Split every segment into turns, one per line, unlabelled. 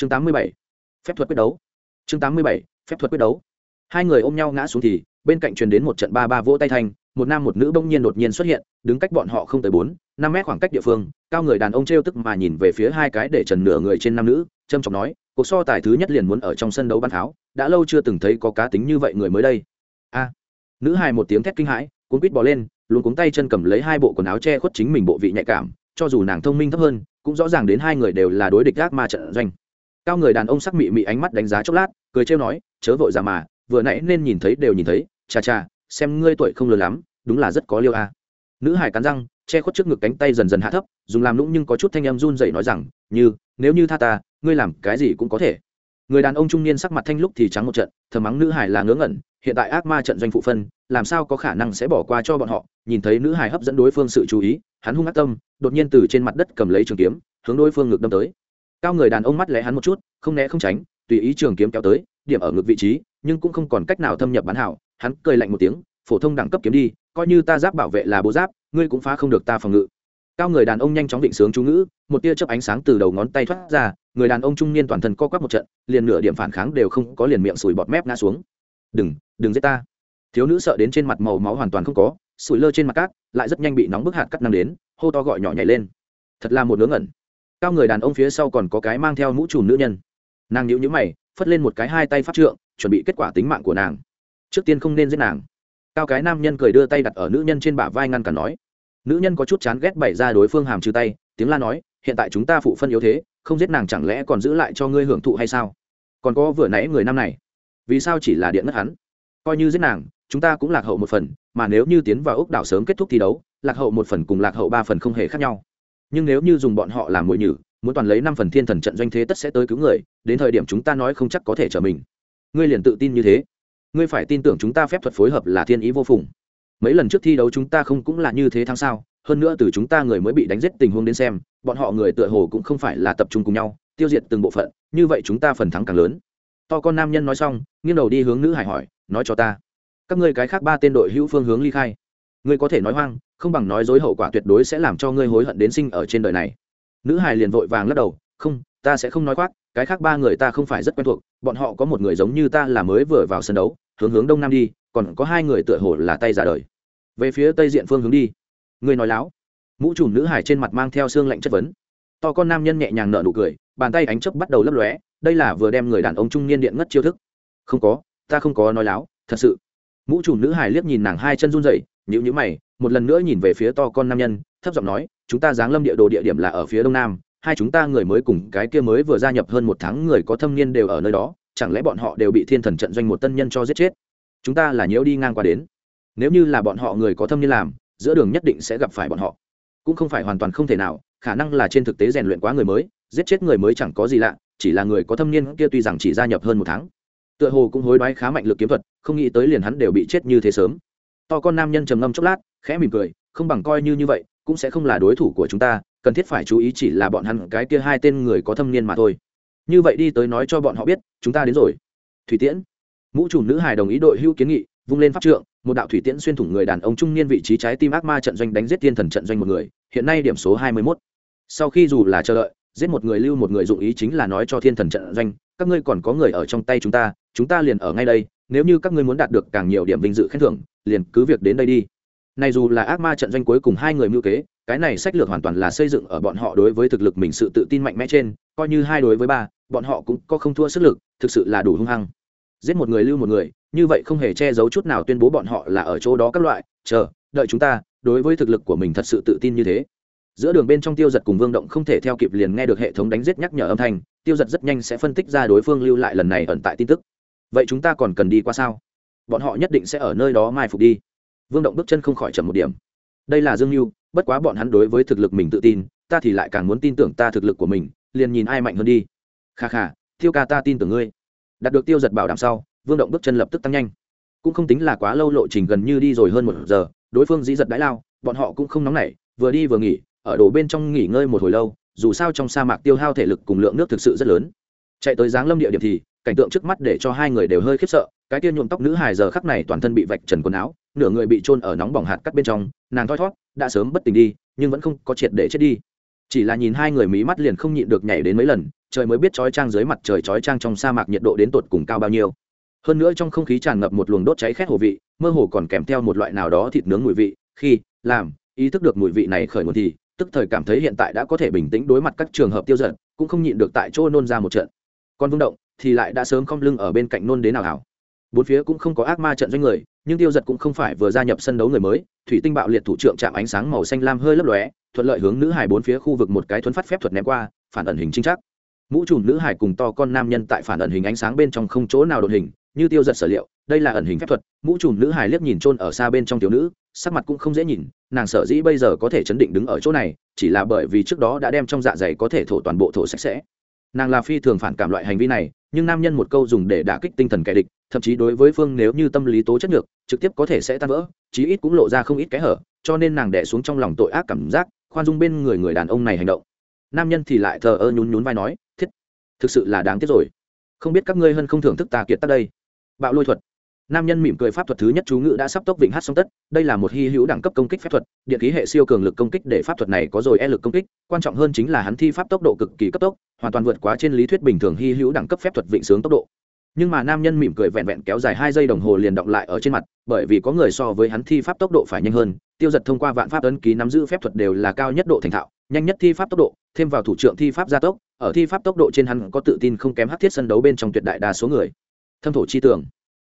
chương tám mươi bảy, phép thuật quyết đấu. Chương tám mươi bảy, phép thuật quyết đấu. Hai người ôm nhau ngã xuống thì, bên cạnh truyền đến một trận ba ba vỗ tay thanh, một nam một nữ bỗng nhiên đột nhiên xuất hiện, đứng cách bọn họ không tới bốn, năm mét khoảng cách địa phương, cao người đàn ông t r e o tức mà nhìn về phía hai cái để trần nửa người trên nam nữ trâm trọng nói, cuộc so tài thứ nhất liền muốn ở trong sân đấu bắn tháo, đã lâu chưa từng thấy có cá tính như vậy người mới đây. A. Nữ hài một tiếng thét kinh hãi cuốn quýt bỏ lên luôn cuống tay chân cầm lấy hai bộ quần áo che khuất chính mình bộ vị nhạy cảm, cho dù nàng thông minh thấp hơn, cũng rõ ràng đến hai người đều là đối địch gác ma trận doanh cao người đàn ông sắc mị mị ánh mắt đánh giá chốc lát, cười trêu nói, chớ vội ra mà, vừa nãy nên nhìn thấy đều nhìn thấy, chà chà, xem ngươi tuổi không lớn lắm, đúng là rất có liêu a. Nữ hải cắn răng, che khuất trước ngực cánh tay dần dần hạ thấp, dùng làm nũng nhưng có chút thanh em run dậy nói rằng, như, nếu như tha ta, ngươi làm cái gì cũng có thể. Người đàn ông trung niên sắc mặt thanh lúc thì trắng một trận thờ mắng nữ hải là ngớ ngẩn, hiện tại ác ma trận doanh phụ phân, làm sao có khả năng sẽ bỏ qua cho bọn họ? Nhìn thấy nữ hải hấp dẫn đối phương sự chú ý, hắn hung ác tâm, đột nhiên từ trên mặt đất cầm lấy trường kiếm, hướng đối phương ngực đâm tới cao người đàn ông mắt lẽ hắn một chút, không né không tránh, tùy ý trường kiếm kéo tới, điểm ở ngực vị trí, nhưng cũng không còn cách nào thâm nhập bán hảo. Hắn cười lạnh một tiếng, phổ thông đẳng cấp kiếm đi, coi như ta giáp bảo vệ là bố giáp, ngươi cũng phá không được ta phòng ngự. Cao người đàn ông nhanh chóng định sướng chú ngữ, một tia chớp ánh sáng từ đầu ngón tay thoát ra, người đàn ông trung niên toàn thân co quắp một trận, liền nửa điểm phản kháng đều không có liền miệng sùi bọt mép ngã xuống. Đừng đừng giết ta. Thiếu nữ sợ đến trên mặt màu máu hoàn toàn không có, sủi lơ trên mặt cát, lại rất nhanh bị nóng bức hạt cắt năng đến, hô to gọi nhỏ nhảy lên. Thật là một ngớ ngẩn cao người đàn ông phía sau còn có cái mang theo mũ trùm nữ nhân. Nàng nhíu nhíu mày, phất lên một cái hai tay phát trượng, chuẩn bị kết quả tính mạng của nàng. Trước tiên không nên giết nàng. Cao cái nam nhân cười đưa tay đặt ở nữ nhân trên bả vai ngăn cản nói. Nữ nhân có chút chán ghét bày ra đối phương hàm trừ tay, tiếng la nói, hiện tại chúng ta phụ phân yếu thế, không giết nàng chẳng lẽ còn giữ lại cho ngươi hưởng thụ hay sao? Còn có vừa nãy người nam này, vì sao chỉ là điện ngất hắn? Coi như giết nàng, chúng ta cũng lạc hậu một phần, mà nếu như tiến vào ốc đảo sớm kết thúc thi đấu, lạc hậu một phần cùng lạc hậu ba phần không hề khác nhau nhưng nếu như dùng bọn họ làm mồi nhử, muốn toàn lấy năm phần thiên thần trận doanh thế tất sẽ tới cứu người, đến thời điểm chúng ta nói không chắc có thể trở mình. Ngươi liền tự tin như thế. Ngươi phải tin tưởng chúng ta phép thuật phối hợp là thiên ý vô phùng. Mấy lần trước thi đấu chúng ta không cũng là như thế tháng sau hơn nữa từ chúng ta người mới bị đánh giết tình huống đến xem, bọn họ người tựa hồ cũng không phải là tập trung cùng nhau, tiêu diệt từng bộ phận, như vậy chúng ta phần thắng càng lớn. To con nam nhân nói xong, nghiêng đầu đi hướng nữ hải hỏi, nói cho ta, các ngươi cái khác ba tên đội hữu phương hướng ly khai. Ngươi có thể nói hoang không bằng nói dối hậu quả tuyệt đối sẽ làm cho ngươi hối hận đến sinh ở trên đời này. Nữ hải liền vội vàng lắc đầu, không, ta sẽ không nói khoác, cái khác ba người ta không phải rất quen thuộc, bọn họ có một người giống như ta là mới vừa vào sân đấu, hướng hướng đông nam đi, còn có hai người tựa hồ là tay giả đời. Về phía tây diện phương hướng đi. Ngươi nói láo. Mũ trùm nữ hải trên mặt mang theo xương lạnh chất vấn. To con nam nhân nhẹ nhàng nở nụ cười, bàn tay ánh chớp bắt đầu lấp lóe, đây là vừa đem người đàn ông trung niên điện ngất chiêu thức. Không có, ta không có nói láo, thật sự. Mũ trùm nữ hải liếc nhìn nàng hai chân run rẩy nhữ nhữ mày một lần nữa nhìn về phía to con nam nhân, thấp giọng nói, chúng ta giáng lâm địa đồ địa điểm là ở phía đông nam, hai chúng ta người mới cùng cái kia mới vừa gia nhập hơn một tháng người có thâm niên đều ở nơi đó, chẳng lẽ bọn họ đều bị thiên thần trận doanh một tân nhân cho giết chết? Chúng ta là nhiễu đi ngang qua đến. Nếu như là bọn họ người có thâm niên làm, giữa đường nhất định sẽ gặp phải bọn họ. Cũng không phải hoàn toàn không thể nào, khả năng là trên thực tế rèn luyện quá người mới, giết chết người mới chẳng có gì lạ, chỉ là người có thâm niên kia tuy rằng chỉ gia nhập hơn một tháng, tựa hồ cũng hối đoái khá mạnh lực kiếm thuật, không nghĩ tới liền hắn đều bị chết như thế sớm. To con nam nhân trầm ngâm chốc lát khẽ mỉm cười, không bằng coi như như vậy, cũng sẽ không là đối thủ của chúng ta, cần thiết phải chú ý chỉ là bọn hắn cái kia hai tên người có thâm niên mà thôi. Như vậy đi tới nói cho bọn họ biết, chúng ta đến rồi. Thủy tiễn. Mũ trùm nữ hài đồng ý đội hưu kiến nghị, vung lên pháp trượng, một đạo thủy tiễn xuyên thủng người đàn ông trung niên vị trí trái tim ác ma trận doanh đánh giết thiên thần trận doanh một người, hiện nay điểm số hai mươi mốt. Sau khi dù là chờ đợi, giết một người lưu một người dụng ý chính là nói cho thiên thần trận doanh, các ngươi còn có người ở trong tay chúng ta chúng ta liền ở ngay đây, nếu như các ngươi muốn đạt được càng nhiều điểm vinh dự khen thưởng, liền cứ việc đến đây đi này dù là ác ma trận doanh cuối cùng hai người mưu kế, cái này sách lược hoàn toàn là xây dựng ở bọn họ đối với thực lực mình sự tự tin mạnh mẽ trên, coi như hai đối với ba, bọn họ cũng có không thua sức lực, thực sự là đủ hung hăng. Giết một người lưu một người, như vậy không hề che giấu chút nào tuyên bố bọn họ là ở chỗ đó các loại, chờ, đợi chúng ta, đối với thực lực của mình thật sự tự tin như thế. Giữa đường bên trong tiêu giật cùng vương động không thể theo kịp liền nghe được hệ thống đánh giết nhắc nhở âm thanh, tiêu giật rất nhanh sẽ phân tích ra đối phương lưu lại lần này ẩn tại tin tức. Vậy chúng ta còn cần đi qua sao? Bọn họ nhất định sẽ ở nơi đó mai phục đi vương động bước chân không khỏi chậm một điểm. Đây là dương mưu bất quá bọn hắn đối với thực lực mình tự tin, ta thì lại càng muốn tin tưởng ta thực lực của mình, liền nhìn ai mạnh hơn đi. Kha kha, thiêu ca ta tin tưởng ngươi. Đạt được tiêu giật bảo đảm sau, vương động bước chân lập tức tăng nhanh. Cũng không tính là quá lâu lộ trình gần như đi rồi hơn một giờ, đối phương dĩ giật đãi lao, bọn họ cũng không nóng nảy, vừa đi vừa nghỉ, ở đổ bên trong nghỉ ngơi một hồi lâu, dù sao trong sa mạc tiêu hao thể lực cùng lượng nước thực sự rất lớn. Chạy tới giáng lâm địa điểm thì, cảnh tượng trước mắt để cho hai người đều hơi khiếp sợ, cái kia nhuộm tóc nữ hài giờ khắc này toàn thân bị vạch trần quần áo nửa người bị trôn ở nóng bỏng hạt cắt bên trong, nàng thoi thót, đã sớm bất tỉnh đi, nhưng vẫn không có triệt để chết đi. Chỉ là nhìn hai người mí mắt liền không nhịn được nhảy đến mấy lần, trời mới biết chói trang dưới mặt trời chói trang trong sa mạc nhiệt độ đến tột cùng cao bao nhiêu. Hơn nữa trong không khí tràn ngập một luồng đốt cháy khét hồ vị, mơ hồ còn kèm theo một loại nào đó thịt nướng mùi vị, khi, làm, ý thức được mùi vị này khởi nguồn thì, tức thời cảm thấy hiện tại đã có thể bình tĩnh đối mặt các trường hợp tiêu giận cũng không nhịn được tại chỗ nôn ra một trận. Còn vương động, thì lại đã sớm không lưng ở bên cạnh nôn đến nào hảo bốn phía cũng không có ác ma trận doanh người, nhưng tiêu giật cũng không phải vừa gia nhập sân đấu người mới, thủy tinh bạo liệt thủ trưởng chạm ánh sáng màu xanh lam hơi lấp lóe, thuận lợi hướng nữ hải bốn phía khu vực một cái thuấn phát phép thuật ném qua, phản ẩn hình chính chắc. Mũ trùm nữ hải cùng to con nam nhân tại phản ẩn hình ánh sáng bên trong không chỗ nào đột hình, như tiêu giật sở liệu, đây là ẩn hình phép thuật, mũ trùm nữ hải liếc nhìn trôn ở xa bên trong tiểu nữ, sắc mặt cũng không dễ nhìn, nàng sở dĩ bây giờ có thể chấn định đứng ở chỗ này, chỉ là bởi vì trước đó đã đem trong dạ dày có thể thổ toàn bộ thổ sạch sẽ nàng là phi thường phản cảm loại hành vi này nhưng nam nhân một câu dùng để đả kích tinh thần kẻ địch thậm chí đối với phương nếu như tâm lý tố chất ngược, trực tiếp có thể sẽ tan vỡ chí ít cũng lộ ra không ít cái hở cho nên nàng đẻ xuống trong lòng tội ác cảm giác khoan dung bên người người đàn ông này hành động. Nam nhân thì lại thờ ơ nhún nhún vai nói thiết thực sự là đáng tiếc rồi. Không biết các ngươi hơn không thưởng thức ta kiệt tắt đây. Bạo lôi thuật nam nhân mỉm cười pháp thuật thứ nhất chú ngữ đã sắp tốc vịnh hát xong tất, đây là một hy hữu đẳng cấp công kích phép thuật, điện khí hệ siêu cường lực công kích để pháp thuật này có rồi e lực công kích, quan trọng hơn chính là hắn thi pháp tốc độ cực kỳ cấp tốc, hoàn toàn vượt quá trên lý thuyết bình thường hy hữu đẳng cấp phép thuật vịnh sướng tốc độ. Nhưng mà nam nhân mỉm cười vẹn vẹn kéo dài hai giây đồng hồ liền động lại ở trên mặt, bởi vì có người so với hắn thi pháp tốc độ phải nhanh hơn, tiêu giật thông qua vạn pháp ấn ký nắm giữ phép thuật đều là cao nhất độ thành thạo, nhanh nhất thi pháp tốc độ, thêm vào thủ trưởng thi pháp gia tốc, ở thi pháp tốc độ trên hắn có tự tin không kém hát thiết sân đấu bên trong tuyệt đại đa số người. Thâm thổ chi tưởng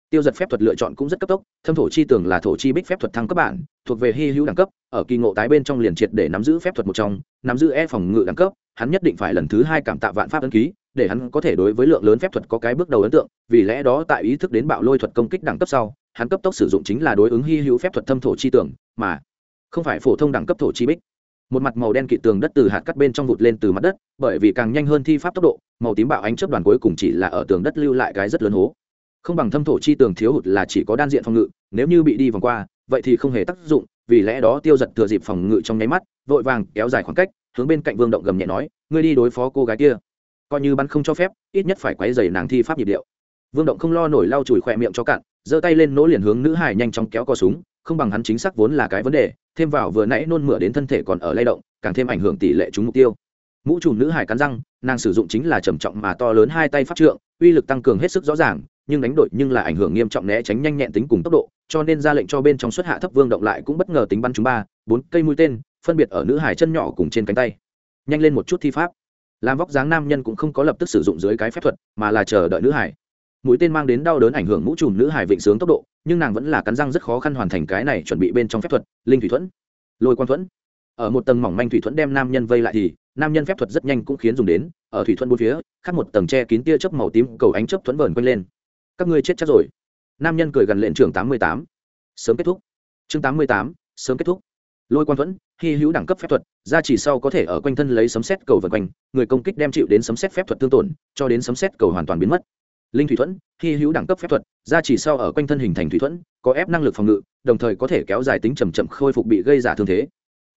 tiêu giật phép thuật lựa chọn cũng rất cấp tốc, thâm thổ chi tưởng là thổ chi bích phép thuật thăng cấp bản, thuộc về hy hữu đẳng cấp, ở kỳ ngộ tái bên trong liền triệt để nắm giữ phép thuật một trong, nắm giữ e phòng ngự đẳng cấp, hắn nhất định phải lần thứ hai cảm tạ vạn pháp ấn ký, để hắn có thể đối với lượng lớn phép thuật có cái bước đầu ấn tượng, vì lẽ đó tại ý thức đến bạo lôi thuật công kích đẳng cấp sau, hắn cấp tốc sử dụng chính là đối ứng hy hữu phép thuật thâm thổ chi tưởng mà không phải phổ thông đẳng cấp thổ chi bích. Một mặt màu đen kỵ tường đất từ hạt cắt bên trong vụt lên từ mặt đất, bởi vì càng nhanh hơn thi pháp tốc độ, màu tím bạo ánh chớp đoàn cuối cùng chỉ là ở tường đất lưu lại cái rất lớn hố không bằng thâm thổ chi tường thiếu hụt là chỉ có đan diện phòng ngự, nếu như bị đi vòng qua, vậy thì không hề tác dụng, vì lẽ đó tiêu giật thừa dịp phòng ngự trong nháy mắt, vội vàng kéo dài khoảng cách, hướng bên cạnh vương động gầm nhẹ nói, ngươi đi đối phó cô gái kia. Coi như bắn không cho phép, ít nhất phải quấy dày nàng thi pháp nhịp điệu. Vương động không lo nổi lau chùi khỏe miệng cho cạn, giơ tay lên nỗ liền hướng nữ hải nhanh chóng kéo co súng, không bằng hắn chính xác vốn là cái vấn đề, thêm vào vừa nãy nôn mửa đến thân thể còn ở lay động, càng thêm ảnh hưởng tỷ lệ trúng mục tiêu. Mũ trùm nữ hải cắn răng, nàng sử dụng chính là trầm trọng mà to lớn hai tay pháp trượng, uy lực tăng cường hết sức rõ ràng nhưng đánh đội nhưng là ảnh hưởng nghiêm trọng né tránh nhanh nhẹn tính cùng tốc độ, cho nên ra lệnh cho bên trong xuất hạ thấp vương động lại cũng bất ngờ tính bắn chúng ba, bốn cây mũi tên, phân biệt ở nữ hải chân nhỏ cùng trên cánh tay. Nhanh lên một chút thi pháp. Làm vóc dáng nam nhân cũng không có lập tức sử dụng dưới cái phép thuật, mà là chờ đợi nữ hải. Mũi tên mang đến đau đớn ảnh hưởng mũ trùm nữ hải vịnh sướng tốc độ, nhưng nàng vẫn là cắn răng rất khó khăn hoàn thành cái này chuẩn bị bên trong phép thuật, linh thủy thuẫn. Lôi quan thuẫn. Ở một tầng mỏng manh thủy thuẫn đem nam nhân vây lại thì, nam nhân phép thuật rất nhanh cũng khiến dùng đến, ở thủy thuẫn bốn phía, khắc một tầng che kín tia chớp màu tím, cầu ánh chớp thuẫn vờn quanh lên các ngươi chết chắc rồi. Nam nhân cười gần lệnh trưởng tám mươi tám. Sớm kết thúc. Chương tám mươi tám, sớm kết thúc. Lôi quan thuẫn, hy hữu đẳng cấp phép thuật, ra chỉ sau có thể ở quanh thân lấy sấm xét cầu vần quanh, người công kích đem chịu đến sấm xét phép thuật tương tổn, cho đến sấm xét cầu hoàn toàn biến mất. Linh thủy thuẫn, hy hữu đẳng cấp phép thuật, ra chỉ sau ở quanh thân hình thành thủy thuẫn, có ép năng lực phòng ngự, đồng thời có thể kéo dài tính chầm chậm khôi phục bị gây giả thương thế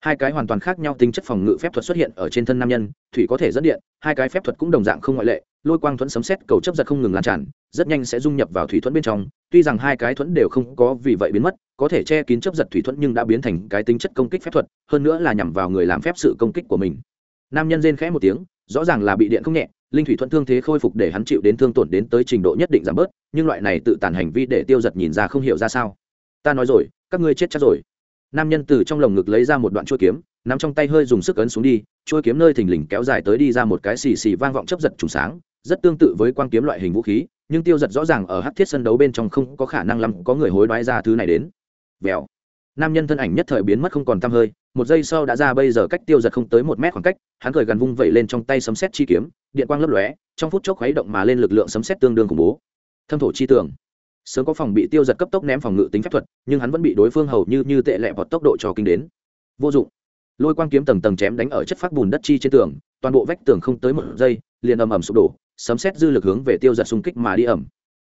hai cái hoàn toàn khác nhau tính chất phòng ngự phép thuật xuất hiện ở trên thân nam nhân, thủy có thể dẫn điện, hai cái phép thuật cũng đồng dạng không ngoại lệ, lôi quang thuẫn sấm xét cầu chấp giật không ngừng lan tràn, rất nhanh sẽ dung nhập vào thủy thuẫn bên trong, tuy rằng hai cái thuẫn đều không có vì vậy biến mất, có thể che kín chấp giật thủy thuẫn nhưng đã biến thành cái tính chất công kích phép thuật, hơn nữa là nhằm vào người làm phép sự công kích của mình. Nam nhân rên khẽ một tiếng, rõ ràng là bị điện không nhẹ, linh thủy thuẫn thương thế khôi phục để hắn chịu đến thương tổn đến tới trình độ nhất định giảm bớt, nhưng loại này tự tàn hành vi để tiêu giật nhìn ra không hiểu ra sao. Ta nói rồi, các ngươi chết chắc rồi nam nhân từ trong lồng ngực lấy ra một đoạn chuôi kiếm, nắm trong tay hơi dùng sức ấn xuống đi, chuôi kiếm nơi thình lình kéo dài tới đi ra một cái xì xì vang vọng chấp giật trùng sáng, rất tương tự với quang kiếm loại hình vũ khí, nhưng tiêu giật rõ ràng ở hát thiết sân đấu bên trong không có khả năng lắm có người hối đoái ra thứ này đến. Vèo. Nam nhân thân ảnh nhất thời biến mất không còn t hơi, một giây sau đã ra bây giờ cách tiêu giật không tới một mét khoảng cách, hắn cười gần vung vẩy lên trong tay sấm xét chi kiếm, điện quang lấp lóe, trong phút chốc khuấy động mà lên lực lượng sấm xét tương đương khủng bố. Thâm thổ chi tưởng sớm có phòng bị tiêu giật cấp tốc ném phòng ngự tính phép thuật, nhưng hắn vẫn bị đối phương hầu như như tệ lẹ vọt tốc độ cho kinh đến. Vô dụng. Lôi quang kiếm tầng tầng chém đánh ở chất phát bùn đất chi trên tường, toàn bộ vách tường không tới một giây, liền ầm ầm sụp đổ, sấm xét dư lực hướng về tiêu giật xung kích mà đi ẩm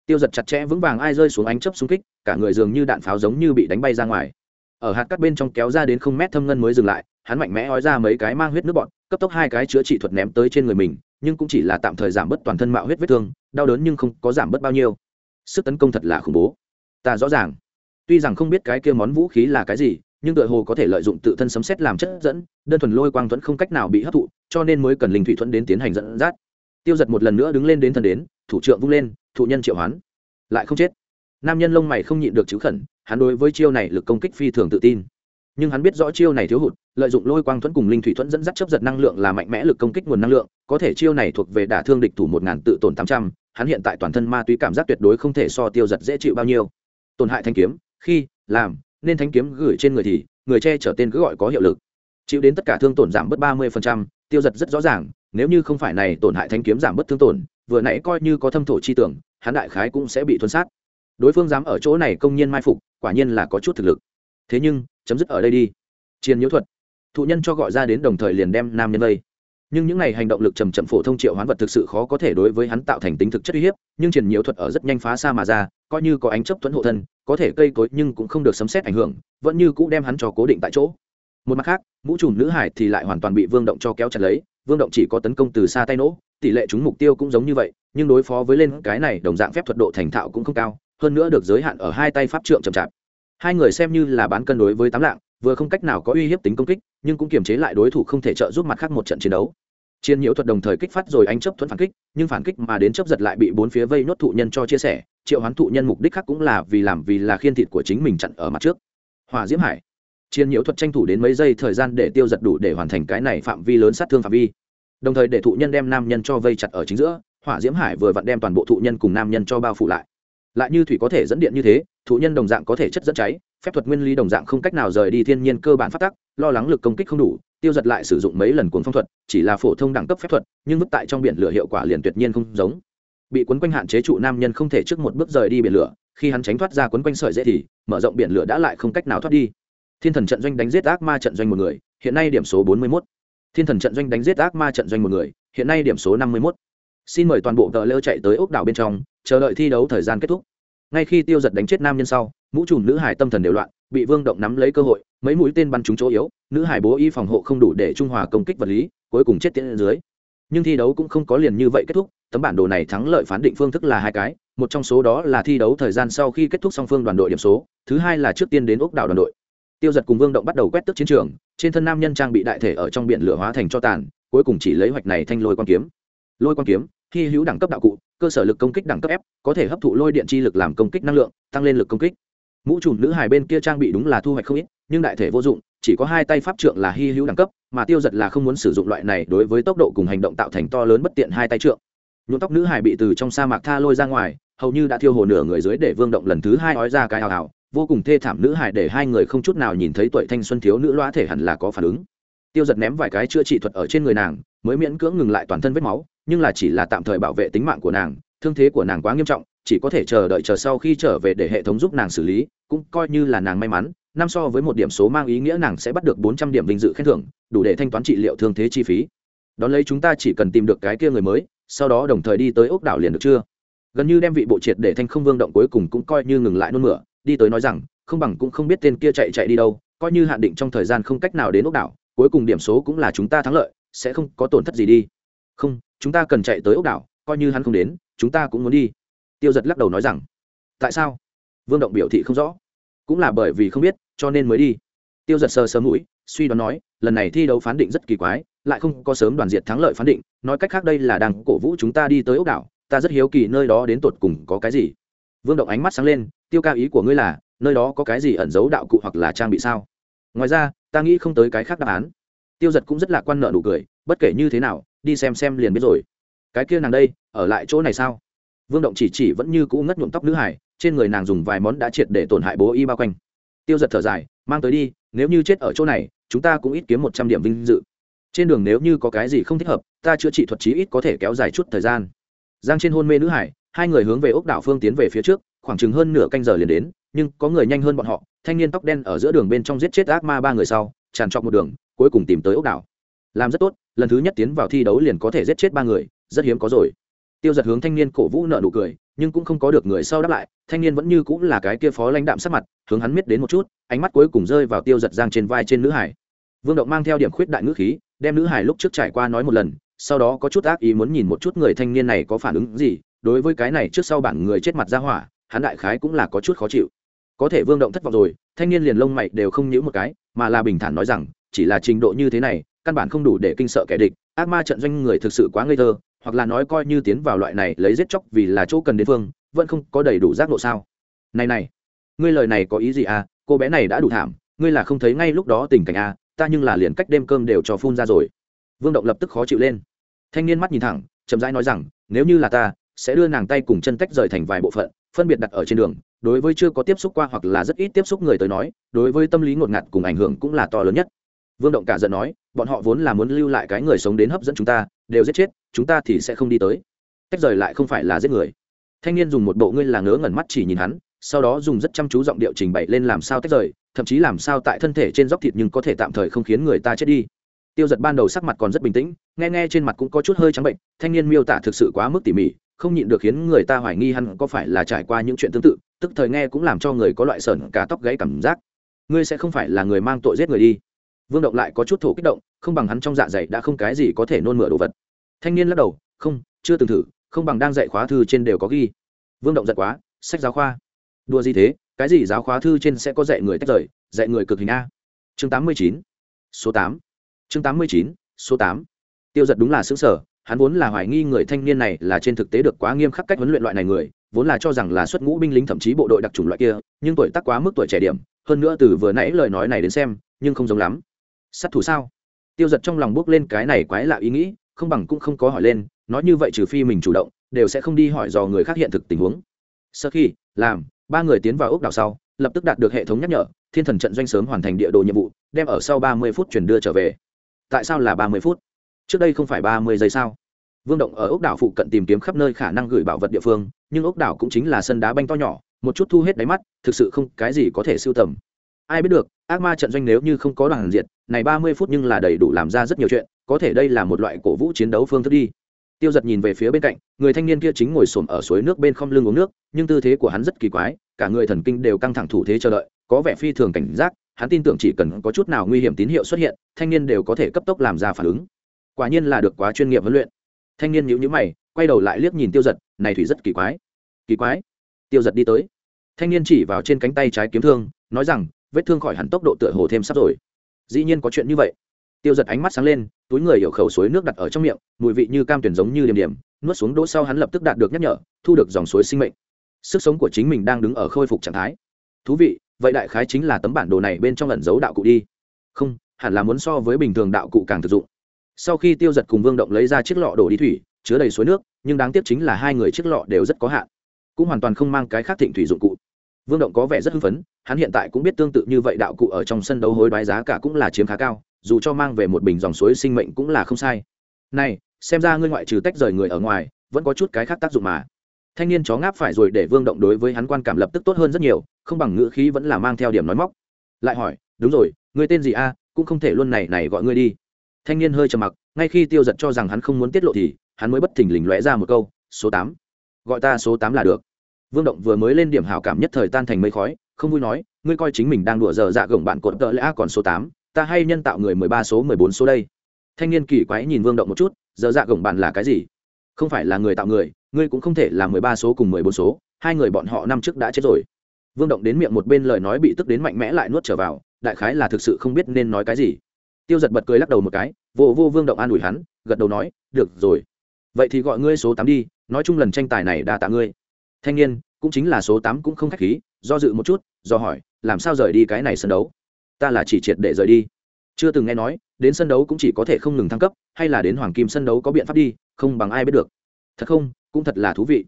tiêu giật chặt chẽ vững vàng ai rơi xuống ánh chấp xung kích, cả người dường như đạn pháo giống như bị đánh bay ra ngoài. Ở hạt cắt bên trong kéo ra đến không mét thâm ngân mới dừng lại, hắn mạnh mẽ ói ra mấy cái mang huyết nước bọn cấp tốc hai cái chữa trị thuật ném tới trên người mình, nhưng cũng chỉ là tạm thời giảm bớt toàn thân mạo huyết vết thương, đau đớn nhưng không có giảm bớt bao nhiêu sức tấn công thật là khủng bố. Ta rõ ràng. Tuy rằng không biết cái kia món vũ khí là cái gì, nhưng đội hồ có thể lợi dụng tự thân sấm xét làm chất dẫn, đơn thuần lôi quang thuẫn không cách nào bị hấp thụ, cho nên mới cần linh thủy thuẫn đến tiến hành dẫn dắt. Tiêu giật một lần nữa đứng lên đến thần đến, thủ trưởng vung lên, thụ nhân triệu hoán. Lại không chết. Nam nhân lông mày không nhịn được chữ khẩn, hắn đối với chiêu này lực công kích phi thường tự tin. Nhưng hắn biết rõ chiêu này thiếu hụt, lợi dụng lôi quang thuẫn cùng linh thủy thuẫn dẫn dắt chấp giật năng lượng là mạnh mẽ lực công kích nguồn năng lượng, có thể chiêu này thuộc về đả thương địch thủ một ngàn tự tổn tám trăm hắn hiện tại toàn thân ma túy cảm giác tuyệt đối không thể so tiêu giật dễ chịu bao nhiêu. Tổn hại thanh kiếm, khi, làm, nên thanh kiếm gửi trên người thì, người che chở tên cứ gọi có hiệu lực. Chịu đến tất cả thương tổn giảm bớt ba mươi tiêu giật rất rõ ràng, nếu như không phải này tổn hại thanh kiếm giảm bớt thương tổn, vừa nãy coi như có thâm thổ chi tưởng, hắn đại khái cũng sẽ bị thuần sát. Đối phương dám ở chỗ này công nhiên mai phục, quả nhiên là có chút thực lực. Thế nhưng, chấm dứt ở đây đi. Chiến nhiễu thuật. Thụ nhân cho gọi ra đến đồng thời liền đem nam nhân vây nhưng những này hành động lực trầm chậm phổ thông triệu hoán vật thực sự khó có thể đối với hắn tạo thành tính thực chất uy hiếp, nhưng triển nhiễu thuật ở rất nhanh phá xa mà ra, coi như có ánh chấp thuẫn hộ thân, có thể cây cối nhưng cũng không được sấm xét ảnh hưởng, vẫn như cũ đem hắn cho cố định tại chỗ. Một mặt khác, mũ trùm nữ hải thì lại hoàn toàn bị vương động cho kéo chặt lấy, vương động chỉ có tấn công từ xa tay nỗ, tỷ lệ chúng mục tiêu cũng giống như vậy, nhưng đối phó với lên cái này đồng dạng phép thuật độ thành thạo cũng không cao, hơn nữa được giới hạn ở hai tay pháp trượng chậm chạp. Hai người xem như là bán cân đối với tám lạng, vừa không cách nào có uy hiếp tính công kích, nhưng cũng kiềm chế lại đối thủ không thể trợ giúp mặt khác một trận chiến đấu chiến nhiễu thuật đồng thời kích phát rồi anh chấp thuẫn phản kích, nhưng phản kích mà đến chấp giật lại bị bốn phía vây nốt thụ nhân cho chia sẻ, triệu hoán thụ nhân mục đích khác cũng là vì làm vì là khiên thịt của chính mình chặn ở mặt trước. Hòa diễm hải. Chiến nhiễu thuật tranh thủ đến mấy giây thời gian để tiêu giật đủ để hoàn thành cái này phạm vi lớn sát thương phạm vi. Đồng thời để thụ nhân đem nam nhân cho vây chặt ở chính giữa, hỏa diễm hải vừa vặn đem toàn bộ thụ nhân cùng nam nhân cho bao phủ lại. Lại như thủy có thể dẫn điện như thế, thụ nhân đồng dạng có thể chất dẫn cháy, phép thuật nguyên lý đồng dạng không cách nào rời đi thiên nhiên cơ bản phát tắc, lo lắng lực công kích không đủ tiêu giật lại sử dụng mấy lần cuốn phong thuật, chỉ là phổ thông đẳng cấp phép thuật, nhưng mức tại trong biển lửa hiệu quả liền tuyệt nhiên không giống. Bị quấn quanh hạn chế trụ nam nhân không thể trước một bước rời đi biển lửa, khi hắn tránh thoát ra quấn quanh sợi dễ thì, mở rộng biển lửa đã lại không cách nào thoát đi. Thiên thần trận doanh đánh giết ác ma trận doanh một người, hiện nay điểm số bốn mươi một thiên thần trận doanh đánh giết ác ma trận doanh một người, hiện nay điểm số năm mươi một xin mời toàn bộ tờ lơ chạy tới ốc đảo bên trong, chờ đợi thi đấu thời gian kết thúc ngay khi tiêu giật đánh chết nam nhân sau, mũ trùm nữ hải tâm thần đều loạn, bị vương động nắm lấy cơ hội, mấy mũi tên bắn trúng chỗ yếu, nữ hải bố y phòng hộ không đủ để trung hòa công kích vật lý, cuối cùng chết tiễn dưới. Nhưng thi đấu cũng không có liền như vậy kết thúc, tấm bản đồ này thắng lợi phán định phương thức là hai cái, một trong số đó là thi đấu thời gian sau khi kết thúc song phương đoàn đội điểm số, thứ hai là trước tiên đến ốc đảo đoàn đội. Tiêu giật cùng vương động bắt đầu quét tức chiến trường, trên thân nam nhân trang bị đại thể ở trong biển lửa hóa thành cho tàn, cuối cùng chỉ lấy hoạch này thanh lôi quan kiếm. Lôi quan kiếm khi hữu đẳng cấp đạo cụ cơ sở lực công kích đẳng cấp f, có thể hấp thụ lôi điện chi lực làm công kích năng lượng, tăng lên lực công kích. Mũ trùm nữ hài bên kia trang bị đúng là thu hoạch không ít, nhưng đại thể vô dụng, chỉ có hai tay pháp trượng là hy hữu đẳng cấp, mà tiêu giật là không muốn sử dụng loại này đối với tốc độ cùng hành động tạo thành to lớn bất tiện hai tay trượng. Nhuộm tóc nữ hài bị từ trong sa mạc tha lôi ra ngoài, hầu như đã thiêu hồ nửa người dưới để vương động lần thứ hai ói ra cái hào hào, vô cùng thê thảm nữ hài để hai người không chút nào nhìn thấy tuổi thanh xuân thiếu nữ loa thể hẳn là có phản ứng. Tiêu giật ném vài cái chữa trị thuật ở trên người nàng, mới miễn cưỡng ngừng lại toàn thân vết máu nhưng là chỉ là tạm thời bảo vệ tính mạng của nàng, thương thế của nàng quá nghiêm trọng, chỉ có thể chờ đợi chờ sau khi trở về để hệ thống giúp nàng xử lý, cũng coi như là nàng may mắn, năm so với một điểm số mang ý nghĩa nàng sẽ bắt được bốn trăm điểm vinh dự khen thưởng, đủ để thanh toán trị liệu thương thế chi phí. Đón lấy chúng ta chỉ cần tìm được cái kia người mới, sau đó đồng thời đi tới ốc đảo liền được chưa? Gần như đem vị bộ triệt để thanh không vương động cuối cùng cũng coi như ngừng lại nôn mửa, đi tới nói rằng, không bằng cũng không biết tên kia chạy chạy đi đâu, coi như hạn định trong thời gian không cách nào đến ốc đảo, cuối cùng điểm số cũng là chúng ta thắng lợi, sẽ không có tổn thất gì đi. Không chúng ta cần chạy tới ốc đảo, coi như hắn không đến, chúng ta cũng muốn đi. Tiêu giật lắc đầu nói rằng, tại sao? Vương động biểu thị không rõ. Cũng là bởi vì không biết, cho nên mới đi. Tiêu giật sờ sờ mũi, suy đoán nói, lần này thi đấu phán định rất kỳ quái, lại không có sớm đoàn diệt thắng lợi phán định, nói cách khác đây là đang cổ vũ chúng ta đi tới ốc đảo, ta rất hiếu kỳ nơi đó đến tột cùng có cái gì. Vương động ánh mắt sáng lên, tiêu cao ý của ngươi là, nơi đó có cái gì ẩn giấu đạo cụ hoặc là trang bị sao? Ngoài ra, ta nghĩ không tới cái khác đáp án. Tiêu giật cũng rất lạc quan nợ nụ cười, bất kể như thế nào đi xem xem liền biết rồi. Cái kia nàng đây, ở lại chỗ này sao? Vương động chỉ chỉ vẫn như cũ ngất nhuộm tóc nữ hải, trên người nàng dùng vài món đã triệt để tổn hại bố y bao quanh. Tiêu giật thở dài, mang tới đi, nếu như chết ở chỗ này, chúng ta cũng ít kiếm một trăm điểm vinh dự. Trên đường nếu như có cái gì không thích hợp, ta chữa trị thuật chí ít có thể kéo dài chút thời gian. Giang trên hôn mê nữ hải, hai người hướng về ốc đảo phương tiến về phía trước, khoảng chừng hơn nửa canh giờ liền đến, nhưng có người nhanh hơn bọn họ, thanh niên tóc đen ở giữa đường bên trong giết chết ác ma ba người sau, tràn trọc một đường, cuối cùng tìm tới ốc đảo. Làm rất tốt lần thứ nhất tiến vào thi đấu liền có thể giết chết ba người, rất hiếm có rồi. Tiêu giật hướng thanh niên cổ vũ nợ nụ cười, nhưng cũng không có được người sau đáp lại, thanh niên vẫn như cũng là cái kia phó lãnh đạm sắc mặt, hướng hắn miết đến một chút, ánh mắt cuối cùng rơi vào tiêu giật giang trên vai trên nữ hải. Vương động mang theo điểm khuyết đại ngữ khí, đem nữ hải lúc trước trải qua nói một lần, sau đó có chút ác ý muốn nhìn một chút người thanh niên này có phản ứng gì, đối với cái này trước sau bản người chết mặt ra hỏa, hắn đại khái cũng là có chút khó chịu. Có thể vương động thất vọng rồi, thanh niên liền lông mày đều không nhíu một cái, mà là bình thản nói rằng, chỉ là trình độ như thế này căn bản không đủ để kinh sợ kẻ địch, ác ma trận doanh người thực sự quá ngây thơ, hoặc là nói coi như tiến vào loại này lấy giết chóc vì là chỗ cần đến phương, vẫn không có đầy đủ giác ngộ sao? Này này, ngươi lời này có ý gì à? Cô bé này đã đủ thảm, ngươi là không thấy ngay lúc đó tình cảnh à? Ta nhưng là liền cách đêm cơm đều cho phun ra rồi. Vương động lập tức khó chịu lên. Thanh niên mắt nhìn thẳng, chậm rãi nói rằng, nếu như là ta, sẽ đưa nàng tay cùng chân tách rời thành vài bộ phận, phân biệt đặt ở trên đường. Đối với chưa có tiếp xúc qua hoặc là rất ít tiếp xúc người tới nói, đối với tâm lý ngột ngạt cùng ảnh hưởng cũng là to lớn nhất vương động cả giận nói, bọn họ vốn là muốn lưu lại cái người sống đến hấp dẫn chúng ta, đều giết chết, chúng ta thì sẽ không đi tới. Tách rời lại không phải là giết người. Thanh niên dùng một bộ ngươi là ngớ ngẩn mắt chỉ nhìn hắn, sau đó dùng rất chăm chú giọng điệu trình bày lên làm sao tách rời, thậm chí làm sao tại thân thể trên dốc thịt nhưng có thể tạm thời không khiến người ta chết đi. Tiêu giật ban đầu sắc mặt còn rất bình tĩnh, nghe nghe trên mặt cũng có chút hơi trắng bệnh, thanh niên miêu tả thực sự quá mức tỉ mỉ, không nhịn được khiến người ta hoài nghi hắn có phải là trải qua những chuyện tương tự, tức thời nghe cũng làm cho người có loại sởn cả tóc gãy cảm giác. Ngươi sẽ không phải là người mang tội giết người đi vương động lại có chút thổ kích động, không bằng hắn trong dạ dày đã không cái gì có thể nôn mửa đồ vật. Thanh niên lắc đầu, không, chưa từng thử, không bằng đang dạy khóa thư trên đều có ghi. Vương động giật quá, sách giáo khoa. Đua gì thế? Cái gì giáo khóa thư trên sẽ có dạy người tách rời, dạy người cực hình a? Chương tám mươi chín, số tám. Chương tám mươi chín, số tám. Tiêu giật đúng là xứng sở hắn vốn là hoài nghi người thanh niên này là trên thực tế được quá nghiêm khắc cách huấn luyện loại này người, vốn là cho rằng là xuất ngũ binh lính thậm chí bộ đội đặc trùng loại kia, nhưng tuổi tác quá mức tuổi trẻ điểm, hơn nữa từ vừa nãy lời nói này đến xem, nhưng không giống lắm sát thủ sao? Tiêu giật trong lòng bước lên cái này quái lạ ý nghĩ, không bằng cũng không có hỏi lên, nói như vậy trừ phi mình chủ động, đều sẽ không đi hỏi dò người khác hiện thực tình huống. Sau khi, làm, ba người tiến vào ốc đảo sau, lập tức đạt được hệ thống nhắc nhở, thiên thần trận doanh sớm hoàn thành địa đồ nhiệm vụ, đem ở sau ba mươi phút chuyển đưa trở về. Tại sao là ba mươi phút? Trước đây không phải ba mươi giây sao? Vương động ở ốc đảo phụ cận tìm kiếm khắp nơi khả năng gửi bảo vật địa phương, nhưng ốc đảo cũng chính là sân đá banh to nhỏ, một chút thu hết đáy mắt, thực sự không cái gì có thể siêu tầm. Ai biết được, ác ma trận doanh nếu như không có đoàn diệt này ba mươi phút nhưng là đầy đủ làm ra rất nhiều chuyện, có thể đây là một loại cổ vũ chiến đấu phương thức đi. Tiêu giật nhìn về phía bên cạnh, người thanh niên kia chính ngồi xổm ở suối nước bên không lưng uống nước, nhưng tư thế của hắn rất kỳ quái, cả người thần kinh đều căng thẳng thủ thế chờ đợi, có vẻ phi thường cảnh giác, hắn tin tưởng chỉ cần có chút nào nguy hiểm tín hiệu xuất hiện, thanh niên đều có thể cấp tốc làm ra phản ứng. Quả nhiên là được quá chuyên nghiệp huấn luyện. Thanh niên nhíu nhíu mày, quay đầu lại liếc nhìn tiêu giật, này thủy rất kỳ quái. Kỳ quái? Tiêu giật đi tới. Thanh niên chỉ vào trên cánh tay trái kiếm thương, nói rằng, vết thương khỏi hẳn tốc độ tựa hồ thêm sắp rồi dĩ nhiên có chuyện như vậy. Tiêu giật ánh mắt sáng lên, túi người hiểu khẩu suối nước đặt ở trong miệng, mùi vị như cam tuyển giống như điểm điểm, nuốt xuống đỗ sau hắn lập tức đạt được nhắc nhở, thu được dòng suối sinh mệnh. Sức sống của chính mình đang đứng ở khôi phục trạng thái. Thú vị, vậy đại khái chính là tấm bản đồ này bên trong lẩn giấu đạo cụ đi. Không, hẳn là muốn so với bình thường đạo cụ càng thực dụng. Sau khi tiêu giật cùng vương động lấy ra chiếc lọ đổ đi thủy, chứa đầy suối nước, nhưng đáng tiếc chính là hai người chiếc lọ đều rất có hạn. Cũng hoàn toàn không mang cái khác thịnh thủy dụng cụ. Vương động có vẻ rất hưng phấn hắn hiện tại cũng biết tương tự như vậy đạo cụ ở trong sân đấu hối đoái giá cả cũng là chiếm khá cao, dù cho mang về một bình dòng suối sinh mệnh cũng là không sai. Này, xem ra ngươi ngoại trừ tách rời người ở ngoài, vẫn có chút cái khác tác dụng mà. Thanh niên chó ngáp phải rồi để vương động đối với hắn quan cảm lập tức tốt hơn rất nhiều, không bằng ngữ khí vẫn là mang theo điểm nói móc. Lại hỏi, đúng rồi, ngươi tên gì a? Cũng không thể luôn này này gọi ngươi đi. Thanh niên hơi trầm mặc, ngay khi tiêu giật cho rằng hắn không muốn tiết lộ thì, hắn mới bất thình lình lóe ra một câu, số tám. Gọi ta số tám là được. Vương động vừa mới lên điểm hảo cảm nhất thời tan thành mây khói không vui nói, ngươi coi chính mình đang đùa dở dạ gồng bạn cột tợ lẽ còn số tám, ta hay nhân tạo người mười ba số mười bốn số đây. Thanh niên kỳ quái nhìn vương động một chút, dở dạ gồng bạn là cái gì? Không phải là người tạo người, ngươi cũng không thể là mười ba số cùng mười bốn số, hai người bọn họ năm trước đã chết rồi. Vương động đến miệng một bên lời nói bị tức đến mạnh mẽ lại nuốt trở vào, đại khái là thực sự không biết nên nói cái gì. Tiêu giật bật cười lắc đầu một cái, vô vô vương động an ủi hắn, gật đầu nói, được rồi. Vậy thì gọi ngươi số tám đi, nói chung lần tranh tài này đa tạ ngươi. Thanh niên, cũng chính là số tám cũng không khách khí, do dự một chút do hỏi, làm sao rời đi cái này sân đấu? Ta là chỉ triệt để rời đi. Chưa từng nghe nói, đến sân đấu cũng chỉ có thể không ngừng thăng cấp, hay là đến hoàng kim sân đấu có biện pháp đi, không bằng ai biết được. Thật không? Cũng thật là thú vị.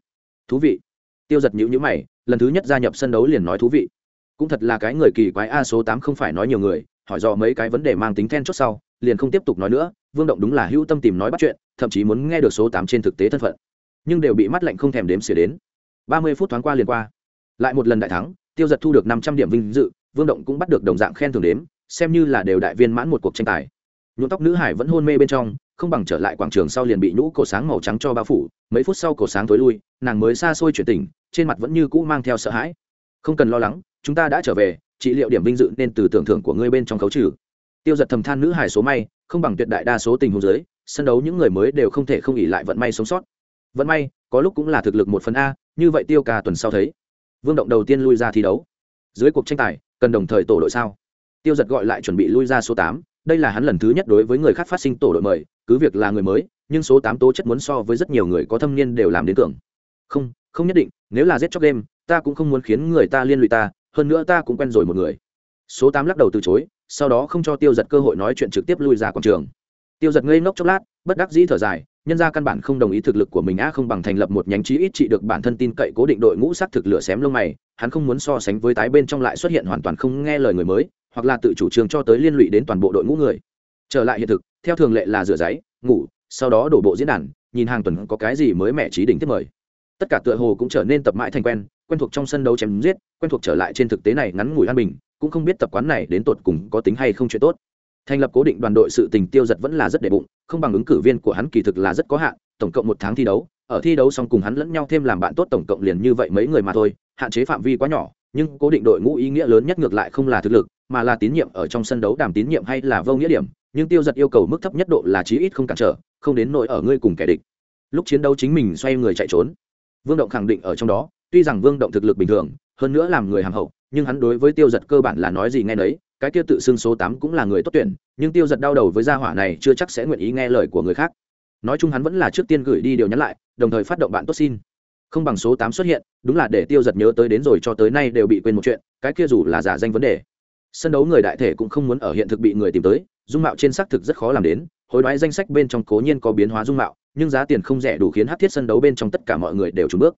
Thú vị. Tiêu giật nhữ nhữ mày, lần thứ nhất gia nhập sân đấu liền nói thú vị. Cũng thật là cái người kỳ quái a số tám không phải nói nhiều người, hỏi dò mấy cái vấn đề mang tính then chốt sau, liền không tiếp tục nói nữa, vương động đúng là hữu tâm tìm nói bắt chuyện, thậm chí muốn nghe được số tám trên thực tế thân phận. Nhưng đều bị mắt lạnh không thèm đếm xỉa đến. Ba mươi phút thoáng qua liền qua. Lại một lần đại thắng tiêu giật thu được năm trăm điểm vinh dự, vương động cũng bắt được đồng dạng khen thưởng đếm, xem như là đều đại viên mãn một cuộc tranh tài. Nhuộm tóc nữ hải vẫn hôn mê bên trong, không bằng trở lại quảng trường sau liền bị nhũ cổ sáng màu trắng cho bao phủ, mấy phút sau cổ sáng tối lui, nàng mới xa xôi chuyển tỉnh, trên mặt vẫn như cũ mang theo sợ hãi. Không cần lo lắng, chúng ta đã trở về, trị liệu điểm vinh dự nên từ tưởng thưởng của ngươi bên trong khấu trừ. Tiêu giật thầm than nữ hải số may, không bằng tuyệt đại đa số tình huống giới sân đấu những người mới đều không thể không ỉ lại vận may sống sót. Vận may, có lúc cũng là thực lực một phần a, như vậy tiêu ca tuần sau thấy vương động đầu tiên lui ra thi đấu. Dưới cuộc tranh tài cần đồng thời tổ đội sao? Tiêu giật gọi lại chuẩn bị lui ra số tám đây là hắn lần thứ nhất đối với người khác phát sinh tổ đội mời cứ việc là người mới nhưng số tám tố chất muốn so với rất nhiều người có thâm niên đều làm đến tưởng không không nhất định nếu là giết chóc game, ta cũng không muốn khiến người ta liên lụy ta hơn nữa ta cũng quen rồi một người. Số tám lắc đầu từ chối sau đó không cho tiêu giật cơ hội nói chuyện trực tiếp lui ra quảng trường. Tiêu giật ngây ngốc chốc lát bất đắc dĩ thở dài nhân ra căn bản không đồng ý thực lực của mình a không bằng thành lập một nhánh trí ít trị được bản thân tin cậy cố định đội ngũ sắc thực lửa xém lông mày, hắn không muốn so sánh với tái bên trong lại xuất hiện hoàn toàn không nghe lời người mới, hoặc là tự chủ trương cho tới liên lụy đến toàn bộ đội ngũ người. Trở lại hiện thực, theo thường lệ là rửa giấy, ngủ, sau đó đổ bộ diễn đàn, nhìn hàng tuần có cái gì mới mẻ trí đỉnh tiếp mời. Tất cả tựa hồ cũng trở nên tập mãi thành quen quen thuộc trong sân đấu chém giết, quen thuộc trở lại trên thực tế này ngắn ngủi an bình, cũng không biết tập quán này đến tột cùng có tính hay không chuyện tốt thành lập cố định đoàn đội sự tình tiêu giật vẫn là rất đệ bụng, không bằng ứng cử viên của hắn kỳ thực là rất có hạn, tổng cộng một tháng thi đấu, ở thi đấu xong cùng hắn lẫn nhau thêm làm bạn tốt tổng cộng liền như vậy mấy người mà thôi, hạn chế phạm vi quá nhỏ, nhưng cố định đội ngũ ý nghĩa lớn nhất ngược lại không là thực lực, mà là tín nhiệm ở trong sân đấu đàm tín nhiệm hay là vô nghĩa điểm, nhưng tiêu giật yêu cầu mức thấp nhất độ là chí ít không cản trở, không đến nỗi ở ngươi cùng kẻ địch. Lúc chiến đấu chính mình xoay người chạy trốn. Vương động khẳng định ở trong đó, tuy rằng vương động thực lực bình thường, hơn nữa làm người hàng hậu nhưng hắn đối với tiêu giật cơ bản là nói gì nghe nấy, cái kia tự xưng số tám cũng là người tốt tuyển, nhưng tiêu giật đau đầu với gia hỏa này chưa chắc sẽ nguyện ý nghe lời của người khác. Nói chung hắn vẫn là trước tiên gửi đi điều nhắn lại, đồng thời phát động bạn tốt xin. Không bằng số tám xuất hiện, đúng là để tiêu giật nhớ tới đến rồi cho tới nay đều bị quên một chuyện, cái kia dù là giả danh vấn đề. Sân đấu người đại thể cũng không muốn ở hiện thực bị người tìm tới, dung mạo trên xác thực rất khó làm đến, hối đoái danh sách bên trong cố nhiên có biến hóa dung mạo, nhưng giá tiền không rẻ đủ khiến hát thiết sân đấu bên trong tất cả mọi người đều trùn bước.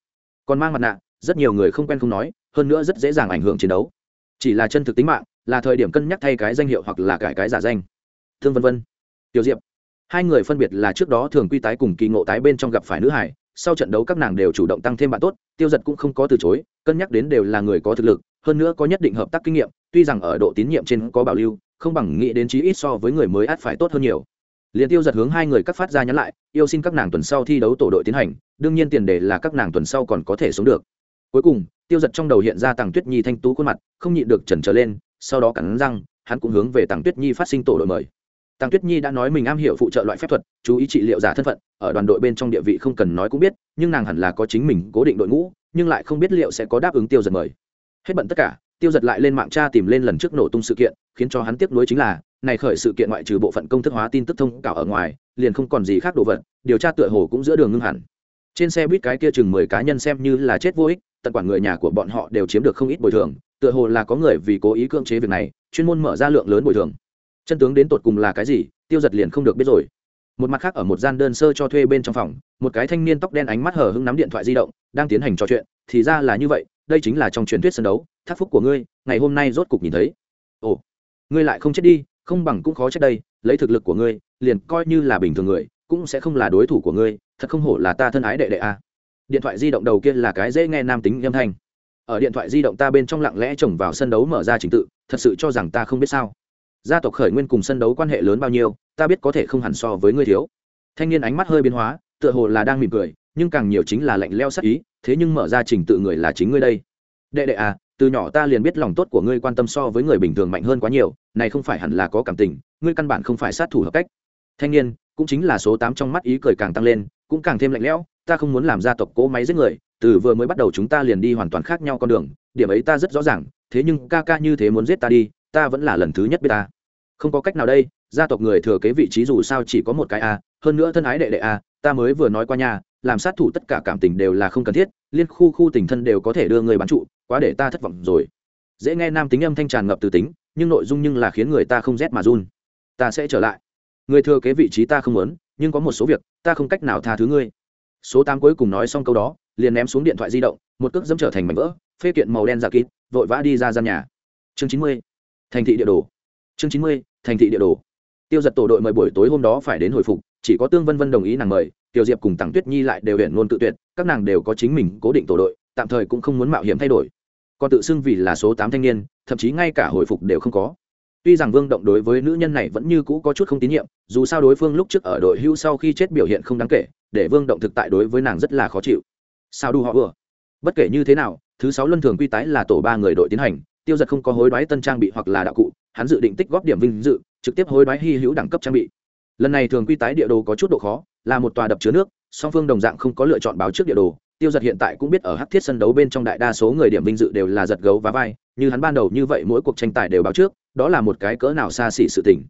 Còn mang mặt nạ, rất nhiều người không quen không nói hơn nữa rất dễ dàng ảnh hưởng chiến đấu. Chỉ là chân thực tính mạng, là thời điểm cân nhắc thay cái danh hiệu hoặc là cải cái giả danh. Thương vân vân, tiểu diệp. Hai người phân biệt là trước đó thường quy tái cùng kỳ ngộ tái bên trong gặp phải nữ hải, sau trận đấu các nàng đều chủ động tăng thêm bạn tốt, tiêu giật cũng không có từ chối, cân nhắc đến đều là người có thực lực, hơn nữa có nhất định hợp tác kinh nghiệm, tuy rằng ở độ tín nhiệm trên có bảo lưu, không bằng nghĩ đến chí ít so với người mới át phải tốt hơn nhiều. Liền tiêu giật hướng hai người các phát ra nhắn lại, yêu xin các nàng tuần sau thi đấu tổ đội tiến hành, đương nhiên tiền đề là các nàng tuần sau còn có thể sống được cuối cùng, tiêu giật trong đầu hiện ra tàng tuyết nhi thanh tú khuôn mặt, không nhịn được chần trở lên, sau đó cắn răng, hắn cũng hướng về tàng tuyết nhi phát sinh tổ đội mời. Tàng tuyết nhi đã nói mình am hiểu phụ trợ loại phép thuật, chú ý trị liệu giả thân phận, ở đoàn đội bên trong địa vị không cần nói cũng biết, nhưng nàng hẳn là có chính mình cố định đội ngũ, nhưng lại không biết liệu sẽ có đáp ứng tiêu giật mời. Hết bận tất cả, tiêu giật lại lên mạng tra tìm lên lần trước nổ tung sự kiện, khiến cho hắn tiếc nuối chính là, này khởi sự kiện ngoại trừ bộ phận công thức hóa tin tức thông cảo ở ngoài, liền không còn gì khác đồ vật, điều tra tựa hồ cũng giữa đường ngưng hẳn. Trên xe buýt cái kia chừng mười cá nhân xem như là chết vô ích tận quản người nhà của bọn họ đều chiếm được không ít bồi thường, tựa hồ là có người vì cố ý cưỡng chế việc này, chuyên môn mở ra lượng lớn bồi thường. Chân tướng đến tột cùng là cái gì, tiêu giật liền không được biết rồi. Một mặt khác ở một gian đơn sơ cho thuê bên trong phòng, một cái thanh niên tóc đen ánh mắt hở hưng nắm điện thoại di động, đang tiến hành trò chuyện, thì ra là như vậy, đây chính là trong truyền thuyết sân đấu, thác phúc của ngươi, ngày hôm nay rốt cục nhìn thấy. Ồ, ngươi lại không chết đi, không bằng cũng khó chết đây, lấy thực lực của ngươi, liền coi như là bình thường người, cũng sẽ không là đối thủ của ngươi, thật không hổ là ta thân ái đệ đệ a điện thoại di động đầu kia là cái dễ nghe nam tính âm thanh. Ở điện thoại di động ta bên trong lặng lẽ chồng vào sân đấu mở ra trình tự, thật sự cho rằng ta không biết sao. Gia tộc khởi nguyên cùng sân đấu quan hệ lớn bao nhiêu, ta biết có thể không hẳn so với ngươi thiếu. Thanh niên ánh mắt hơi biến hóa, tựa hồ là đang mỉm cười, nhưng càng nhiều chính là lạnh leo sắc ý, thế nhưng mở ra trình tự người là chính ngươi đây. Đệ đệ à từ nhỏ ta liền biết lòng tốt của ngươi quan tâm so với người bình thường mạnh hơn quá nhiều, này không phải hẳn là có cảm tình, ngươi căn bản không phải sát thủ hợp cách. Thanh niên, cũng chính là số tám trong mắt ý cười càng tăng lên, cũng càng thêm lạnh lẽo ta không muốn làm gia tộc cỗ máy giết người, từ vừa mới bắt đầu chúng ta liền đi hoàn toàn khác nhau con đường, điểm ấy ta rất rõ ràng, thế nhưng ca ca như thế muốn giết ta đi, ta vẫn là lần thứ nhất biết ta. Không có cách nào đây, gia tộc người thừa kế vị trí dù sao chỉ có một cái a, hơn nữa thân ái đệ đệ a, ta mới vừa nói qua nhà làm sát thủ tất cả cảm tình đều là không cần thiết, liên khu khu tình thân đều có thể đưa người bán trụ, quá để ta thất vọng rồi. Dễ nghe nam tính âm thanh tràn ngập từ tính, nhưng nội dung nhưng là khiến người ta không rét mà run. Ta sẽ trở lại. Người thừa kế vị trí ta không muốn, nhưng có một số việc, ta không cách nào tha thứ ngươi số tám cuối cùng nói xong câu đó, liền ném xuống điện thoại di động, một cước dẫm trở thành mảnh vỡ, phê kiện màu đen giả kín vội vã đi ra gian nhà. Chương chín mươi, thành thị địa đồ. Chương chín mươi, thành thị địa đồ. Tiêu giật tổ đội mời buổi tối hôm đó phải đến hồi phục, chỉ có tương vân vân đồng ý nàng mời, tiểu diệp cùng tặng tuyết nhi lại đều hiện luôn tự tuyệt, các nàng đều có chính mình cố định tổ đội, tạm thời cũng không muốn mạo hiểm thay đổi. Còn tự xưng vì là số tám thanh niên, thậm chí ngay cả hồi phục đều không có. Tuy rằng vương động đối với nữ nhân này vẫn như cũ có chút không tín nhiệm, dù sao đối phương lúc trước ở đội hưu sau khi chết biểu hiện không đáng kể để vương động thực tại đối với nàng rất là khó chịu. Sao đu họ vừa? Bất kể như thế nào, thứ sáu luân thường quy tái là tổ ba người đội tiến hành, tiêu giật không có hối đoái tân trang bị hoặc là đạo cụ, hắn dự định tích góp điểm vinh dự, trực tiếp hối đoái hy hữu đẳng cấp trang bị. Lần này thường quy tái địa đồ có chút độ khó, là một tòa đập chứa nước, song phương đồng dạng không có lựa chọn báo trước địa đồ. Tiêu giật hiện tại cũng biết ở hắc thiết sân đấu bên trong đại đa số người điểm vinh dự đều là giật gấu và vai, như hắn ban đầu như vậy mỗi cuộc tranh tài đều báo trước, đó là một cái cỡ nào xa xỉ sự tình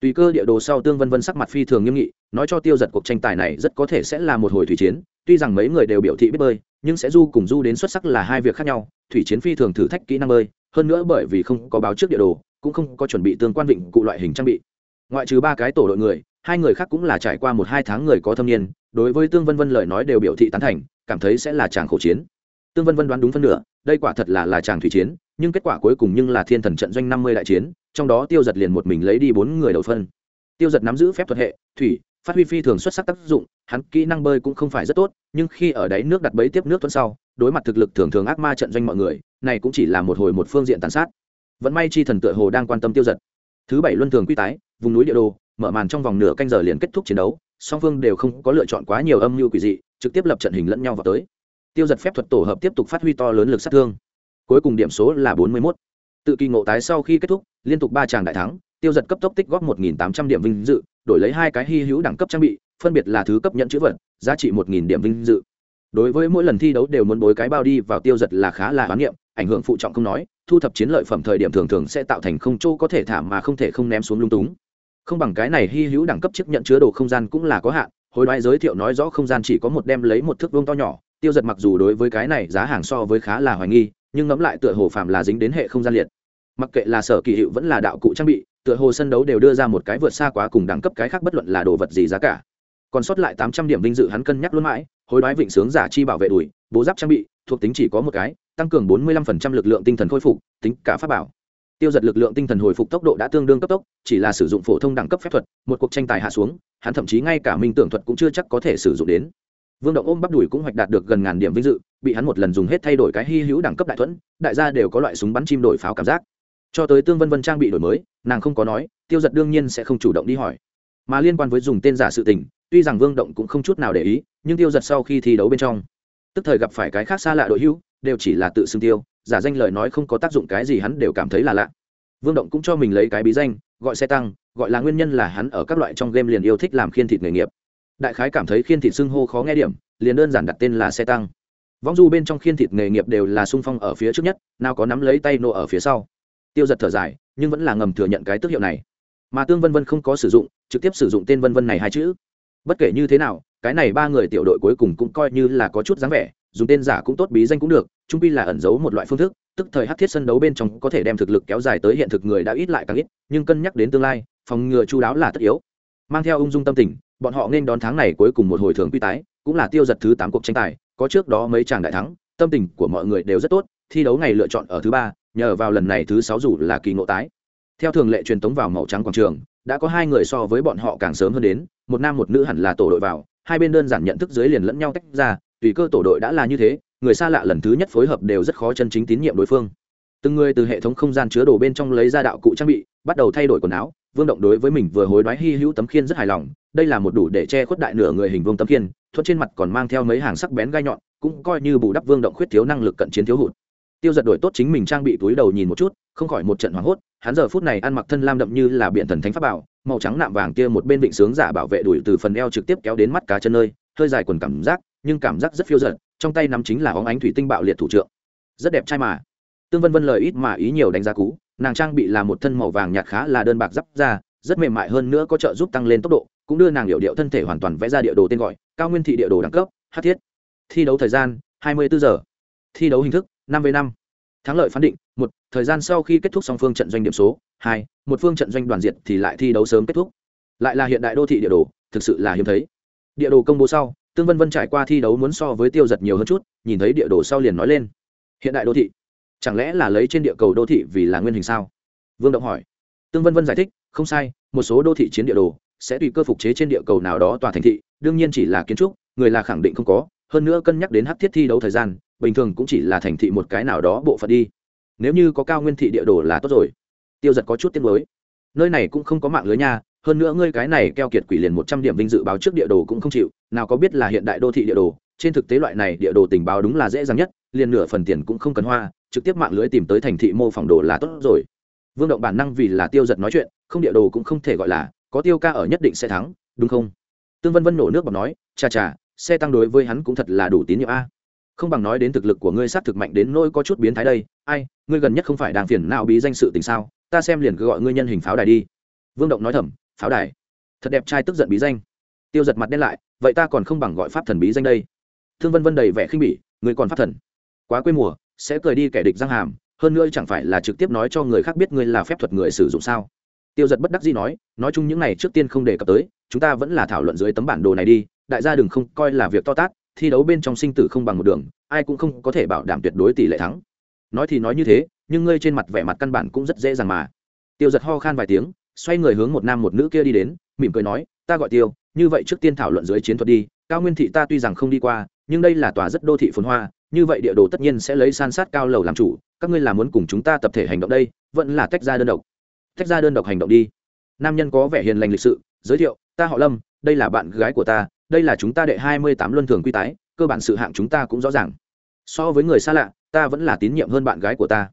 tùy cơ địa đồ sau tương vân vân sắc mặt phi thường nghiêm nghị, nói cho tiêu giật cuộc tranh tài này rất có thể sẽ là một hồi thủy chiến, tuy rằng mấy người đều biểu thị biết bơi, nhưng sẽ du cùng du đến xuất sắc là hai việc khác nhau, thủy chiến phi thường thử thách kỹ năng bơi, hơn nữa bởi vì không có báo trước địa đồ, cũng không có chuẩn bị tương quan vịnh cụ loại hình trang bị. Ngoại trừ ba cái tổ đội người, hai người khác cũng là trải qua một hai tháng người có thâm niên, đối với tương vân vân lời nói đều biểu thị tán thành, cảm thấy sẽ là chàng khổ chiến. Tương vân vân đoán đúng phân nửa đây quả thật là là chàng thủy chiến, nhưng kết quả cuối cùng nhưng là thiên thần trận doanh năm mươi đại chiến, trong đó tiêu giật liền một mình lấy đi bốn người đầu phân. Tiêu giật nắm giữ phép thuật hệ, thủy, phát huy phi thường xuất sắc tác dụng, hắn kỹ năng bơi cũng không phải rất tốt, nhưng khi ở đáy nước đặt bẫy tiếp nước tuần sau, đối mặt thực lực thường thường ác ma trận doanh mọi người, này cũng chỉ là một hồi một phương diện tàn sát. Vẫn may chi thần tựa hồ đang quan tâm tiêu giật. Thứ bảy luân thường quy tái, vùng núi địa đồ, mở màn trong vòng nửa canh giờ liền kết thúc chiến đấu, song phương đều không có lựa chọn quá nhiều âm mưu quỷ dị, trực tiếp lập trận hình lẫn nhau vào tới tiêu giật phép thuật tổ hợp tiếp tục phát huy to lớn lực sát thương. Cuối cùng điểm số là bốn mươi mốt. Tự kỳ ngộ tái sau khi kết thúc, liên tục ba tràng đại thắng, tiêu giật cấp tốc tích góp một nghìn tám trăm điểm vinh dự, đổi lấy hai cái hy hữu đẳng cấp trang bị, phân biệt là thứ cấp nhận chữ vật, giá trị một nghìn điểm vinh dự. Đối với mỗi lần thi đấu đều muốn bối cái bao đi vào tiêu giật là khá là hoán niệm, ảnh hưởng phụ trọng không nói, thu thập chiến lợi phẩm thời điểm thường thường sẽ tạo thành không chỗ có thể thả mà không thể không ném xuống lung túng. Không bằng cái này hy hữu đẳng cấp chức nhận chứa đồ không gian cũng là có hạn, hồi đoái giới thiệu nói rõ không gian chỉ có một đem lấy một thước vuông to nhỏ tiêu giật mặc dù đối với cái này giá hàng so với khá là hoài nghi, nhưng ngẫm lại tựa hồ phạm là dính đến hệ không gian liệt. Mặc kệ là sở kỳ hiệu vẫn là đạo cụ trang bị, tựa hồ sân đấu đều đưa ra một cái vượt xa quá cùng đẳng cấp cái khác bất luận là đồ vật gì giá cả. Còn sót lại tám trăm điểm vinh dự hắn cân nhắc luôn mãi, hối đoái vịnh sướng giả chi bảo vệ đùi, bố giáp trang bị, thuộc tính chỉ có một cái, tăng cường bốn mươi lăm phần trăm lực lượng tinh thần khôi phục, tính cả pháp bảo. Tiêu giật lực lượng tinh thần hồi phục tốc độ đã tương đương cấp tốc, chỉ là sử dụng phổ thông đẳng cấp phép thuật, một cuộc tranh tài hạ xuống, hắn thậm chí ngay cả minh tưởng thuật cũng chưa chắc có thể sử dụng đến vương động ôm bắp đùi cũng hoạch đạt được gần ngàn điểm vinh dự, bị hắn một lần dùng hết thay đổi cái hy hữu đẳng cấp đại thuẫn, đại gia đều có loại súng bắn chim đổi pháo cảm giác. Cho tới tương vân vân trang bị đổi mới, nàng không có nói, tiêu giật đương nhiên sẽ không chủ động đi hỏi. Mà liên quan với dùng tên giả sự tình, tuy rằng vương động cũng không chút nào để ý, nhưng tiêu giật sau khi thi đấu bên trong, tức thời gặp phải cái khác xa lạ đội hữu, đều chỉ là tự xưng tiêu, giả danh lời nói không có tác dụng cái gì hắn đều cảm thấy là lạ. Vương động cũng cho mình lấy cái bí danh, gọi xe tăng, gọi là nguyên nhân là hắn ở các loại trong game liền yêu thích làm khiên thịt nghề nghiệp đại khái cảm thấy khiên thịt xưng hô khó nghe điểm, liền đơn giản đặt tên là xe tăng. Vong du bên trong khiên thịt nghề nghiệp đều là sung phong ở phía trước nhất, nào có nắm lấy tay nộ ở phía sau. Tiêu giật thở dài, nhưng vẫn là ngầm thừa nhận cái tước hiệu này. Mà tương vân vân không có sử dụng, trực tiếp sử dụng tên vân vân này hai chữ. Bất kể như thế nào, cái này ba người tiểu đội cuối cùng cũng coi như là có chút dáng vẻ, dùng tên giả cũng tốt, bí danh cũng được trung pi là ẩn giấu một loại phương thức, tức thời hát thiết sân đấu bên trong có thể đem thực lực kéo dài tới hiện thực người đã ít lại càng ít, nhưng cân nhắc đến tương lai, phòng ngừa chu đáo là tất yếu. Mang theo ung dung tâm tình bọn họ nên đón tháng này cuối cùng một hồi thường quy tái, cũng là tiêu giật thứ tám cuộc tranh tài, có trước đó mấy chàng đại thắng, tâm tình của mọi người đều rất tốt, thi đấu ngày lựa chọn ở thứ ba, nhờ vào lần này thứ sáu dù là kỳ ngộ tái. Theo thường lệ truyền tống vào màu trắng quảng trường, đã có hai người so với bọn họ càng sớm hơn đến, một nam một nữ hẳn là tổ đội vào, hai bên đơn giản nhận thức dưới liền lẫn nhau tách ra, tùy cơ tổ đội đã là như thế, người xa lạ lần thứ nhất phối hợp đều rất khó chân chính tín nhiệm đối phương. Từng người từ hệ thống không gian chứa đồ bên trong lấy ra đạo cụ trang bị, bắt đầu thay đổi quần áo vương động đối với mình vừa hối đoái hy hữu tấm khiên rất hài lòng, đây là một đủ để che khuất đại nửa người hình vương tấm khiên, thuận trên mặt còn mang theo mấy hàng sắc bén gai nhọn, cũng coi như bù đắp vương động khuyết thiếu năng lực cận chiến thiếu hụt. Tiêu giật đổi tốt chính mình trang bị túi đầu nhìn một chút, không khỏi một trận hoảng hốt, hắn giờ phút này ăn mặc thân lam đậm như là biện thần thánh pháp bảo, màu trắng nạm vàng kia một bên vịnh sướng giả bảo vệ đuổi từ phần eo trực tiếp kéo đến mắt cá chân nơi, hơi dài quần cảm giác, nhưng cảm giác rất phiêu giật, trong tay nắm chính là óng ánh thủy tinh bạo liệt thủ trượng. Rất đẹp trai mà. Tương vân vân lời ít mà ý nhiều đánh giá cú nàng trang bị là một thân màu vàng nhạt khá là đơn bạc giáp ra rất mềm mại hơn nữa có trợ giúp tăng lên tốc độ, cũng đưa nàng hiệu điệu thân thể hoàn toàn vẽ ra địa đồ tên gọi, cao nguyên thị địa đồ đẳng cấp, hát thiết. Thi đấu thời gian 24 giờ. Thi đấu hình thức 5 v 5 thắng lợi phán định, một, thời gian sau khi kết thúc song phương trận doanh điểm số, hai, một phương trận doanh đoàn diệt thì lại thi đấu sớm kết thúc. Lại là hiện đại đô thị địa đồ, thực sự là hiếm thấy. Địa đồ công bố sau, tương vân vân trải qua thi đấu muốn so với tiêu giật nhiều hơn chút, nhìn thấy địa đồ sau liền nói lên. Hiện đại đô thị chẳng lẽ là lấy trên địa cầu đô thị vì là nguyên hình sao? Vương động hỏi. Tương vân vân giải thích, không sai, một số đô thị chiến địa đồ sẽ tùy cơ phục chế trên địa cầu nào đó tòa thành thị, đương nhiên chỉ là kiến trúc, người là khẳng định không có, hơn nữa cân nhắc đến hát thiết thi đấu thời gian, bình thường cũng chỉ là thành thị một cái nào đó bộ phận đi. Nếu như có cao nguyên thị địa đồ là tốt rồi. Tiêu giật có chút tiếng mới nơi này cũng không có mạng lưới nha, hơn nữa ngươi cái này keo kiệt quỷ liền một trăm điểm vinh dự báo trước địa đồ cũng không chịu, nào có biết là hiện đại đô thị địa đồ, trên thực tế loại này địa đồ tình báo đúng là dễ dàng nhất liền nửa phần tiền cũng không cần hoa, trực tiếp mạng lưới tìm tới thành thị mô phỏng đồ là tốt rồi. Vương động bản năng vì là tiêu giật nói chuyện, không địa đồ cũng không thể gọi là, có tiêu ca ở nhất định sẽ thắng, đúng không? Tương vân vân nổ nước bọc nói, chà chà, xe tăng đối với hắn cũng thật là đủ tín nhiệm a. Không bằng nói đến thực lực của ngươi sát thực mạnh đến nỗi có chút biến thái đây. Ai, ngươi gần nhất không phải đang phiền nào bí danh sự tình sao? Ta xem liền cứ gọi ngươi nhân hình pháo đài đi. Vương động nói thầm, pháo đài? Thật đẹp trai tức giận bí danh. Tiêu giật mặt đen lại, vậy ta còn không bằng gọi pháp thần bí danh đây. Thương vân vân đầy vẻ khinh bỉ người còn pháp thần? Quá quê mùa, sẽ cười đi kẻ địch răng hàm, hơn nữa chẳng phải là trực tiếp nói cho người khác biết ngươi là phép thuật người sử dụng sao? Tiêu giật bất đắc dĩ nói nói chung những này trước tiên không đề cập tới, chúng ta vẫn là thảo luận dưới tấm bản đồ này đi, đại gia đừng không coi là việc to tát, thi đấu bên trong sinh tử không bằng một đường, ai cũng không có thể bảo đảm tuyệt đối tỷ lệ thắng. Nói thì nói như thế, nhưng ngươi trên mặt vẻ mặt căn bản cũng rất dễ dàng mà. Tiêu giật ho khan vài tiếng, xoay người hướng một nam một nữ kia đi đến, mỉm cười nói, ta gọi tiêu, như vậy trước tiên thảo luận dưới chiến thuật đi, cao nguyên thị ta tuy rằng không đi qua, nhưng đây là tòa rất đô thị phồn hoa như vậy địa đồ tất nhiên sẽ lấy san sát cao lầu làm chủ, các ngươi là muốn cùng chúng ta tập thể hành động đây, vẫn là tách ra đơn độc. Tách ra đơn độc hành động đi. Nam nhân có vẻ hiền lành lịch sự, giới thiệu, ta họ lâm, đây là bạn gái của ta, đây là chúng ta đệ hai mươi tám luân thường quy tái, cơ bản sự hạng chúng ta cũng rõ ràng. So với người xa lạ, ta vẫn là tín nhiệm hơn bạn gái của ta.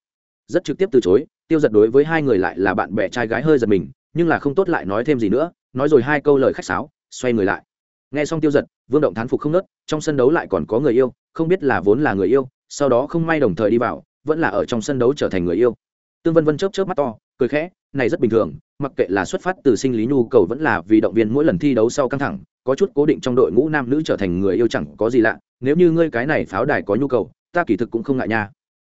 Rất trực tiếp từ chối, tiêu giật đối với hai người lại là bạn bè trai gái hơi giật mình, nhưng là không tốt lại nói thêm gì nữa, nói rồi hai câu lời khách sáo, xoay người lại. Nghe xong tiêu giật, vương động thán phục không nớt, trong sân đấu lại còn có người yêu không biết là vốn là người yêu, sau đó không may đồng thời đi vào, vẫn là ở trong sân đấu trở thành người yêu. Tương vân vân chớp chớp mắt to, cười khẽ, này rất bình thường, mặc kệ là xuất phát từ sinh lý nhu cầu vẫn là vì động viên mỗi lần thi đấu sau căng thẳng, có chút cố định trong đội ngũ nam nữ trở thành người yêu chẳng có gì lạ, nếu như ngươi cái này pháo đài có nhu cầu, ta kỳ thực cũng không ngại nha.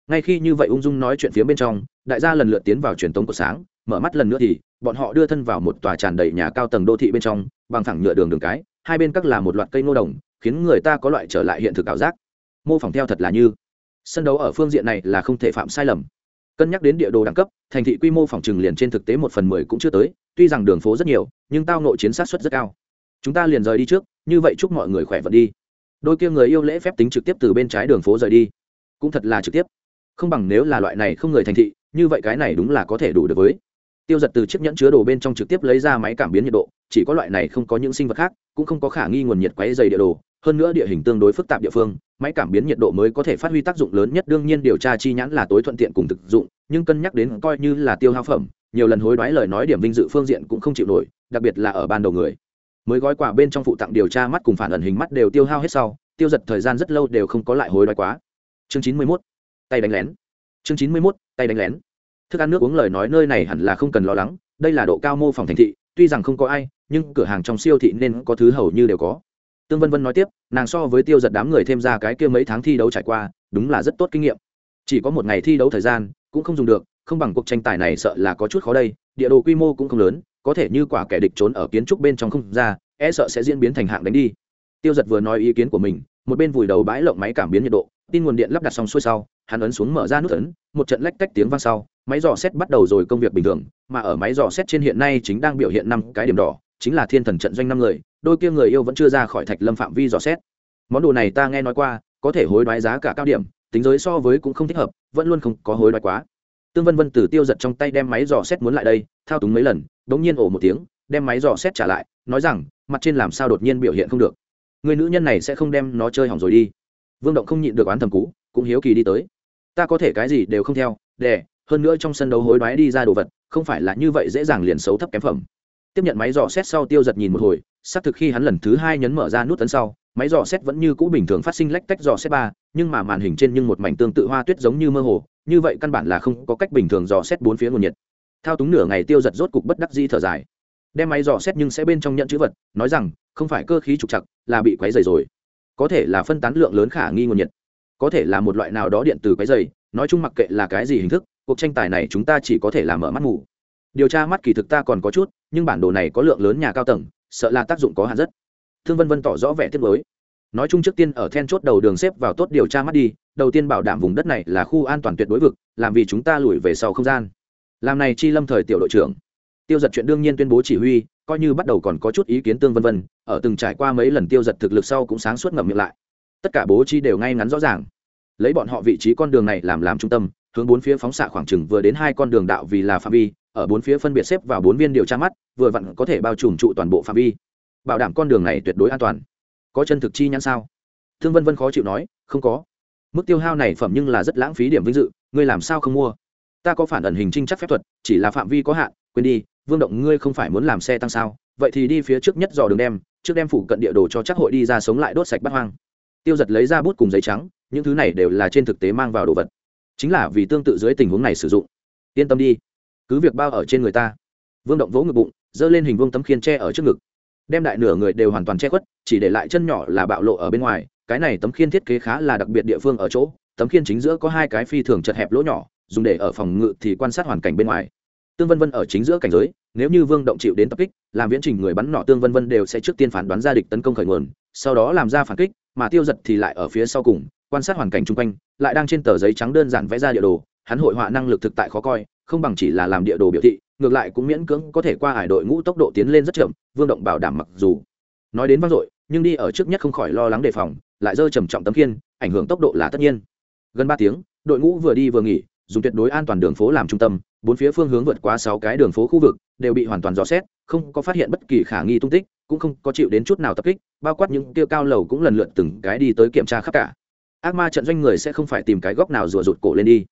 Ngay khi như vậy ung dung nói chuyện phía bên trong, đại gia lần lượt tiến vào truyền tống của sáng, mở mắt lần nữa thì, bọn họ đưa thân vào một tòa tràn đầy nhà cao tầng đô thị bên trong, bằng thẳng nhựa đường đường cái, hai bên các là một loạt cây ngô đồng, khiến người ta có loại trở lại hiện thực ảo giác mô phỏng theo thật là như. Sân đấu ở phương diện này là không thể phạm sai lầm. Cân nhắc đến địa đồ đẳng cấp, thành thị quy mô phòng trừng liền trên thực tế một phần mười cũng chưa tới, tuy rằng đường phố rất nhiều, nhưng tao nội chiến sát xuất rất cao. Chúng ta liền rời đi trước, như vậy chúc mọi người khỏe vận đi. Đôi kia người yêu lễ phép tính trực tiếp từ bên trái đường phố rời đi. Cũng thật là trực tiếp. Không bằng nếu là loại này không người thành thị, như vậy cái này đúng là có thể đủ được với. Tiêu giật từ chiếc nhẫn chứa đồ bên trong trực tiếp lấy ra máy cảm biến nhiệt độ, chỉ có loại này không có những sinh vật khác, cũng không có khả nghi nguồn nhiệt quáy dày địa đồ, hơn nữa địa hình tương đối phức tạp địa phương máy cảm biến nhiệt độ mới có thể phát huy tác dụng lớn nhất. Đương nhiên điều tra chi nhãn là tối thuận tiện cùng thực dụng, nhưng cân nhắc đến coi như là tiêu hao phẩm, nhiều lần hối đoái lời nói điểm vinh dự phương diện cũng không chịu nổi, đặc biệt là ở ban đầu người. Mới gói quà bên trong phụ tặng điều tra mắt cùng phản ẩn hình mắt đều tiêu hao hết sau, tiêu giật thời gian rất lâu đều không có lại hối đoái quá. Chương chín mươi mốt, tay đánh lén. Chương chín mươi mốt, tay đánh lén. Thức ăn nước uống lời nói nơi này hẳn là không cần lo lắng, đây là độ cao mô phòng thành thị, tuy rằng không có ai, nhưng cửa hàng trong siêu thị nên có thứ hầu như đều có tương vân vân nói tiếp, nàng so với tiêu giật đám người thêm ra cái kia mấy tháng thi đấu trải qua, đúng là rất tốt kinh nghiệm. Chỉ có một ngày thi đấu thời gian, cũng không dùng được, không bằng cuộc tranh tài này sợ là có chút khó đây, địa đồ quy mô cũng không lớn, có thể như quả kẻ địch trốn ở kiến trúc bên trong không ra e sợ sẽ diễn biến thành hạng đánh đi. Tiêu giật vừa nói ý kiến của mình, một bên vùi đầu bãi lộng máy cảm biến nhiệt độ, tin nguồn điện lắp đặt xong xuôi sau, hắn ấn xuống mở ra nút ấn, một trận lách tách tiếng vang sau, máy dò xét bắt đầu rồi công việc bình thường, mà ở máy dò xét trên hiện nay chính đang biểu hiện năm cái điểm đỏ, chính là thiên thần trận doanh năm người đôi kia người yêu vẫn chưa ra khỏi thạch lâm phạm vi dò xét. Món đồ này ta nghe nói qua, có thể hối đoái giá cả cao điểm, tính giới so với cũng không thích hợp, vẫn luôn không có hối đoái quá. Tương vân vân từ tiêu giật trong tay đem máy dò xét muốn lại đây, thao túng mấy lần đ ỗ n g nhiên ổ một tiếng, đem máy dò xét trả lại, nói rằng, mặt trên làm sao đột nhiên biểu hiện không được. Người nữ nhân này sẽ không đem nó chơi hỏng rồi đi. Vương động không nhịn được oán thầm cú cũng hiếu kỳ đi tới. Ta có thể cái gì đều không theo để hơn nữa trong sân đấu hối đoái đi ra đồ vật, không phải là như vậy dễ dàng liền xấu thấp kém phẩm. Tiếp nhận máy dò xét sau tiêu giật nhìn một hồi xác thực khi hắn lần thứ hai nhấn mở ra nút tấn sau, máy dò xét vẫn như cũ bình thường phát sinh lách tách dò xét ba, nhưng mà màn hình trên nhưng một mảnh tương tự hoa tuyết giống như mơ hồ, như vậy căn bản là không có cách bình thường dò xét bốn phía nguồn nhiệt. Thao túng nửa ngày tiêu giật rốt cục bất đắc di thở dài. Đem máy dò xét nhưng sẽ bên trong nhận chữ vật, nói rằng, không phải cơ khí trục chặt là bị quấy dày rồi. Có thể là phân tán lượng lớn khả nghi nguồn nhiệt. Có thể là một loại nào đó điện từ quấy dày nói chung mặc kệ là cái gì hình thức, cuộc tranh tài này chúng ta chỉ có thể làm mở mắt ngủ điều tra mắt kỳ thực ta còn có chút, nhưng bản đồ này có lượng lớn nhà cao tầng sợ là tác dụng có hạn rất. Thương vân vân tỏ rõ vẻ tiếp với nói chung trước tiên ở then chốt đầu đường xếp vào tốt điều tra mắt đi, đầu tiên bảo đảm vùng đất này là khu an toàn tuyệt đối vực, làm vì chúng ta lùi về sau không gian. Làm này chi lâm thời tiểu đội trưởng. Tiêu giật chuyện đương nhiên tuyên bố chỉ huy, coi như bắt đầu còn có chút ý kiến tương vân vân, ở từng trải qua mấy lần tiêu giật thực lực sau cũng sáng suốt ngậm miệng lại. Tất cả bố chi đều ngay ngắn rõ ràng. Lấy bọn họ vị trí con đường này làm làm trung tâm, hướng bốn phía phóng xạ khoảng chừng vừa đến hai con đường đạo vì là phạm vi ở bốn phía phân biệt xếp vào bốn viên điều tra mắt, vừa vặn có thể bao trùm trụ toàn bộ phạm vi. Bảo đảm con đường này tuyệt đối an toàn. Có chân thực chi nhãn sao? Thương vân vân khó chịu nói, không có. Mức tiêu hao này phẩm nhưng là rất lãng phí điểm vinh dự, ngươi làm sao không mua? Ta có phản ẩn hình trinh chắc phép thuật, chỉ là phạm vi có hạn, quên đi, vương động ngươi không phải muốn làm xe tăng sao? Vậy thì đi phía trước nhất dò đường đem, trước đem phủ cận địa đồ cho chắc hội đi ra sống lại đốt sạch bắt hoang. Tiêu giật lấy ra bút cùng giấy trắng, những thứ này đều là trên thực tế mang vào đồ vật. Chính là vì tương tự dưới tình huống này sử dụng. Yên tâm đi cứ việc bao ở trên người ta. Vương động vỗ ngực bụng, giơ lên hình vuông tấm khiên tre ở trước ngực. Đem đại nửa người đều hoàn toàn che khuất, chỉ để lại chân nhỏ là bạo lộ ở bên ngoài. Cái này tấm khiên thiết kế khá là đặc biệt địa phương ở chỗ, tấm khiên chính giữa có hai cái phi thường chật hẹp lỗ nhỏ, dùng để ở phòng ngự thì quan sát hoàn cảnh bên ngoài. Tương vân vân ở chính giữa cảnh giới, nếu như vương động chịu đến tập kích, làm viễn trình người bắn nọ tương vân vân đều sẽ trước tiên phán đoán ra địch tấn công khởi nguồn, sau đó làm ra phản kích, mà tiêu giật thì lại ở phía sau cùng, quan sát hoàn cảnh chung quanh, lại đang trên tờ giấy trắng đơn giản vẽ ra địa đồ, hắn hội họa năng lực thực tại khó coi không bằng chỉ là làm địa đồ biểu thị, ngược lại cũng miễn cưỡng có thể qua hải đội ngũ tốc độ tiến lên rất chậm, vương động bảo đảm mặc dù. Nói đến vang dội, nhưng đi ở trước nhất không khỏi lo lắng đề phòng, lại dơ trầm trọng tấm kiên ảnh hưởng tốc độ là tất nhiên. Gần ba tiếng, đội ngũ vừa đi vừa nghỉ, dùng tuyệt đối an toàn đường phố làm trung tâm, bốn phía phương hướng vượt qua sáu cái đường phố khu vực, đều bị hoàn toàn dò xét, không có phát hiện bất kỳ khả nghi tung tích, cũng không có chịu đến chút nào tập kích, bao quát những kia cao lầu cũng lần lượt từng cái đi tới kiểm tra khắp cả. Ác ma trận doanh người sẽ không phải tìm cái góc nào rùa rụt cổ lên đi.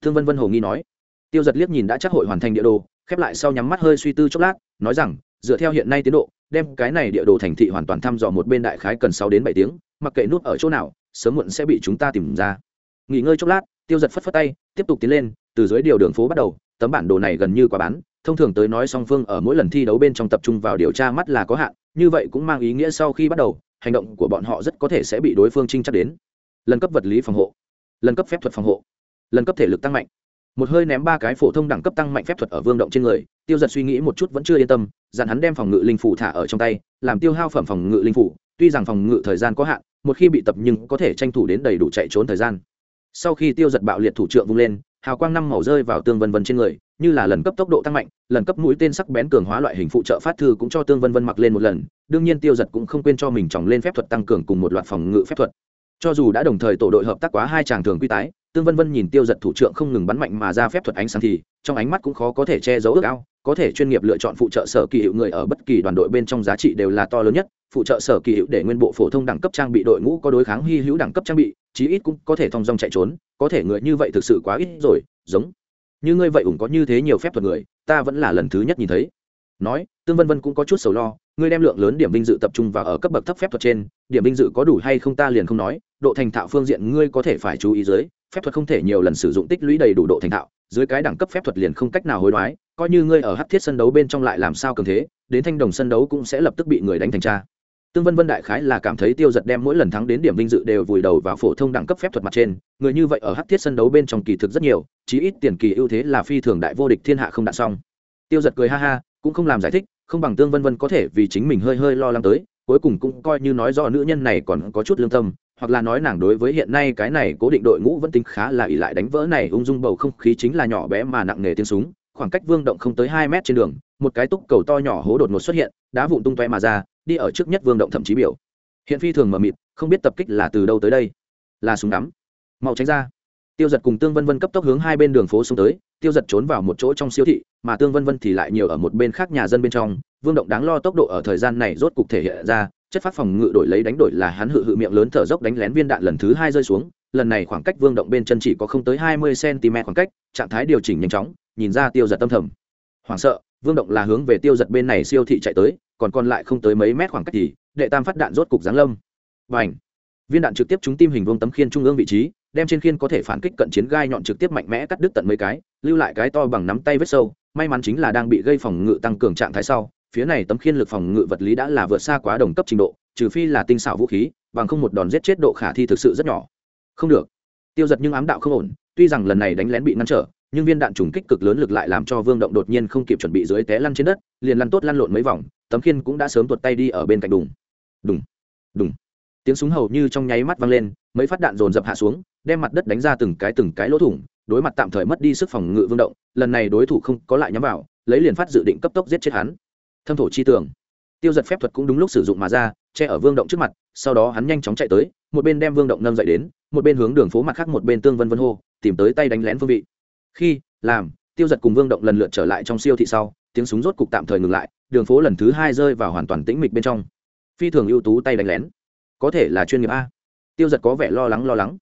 Thương vân vân hồ nghi nói tiêu giật liếc nhìn đã chắc hội hoàn thành địa đồ, khép lại sau nhắm mắt hơi suy tư chốc lát, nói rằng, dựa theo hiện nay tiến độ, đem cái này địa đồ thành thị hoàn toàn thăm dò một bên đại khái cần sáu đến bảy tiếng, mặc kệ nút ở chỗ nào, sớm muộn sẽ bị chúng ta tìm ra. Nghỉ ngơi chốc lát, tiêu giật phất phất tay, tiếp tục tiến lên, từ dưới điều đường phố bắt đầu, tấm bản đồ này gần như quá bán, thông thường tới nói song phương ở mỗi lần thi đấu bên trong tập trung vào điều tra mắt là có hạn, như vậy cũng mang ý nghĩa sau khi bắt đầu, hành động của bọn họ rất có thể sẽ bị đối phương trinh chắc đến. Lần cấp vật lý phòng hộ, lần cấp phép thuật phòng hộ, lần cấp thể lực tăng mạnh một hơi ném ba cái phổ thông đẳng cấp tăng mạnh phép thuật ở vương động trên người, tiêu giật suy nghĩ một chút vẫn chưa yên tâm, dặn hắn đem phòng ngự linh phủ thả ở trong tay, làm tiêu hao phẩm phòng ngự linh phủ, tuy rằng phòng ngự thời gian có hạn, một khi bị tập nhưng có thể tranh thủ đến đầy đủ chạy trốn thời gian. Sau khi tiêu giật bạo liệt thủ trượng vung lên, hào quang năm màu rơi vào tương vân vân trên người, như là lần cấp tốc độ tăng mạnh, lần cấp mũi tên sắc bén cường hóa loại hình phụ trợ phát thư cũng cho tương vân vân mặc lên một lần, đương nhiên tiêu giật cũng không quên cho mình tròng lên phép thuật tăng cường cùng một loạt phòng ngự phép thuật cho dù đã đồng thời tổ đội hợp tác quá hai chàng thường quy tái, tương vân vân nhìn tiêu giật thủ trưởng không ngừng bắn mạnh mà ra phép thuật ánh sáng thì, trong ánh mắt cũng khó có thể che giấu ước ao, có thể chuyên nghiệp lựa chọn phụ trợ sở kỳ hiệu người ở bất kỳ đoàn đội bên trong giá trị đều là to lớn nhất, phụ trợ sở kỳ hiệu để nguyên bộ phổ thông đẳng cấp trang bị đội ngũ có đối kháng hy hữu đẳng cấp trang bị, chí ít cũng có thể thong dong chạy trốn, có thể người như vậy thực sự quá ít rồi, giống như ngươi vậy ủng có như thế nhiều phép thuật người, ta vẫn là lần thứ nhất nhìn thấy. Nói, tương vân vân cũng có chút sầu lo, ngươi đem lượng lớn điểm vinh dự tập trung vào ở cấp bậc thấp phép thuật trên, điểm vinh dự có đủ hay không ta liền không nói độ thành thạo phương diện ngươi có thể phải chú ý dưới, phép thuật không thể nhiều lần sử dụng tích lũy đầy đủ độ thành thạo, dưới cái đẳng cấp phép thuật liền không cách nào hối đoái, coi như ngươi ở hắc thiết sân đấu bên trong lại làm sao cường thế, đến thanh đồng sân đấu cũng sẽ lập tức bị người đánh thành tra tương vân vân đại khái là cảm thấy tiêu giật đem mỗi lần thắng đến điểm vinh dự đều vùi đầu vào phổ thông đẳng cấp phép thuật mặt trên, người như vậy ở hắc thiết sân đấu bên trong kỳ thực rất nhiều, chí ít tiền kỳ ưu thế là phi thường đại vô địch thiên hạ không đạn xong. Tiêu giật cười ha ha, cũng không làm giải thích, không bằng tương vân vân có thể vì chính mình hơi hơi lo lắng tới, cuối cùng cũng coi như nói do nữ nhân này còn có chút lương tâm hoặc là nói nàng đối với hiện nay cái này cố định đội ngũ vẫn tính khá là ỷ lại đánh vỡ này, ung dung bầu không khí chính là nhỏ bé mà nặng nề tiếng súng, khoảng cách vương động không tới hai mét trên đường, một cái túc cầu to nhỏ hố đột ngột xuất hiện, đá vụn tung toe mà ra, đi ở trước nhất vương động thậm chí biểu. Hiện phi thường mờ mịt, không biết tập kích là từ đâu tới đây. Là súng đắm mau tránh ra. Tiêu giật cùng tương vân vân cấp tốc hướng hai bên đường phố xuống tới, tiêu giật trốn vào một chỗ trong siêu thị, mà tương vân vân thì lại nhiều ở một bên khác nhà dân bên trong. Vương động đáng lo tốc độ ở thời gian này rốt cục thể hiện ra chất phát phòng ngự đổi lấy đánh đổi là hắn hự hự miệng lớn thở dốc đánh lén viên đạn lần thứ hai rơi xuống, lần này khoảng cách vương động bên chân chỉ có không tới hai mươi cm khoảng cách, trạng thái điều chỉnh nhanh chóng, nhìn ra tiêu giật tâm thầm. Hoảng sợ, vương động là hướng về tiêu giật bên này siêu thị chạy tới, còn còn lại không tới mấy mét khoảng cách thì, đệ tam phát đạn rốt cục giáng lâm. Và ảnh viên đạn trực tiếp trúng tim hình vuông tấm khiên trung ương vị trí, đem trên khiên có thể phản kích cận chiến gai nhọn trực tiếp mạnh mẽ cắt đứt tận mấy cái, lưu lại cái to bằng nắm tay vết sâu, may mắn chính là đang bị gây phòng ngự tăng cường trạng thái sau phía này tấm khiên lực phòng ngự vật lý đã là vượt xa quá đồng cấp trình độ, trừ phi là tinh xảo vũ khí, bằng không một đòn giết chết độ khả thi thực sự rất nhỏ. Không được. Tiêu giật nhưng ám đạo không ổn, tuy rằng lần này đánh lén bị ngăn trở, nhưng viên đạn trùng kích cực lớn lực lại làm cho vương động đột nhiên không kịp chuẩn bị dưới té lăn trên đất, liền lăn tốt lăn lộn mấy vòng, tấm khiên cũng đã sớm tuột tay đi ở bên cạnh đùng. Đùng. Đùng. Tiếng súng hầu như trong nháy mắt vang lên, mấy phát đạn dồn dập hạ xuống, đem mặt đất đánh ra từng cái từng cái lỗ thủng, đối mặt tạm thời mất đi sức phòng ngự vương động, lần này đối thủ không có lại nhắm vào, lấy liền phát dự định cấp tốc giết chết hắn thâm thổ chi tường. Tiêu giật phép thuật cũng đúng lúc sử dụng mà ra, che ở vương động trước mặt, sau đó hắn nhanh chóng chạy tới, một bên đem vương động nâng dậy đến, một bên hướng đường phố mặt khác một bên tương vân vân hô, tìm tới tay đánh lén phương vị. Khi, làm, tiêu giật cùng vương động lần lượt trở lại trong siêu thị sau, tiếng súng rốt cục tạm thời ngừng lại, đường phố lần thứ hai rơi vào hoàn toàn tĩnh mịch bên trong. Phi thường ưu tú tay đánh lén. Có thể là chuyên nghiệp a. Tiêu giật có vẻ lo lắng lo lắng.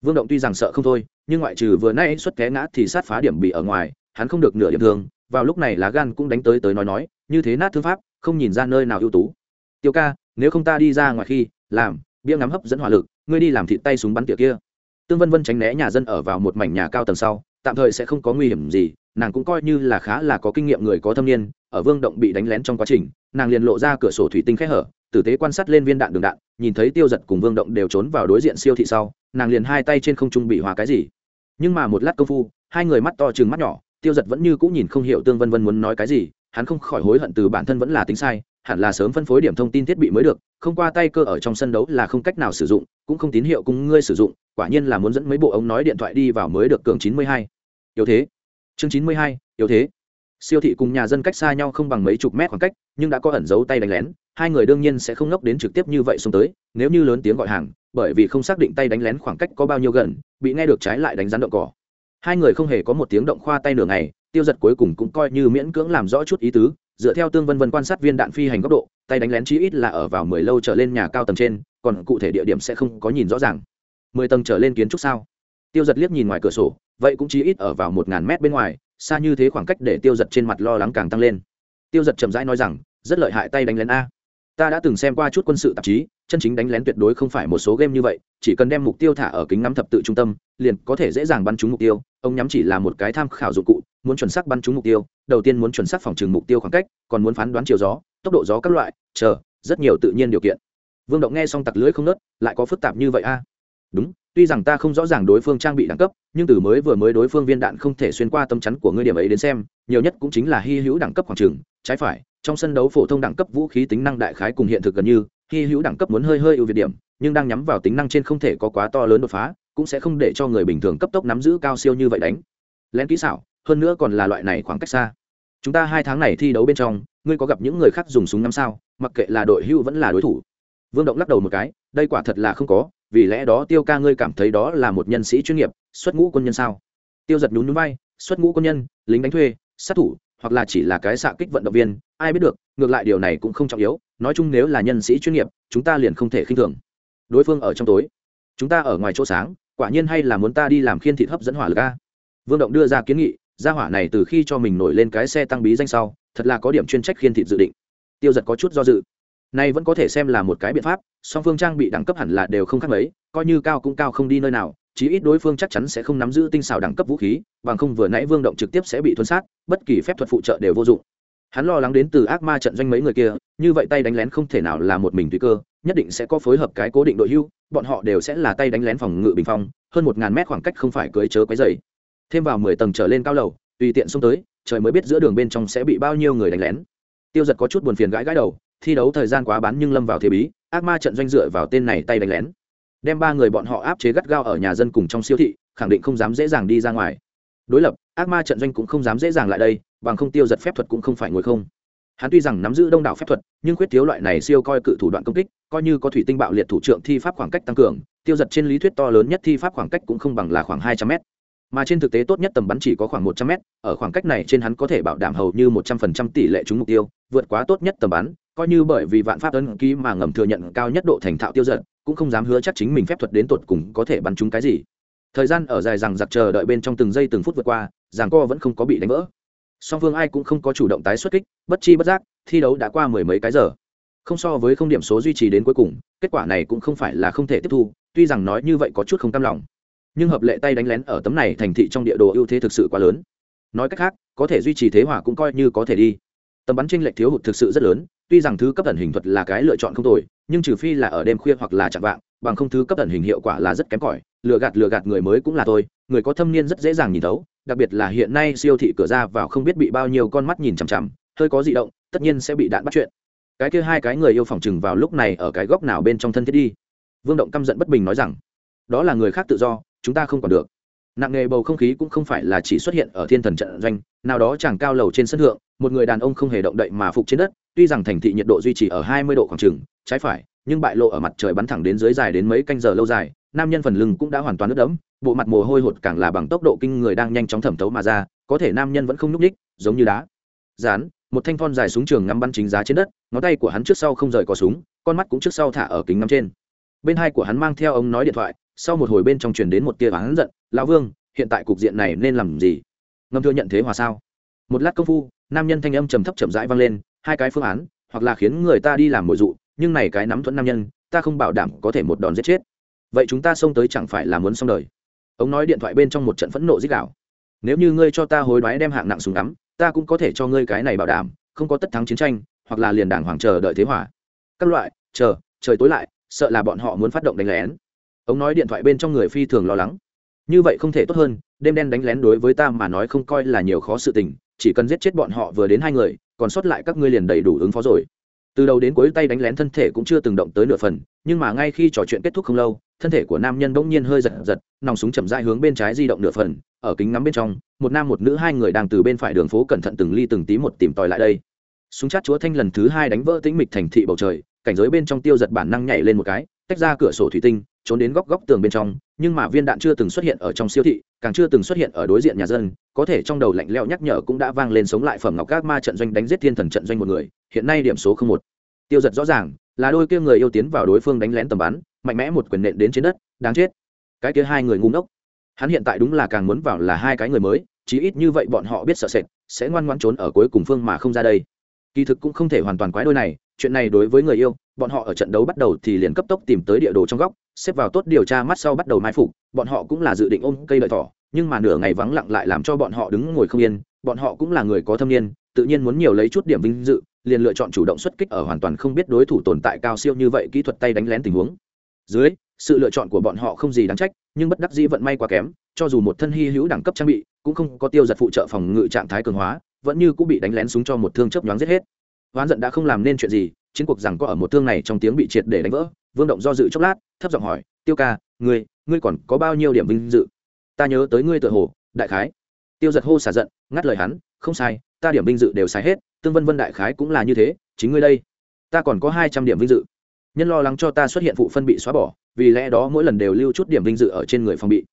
Vương động tuy rằng sợ không thôi, nhưng ngoại trừ vừa nay xuất té ngã thì sát phá điểm bị ở ngoài, hắn không được nửa điểm thương vào lúc này lá gan cũng đánh tới tới nói nói, như thế nát thương pháp, không nhìn ra nơi nào ưu tú. Tiêu ca, nếu không ta đi ra ngoài khi, làm, bia ngắm hấp dẫn hỏa lực, ngươi đi làm thịt tay súng bắn tỉa kia. Tương vân vân tránh né nhà dân ở vào một mảnh nhà cao tầng sau, tạm thời sẽ không có nguy hiểm gì, nàng cũng coi như là khá là có kinh nghiệm người có thâm niên, ở vương động bị đánh lén trong quá trình, nàng liền lộ ra cửa sổ thủy tinh khẽ hở, tử tế quan sát lên viên đạn đường đạn, nhìn thấy tiêu giật cùng vương động đều trốn vào đối diện siêu thị sau, nàng liền hai tay trên không trung bị hòa cái gì. Nhưng mà một lát công phu, hai người mắt to chừng mắt nhỏ tiêu giật vẫn như cũng nhìn không hiểu tương vân vân muốn nói cái gì, hắn không khỏi hối hận từ bản thân vẫn là tính sai, hẳn là sớm phân phối điểm thông tin thiết bị mới được, không qua tay cơ ở trong sân đấu là không cách nào sử dụng, cũng không tín hiệu cùng ngươi sử dụng, quả nhiên là muốn dẫn mấy bộ ống nói điện thoại đi vào mới được cường chín mươi hai. Yếu thế. Chương chín mươi hai, yếu thế. Siêu thị cùng nhà dân cách xa nhau không bằng mấy chục mét khoảng cách, nhưng đã có ẩn giấu tay đánh lén, hai người đương nhiên sẽ không ngốc đến trực tiếp như vậy xuống tới, nếu như lớn tiếng gọi hàng, bởi vì không xác định tay đánh lén khoảng cách có bao nhiêu gần, bị nghe được trái lại đánh rắn động cỏ hai người không hề có một tiếng động khoa tay nửa ngày, tiêu giật cuối cùng cũng coi như miễn cưỡng làm rõ chút ý tứ, dựa theo tương vân vân quan sát viên đạn phi hành góc độ, tay đánh lén chí ít là ở vào mười lâu trở lên nhà cao tầng trên, còn cụ thể địa điểm sẽ không có nhìn rõ ràng. Mười tầng trở lên kiến trúc sao? Tiêu giật liếc nhìn ngoài cửa sổ, vậy cũng chí ít ở vào một ngàn mét bên ngoài, xa như thế khoảng cách để tiêu giật trên mặt lo lắng càng tăng lên. Tiêu giật chậm rãi nói rằng, rất lợi hại tay đánh lén a ta đã từng xem qua chút quân sự tạp chí, chân chính đánh lén tuyệt đối không phải một số game như vậy, chỉ cần đem mục tiêu thả ở kính ngắm thập tự trung tâm, liền có thể dễ dàng bắn trúng mục tiêu. Ông nhắm chỉ là một cái tham khảo dụng cụ, muốn chuẩn xác bắn trúng mục tiêu, đầu tiên muốn chuẩn xác phòng trừng mục tiêu khoảng cách, còn muốn phán đoán chiều gió, tốc độ gió các loại, chờ, rất nhiều tự nhiên điều kiện. Vương động nghe xong tặc lưỡi không nớt, lại có phức tạp như vậy a? Đúng, tuy rằng ta không rõ ràng đối phương trang bị đẳng cấp, nhưng từ mới vừa mới đối phương viên đạn không thể xuyên qua tâm chắn của ngươi điểm ấy đến xem, nhiều nhất cũng chính là hy hữu đẳng cấp khoảng trường trái phải trong sân đấu phổ thông đẳng cấp vũ khí tính năng đại khái cùng hiện thực gần như, hy hữu đẳng cấp muốn hơi hơi ưu việt điểm, nhưng đang nhắm vào tính năng trên không thể có quá to lớn đột phá, cũng sẽ không để cho người bình thường cấp tốc nắm giữ cao siêu như vậy đánh. Lén kỹ xảo, hơn nữa còn là loại này khoảng cách xa. Chúng ta hai tháng này thi đấu bên trong, ngươi có gặp những người khác dùng súng năm sao, mặc kệ là đội hưu vẫn là đối thủ. Vương động lắc đầu một cái, đây quả thật là không có, vì lẽ đó tiêu ca ngươi cảm thấy đó là một nhân sĩ chuyên nghiệp, xuất ngũ quân nhân sao? Tiêu giật nhún núi bay xuất ngũ quân nhân, lính đánh thuê, sát thủ hoặc là chỉ là cái xạ kích vận động viên, ai biết được, ngược lại điều này cũng không trọng yếu, nói chung nếu là nhân sĩ chuyên nghiệp, chúng ta liền không thể khinh thường. Đối phương ở trong tối, chúng ta ở ngoài chỗ sáng, quả nhiên hay là muốn ta đi làm khiên thịt hấp dẫn hỏa lực a. Vương động đưa ra kiến nghị, gia hỏa này từ khi cho mình nổi lên cái xe tăng bí danh sau, thật là có điểm chuyên trách khiên thịt dự định. Tiêu giật có chút do dự. Nay vẫn có thể xem là một cái biện pháp, song phương trang bị đẳng cấp hẳn là đều không khác mấy, coi như cao cũng cao không đi nơi nào chí ít đối phương chắc chắn sẽ không nắm giữ tinh xảo đẳng cấp vũ khí, bằng không vừa nãy vương động trực tiếp sẽ bị thuấn sát, bất kỳ phép thuật phụ trợ đều vô dụng. Hắn lo lắng đến từ ác ma trận doanh mấy người kia, như vậy tay đánh lén không thể nào là một mình tùy cơ, nhất định sẽ có phối hợp cái cố định đội hưu, bọn họ đều sẽ là tay đánh lén phòng ngự bình phong, hơn một ngàn mét khoảng cách không phải cưới chớ quấy dày thêm vào mười tầng trở lên cao lầu, tùy tiện xông tới, trời mới biết giữa đường bên trong sẽ bị bao nhiêu người đánh lén. Tiêu giật có chút buồn phiền gãi gãi đầu, thi đấu thời gian quá bán nhưng lâm vào thế bí, ác ma trận doanh dựa vào tên này tay đánh lén đem ba người bọn họ áp chế gắt gao ở nhà dân cùng trong siêu thị, khẳng định không dám dễ dàng đi ra ngoài. Đối lập, ác ma trận doanh cũng không dám dễ dàng lại đây, bằng không tiêu giật phép thuật cũng không phải ngồi không. Hắn tuy rằng nắm giữ đông đảo phép thuật, nhưng khuyết thiếu loại này siêu coi cự thủ đoạn công kích, coi như có thủy tinh bạo liệt thủ trưởng thi pháp khoảng cách tăng cường, tiêu giật trên lý thuyết to lớn nhất thi pháp khoảng cách cũng không bằng là khoảng hai trăm mét. Mà trên thực tế tốt nhất tầm bắn chỉ có khoảng một trăm mét, ở khoảng cách này trên hắn có thể bảo đảm hầu như một trăm phần trăm tỷ lệ trúng mục tiêu, vượt quá tốt nhất tầm bắn, coi như bởi vì vạn pháp ấn ký mà ngầm thừa nhận cao nhất độ thành thạo tiêu giật cũng không dám hứa chắc chính mình phép thuật đến tột cùng có thể bắn trúng cái gì. Thời gian ở dài rằng giặc chờ đợi bên trong từng giây từng phút vượt qua, rằng co vẫn không có bị đánh vỡ. Song phương ai cũng không có chủ động tái xuất kích, bất chi bất giác, thi đấu đã qua mười mấy cái giờ. Không so với không điểm số duy trì đến cuối cùng, kết quả này cũng không phải là không thể tiếp thu, tuy rằng nói như vậy có chút không cam lòng. Nhưng hợp lệ tay đánh lén ở tấm này thành thị trong địa đồ ưu thế thực sự quá lớn. Nói cách khác, có thể duy trì thế hòa cũng coi như có thể đi. Tầm bắn tranh lệch thiếu hụt thực sự rất lớn tuy rằng thứ cấp ẩn hình thuật là cái lựa chọn không tồi, nhưng trừ phi là ở đêm khuya hoặc là chạm vạng, bằng không thứ cấp ẩn hình hiệu quả là rất kém cỏi. Lừa gạt lừa gạt người mới cũng là tôi người có thâm niên rất dễ dàng nhìn thấu, đặc biệt là hiện nay siêu thị cửa ra vào không biết bị bao nhiêu con mắt nhìn chằm chằm, hơi có di động, tất nhiên sẽ bị đạn bắt chuyện. Cái kia hai cái người yêu phòng chừng vào lúc này ở cái góc nào bên trong thân thiết đi. Vương động căm giận bất bình nói rằng, đó là người khác tự do, chúng ta không còn được nặng nghề bầu không khí cũng không phải là chỉ xuất hiện ở thiên thần trận doanh, nào đó chẳng cao lầu trên sân thượng, một người đàn ông không hề động đậy mà phục trên đất, tuy rằng thành thị nhiệt độ duy trì ở hai mươi độ khoảng trừng trái phải, nhưng bại lộ ở mặt trời bắn thẳng đến dưới dài đến mấy canh giờ lâu dài, nam nhân phần lưng cũng đã hoàn toàn ướt đẫm, bộ mặt mồ hôi hột càng là bằng tốc độ kinh người đang nhanh chóng thẩm thấu mà ra, có thể nam nhân vẫn không nhúc ních giống như đá. Dán, một thanh thon dài súng trường ngắm bắn chính giá trên đất, ngón tay của hắn trước sau không rời có súng, con mắt cũng trước sau thả ở kính ngắm trên. Bên hai của hắn mang theo ông nói điện thoại, sau một hồi bên trong truyền đến một tia hắn giận lão vương, hiện tại cục diện này nên làm gì? Ngâm thưa nhận thế hòa sao? Một lát công phu, nam nhân thanh âm trầm thấp chậm rãi vang lên, hai cái phương án, hoặc là khiến người ta đi làm mồi dụ, nhưng này cái nắm thuẫn nam nhân, ta không bảo đảm có thể một đòn giết chết. Vậy chúng ta xông tới chẳng phải là muốn xong đời? Ông nói điện thoại bên trong một trận phẫn nộ dích đạo nếu như ngươi cho ta hối đoái đem hạng nặng súng ngắm, ta cũng có thể cho ngươi cái này bảo đảm, không có tất thắng chiến tranh, hoặc là liền đảng hoàng chờ đợi thế hỏa các loại, chờ, trời tối lại, sợ là bọn họ muốn phát động đánh lén. Ông nói điện thoại bên trong người phi thường lo lắng như vậy không thể tốt hơn, đêm đen đánh lén đối với ta mà nói không coi là nhiều khó sự tình, chỉ cần giết chết bọn họ vừa đến hai người, còn sót lại các ngươi liền đầy đủ ứng phó rồi. Từ đầu đến cuối tay đánh lén thân thể cũng chưa từng động tới nửa phần, nhưng mà ngay khi trò chuyện kết thúc không lâu, thân thể của nam nhân bỗng nhiên hơi giật giật, nòng súng chậm rãi hướng bên trái di động nửa phần, ở kính ngắm bên trong, một nam một nữ hai người đang từ bên phải đường phố cẩn thận từng ly từng tí một tìm tòi lại đây. Súng chát chúa thanh lần thứ hai đánh vỡ tĩnh mịch thành thị bầu trời, cảnh giới bên trong tiêu giật bản năng nhảy lên một cái, tách ra cửa sổ thủy tinh trốn đến góc góc tường bên trong, nhưng mà viên đạn chưa từng xuất hiện ở trong siêu thị, càng chưa từng xuất hiện ở đối diện nhà dân, có thể trong đầu lạnh leo nhắc nhở cũng đã vang lên sống lại phẩm ngọc các ma trận doanh đánh giết thiên thần trận doanh một người, hiện nay điểm số không một. Tiêu giật rõ ràng, là đôi kia người yêu tiến vào đối phương đánh lén tầm bắn, mạnh mẽ một quyền nện đến trên đất, đáng chết. Cái kia hai người ngu ngốc. Hắn hiện tại đúng là càng muốn vào là hai cái người mới, chí ít như vậy bọn họ biết sợ sệt, sẽ ngoan ngoãn trốn ở cuối cùng phương mà không ra đây. Kỳ thực cũng không thể hoàn toàn quái đôi này, chuyện này đối với người yêu bọn họ ở trận đấu bắt đầu thì liền cấp tốc tìm tới địa đồ trong góc, xếp vào tốt điều tra mắt sau bắt đầu mai phục, bọn họ cũng là dự định ôm cây lợi thỏ, nhưng mà nửa ngày vắng lặng lại làm cho bọn họ đứng ngồi không yên, bọn họ cũng là người có thâm niên, tự nhiên muốn nhiều lấy chút điểm vinh dự, liền lựa chọn chủ động xuất kích ở hoàn toàn không biết đối thủ tồn tại cao siêu như vậy kỹ thuật tay đánh lén tình huống. Dưới, sự lựa chọn của bọn họ không gì đáng trách, nhưng bất đắc dĩ vận may quá kém, cho dù một thân hy hữu đẳng cấp trang bị, cũng không có tiêu giật phụ trợ phòng ngự trạng thái cường hóa, vẫn như cũng bị đánh lén súng cho một thương chớp nhoáng giết hết. Oán giận đã không làm nên chuyện gì chiến cuộc rằng có ở một thương này trong tiếng bị triệt để đánh vỡ, vương động do dự chốc lát, thấp giọng hỏi, tiêu ca, ngươi ngươi còn có bao nhiêu điểm vinh dự? Ta nhớ tới ngươi tự hồ, đại khái. Tiêu giật hô xả giận, ngắt lời hắn, không sai, ta điểm vinh dự đều sai hết, tương vân vân đại khái cũng là như thế, chính ngươi đây, ta còn có hai trăm điểm vinh dự. Nhân lo lắng cho ta xuất hiện phụ phân bị xóa bỏ, vì lẽ đó mỗi lần đều lưu chút điểm vinh dự ở trên người phòng bị.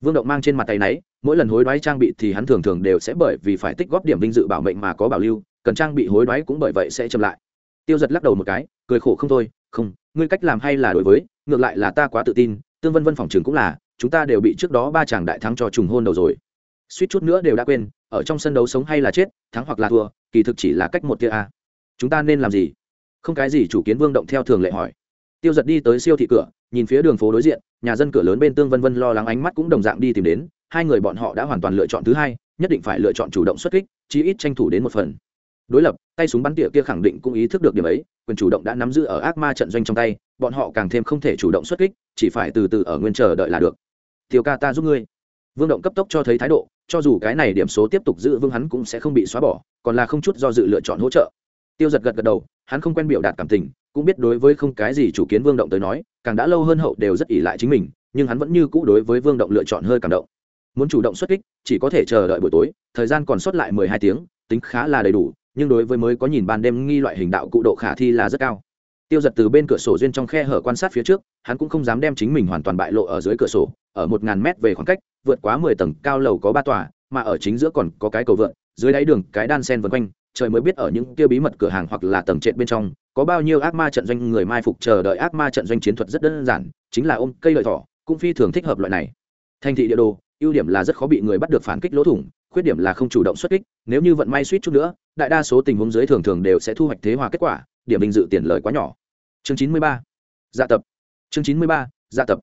Vương động mang trên mặt tay náy, mỗi lần hối đoái trang bị thì hắn thường thường đều sẽ bởi vì phải tích góp điểm vinh dự bảo mệnh mà có bảo lưu, cần trang bị hối đoái cũng bởi vậy sẽ chậm lại tiêu giật lắc đầu một cái, cười khổ không thôi, không, ngươi cách làm hay là đối với, ngược lại là ta quá tự tin, tương vân vân phòng trường cũng là, chúng ta đều bị trước đó ba chàng đại thắng cho trùng hôn đầu rồi. Suýt chút nữa đều đã quên, ở trong sân đấu sống hay là chết, thắng hoặc là thua, kỳ thực chỉ là cách một tia a. Chúng ta nên làm gì? Không cái gì chủ kiến vương động theo thường lệ hỏi. Tiêu giật đi tới siêu thị cửa, nhìn phía đường phố đối diện, nhà dân cửa lớn bên tương vân vân lo lắng ánh mắt cũng đồng dạng đi tìm đến, hai người bọn họ đã hoàn toàn lựa chọn thứ hai, nhất định phải lựa chọn chủ động xuất kích, chí ít tranh thủ đến một phần đối lập, tay súng bắn tỉa kia khẳng định cũng ý thức được điểm ấy, quyền chủ động đã nắm giữ ở ác ma trận doanh trong tay, bọn họ càng thêm không thể chủ động xuất kích, chỉ phải từ từ ở nguyên chờ đợi là được. Tiêu ca ta giúp ngươi. Vương động cấp tốc cho thấy thái độ, cho dù cái này điểm số tiếp tục giữ vương hắn cũng sẽ không bị xóa bỏ, còn là không chút do dự lựa chọn hỗ trợ. Tiêu giật gật gật đầu, hắn không quen biểu đạt cảm tình, cũng biết đối với không cái gì chủ kiến vương động tới nói, càng đã lâu hơn hậu đều rất ỉ lại chính mình, nhưng hắn vẫn như cũ đối với vương động lựa chọn hơi cảm động. Muốn chủ động xuất kích, chỉ có thể chờ đợi buổi tối, thời gian còn sót lại mười hai tiếng, tính khá là đầy đủ nhưng đối với mới có nhìn ban đêm nghi loại hình đạo cụ độ khả thi là rất cao. Tiêu giật từ bên cửa sổ duyên trong khe hở quan sát phía trước, hắn cũng không dám đem chính mình hoàn toàn bại lộ ở dưới cửa sổ, ở một ngàn mét về khoảng cách, vượt quá mười tầng, cao lầu có ba tòa, mà ở chính giữa còn có cái cầu vượt dưới đáy đường, cái đan sen vân quanh, trời mới biết ở những kia bí mật cửa hàng hoặc là tầng trệt bên trong, có bao nhiêu ác ma trận doanh người mai phục chờ đợi ác ma trận doanh chiến thuật rất đơn giản, chính là ôm cây lợi thỏ, cũng phi thường thích hợp loại này. Thành thị địa đồ, ưu điểm là rất khó bị người bắt được phản kích lỗ thủng, khuyết điểm là không chủ động xuất kích, nếu như vận may suýt chút nữa đại đa số tình huống dưới thường thường đều sẽ thu hoạch thế hòa kết quả, điểm vinh dự tiền lời quá nhỏ. Chương chín mươi ba dạ tập. Chương chín mươi ba dạ tập.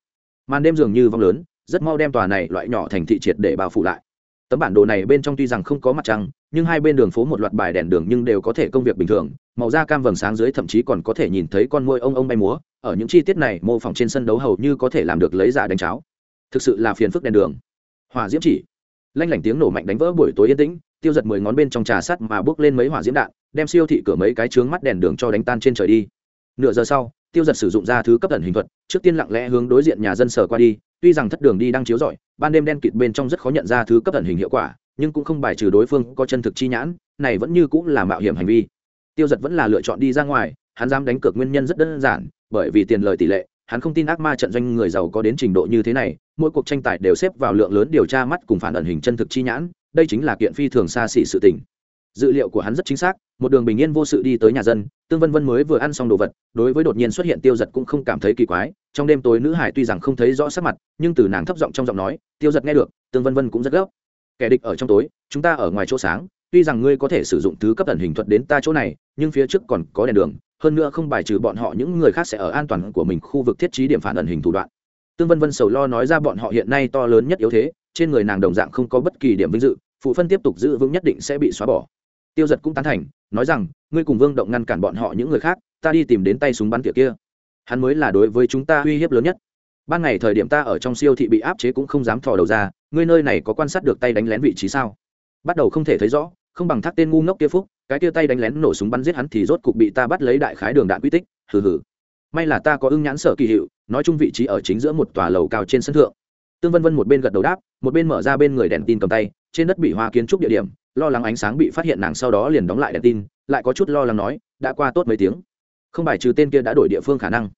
Màn đêm dường như vong lớn, rất mau đem tòa này loại nhỏ thành thị triệt để bao phủ lại. Tấm bản đồ này bên trong tuy rằng không có mặt trăng, nhưng hai bên đường phố một loạt bài đèn đường nhưng đều có thể công việc bình thường, màu da cam vầng sáng dưới thậm chí còn có thể nhìn thấy con môi ông ông bay múa, ở những chi tiết này, mô phỏng trên sân đấu hầu như có thể làm được lấy giả đánh cháo. Thực sự là phiền phức đèn đường. Hỏa diễm chỉ. Lanh lảnh tiếng nổ mạnh đánh vỡ buổi tối yên tĩnh tiêu giật mười ngón bên trong trà sắt mà bước lên mấy hỏa diễm đạn, đem siêu thị cửa mấy cái trướng mắt đèn đường cho đánh tan trên trời đi. Nửa giờ sau, tiêu giật sử dụng ra thứ cấp thần hình thuật, trước tiên lặng lẽ hướng đối diện nhà dân sở qua đi, tuy rằng thất đường đi đang chiếu rọi, ban đêm đen kịt bên trong rất khó nhận ra thứ cấp thần hình hiệu quả, nhưng cũng không bài trừ đối phương có chân thực chi nhãn, này vẫn như cũng là mạo hiểm hành vi. Tiêu giật vẫn là lựa chọn đi ra ngoài, hắn dám đánh cược nguyên nhân rất đơn giản, bởi vì tiền lời tỷ lệ, hắn không tin ác ma trận doanh người giàu có đến trình độ như thế này, mỗi cuộc tranh tài đều xếp vào lượng lớn điều tra mắt cùng phản ẩn hình chân thực chi nhãn đây chính là kiện phi thường xa xỉ sự tình. Dự liệu của hắn rất chính xác, một đường bình yên vô sự đi tới nhà dân, tương vân vân mới vừa ăn xong đồ vật, đối với đột nhiên xuất hiện tiêu giật cũng không cảm thấy kỳ quái, trong đêm tối nữ hải tuy rằng không thấy rõ sắc mặt, nhưng từ nàng thấp giọng trong giọng nói, tiêu giật nghe được, tương vân vân cũng rất gấp. Kẻ địch ở trong tối, chúng ta ở ngoài chỗ sáng, tuy rằng ngươi có thể sử dụng thứ cấp ẩn hình thuật đến ta chỗ này, nhưng phía trước còn có đèn đường, hơn nữa không bài trừ bọn họ, những người khác sẽ ở an toàn của mình khu vực thiết trí điểm phản ẩn hình thủ đoạn. Tương vân vân sầu lo nói ra bọn họ hiện nay to lớn nhất yếu thế trên người nàng đồng dạng không có bất kỳ điểm vinh dự, phụ phân tiếp tục giữ vững nhất định sẽ bị xóa bỏ. Tiêu giật cũng tán thành, nói rằng, ngươi cùng vương động ngăn cản bọn họ những người khác, ta đi tìm đến tay súng bắn tỉa kia. Hắn mới là đối với chúng ta uy hiếp lớn nhất. Ban ngày thời điểm ta ở trong siêu thị bị áp chế cũng không dám thò đầu ra, ngươi nơi này có quan sát được tay đánh lén vị trí sao? Bắt đầu không thể thấy rõ, không bằng thác tên ngu ngốc kia phúc, cái kia tay đánh lén nổ súng bắn giết hắn thì rốt cục bị ta bắt lấy đại khái đường đạn quy tích, hừ hừ. May là ta có ưng nhãn sở kỳ hiệu, nói chung vị trí ở chính giữa một tòa lầu cao trên sân thượng. Tương vân vân một bên gật đầu đáp một bên mở ra bên người đèn tin cầm tay, trên đất bị hoa kiến trúc địa điểm, lo lắng ánh sáng bị phát hiện nàng sau đó liền đóng lại đèn tin, lại có chút lo lắng nói, đã qua tốt mấy tiếng. Không bài trừ tên kia đã đổi địa phương khả năng.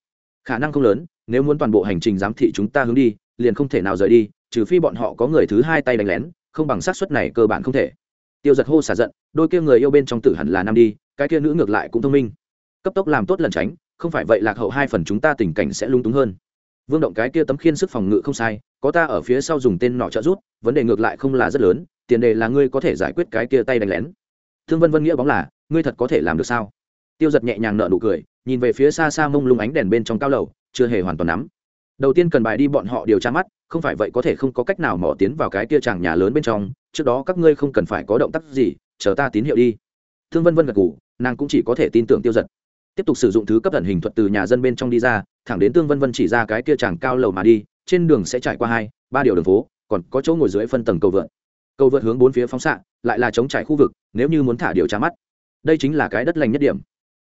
Khả năng không lớn, nếu muốn toàn bộ hành trình giám thị chúng ta hướng đi, liền không thể nào rời đi, trừ phi bọn họ có người thứ hai tay đánh lén, không bằng xác suất này cơ bản không thể. Tiêu giật hô xả giận, đôi kia người yêu bên trong tử hẳn là nam đi, cái kia nữ ngược lại cũng thông minh. Cấp tốc làm tốt lần tránh, không phải vậy lạc hậu hai phần chúng ta tình cảnh sẽ lung túng hơn vương động cái kia tấm khiên sức phòng ngự không sai, có ta ở phía sau dùng tên nọ trợ rút vấn đề ngược lại không là rất lớn, tiền đề là ngươi có thể giải quyết cái kia tay đánh lén. Thương vân vân nghĩa bóng là, ngươi thật có thể làm được sao? Tiêu giật nhẹ nhàng nợ nụ cười, nhìn về phía xa xa mông lung ánh đèn bên trong cao lầu, chưa hề hoàn toàn nắm. Đầu tiên cần bài đi bọn họ điều tra mắt, không phải vậy có thể không có cách nào mò tiến vào cái kia chàng nhà lớn bên trong, trước đó các ngươi không cần phải có động tác gì, chờ ta tín hiệu đi. Thương vân vân gật ngủ nàng cũng chỉ có thể tin tưởng tiêu giật tiếp tục sử dụng thứ cấp ẩn hình thuật từ nhà dân bên trong đi ra, thẳng đến tương vân vân chỉ ra cái kia chàng cao lầu mà đi, trên đường sẽ trải qua hai, ba điều đường phố, còn có chỗ ngồi dưới phân tầng cầu vượt cầu vượt hướng bốn phía phóng xạ, lại là chống trải khu vực, nếu như muốn thả điều tra mắt, đây chính là cái đất lành nhất điểm.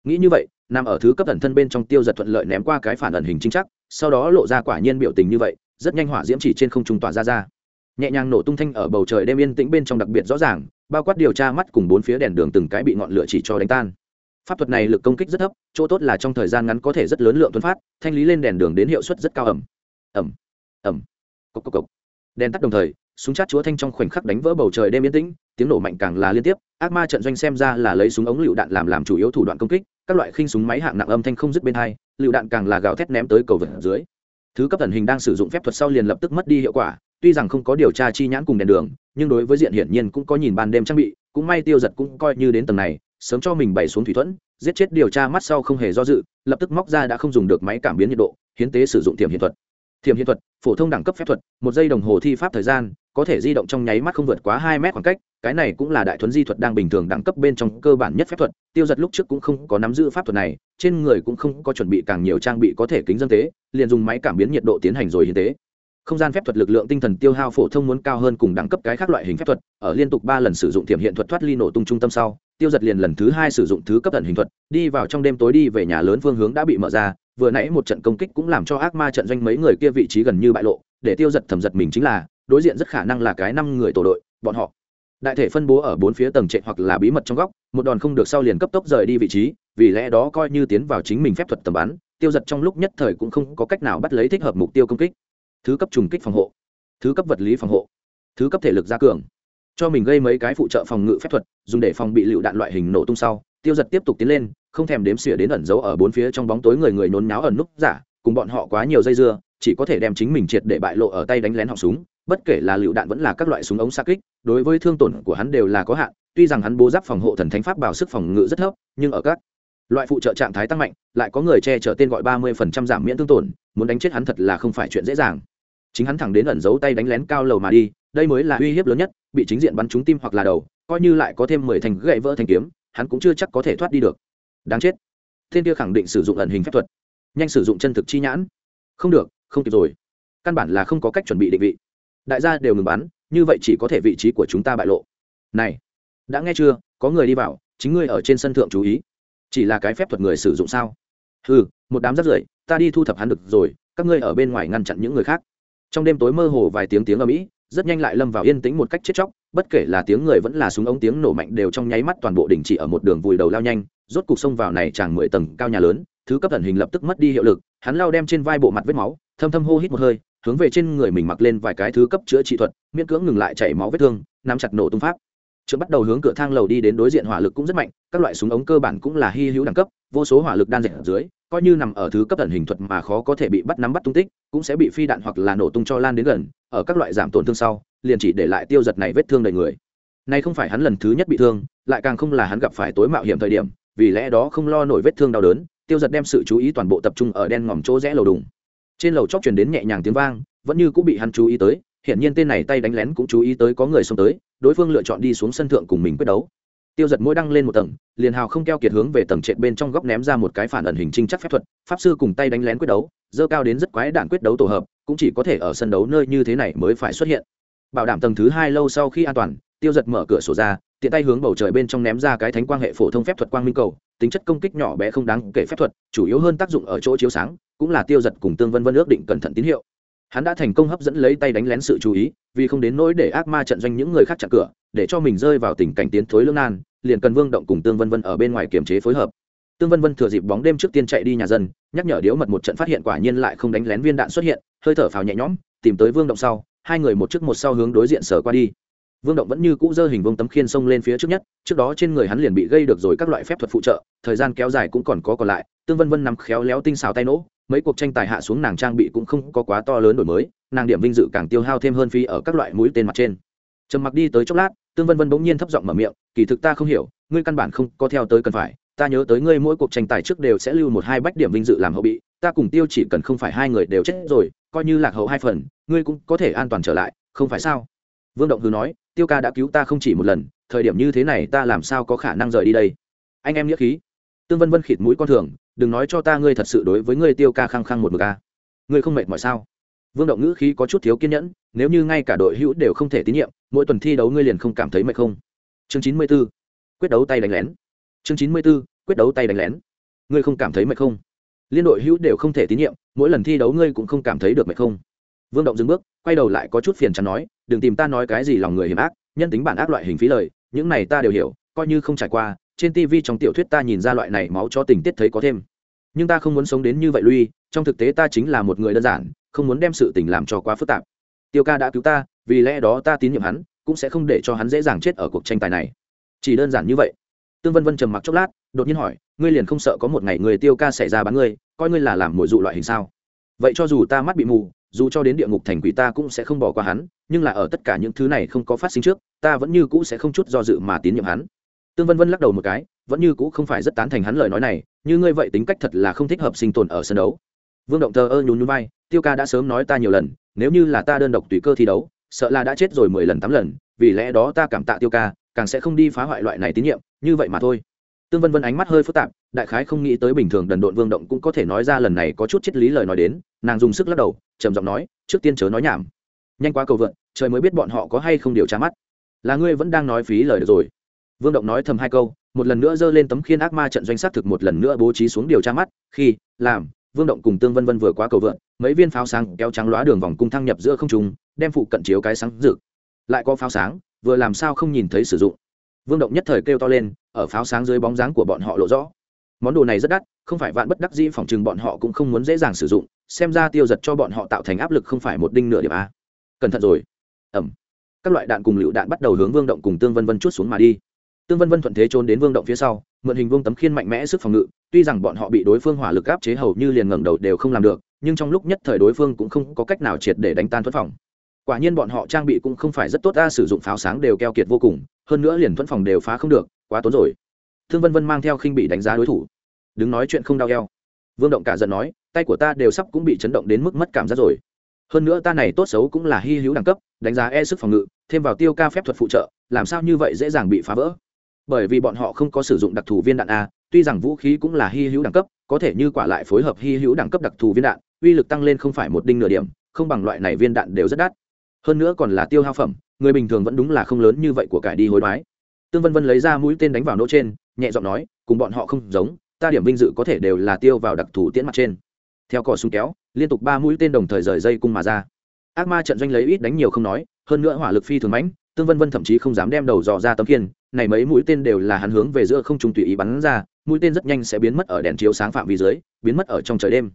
Nghĩ như vậy, nằm ở thứ cấp ẩn thân bên trong tiêu giật thuận lợi ném qua cái phản ẩn hình chính chắc, sau đó lộ ra quả nhiên biểu tình như vậy, rất nhanh hỏa diễm chỉ trên không trung tỏa ra ra. Nhẹ nhàng nổ tung thanh ở bầu trời đêm yên tĩnh bên trong đặc biệt rõ ràng, bao quát điều tra mắt cùng bốn phía đèn đường từng cái bị ngọn lửa chỉ cho đánh tan pháp thuật này lực công kích rất thấp, chỗ tốt là trong thời gian ngắn có thể rất lớn lượng tuấn phát, thanh lý lên đèn đường đến hiệu suất rất cao ẩm. Ẩm. Ẩm. Cốc cốc cốc. đèn tắt đồng thời, súng chát chúa thanh trong khoảnh khắc đánh vỡ bầu trời đêm yên tĩnh, tiếng nổ mạnh càng là liên tiếp, ác ma trận doanh xem ra là lấy súng ống lựu đạn làm làm chủ yếu thủ đoạn công kích, các loại khinh súng máy hạng nặng âm thanh không dứt bên hai, lựu đạn càng là gào thét ném tới cầu vượt dưới. Thứ cấp thần hình đang sử dụng phép thuật sau liền lập tức mất đi hiệu quả, tuy rằng không có điều tra chi nhãn cùng đèn đường, nhưng đối với diện hiển nhiên cũng có nhìn ban đêm trang bị, cũng may tiêu giật cũng coi như đến tầng này sớm cho mình bày xuống thủy thuẫn, giết chết điều tra mắt sau không hề do dự, lập tức móc ra đã không dùng được máy cảm biến nhiệt độ, hiến tế sử dụng thiểm hiện thuật. Thiểm hiện thuật, phổ thông đẳng cấp phép thuật, một giây đồng hồ thi pháp thời gian, có thể di động trong nháy mắt không vượt quá hai mét khoảng cách, cái này cũng là đại thuấn di thuật đang bình thường đẳng cấp bên trong cơ bản nhất phép thuật, tiêu giật lúc trước cũng không có nắm giữ pháp thuật này, trên người cũng không có chuẩn bị càng nhiều trang bị có thể kính dân tế, liền dùng máy cảm biến nhiệt độ tiến hành rồi hiến tế không gian phép thuật lực lượng tinh thần tiêu hao phổ thông muốn cao hơn cùng đẳng cấp cái khác loại hình phép thuật, ở liên tục ba lần sử dụng thiểm hiện thuật thoát ly nổ tung trung tâm sau, tiêu giật liền lần thứ hai sử dụng thứ cấp tận hình thuật, đi vào trong đêm tối đi về nhà lớn phương hướng đã bị mở ra, vừa nãy một trận công kích cũng làm cho ác ma trận doanh mấy người kia vị trí gần như bại lộ, để tiêu giật thầm giật mình chính là, đối diện rất khả năng là cái năm người tổ đội, bọn họ. Đại thể phân bố ở bốn phía tầng trệ hoặc là bí mật trong góc, một đòn không được sau liền cấp tốc rời đi vị trí, vì lẽ đó coi như tiến vào chính mình phép thuật tầm bắn, tiêu giật trong lúc nhất thời cũng không có cách nào bắt lấy thích hợp mục tiêu công kích thứ cấp trùng kích phòng hộ, thứ cấp vật lý phòng hộ, thứ cấp thể lực gia cường. Cho mình gây mấy cái phụ trợ phòng ngự phép thuật, dùng để phòng bị lựu đạn loại hình nổ tung sau, tiêu giật tiếp tục tiến lên, không thèm đếm xỉa đến ẩn giấu ở bốn phía trong bóng tối người người nôn náo ẩn núp giả, cùng bọn họ quá nhiều dây dưa, chỉ có thể đem chính mình triệt để bại lộ ở tay đánh lén họng súng, bất kể là lựu đạn vẫn là các loại súng ống xa kích, đối với thương tổn của hắn đều là có hạn, tuy rằng hắn bố giáp phòng hộ thần thánh pháp bảo sức phòng ngự rất thấp, nhưng ở các loại phụ trợ trạng thái tăng mạnh, lại có người che chở tên gọi ba mươi phần trăm giảm miễn thương tổn, muốn đánh chết hắn thật là không phải chuyện dễ dàng chính hắn thẳng đến ẩn giấu tay đánh lén cao lầu mà đi, đây mới là uy hiếp lớn nhất, bị chính diện bắn trúng tim hoặc là đầu, coi như lại có thêm mười thành gậy vỡ thành kiếm, hắn cũng chưa chắc có thể thoát đi được. Đáng chết. Thiên kia khẳng định sử dụng ẩn hình phép thuật. Nhanh sử dụng chân thực chi nhãn. Không được, không kịp rồi. Căn bản là không có cách chuẩn bị định vị. Đại gia đều ngừng bắn, như vậy chỉ có thể vị trí của chúng ta bại lộ. Này, đã nghe chưa? Có người đi vào, chính ngươi ở trên sân thượng chú ý. Chỉ là cái phép thuật người sử dụng sao? Ừ một đám rắt rưởi, ta đi thu thập hắn được rồi, các ngươi ở bên ngoài ngăn chặn những người khác trong đêm tối mơ hồ vài tiếng tiếng ở mỹ rất nhanh lại lâm vào yên tĩnh một cách chết chóc, bất kể là tiếng người vẫn là súng ống tiếng nổ mạnh đều trong nháy mắt toàn bộ đình chỉ ở một đường vùi đầu lao nhanh, rốt cục xông vào này chàng mười tầng cao nhà lớn, thứ cấp thần hình lập tức mất đi hiệu lực, hắn lao đem trên vai bộ mặt vết máu, thâm thâm hô hít một hơi, hướng về trên người mình mặc lên vài cái thứ cấp chữa trị thuật, miễn cưỡng ngừng lại chảy máu vết thương, nắm chặt nổ tung pháp trước bắt đầu hướng cửa thang lầu đi đến đối diện hỏa lực cũng rất mạnh, các loại súng ống cơ bản cũng là hy hữu đẳng cấp, vô số hỏa lực đan dệt ở dưới, coi như nằm ở thứ cấp tần hình thuật mà khó có thể bị bắt nắm bắt tung tích, cũng sẽ bị phi đạn hoặc là nổ tung cho lan đến gần, ở các loại giảm tổn thương sau, liền chỉ để lại tiêu giật này vết thương đầy người. Nay không phải hắn lần thứ nhất bị thương, lại càng không là hắn gặp phải tối mạo hiểm thời điểm, vì lẽ đó không lo nổi vết thương đau đớn, tiêu giật đem sự chú ý toàn bộ tập trung ở đen ngòm chỗ rẽ lầu đùng. Trên lầu chóc truyền đến nhẹ nhàng tiếng vang, vẫn như cũng bị hắn chú ý tới hiện nhiên tên này tay đánh lén cũng chú ý tới có người xông tới, đối phương lựa chọn đi xuống sân thượng cùng mình quyết đấu. Tiêu giật mỗi đăng lên một tầng, liền hào không keo kiệt hướng về tầng trệt bên trong góc ném ra một cái phản ẩn hình trinh chắc phép thuật, pháp sư cùng tay đánh lén quyết đấu, dơ cao đến rất quái đạn quyết đấu tổ hợp, cũng chỉ có thể ở sân đấu nơi như thế này mới phải xuất hiện. Bảo đảm tầng thứ hai lâu sau khi an toàn, tiêu giật mở cửa sổ ra, tiện tay hướng bầu trời bên trong ném ra cái thánh quang hệ phổ thông phép thuật quang minh cầu, tính chất công kích nhỏ bé không đáng kể phép thuật, chủ yếu hơn tác dụng ở chỗ chiếu sáng, cũng là tiêu giật cùng tương vân vân ước định cẩn thận tín hiệu hắn đã thành công hấp dẫn lấy tay đánh lén sự chú ý, vì không đến nỗi để ác ma trận doanh những người khác chặn cửa, để cho mình rơi vào tình cảnh tiến thối lương nan, liền cần vương động cùng tương vân vân ở bên ngoài kiềm chế phối hợp. Tương vân vân thừa dịp bóng đêm trước tiên chạy đi nhà dân, nhắc nhở điếu mật một trận phát hiện quả nhiên lại không đánh lén viên đạn xuất hiện, hơi thở phào nhẹ nhõm, tìm tới vương động sau, hai người một trước một sau hướng đối diện sở qua đi. Vương động vẫn như cũ dơ hình vông tấm khiên sông lên phía trước nhất, trước đó trên người hắn liền bị gây được rồi các loại phép thuật phụ trợ, thời gian kéo dài cũng còn có còn lại, tương vân vân nằm khéo léo tinh xào tay nỗ mấy cuộc tranh tài hạ xuống nàng trang bị cũng không có quá to lớn đổi mới, nàng điểm vinh dự càng tiêu hao thêm hơn phi ở các loại mũi tên mặt trên. Trầm mặc đi tới chốc lát, tương vân vân bỗng nhiên thấp giọng mở miệng, kỳ thực ta không hiểu, ngươi căn bản không có theo tới cần phải, ta nhớ tới ngươi mỗi cuộc tranh tài trước đều sẽ lưu một hai bách điểm vinh dự làm hậu bị, ta cùng tiêu chỉ cần không phải hai người đều chết rồi, coi như lạc hậu hai phần, ngươi cũng có thể an toàn trở lại, không phải sao? Vương động hư nói, tiêu ca đã cứu ta không chỉ một lần, thời điểm như thế này ta làm sao có khả năng rời đi đây? Anh em nghĩa khí. Tương vân vân khịt mũi con thường đừng nói cho ta ngươi thật sự đối với ngươi tiêu ca khăng khăng một mực a. Ngươi không mệt mỏi sao? Vương động ngữ khí có chút thiếu kiên nhẫn, nếu như ngay cả đội hữu đều không thể tín nhiệm, mỗi tuần thi đấu ngươi liền không cảm thấy mệt không? Chương chín mươi b ố quyết đấu tay đánh lén. Chương chín mươi b ố quyết đấu tay đánh lén. Ngươi không cảm thấy mệt không? Liên đội hữu đều không thể tín nhiệm, mỗi lần thi đấu ngươi cũng không cảm thấy được mệt không? Vương động dừng bước, quay đầu lại có chút phiền chắn nói, đừng tìm ta nói cái gì lòng người hiểm ác, nhân tính bản ác loại hình phí lời, những này ta đều hiểu, coi như không trải qua trên tv trong tiểu thuyết ta nhìn ra loại này máu cho tình tiết thấy có thêm. Nhưng ta không muốn sống đến như vậy lui, trong thực tế ta chính là một người đơn giản, không muốn đem sự tình làm cho quá phức tạp. Tiêu ca đã cứu ta, vì lẽ đó ta tín nhiệm hắn, cũng sẽ không để cho hắn dễ dàng chết ở cuộc tranh tài này. Chỉ đơn giản như vậy. Tương vân vân trầm mặc chốc lát, đột nhiên hỏi, ngươi liền không sợ có một ngày người tiêu ca xảy ra bắn ngươi, coi ngươi là làm mồi dụ loại hình sao? Vậy cho dù ta mắt bị mù, dù cho đến địa ngục thành quỷ ta cũng sẽ không bỏ qua hắn, nhưng là ở tất cả những thứ này không có phát sinh trước, ta vẫn như cũ sẽ không chút do dự mà tín nhiệm hắn tương vân vân lắc đầu một cái, vẫn như cũ không phải rất tán thành hắn lời nói này, như ngươi vậy tính cách thật là không thích hợp sinh tồn ở sân đấu. Vương động thờ ơ nhún nhún vai, tiêu ca đã sớm nói ta nhiều lần, nếu như là ta đơn độc tùy cơ thi đấu, sợ là đã chết rồi mười lần tám lần, vì lẽ đó ta cảm tạ tiêu ca, càng sẽ không đi phá hoại loại này tín nhiệm, như vậy mà thôi. Tương vân vân ánh mắt hơi phức tạp, đại khái không nghĩ tới bình thường đần độn vương động cũng có thể nói ra lần này có chút triết lý lời nói đến, nàng dùng sức lắc đầu, trầm giọng nói, trước tiên chớ nói nhảm. Nhanh quá cầu vượn, trời mới biết bọn họ có hay không điều tra mắt. Là ngươi vẫn đang nói phí lời được rồi vương động nói thầm hai câu một lần nữa giơ lên tấm khiên ác ma trận doanh xác thực một lần nữa bố trí xuống điều tra mắt khi làm vương động cùng tương vân vân vừa qua cầu vượn mấy viên pháo sáng kéo trắng lóa đường vòng cung thăng nhập giữa không trùng, đem phụ cận chiếu cái sáng rực. Lại có pháo sáng vừa làm sao không nhìn thấy sử dụng. Vương động nhất thời kêu to lên ở pháo sáng dưới bóng dáng của bọn họ lộ rõ. Món đồ này rất đắt không phải vạn bất đắc dĩ phòng chừng bọn họ cũng không muốn dễ dàng sử dụng xem ra tiêu giật cho bọn họ tạo thành áp lực không phải một đinh nửa điểm a. Cẩn thận rồi. Ẩm. Các loại đạn cùng lựu đạn bắt đầu hướng vương động cùng tương vân vân chút xuống mà đi tương vân vân thuận thế trốn đến vương động phía sau, mượn hình vương tấm khiên mạnh mẽ sức phòng ngự, tuy rằng bọn họ bị đối phương hỏa lực áp chế hầu như liền ngẩng đầu đều không làm được, nhưng trong lúc nhất thời đối phương cũng không có cách nào triệt để đánh tan thuẫn phòng. Quả nhiên bọn họ trang bị cũng không phải rất tốt ta sử dụng pháo sáng đều keo kiệt vô cùng, hơn nữa liền thuẫn phòng đều phá không được, quá tốn rồi. Thương vân vân mang theo khinh bị đánh giá đối thủ. Đứng nói chuyện không đau eo. Vương động cả giận nói, tay của ta đều sắp cũng bị chấn động đến mức mất cảm giác rồi. Hơn nữa ta này tốt xấu cũng là hy hữu đẳng cấp, đánh giá e sức phòng ngự, thêm vào tiêu ca phép thuật phụ trợ, làm sao như vậy dễ dàng bị phá vỡ? Bởi vì bọn họ không có sử dụng đặc thù viên đạn a, tuy rằng vũ khí cũng là hy hữu đẳng cấp, có thể như quả lại phối hợp hy hữu đẳng cấp đặc thù viên đạn, uy lực tăng lên không phải một đinh nửa điểm, không bằng loại này viên đạn đều rất đắt. Hơn nữa còn là tiêu hao phẩm, người bình thường vẫn đúng là không lớn như vậy của cải đi hối đoái. Tương vân vân lấy ra mũi tên đánh vào nỗ trên, nhẹ giọng nói, cùng bọn họ không giống, ta điểm vinh dự có thể đều là tiêu vào đặc thù tiễn mặt trên. Theo cò súng kéo, liên tục ba mũi tên đồng thời rời dây cung mà ra. Ác ma trận doanh lấy ít đánh nhiều không nói, hơn nữa hỏa lực phi thường mãnh tương vân vân thậm chí không dám đem đầu dò ra tấm kiên này mấy mũi tên đều là hắn hướng về giữa không trung tùy ý bắn ra, mũi tên rất nhanh sẽ biến mất ở đèn chiếu sáng phạm vi dưới, biến mất ở trong trời đêm.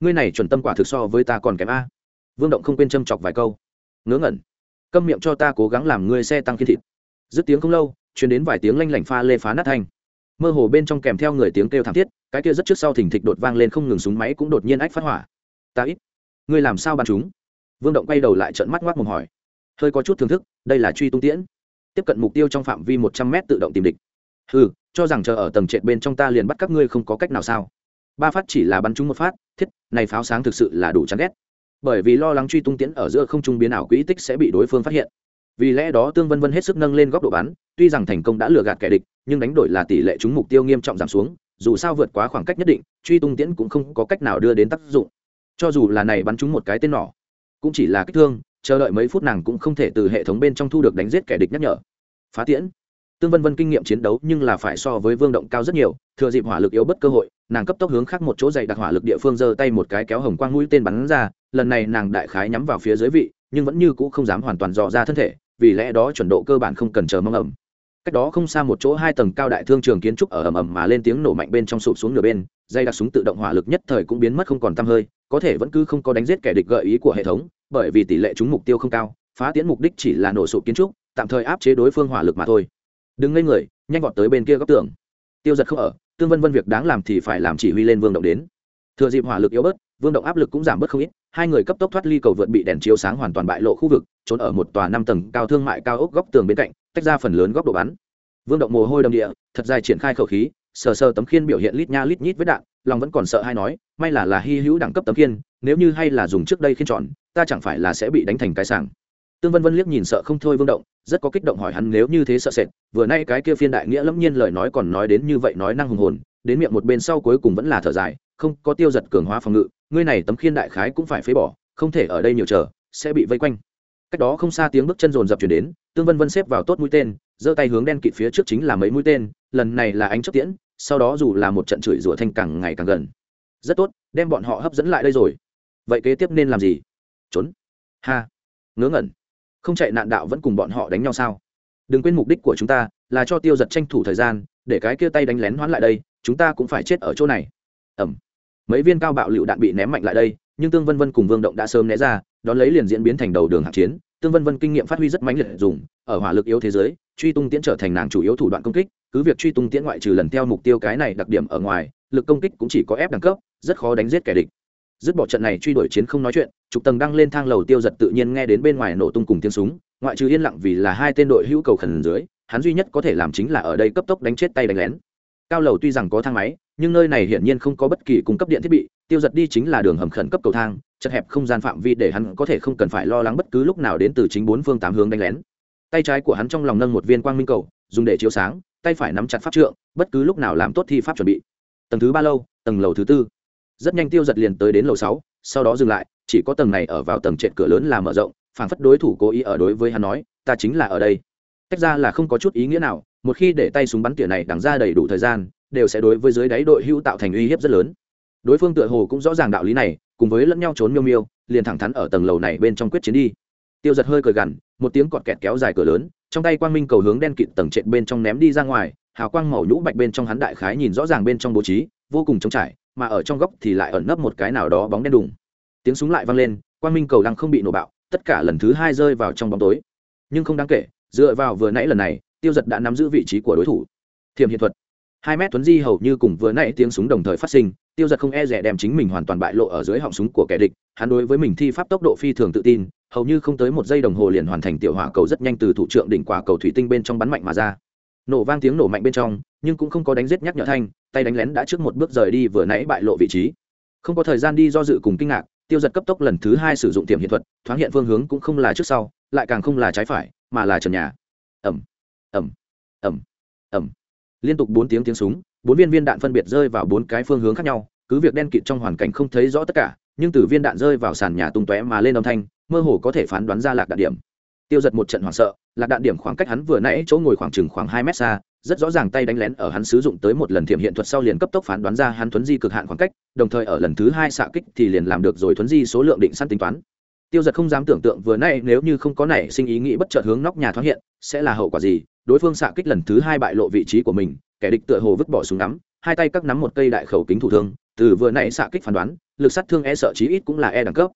Ngươi này chuẩn tâm quả thực so với ta còn kém a. Vương động không quên châm chọc vài câu. Ngớ ngẩn. Câm miệng cho ta cố gắng làm ngươi xe tăng kiên thịt. Dứt tiếng không lâu chuyển đến vài tiếng lanh lảnh pha lê phá nát thanh. Mơ hồ bên trong kèm theo người tiếng kêu thảm thiết, cái kia rất trước sau thình thịch đột vang lên không ngừng súng máy cũng đột nhiên ách phát hỏa. Ta ít. Ngươi làm sao bắn chúng? Vương động quay đầu lại trận mắt ngoác mồm hỏi. Hơi có chút thưởng thức, đây là truy tung tiễn tiếp cận mục tiêu trong phạm vi một trăm mét tự động tìm địch. Ừ cho rằng chờ ở tầng trệt bên trong ta liền bắt các ngươi không có cách nào sao? Ba phát chỉ là bắn trúng một phát, thiết, này pháo sáng thực sự là đủ chán ghét. Bởi vì lo lắng truy tung tiễn ở giữa không trung biến ảo quỹ tích sẽ bị đối phương phát hiện. Vì lẽ đó tương vân vân hết sức nâng lên góc độ bắn, tuy rằng thành công đã lừa gạt kẻ địch, nhưng đánh đổi là tỷ lệ trúng mục tiêu nghiêm trọng giảm xuống, dù sao vượt quá khoảng cách nhất định, truy tung tiễn cũng không có cách nào đưa đến tác dụng. Cho dù là này bắn trúng một cái tên nỏ, cũng chỉ là kích thương chờ đợi mấy phút nàng cũng không thể từ hệ thống bên trong thu được đánh giết kẻ địch nhắc nhở. Phá tiễn. Tương vân vân kinh nghiệm chiến đấu nhưng là phải so với vương động cao rất nhiều, thừa dịp hỏa lực yếu bất cơ hội, nàng cấp tốc hướng khác một chỗ dày đặc hỏa lực địa phương giơ tay một cái kéo hồng quang mũi tên bắn ra, lần này nàng đại khái nhắm vào phía dưới vị, nhưng vẫn như cũ không dám hoàn toàn dò ra thân thể, vì lẽ đó chuẩn độ cơ bản không cần chờ mong ẩm. Cách đó không xa một chỗ hai tầng cao đại thương trường kiến trúc ở ầm ầm mà lên tiếng nổ mạnh bên trong sụp xuống nửa bên, dây đặc súng tự động hỏa lực nhất thời cũng biến mất không còn tăm hơi có thể vẫn cứ không có đánh giết kẻ địch gợi ý của hệ thống, bởi vì tỷ lệ trúng mục tiêu không cao, phá tiến mục đích chỉ là nổ sụp kiến trúc, tạm thời áp chế đối phương hỏa lực mà thôi. Đừng ngây người, nhanh gọn tới bên kia góc tường. Tiêu giật không ở, tương vân vân việc đáng làm thì phải làm chỉ huy lên vương động đến. Thừa dịp hỏa lực yếu bớt, vương động áp lực cũng giảm bớt không ít, hai người cấp tốc thoát ly cầu vượt bị đèn chiếu sáng hoàn toàn bại lộ khu vực, trốn ở một tòa năm tầng cao thương mại cao ốc góc tường bên cạnh, tách ra phần lớn góc độ bắn. Vương động mồ hôi đầm địa, thật dài triển khai khẩu khí, sờ sờ tấm khiên biểu hiện lít nha lít nhít với đạn lòng vẫn còn sợ hay nói, may là là hy hữu đẳng cấp tấm khiên, nếu như hay là dùng trước đây khiên tròn, ta chẳng phải là sẽ bị đánh thành cái sảng. Tương vân vân liếc nhìn sợ không thôi vương động, rất có kích động hỏi hắn nếu như thế sợ sệt, vừa nay cái kia phiên đại nghĩa lẫm nhiên lời nói còn nói đến như vậy nói năng hùng hồn, đến miệng một bên sau cuối cùng vẫn là thở dài, không, có tiêu giật cường hóa phòng ngự, ngươi này tấm khiên đại khái cũng phải phế bỏ, không thể ở đây nhiều chờ, sẽ bị vây quanh. Cách đó không xa tiếng bước chân rồn rập chuyển đến, tương vân vân xếp vào tốt mũi tên, giơ tay hướng đen kịt phía trước chính là mấy mũi tên, lần này là ánh chấp tiễn sau đó dù là một trận chửi rủa thanh càng ngày càng gần. Rất tốt, đem bọn họ hấp dẫn lại đây rồi. Vậy kế tiếp nên làm gì? Trốn. Ha. Ngớ ngẩn. Không chạy nạn đạo vẫn cùng bọn họ đánh nhau sao? Đừng quên mục đích của chúng ta là cho tiêu giật tranh thủ thời gian, để cái kia tay đánh lén hoán lại đây, chúng ta cũng phải chết ở chỗ này. Ẩm. Mấy viên cao bạo lựu đạn bị ném mạnh lại đây, nhưng tương vân vân cùng vương động đã sớm né ra, đón lấy liền diễn biến thành đầu đường hạng chiến. Tương vân vân kinh nghiệm phát huy rất mãnh liệt dùng, ở hỏa lực yếu thế giới, truy tung tiễn trở thành nàng chủ yếu thủ đoạn công kích cứ việc truy tung tiễn ngoại trừ lần theo mục tiêu cái này đặc điểm ở ngoài, lực công kích cũng chỉ có ép đẳng cấp, rất khó đánh giết kẻ địch. Dứt bỏ trận này truy đuổi chiến không nói chuyện, trục tầng đăng lên thang lầu tiêu giật tự nhiên nghe đến bên ngoài nổ tung cùng tiếng súng, ngoại trừ yên lặng vì là hai tên đội hữu cầu khẩn dưới, hắn duy nhất có thể làm chính là ở đây cấp tốc đánh chết tay đánh lén. Cao lầu tuy rằng có thang máy, nhưng nơi này hiển nhiên không có bất kỳ cung cấp điện thiết bị, tiêu giật đi chính là đường hầm khẩn cấp cầu thang, chật hẹp không gian phạm vi để hắn có thể không cần phải lo lắng bất cứ lúc nào đến từ chính bốn phương tám hướng đánh lén. Tay trái của hắn trong lòng nâng một viên quang minh cầu, dùng để chiếu sáng tay phải nắm chặt pháp trượng, bất cứ lúc nào làm tốt thi pháp chuẩn bị. Tầng thứ ba lâu, tầng lầu thứ tư. Rất nhanh tiêu giật liền tới đến lầu sáu, sau đó dừng lại, chỉ có tầng này ở vào tầng trệt cửa lớn là mở rộng phản phất đối thủ cố ý ở đối với hắn nói, ta chính là ở đây. Tách ra là không có chút ý nghĩa nào, một khi để tay súng bắn tỉa này đằng ra đầy đủ thời gian, đều sẽ đối với dưới đáy đội hữu tạo thành uy hiếp rất lớn. Đối phương tựa hồ cũng rõ ràng đạo lý này, cùng với lẫn nhau trốn miêu miêu, liền thẳng thắn ở tầng lầu này bên trong quyết chiến đi. Tiêu giật hơi cười gằn, một tiếng cọt kẹt kéo dài cửa lớn trong tay quang minh cầu hướng đen kịt tầng trệt bên trong ném đi ra ngoài, hào quang màu nhũ bạch bên trong hắn đại khái nhìn rõ ràng bên trong bố trí, vô cùng trống trải, mà ở trong góc thì lại ẩn nấp một cái nào đó bóng đen đùng. Tiếng súng lại vang lên, quang minh cầu đang không bị nổ bạo, tất cả lần thứ hai rơi vào trong bóng tối. Nhưng không đáng kể, dựa vào vừa nãy lần này, tiêu giật đã nắm giữ vị trí của đối thủ. Thiềm hiện thuật. Hai mét tuấn di hầu như cùng vừa nãy tiếng súng đồng thời phát sinh tiêu giật không e rẻ đem chính mình hoàn toàn bại lộ ở dưới họng súng của kẻ địch, hắn đối với mình thi pháp tốc độ phi thường tự tin, hầu như không tới một giây đồng hồ liền hoàn thành tiểu hỏa cầu rất nhanh từ thủ trượng đỉnh quả cầu thủy tinh bên trong bắn mạnh mà ra. Nổ vang tiếng nổ mạnh bên trong, nhưng cũng không có đánh giết nhắc nhở thanh, tay đánh lén đã trước một bước rời đi vừa nãy bại lộ vị trí. Không có thời gian đi do dự cùng kinh ngạc, tiêu giật cấp tốc lần thứ hai sử dụng tiềm hiện thuật, thoáng hiện phương hướng cũng không là trước sau, lại càng không là trái phải, mà là trần nhà. Ẩm ẩm ẩm ẩm liên tục bốn tiếng tiếng súng bốn viên viên đạn phân biệt rơi vào bốn cái phương hướng khác nhau, cứ việc đen kịt trong hoàn cảnh không thấy rõ tất cả, nhưng từ viên đạn rơi vào sàn nhà tung tóe mà lên âm thanh, mơ hồ có thể phán đoán ra lạc đạn điểm. Tiêu giật một trận hoảng sợ, lạc đạn điểm khoảng cách hắn vừa nãy chỗ ngồi khoảng chừng khoảng hai mét xa, rất rõ ràng tay đánh lén ở hắn sử dụng tới một lần thiểm hiện thuật sau liền cấp tốc phán đoán ra hắn thuấn di cực hạn khoảng cách, đồng thời ở lần thứ hai xạ kích thì liền làm được rồi thuấn di số lượng định săn tính toán. Tiêu giật không dám tưởng tượng vừa nay nếu như không có nảy sinh ý nghĩ bất chợt hướng nóc nhà thoáng hiện, sẽ là hậu quả gì, đối phương xạ kích lần thứ hai bại lộ vị trí của mình kẻ địch tựa hồ vứt bỏ súng nắm hai tay cắt nắm một cây đại khẩu kính thủ thương, từ vừa nãy xạ kích phán đoán, lực sát thương e sợ chí ít cũng là e đẳng cấp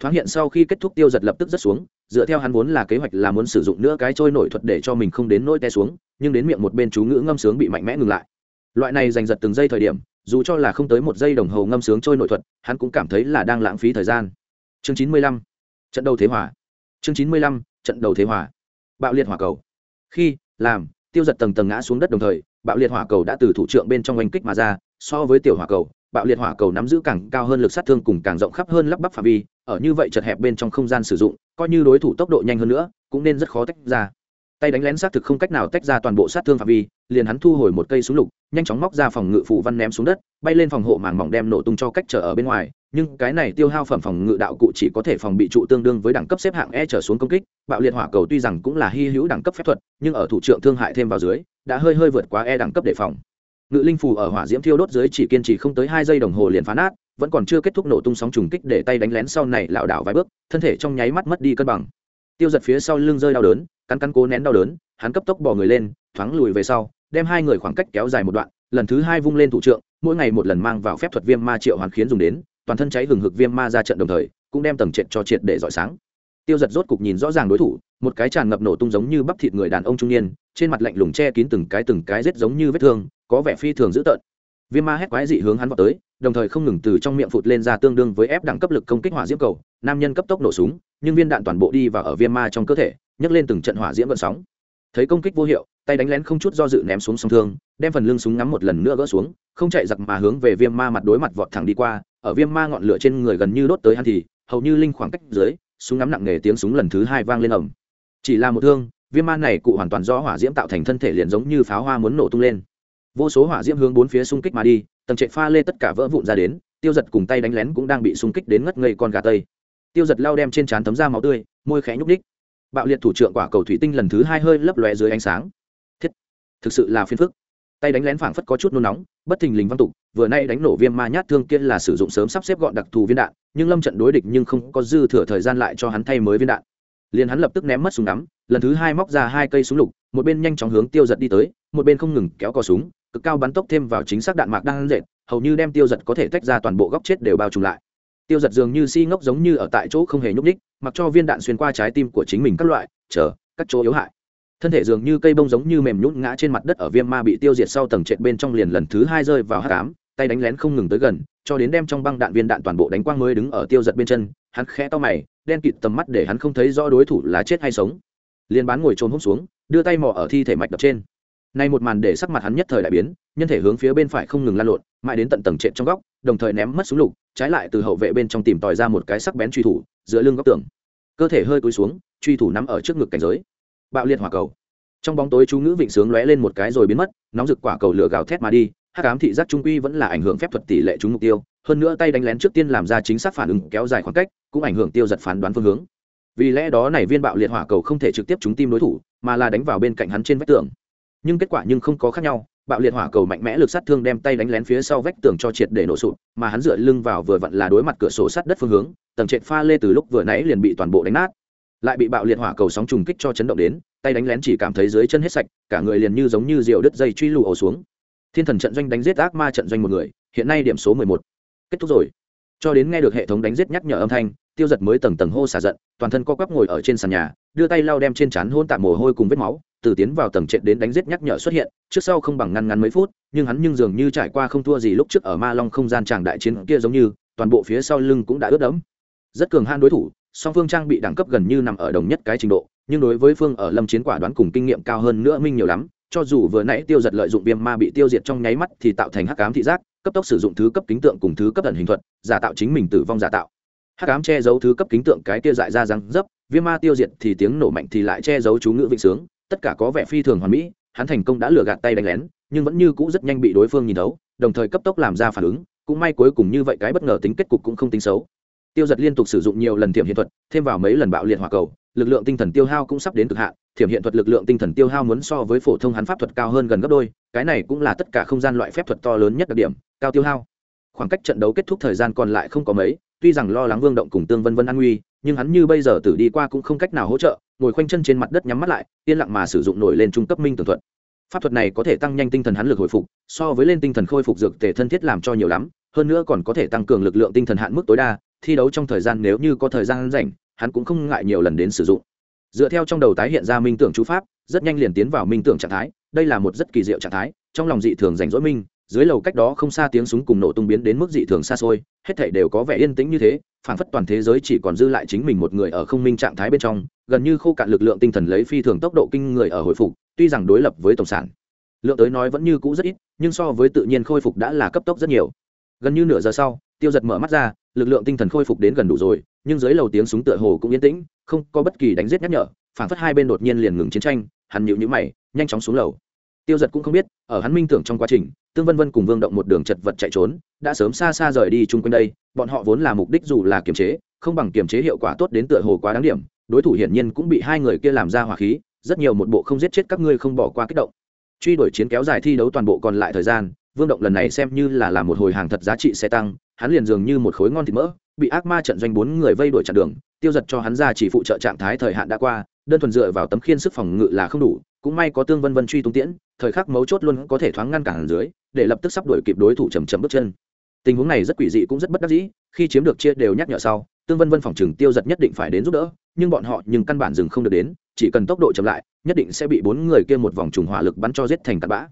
thoáng hiện sau khi kết thúc tiêu giật lập tức rất xuống, dựa theo hắn vốn là kế hoạch là muốn sử dụng nữa cái trôi nổi thuật để cho mình không đến nỗi té xuống, nhưng đến miệng một bên chú ngữ ngâm sướng bị mạnh mẽ ngừng lại loại này giành giật từng giây thời điểm, dù cho là không tới một giây đồng hồ ngâm sướng trôi nổi thuật, hắn cũng cảm thấy là đang lãng phí thời gian chương chín mươi lăm, trận đầu thế hòa. chương chín mươi lăm, trận đầu thế hòa. bạo liệt hỏa cầu khi, làm, tiêu giật tầng tầng ngã xuống đất đồng thời bạo liệt hỏa cầu đã từ thủ trưởng bên trong oanh kích mà ra, so với tiểu hỏa cầu, bạo liệt hỏa cầu nắm giữ càng cao hơn lực sát thương cùng càng rộng khắp hơn lắp bắp phạm vi, ở như vậy chật hẹp bên trong không gian sử dụng, coi như đối thủ tốc độ nhanh hơn nữa, cũng nên rất khó tách ra. Tay đánh lén xác thực không cách nào tách ra toàn bộ sát thương phạm vi, liền hắn thu hồi một cây súng lục, nhanh chóng móc ra phòng ngự phủ văn ném xuống đất, bay lên phòng hộ màng mỏng đem nổ tung cho cách trở ở bên ngoài, nhưng cái này tiêu hao phẩm phòng ngự đạo cụ chỉ có thể phòng bị trụ tương đương với đẳng cấp xếp hạng e trở xuống công kích, bạo liệt hỏa cầu tuy rằng cũng là hy hữu đẳng cấp phép thuật, nhưng ở thủ trưởng thương hại thêm vào dưới đã hơi hơi vượt quá e đẳng cấp đề phòng. Ngự linh phù ở hỏa diễm thiêu đốt dưới chỉ kiên trì không tới hai giây đồng hồ liền phá nát, vẫn còn chưa kết thúc nổ tung sóng trùng kích để tay đánh lén sau này lảo đảo vài bước, thân thể trong nháy mắt mất đi cân bằng. Tiêu giật phía sau lưng rơi đau đớn, cắn cắn cố nén đau đớn, hắn cấp tốc bỏ người lên, thoáng lùi về sau, đem hai người khoảng cách kéo dài một đoạn, lần thứ hai vung lên thủ trượng, mỗi ngày một lần mang vào phép thuật viêm ma triệu hoàn khiến dùng đến, toàn thân cháy hừng hực viêm ma ra trận đồng thời, cũng đem tầng trệt cho triệt để dọi sáng. Tiêu giật rốt cục nhìn rõ ràng đối thủ, một cái tràn ngập nổ tung giống như bắp thịt người đàn ông trung niên trên mặt lạnh lùng che kín từng cái từng cái rết giống như vết thương, có vẻ phi thường dữ tợn. Viêm ma hét quái dị hướng hắn vào tới, đồng thời không ngừng từ trong miệng phụt lên ra tương đương với ép đẳng cấp lực công kích hỏa diễm cầu, nam nhân cấp tốc nổ súng, nhưng viên đạn toàn bộ đi vào ở viêm ma trong cơ thể, nhấc lên từng trận hỏa diễm vận sóng. Thấy công kích vô hiệu, tay đánh lén không chút do dự ném xuống sông thương, đem phần lưng súng ngắm một lần nữa gỡ xuống, không chạy giặc mà hướng về viêm ma mặt đối mặt vọt thẳng đi qua, ở viêm ma ngọn lửa trên người gần như đốt tới hắn thì, hầu như linh khoảng cách dưới, súng ngắm nặng nề tiếng súng lần thứ hai vang lên ầm. Chỉ là một thương viêm ma này cụ hoàn toàn do hỏa diễm tạo thành thân thể liền giống như pháo hoa muốn nổ tung lên. Vô số hỏa diễm hướng bốn phía xung kích mà đi, tầng trệ pha lê tất cả vỡ vụn ra đến, tiêu giật cùng tay đánh lén cũng đang bị xung kích đến ngất ngây con gà tây. Tiêu giật lao đem trên trán tấm da máu tươi, môi khẽ nhúc ních bạo liệt thủ trưởng quả cầu thủy tinh lần thứ hai hơi lấp lóe dưới ánh sáng. Thiết, thực sự là phiền phức. Tay đánh lén phảng phất có chút nôn nóng, bất thình lình văng tục vừa nay đánh nổ viêm ma nhát thương kia là sử dụng sớm sắp xếp gọn đặc thù viên đạn, nhưng lâm trận đối địch nhưng không có dư thừa thời gian lại cho hắn thay mới viên đạn liền hắn lập tức ném mất súng ngắm, lần thứ hai móc ra hai cây súng lục, một bên nhanh chóng hướng tiêu giật đi tới, một bên không ngừng kéo cò súng, cực cao bắn tốc thêm vào chính xác đạn mạc đang dệt, hầu như đem tiêu giật có thể tách ra toàn bộ góc chết đều bao trùm lại. Tiêu giật dường như si ngốc giống như ở tại chỗ không hề nhúc ních mặc cho viên đạn xuyên qua trái tim của chính mình các loại, chờ, các chỗ yếu hại. Thân thể dường như cây bông giống như mềm nhún ngã trên mặt đất ở viêm ma bị tiêu diệt sau tầng trệt bên trong liền lần thứ hai rơi vào hát cám tay đánh lén không ngừng tới gần, cho đến đem trong băng đạn viên đạn toàn bộ đánh quang mới đứng ở tiêu giật bên chân, hắn khẽ to mày, đen kịt tầm mắt để hắn không thấy rõ đối thủ là chết hay sống. Liên bán ngồi trôn hốc xuống, đưa tay mò ở thi thể mạch đập trên. Nay một màn để sắc mặt hắn nhất thời đại biến, nhân thể hướng phía bên phải không ngừng lan lộn, mãi đến tận tầng trệt trong góc, đồng thời ném mất súng lục, trái lại từ hậu vệ bên trong tìm tòi ra một cái sắc bén truy thủ, giữa lưng góc tường. Cơ thể hơi cúi xuống, truy thủ nắm ở trước ngực cảnh giới. Bạo liệt hỏa cầu. Trong bóng tối chú ngữ vịnh sướng lóe lên một cái rồi biến mất, nóng rực quả cầu lửa gào thét mà đi hắc cám thị giác trung quy vẫn là ảnh hưởng phép thuật tỷ lệ trúng mục tiêu, hơn nữa tay đánh lén trước tiên làm ra chính xác phản ứng kéo dài khoảng cách, cũng ảnh hưởng tiêu giật phán đoán phương hướng. Vì lẽ đó này viên bạo liệt hỏa cầu không thể trực tiếp trúng tim đối thủ, mà là đánh vào bên cạnh hắn trên vách tường. Nhưng kết quả nhưng không có khác nhau, bạo liệt hỏa cầu mạnh mẽ lực sát thương đem tay đánh lén phía sau vách tường cho triệt để nổ sụp, mà hắn dựa lưng vào vừa vặn là đối mặt cửa sổ sát đất phương hướng, tầng trệt pha lê từ lúc vừa nãy liền bị toàn bộ đánh nát. Lại bị bạo liệt hỏa cầu sóng trùng kích cho chấn động đến, tay đánh lén chỉ cảm thấy dưới chân hết sạch, cả người liền như giống như diều đứt dây truy lù ổ xuống thiên thần trận doanh đánh giết ác ma trận doanh một người, hiện nay điểm số mười một. Kết thúc rồi. Cho đến nghe được hệ thống đánh giết nhắc nhở âm thanh, tiêu giật mới tầng tầng hô xả giận, toàn thân co quắp ngồi ở trên sàn nhà, đưa tay lau đem trên trán hôn tạm mồ hôi cùng vết máu, từ tiến vào tầng trệt đến đánh giết nhắc nhở xuất hiện, trước sau không bằng ngăn ngắn mấy phút, nhưng hắn nhưng dường như trải qua không thua gì lúc trước ở ma long không gian tràng đại chiến kia giống như, toàn bộ phía sau lưng cũng đã ướt đẫm. Rất cường han đối thủ, song phương trang bị đẳng cấp gần như nằm ở đồng nhất cái trình độ, nhưng đối với phương ở lâm chiến quả đoán cùng kinh nghiệm cao hơn nữa minh nhiều lắm cho dù vừa nãy tiêu giật lợi dụng viêm ma bị tiêu diệt trong nháy mắt thì tạo thành hắc ám thị giác, cấp tốc sử dụng thứ cấp kính tượng cùng thứ cấp ẩn hình thuật, giả tạo chính mình tử vong giả tạo. Hắc ám che giấu thứ cấp kính tượng cái tia dại ra răng dấp, viêm ma tiêu diệt thì tiếng nổ mạnh thì lại che giấu chú ngữ vịnh sướng, tất cả có vẻ phi thường hoàn mỹ, hắn thành công đã lừa gạt tay đánh lén, nhưng vẫn như cũ rất nhanh bị đối phương nhìn thấu, đồng thời cấp tốc làm ra phản ứng, cũng may cuối cùng như vậy cái bất ngờ tính kết cục cũng không tính xấu. Tiêu giật liên tục sử dụng nhiều lần thiểm hiện thuật, thêm vào mấy lần bạo liệt hỏa cầu, lực lượng tinh thần tiêu hao cũng sắp đến cực hạn thiểm hiện thuật lực lượng tinh thần tiêu hao muốn so với phổ thông hắn pháp thuật cao hơn gần gấp đôi, cái này cũng là tất cả không gian loại phép thuật to lớn nhất đặc điểm, cao tiêu hao. Khoảng cách trận đấu kết thúc thời gian còn lại không có mấy, tuy rằng lo lắng vương động cùng tương vân vân an nguy, nhưng hắn như bây giờ tử đi qua cũng không cách nào hỗ trợ, ngồi khoanh chân trên mặt đất nhắm mắt lại, yên lặng mà sử dụng nổi lên trung cấp minh tường thuật. Pháp thuật này có thể tăng nhanh tinh thần hắn lực hồi phục, so với lên tinh thần khôi phục dược tề thân thiết làm cho nhiều lắm, hơn nữa còn có thể tăng cường lực lượng tinh thần hạn mức tối đa, thi đấu trong thời gian nếu như có thời gian rảnh, hắn cũng không ngại nhiều lần đến sử dụng dựa theo trong đầu tái hiện ra minh tưởng chú pháp, rất nhanh liền tiến vào minh tưởng trạng thái, đây là một rất kỳ diệu trạng thái, trong lòng dị thường rảnh rỗi minh, dưới lầu cách đó không xa tiếng súng cùng nổ tung biến đến mức dị thường xa xôi, hết thảy đều có vẻ yên tĩnh như thế, phảng phất toàn thế giới chỉ còn dư lại chính mình một người ở không minh trạng thái bên trong, gần như khô cạn lực lượng tinh thần lấy phi thường tốc độ kinh người ở hồi phục, tuy rằng đối lập với tổng sản. Lượng tới nói vẫn như cũ rất ít, nhưng so với tự nhiên khôi phục đã là cấp tốc rất nhiều. Gần như nửa giờ sau, tiêu giật mở mắt ra, lực lượng tinh thần khôi phục đến gần đủ rồi nhưng dưới lầu tiếng súng tựa hồ cũng yên tĩnh, không có bất kỳ đánh giết nhắc nhở phản phất hai bên đột nhiên liền ngừng chiến tranh, hắn nhịu nhữ mày, nhanh chóng xuống lầu. Tiêu giật cũng không biết, ở hắn minh tưởng trong quá trình, tương vân vân cùng vương động một đường chật vật chạy trốn, đã sớm xa xa rời đi chung quanh đây, bọn họ vốn là mục đích dù là kiềm chế, không bằng kiềm chế hiệu quả tốt đến tựa hồ quá đáng điểm, đối thủ hiển nhiên cũng bị hai người kia làm ra hỏa khí, rất nhiều một bộ không giết chết các ngươi không bỏ qua kích động. Truy đuổi chiến kéo dài thi đấu toàn bộ còn lại thời gian, vương động lần này xem như là làm một hồi hàng thật giá trị xe tăng, hắn liền dường như một khối ngon thịt mỡ bị ác ma trận doanh bốn người vây đuổi chặn đường, tiêu giật cho hắn ra chỉ phụ trợ trạng thái thời hạn đã qua, đơn thuần dựa vào tấm khiên sức phòng ngự là không đủ, cũng may có tương vân vân truy tung tiễn, thời khắc mấu chốt luôn có thể thoáng ngăn cản dưới, để lập tức sắp đuổi kịp đối thủ chầm chầm bước chân. Tình huống này rất quỷ dị cũng rất bất đắc dĩ, khi chiếm được chia đều nhắc nhở sau, tương vân vân phòng trừng tiêu giật nhất định phải đến giúp đỡ, nhưng bọn họ nhưng căn bản dừng không được đến, chỉ cần tốc độ chậm lại, nhất định sẽ bị bốn người kia một vòng trùng hỏa lực bắn cho giết thành tạt bã.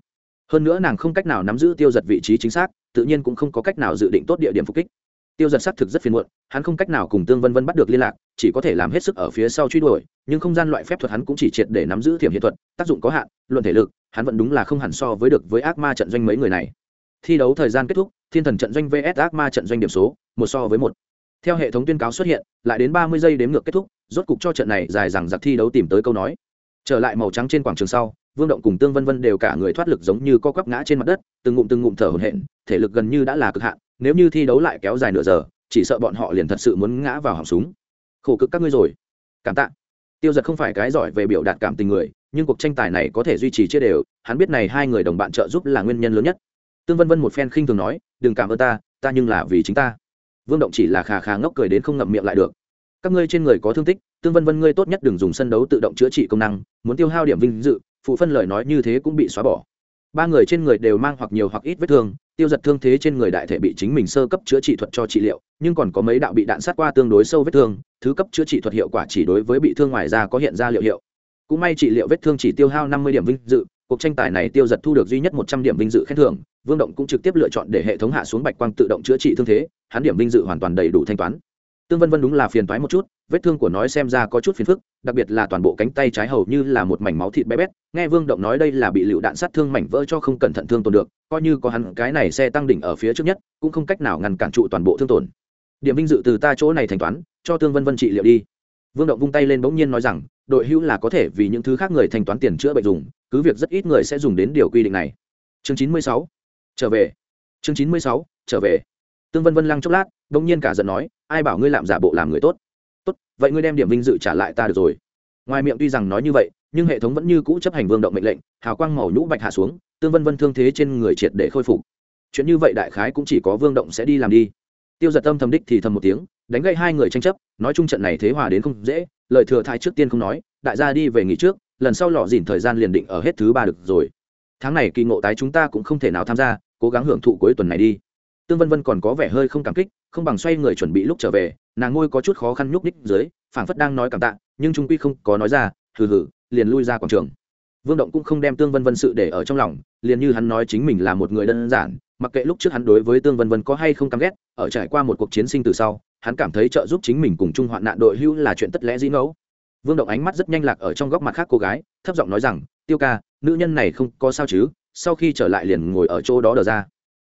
Hơn nữa nàng không cách nào nắm giữ tiêu giật vị trí chính xác, tự nhiên cũng không có cách nào dự định tốt địa điểm phục kích tiêu giật xác thực rất phiền muộn, hắn không cách nào cùng tương vân vân bắt được liên lạc, chỉ có thể làm hết sức ở phía sau truy đuổi, nhưng không gian loại phép thuật hắn cũng chỉ triệt để nắm giữ thiểm hiện thuật, tác dụng có hạn, luận thể lực, hắn vẫn đúng là không hẳn so với được với ác ma trận doanh mấy người này. Thi đấu thời gian kết thúc, thiên thần trận doanh vs ác ma trận doanh điểm số, một so với một. Theo hệ thống tuyên cáo xuất hiện, lại đến ba mươi giây đếm ngược kết thúc, rốt cục cho trận này dài dằng giặc thi đấu tìm tới câu nói. Trở lại màu trắng trên quảng trường sau, vương động cùng tương vân vân đều cả người thoát lực giống như co quắp ngã trên mặt đất, từng ngụm từng ngụm thở hổn hển, thể lực gần như đã là cực hạn nếu như thi đấu lại kéo dài nửa giờ, chỉ sợ bọn họ liền thật sự muốn ngã vào họng súng. Khổ cực các ngươi rồi. Cảm tạ. Tiêu giật không phải cái giỏi về biểu đạt cảm tình người, nhưng cuộc tranh tài này có thể duy trì chia đều, hắn biết này hai người đồng bạn trợ giúp là nguyên nhân lớn nhất. Tương vân vân một phen khinh thường nói, đừng cảm ơn ta ta nhưng là vì chính ta. Vương động chỉ là khà khà ngốc cười đến không ngậm miệng lại được. Các ngươi trên người có thương tích, tương vân vân ngươi tốt nhất đừng dùng sân đấu tự động chữa trị công năng, muốn tiêu hao điểm vinh dự, phụ phân lời nói như thế cũng bị xóa bỏ. Ba người trên người đều mang hoặc nhiều hoặc ít vết thương tiêu giật thương thế trên người đại thể bị chính mình sơ cấp chữa trị thuật cho trị liệu, nhưng còn có mấy đạo bị đạn sát qua tương đối sâu vết thương, thứ cấp chữa trị thuật hiệu quả chỉ đối với bị thương ngoài ra có hiện ra liệu hiệu. Cũng may trị liệu vết thương chỉ tiêu hao năm mươi điểm vinh dự, cuộc tranh tài này tiêu giật thu được duy nhất một trăm điểm vinh dự khen thưởng, vương động cũng trực tiếp lựa chọn để hệ thống hạ xuống bạch quang tự động chữa trị thương thế, hắn điểm vinh dự hoàn toàn đầy đủ thanh toán tương vân vân đúng là phiền toái một chút, vết thương của nói xem ra có chút phiền phức, đặc biệt là toàn bộ cánh tay trái hầu như là một mảnh máu thịt bé bét, nghe vương động nói đây là bị lựu đạn sát thương mảnh vỡ cho không cẩn thận thương tổn được, coi như có hắn cái này xe tăng đỉnh ở phía trước nhất, cũng không cách nào ngăn cản trụ toàn bộ thương tổn. Điểm vinh dự từ ta chỗ này thanh toán, cho tương vân vân trị liệu đi. Vương động vung tay lên bỗng nhiên nói rằng, đội hữu là có thể vì những thứ khác người thanh toán tiền chữa bệnh dùng, cứ việc rất ít người sẽ dùng đến điều quy định này. Chương chín mươi sáu, trở về. Chương chín mươi sáu, trở về. Tương vân vân lăng chốc lát đông nhiên cả giận nói, ai bảo ngươi làm giả bộ làm người tốt? Tốt, vậy ngươi đem điểm vinh dự trả lại ta được rồi. Ngoài miệng tuy rằng nói như vậy, nhưng hệ thống vẫn như cũ chấp hành vương động mệnh lệnh, hào quang màu nhũ bạch hạ xuống, tương vân vân thương thế trên người triệt để khôi phục. Chuyện như vậy đại khái cũng chỉ có vương động sẽ đi làm đi. Tiêu giật tâm thầm đích thì thầm một tiếng, đánh gây hai người tranh chấp, nói chung trận này thế hòa đến không dễ, lời thừa thai trước tiên không nói, đại gia đi về nghỉ trước, lần sau lọ dỉn thời gian liền định ở hết thứ ba được rồi. Tháng này kỳ ngộ tái chúng ta cũng không thể nào tham gia, cố gắng hưởng thụ cuối tuần này đi. Tương vân vân còn có vẻ hơi không cảm kích không bằng xoay người chuẩn bị lúc trở về, nàng ngôi có chút khó khăn nhúc ních dưới, phảng phất đang nói cảm tạ, nhưng trung quy không có nói ra, hừ hừ, liền lui ra quảng trường. Vương động cũng không đem tương vân vân sự để ở trong lòng, liền như hắn nói chính mình là một người đơn giản, mặc kệ lúc trước hắn đối với tương vân vân có hay không căm ghét, ở trải qua một cuộc chiến sinh từ sau, hắn cảm thấy trợ giúp chính mình cùng chung hoạn nạn đội hưu là chuyện tất lẽ dĩ ngẫu. Vương động ánh mắt rất nhanh lạc ở trong góc mặt khác cô gái, thấp giọng nói rằng, tiêu ca, nữ nhân này không có sao chứ, sau khi trở lại liền ngồi ở chỗ đó đờ ra.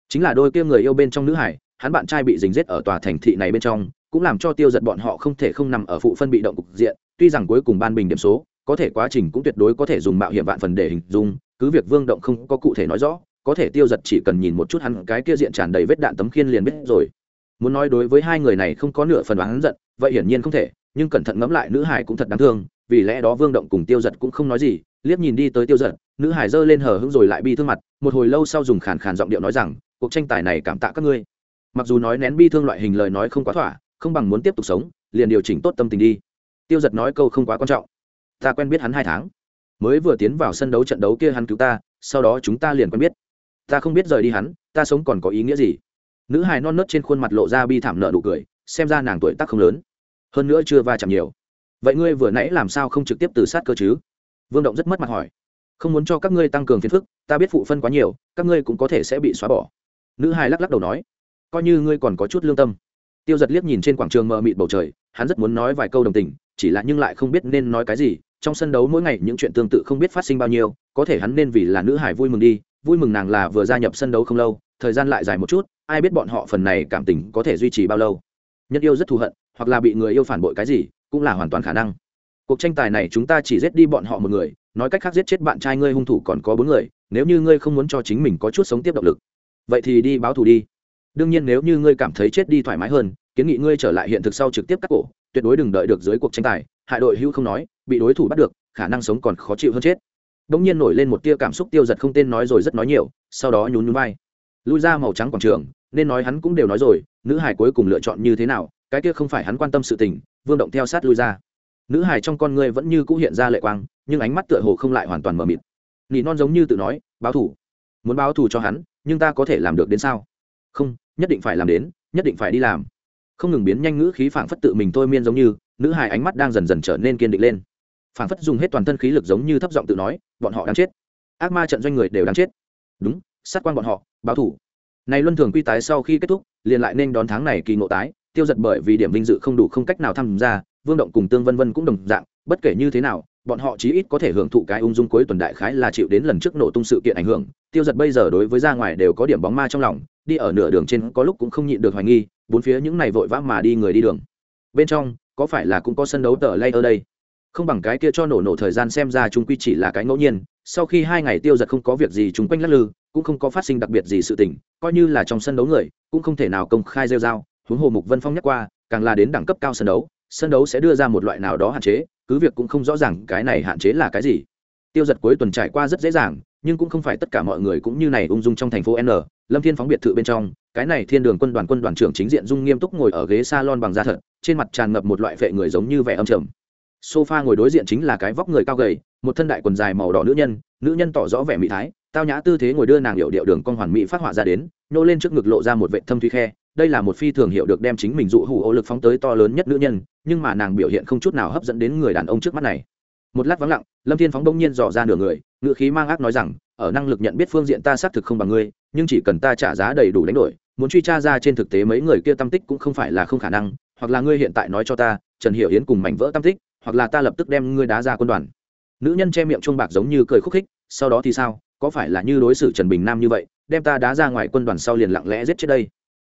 Chính là đôi kia người yêu bên trong nữ hải hắn bạn trai bị dình giết ở tòa thành thị này bên trong, cũng làm cho tiêu giật bọn họ không thể không nằm ở phụ phân bị động cục diện, tuy rằng cuối cùng ban bình điểm số, có thể quá trình cũng tuyệt đối có thể dùng mạo hiểm vạn phần để hình dung, cứ việc vương động không có cụ thể nói rõ, có thể tiêu giật chỉ cần nhìn một chút hắn cái kia diện tràn đầy vết đạn tấm khiên liền biết rồi. Muốn nói đối với hai người này không có nửa phần hắn giận, vậy hiển nhiên không thể, nhưng cẩn thận ngẫm lại nữ hải cũng thật đáng thương, vì lẽ đó vương động cùng tiêu giật cũng không nói gì, liếc nhìn đi tới tiêu giật, nữ hải giơ lên hờ hững rồi lại bi thương mặt, một hồi lâu sau dùng khàn khàn giọng điệu nói rằng, cuộc tranh tài này cảm tạ các ngươi mặc dù nói nén bi thương loại hình lời nói không quá thỏa, không bằng muốn tiếp tục sống, liền điều chỉnh tốt tâm tình đi. Tiêu giật nói câu không quá quan trọng. Ta quen biết hắn hai tháng. Mới vừa tiến vào sân đấu trận đấu kia hắn cứu ta, sau đó chúng ta liền quen biết. Ta không biết rời đi hắn, ta sống còn có ý nghĩa gì? Nữ hài non nớt trên khuôn mặt lộ ra bi thảm nợ nụ cười, xem ra nàng tuổi tác không lớn. Hơn nữa chưa va chạm nhiều. Vậy ngươi vừa nãy làm sao không trực tiếp từ sát cơ chứ? Vương động rất mất mặt hỏi. Không muốn cho các ngươi tăng cường phiền phức, ta biết phụ phân quá nhiều, các ngươi cũng có thể sẽ bị xóa bỏ. Nữ hài lắc lắc đầu nói coi như ngươi còn có chút lương tâm. Tiêu giật liếc nhìn trên quảng trường mờ mịt bầu trời, hắn rất muốn nói vài câu đồng tình, chỉ là nhưng lại không biết nên nói cái gì, trong sân đấu mỗi ngày những chuyện tương tự không biết phát sinh bao nhiêu, có thể hắn nên vì là nữ hải vui mừng đi, vui mừng nàng là vừa gia nhập sân đấu không lâu, thời gian lại dài một chút, ai biết bọn họ phần này cảm tình có thể duy trì bao lâu. Nhân yêu rất thù hận, hoặc là bị người yêu phản bội cái gì, cũng là hoàn toàn khả năng. Cuộc tranh tài này chúng ta chỉ giết đi bọn họ một người, nói cách khác giết chết bạn trai ngươi hung thủ còn có bốn người, nếu như ngươi không muốn cho chính mình có chút sống tiếp động lực, vậy thì đi báo thù đi đương nhiên nếu như ngươi cảm thấy chết đi thoải mái hơn, kiến nghị ngươi trở lại hiện thực sau trực tiếp cắt cổ, tuyệt đối đừng đợi được dưới cuộc tranh tài, hại đội hữu không nói, bị đối thủ bắt được, khả năng sống còn khó chịu hơn chết. Đ ỗ n g nhiên nổi lên một tia cảm xúc tiêu giật không tên nói rồi rất nói nhiều, sau đó nhún nhún vai. Lui ra màu trắng quảng trường, nên nói hắn cũng đều nói rồi, nữ hải cuối cùng lựa chọn như thế nào, cái kia không phải hắn quan tâm sự tình, vương động theo sát lui ra. Nữ hải trong con ngươi vẫn như c ũ hiện ra lệ quang, nhưng ánh mắt tựa hồ không lại hoàn toàn mờ mịt. Nỉ non giống như tự nói, báo thủ. Muốn báo thù cho hắn, nhưng ta có thể làm được đến sao? Không nhất định phải làm đến, nhất định phải đi làm. Không ngừng biến nhanh ngữ khí phảng phất tự mình thôi miên giống như, nữ hài ánh mắt đang dần dần trở nên kiên định lên. Phảng phất dùng hết toàn thân khí lực giống như thấp giọng tự nói, bọn họ đang chết. Ác ma trận doanh người đều đang chết. Đúng, sát quan bọn họ, báo thủ. Này luân thường quy tái sau khi kết thúc, liền lại nên đón tháng này kỳ ngộ tái, tiêu giật bởi vì điểm vinh dự không đủ không cách nào tham gia, vương động cùng tương vân vân cũng đồng dạng, bất kể như thế nào, bọn họ chí ít có thể hưởng thụ cái ung dung cuối tuần đại khái là chịu đến lần trước nổ tung sự kiện ảnh hưởng. Tiêu giật bây giờ đối với ra ngoài đều có điểm bóng ma trong lòng đi ở nửa đường trên có lúc cũng không nhịn được hoài nghi, bốn phía những này vội vã mà đi người đi đường. Bên trong, có phải là cũng có sân đấu tờ lay ở đây? Không bằng cái kia cho nổ nổ thời gian xem ra chúng quy chỉ là cái ngẫu nhiên, sau khi hai ngày tiêu giật không có việc gì chúng quanh lắc lư, cũng không có phát sinh đặc biệt gì sự tình, coi như là trong sân đấu người, cũng không thể nào công khai rêu dao huống hồ mục vân phong nhắc qua, càng là đến đẳng cấp cao sân đấu sân đấu sẽ đưa ra một loại nào đó hạn chế, cứ việc cũng không rõ ràng cái này hạn chế là cái gì. Tiêu giật cuối tuần trải qua rất dễ dàng nhưng cũng không phải tất cả mọi người cũng như này ung dung trong thành phố n, lâm thiên phóng biệt thự bên trong, cái này thiên đường quân đoàn quân đoàn trưởng chính diện dung nghiêm túc ngồi ở ghế salon bằng da thật, trên mặt tràn ngập một loại vẻ người giống như vẻ âm trầm. Sofa ngồi đối diện chính là cái vóc người cao gầy, một thân đại quần dài màu đỏ nữ nhân nữ nhân tỏ rõ vẻ mỹ thái, tao nhã tư thế ngồi đưa nàng hiệu điệu đường con hoàn mỹ phát họa ra đến, nô lên trước ngực lộ ra một vệ thâm thủy khe, đây là một phi thường hiệu được đem chính mình dụ hủ ô lực phóng tới to lớn nhất nữ nhân, nhưng mà nàng biểu hiện không chút nào hấp dẫn đến người đàn ông trước mắt này. Một lát vắng lặng, lâm thiên phóng bỗng nhiên dò ra nửa người ngự khí mang ác nói rằng, ở năng lực nhận biết phương diện ta xác thực không bằng ngươi, nhưng chỉ cần ta trả giá đầy đủ đánh đổi, muốn truy tra ra trên thực tế mấy người kia tâm tích cũng không phải là không khả năng, hoặc là ngươi hiện tại nói cho ta, trần hiểu yến cùng mảnh vỡ tâm tích, hoặc là ta lập tức đem ngươi đá ra quân đoàn. Nữ nhân che miệng chuông bạc giống như cười khúc khích, sau đó thì sao? Có phải là như đối xử trần bình nam như vậy, đem ta đá ra ngoài quân đoàn sau liền lặng lẽ giết chết đây?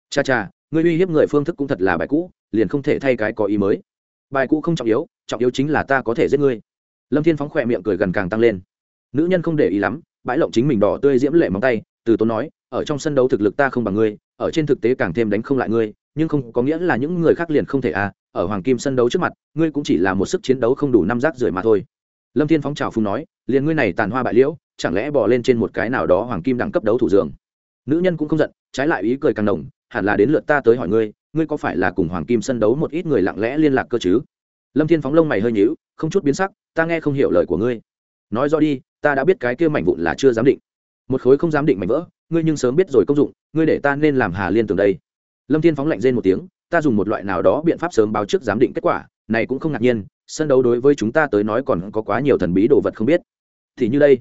Cha cha, ngươi uy hiếp người phương thức cũng thật là bài cũ, liền không thể thay cái có ý mới. Bài cũ không trọng yếu trọng yếu chính là ta có thể giết ngươi. Lâm thiên phóng khỏe miệng cười gần càng tăng lên nữ nhân không để ý lắm bãi lộng chính mình đỏ tươi diễm lệ móng tay từ tốn nói ở trong sân đấu thực lực ta không bằng ngươi ở trên thực tế càng thêm đánh không lại ngươi nhưng không có nghĩa là những người khác liền không thể à ở hoàng kim sân đấu trước mặt ngươi cũng chỉ là một sức chiến đấu không đủ năm rác rưởi mà thôi. Lâm thiên phóng trào phung nói liền ngươi này tàn hoa bại liễu chẳng lẽ bỏ lên trên một cái nào đó hoàng kim đẳng cấp đấu thủ dường? Nữ nhân cũng không giận trái lại ý cười càng nồng, hẳn là đến lượt ta tới hỏi ngươi ngươi có phải là cùng hoàng kim sân đấu một ít người lặng lẽ liên lạc cơ chứ? Lâm thiên phóng lông mày hơi nhíu không chút biến sắc ta nghe không hiểu lời của ngươi nói rõ đi, ta đã biết cái kia mảnh vụn là chưa dám định. Một khối không dám định mảnh vỡ, ngươi nhưng sớm biết rồi công dụng, ngươi để ta nên làm hà liên tưởng đây. Lâm thiên phóng lạnh rên một tiếng, ta dùng một loại nào đó biện pháp sớm báo trước giám định kết quả, này cũng không ngạc nhiên, sân đấu đối với chúng ta tới nói còn có quá nhiều thần bí đồ vật không biết. Thì như đây.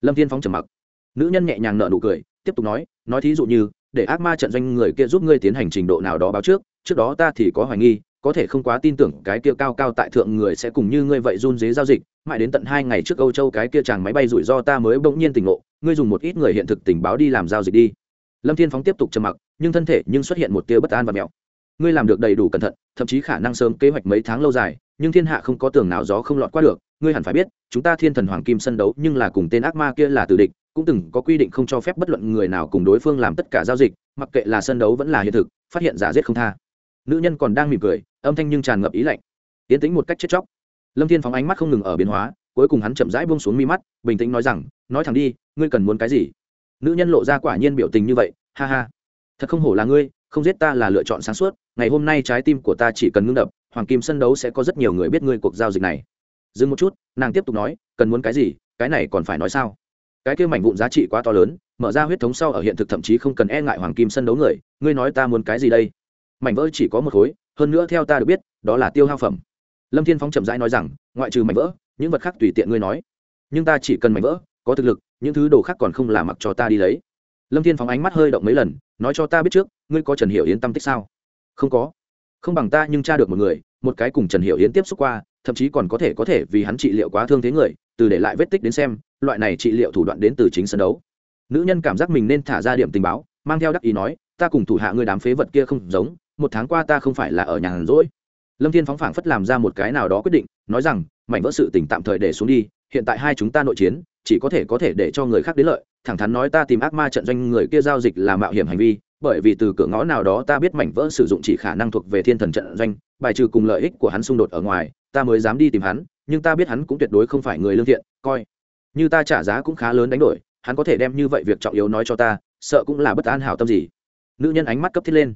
Lâm thiên phóng trầm mặc. Nữ nhân nhẹ nhàng nở nụ cười, tiếp tục nói nói thí dụ như, để ác ma trận doanh người kia giúp ngươi tiến hành trình độ nào đó báo trước trước đó ta thì có hoài nghi có thể không quá tin tưởng cái kia cao cao tại thượng người sẽ cùng như ngươi vậy run dế giao dịch, mãi đến tận hai ngày trước âu châu cái kia chàng máy bay rủi ro ta mới bỗng nhiên tỉnh ngộ, ngươi dùng một ít người hiện thực tình báo đi làm giao dịch đi. Lâm thiên phóng tiếp tục trầm mặc, nhưng thân thể nhưng xuất hiện một tia bất an và mẹo. Ngươi làm được đầy đủ cẩn thận, thậm chí khả năng sớm kế hoạch mấy tháng lâu dài, nhưng thiên hạ không có tường nào gió không lọt qua được, ngươi hẳn phải biết, chúng ta thiên thần hoàng kim sân đấu nhưng là cùng tên ác ma kia là tử địch, cũng từng có quy định không cho phép bất luận người nào cùng đối phương làm tất cả giao dịch, mặc kệ là sân đấu vẫn là hiện thực, phát hiện giả giết không tha. Nữ nhân còn đang mỉm cười âm thanh nhưng tràn ngập ý lạnh. Tiến tính một cách chết chóc. Lâm thiên phóng ánh mắt không ngừng ở biến hóa, cuối cùng hắn chậm rãi buông xuống mi mắt, bình tĩnh nói rằng, nói thẳng đi, ngươi cần muốn cái gì? Nữ nhân lộ ra quả nhiên biểu tình như vậy, ha ha, thật không hổ là ngươi, không giết ta là lựa chọn sáng suốt, ngày hôm nay trái tim của ta chỉ cần ngưng đập, hoàng kim sân đấu sẽ có rất nhiều người biết ngươi cuộc giao dịch này. Dừng một chút, nàng tiếp tục nói, cần muốn cái gì, cái này còn phải nói sao? Cái kia mảnh vụn giá trị quá to lớn, mở ra huyết thống sau ở hiện thực thậm chí không cần e ngại hoàng kim sân đấu người, ngươi nói ta muốn cái gì đây? Mảnh vỡ chỉ có một khối hơn nữa theo ta được biết, đó là tiêu hao phẩm. Lâm thiên phóng chậm rãi nói rằng, ngoại trừ mảnh vỡ, những vật khác tùy tiện ngươi nói. Nhưng ta chỉ cần mảnh vỡ, có thực lực, những thứ đồ khác còn không là mặc cho ta đi lấy. Lâm thiên phóng ánh mắt hơi động mấy lần, nói cho ta biết trước, ngươi có trần hiểu yến tâm tích sao? Không có. Không bằng ta nhưng tra được một người, một cái cùng trần hiểu yến tiếp xúc qua, thậm chí còn có thể có thể vì hắn trị liệu quá thương thế người, từ để lại vết tích đến xem, loại này trị liệu thủ đoạn đến từ chính sân đấu. Nữ nhân cảm giác mình nên thả ra điểm tình báo, mang theo đắc ý nói, ta cùng thủ hạ ngươi đám phế vật kia không giống một tháng qua ta không phải là ở nhà rỗi. Lâm thiên phóng phảng phất làm ra một cái nào đó quyết định, nói rằng, mảnh vỡ sự tỉnh tạm thời để xuống đi, hiện tại hai chúng ta nội chiến, chỉ có thể có thể để cho người khác đến lợi. Thẳng thắn nói ta tìm ác ma trận doanh người kia giao dịch là mạo hiểm hành vi, bởi vì từ cửa ngõ nào đó ta biết mảnh vỡ sử dụng chỉ khả năng thuộc về thiên thần trận doanh, bài trừ cùng lợi ích của hắn xung đột ở ngoài, ta mới dám đi tìm hắn, nhưng ta biết hắn cũng tuyệt đối không phải người lương thiện, coi như ta trả giá cũng khá lớn đánh đổi, hắn có thể đem như vậy việc trọng yếu nói cho ta, sợ cũng là bất an hảo tâm gì. Nữ nhân ánh mắt cấp thiết lên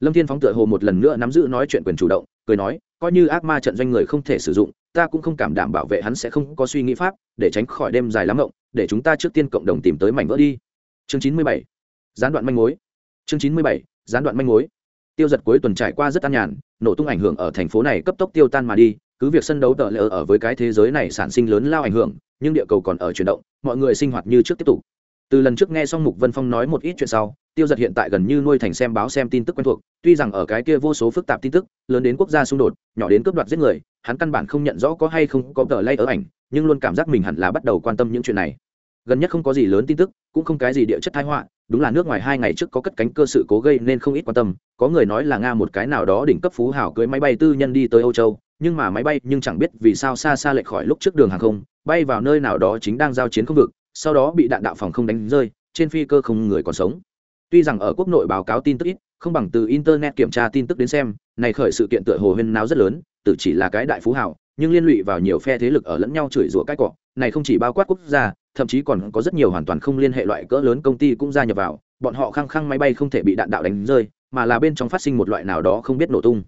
lâm thiên phóng tựa hồ một lần nữa nắm giữ nói chuyện quyền chủ động, cười nói, coi như ác ma trận doanh người không thể sử dụng, ta cũng không cảm đảm bảo vệ hắn sẽ không có suy nghĩ pháp, để tránh khỏi đêm dài lắm rộng để chúng ta trước tiên cộng đồng tìm tới mảnh vỡ đi. Chương chín mươi bảy, gián đoạn manh mối. Chương chín mươi bảy, gián đoạn manh mối. Tiêu giật cuối tuần trải qua rất an nhàn, nổ tung ảnh hưởng ở thành phố này cấp tốc tiêu tan mà đi, cứ việc sân đấu tợ lỡ ở với cái thế giới này sản sinh lớn lao ảnh hưởng, nhưng địa cầu còn ở chuyển động, mọi người sinh hoạt như trước tiếp tục. Từ lần trước nghe xong mục vân phong nói một ít chuyện sau tiêu giật hiện tại gần như nuôi thành xem báo xem tin tức quen thuộc, tuy rằng ở cái kia vô số phức tạp tin tức, lớn đến quốc gia xung đột, nhỏ đến cướp đoạt giết người, hắn căn bản không nhận rõ có hay không có tờ lay ở ảnh, nhưng luôn cảm giác mình hẳn là bắt đầu quan tâm những chuyện này. Gần nhất không có gì lớn tin tức, cũng không cái gì địa chất thái họa, đúng là nước ngoài hai ngày trước có cất cánh cơ sự cố gây nên không ít quan tâm, có người nói là nga một cái nào đó đỉnh cấp phú hảo cưới máy bay tư nhân đi tới âu châu, nhưng mà máy bay nhưng chẳng biết vì sao xa xa lệch khỏi lúc trước đường hàng không, bay vào nơi nào đó chính đang giao chiến không vực, sau đó bị đạn đạo phòng không đánh rơi, trên phi cơ không người còn sống tuy rằng ở quốc nội báo cáo tin tức ít, không bằng từ internet kiểm tra tin tức đến xem, này khởi sự kiện tựa hồ huyên náo rất lớn, tự chỉ là cái đại phú hảo nhưng liên lụy vào nhiều phe thế lực ở lẫn nhau chửi rủa cái cọ này không chỉ bao quát quốc gia, thậm chí còn có rất nhiều hoàn toàn không liên hệ loại cỡ lớn công ty cũng gia nhập vào, bọn họ khăng khăng máy bay không thể bị đạn đạo đánh rơi, mà là bên trong phát sinh một loại nào đó không biết nổ tung.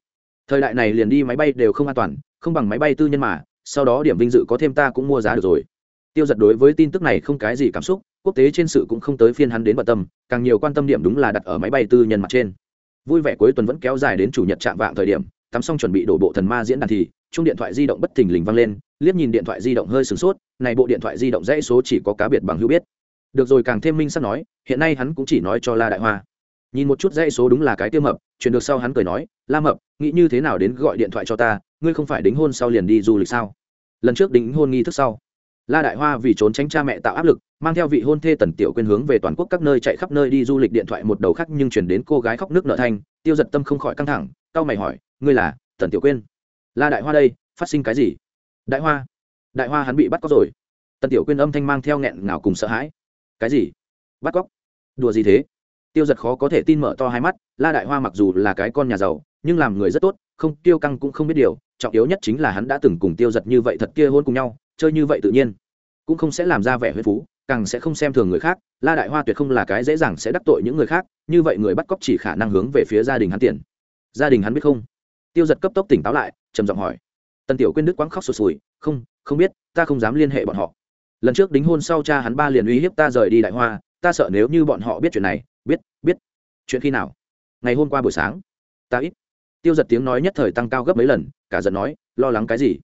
Thời đại này liền đi máy bay đều không an toàn, không bằng máy bay tư nhân mà, sau đó điểm vinh dự có thêm ta cũng mua giá được rồi. Tiêu giật đối với tin tức này không cái gì cảm xúc quốc tế trên sự cũng không tới phiên hắn đến bận tâm, càng nhiều quan tâm điểm đúng là đặt ở máy bay tư nhân mặt trên. Vui vẻ cuối tuần vẫn kéo dài đến chủ nhật chạm vạng thời điểm, tắm xong chuẩn bị đổ bộ thần ma diễn đàn thì chung điện thoại di động bất thình lình vang lên, liếc nhìn điện thoại di động hơi sửng sốt, này bộ điện thoại di động dãy số chỉ có cá biệt bằng hữu biết. Được rồi càng thêm minh sắp nói, hiện nay hắn cũng chỉ nói cho la đại hoa. Nhìn một chút dãy số đúng là cái tiêu mập, chuyển được sau hắn cười nói, la mập, nghĩ như thế nào đến gọi điện thoại cho ta, ngươi không phải đính hôn sau liền đi du lịch sao? Lần trước đính hôn nghi thức sau la đại hoa vì trốn tránh cha mẹ tạo áp lực, mang theo vị hôn thê tần tiểu quên hướng về toàn quốc các nơi chạy khắp nơi đi du lịch điện thoại một đầu khác nhưng chuyển đến cô gái khóc nước nợ thanh, tiêu giật tâm không khỏi căng thẳng tao mày hỏi, ngươi là tần tiểu quên la đại hoa đây, phát sinh cái gì? Đại hoa đại hoa hắn bị bắt cóc rồi. Tần tiểu quyên âm thanh mang theo nghẹn ngào cùng sợ hãi. Cái gì? Bắt cóc? Đùa gì thế? Tiêu giật khó có thể tin mở to hai mắt, la đại hoa mặc dù là cái con nhà giàu, nhưng làm người rất tốt, không, tiêu căng cũng không biết điều, trọng yếu nhất chính là hắn đã từng cùng tiêu giật như vậy thật kia hôn cùng nhau chơi như vậy tự nhiên cũng không sẽ làm ra vẻ huyết phú, càng sẽ không xem thường người khác, la đại hoa tuyệt không là cái dễ dàng sẽ đắc tội những người khác, như vậy người bắt cóc chỉ khả năng hướng về phía gia đình hắn tiền. Gia đình hắn biết không? Tiêu giật cấp tốc tỉnh táo lại, trầm giọng hỏi. Tần tiểu quyên đức quáng khóc sụt sùi, không không biết, ta không dám liên hệ bọn họ. Lần trước đính hôn sau cha hắn ba liền uy hiếp ta rời đi đại hoa, ta sợ nếu như bọn họ biết chuyện này, biết biết, chuyện khi nào? Ngày hôm qua buổi sáng. Ta ít. Tiêu giật tiếng nói nhất thời tăng cao gấp mấy lần, cả giận nói, lo lắng cái gì?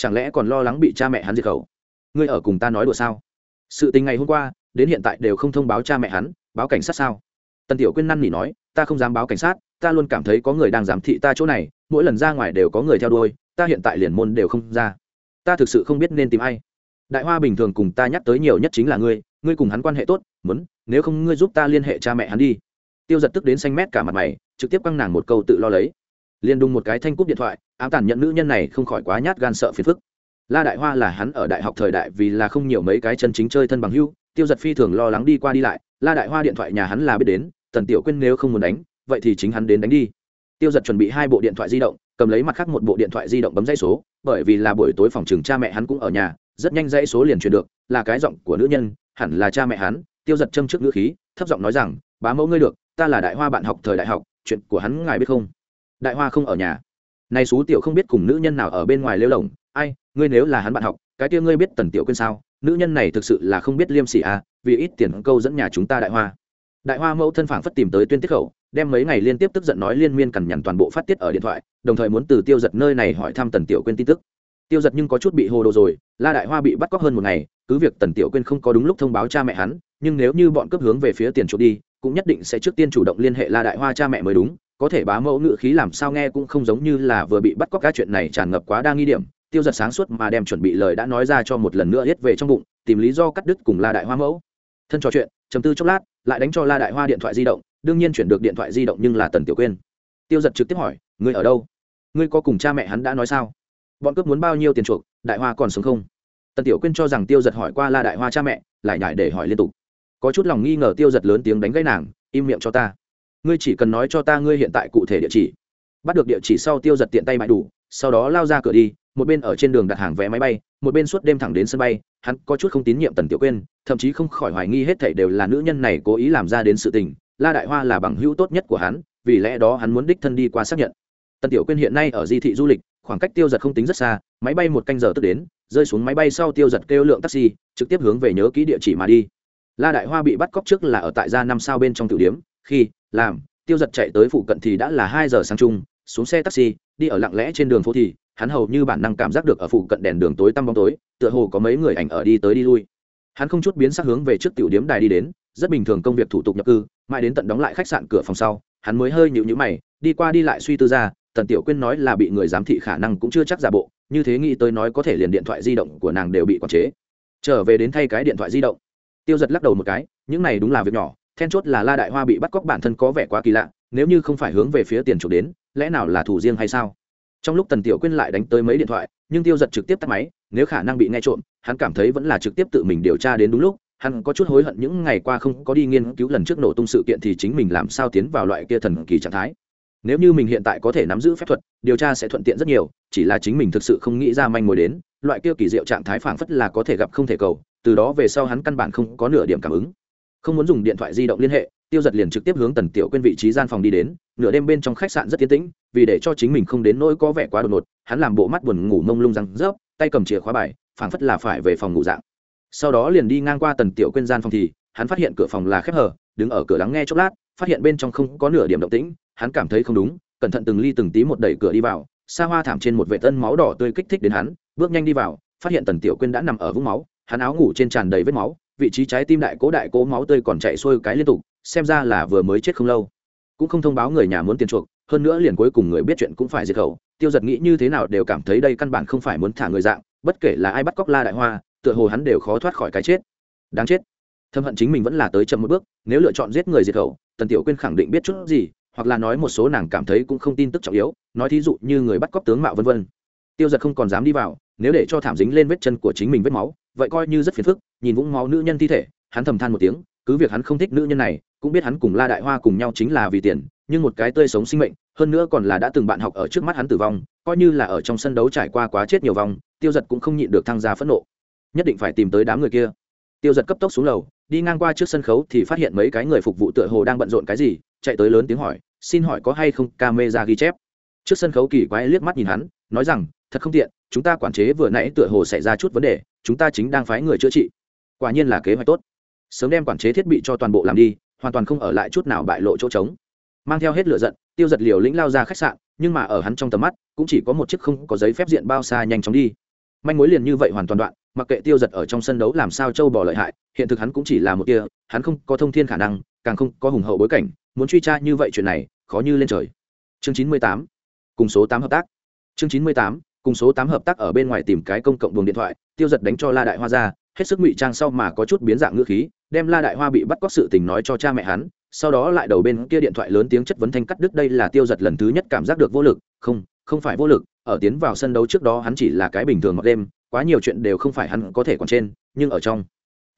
Chẳng lẽ còn lo lắng bị cha mẹ hắn diệt khẩu? Ngươi ở cùng ta nói đùa sao? Sự tình ngày hôm qua, đến hiện tại đều không thông báo cha mẹ hắn, báo cảnh sát sao? Tần tiểu quyên năn nỉ nói, ta không dám báo cảnh sát, ta luôn cảm thấy có người đang giám thị ta chỗ này, mỗi lần ra ngoài đều có người theo đuôi, ta hiện tại liền môn đều không ra. Ta thực sự không biết nên tìm ai. Đại hoa bình thường cùng ta nhắc tới nhiều nhất chính là ngươi ngươi cùng hắn quan hệ tốt, muốn, nếu không ngươi giúp ta liên hệ cha mẹ hắn đi. Tiêu giật tức đến xanh mét cả mặt mày, trực tiếp căng nàng một câu tự lo lấy liền đùng một cái thanh cúp điện thoại, ám tản nhận nữ nhân này không khỏi quá nhát gan sợ phiền phức. La đại hoa là hắn ở đại học thời đại vì là không nhiều mấy cái chân chính chơi thân bằng hưu tiêu giật phi thường lo lắng đi qua đi lại, la đại hoa điện thoại nhà hắn là biết đến, tần tiểu quyên nếu không muốn đánh, vậy thì chính hắn đến đánh đi. Tiêu giật chuẩn bị hai bộ điện thoại di động, cầm lấy mặt khác một bộ điện thoại di động bấm dây số, bởi vì là buổi tối phòng trường cha mẹ hắn cũng ở nhà, rất nhanh dãy số liền truyền được, là cái giọng của nữ nhân, hẳn là cha mẹ hắn, tiêu giật châm trước ngữ khí, thấp giọng nói rằng, bá mẫu ngươi được, ta là đại hoa bạn học thời đại học, chuyện của hắn ngài biết không? Đại hoa không ở nhà. Này xú tiểu không biết cùng nữ nhân nào ở bên ngoài lêu lồng. Ai, ngươi nếu là hắn bạn học, cái kia ngươi biết tần tiểu quên sao? Nữ nhân này thực sự là không biết liêm sỉ à vì ít tiền câu dẫn nhà chúng ta đại hoa. Đại hoa mẫu thân phảng phất tìm tới tuyên tiết khẩu, đem mấy ngày liên tiếp tức giận nói liên miên cằn nhằn toàn bộ phát tiết ở điện thoại, đồng thời muốn từ tiêu giật nơi này hỏi thăm tần tiểu quên tin tức. Tiêu giật nhưng có chút bị hồ đồ rồi, la đại hoa bị bắt cóc hơn một ngày, cứ việc tần tiểu quên không có đúng lúc thông báo cha mẹ hắn, nhưng nếu như bọn cướp hướng về phía tiền chuột đi, cũng nhất định sẽ trước tiên chủ động liên hệ la đại hoa cha mẹ mới đúng có thể bá mẫu ngự khí làm sao nghe cũng không giống như là vừa bị bắt cóc các chuyện này tràn ngập quá đa nghi điểm. Tiêu giật sáng suốt mà đem chuẩn bị lời đã nói ra cho một lần nữa hết về trong bụng, tìm lý do cắt đứt cùng la đại hoa mẫu. Thân trò chuyện chấm tư chốc lát, lại đánh cho la đại hoa điện thoại di động, đương nhiên chuyển được điện thoại di động nhưng là tần tiểu quên tiêu giật trực tiếp hỏi, ngươi ở đâu? Ngươi có cùng cha mẹ hắn đã nói sao? Bọn cướp muốn bao nhiêu tiền chuộc, đại hoa còn sống không? Tần tiểu quyên cho rằng tiêu giật hỏi qua la đại hoa cha mẹ, lại nhải để hỏi liên tục. Có chút lòng nghi ngờ tiêu giật lớn tiếng đánh gãy nàng, im miệng cho ta ngươi chỉ cần nói cho ta ngươi hiện tại cụ thể địa chỉ. Bắt được địa chỉ sau tiêu giật tiện tay mãi đủ, sau đó lao ra cửa đi, một bên ở trên đường đặt hàng vé máy bay, một bên suốt đêm thẳng đến sân bay, hắn có chút không tín nhiệm tần tiểu quyên, thậm chí không khỏi hoài nghi hết thảy đều là nữ nhân này cố ý làm ra đến sự tình, la đại hoa là bằng hữu tốt nhất của hắn, vì lẽ đó hắn muốn đích thân đi qua xác nhận. Tần tiểu quyên hiện nay ở di thị du lịch, khoảng cách tiêu giật không tính rất xa, máy bay một canh giờ tức đến, rơi xuống máy bay sau tiêu giật kêu lượng taxi, trực tiếp hướng về nhớ ký địa chỉ mà đi. La đại hoa bị bắt cóc trước là ở tại gia năm sao bên trong tử điếm khi làm, tiêu giật chạy tới phụ cận thì đã là hai giờ sáng chung, xuống xe taxi, đi ở lặng lẽ trên đường phố thì, hắn hầu như bản năng cảm giác được ở phụ cận đèn đường tối tăm bóng tối, tựa hồ có mấy người ảnh ở đi tới đi lui. Hắn không chút biến sắc hướng về trước tiểu điếm đài đi đến, rất bình thường công việc thủ tục nhập cư, mãi đến tận đóng lại khách sạn cửa phòng sau, hắn mới hơi nhịu nhữ mày, đi qua đi lại suy tư ra, tần tiểu quyên nói là bị người giám thị khả năng cũng chưa chắc giả bộ, như thế nghĩ tới nói có thể liền điện thoại di động của nàng đều bị quản chế. Trở về đến thay cái điện thoại di động. Tiêu giật lắc đầu một cái, những này đúng là việc nhỏ then chốt là la đại hoa bị bắt cóc bản thân có vẻ quá kỳ lạ, nếu như không phải hướng về phía tiền chuộc đến, lẽ nào là thủ riêng hay sao? Trong lúc tần tiểu quyên lại đánh tới mấy điện thoại, nhưng tiêu giật trực tiếp tắt máy, nếu khả năng bị nghe trộm, hắn cảm thấy vẫn là trực tiếp tự mình điều tra đến đúng lúc, hắn có chút hối hận những ngày qua không có đi nghiên cứu lần trước nổ tung sự kiện thì chính mình làm sao tiến vào loại kia thần kỳ trạng thái. Nếu như mình hiện tại có thể nắm giữ phép thuật, điều tra sẽ thuận tiện rất nhiều, chỉ là chính mình thực sự không nghĩ ra manh mối đến, loại kia kỳ diệu trạng thái phảng phất là có thể gặp không thể cầu, từ đó về sau hắn căn bản không có nửa điểm cảm ứng không muốn dùng điện thoại di động liên hệ, tiêu giật liền trực tiếp hướng tần tiểu quên vị trí gian phòng đi đến, nửa đêm bên trong khách sạn rất tiến tĩnh, vì để cho chính mình không đến nỗi có vẻ quá đột ngột, hắn làm bộ mắt buồn ngủ mông lung răng rớp, tay cầm chìa khóa bài, phảng phất là phải về phòng ngủ dạng. Sau đó liền đi ngang qua tần tiểu quên gian phòng thì, hắn phát hiện cửa phòng là khép hờ, đứng ở cửa lắng nghe chốc lát, phát hiện bên trong không có nửa điểm động tĩnh, hắn cảm thấy không đúng, cẩn thận từng ly từng tí một đẩy cửa đi vào, xa hoa thảm trên một vệ tân máu đỏ tươi kích thích đến hắn, bước nhanh đi vào, phát hiện tần tiểu quyên đã nằm ở vũng máu, hắn áo ngủ trên tràn đầy vết máu vị trí trái tim đại cố đại cố máu tươi còn chạy xuôi cái liên tục, xem ra là vừa mới chết không lâu. Cũng không thông báo người nhà muốn tiền chuộc, hơn nữa liền cuối cùng người biết chuyện cũng phải diệt khẩu. Tiêu giật nghĩ như thế nào đều cảm thấy đây căn bản không phải muốn thả người dạng, bất kể là ai bắt cóc la đại hoa, tựa hồ hắn đều khó thoát khỏi cái chết. Đáng chết. Thâm hận chính mình vẫn là tới chậm một bước, nếu lựa chọn giết người diệt khẩu, tần tiểu quyên khẳng định biết chút gì, hoặc là nói một số nàng cảm thấy cũng không tin tức trọng yếu, nói thí dụ như người bắt cóc tướng mạo vân vân. Tiêu giật không còn dám đi vào, nếu để cho thảm dính lên vết chân của chính mình vết máu vậy coi như rất phiền phức, nhìn vũng máu nữ nhân thi thể, hắn thầm than một tiếng, cứ việc hắn không thích nữ nhân này, cũng biết hắn cùng la đại hoa cùng nhau chính là vì tiền, nhưng một cái tươi sống sinh mệnh, hơn nữa còn là đã từng bạn học ở trước mắt hắn tử vong, coi như là ở trong sân đấu trải qua quá chết nhiều vòng, tiêu giật cũng không nhịn được thăng gia phẫn nộ. Nhất định phải tìm tới đám người kia. Tiêu giật cấp tốc xuống lầu, đi ngang qua trước sân khấu thì phát hiện mấy cái người phục vụ tựa hồ đang bận rộn cái gì, chạy tới lớn tiếng hỏi, xin hỏi có hay không ca mê ra ghi chép? Trước sân khấu kỳ quái liếc mắt nhìn hắn, nói rằng, thật không tiện chúng ta quản chế vừa nãy tựa hồ xảy ra chút vấn đề, chúng ta chính đang phái người chữa trị. Quả nhiên là kế hoạch tốt. Sớm đem quản chế thiết bị cho toàn bộ làm đi, hoàn toàn không ở lại chút nào bại lộ chỗ trống. Mang theo hết lửa giận, tiêu giật liều lĩnh lao ra khách sạn, nhưng mà ở hắn trong tầm mắt, cũng chỉ có một chiếc không có giấy phép diện bao xa nhanh chóng đi. Manh mối liền như vậy hoàn toàn đoạn, mặc kệ tiêu giật ở trong sân đấu làm sao châu bỏ lợi hại, hiện thực hắn cũng chỉ là một kia hắn không có thông thiên khả năng, càng không có hùng hậu bối cảnh, muốn truy tra như vậy chuyện này, khó như lên trời. Chương chín mươi tám, cùng số tám hợp tác. Chương chín mươi tám cùng số tám hợp tác ở bên ngoài tìm cái công cộng buồng điện thoại, tiêu giật đánh cho la đại hoa ra, hết sức ngụy trang sau mà có chút biến dạng ngữ khí, đem la đại hoa bị bắt cóc sự tình nói cho cha mẹ hắn, sau đó lại đầu bên kia điện thoại lớn tiếng chất vấn thanh cắt đứt đây là tiêu giật lần thứ nhất cảm giác được vô lực, không không phải vô lực, ở tiến vào sân đấu trước đó hắn chỉ là cái bình thường mặc đêm, quá nhiều chuyện đều không phải hắn có thể còn trên, nhưng ở trong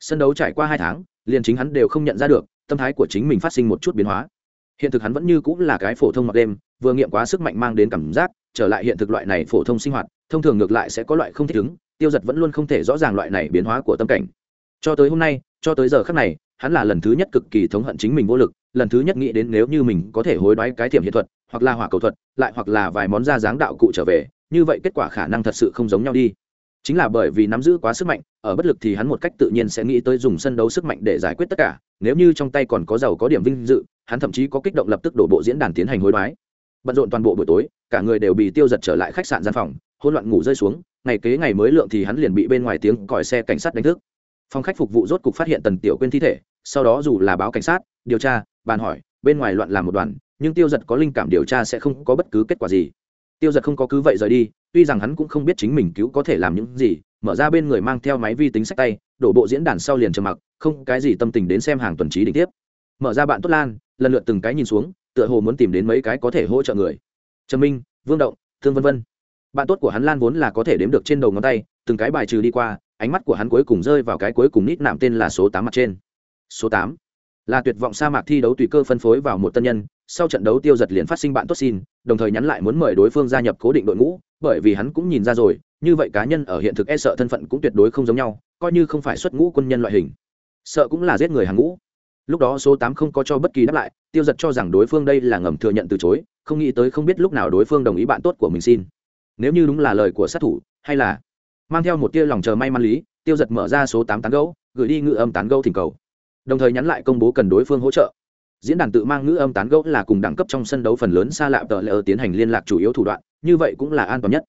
sân đấu trải qua hai tháng, liền chính hắn đều không nhận ra được, tâm thái của chính mình phát sinh một chút biến hóa. Hiện thực hắn vẫn như cũng là cái phổ thông mặc đêm vừa nghiệm quá sức mạnh mang đến cảm giác, trở lại hiện thực loại này phổ thông sinh hoạt, thông thường ngược lại sẽ có loại không thích ứng, tiêu giật vẫn luôn không thể rõ ràng loại này biến hóa của tâm cảnh. Cho tới hôm nay, cho tới giờ khác này, hắn là lần thứ nhất cực kỳ thống hận chính mình vô lực, lần thứ nhất nghĩ đến nếu như mình có thể hối đoái cái thiểm hiện thuật, hoặc là hỏa cầu thuật, lại hoặc là vài món da dáng đạo cụ trở về, như vậy kết quả khả năng thật sự không giống nhau đi. Chính là bởi vì nắm giữ quá sức mạnh, ở bất lực thì hắn một cách tự nhiên sẽ nghĩ tới dùng sân đấu sức mạnh để giải quyết tất cả, nếu như trong tay còn có giàu có điểm vinh dự, hắn thậm chí có kích động lập tức đổ bộ diễn đàn tiến hành hối đoái bận rộn toàn bộ buổi tối, cả người đều bị tiêu giật trở lại khách sạn gian phòng, hỗn loạn ngủ rơi xuống, ngày kế ngày mới lượng thì hắn liền bị bên ngoài tiếng còi xe cảnh sát đánh thức. Phòng khách phục vụ rốt cục phát hiện tần tiểu quên thi thể, sau đó dù là báo cảnh sát, điều tra, bàn hỏi, bên ngoài loạn làm một đoàn, nhưng tiêu giật có linh cảm điều tra sẽ không có bất cứ kết quả gì. Tiêu giật không có cứ vậy rời đi, tuy rằng hắn cũng không biết chính mình cứu có thể làm những gì, mở ra bên người mang theo máy vi tính sách tay, đổ bộ diễn đàn sau liền trầm mặc, không cái gì tâm tình đến xem hàng tuần trí đỉnh tiếp. Mở ra bạn tốt lan, lần lượt từng cái nhìn xuống tựa hồ muốn tìm đến mấy cái có thể hỗ trợ người. Trầm minh, vương động, thương vân vân. Bạn tốt của hắn lan vốn là có thể đếm được trên đầu ngón tay, từng cái bài trừ đi qua, ánh mắt của hắn cuối cùng rơi vào cái cuối cùng nít nạm tên là số tám mặt trên. Số tám. Là tuyệt vọng sa mạc thi đấu tùy cơ phân phối vào một tân nhân, sau trận đấu tiêu giật liền phát sinh bạn tốt xin, đồng thời nhắn lại muốn mời đối phương gia nhập cố định đội ngũ, bởi vì hắn cũng nhìn ra rồi, như vậy cá nhân ở hiện thực e sợ thân phận cũng tuyệt đối không giống nhau, coi như không phải xuất ngũ quân nhân loại hình. Sợ cũng là giết người hàng ngũ lúc đó số tám không có cho bất kỳ đáp lại, tiêu giật cho rằng đối phương đây là ngầm thừa nhận từ chối, không nghĩ tới không biết lúc nào đối phương đồng ý bạn tốt của mình xin. Nếu như đúng là lời của sát thủ, hay là mang theo một tia lòng chờ may mắn lý, tiêu giật mở ra số tám tán gấu gửi đi ngữ âm tán gấu thỉnh cầu. Đồng thời nhắn lại công bố cần đối phương hỗ trợ. Diễn đàn tự mang ngữ âm tán gẫu là cùng đẳng cấp trong sân đấu phần lớn xa lạ tờ lỡ tiến hành liên lạc chủ yếu thủ đoạn, như vậy cũng là an toàn nhất.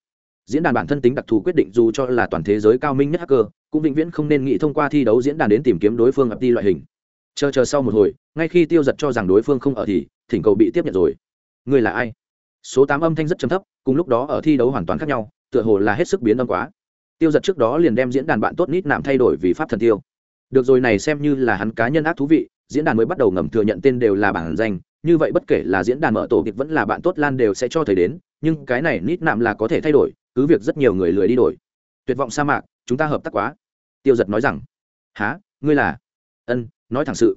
Diễn đàn bản thân tính đặc thù quyết định dù cho là toàn thế giới cao minh nhất hacker, cũng vĩnh viễn không nên nghĩ thông qua thi đấu diễn đàn đến tìm kiếm đối phương ập đi loại hình chờ chờ sau một hồi, ngay khi tiêu giật cho rằng đối phương không ở thì thỉnh cầu bị tiếp nhận rồi. Người là ai? Số tám âm thanh rất chấm thấp, cùng lúc đó ở thi đấu hoàn toàn khác nhau, tựa hồ là hết sức biến âm quá. Tiêu giật trước đó liền đem diễn đàn bạn tốt nít nạm thay đổi vì pháp thần tiêu. Được rồi này xem như là hắn cá nhân ác thú vị, diễn đàn mới bắt đầu ngầm thừa nhận tên đều là bản danh, như vậy bất kể là diễn đàn mở tổ kịch vẫn là bạn tốt lan đều sẽ cho thấy đến, nhưng cái này nít nạm là có thể thay đổi, cứ việc rất nhiều người lười đi đổi. Tuyệt vọng sa mạc, chúng ta hợp tác quá. Tiêu giật nói rằng há ngươi là? Ân nói thẳng sự.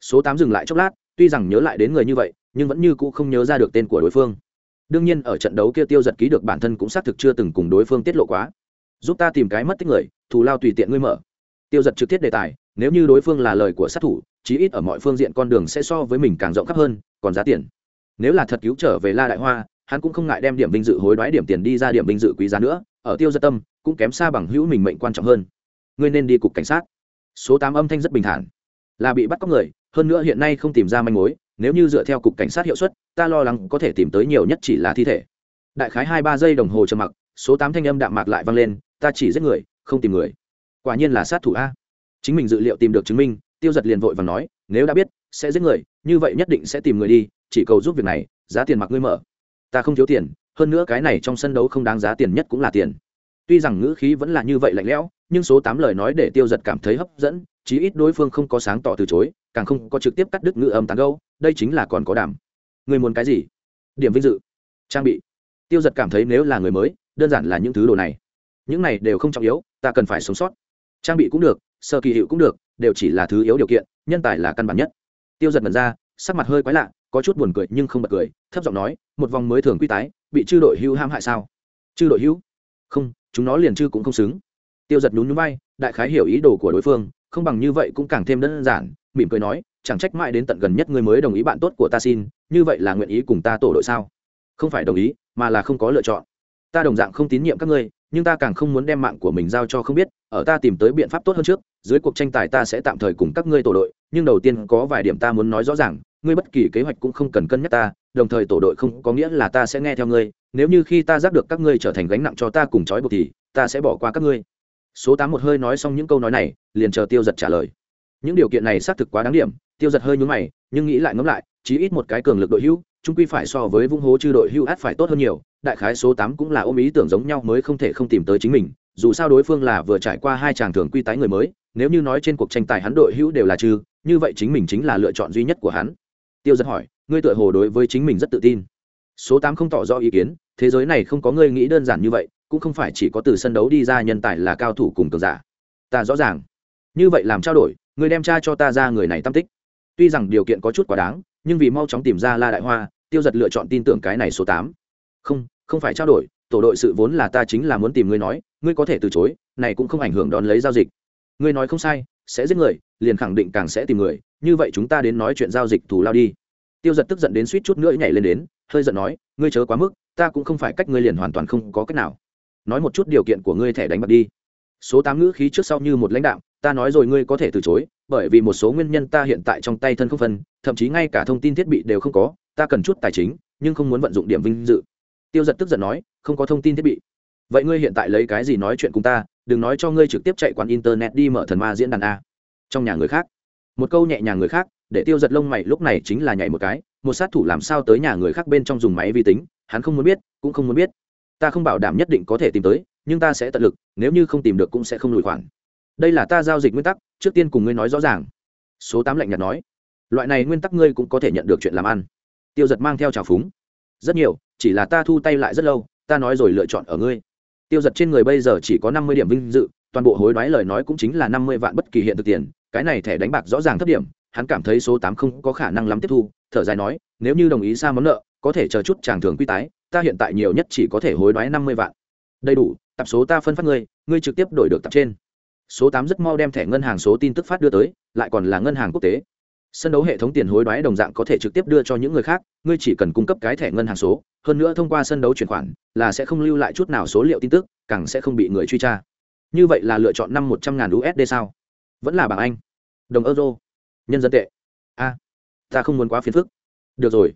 Số tám dừng lại chốc lát, tuy rằng nhớ lại đến người như vậy, nhưng vẫn như cũ không nhớ ra được tên của đối phương. Đương nhiên, ở trận đấu kia tiêu giật ký được bản thân cũng xác thực chưa từng cùng đối phương tiết lộ quá. Giúp ta tìm cái mất tích người, thù lao tùy tiện ngươi mở. Tiêu giật trực tiếp đề tài, nếu như đối phương là lời của sát thủ, chí ít ở mọi phương diện con đường sẽ so với mình càng rộng khắp hơn, còn giá tiền. Nếu là thật cứu trở về la đại hoa, hắn cũng không ngại đem điểm vinh dự hối đoái điểm tiền đi ra điểm vinh dự quý giá nữa, ở tiêu giật tâm, cũng kém xa bằng hữu mình mệnh quan trọng hơn. Ngươi nên đi cục cảnh sát. Số tám âm thanh rất bình thản là bị bắt cóc người, hơn nữa hiện nay không tìm ra manh mối, nếu như dựa theo cục cảnh sát hiệu suất, ta lo lắng có thể tìm tới nhiều nhất chỉ là thi thể. Đại khái hai ba giây đồng hồ trầm mặc, số tám thanh âm đạm mạc lại vang lên, ta chỉ giết người, không tìm người. Quả nhiên là sát thủ a. Chính mình dự liệu tìm được chứng minh, tiêu giật liền vội và nói, nếu đã biết, sẽ giết người, như vậy nhất định sẽ tìm người đi, chỉ cầu giúp việc này, giá tiền mặc ngươi mở. Ta không thiếu tiền, hơn nữa cái này trong sân đấu không đáng giá tiền nhất cũng là tiền. Tuy rằng ngữ khí vẫn là như vậy lạnh lẽo nhưng số tám lời nói để tiêu giật cảm thấy hấp dẫn, chí ít đối phương không có sáng tỏ từ chối, càng không có trực tiếp cắt đứt ngữ âm tán gâu đây chính là còn có đảm. Người muốn cái gì? Điểm vinh dự. Trang bị. Tiêu giật cảm thấy nếu là người mới, đơn giản là những thứ đồ này. Những này đều không trọng yếu, ta cần phải sống sót. Trang bị cũng được, sơ kỳ hiệu cũng được, đều chỉ là thứ yếu điều kiện, nhân tài là căn bản nhất. Tiêu giật mật ra, sắc mặt hơi quái lạ, có chút buồn cười nhưng không bật cười, thấp giọng nói, một vòng mới thường quy tái, bị chư đội hưu ham hại sao? Chư đội hưu? Không, chúng nó liền chư cũng không xứng tiêu giật nhún nhún bay đại khái hiểu ý đồ của đối phương, không bằng như vậy cũng càng thêm đơn giản, mỉm cười nói, chẳng trách mãi đến tận gần nhất người mới đồng ý bạn tốt của ta xin, như vậy là nguyện ý cùng ta tổ đội sao? Không phải đồng ý, mà là không có lựa chọn. Ta đồng dạng không tín nhiệm các ngươi, nhưng ta càng không muốn đem mạng của mình giao cho không biết, ở ta tìm tới biện pháp tốt hơn trước, dưới cuộc tranh tài ta sẽ tạm thời cùng các ngươi tổ đội, nhưng đầu tiên có vài điểm ta muốn nói rõ ràng, ngươi bất kỳ kế hoạch cũng không cần cân nhắc ta, đồng thời tổ đội không có nghĩa là ta sẽ nghe theo ngươi, nếu như khi ta giác được các ngươi trở thành gánh nặng cho ta cùng trói buộc thì, ta sẽ bỏ qua các ngươi số tám một hơi nói xong những câu nói này, liền chờ tiêu giật trả lời. Những điều kiện này xác thực quá đáng điểm, tiêu giật hơi nhúng mày, nhưng nghĩ lại ngẫm lại, chí ít một cái cường lực đội hữu chúng quy phải so với vung hố chư đội hữu át phải tốt hơn nhiều, đại khái số tám cũng là ôm ý tưởng giống nhau mới không thể không tìm tới chính mình, dù sao đối phương là vừa trải qua hai chàng thường quy tái người mới, nếu như nói trên cuộc tranh tài hắn đội hữu đều là chư như vậy chính mình chính là lựa chọn duy nhất của hắn. Tiêu giật hỏi, ngươi tự hồ đối với chính mình rất tự tin. Số tám không tỏ rõ ý kiến, thế giới này không có ngươi nghĩ đơn giản như vậy cũng không phải chỉ có từ sân đấu đi ra nhân tài là cao thủ cùng cường giả. Ta rõ ràng. Như vậy làm trao đổi, người đem tra cho ta ra người này tâm tích. Tuy rằng điều kiện có chút quá đáng, nhưng vì mau chóng tìm ra la đại hoa, tiêu giật lựa chọn tin tưởng cái này số tám. Không không phải trao đổi, tổ đội sự vốn là ta chính là muốn tìm ngươi nói, ngươi có thể từ chối, này cũng không ảnh hưởng đón lấy giao dịch. Ngươi nói không sai, sẽ giết người, liền khẳng định càng sẽ tìm người, như vậy chúng ta đến nói chuyện giao dịch thù lao đi. Tiêu giật tức giận đến suýt chút nữa nhảy lên đến, hơi giận nói, ngươi chớ quá mức, ta cũng không phải cách ngươi liền hoàn toàn không có cách nào nói một chút điều kiện của ngươi thẻ đánh bạc đi. Số tám ngữ khí trước sau như một lãnh đạo, ta nói rồi ngươi có thể từ chối, bởi vì một số nguyên nhân ta hiện tại trong tay thân không phân, thậm chí ngay cả thông tin thiết bị đều không có, ta cần chút tài chính, nhưng không muốn vận dụng điểm vinh dự. Tiêu giật tức giận nói, không có thông tin thiết bị. Vậy ngươi hiện tại lấy cái gì nói chuyện cùng ta, đừng nói cho ngươi trực tiếp chạy quán internet đi mở thần ma diễn đàn a. Trong nhà người khác. Một câu nhẹ nhàng người khác, để tiêu giật lông mày lúc này chính là nhảy một cái, một sát thủ làm sao tới nhà người khác bên trong dùng máy vi tính, hắn không muốn biết, cũng không muốn biết ta không bảo đảm nhất định có thể tìm tới, nhưng ta sẽ tận lực, nếu như không tìm được cũng sẽ không lùi khoản đây là ta giao dịch nguyên tắc, trước tiên cùng ngươi nói rõ ràng. Số tám lạnh nhạt nói. Loại này nguyên tắc ngươi cũng có thể nhận được chuyện làm ăn. Tiêu giật mang theo trào phúng. Rất nhiều, chỉ là ta thu tay lại rất lâu, ta nói rồi lựa chọn ở ngươi. Tiêu giật trên người bây giờ chỉ có năm mươi điểm vinh dự, toàn bộ hối đoái lời nói cũng chính là năm mươi vạn bất kỳ hiện thực tiền, cái này thẻ đánh bạc rõ ràng thấp điểm, hắn cảm thấy số tám không có khả năng lắm tiếp thu, thở dài nói, nếu như đồng ý xa món nợ có thể chờ chút chàng thường quy tái, ta hiện tại nhiều nhất chỉ có thể hối đoái năm mươi vạn. Đầy đủ, tập số ta phân phát ngươi ngươi trực tiếp đổi được tập trên. Số tám rất mau đem thẻ ngân hàng số tin tức phát đưa tới, lại còn là ngân hàng quốc tế. Sân đấu hệ thống tiền hối đoái đồng dạng có thể trực tiếp đưa cho những người khác, ngươi chỉ cần cung cấp cái thẻ ngân hàng số, hơn nữa thông qua sân đấu chuyển khoản, là sẽ không lưu lại chút nào số liệu tin tức, càng sẽ không bị người truy tra. Như vậy là lựa chọn năm một trăm ngàn usd sao? Vẫn là bảng anh. Đồng euro. Nhân dân tệ. A, ta không muốn quá phiền phức. Được rồi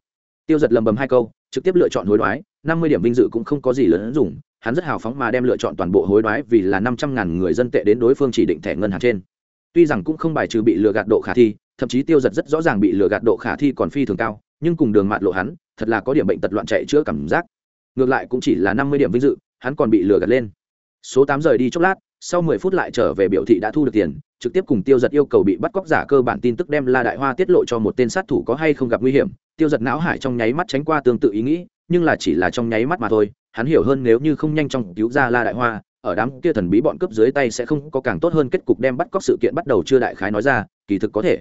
tiêu giật lầm bầm hai câu, trực tiếp lựa chọn hối đoái, năm mươi điểm vinh dự cũng không có gì lớn dùng, hắn rất hào phóng mà đem lựa chọn toàn bộ hối đoái vì là năm trăm ngàn người dân tệ đến đối phương chỉ định thẻ ngân hàng trên. Tuy rằng cũng không bài trừ bị lừa gạt độ khả thi, thậm chí tiêu giật rất rõ ràng bị lừa gạt độ khả thi còn phi thường cao, nhưng cùng đường mạt lộ hắn, thật là có điểm bệnh tật loạn chạy chữa cảm giác. Ngược lại cũng chỉ là năm mươi điểm vinh dự, hắn còn bị lừa gạt lên. Số tám rời đi chốc lát sau mười phút lại trở về biểu thị đã thu được tiền, trực tiếp cùng tiêu giật yêu cầu bị bắt cóc giả cơ bản tin tức đem la đại hoa tiết lộ cho một tên sát thủ có hay không gặp nguy hiểm. Tiêu giật não hải trong nháy mắt tránh qua tương tự ý nghĩ, nhưng là chỉ là trong nháy mắt mà thôi, hắn hiểu hơn nếu như không nhanh chóng cứu ra la đại hoa, ở đám kia thần bí bọn cướp dưới tay sẽ không có càng tốt hơn kết cục đem bắt cóc sự kiện bắt đầu chưa đại khái nói ra, kỳ thực có thể.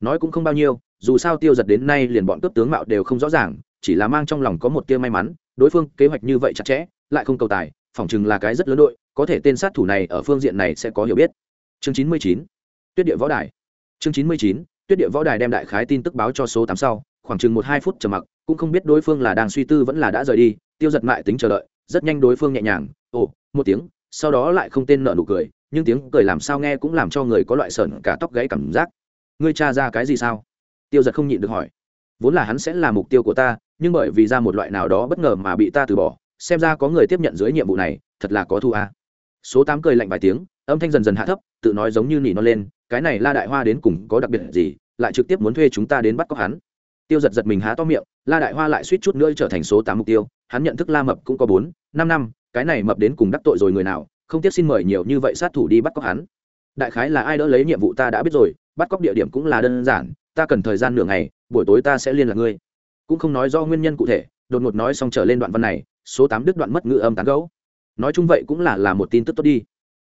Nói cũng không bao nhiêu, dù sao tiêu giật đến nay liền bọn cướp tướng mạo đều không rõ ràng, chỉ là mang trong lòng có một tia may mắn, đối phương kế hoạch như vậy chặt chẽ, lại không cầu tài phỏng chừng là cái rất lớn đội, có thể tên sát thủ này ở phương diện này sẽ có hiểu biết. Chương chín mươi chín, tuyết địa võ đài. Chương chín mươi chín, tuyết địa võ đài đem đại khái tin tức báo cho số tám sau, khoảng chừng một hai phút trầm mặc, cũng không biết đối phương là đang suy tư vẫn là đã rời đi, tiêu giật mại tính chờ đợi, rất nhanh đối phương nhẹ nhàng, ồ, một tiếng. Sau đó lại không tên nợ nụ cười, nhưng tiếng cười làm sao nghe cũng làm cho người có loại sởn cả tóc gãy cảm giác. Ngươi tra ra cái gì sao? Tiêu giật không nhịn được hỏi. Vốn là hắn sẽ là mục tiêu của ta, nhưng bởi vì ra một loại nào đó bất ngờ mà bị ta từ bỏ xem ra có người tiếp nhận dưới nhiệm vụ này, thật là có thu a. Số tám cười lạnh vài tiếng, âm thanh dần dần hạ thấp, tự nói giống như nỉ non lên, cái này la đại hoa đến cùng có đặc biệt gì, lại trực tiếp muốn thuê chúng ta đến bắt cóc hắn. Tiêu giật giật mình há to miệng, la đại hoa lại suýt chút nữa trở thành số tám mục tiêu, hắn nhận thức la mập cũng có bốn, năm năm, cái này mập đến cùng đắc tội rồi người nào, không tiếc xin mời nhiều như vậy sát thủ đi bắt cóc hắn. Đại khái là ai đỡ lấy nhiệm vụ ta đã biết rồi, bắt cóc địa điểm cũng là đơn giản, ta cần thời gian nửa ngày, buổi tối ta sẽ liên lạc ngươi. Cũng không nói do nguyên nhân cụ thể đột ngột nói xong trở lên đoạn văn này số tám đứt đoạn mất ngữ âm tán gấu nói chung vậy cũng là là một tin tức tốt đi.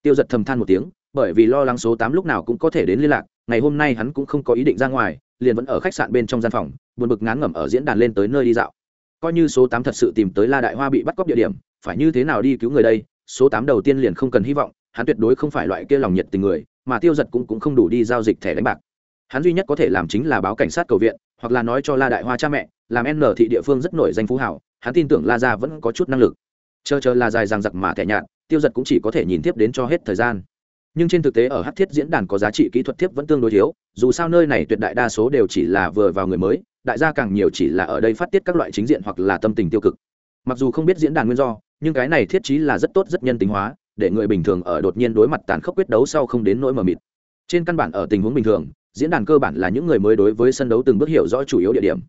Tiêu giật thầm than một tiếng bởi vì lo lắng số tám lúc nào cũng có thể đến liên lạc ngày hôm nay hắn cũng không có ý định ra ngoài liền vẫn ở khách sạn bên trong gian phòng buồn bực ngán ngẩm ở diễn đàn lên tới nơi đi dạo. Coi như số tám thật sự tìm tới la đại hoa bị bắt cóc địa điểm phải như thế nào đi cứu người đây số tám đầu tiên liền không cần hy vọng hắn tuyệt đối không phải loại kia lòng nhiệt tình người mà tiêu giật cũng, cũng không đủ đi giao dịch thẻ đánh bạc hắn duy nhất có thể làm chính là báo cảnh sát cầu viện, hoặc là nói cho la đại hoa cha mẹ, làm n thị địa phương rất nổi danh phú hảo, hắn tin tưởng la gia vẫn có chút năng lực. Chờ chờ là dài rằng giặc mà thẻ nhạt, tiêu giật cũng chỉ có thể nhìn tiếp đến cho hết thời gian. Nhưng trên thực tế ở hát thiết diễn đàn có giá trị kỹ thuật tiếp vẫn tương đối thiếu, dù sao nơi này tuyệt đại đa số đều chỉ là vừa vào người mới, đại gia càng nhiều chỉ là ở đây phát tiết các loại chính diện hoặc là tâm tình tiêu cực. Mặc dù không biết diễn đàn nguyên do, nhưng cái này thiết chí là rất tốt, rất nhân tính hóa, để người bình thường ở đột nhiên đối mặt tàn khốc quyết đấu sau không đến nỗi mờ mịt. Trên căn bản ở tình huống bình thường diễn đàn cơ bản là những người mới đối với sân đấu từng bước hiểu rõ chủ yếu địa điểm.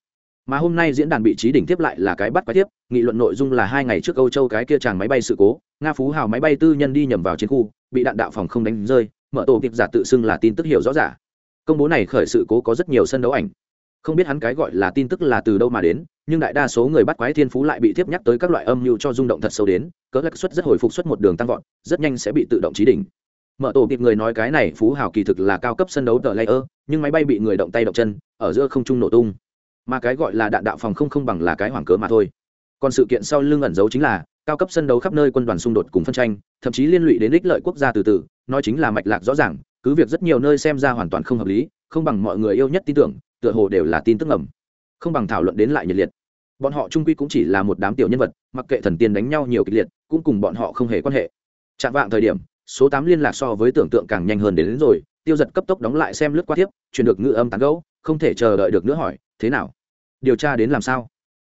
Mà hôm nay diễn đàn bị trí đỉnh tiếp lại là cái bắt quái tiếp, nghị luận nội dung là hai ngày trước âu châu cái kia chàng máy bay sự cố, nga phú hào máy bay tư nhân đi nhầm vào chiến khu, bị đạn đạo phòng không đánh rơi, mở tổ kịp giả tự xưng là tin tức hiểu rõ giả. Công bố này khởi sự cố có rất nhiều sân đấu ảnh. Không biết hắn cái gọi là tin tức là từ đâu mà đến, nhưng đại đa số người bắt quái thiên phú lại bị tiếp nhắc tới các loại âm mưu cho rung động thật sâu đến cỡ lắc suất rất hồi phục suất một đường tăng vọt, rất nhanh sẽ bị tự động trí đỉnh mở tổ kịp người nói cái này phú hào kỳ thực là cao cấp sân đấu tờ layer, nhưng máy bay bị người động tay động chân, ở giữa không trung nổ tung. Mà cái gọi là đạn đạo phòng không không bằng là cái hoảng cớ mà thôi. Còn sự kiện sau lưng ẩn giấu chính là, cao cấp sân đấu khắp nơi quân đoàn xung đột cùng phân tranh, thậm chí liên lụy đến ích lợi quốc gia từ từ, nói chính là mạch lạc rõ ràng, cứ việc rất nhiều nơi xem ra hoàn toàn không hợp lý, không bằng mọi người yêu nhất tin tưởng, tựa hồ đều là tin tức ngầm. Không bằng thảo luận đến lại nhiệt liệt. Bọn họ trung quy cũng chỉ là một đám tiểu nhân vật, mặc kệ thần tiên đánh nhau nhiều kịch liệt, cũng cùng bọn họ không hề quan hệ. Chạm vạng thời điểm số tám liên lạc so với tưởng tượng càng nhanh hơn đến, đến rồi tiêu giật cấp tốc đóng lại xem lướt qua tiếp truyền được ngữ âm tán gẫu không thể chờ đợi được nữa hỏi thế nào? Điều tra đến làm sao?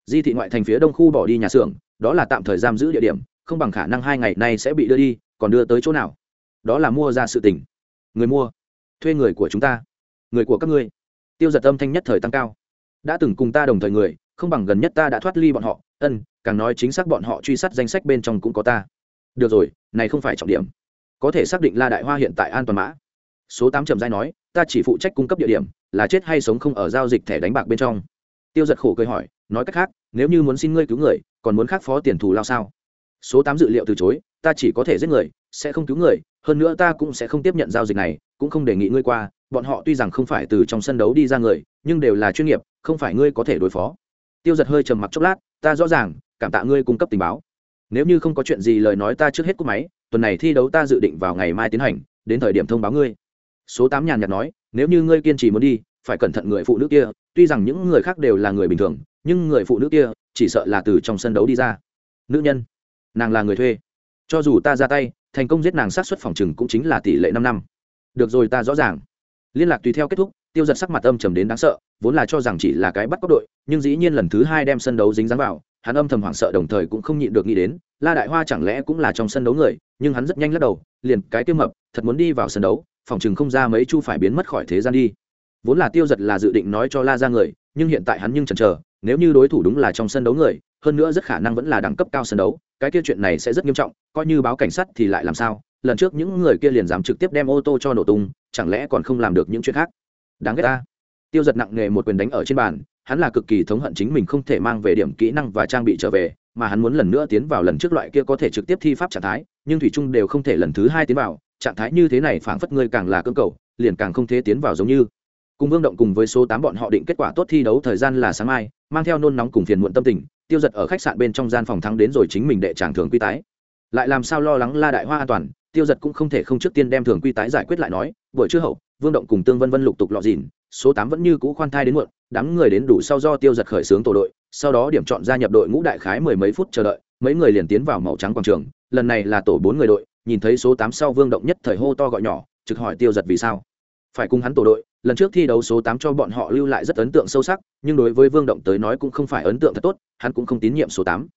Di thị ngoại thành phía đông khu bỏ đi nhà xưởng đó là tạm thời giam giữ địa điểm không bằng khả năng hai ngày nay sẽ bị đưa đi còn đưa tới chỗ nào? Đó là mua ra sự tình. Người mua. Thuê người của chúng ta. Người của các ngươi. Tiêu giật âm thanh nhất thời tăng cao. Đã từng cùng ta đồng thời người không bằng gần nhất ta đã thoát ly bọn họ. Ân càng nói chính xác bọn họ truy sát danh sách bên trong cũng có ta. Được rồi này không phải trọng điểm có thể xác định la đại hoa hiện tại an toàn mã. Số tám trầm giai nói, ta chỉ phụ trách cung cấp địa điểm, là chết hay sống không ở giao dịch thẻ đánh bạc bên trong. Tiêu giật khổ cười hỏi, nói cách khác, nếu như muốn xin ngươi cứu người, còn muốn khắc phó tiền thù lao sao? Số tám dự liệu từ chối, ta chỉ có thể giết người, sẽ không cứu người, hơn nữa ta cũng sẽ không tiếp nhận giao dịch này, cũng không đề nghị ngươi qua, bọn họ tuy rằng không phải từ trong sân đấu đi ra người, nhưng đều là chuyên nghiệp, không phải ngươi có thể đối phó. Tiêu giật hơi trầm mặc chốc lát, ta rõ ràng, cảm tạ ngươi cung cấp tình báo. Nếu như không có chuyện gì lời nói ta trước hết cúp máy tuần này thi đấu ta dự định vào ngày mai tiến hành, đến thời điểm thông báo ngươi. Số tám nhàn nhạt nói, nếu như ngươi kiên trì muốn đi, phải cẩn thận người phụ nữ kia, tuy rằng những người khác đều là người bình thường, nhưng người phụ nữ kia chỉ sợ là từ trong sân đấu đi ra. Nữ nhân, nàng là người thuê. Cho dù ta ra tay, thành công giết nàng sát xuất phòng chừng cũng chính là tỷ lệ năm năm. Được rồi, ta rõ ràng. Liên lạc tùy theo kết thúc, tiêu giật sắc mặt âm trầm đến đáng sợ, vốn là cho rằng chỉ là cái bắt cóc đội, nhưng dĩ nhiên lần thứ hai đem sân đấu dính dáng vào, hắn âm thầm hoảng sợ đồng thời cũng không nhịn được nghĩ đến, la đại hoa chẳng lẽ cũng là trong sân đấu người nhưng hắn rất nhanh lắc đầu, liền cái tiêu mập, thật muốn đi vào sân đấu, phòng chừng không ra mấy chu phải biến mất khỏi thế gian đi. Vốn là tiêu giật là dự định nói cho la ra người, nhưng hiện tại hắn nhưng chần chờ, nếu như đối thủ đúng là trong sân đấu người, hơn nữa rất khả năng vẫn là đẳng cấp cao sân đấu, cái kia chuyện này sẽ rất nghiêm trọng, coi như báo cảnh sát thì lại làm sao? Lần trước những người kia liền dám trực tiếp đem ô tô cho nổ tung, chẳng lẽ còn không làm được những chuyện khác? Đáng ghét ta. Tiêu giật nặng nề một quyền đánh ở trên bàn, hắn là cực kỳ thống hận chính mình không thể mang về điểm kỹ năng và trang bị trở về, mà hắn muốn lần nữa tiến vào lần trước loại kia có thể trực tiếp thi pháp trạng thái nhưng thủy trung đều không thể lần thứ hai tiến vào, trạng thái như thế này phảng phất ngươi càng là cơ cầu, liền càng không thể tiến vào giống như. Cùng vương động cùng với số tám bọn họ định kết quả tốt thi đấu thời gian là sáng mai, mang theo nôn nóng cùng phiền muộn tâm tình, tiêu giật ở khách sạn bên trong gian phòng thắng đến rồi chính mình đệ tràng thường quy tái. Lại làm sao lo lắng la đại hoa an toàn, tiêu giật cũng không thể không trước tiên đem thường quy tái giải quyết lại nói, buổi trưa hậu, vương động cùng tương vân vân lục tục lọ dìn, số tám vẫn như cũ khoan thai đến muộn, đám người đến đủ sau do tiêu giật khởi xướng tổ đội, sau đó điểm chọn gia nhập đội ngũ đại khái mười mấy phút chờ đợi, mấy người liền tiến vào màu trắng quảng trường lần này là tổ bốn người đội, nhìn thấy số tám sau vương động nhất thời hô to gọi nhỏ, trực hỏi tiêu giật vì sao. Phải cùng hắn tổ đội, lần trước thi đấu số tám cho bọn họ lưu lại rất ấn tượng sâu sắc, nhưng đối với vương động tới nói cũng không phải ấn tượng thật tốt, hắn cũng không tín nhiệm số tám.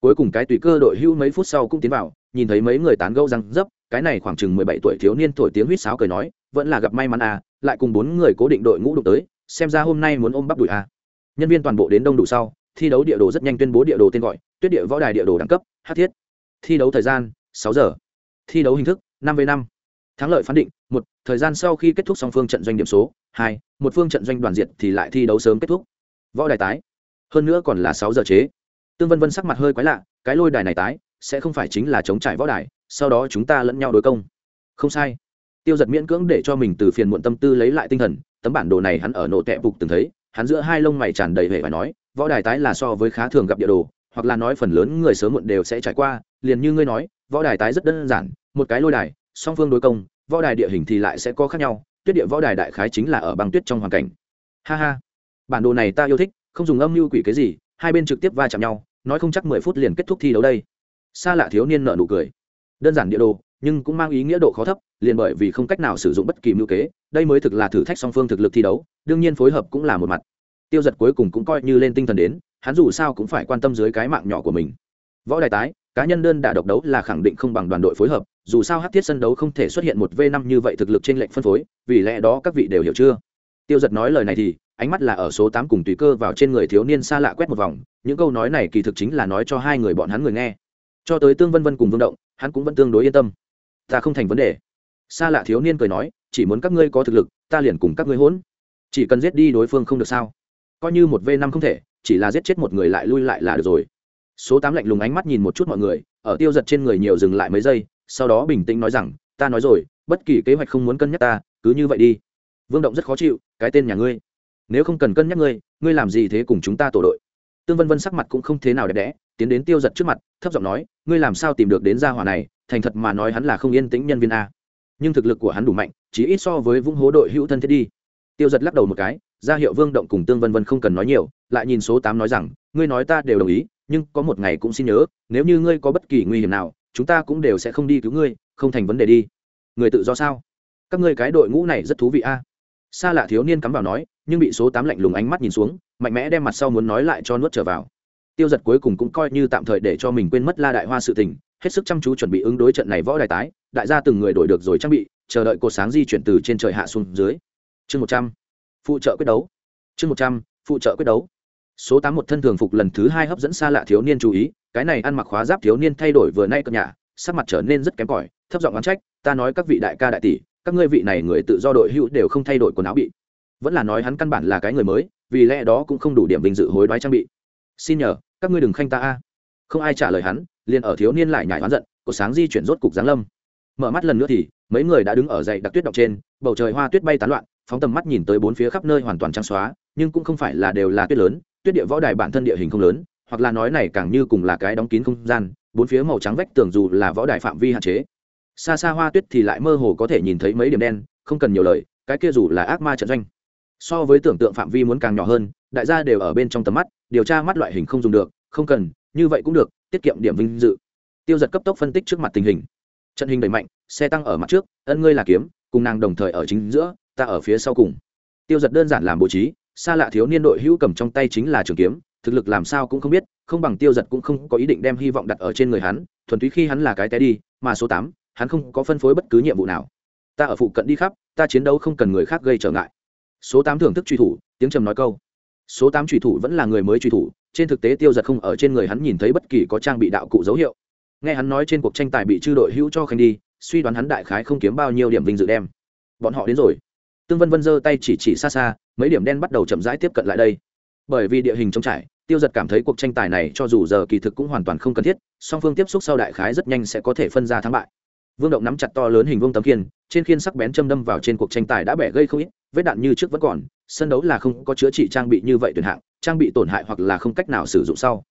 Cuối cùng cái tùy cơ đội hưu mấy phút sau cũng tiến vào, nhìn thấy mấy người tán gẫu răng dấp, cái này khoảng chừng mười bảy tuổi thiếu niên thổi tiếng huýt sáo cười nói, vẫn là gặp may mắn à lại cùng bốn người cố định đội ngũ đụng tới, xem ra hôm nay muốn ôm bắp đùi à. Nhân viên toàn bộ đến đông đủ sau, thi đấu địa đồ rất nhanh tuyên bố địa đồ tên gọi, tuyết địa võ đài địa đồ đẳng cấp, hát thiết thi đấu thời gian, sáu giờ. Thi đấu hình thức, năm v năm. Thắng lợi phán định, một, thời gian sau khi kết thúc song phương trận doanh điểm số, hai, một phương trận doanh đoàn diệt thì lại thi đấu sớm kết thúc. Võ đài tái. Hơn nữa còn là sáu giờ chế. Tương vân vân sắc mặt hơi quái lạ, cái lôi đài này tái, sẽ không phải chính là chống trải võ đài, sau đó chúng ta lẫn nhau đối công. Không sai. Tiêu giật miễn cưỡng để cho mình từ phiền muộn tâm tư lấy lại tinh thần, tấm bản đồ này hắn ở nổ tệ phục từng thấy, hắn giữa hai lông mày tràn đầy vẻ và nói, võ đài tái là so với khá thường gặp địa đồ, hoặc là nói phần lớn người sớm muộn đều sẽ trải qua liền như ngươi nói, võ đài tái rất đơn giản, một cái lôi đài, song phương đối công, võ đài địa hình thì lại sẽ có khác nhau, tuyết địa võ đài đại khái chính là ở băng tuyết trong hoàn cảnh. Ha ha. Bản đồ này ta yêu thích, không dùng âm mưu quỷ cái gì, hai bên trực tiếp va chạm nhau, nói không chắc mười phút liền kết thúc thi đấu đây. Xa lạ thiếu niên nợ nụ cười. Đơn giản địa đồ, nhưng cũng mang ý nghĩa độ khó thấp, liền bởi vì không cách nào sử dụng bất kỳ mưu kế, đây mới thực là thử thách song phương thực lực thi đấu, đương nhiên phối hợp cũng là một mặt. Tiêu giật cuối cùng cũng coi như lên tinh thần đến, hắn dù sao cũng phải quan tâm dưới cái mạng nhỏ của mình. Võ đài tái cá nhân đơn đả độc đấu là khẳng định không bằng đoàn đội phối hợp, dù sao hát thiết sân đấu không thể xuất hiện một v năm như vậy thực lực trên lệnh phân phối, vì lẽ đó các vị đều hiểu chưa? Tiêu giật nói lời này thì, ánh mắt là ở số tám cùng tùy cơ vào trên người thiếu niên xa lạ quét một vòng, những câu nói này kỳ thực chính là nói cho hai người bọn hắn người nghe. Cho tới tương vân vân cùng vương động, hắn cũng vẫn tương đối yên tâm. Ta không thành vấn đề. Xa lạ thiếu niên cười nói, chỉ muốn các ngươi có thực lực, ta liền cùng các ngươi hỗn. Chỉ cần giết đi đối phương không được sao? Coi như một v năm không thể, chỉ là giết chết một người lại lui lại là được rồi số tám lạnh lùng ánh mắt nhìn một chút mọi người, ở tiêu giật trên người nhiều dừng lại mấy giây, sau đó bình tĩnh nói rằng, ta nói rồi, bất kỳ kế hoạch không muốn cân nhắc ta, cứ như vậy đi. Vương động rất khó chịu, cái tên nhà ngươi. Nếu không cần cân nhắc ngươi ngươi làm gì thế cùng chúng ta tổ đội? Tương vân vân sắc mặt cũng không thế nào đẹp đẽ, tiến đến tiêu giật trước mặt, thấp giọng nói, ngươi làm sao tìm được đến gia hỏa này, thành thật mà nói hắn là không yên tĩnh nhân viên a. Nhưng thực lực của hắn đủ mạnh, chỉ ít so với vũng hố đội hữu thân thiết đi. Tiêu giật lắc đầu một cái, ra hiệu vương động cùng tương vân vân không cần nói nhiều, lại nhìn số tám nói rằng, ngươi nói ta đều đồng ý nhưng có một ngày cũng xin nhớ, nếu như ngươi có bất kỳ nguy hiểm nào, chúng ta cũng đều sẽ không đi cứu ngươi, không thành vấn đề đi. Người tự do sao? Các ngươi cái đội ngũ này rất thú vị a. Xa lạ thiếu niên cắm vào nói, nhưng bị số tám lạnh lùng ánh mắt nhìn xuống, mạnh mẽ đem mặt sau muốn nói lại cho nuốt trở vào. Tiêu giật cuối cùng cũng coi như tạm thời để cho mình quên mất la đại hoa sự tình, hết sức chăm chú chuẩn bị ứng đối trận này võ đài tái, đại gia từng người đổi được rồi trang bị, chờ đợi cột sáng di chuyển từ trên trời hạ xuống dưới. Chương một trăm, phụ trợ quyết đấu. Chương một trăm, phụ trợ quyết đấu số tám một thân thường phục lần thứ hai hấp dẫn xa lạ thiếu niên chú ý, cái này ăn mặc khóa giáp thiếu niên thay đổi vừa nay cập nhà, sắc mặt trở nên rất kém cỏi, thấp giọng oán trách, ta nói các vị đại ca đại tỷ, các ngươi vị này người tự do đội hữu đều không thay đổi quần áo bị. Vẫn là nói hắn căn bản là cái người mới, vì lẽ đó cũng không đủ điểm vinh dự hối đoái trang bị. Xin nhờ, các ngươi đừng khanh ta a. Không ai trả lời hắn, liền ở thiếu niên lại nhảy oán giận cột sáng di chuyển rốt cục giáng lâm. Mở mắt lần nữa thì, mấy người đã đứng ở dậy đặc tuyết động trên, bầu trời hoa tuyết bay tán loạn, phóng tầm mắt nhìn tới bốn phía khắp nơi hoàn toàn trắng xóa, nhưng cũng không phải là đều là tuyết lớn tuyết địa võ đài bản thân địa hình không lớn, hoặc là nói này càng như cùng là cái đóng kín không gian, bốn phía màu trắng vách tường dù là võ đài phạm vi hạn chế. Xa xa hoa tuyết thì lại mơ hồ có thể nhìn thấy mấy điểm đen, không cần nhiều lời, cái kia dù là ác ma trận doanh. So với tưởng tượng phạm vi muốn càng nhỏ hơn, đại gia đều ở bên trong tầm mắt, điều tra mắt loại hình không dùng được, không cần, như vậy cũng được, tiết kiệm điểm vinh dự. Tiêu giật cấp tốc phân tích trước mặt tình hình. Trận hình đẩy mạnh, xe tăng ở mặt trước, ân ngươi là kiếm, cùng nàng đồng thời ở chính giữa, ta ở phía sau cùng. Tiêu giật đơn giản làm bố trí xa lạ thiếu niên đội hữu cầm trong tay chính là trường kiếm, thực lực làm sao cũng không biết, không bằng tiêu giật cũng không có ý định đem hy vọng đặt ở trên người hắn, thuần túy khi hắn là cái té đi, mà số tám, hắn không có phân phối bất cứ nhiệm vụ nào. Ta ở phụ cận đi khắp, ta chiến đấu không cần người khác gây trở ngại. Số tám thưởng thức truy thủ, tiếng trầm nói câu. Số tám truy thủ vẫn là người mới truy thủ, trên thực tế tiêu giật không ở trên người hắn nhìn thấy bất kỳ có trang bị đạo cụ dấu hiệu. Nghe hắn nói trên cuộc tranh tài bị chư đội hữu cho khanh đi, suy đoán hắn đại khái không kiếm bao nhiêu điểm vinh dự đem. Bọn họ đến rồi tương vân vân giơ tay chỉ chỉ xa xa, mấy điểm đen bắt đầu chậm rãi tiếp cận lại đây. Bởi vì địa hình trống trải, tiêu giật cảm thấy cuộc tranh tài này cho dù giờ kỳ thực cũng hoàn toàn không cần thiết, song phương tiếp xúc sau đại khái rất nhanh sẽ có thể phân ra thắng bại. Vương động nắm chặt to lớn hình vương tấm khiên, trên khiên sắc bén châm đâm vào trên cuộc tranh tài đã bẻ gây không ít, vết đạn như trước vẫn còn, sân đấu là không có chữa trị trang bị như vậy tuyển hạng, trang bị tổn hại hoặc là không cách nào sử dụng sau.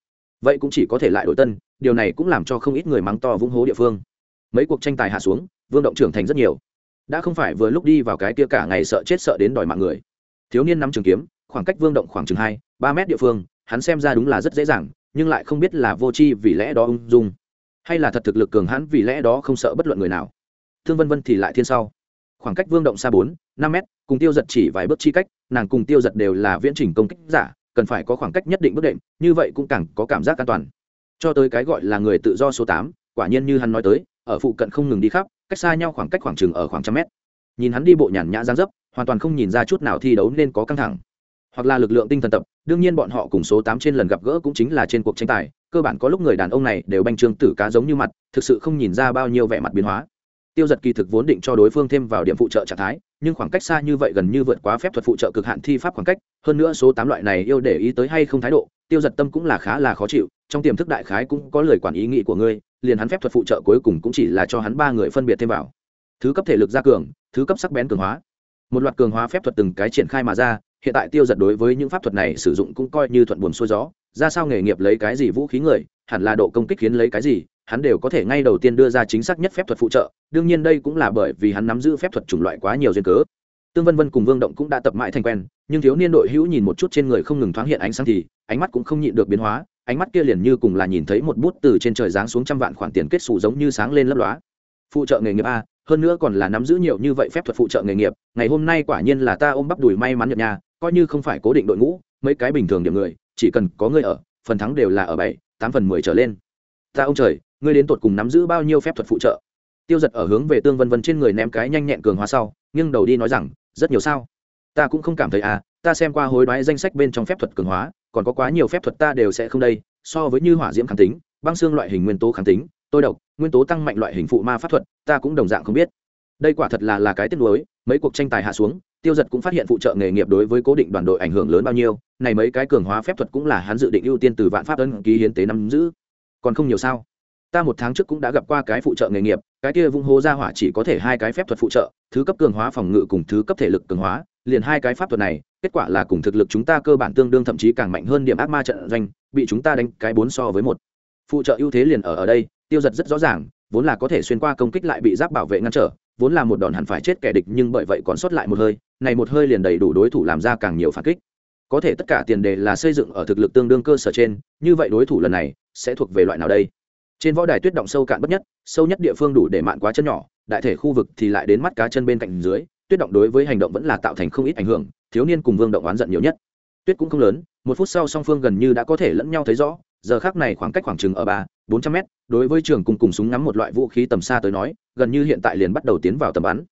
Vậy cũng chỉ có thể lại đổi tân, điều này cũng làm cho không ít người mắng to vung hố địa phương. Mấy cuộc tranh tài hạ xuống, vương động trưởng thành rất nhiều đã không phải vừa lúc đi vào cái kia cả ngày sợ chết sợ đến đòi mạng người. Thiếu niên nắm trường kiếm, khoảng cách vương động khoảng chừng hai, ba mét địa phương, hắn xem ra đúng là rất dễ dàng, nhưng lại không biết là vô tri vì lẽ đó ung dung, hay là thật thực lực cường hãn vì lẽ đó không sợ bất luận người nào. Thương vân vân thì lại thiên sau. Khoảng cách vương động xa bốn, năm mét, cùng tiêu giật chỉ vài bước chi cách, nàng cùng tiêu giật đều là viễn trình công kích giả, cần phải có khoảng cách nhất định bước đệm, như vậy cũng càng có cảm giác an toàn. Cho tới cái gọi là người tự do số tám, quả nhiên như hắn nói tới, ở phụ cận không ngừng đi khắp cách xa nhau khoảng cách khoảng chừng ở khoảng trăm mét. Nhìn hắn đi bộ nhàn nhã giang dấp, hoàn toàn không nhìn ra chút nào thi đấu nên có căng thẳng. Hoặc là lực lượng tinh thần tập, đương nhiên bọn họ cùng số tám trên lần gặp gỡ cũng chính là trên cuộc tranh tài, cơ bản có lúc người đàn ông này đều banh trương tử cá giống như mặt, thực sự không nhìn ra bao nhiêu vẻ mặt biến hóa. Tiêu giật kỳ thực vốn định cho đối phương thêm vào điểm phụ trợ trạng thái, nhưng khoảng cách xa như vậy gần như vượt quá phép thuật phụ trợ cực hạn thi pháp khoảng cách, hơn nữa số tám loại này yêu để ý tới hay không thái độ, tiêu giật tâm cũng là khá là khó chịu, trong tiềm thức đại khái cũng có lời quản ý nghĩ của ngươi liền hắn phép thuật phụ trợ cuối cùng cũng chỉ là cho hắn ba người phân biệt thêm vào. Thứ cấp thể lực gia cường, thứ cấp sắc bén cường hóa. Một loạt cường hóa phép thuật từng cái triển khai mà ra, hiện tại tiêu giật đối với những pháp thuật này sử dụng cũng coi như thuận buồm xuôi gió. Ra sao nghề nghiệp lấy cái gì vũ khí người, hẳn là độ công kích khiến lấy cái gì, hắn đều có thể ngay đầu tiên đưa ra chính xác nhất phép thuật phụ trợ. Đương nhiên đây cũng là bởi vì hắn nắm giữ phép thuật chủng loại quá nhiều duyên cớ. Tương vân vân cùng vương động cũng đã tập mãi thành quen, nhưng thiếu niên đội hữu nhìn một chút trên người không ngừng thoáng hiện ánh sáng thì, ánh mắt cũng không nhịn được biến hóa ánh mắt kia liền như cùng là nhìn thấy một bút từ trên trời giáng xuống trăm vạn khoản tiền kết xù giống như sáng lên lấp lóa. Phụ trợ nghề nghiệp a, hơn nữa còn là nắm giữ nhiều như vậy phép thuật phụ trợ nghề nghiệp, ngày hôm nay quả nhiên là ta ôm bắp đùi may mắn nhập nhà coi như không phải cố định đội ngũ, mấy cái bình thường điểm người, chỉ cần có người ở, phần thắng đều là ở bảy, tám phần mười trở lên. Ta ông trời, ngươi đến tột cùng nắm giữ bao nhiêu phép thuật phụ trợ? Tiêu giật ở hướng về tương vân vân trên người ném cái nhanh nhẹn cường hóa sau nhưng đầu đi nói rằng, rất nhiều sao? Ta cũng không cảm thấy à ta xem qua hối đoái danh sách bên trong phép thuật cường hóa còn có quá nhiều phép thuật ta đều sẽ không đây, so với như hỏa diễm kháng tính, băng xương loại hình nguyên tố kháng tính, tôi độc, nguyên tố tăng mạnh loại hình phụ ma pháp thuật, ta cũng đồng dạng không biết. Đây quả thật là là cái tiếc nuối, mấy cuộc tranh tài hạ xuống, tiêu giật cũng phát hiện phụ trợ nghề nghiệp đối với cố định đoàn đội ảnh hưởng lớn bao nhiêu, này mấy cái cường hóa phép thuật cũng là hắn dự định ưu tiên từ vạn pháp ân ký hiến tế nắm giữ. Còn không nhiều sao? Ta một tháng trước cũng đã gặp qua cái phụ trợ nghề nghiệp, cái kia vung hô ra hỏa chỉ có thể hai cái phép thuật phụ trợ, thứ cấp cường hóa phòng ngự cùng thứ cấp thể lực cường hóa liền hai cái pháp thuật này, kết quả là cùng thực lực chúng ta cơ bản tương đương thậm chí càng mạnh hơn điểm ác ma trận doanh, bị chúng ta đánh cái bốn so với một. Phụ trợ ưu thế liền ở ở đây, tiêu giật rất rõ ràng, vốn là có thể xuyên qua công kích lại bị giáp bảo vệ ngăn trở, vốn là một đòn hẳn phải chết kẻ địch nhưng bởi vậy còn sót lại một hơi, này một hơi liền đầy đủ đối thủ làm ra càng nhiều phản kích. Có thể tất cả tiền đề là xây dựng ở thực lực tương đương cơ sở trên, như vậy đối thủ lần này sẽ thuộc về loại nào đây? Trên võ đài tuyết động sâu cạn bất nhất, sâu nhất địa phương đủ để mạn quá chân nhỏ, đại thể khu vực thì lại đến mắt cá chân bên cạnh dưới tuyết động đối với hành động vẫn là tạo thành không ít ảnh hưởng, thiếu niên cùng vương động oán giận nhiều nhất. Tuyết cũng không lớn, một phút sau song phương gần như đã có thể lẫn nhau thấy rõ, giờ khác này khoảng cách khoảng chừng ở ba, bốn trăm mét, đối với trường cùng cùng súng ngắm một loại vũ khí tầm xa tới nói, gần như hiện tại liền bắt đầu tiến vào tầm bắn.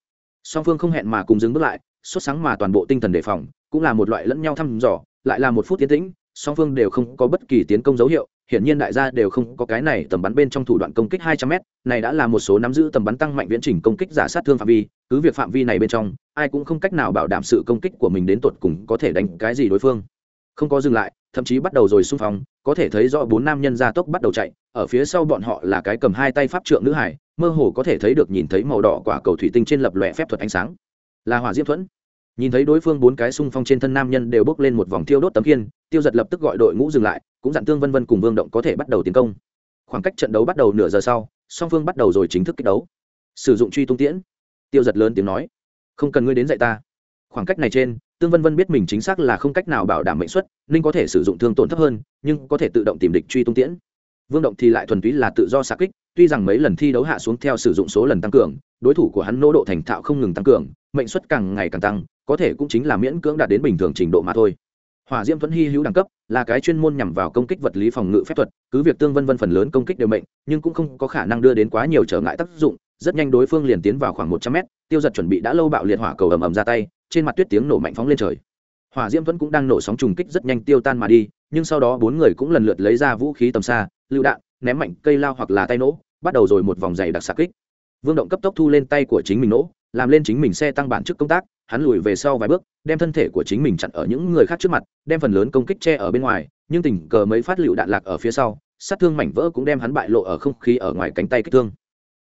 Song phương không hẹn mà cùng dừng bước lại xuất sáng mà toàn bộ tinh thần đề phòng, cũng là một loại lẫn nhau thăm dò, lại là một phút tiến tĩnh, song phương đều không có bất kỳ tiến công dấu hiệu hiển nhiên đại gia đều không có cái này tầm bắn bên trong thủ đoạn công kích 200m, này đã là một số nắm giữ tầm bắn tăng mạnh viễn trình công kích giả sát thương phạm vi, cứ việc phạm vi này bên trong, ai cũng không cách nào bảo đảm sự công kích của mình đến tuột cùng có thể đánh cái gì đối phương. Không có dừng lại, thậm chí bắt đầu rồi xung phong có thể thấy rõ bốn nam nhân gia tốc bắt đầu chạy ở phía sau bọn họ là cái cầm hai tay pháp trượng nữ hải mơ hồ có thể thấy được nhìn thấy màu đỏ quả cầu thủy tinh trên lập lòe phép thuật ánh sáng là hỏa diễm thuẫn nhìn thấy đối phương bốn cái xung phong trên thân nam nhân đều bốc lên một vòng thiêu đốt tấm kiên tiêu giật lập tức gọi đội ngũ dừng lại, cũng dặn tương vân vân cùng vương động có thể bắt đầu tiến công. Khoảng cách trận đấu bắt đầu nửa giờ sau, song phương bắt đầu rồi chính thức kích đấu. Sử dụng truy tung tiễn. Tiêu giật lớn tiếng nói, không cần ngươi đến dạy ta. Khoảng cách này trên, tương vân vân biết mình chính xác là không cách nào bảo đảm mệnh suất ninh có thể sử dụng thương tổn thấp hơn, nhưng có thể tự động tìm địch truy tung tiễn. Vương động thì lại thuần túy là tự do xạ kích, tuy rằng mấy lần thi đấu hạ xuống theo sử dụng số lần tăng cường, đối thủ của hắn nỗ độ thành thạo không ngừng tăng cường, mệnh suất càng ngày càng tăng, có thể cũng chính là miễn cưỡng đạt đến bình thường trình độ mà thôi hỏa diễm thuẫn hy hữu đẳng cấp, là cái chuyên môn nhằm vào công kích vật lý phòng ngự phép thuật, cứ việc tương vân vân phần lớn công kích đều mệnh, nhưng cũng không có khả năng đưa đến quá nhiều trở ngại tác dụng, rất nhanh đối phương liền tiến vào khoảng một trăm mét, tiêu giật chuẩn bị đã lâu bạo liệt hỏa cầu ầm ầm ra tay, trên mặt tuyết tiếng nổ mạnh phóng lên trời. Hỏa diễm thuẫn cũng đang nổ sóng trùng kích rất nhanh tiêu tan mà đi, nhưng sau đó bốn người cũng lần lượt lấy ra vũ khí tầm xa, lựu đạn, ném mạnh, cây lao hoặc là tay nổ, bắt đầu rồi một vòng dày đặc xạ kích. Vương động cấp tốc thu lên tay của chính mình nổ, làm lên chính mình xe tăng bản chức công tác hắn lùi về sau vài bước, đem thân thể của chính mình chặn ở những người khác trước mặt, đem phần lớn công kích che ở bên ngoài, nhưng tình cờ mấy phát lựu đạn lạc ở phía sau, sát thương mảnh vỡ cũng đem hắn bại lộ ở không khí ở ngoài cánh tay kích thương.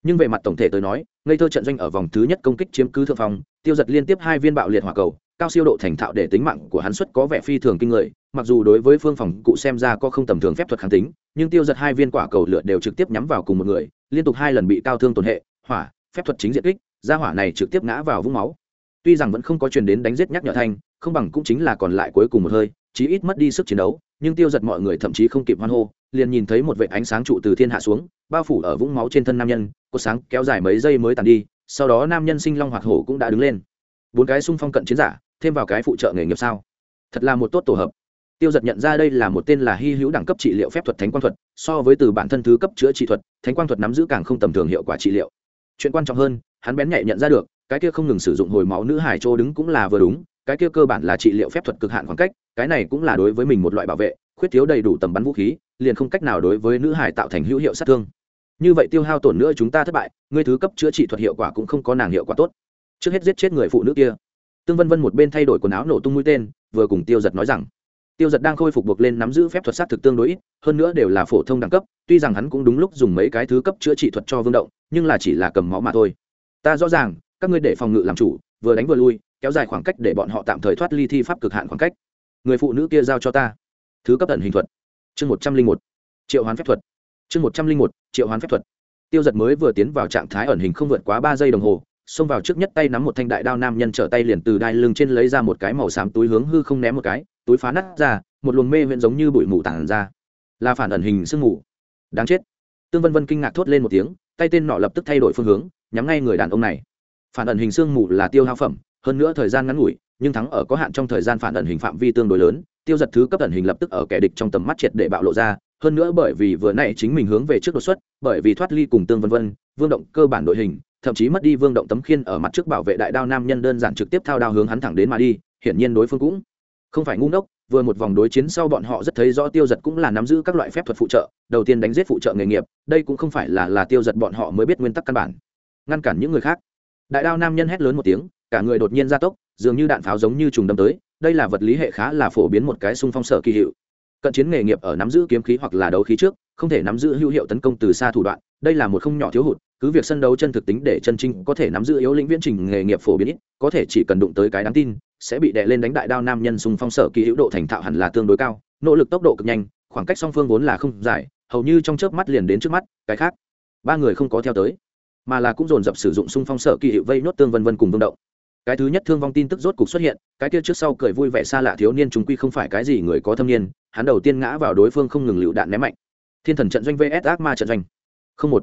Nhưng về mặt tổng thể tới nói, ngây thơ trận doanh ở vòng thứ nhất công kích chiếm cứ thượng phòng tiêu giật liên tiếp hai viên bạo liệt hỏa cầu, cao siêu độ thành thạo để tính mạng của hắn xuất có vẻ phi thường kinh người, mặc dù đối với phương phòng cụ xem ra có không tầm thường phép thuật kháng tính, nhưng tiêu giật hai viên quả cầu lửa đều trực tiếp nhắm vào cùng một người, liên tục hai lần bị cao thương tổn hệ, hỏa, phép thuật chính diện kích ra hỏa này trực tiếp ngã vào vũng máu tuy rằng vẫn không có truyền đến đánh giết nhắc nhở thanh, không bằng cũng chính là còn lại cuối cùng một hơi, chí ít mất đi sức chiến đấu, nhưng tiêu giật mọi người thậm chí không kịp hoan hô, liền nhìn thấy một vệ ánh sáng trụ từ thiên hạ xuống, bao phủ ở vũng máu trên thân nam nhân có sáng kéo dài mấy giây mới tàn đi, sau đó nam nhân sinh long hoạt hổ cũng đã đứng lên. Bốn cái xung phong cận chiến giả, thêm vào cái phụ trợ nghề nghiệp sao? Thật là một tốt tổ hợp. Tiêu giật nhận ra đây là một tên là hy hữu đẳng cấp trị liệu phép thuật thánh quang thuật, so với từ bản thân thứ cấp chữa trị thuật, thánh quang thuật nắm giữ càng không tầm thường hiệu quả trị liệu. Chuyện quan trọng hơn, hắn bén nhạy nhận ra được cái kia không ngừng sử dụng hồi máu nữ hải châu đứng cũng là vừa đúng, cái kia cơ bản là trị liệu phép thuật cực hạn khoảng cách, cái này cũng là đối với mình một loại bảo vệ, khuyết thiếu đầy đủ tầm bắn vũ khí, liền không cách nào đối với nữ hải tạo thành hữu hiệu sát thương. Như vậy tiêu hao tổn nữa chúng ta thất bại, ngươi thứ cấp chữa trị thuật hiệu quả cũng không có nàng hiệu quả tốt. Trước hết giết chết người phụ nữ kia. Tương vân vân một bên thay đổi quần áo nổ tung mũi tên, vừa cùng tiêu giật nói rằng, tiêu giật đang khôi phục buộc lên nắm giữ phép thuật sát thực tương đối ít, hơn nữa đều là phổ thông đẳng cấp, tuy rằng hắn cũng đúng lúc dùng mấy cái thứ cấp chữa trị thuật cho vương động, nhưng là chỉ là cầm máu mà thôi. Ta rõ ràng các ngươi để phòng ngự làm chủ, vừa đánh vừa lui, kéo dài khoảng cách để bọn họ tạm thời thoát ly thi pháp cực hạn khoảng cách. Người phụ nữ kia giao cho ta. Thứ cấp ẩn hình thuật. Chương một trăm linh một. Triệu hoán phép thuật. Chương một trăm linh một. Triệu hoán phép thuật. Tiêu giật mới vừa tiến vào trạng thái ẩn hình không vượt quá ba giây đồng hồ, xông vào trước nhất tay nắm một thanh đại đao nam nhân trở tay liền từ đai lưng trên lấy ra một cái màu xám túi hướng hư không ném một cái, túi phá nát ra, một luồng mê huyện giống như bụi mù tản ra. Là phản ẩn hình sương mù. Đáng chết. Tương vân vân kinh ngạc thốt lên một tiếng, tay tên nọ lập tức thay đổi phương hướng, nhắm ngay người đàn ông này phản ẩn hình xương mù là tiêu hao phẩm, hơn nữa thời gian ngắn ngủi, nhưng thắng ở có hạn trong thời gian phản ẩn hình phạm vi tương đối lớn, tiêu giật thứ cấp ẩn hình lập tức ở kẻ địch trong tầm mắt triệt để bạo lộ ra, hơn nữa bởi vì vừa nãy chính mình hướng về trước đột xuất, bởi vì thoát ly cùng tương vân vân, vương động cơ bản đội hình, thậm chí mất đi vương động tấm khiên ở mặt trước bảo vệ đại đao nam nhân đơn giản trực tiếp thao đao hướng hắn thẳng đến mà đi, hiển nhiên đối phương cũng không phải ngu ngốc, vừa một vòng đối chiến sau bọn họ rất thấy rõ tiêu giật cũng là nắm giữ các loại phép thuật phụ trợ, đầu tiên đánh giết phụ trợ nghề nghiệp, đây cũng không phải là là tiêu giật bọn họ mới biết nguyên tắc căn bản, ngăn cản những người khác đại đao nam nhân hét lớn một tiếng, cả người đột nhiên ra tốc, dường như đạn pháo giống như trùng đâm tới, đây là vật lý hệ khá là phổ biến một cái xung phong sở kỳ hiệu. Cận chiến nghề nghiệp ở nắm giữ kiếm khí hoặc là đấu khí trước, không thể nắm giữ hữu hiệu tấn công từ xa thủ đoạn, đây là một không nhỏ thiếu hụt, cứ việc sân đấu chân thực tính để chân trinh có thể nắm giữ yếu lĩnh viễn trình nghề nghiệp phổ biến ít, có thể chỉ cần đụng tới cái đáng tin, sẽ bị đè lên đánh đại đao nam nhân xung phong sở kỳ hữu độ thành thạo hẳn là tương đối cao, nỗ lực tốc độ cực nhanh, khoảng cách song phương vốn là không dài, hầu như trong chớp mắt liền đến trước mắt, cái khác, ba người không có theo tới mà là cũng dồn dập sử dụng xung phong sở kỳ hiệu vây nốt tương vân vân cùng vương động. Cái thứ nhất thương vong tin tức rốt cục xuất hiện, cái kia trước sau cười vui vẻ xa lạ thiếu niên chúng quy không phải cái gì người có thâm niên, hắn đầu tiên ngã vào đối phương không ngừng lựu đạn ném mạnh. Thiên thần trận doanh vs ác ma trận doanh. Không một.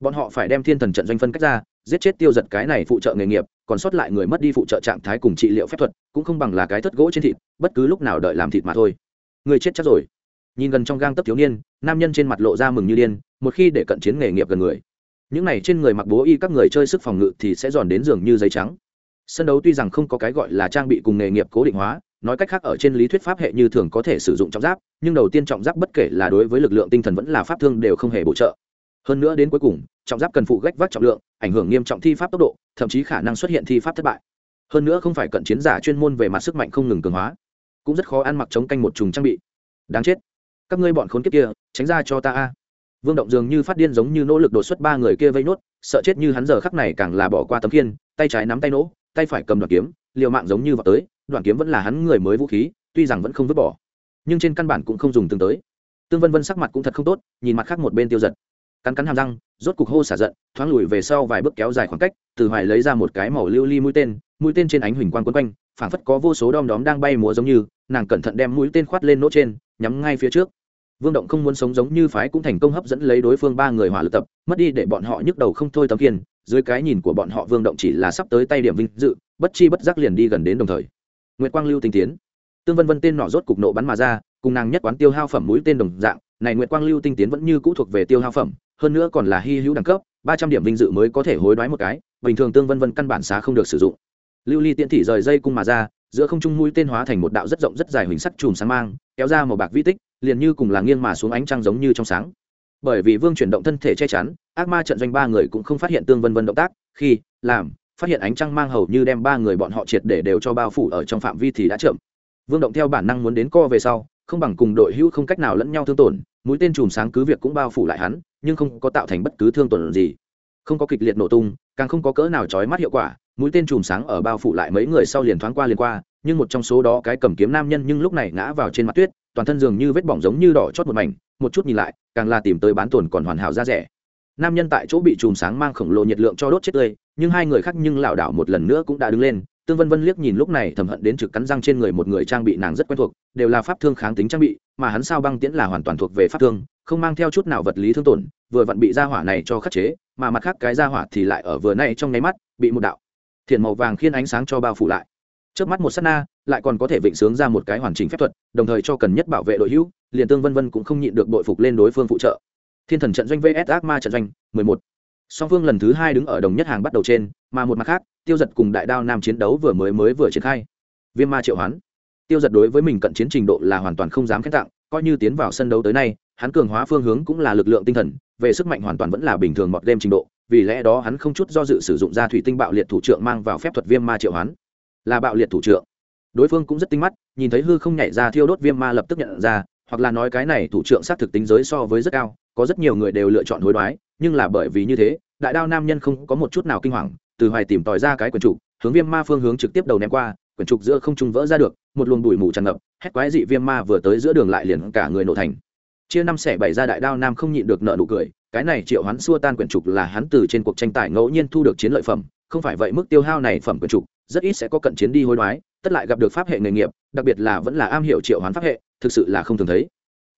Bọn họ phải đem thiên thần trận doanh phân cách ra, giết chết tiêu giật cái này phụ trợ nghề nghiệp, còn sót lại người mất đi phụ trợ trạng thái cùng trị liệu phép thuật, cũng không bằng là cái thất gỗ trên thịt, bất cứ lúc nào đợi làm thịt mà thôi. Người chết chắc rồi. Nhìn gần trong gang tấp thiếu niên, nam nhân trên mặt lộ ra mừng như điên, một khi để cận chiến nghề nghiệp gần người những này trên người mặc bố y các người chơi sức phòng ngự thì sẽ giòn đến giường như giấy trắng. Sân đấu tuy rằng không có cái gọi là trang bị cùng nghề nghiệp cố định hóa, nói cách khác ở trên lý thuyết pháp hệ như thường có thể sử dụng trọng giáp, nhưng đầu tiên trọng giáp bất kể là đối với lực lượng tinh thần vẫn là pháp thương đều không hề bổ trợ. Hơn nữa đến cuối cùng, trọng giáp cần phụ gách vác trọng lượng, ảnh hưởng nghiêm trọng thi pháp tốc độ, thậm chí khả năng xuất hiện thi pháp thất bại. Hơn nữa không phải cận chiến giả chuyên môn về mặt sức mạnh không ngừng cường hóa, cũng rất khó ăn mặc chống canh một trùng trang bị. Đáng chết. Các ngươi bọn khốn kiếp kia, tránh ra cho ta a vương động dường như phát điên giống như nỗ lực đột xuất ba người kia vây nốt, sợ chết như hắn giờ khắc này càng là bỏ qua tấm kiên tay trái nắm tay nỗ, tay phải cầm đoạn kiếm, liều mạng giống như vào tới, đoạn kiếm vẫn là hắn người mới vũ khí, tuy rằng vẫn không vứt bỏ, nhưng trên căn bản cũng không dùng từng tới. Tương vân vân sắc mặt cũng thật không tốt, nhìn mặt khác một bên tiêu giật. Cắn cắn hàm răng, rốt cục hô xả giận, thoáng lùi về sau vài bước kéo dài khoảng cách, từ hoài lấy ra một cái màu lưu ly mũi tên mũi tên trên ánh huỳnh quang quấn quanh, phảng phất có vô số đom đóm đang bay múa giống như, nàng cẩn thận đem mũi tên khoát lên nỗ trên, nhắm ngay phía trước vương động không muốn sống giống như phái cũng thành công hấp dẫn lấy đối phương ba người hỏa lực tập, mất đi để bọn họ nhức đầu không thôi tấm kiên, dưới cái nhìn của bọn họ vương động chỉ là sắp tới tay điểm vinh dự, bất chi bất giác liền đi gần đến đồng thời. Nguyệt quang lưu tinh tiến. Tương vân vân tên nọ rốt cục nộ bắn mà ra, cùng nàng nhất quán tiêu hao phẩm mũi tên đồng dạng, này nguyệt quang lưu tinh tiến vẫn như cũ thuộc về tiêu hao phẩm, hơn nữa còn là hy hữu đẳng cấp, ba trăm điểm vinh dự mới có thể hối đoái một cái, bình thường tương vân vân căn bản xá không được sử dụng. Lưu ly tiễn thị rời dây cung mà ra, giữa không trung mũi tên hóa thành một đạo rất rộng rất dài hình sắc chùm sáng mang, kéo ra màu bạc vi tích liền như cùng là nghiêng mà xuống ánh trăng giống như trong sáng. Bởi vì vương chuyển động thân thể che chắn, ác ma trận doanh ba người cũng không phát hiện tương vân vân động tác, khi, làm, phát hiện ánh trăng mang hầu như đem ba người bọn họ triệt để đều cho bao phủ ở trong phạm vi thì đã chậm. Vương động theo bản năng muốn đến co về sau, không bằng cùng đội hữu không cách nào lẫn nhau thương tổn, mũi tên chùm sáng cứ việc cũng bao phủ lại hắn, nhưng không có tạo thành bất cứ thương tổn gì. Không có kịch liệt nổ tung, càng không có cỡ nào trói mắt hiệu quả, mũi tên chùm sáng ở bao phủ lại mấy người sau liền thoáng qua liền qua, nhưng một trong số đó cái cầm kiếm nam nhân nhưng lúc này ngã vào trên mặt tuyết toàn thân dường như vết bỏng giống như đỏ chót một mảnh, một chút nhìn lại, càng là tìm tới bán tồn còn hoàn hảo ra rẻ. Nam nhân tại chỗ bị chùm sáng mang khổng lồ nhiệt lượng cho đốt chết tươi, nhưng hai người khác nhưng lảo đảo một lần nữa cũng đã đứng lên, tương vân vân liếc nhìn lúc này thầm hận đến trực cắn răng trên người một người trang bị nàng rất quen thuộc, đều là pháp thương kháng tính trang bị, mà hắn sao băng tiễn là hoàn toàn thuộc về pháp thương, không mang theo chút nào vật lý thương tổn, vừa vặn bị gia hỏa này cho khắc chế, mà mặt khác cái gia hỏa thì lại ở vừa nay trong nháy mắt bị một đạo thiện màu vàng khiên ánh sáng cho bao phủ lại. Trước mắt một s á t na lại còn có thể vịnh sướng ra một cái hoàn chỉnh phép thuật, đồng thời cho cần nhất bảo vệ đội hữu, liền tương vân vân cũng không nhịn được đội phục lên đối phương phụ trợ. Thiên thần trận doanh vs ác ma trận doanh, mười một. Song phương lần thứ hai đứng ở đồng nhất hàng bắt đầu trên, mà một mặt khác, tiêu giật cùng đại đao nam chiến đấu vừa mới mới vừa triển khai. Viêm ma triệu hoán. Tiêu giật đối với mình cận chiến trình độ là hoàn toàn không dám khen tặng, coi như tiến vào sân đấu tới nay, hắn cường hóa phương hướng cũng là lực lượng tinh thần, về sức mạnh hoàn toàn vẫn là bình thường mọt đêm trình độ, vì lẽ đó hắn không chút do dự sử dụng ra thủy tinh bạo liệt thủ trưởng mang vào phép thuật viêm ma triệu hoán. Là bạo liệt thủ trưởng đối phương cũng rất tinh mắt, nhìn thấy hư không nhảy ra thiêu đốt viêm ma lập tức nhận ra, hoặc là nói cái này thủ trưởng xác thực tính giới so với rất cao, có rất nhiều người đều lựa chọn hối đoái, nhưng là bởi vì như thế, đại đao nam nhân không có một chút nào kinh hoàng, từ hoài tìm tòi ra cái quyển trục, hướng viêm ma phương hướng trực tiếp đầu ném qua, quyển trục giữa không trung vỡ ra được, một luồng bụi mù tràn ngập, hét quái dị viêm ma vừa tới giữa đường lại liền cả người nổ thành. Chia năm xẻ bảy ra đại đao nam không nhịn được nợ nụ cười, cái này triệu hắn xua tan quyển trục là hắn từ trên cuộc tranh tài ngẫu nhiên thu được chiến lợi phẩm, không phải vậy mức tiêu hao này phẩm quyển trục rất ít sẽ có cận chiến đi hối đoái tất lại gặp được pháp hệ nghề nghiệp, đặc biệt là vẫn là am hiểu triệu hoán pháp hệ, thực sự là không thường thấy.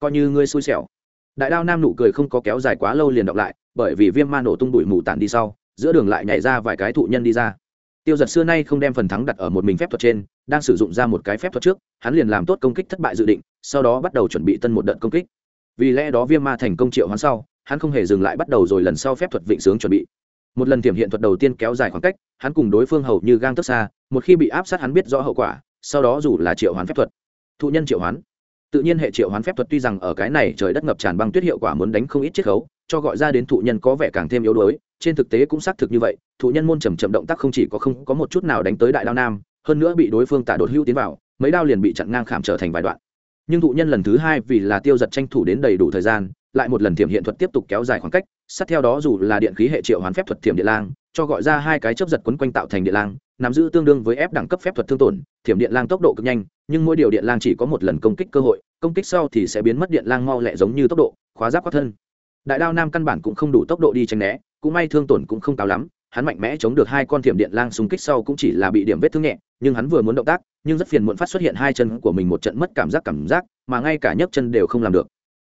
Coi như ngươi xui xẻo. Đại đao nam nụ cười không có kéo dài quá lâu liền đọc lại, bởi vì viêm ma nổ tung đuổi mù tản đi sau, giữa đường lại nhảy ra vài cái thụ nhân đi ra. Tiêu giật xưa nay không đem phần thắng đặt ở một mình phép thuật trên, đang sử dụng ra một cái phép thuật trước, hắn liền làm tốt công kích thất bại dự định, sau đó bắt đầu chuẩn bị tân một đợt công kích. Vì lẽ đó viêm ma thành công triệu hắn sau, hắn không hề dừng lại bắt đầu rồi lần sau phép thuật vịnh sướng chuẩn bị một lần tiềm hiện thuật đầu tiên kéo dài khoảng cách, hắn cùng đối phương hầu như gang tức xa, một khi bị áp sát hắn biết rõ hậu quả, sau đó dù là triệu hoán phép thuật, thụ nhân triệu hoán. Tự nhiên hệ triệu hoán phép thuật tuy rằng ở cái này trời đất ngập tràn băng tuyết hiệu quả muốn đánh không ít chiết khấu, cho gọi ra đến thụ nhân có vẻ càng thêm yếu đuối, trên thực tế cũng xác thực như vậy, thụ nhân môn trầm trầm động tác không chỉ có không có một chút nào đánh tới đại đao nam, hơn nữa bị đối phương tả đột hữu tiến vào, mấy đao liền bị chặn ngang khảm trở thành vài đoạn. Nhưng thụ nhân lần thứ hai vì là tiêu giật tranh thủ đến đầy đủ thời gian lại một lần thiểm hiện thuật tiếp tục kéo dài khoảng cách, sát theo đó dù là điện khí hệ triệu hoán phép thuật thiểm điện lang, cho gọi ra hai cái chấp giật quấn quanh tạo thành điện lang, nắm giữ tương đương với ép đẳng cấp phép thuật thương tổn, thiểm điện lang tốc độ cực nhanh, nhưng mỗi điều điện lang chỉ có một lần công kích cơ hội, công kích sau thì sẽ biến mất điện lang mau lẹ giống như tốc độ, khóa giáp quát thân. Đại đao nam căn bản cũng không đủ tốc độ đi tranh né, cũng may thương tổn cũng không cao lắm, hắn mạnh mẽ chống được hai con thiểm điện lang xung kích sau cũng chỉ là bị điểm vết thương nhẹ, nhưng hắn vừa muốn động tác, nhưng rất phiền muộn phát xuất hiện hai chân của mình một trận mất cảm giác cảm giác, mà ngay cả nhấc chân đều không làm được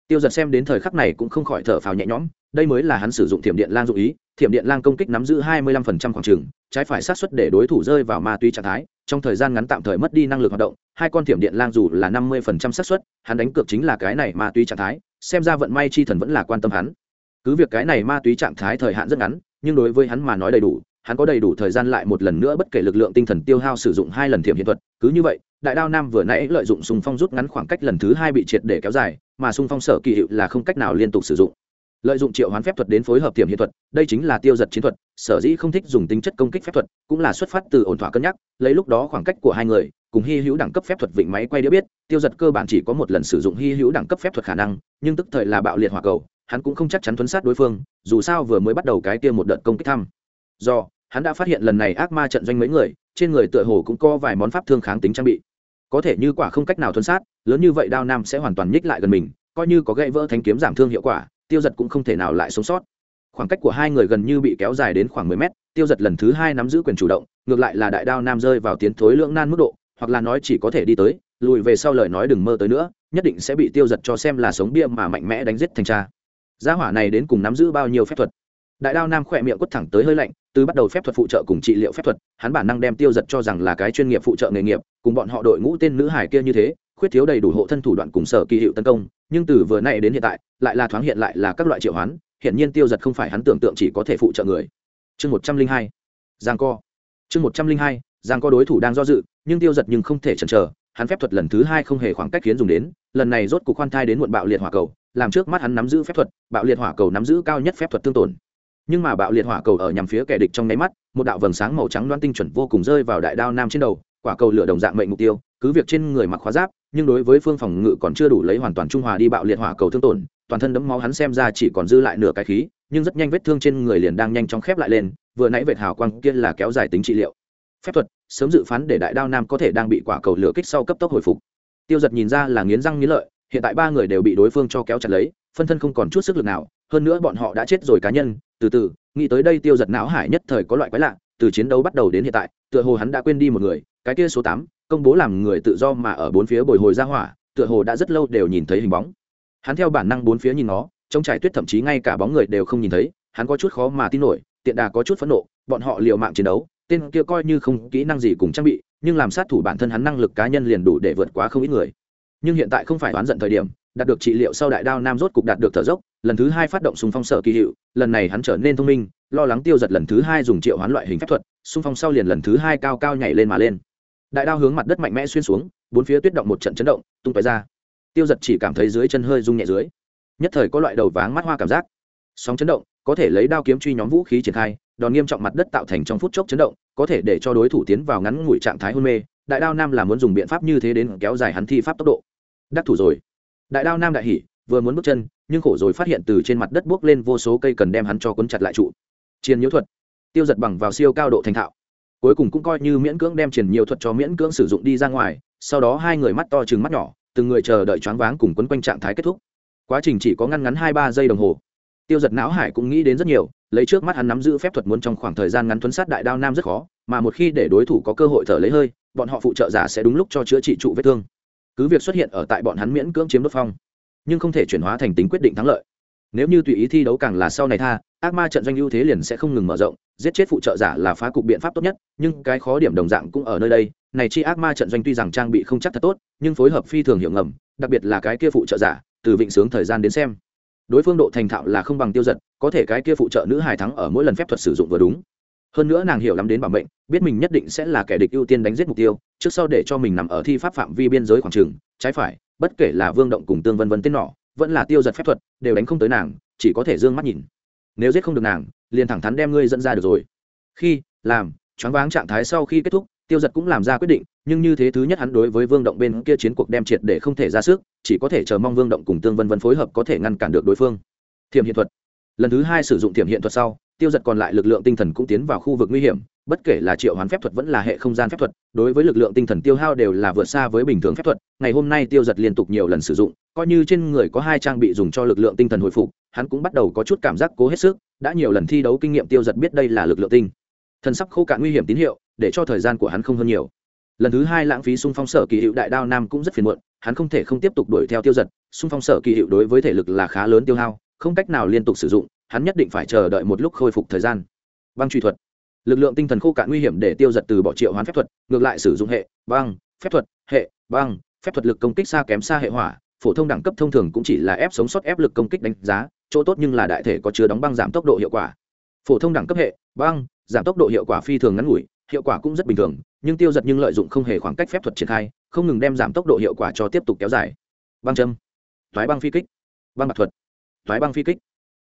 tiêu giật xem đến thời khắc này cũng không khỏi thở phào nhẹ nhõm, đây mới là hắn sử dụng thiểm điện lang dụ ý, thiểm điện lang công kích nắm giữ hai mươi lăm phần trăm khoảng trừng trái phải sát xuất để đối thủ rơi vào ma túy trạng thái, trong thời gian ngắn tạm thời mất đi năng lực hoạt động, hai con thiểm điện lang dù là năm mươi phần trăm xác suất hắn đánh cược chính là cái này ma túy trạng thái, xem ra vận may chi thần vẫn là quan tâm hắn. Cứ việc cái này ma túy trạng thái thời hạn rất ngắn, nhưng đối với hắn mà nói đầy đủ, hắn có đầy đủ thời gian lại một lần nữa bất kể lực lượng tinh thần tiêu hao sử dụng hai lần thiểm hiện thuật, cứ như vậy, đại đao nam vừa nãy lợi dụng sùng phong rút ngắn khoảng cách lần thứ hai bị triệt để kéo dài mà sung phong sở kỳ hiệu là không cách nào liên tục sử dụng. Lợi dụng triệu hoán phép thuật đến phối hợp tiềm hiện thuật, đây chính là tiêu giật chiến thuật, sở dĩ không thích dùng tính chất công kích phép thuật, cũng là xuất phát từ ổn thỏa cân nhắc, lấy lúc đó khoảng cách của hai người, cùng hy hữu đẳng cấp phép thuật vịnh máy quay đĩa biết, tiêu giật cơ bản chỉ có một lần sử dụng hy hữu đẳng cấp phép thuật khả năng, nhưng tức thời là bạo liệt hỏa cầu, hắn cũng không chắc chắn thuấn sát đối phương, dù sao vừa mới bắt đầu cái kia một đợt công kích thăm. Do, hắn đã phát hiện lần này ác ma trận doanh mấy người, trên người tựa hồ cũng có vài món pháp thương kháng tính trang bị có thể như quả không cách nào thuần sát, lớn như vậy đao nam sẽ hoàn toàn nhích lại gần mình, coi như có gãy vỡ thanh kiếm giảm thương hiệu quả, tiêu giật cũng không thể nào lại sống sót. Khoảng cách của hai người gần như bị kéo dài đến khoảng mười mét, tiêu giật lần thứ hai nắm giữ quyền chủ động, ngược lại là đại đao nam rơi vào tiến thối lưỡng nan mức độ, hoặc là nói chỉ có thể đi tới, lùi về sau lời nói đừng mơ tới nữa, nhất định sẽ bị tiêu giật cho xem là sống bia mà mạnh mẽ đánh giết thanh tra gia hỏa này đến cùng nắm giữ bao nhiêu phép thuật? Đại đao nam khỏe miệng quất thẳng tới hơi lạnh, từ bắt đầu phép thuật phụ trợ cùng trị liệu phép thuật hắn bản năng đem tiêu giật cho rằng là cái chuyên nghiệp phụ trợ nghề nghiệp, cùng bọn họ đội ngũ tên nữ hải kia như thế, khuyết thiếu đầy đủ hộ thân thủ đoạn cùng sở kỳ hiệu tấn công, nhưng từ vừa nay đến hiện tại, lại là thoáng hiện lại là các loại triệu hoán hiện nhiên tiêu giật không phải hắn tưởng tượng chỉ có thể phụ trợ người. Chương một trăm linh hai, giang co. Chương một trăm linh hai, giang co đối thủ đang do dự, nhưng tiêu giật nhưng không thể chần chờ, hắn phép thuật lần thứ hai không hề khoảng cách khiến dùng đến, lần này rốt cuộc khoan thai đến muộn bạo liệt hỏa cầu, làm trước mắt hắn nắm giữ phép thuật, bạo liệt hỏa cầu nắm giữ cao nhất phép thuật tương tổn nhưng mà bạo liệt hỏa cầu ở nhằm phía kẻ địch trong nháy mắt, một đạo vầng sáng màu trắng loan tinh chuẩn vô cùng rơi vào đại đao nam trên đầu, quả cầu lửa đồng dạng mệnh mục tiêu, cứ việc trên người mặc khóa giáp, nhưng đối với phương phòng ngự còn chưa đủ lấy hoàn toàn trung hòa đi bạo liệt hỏa cầu thương tổn, toàn thân đấm máu hắn xem ra chỉ còn dư lại nửa cái khí, nhưng rất nhanh vết thương trên người liền đang nhanh chóng khép lại lên, vừa nãy vệt hào quang kia là kéo dài tính trị liệu. Phép thuật, sớm dự phán để đại đao nam có thể đang bị quả cầu lửa kích sau cấp tốc hồi phục. Tiêu giật nhìn ra là nghiến răng nghiến lợi, hiện tại ba người đều bị đối phương cho kéo chặt lấy, phân thân không còn chút sức lực nào, hơn nữa bọn họ đã chết rồi cá nhân từ từ, nghĩ tới đây tiêu giật não hải nhất thời có loại quái lạ, từ chiến đấu bắt đầu đến hiện tại, tựa hồ hắn đã quên đi một người, cái kia số tám, công bố làm người tự do mà ở bốn phía bồi hồi ra hỏa, tựa hồ đã rất lâu đều nhìn thấy hình bóng. Hắn theo bản năng bốn phía nhìn nó, trong trải tuyết thậm chí ngay cả bóng người đều không nhìn thấy, hắn có chút khó mà tin nổi, tiện đà có chút phẫn nộ, bọn họ liều mạng chiến đấu, tên kia coi như không kỹ năng gì cùng trang bị, nhưng làm sát thủ bản thân hắn năng lực cá nhân liền đủ để vượt quá không ít người. Nhưng hiện tại không phải oán giận thời điểm đạt được trị liệu sau đại đao nam rốt cục đạt được thở dốc, lần thứ hai phát động xung phong sở kỳ hiệu, lần này hắn trở nên thông minh, lo lắng tiêu giật lần thứ hai dùng triệu hoán loại hình phép thuật, xung phong sau liền lần thứ hai cao cao nhảy lên mà lên. Đại đao hướng mặt đất mạnh mẽ xuyên xuống, bốn phía tuyết động một trận chấn động, tung tói ra. Tiêu giật chỉ cảm thấy dưới chân hơi rung nhẹ dưới, nhất thời có loại đầu váng mắt hoa cảm giác. Sóng chấn động, có thể lấy đao kiếm truy nhóm vũ khí triển khai, đòn nghiêm trọng mặt đất tạo thành trong phút chốc chấn động, có thể để cho đối thủ tiến vào ngắn ngủi trạng thái hôn mê, đại đao nam là muốn dùng biện pháp như thế đến kéo dài hắn thi pháp tốc độ. Đắc thủ rồi đại đao nam đại hỉ vừa muốn bước chân, nhưng khổ rồi phát hiện từ trên mặt đất buốc lên vô số cây cần đem hắn cho cuốn chặt lại trụ. Chiến nhiễu thuật, tiêu giật bằng vào siêu cao độ thành thạo. Cuối cùng cũng coi như miễn cưỡng đem triển nhiều thuật cho miễn cưỡng sử dụng đi ra ngoài, sau đó hai người mắt to chừng mắt nhỏ, từng người chờ đợi choáng váng cùng quấn quanh trạng thái kết thúc. Quá trình chỉ có ngăn ngắn hai ba giây đồng hồ. Tiêu giật não hải cũng nghĩ đến rất nhiều, lấy trước mắt hắn nắm giữ phép thuật muốn trong khoảng thời gian ngắn thuấn sát đại đao nam rất khó, mà một khi để đối thủ có cơ hội thở lấy hơi, bọn họ phụ trợ giả sẽ đúng lúc cho chữa trị trụ vết thương cứ việc xuất hiện ở tại bọn hắn miễn cưỡng chiếm đốt phong, nhưng không thể chuyển hóa thành tính quyết định thắng lợi. Nếu như tùy ý thi đấu càng là sau này tha, ác ma trận doanh ưu thế liền sẽ không ngừng mở rộng, giết chết phụ trợ giả là phá cục biện pháp tốt nhất, nhưng cái khó điểm đồng dạng cũng ở nơi đây. Này chi ác ma trận doanh tuy rằng trang bị không chắc thật tốt, nhưng phối hợp phi thường hiệu ngầm, đặc biệt là cái kia phụ trợ giả, từ vịnh sướng thời gian đến xem, đối phương độ thành thạo là không bằng tiêu giật, có thể cái kia phụ trợ nữ hài thắng ở mỗi lần phép thuật sử dụng vừa đúng hơn nữa nàng hiểu lắm đến bảo mệnh, biết mình nhất định sẽ là kẻ địch ưu tiên đánh giết mục tiêu, trước sau để cho mình nằm ở thi pháp phạm vi biên giới khoảng trường trái phải, bất kể là vương động cùng tương vân vân tên nọ, vẫn là tiêu giật phép thuật, đều đánh không tới nàng, chỉ có thể d ư ơ n g mắt nhìn. Nếu giết không được nàng, liền thẳng thắn đem ngươi dẫn ra được rồi. Khi, làm, choáng váng trạng thái sau khi kết thúc, tiêu giật cũng làm ra quyết định, nhưng như thế thứ nhất hắn đối với vương động bên kia chiến cuộc đem triệt để không thể ra sức, chỉ có thể chờ mong vương động cùng tương vân vân phối hợp có thể ngăn cản được đối phương. Thiểm hiện thuật. Lần thứ hai sử dụng thiểm hiện thuật sau tiêu giật còn lại lực lượng tinh thần cũng tiến vào khu vực nguy hiểm, bất kể là triệu hoán phép thuật vẫn là hệ không gian phép thuật, đối với lực lượng tinh thần tiêu hao đều là vượt xa với bình thường phép thuật. Ngày hôm nay tiêu giật liên tục nhiều lần sử dụng, coi như trên người có hai trang bị dùng cho lực lượng tinh thần hồi phục, hắn cũng bắt đầu có chút cảm giác cố hết sức, đã nhiều lần thi đấu kinh nghiệm tiêu giật biết đây là lực lượng tinh thần sắp khô cạn nguy hiểm tín hiệu, để cho thời gian của hắn không hơn nhiều. Lần thứ hai lãng phí xung phong sở kỳ hiệu đại đao nam cũng rất phiền muộn, hắn không thể không tiếp tục đuổi theo tiêu giật, xung phong sở kỳ hiệu đối với thể lực là khá lớn tiêu hao, không cách nào liên tục sử dụng hắn nhất định phải chờ đợi một lúc khôi phục thời gian. Băng truy thuật. Lực lượng tinh thần khô cạn nguy hiểm để tiêu giật từ bỏ triệu hoán phép thuật, ngược lại sử dụng hệ, băng, phép thuật, hệ, băng, phép thuật lực công kích xa kém xa hệ hỏa, phổ thông đẳng cấp thông thường cũng chỉ là ép sống sót ép lực công kích đánh giá, chỗ tốt nhưng là đại thể có chứa đóng băng giảm tốc độ hiệu quả. Phổ thông đẳng cấp hệ, băng, giảm tốc độ hiệu quả phi thường ngắn ngủi, hiệu quả cũng rất bình thường, nhưng tiêu giật nhưng lợi dụng không hề khoảng cách phép thuật triển khai, không ngừng đem giảm tốc độ hiệu quả cho tiếp tục kéo dài. Băng châm. Thoái băng phi kích. Băng mặt thuật. Thoái băng phi kích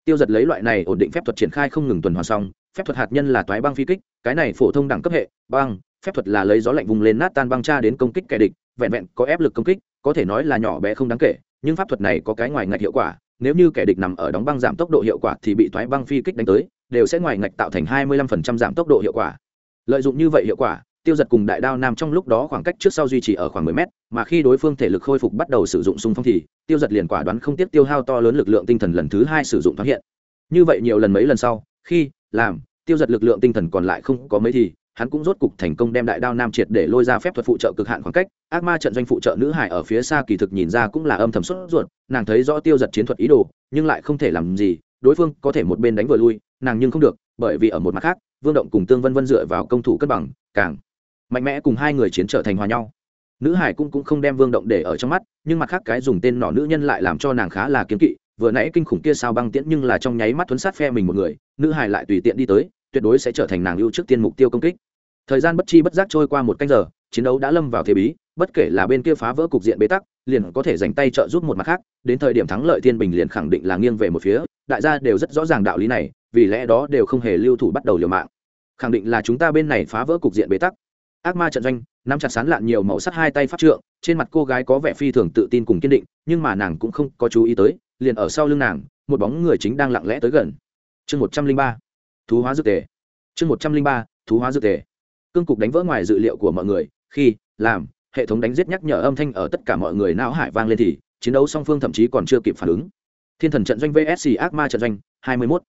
tiêu giật lấy loại này ổn định phép thuật triển khai không ngừng tuần hoàn xong, phép thuật hạt nhân là toái băng phi kích, cái này phổ thông đẳng cấp hệ, băng, phép thuật là lấy gió lạnh vùng lên nát tan băng cha đến công kích kẻ địch, vẹn vẹn có ép lực công kích, có thể nói là nhỏ bé không đáng kể, nhưng pháp thuật này có cái ngoài ngạch hiệu quả, nếu như kẻ địch nằm ở đóng băng giảm tốc độ hiệu quả thì bị toái băng phi kích đánh tới, đều sẽ ngoài ngạch tạo thành 25% giảm tốc độ hiệu quả. Lợi dụng như vậy hiệu quả tiêu giật cùng đại đao nam trong lúc đó khoảng cách trước sau duy trì ở khoảng 10 mét, mà khi đối phương thể lực khôi phục bắt đầu sử dụng xung phong thì, tiêu giật liền quả đoán không tiếp tiêu hao to lớn lực lượng tinh thần lần thứ hai sử dụng thoát hiện. Như vậy nhiều lần mấy lần sau, khi, làm, tiêu giật lực lượng tinh thần còn lại không có mấy thì, hắn cũng rốt cục thành công đem đại đao nam triệt để lôi ra phép thuật phụ trợ cực hạn khoảng cách. Ác ma trận doanh phụ trợ nữ hải ở phía xa kỳ thực nhìn ra cũng là âm thầm sốt ruột, nàng thấy rõ tiêu giật chiến thuật ý đồ, nhưng lại không thể làm gì, đối phương có thể một bên đánh vừa lui, nàng nhưng không được, bởi vì ở một mặt khác, vương động cùng tương vân vân dựa vào công thủ cân bằng, càng mạnh mẽ cùng hai người chiến trở thành hòa nhau. Nữ hải cũng cũng không đem vương động để ở trong mắt, nhưng mặt khác cái dùng tên nọ nữ nhân lại làm cho nàng khá là kiếm kỵ. Vừa nãy kinh khủng kia sao băng tiễn nhưng là trong nháy mắt thuấn sát phe mình một người, nữ hải lại tùy tiện đi tới, tuyệt đối sẽ trở thành nàng ưu trước tiên mục tiêu công kích. Thời gian bất chi bất giác trôi qua một canh giờ, chiến đấu đã lâm vào thế bí, bất kể là bên kia phá vỡ cục diện bế tắc, liền có thể dành tay trợ giúp một mặt khác, đến thời điểm thắng lợi thiên bình liền khẳng định là nghiêng về một phía, đại gia đều rất rõ ràng đạo lý này, vì lẽ đó đều không hề lưu thủ bắt đầu liều mạng. Khẳng định là chúng ta bên này phá vỡ cục diện bế tắc ác ma trận doanh, nắm chặt sán lạn nhiều màu sắc hai tay pháp trượng, trên mặt cô gái có vẻ phi thường tự tin cùng kiên định, nhưng mà nàng cũng không có chú ý tới, liền ở sau lưng nàng, một bóng người chính đang lặng lẽ tới gần. Chương một trăm linh ba, thú hóa dược tề. Chương một trăm linh ba, thú hóa dược tề. Cương cục đánh vỡ ngoài dự liệu của mọi người, khi, làm, hệ thống đánh giết nhắc nhở âm thanh ở tất cả mọi người não hải vang lên thì, chiến đấu song phương thậm chí còn chưa kịp phản ứng. Thiên thần trận doanh vsc ác ma trận doanh, hai mươi 21.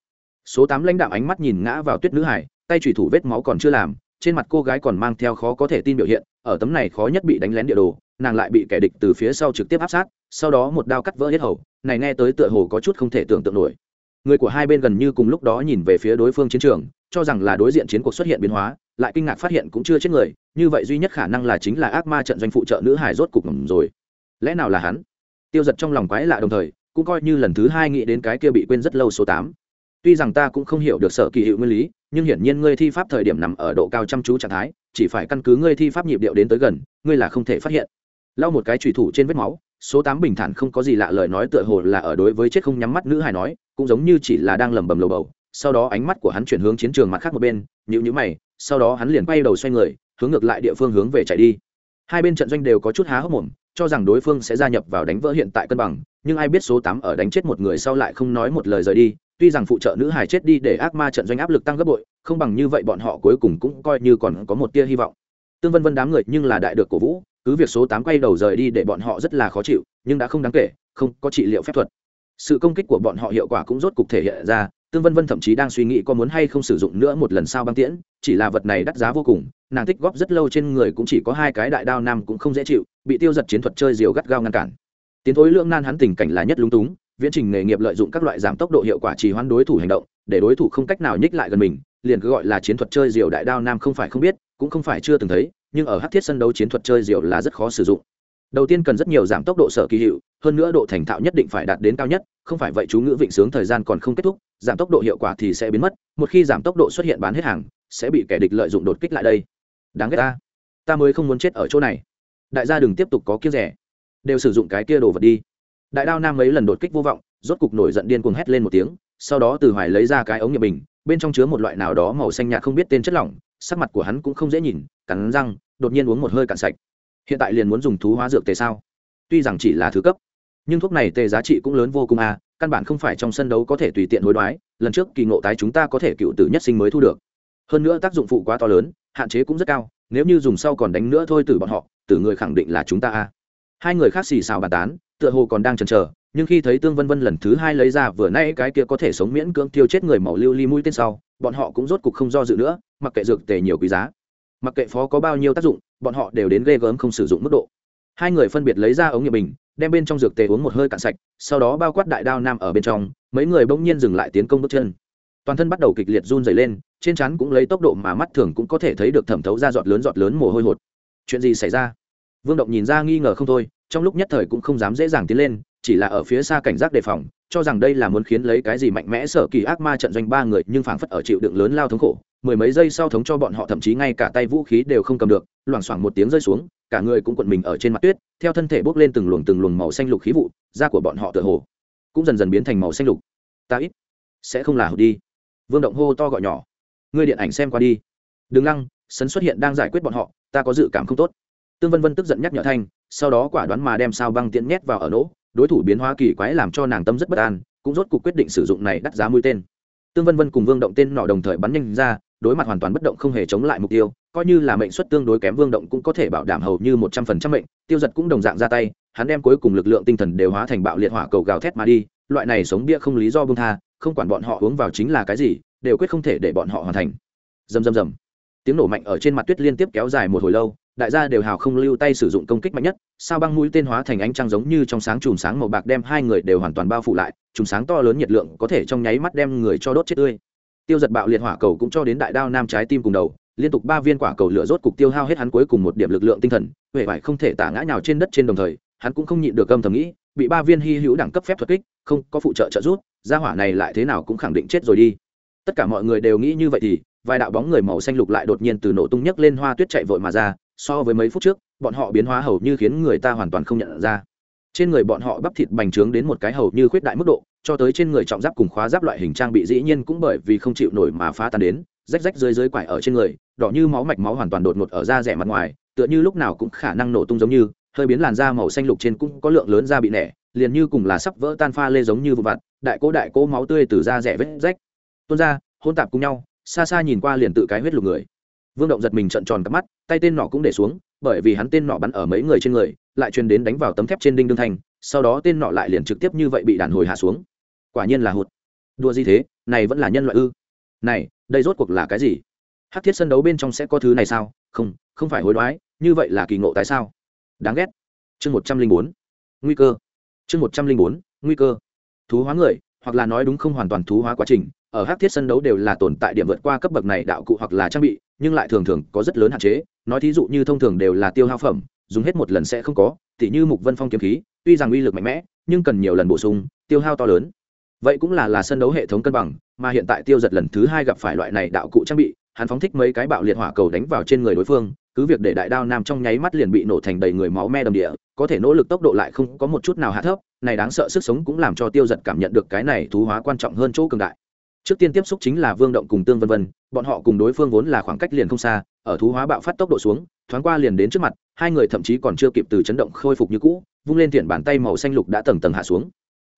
số tám lãnh đạo ánh mắt nhìn ngã vào tuyết nữ hải, tay thủy thủ vết máu còn chưa làm trên mặt cô gái còn mang theo khó có thể tin biểu hiện, ở tấm này khó nhất bị đánh lén địa đồ, nàng lại bị kẻ địch từ phía sau trực tiếp áp sát, sau đó một đao cắt vỡ hết hầu, này nghe tới tựa hồ có chút không thể tưởng tượng nổi. Người của hai bên gần như cùng lúc đó nhìn về phía đối phương chiến trường, cho rằng là đối diện chiến cuộc xuất hiện biến hóa, lại kinh ngạc phát hiện cũng chưa chết người, như vậy duy nhất khả năng là chính là ác ma trận doanh phụ trợ nữ hải rốt cục ngầm rồi. Lẽ nào là hắn? Tiêu giật trong lòng quái lạ đồng thời, cũng coi như lần thứ hai nghĩ đến cái kia bị quên rất lâu số tám. Tuy rằng ta cũng không hiểu được sở kỳ hiệu nguyên lý nhưng hiển nhiên ngươi thi pháp thời điểm nằm ở độ cao chăm chú trạng thái, chỉ phải căn cứ ngươi thi pháp nhịp điệu đến tới gần, ngươi là không thể phát hiện. Lau một cái trùy thủ trên vết máu, số tám bình thản không có gì lạ lời nói tựa hồ là ở đối với chết không nhắm mắt nữ hài nói, cũng giống như chỉ là đang lẩm bẩm lầu bầu. Sau đó ánh mắt của hắn chuyển hướng chiến trường mặt khác một bên nhịu nhữ mày, sau đó hắn liền quay đầu xoay người, hướng ngược lại địa phương hướng về chạy đi. Hai bên trận doanh đều có chút há hốc mồm, cho rằng đối phương sẽ gia nhập vào đánh vỡ hiện tại cân bằng, nhưng ai biết số tám ở đánh chết một người sau lại không nói một lời rời đi tuy rằng phụ trợ nữ hải chết đi để ác ma trận doanh áp lực tăng gấp bội, không bằng như vậy bọn họ cuối cùng cũng coi như còn có một tia hy vọng. Tương vân vân đám người nhưng là đại được cổ vũ, cứ việc số tám quay đầu rời đi để bọn họ rất là khó chịu, nhưng đã không đáng kể, không có trị liệu phép thuật. Sự công kích của bọn họ hiệu quả cũng rốt cục thể hiện ra, tương vân vân thậm chí đang suy nghĩ có muốn hay không sử dụng nữa một lần sau băng tiễn, chỉ là vật này đắt giá vô cùng, nàng tích góp rất lâu trên người cũng chỉ có hai cái đại đao nam cũng không dễ chịu, bị tiêu giật chiến thuật chơi diều gắt gao ngăn cản. Tiến thối lưỡng nan hắn tình cảnh là nhất lúng túng viễn trình nghề nghiệp lợi dụng các loại giảm tốc độ hiệu quả trì hoãn đối thủ hành động, để đối thủ không cách nào nhích lại gần mình, liền cứ gọi là chiến thuật chơi diều đại đao nam không phải không biết, cũng không phải chưa từng thấy, nhưng ở hát thiết sân đấu chiến thuật chơi diều là rất khó sử dụng. Đầu tiên cần rất nhiều giảm tốc độ sở kỳ hiệu, hơn nữa độ thành thạo nhất định phải đạt đến cao nhất, không phải vậy chú ngữ vịnh sướng thời gian còn không kết thúc, giảm tốc độ hiệu quả thì sẽ biến mất, một khi giảm tốc độ xuất hiện bán hết hàng, sẽ bị kẻ địch lợi dụng đột kích lại đây. Đáng ghét ta. Ta mới không muốn chết ở chỗ này. Đại gia đừng tiếp tục có kiếp rẻ. Đều sử dụng cái kia đồ vật đi đại đao nam mấy lần đột kích vô vọng, rốt cục nổi giận điên cuồng hét lên một tiếng, sau đó từ hoài lấy ra cái ống nhựa bình, bên trong chứa một loại nào đó màu xanh nhạt không biết tên chất lỏng, sắc mặt của hắn cũng không dễ nhìn, cắn răng, đột nhiên uống một hơi cạn sạch. Hiện tại liền muốn dùng thú hóa dược tề sao? Tuy rằng chỉ là thứ cấp, nhưng thuốc này tề giá trị cũng lớn vô cùng à căn bản không phải trong sân đấu có thể tùy tiện hối đoái, lần trước kỳ ngộ tái chúng ta có thể cựu tử nhất sinh mới thu được. Hơn nữa tác dụng phụ quá to lớn, hạn chế cũng rất cao, nếu như dùng sau còn đánh nữa thôi từ bọn họ Từ người khẳng định là chúng ta à. Hai người khác xì xào bàn tán tựa hồ còn đang chần chờ, nhưng khi thấy tương vân vân lần thứ hai lấy ra vừa nay cái kia có thể sống miễn cưỡng tiêu chết người màu lưu ly mũi tên sau, bọn họ cũng rốt cục không do dự nữa, mặc kệ dược tề nhiều quý giá. Mặc kệ phó có bao nhiêu tác dụng, bọn họ đều đến ghê gớm không sử dụng mức độ. Hai người phân biệt lấy ra ống nghiệm bình, đem bên trong dược tề uống một hơi cạn sạch, sau đó bao quát đại đao nam ở bên trong, mấy người bỗng nhiên dừng lại tiến công bước chân. Toàn thân bắt đầu kịch liệt run dày lên, trên chắn cũng lấy tốc độ mà mắt thường cũng có thể thấy được thẩm thấu ra giọt lớn giọt lớn mồ hôi hột. Chuyện gì xảy ra? Vương động nhìn ra nghi ngờ không thôi trong lúc nhất thời cũng không dám dễ dàng tiến lên, chỉ là ở phía xa cảnh giác đề phòng, cho rằng đây là muốn khiến lấy cái gì mạnh mẽ sở kỳ ác ma trận doanh ba người nhưng phảng phất ở chịu đựng lớn lao thống khổ, mười mấy giây sau thống cho bọn họ thậm chí ngay cả tay vũ khí đều không cầm được, loảng xoảng một tiếng rơi xuống, cả người cũng cuộn mình ở trên mặt tuyết, theo thân thể bốc lên từng luồng từng luồng màu xanh lục khí vụ, da của bọn họ tựa hồ cũng dần dần biến thành màu xanh lục. Ta ít sẽ không là hụt đi. Vương động hô to gọi nhỏ. Ngươi điện ảnh xem qua đi. Đừng lăng, sấn xuất hiện đang giải quyết bọn họ, ta có dự cảm không tốt tương vân vân tức giận nhắc nhở thanh, sau đó quả đoán mà đem sao băng tiễn nhét vào ở nỗ, đối thủ biến hóa kỳ quái làm cho nàng tâm rất bất an, cũng rốt cuộc quyết định sử dụng này đắt giá mũi tên. Tương vân vân cùng vương động tên nọ đồng thời bắn nhanh ra, đối mặt hoàn toàn bất động không hề chống lại mục tiêu, coi như là mệnh suất tương đối kém vương động cũng có thể bảo đảm hầu như một trăm phần trăm mệnh, tiêu giật cũng đồng dạng ra tay, hắn đem cuối cùng lực lượng tinh thần đều hóa thành bạo liệt hỏa cầu gào thét mà đi, loại này sống bia không lý do bông tha, không quản bọn họ uống vào chính là cái gì, đều quyết không thể để bọn họ hoàn thành. Dầm dầm dầm tiếng nổ mạnh ở trên mặt tuyết liên tiếp kéo dài một hồi lâu đại gia đều hào không lưu tay sử dụng công kích mạnh nhất, sao băng mũi tên hóa thành ánh trăng giống như trong sáng chùm sáng màu bạc đem hai người đều hoàn toàn bao phủ lại, chùm sáng to lớn nhiệt lượng có thể trong nháy mắt đem người cho đốt chết tươi. Tiêu giật bạo liệt hỏa cầu cũng cho đến đại đao nam trái tim cùng đầu, liên tục ba viên quả cầu lửa rốt cục tiêu hao hết hắn cuối cùng một điểm lực lượng tinh thần, huệ vải không thể tả ngã nhào trên đất trên đồng thời, hắn cũng không nhịn được âm thầm nghĩ, bị ba viên hy hữu đẳng cấp phép thuật kích, không, có phụ trợ trợ giúp, gia hỏa này lại thế nào cũng khẳng định chết rồi đi. Tất cả mọi người đều nghĩ như vậy thì, vài đạo bóng người màu xanh lục lại đột nhiên từ nổ tung nhấc lên hoa tuyết chạy vội mà ra so với mấy phút trước, bọn họ biến hóa hầu như khiến người ta hoàn toàn không nhận ra. Trên người bọn họ bắp thịt bành trướng đến một cái hầu như khuyết đại mức độ, cho tới trên người trọng giáp cùng khóa giáp loại hình trang bị dĩ nhiên cũng bởi vì không chịu nổi mà phá tan đến, rách rách dưới dưới quải ở trên người, đỏ như máu mạch máu hoàn toàn đột ngột ở da rẻ mặt ngoài, tựa như lúc nào cũng khả năng nổ tung giống như, hơi biến làn da màu xanh lục trên cũng có lượng lớn da bị nẻ, liền như cùng là sắp vỡ tan pha lê giống như vụ vặt, đại cố đại cố máu tươi từ da rẻ vết rách. Tuôn ra hôn tạp cùng nhau, xa xa nhìn qua liền tự cái huyết lục người vương động giật mình trận tròn cắp mắt, tay tên nọ cũng để xuống, bởi vì hắn tên nọ bắn ở mấy người trên người, lại truyền đến đánh vào tấm thép trên đinh đương thành, sau đó tên nọ lại liền trực tiếp như vậy bị đàn hồi hạ xuống. Quả nhiên là hụt. Đua gì thế, này vẫn là nhân loại ư? Này, đây rốt cuộc là cái gì? Hắc thiết sân đấu bên trong sẽ có thứ này sao? Không không phải hối đoái, như vậy là kỳ ngộ tại sao? Đáng ghét. Chương một trăm linh bốn. Nguy cơ. Chương một trăm linh bốn, nguy cơ. Thú hóa người, hoặc là nói đúng không hoàn toàn thú hóa quá trình, ở hắc thiết sân đấu đều là tồn tại điểm vượt qua cấp bậc này đạo cụ hoặc là trang bị nhưng lại thường thường có rất lớn hạn chế. Nói thí dụ như thông thường đều là tiêu hao phẩm, dùng hết một lần sẽ không có, tỉ như mục vân phong kiếm khí, tuy rằng uy lực mạnh mẽ, nhưng cần nhiều lần bổ sung, tiêu hao to lớn. Vậy cũng là là sân đấu hệ thống cân bằng, mà hiện tại tiêu giật lần thứ hai gặp phải loại này đạo cụ trang bị, hắn phóng thích mấy cái bạo liệt hỏa cầu đánh vào trên người đối phương, cứ việc để đại đao nam trong nháy mắt liền bị nổ thành đầy người máu me đầm địa, có thể nỗ lực tốc độ lại không có một chút nào hạ thấp, này đáng sợ sức sống cũng làm cho tiêu giật cảm nhận được cái này thú hóa quan trọng hơn chỗ cường đại trước tiên tiếp xúc chính là vương động cùng tương vân vân, bọn họ cùng đối phương vốn là khoảng cách liền không xa, ở thú hóa bạo phát tốc độ xuống, thoáng qua liền đến trước mặt, hai người thậm chí còn chưa kịp từ chấn động khôi phục như cũ, vung lên thiện bàn tay màu xanh lục đã tầng tầng hạ xuống.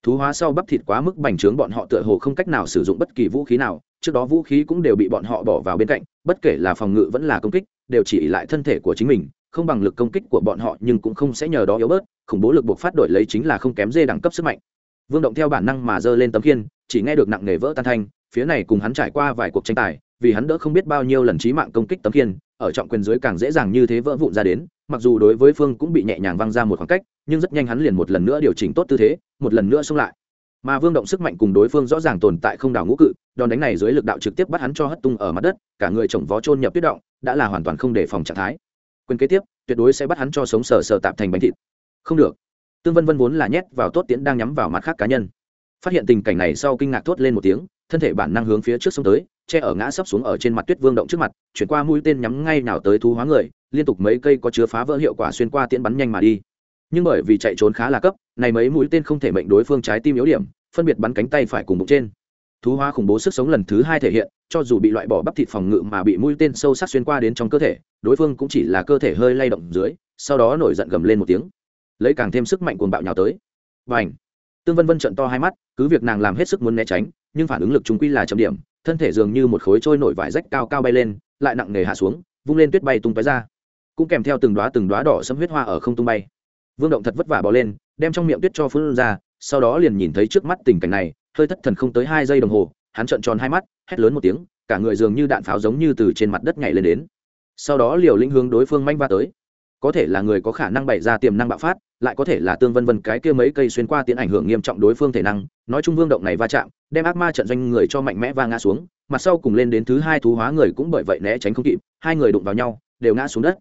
Thú hóa sau bắp thịt quá mức bành trướng bọn họ tựa hồ không cách nào sử dụng bất kỳ vũ khí nào, trước đó vũ khí cũng đều bị bọn họ bỏ vào bên cạnh, bất kể là phòng ngự vẫn là công kích, đều chỉ lại thân thể của chính mình, không bằng lực công kích của bọn họ nhưng cũng không sẽ nhờ đó yếu bớt, khủng bố lực buộc phát đổi lấy chính là không kém dê đẳng cấp sức mạnh. Vương động theo bản năng mà giơ lên tấm khiên, chỉ nghe được nặng nề vỡ tan thanh phía này cùng hắn trải qua vài cuộc tranh tài, vì hắn đỡ không biết bao nhiêu lần trí mạng công kích tấm khiên, ở trọng quyền dưới càng dễ dàng như thế vỡ vụn ra đến, mặc dù đối với phương cũng bị nhẹ nhàng văng ra một khoảng cách, nhưng rất nhanh hắn liền một lần nữa điều chỉnh tốt tư thế, một lần nữa xông lại. Mà vương động sức mạnh cùng đối phương rõ ràng tồn tại không đảo ngũ cự, đòn đánh này dưới lực đạo trực tiếp bắt hắn cho hất tung ở mặt đất, cả người chồng vó trôn nhập tuyết động, đã là hoàn toàn không đề phòng trạng thái. Quyền kế tiếp, tuyệt đối sẽ bắt hắn cho sống sờ sờ tạp thành bánh thịt. Không được. Tương vân vân vốn là nhét vào tốt tiễn đang nhắm vào mặt khác cá nhân. Phát hiện tình cảnh này sau kinh ngạc thốt lên một tiếng thân thể bản năng hướng phía trước sông tới, che ở ngã sấp xuống ở trên mặt tuyết vương động trước mặt, chuyển qua mũi tên nhắm ngay nào tới thú hóa người, liên tục mấy cây có chứa phá vỡ hiệu quả xuyên qua tiễn bắn nhanh mà đi. Nhưng bởi vì chạy trốn khá là cấp, này mấy mũi tên không thể mệnh đối phương trái tim yếu điểm, phân biệt bắn cánh tay phải cùng bụng trên. Thú hóa khủng bố sức sống lần thứ hai thể hiện, cho dù bị loại bỏ bắp thịt phòng ngự mà bị mũi tên sâu sắc xuyên qua đến trong cơ thể, đối phương cũng chỉ là cơ thể hơi lay động dưới, sau đó nổi giận gầm lên một tiếng. Lấy càng thêm sức mạnh cuồng bạo nhào tới. Và ảnh tương vân vân trận to hai mắt, cứ việc nàng làm hết sức muốn né tránh nhưng phản ứng lực chúng quy là chậm điểm, thân thể dường như một khối trôi nổi vải rách cao cao bay lên, lại nặng nề hạ xuống, vung lên tuyết bay tung tói ra. Cũng kèm theo từng đoá từng đoá đỏ sẫm huyết hoa ở không tung bay. Vương động thật vất vả bỏ lên, đem trong miệng tuyết cho phun ra, sau đó liền nhìn thấy trước mắt tình cảnh này, hơi thất thần không tới hai giây đồng hồ, hắn trợn tròn hai mắt, hét lớn một tiếng, cả người dường như đạn pháo giống như từ trên mặt đất nhảy lên đến. Sau đó liều lĩnh hướng đối phương manh va tới. Có thể là người có khả năng bày ra tiềm năng bạo phát lại có thể là tương vân vân cái kia mấy cây xuyên qua tiến ảnh hưởng nghiêm trọng đối phương thể năng, nói chung vương động này va chạm, đem ác ma trận doanh người cho mạnh mẽ và ngã xuống, mặt sau cùng lên đến thứ hai thú hóa người cũng bởi vậy né tránh không kịp, hai người đụng vào nhau, đều ngã xuống đất.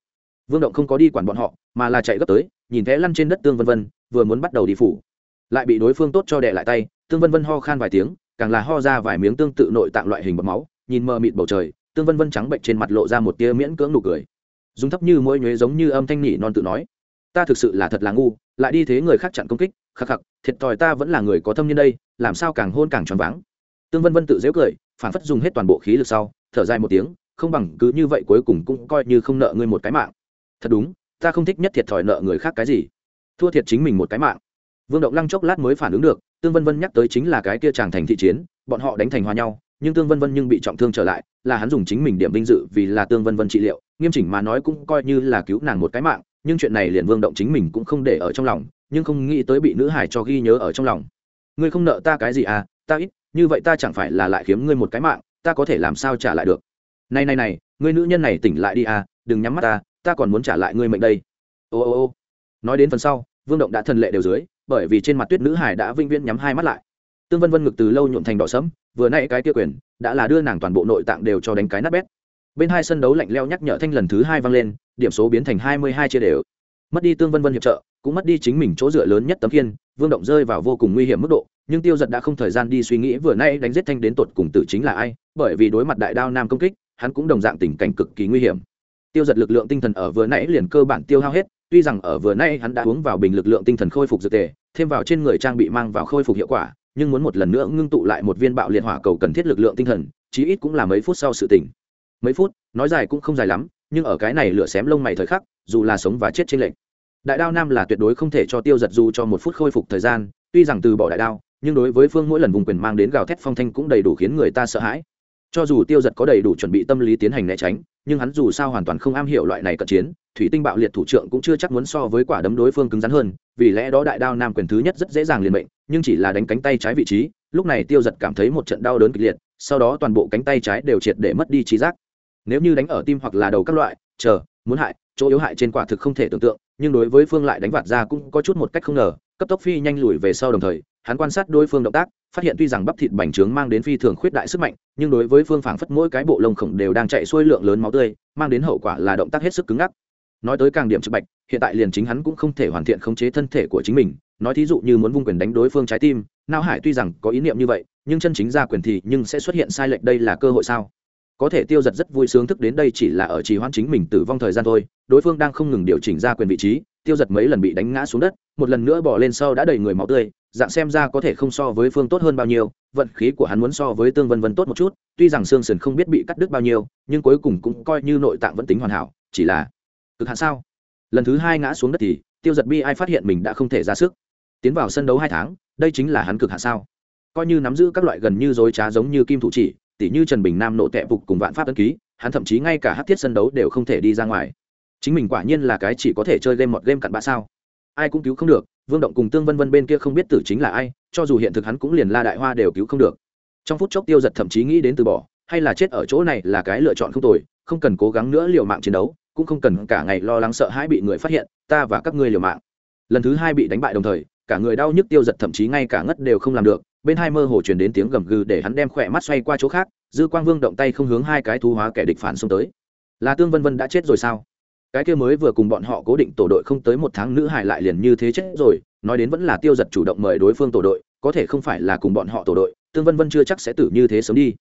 Vương động không có đi quản bọn họ, mà là chạy gấp tới, nhìn thấy lăn trên đất tương vân vân, vừa muốn bắt đầu đi phủ. Lại bị đối phương tốt cho đè lại tay, tương vân vân ho khan vài tiếng, càng là ho ra vài miếng tương tự nội tạng loại hình bọc máu, nhìn mờ mịt bầu trời, tương vân vân trắng bệnh trên mặt lộ ra một tia miễn cưỡng nụ cười. Dùng thấp như mỗi nhuế giống như âm thanh nhỉ non tự nói ta thực sự là thật là ngu, lại đi thế người khác chặn công kích, khắc khắc, thiệt thòi ta vẫn là người có thâm như đây, làm sao càng hôn càng tròn váng. Tương vân vân tự dễu cười, phản phất dùng hết toàn bộ khí lực sau, thở dài một tiếng, không bằng cứ như vậy cuối cùng cũng coi như không nợ ngươi một cái mạng. Thật đúng, ta không thích nhất thiệt thòi nợ người khác cái gì. Thua thiệt chính mình một cái mạng. Vương động lăng chốc lát mới phản ứng được, tương vân vân nhắc tới chính là cái kia chàng thành thị chiến, bọn họ đánh thành hòa nhau, nhưng tương vân vân nhưng bị trọng thương trở lại, là hắn dùng chính mình điểm vinh dự vì là tương vân vân trị liệu, nghiêm chỉnh mà nói cũng coi như là cứu nàng một cái mạng nhưng chuyện này liền vương động chính mình cũng không để ở trong lòng, nhưng không nghĩ tới bị nữ hải cho ghi nhớ ở trong lòng. Ngươi không nợ ta cái gì à ta ít, như vậy ta chẳng phải là lại khiếm ngươi một cái mạng, ta có thể làm sao trả lại được? Này này này, ngươi nữ nhân này tỉnh lại đi à đừng nhắm mắt ta ta còn muốn trả lại ngươi mệnh đây. Ô ô ô. Nói đến phần sau, vương động đã thần lệ đều dưới, bởi vì trên mặt tuyết nữ hải đã vinh viễn nhắm hai mắt lại. Tương vân vân ngực từ lâu nhuộm thành đỏ sẫm, vừa nãy cái kia quyền đã là đưa nàng toàn bộ nội tạng đều cho đánh cái nát bét. Bên hai sân đấu lạnh leo nhắc nhở thanh lần thứ hai vang lên điểm số biến thành hai mươi hai chia đều. Mất đi tương vân vân hiệp trợ, cũng mất đi chính mình chỗ dựa lớn nhất tấm khiên, vương động rơi vào vô cùng nguy hiểm mức độ, nhưng tiêu giật đã không thời gian đi suy nghĩ vừa nay đánh giết thanh đến tột cùng tử chính là ai, bởi vì đối mặt đại đao nam công kích, hắn cũng đồng dạng tình cảnh cực kỳ nguy hiểm. Tiêu giật lực lượng tinh thần ở vừa nãy liền cơ bản tiêu hao hết, tuy rằng ở vừa nãy hắn đã uống vào bình lực lượng tinh thần khôi phục dược tề, thêm vào trên người trang bị mang vào khôi phục hiệu quả, nhưng muốn một lần nữa ngưng tụ lại một viên bạo liệt hỏa cầu cần thiết lực lượng tinh thần, chí ít cũng là mấy phút sau sự tỉnh. Mấy phút, nói dài cũng không dài lắm nhưng ở cái này lửa xém lông mày thời khắc, dù là sống và chết trên lệnh đại đao nam là tuyệt đối không thể cho tiêu giật dù cho một phút khôi phục thời gian, tuy rằng từ bỏ đại đao, nhưng đối với phương mỗi lần vùng quyền mang đến gào thét phong thanh cũng đầy đủ khiến người ta sợ hãi. Cho dù tiêu giật có đầy đủ chuẩn bị tâm lý tiến hành né tránh, nhưng hắn dù sao hoàn toàn không am hiểu loại này cận chiến, thủy tinh bạo liệt thủ trưởng cũng chưa chắc muốn so với quả đấm đối phương cứng rắn hơn, vì lẽ đó đại đao nam quyền thứ nhất rất dễ dàng liền mệnh, nhưng chỉ là đánh cánh tay trái vị trí, lúc này tiêu giật cảm thấy một trận đau đớn kịch liệt, sau đó toàn bộ cánh tay trái đều triệt để mất đi trí giác nếu như đánh ở tim hoặc là đầu các loại, chờ, muốn hại, chỗ yếu hại trên quả thực không thể tưởng tượng, nhưng đối với phương lại đánh vạt ra cũng có chút một cách không ngờ, cấp tốc phi nhanh lùi về sau đồng thời, hắn quan sát đối phương động tác, phát hiện tuy rằng bắp thịt bành trướng mang đến phi thường khuyết đại sức mạnh, nhưng đối với phương phảng phất mỗi cái bộ lông khổng đều đang chạy xuôi lượng lớn máu tươi, mang đến hậu quả là động tác hết sức cứng ngắc. Nói tới càng điểm trực bạch, hiện tại liền chính hắn cũng không thể hoàn thiện khống chế thân thể của chính mình, nói thí dụ như muốn vung quyền đánh đối phương trái tim, nao hải tuy rằng có ý niệm như vậy, nhưng chân chính ra quyền thì nhưng sẽ xuất hiện sai lệch đây là cơ hội sao? Có thể tiêu giật rất vui sướng thức đến đây chỉ là ở trì hoãn chính mình tử vong thời gian thôi, đối phương đang không ngừng điều chỉnh ra quyền vị trí, tiêu giật mấy lần bị đánh ngã xuống đất, một lần nữa bỏ lên sau đã đầy người máu tươi, dạng xem ra có thể không so với phương tốt hơn bao nhiêu, vận khí của hắn muốn so với tương vân vân tốt một chút, tuy rằng xương sườn không biết bị cắt đứt bao nhiêu, nhưng cuối cùng cũng coi như nội tạng vẫn tính hoàn hảo, chỉ là cực hạn sao? Lần thứ hai ngã xuống đất thì, tiêu giật bi ai phát hiện mình đã không thể ra sức. Tiến vào sân đấu hai tháng, đây chính là hắn cực hạn sao? Coi như nắm giữ các loại gần như dối trá giống như kim thủ chỉ tỷ như trần bình nam nộ tệ phục cùng vạn pháp tân ký, hắn thậm chí ngay cả hát thiết sân đấu đều không thể đi ra ngoài. Chính mình quả nhiên là cái chỉ có thể chơi game một game cặn bã sao. Ai cũng cứu không được, vương động cùng tương vân vân bên kia không biết tử chính là ai, cho dù hiện thực hắn cũng liền la đại hoa đều cứu không được. Trong phút chốc tiêu giật thậm chí nghĩ đến từ bỏ, hay là chết ở chỗ này là cái lựa chọn không tồi, không cần cố gắng nữa liều mạng chiến đấu, cũng không cần cả ngày lo lắng sợ hãi bị người phát hiện, ta và các ngươi liều mạng. Lần thứ hai bị đánh bại đồng thời, cả người đau nhức tiêu giật thậm chí ngay cả ngất đều không làm được bên hai mơ hồ truyền đến tiếng gầm gừ để hắn đem khỏe mắt xoay qua chỗ khác, dư quang vương động tay không hướng hai cái thú hóa kẻ địch phản xông tới. Là tương vân vân đã chết rồi sao? Cái kia mới vừa cùng bọn họ cố định tổ đội không tới một tháng nữ hải lại liền như thế chết rồi, nói đến vẫn là tiêu giật chủ động mời đối phương tổ đội, có thể không phải là cùng bọn họ tổ đội, tương vân vân chưa chắc sẽ tử như thế sớm đi.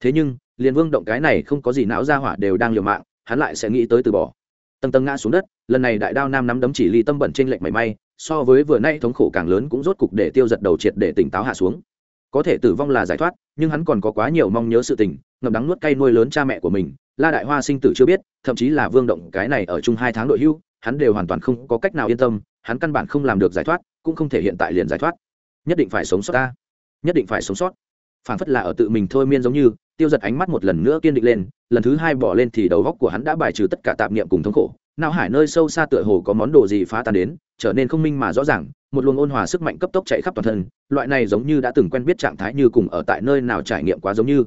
Thế nhưng liền vương động cái này không có gì não ra hỏa đều đang liều mạng, hắn lại sẽ nghĩ tới từ bỏ. Tầng tầng ngã xuống đất, lần này đại đao nam nắm đấm chỉ ly tâm bẩn trên lệnh mảy may so với vừa nay thống khổ càng lớn cũng rốt cục để tiêu giật đầu triệt để tỉnh táo hạ xuống. Có thể tử vong là giải thoát, nhưng hắn còn có quá nhiều mong nhớ sự tình ngập đắng nuốt cay nuôi lớn cha mẹ của mình, la đại hoa sinh tử chưa biết, thậm chí là vương động cái này ở chung hai tháng đội hưu, hắn đều hoàn toàn không có cách nào yên tâm, hắn căn bản không làm được giải thoát, cũng không thể hiện tại liền giải thoát. Nhất định phải sống sót ta. Nhất định phải sống sót. Phản phất là ở tự mình thôi miên giống như, tiêu giật ánh mắt một lần nữa kiên định lên, lần thứ hai bỏ lên thì đầu góc của hắn đã bài trừ tất cả tạp niệm cùng thống khổ não hải nơi sâu xa tựa hồ có món đồ gì phá tan đến, trở nên không minh mà rõ ràng, một luồng ôn hòa sức mạnh cấp tốc chạy khắp toàn thân, loại này giống như đã từng quen biết trạng thái như cùng ở tại nơi nào trải nghiệm quá giống như.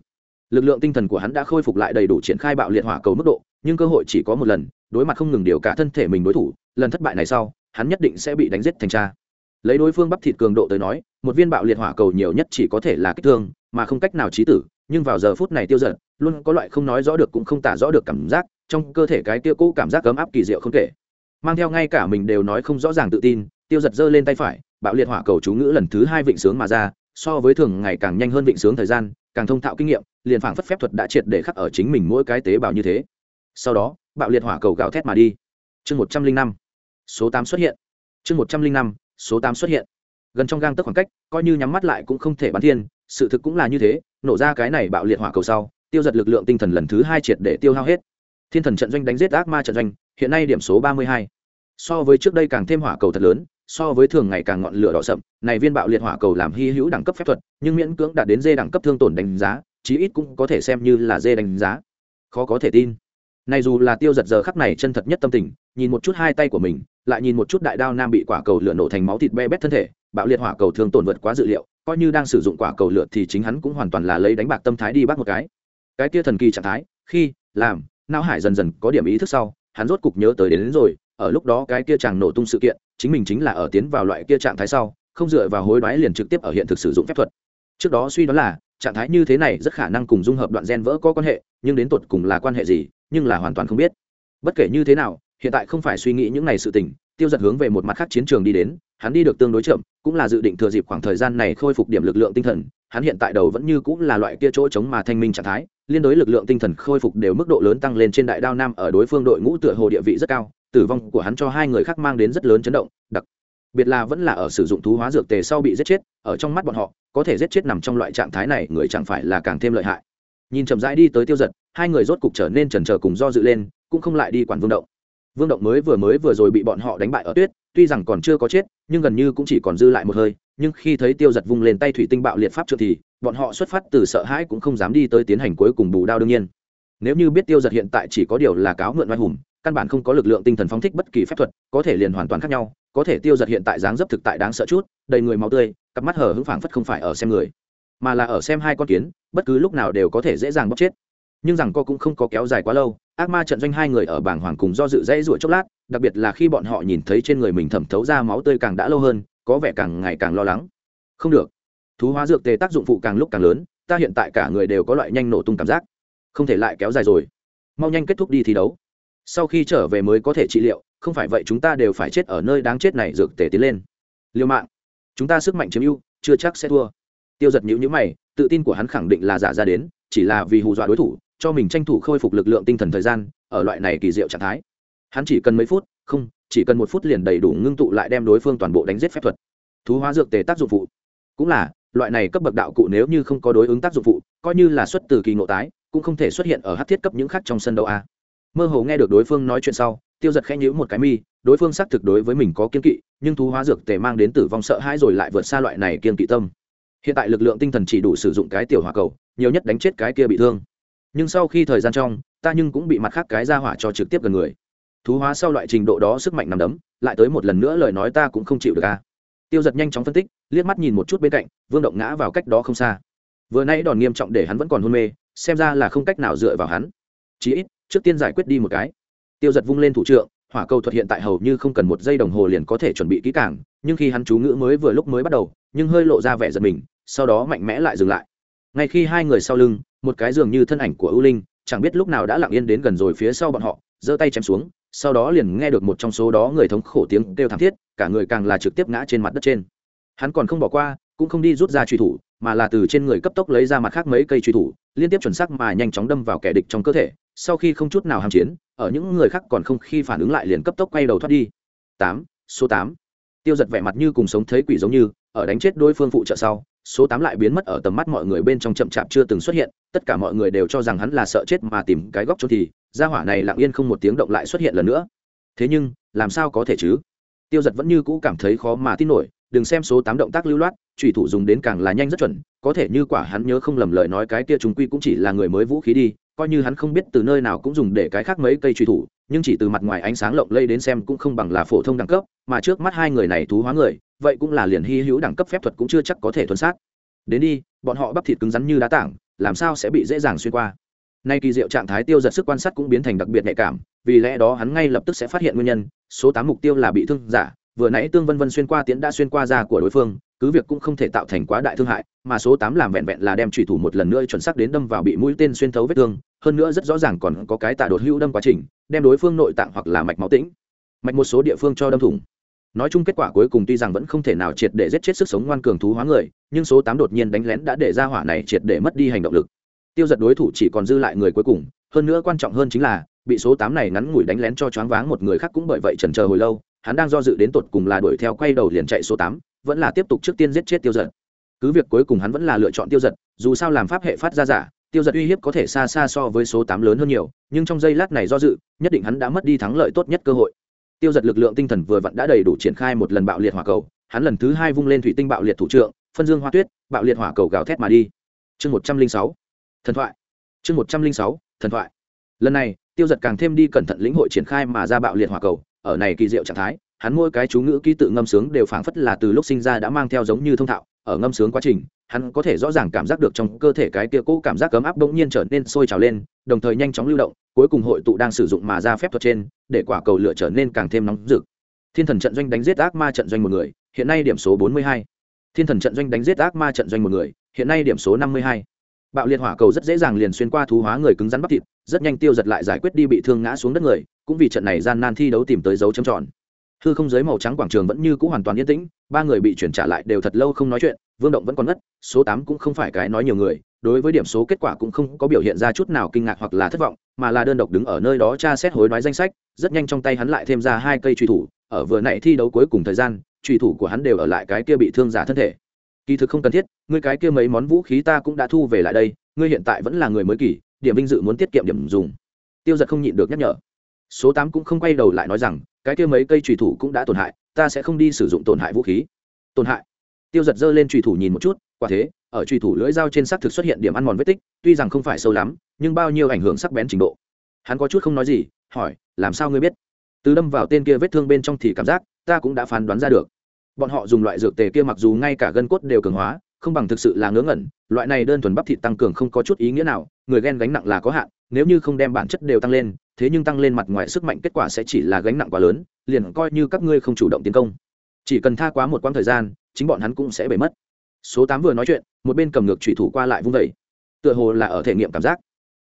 Lực lượng tinh thần của hắn đã khôi phục lại đầy đủ triển khai bạo liệt hỏa cầu mức độ, nhưng cơ hội chỉ có một lần, đối mặt không ngừng điều cả thân thể mình đối thủ, lần thất bại này sau, hắn nhất định sẽ bị đánh giết thành tra lấy đối phương bắp thịt cường độ tới nói, một viên bạo liệt hỏa cầu nhiều nhất chỉ có thể là kích thương, mà không cách nào trí tử, nhưng vào giờ phút này tiêu giận luôn có loại không nói rõ được cũng không tả rõ được cảm giác trong cơ thể cái tiêu cũ cảm giác ấm áp kỳ diệu không kể. Mang theo ngay cả mình đều nói không rõ ràng tự tin, tiêu giật giơ lên tay phải, bạo liệt hỏa cầu chú ngữ lần thứ hai vịnh sướng mà ra, so với thường ngày càng nhanh hơn vịnh sướng thời gian, càng thông thạo kinh nghiệm, liền phảng phất phép thuật đã triệt để khắc ở chính mình mỗi cái tế bào như thế. Sau đó, bạo liệt hỏa cầu gào thét mà đi. Chương một trăm linh năm, số tám xuất hiện. Chương một trăm linh năm, số tám xuất hiện. Gần trong gang tấc khoảng cách, coi như nhắm mắt lại cũng không thể bắn thiên, sự thực cũng là như thế, nổ ra cái này bạo liệt hỏa cầu sau, tiêu giật lực lượng tinh thần lần thứ hai triệt để tiêu hao hết thiên thần trận doanh đánh giết ác ma trận doanh, hiện nay điểm số ba mươi hai. So với trước đây càng thêm hỏa cầu thật lớn, so với thường ngày càng ngọn lửa đỏ sậm, này viên bạo liệt hỏa cầu làm hy hữu đẳng cấp phép thuật, nhưng miễn cưỡng đạt đến dê đẳng cấp thương tổn đánh giá, chí ít cũng có thể xem như là dê đánh giá. Khó có thể tin. Này dù là tiêu giật giờ khắc này chân thật nhất tâm tình, nhìn một chút hai tay của mình, lại nhìn một chút đại đao nam bị quả cầu lửa nổ thành máu thịt be bét thân thể, bạo liệt hỏa cầu thương tổn vượt quá dự liệu, coi như đang sử dụng quả cầu lửa thì chính hắn cũng hoàn toàn là lấy đánh bạc tâm thái đi bắt một cái. Cái kia thần kỳ trạng thái, khi, làm não hải dần dần có điểm ý thức sau hắn rốt cục nhớ tới đến, đến rồi ở lúc đó cái kia chàng nổ tung sự kiện chính mình chính là ở tiến vào loại kia trạng thái sau không dựa vào hối đoái liền trực tiếp ở hiện thực sử dụng phép thuật. Trước đó suy đoán là trạng thái như thế này rất khả năng cùng dung hợp đoạn gen vỡ có quan hệ nhưng đến tột cùng là quan hệ gì nhưng là hoàn toàn không biết. Bất kể như thế nào hiện tại không phải suy nghĩ những này sự tình tiêu giật hướng về một mặt khác chiến trường đi đến hắn đi được tương đối chậm cũng là dự định thừa dịp khoảng thời gian này khôi phục điểm lực lượng tinh thần hắn hiện tại đầu vẫn như cũng là loại kia chỗ chống mà thanh minh trạng thái, liên đối lực lượng tinh thần khôi phục đều mức độ lớn tăng lên trên đại đao nam ở đối phương đội ngũ tựa hồ địa vị rất cao, tử vong của hắn cho hai người khác mang đến rất lớn chấn động, đặc biệt là vẫn là ở sử dụng thú hóa dược tề sau bị giết chết, ở trong mắt bọn họ, có thể giết chết nằm trong loại trạng thái này người chẳng phải là càng thêm lợi hại. Nhìn chậm rãi đi tới tiêu giật, hai người rốt cục trở nên trần trờ cùng do dự lên, cũng không lại đi quản vương động. Vương động mới vừa mới vừa rồi bị bọn họ đánh bại ở tuyết, tuy rằng còn chưa có chết, nhưng gần như cũng chỉ còn dư lại một hơi nhưng khi thấy tiêu giật vung lên tay thủy tinh bạo liệt pháp trượng thì, bọn họ xuất phát từ sợ hãi cũng không dám đi tới tiến hành cuối cùng bù đao đương nhiên. Nếu như biết tiêu giật hiện tại chỉ có điều là cáo mượn oai hùng, căn bản không có lực lượng tinh thần phóng thích bất kỳ phép thuật, có thể liền hoàn toàn khác nhau, có thể tiêu giật hiện tại dáng dấp thực tại đáng sợ chút, đầy người máu tươi, cặp mắt hở hững phảng phất không phải ở xem người, mà là ở xem hai con kiến, bất cứ lúc nào đều có thể dễ dàng bóc chết. Nhưng rằng co cũng không có kéo dài quá lâu, ác ma trận doanh hai người ở bảng hoàng cùng do dự dãy ruổi chốc lát, đặc biệt là khi bọn họ nhìn thấy trên người mình thẩm thấu ra máu tươi càng đã lâu hơn có vẻ càng ngày càng lo lắng. Không được. Thú hóa dược tề tác dụng phụ càng lúc càng lớn, ta hiện tại cả người đều có loại nhanh nổ tung cảm giác. Không thể lại kéo dài rồi. Mau nhanh kết thúc đi thi đấu. Sau khi trở về mới có thể trị liệu, không phải vậy chúng ta đều phải chết ở nơi đáng chết này dược tề tiến lên. Liêu mạng. Chúng ta sức mạnh chiếm ưu, chưa chắc sẽ thua. Tiêu giật nhữ nhữ mày, tự tin của hắn khẳng định là giả ra đến, chỉ là vì hù dọa đối thủ, cho mình tranh thủ khôi phục lực lượng tinh thần thời gian, ở loại này kỳ diệu trạng thái. Hắn chỉ cần mấy phút, không chỉ cần một phút liền đầy đủ ngưng tụ lại đem đối phương toàn bộ đánh giết phép thuật. Thú hóa dược tề tác dụng phụ. Cũng là, loại này cấp bậc đạo cụ nếu như không có đối ứng tác dụng phụ, coi như là xuất từ kỳ ngộ tái, cũng không thể xuất hiện ở hát thiết cấp những khác trong sân đấu a. Mơ hồ nghe được đối phương nói chuyện sau, tiêu giật khẽ nhíu một cái mi, đối phương xác thực đối với mình có kiên kỵ, nhưng thú hóa dược tề mang đến tử vong sợ hãi rồi lại vượt xa loại này kiên kỵ tâm. Hiện tại lực lượng tinh thần chỉ đủ sử dụng cái tiểu hỏa cầu, nhiều nhất đánh chết cái kia bị thương. Nhưng sau khi thời gian trong, ta nhưng cũng bị mặt khác cái ra hỏa cho trực tiếp gần người thú hóa sau loại trình độ đó sức mạnh nằm đấm, lại tới một lần nữa lời nói ta cũng không chịu được a tiêu giật nhanh chóng phân tích, liếc mắt nhìn một chút bên cạnh, vương động ngã vào cách đó không xa. Vừa nãy đòn nghiêm trọng để hắn vẫn còn hôn mê, xem ra là không cách nào dựa vào hắn. Chí ít, trước tiên giải quyết đi một cái. Tiêu giật vung lên thủ trượng, hỏa cầu thuật hiện tại hầu như không cần một giây đồng hồ liền có thể chuẩn bị kỹ càng, nhưng khi hắn chú ngữ mới vừa lúc mới bắt đầu, nhưng hơi lộ ra vẻ giật mình, sau đó mạnh mẽ lại dừng lại. Ngay khi hai người sau lưng, một cái dường như thân ảnh của ưu linh, chẳng biết lúc nào đã lặng yên đến gần rồi phía sau bọn họ, giơ tay chém xuống sau đó liền nghe được một trong số đó người thống khổ tiếng kêu thảm thiết, cả người càng là trực tiếp ngã trên mặt đất trên. Hắn còn không bỏ qua, cũng không đi rút ra truy thủ, mà là từ trên người cấp tốc lấy ra mặt khác mấy cây truy thủ, liên tiếp chuẩn xác mà nhanh chóng đâm vào kẻ địch trong cơ thể, sau khi không chút nào hàm chiến, ở những người khác còn không khi phản ứng lại liền cấp tốc quay đầu thoát đi. Tám, số tám. Tiêu giật vẻ mặt như cùng sống thấy quỷ giống như, ở đánh chết đối phương phụ trợ sau, số tám lại biến mất ở tầm mắt mọi người bên trong chậm chạp chưa từng xuất hiện, tất cả mọi người đều cho rằng hắn là sợ chết mà tìm cái góc trốn thì gia hỏa này lặng yên không một tiếng động lại xuất hiện lần nữa. Thế nhưng, làm sao có thể chứ? Tiêu giật vẫn như cũ cảm thấy khó mà tin nổi, đừng xem số tám động tác lưu loát trùy thủ dùng đến càng là nhanh rất chuẩn, có thể như quả hắn nhớ không lầm lời nói cái kia chúng quy cũng chỉ là người mới vũ khí đi, coi như hắn không biết từ nơi nào cũng dùng để cái khác mấy cây truy thủ, nhưng chỉ từ mặt ngoài ánh sáng lộng lây đến xem cũng không bằng là phổ thông đẳng cấp, mà trước mắt hai người này thú hóa người, vậy cũng là liền hy hữu đẳng cấp phép thuật cũng chưa chắc có thể thuần sát. Đến đi, bọn họ bắp thịt cứng rắn như đá tảng, làm sao sẽ bị dễ dàng xuyên qua? Nay kỳ diệu trạng thái tiêu giật sức quan sát cũng biến thành đặc biệt nhạy cảm, vì lẽ đó hắn ngay lập tức sẽ phát hiện nguyên nhân, số tám mục tiêu là bị thương giả, vừa nãy tương vân vân xuyên qua tiến đã xuyên qua da của đối phương, cứ việc cũng không thể tạo thành quá đại thương hại, mà số tám làm vẹn vẹn là đem trùy thủ một lần nữa chuẩn xác đến đâm vào bị mũi tên xuyên thấu vết thương, hơn nữa rất rõ ràng còn có cái tạ đột hữu đâm quá trình, đem đối phương nội tạng hoặc là mạch máu tĩnh, mạch một số địa phương cho đâm thủng. Nói chung kết quả cuối cùng tuy rằng vẫn không thể nào triệt để giết chết sức sống ngoan cường thú hóa người, nhưng số tám đột nhiên đánh lén đã để ra hỏa này triệt để mất đi hành động lực tiêu giật đối thủ chỉ còn dư lại người cuối cùng, hơn nữa quan trọng hơn chính là, bị số tám này ngắn ngủi đánh lén cho choáng váng một người khác cũng bởi vậy trần chờ hồi lâu, hắn đang do dự đến tột cùng là đuổi theo quay đầu liền chạy số tám, vẫn là tiếp tục trước tiên giết chết tiêu giật. Cứ việc cuối cùng hắn vẫn là lựa chọn tiêu giật, dù sao làm pháp hệ phát ra giả, tiêu giật uy hiếp có thể xa xa so với số tám lớn hơn nhiều, nhưng trong giây lát này do dự, nhất định hắn đã mất đi thắng lợi tốt nhất cơ hội. Tiêu giật lực lượng tinh thần vừa vặn đã đầy đủ triển khai một lần bạo liệt hỏa cầu, hắn lần thứ hai vung lên thủy tinh bạo liệt thủ trượng, phân dương hoa tuyết, bạo liệt hỏa cầu gào thét mà đi. Chương một trăm linh sáu thần thoại. Chương một trăm linh sáu, thần thoại. Lần này, tiêu giật càng thêm đi cẩn thận lĩnh hội triển khai mà ra bạo liệt hỏa cầu. Ở này kỳ diệu trạng thái, hắn mỗi cái chú ngữ ký tự ngâm sướng đều phảng phất là từ lúc sinh ra đã mang theo giống như thông thạo. Ở ngâm sướng quá trình, hắn có thể rõ ràng cảm giác được trong cơ thể cái kia cũ cảm giác cấm áp bỗng nhiên trở nên sôi trào lên, đồng thời nhanh chóng lưu động, cuối cùng hội tụ đang sử dụng mà ra phép thuật trên, để quả cầu lửa trở nên càng thêm nóng rực. Thiên thần trận doanh đánh giết ác ma trận doanh một người, hiện nay điểm số bốn mươi hai. Thiên thần trận doanh đánh giết ác ma trận doanh một người, hiện nay điểm số năm mươi hai bạo liệt hỏa cầu rất dễ dàng liền xuyên qua thú hóa người cứng rắn bắp thịt, rất nhanh tiêu giật lại giải quyết đi bị thương ngã xuống đất người, cũng vì trận này gian nan thi đấu tìm tới dấu chấm tròn. Hư không giới màu trắng quảng trường vẫn như c ũ hoàn toàn yên tĩnh, ba người bị chuyển trả lại đều thật lâu không nói chuyện, vương động vẫn còn ngất, số tám cũng không phải cái nói nhiều người, đối với điểm số kết quả cũng không có biểu hiện ra chút nào kinh ngạc hoặc là thất vọng, mà là đơn độc đứng ở nơi đó tra xét hối đoái danh sách, rất nhanh trong tay hắn lại thêm ra hai cây truy thủ, ở vừa nãy thi đấu cuối cùng thời gian truy thủ của hắn đều ở lại cái kia bị thương giả thân thể kỳ thực không cần thiết, ngươi cái kia mấy món vũ khí ta cũng đã thu về lại đây, ngươi hiện tại vẫn là người mới kỳ, điểm vinh dự muốn tiết kiệm điểm dùng. Tiêu giật không nhịn được nhắc nhở. Số tám cũng không quay đầu lại nói rằng, cái kia mấy cây trùy thủ cũng đã tổn hại, ta sẽ không đi sử dụng tổn hại vũ khí. Tổn hại? Tiêu giật giơ lên trùy thủ nhìn một chút, quả thế, ở trùy thủ lưỡi dao trên xác thực xuất hiện điểm ăn mòn vết tích, tuy rằng không phải sâu lắm, nhưng bao nhiêu ảnh hưởng sắc bén trình độ. Hắn có chút không nói gì, hỏi, làm sao ngươi biết? Từ đâm vào tên kia vết thương bên trong thì cảm giác, ta cũng đã phán đoán ra được bọn họ dùng loại dược tề kia mặc dù ngay cả gân cốt đều cường hóa, không bằng thực sự là ngớ ngẩn, loại này đơn thuần bắp thịt tăng cường không có chút ý nghĩa nào, người ghen gánh nặng là có hạn, nếu như không đem bản chất đều tăng lên, thế nhưng tăng lên mặt ngoài sức mạnh kết quả sẽ chỉ là gánh nặng quá lớn, liền coi như các ngươi không chủ động tiến công. Chỉ cần tha quá một quãng thời gian, chính bọn hắn cũng sẽ bể mất. Số tám vừa nói chuyện, một bên cầm ngược thủy thủ qua lại vung vẩy. Tựa hồ là ở thể nghiệm cảm giác.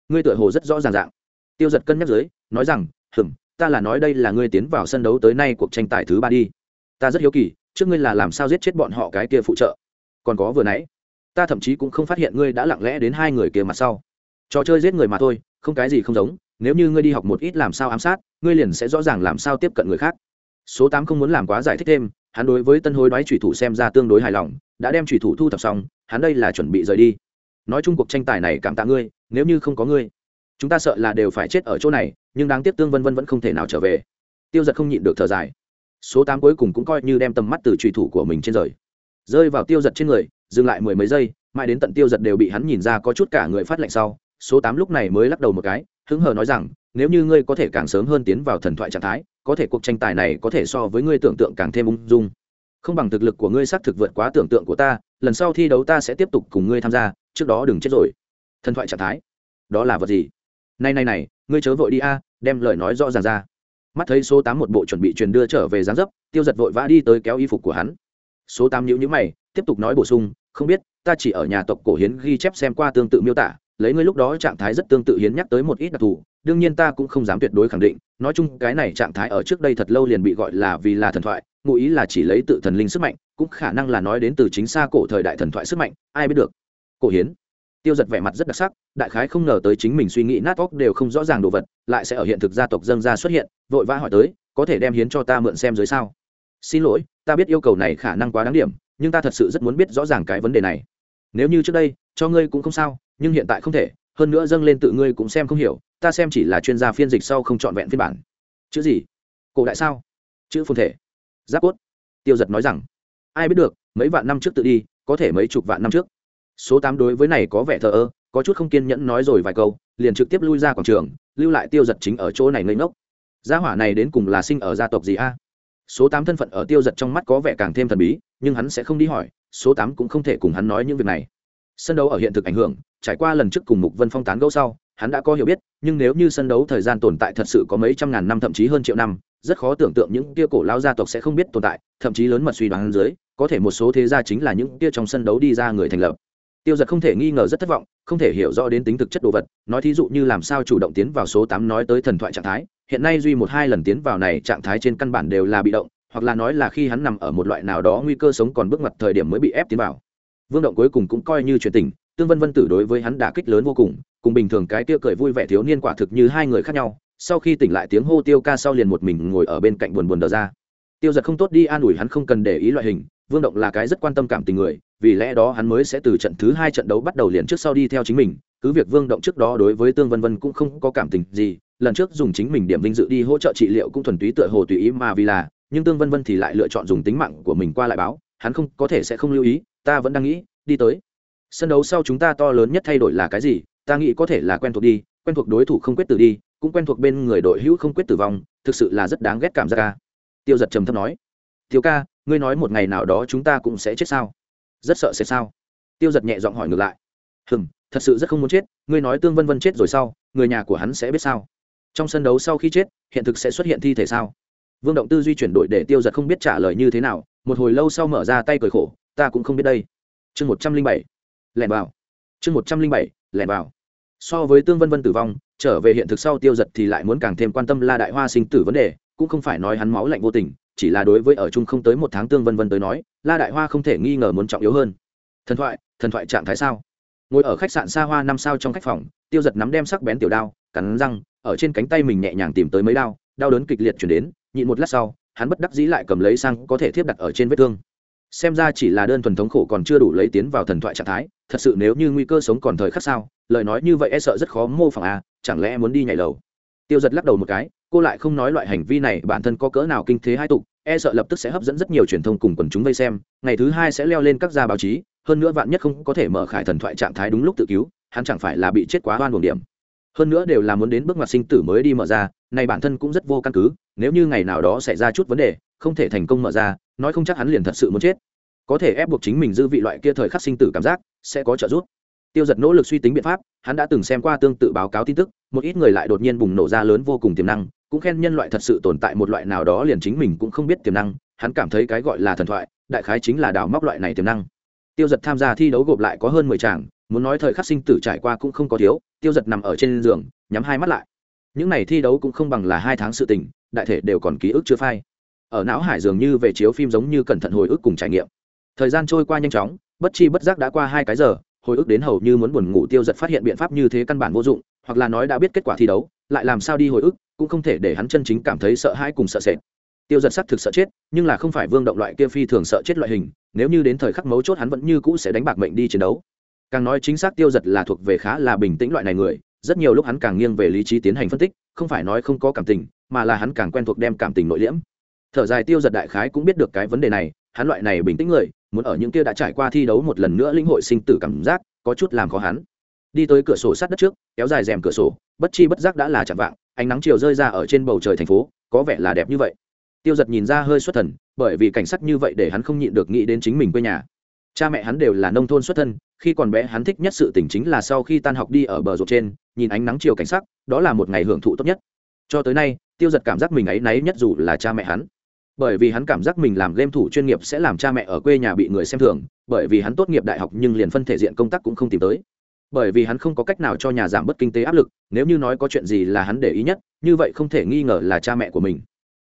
Ngươi tựa hồ rất rõ ràng dạng. Tiêu giật cân nhắc dưới, nói rằng hừng ta là nói đây là ngươi tiến vào sân đấu tới nay cuộc tranh tài thứ ba đi. Ta rất hiếu kỳ trước ngươi là làm sao giết chết bọn họ cái kia phụ trợ? Còn có vừa nãy, ta thậm chí cũng không phát hiện ngươi đã lặng lẽ đến hai người kia mặt sau. Trò chơi giết người mà thôi, không cái gì không giống, nếu như ngươi đi học một ít làm sao ám sát, ngươi liền sẽ rõ ràng làm sao tiếp cận người khác. Số tám không muốn làm quá giải thích thêm, hắn đối với tân hối đoái thủy thủ xem ra tương đối hài lòng, đã đem thủy thủ thu thập xong, hắn đây là chuẩn bị rời đi. Nói chung cuộc tranh tài này cảm tạ ngươi, nếu như không có ngươi, chúng ta sợ là đều phải chết ở chỗ này, nhưng đáng tiếc tương vân vân vẫn không thể nào trở về. Tiêu giật không nhịn được thở dài số tám cuối cùng cũng coi như đem tầm mắt từ trùy thủ của mình trên rời. Rơi vào tiêu giật trên người, dừng lại mười mấy giây, mãi đến tận tiêu giật đều bị hắn nhìn ra có chút cả người phát lạnh sau, số tám lúc này mới lắc đầu một cái, hứng hờ nói rằng, nếu như ngươi có thể càng sớm hơn tiến vào thần thoại trạng thái, có thể cuộc tranh tài này có thể so với ngươi tưởng tượng càng thêm ung dung. Không bằng thực lực của ngươi xác thực vượt quá tưởng tượng của ta, lần sau thi đấu ta sẽ tiếp tục cùng ngươi tham gia, trước đó đừng chết rồi. Thần thoại trạng thái. Đó là vật gì? Này này này, ngươi chớ vội đi a, đem lời nói rõ ràng ra mắt thấy số tám một bộ chuẩn bị truyền đưa trở về gián dấp, tiêu giật vội vã đi tới kéo y phục của hắn. Số tám nhữ nhữ mày, tiếp tục nói bổ sung, không biết, ta chỉ ở nhà tộc cổ hiến ghi chép xem qua tương tự miêu tả, lấy ngươi lúc đó trạng thái rất tương tự hiến nhắc tới một ít đặc thù, đương nhiên ta cũng không dám tuyệt đối khẳng định, nói chung cái này trạng thái ở trước đây thật lâu liền bị gọi là vì là thần thoại, ngụ ý là chỉ lấy tự thần linh sức mạnh, cũng khả năng là nói đến từ chính xa cổ thời đại thần thoại sức mạnh, ai biết được. Cổ hiến tiêu giật vẻ mặt rất đặc sắc, đại khái không ngờ tới chính mình suy nghĩ nát óc đều không rõ ràng đồ vật, lại sẽ ở hiện thực gia tộc dân gia xuất hiện, vội vã hỏi tới, có thể đem hiến cho ta mượn xem dưới sao? Xin lỗi, ta biết yêu cầu này khả năng quá đáng điểm, nhưng ta thật sự rất muốn biết rõ ràng cái vấn đề này. Nếu như trước đây, cho ngươi cũng không sao, nhưng hiện tại không thể, hơn nữa dâng lên tự ngươi cũng xem không hiểu, ta xem chỉ là chuyên gia phiên dịch sau không trọn vẹn phiên bản. Chữ gì? Cổ đại sao? Chữ phồn thể. Giáp cốt. Tiêu giật nói rằng, ai biết được, mấy vạn năm trước tự đi, có thể mấy chục vạn năm trước số tám đối với này có vẻ thờ ơ, có chút không kiên nhẫn nói rồi vài câu, liền trực tiếp lui ra quảng trường, lưu lại tiêu giật chính ở chỗ này ngây ngốc. Gia hỏa này đến cùng là sinh ở gia tộc gì a? Số tám thân phận ở tiêu giật trong mắt có vẻ càng thêm thần bí, nhưng hắn sẽ không đi hỏi, số tám cũng không thể cùng hắn nói những việc này. Sân đấu ở hiện thực ảnh hưởng, trải qua lần trước cùng mục vân phong tán gẫu sau, hắn đã có hiểu biết, nhưng nếu như sân đấu thời gian tồn tại thật sự có mấy trăm ngàn năm thậm chí hơn triệu năm, rất khó tưởng tượng những kia cổ lao gia tộc sẽ không biết tồn tại, thậm chí lớn mật suy đoán dưới, có thể một số thế gia chính là những kia trong sân đấu đi ra người thành lập tiêu giật không thể nghi ngờ rất thất vọng, không thể hiểu rõ đến tính thực chất đồ vật, nói thí dụ như làm sao chủ động tiến vào số tám nói tới thần thoại trạng thái, hiện nay duy một hai lần tiến vào này trạng thái trên căn bản đều là bị động, hoặc là nói là khi hắn nằm ở một loại nào đó nguy cơ sống còn bước ngoặt thời điểm mới bị ép tiến vào. Vương động cuối cùng cũng coi như chuyện tình, tương vân vân tử đối với hắn đả kích lớn vô cùng cùng bình thường cái kia cười vui vẻ thiếu niên quả thực như hai người khác nhau, sau khi tỉnh lại tiếng hô tiêu ca sau liền một mình ngồi ở bên cạnh buồn buồn đờ ra. Tiêu giật không tốt đi an ủi hắn không cần để ý loại hình, vương động là cái rất quan tâm cảm tình người vì lẽ đó hắn mới sẽ từ trận thứ hai trận đấu bắt đầu liền trước sau đi theo chính mình, cứ việc vương động trước đó đối với tương vân vân cũng không có cảm tình gì, lần trước dùng chính mình điểm vinh dự đi hỗ trợ trị liệu cũng thuần túy tựa hồ tùy ý mà vì là, nhưng tương vân vân thì lại lựa chọn dùng tính mạng của mình qua lại báo, hắn không, có thể sẽ không lưu ý, ta vẫn đang nghĩ, đi tới. Sân đấu sau chúng ta to lớn nhất thay đổi là cái gì? Ta nghĩ có thể là quen thuộc đi, quen thuộc đối thủ không quyết tử đi, cũng quen thuộc bên người đội hữu không quyết tử vong, thực sự là rất đáng ghét cảm giác ca. Tiêu giật trầm thấp nói thiếu ca, ngươi nói một ngày nào đó chúng ta cũng sẽ chết sao? Rất sợ sẽ sao? Tiêu giật nhẹ giọng hỏi ngược lại. Hừm, thật sự rất không muốn chết, ngươi nói tương vân vân chết rồi sau, người nhà của hắn sẽ biết sao? Trong sân đấu sau khi chết, hiện thực sẽ xuất hiện thi thể sao? Vương động tư duy chuyển đổi để tiêu giật không biết trả lời như thế nào, một hồi lâu sau mở ra tay cười khổ, ta cũng không biết đây. Chương một trăm linh bảy, lẻn vào. Chương một trăm linh bảy, lẻn vào. So với tương vân vân tử vong, trở về hiện thực sau tiêu giật thì lại muốn càng thêm quan tâm la đại hoa sinh tử vấn đề, cũng không phải nói hắn máu lạnh vô tình chỉ là đối với ở chung không tới một tháng tương vân vân tới nói, la đại hoa không thể nghi ngờ muốn trọng yếu hơn. Thần thoại thần thoại trạng thái sao? Ngồi ở khách sạn xa hoa năm sao trong khách phòng, tiêu giật nắm đem sắc bén tiểu đao, cắn răng, ở trên cánh tay mình nhẹ nhàng tìm tới mấy đao đau đớn kịch liệt chuyển đến, nhịn một lát sau, hắn bất đắc dĩ lại cầm lấy sang có thể thiếp đặt ở trên vết thương. Xem ra chỉ là đơn thuần thống khổ còn chưa đủ lấy tiến vào thần thoại trạng thái, thật sự nếu như nguy cơ sống còn thời khắc sao, lời nói như vậy e sợ rất khó mô phỏng à chẳng lẽ muốn đi nhảy lầu? Tiêu giật lắc đầu một cái cô lại không nói loại hành vi này, bản thân có cỡ nào kinh thế hai tục e sợ lập tức sẽ hấp dẫn rất nhiều truyền thông cùng quần chúng vây xem. Ngày thứ hai sẽ leo lên các gia báo chí, hơn nữa vạn nhất không có thể mở khải thần thoại trạng thái đúng lúc tự cứu, hắn chẳng phải là bị chết quá oan buồng điểm. Hơn nữa đều là muốn đến bước ngoặt sinh tử mới đi mở ra, này bản thân cũng rất vô căn cứ, nếu như ngày nào đó xảy ra chút vấn đề, không thể thành công mở ra, nói không chắc hắn liền thật sự muốn chết. Có thể ép buộc chính mình dư vị loại kia thời khắc sinh tử cảm giác, sẽ có trợ giúp. Tiêu giật nỗ lực suy tính biện pháp, hắn đã từng xem qua tương tự báo cáo tin tức, một ít người lại đột nhiên bùng nổ ra lớn vô cùng tiềm năng cũng khen nhân loại thật sự tồn tại một loại nào đó liền chính mình cũng không biết tiềm năng, hắn cảm thấy cái gọi là thần thoại, đại khái chính là đào móc loại này tiềm năng. Tiêu giật tham gia thi đấu gộp lại có hơn mười tràng, muốn nói thời khắc sinh tử trải qua cũng không có thiếu, tiêu giật nằm ở trên giường, nhắm hai mắt lại. Những n à y thi đấu cũng không bằng là hai tháng sự tình, đại thể đều còn ký ức chưa phai. Ở não hải dường như về chiếu phim giống như cẩn thận hồi ức cùng trải nghiệm. Thời gian trôi qua nhanh chóng, bất chi bất giác đã qua hai cái giờ, hồi ức đến hầu như muốn buồn ngủ tiêu giật phát hiện biện pháp như thế căn bản vô dụng, hoặc là nói đã biết kết quả thi đấu, lại làm sao đi hồi ức cũng không thể để hắn chân chính cảm thấy sợ hãi cùng sợ sệt. Tiêu giật xác thực sợ chết, nhưng là không phải vương động loại kia phi thường sợ chết loại hình, nếu như đến thời khắc mấu chốt hắn vẫn như cũ sẽ đánh bạc mệnh đi chiến đấu. Càng nói chính xác tiêu giật là thuộc về khá là bình tĩnh loại này người, rất nhiều lúc hắn càng nghiêng về lý trí tiến hành phân tích, không phải nói không có cảm tình, mà là hắn càng quen thuộc đem cảm tình nội liễm. Thở dài tiêu giật đại khái cũng biết được cái vấn đề này, hắn loại này bình tĩnh người, muốn ở những kia đã trải qua thi đấu một lần nữa lĩnh hội sinh tử cảm giác, có chút làm khó hắn đi tới cửa sổ sát đất trước, kéo dài rèm cửa sổ, bất chi bất giác đã là chạm vạng, ánh nắng chiều rơi ra ở trên bầu trời thành phố, có vẻ là đẹp như vậy. Tiêu giật nhìn ra hơi xuất thần, bởi vì cảnh sắc như vậy để hắn không nhịn được nghĩ đến chính mình quê nhà. Cha mẹ hắn đều là nông thôn xuất thân, khi còn bé hắn thích nhất sự tỉnh chính là sau khi tan học đi ở bờ ruột trên, nhìn ánh nắng chiều cảnh sắc, đó là một ngày hưởng thụ tốt nhất. Cho tới nay, tiêu giật cảm giác mình ấy náy nhất dù là cha mẹ hắn. Bởi vì hắn cảm giác mình làm game thủ chuyên nghiệp sẽ làm cha mẹ ở quê nhà bị người xem thường, bởi vì hắn tốt nghiệp đại học nhưng liền phân thể diện công tác cũng không tìm tới bởi vì hắn không có cách nào cho nhà giảm bớt kinh tế áp lực, nếu như nói có chuyện gì là hắn để ý nhất, như vậy không thể nghi ngờ là cha mẹ của mình.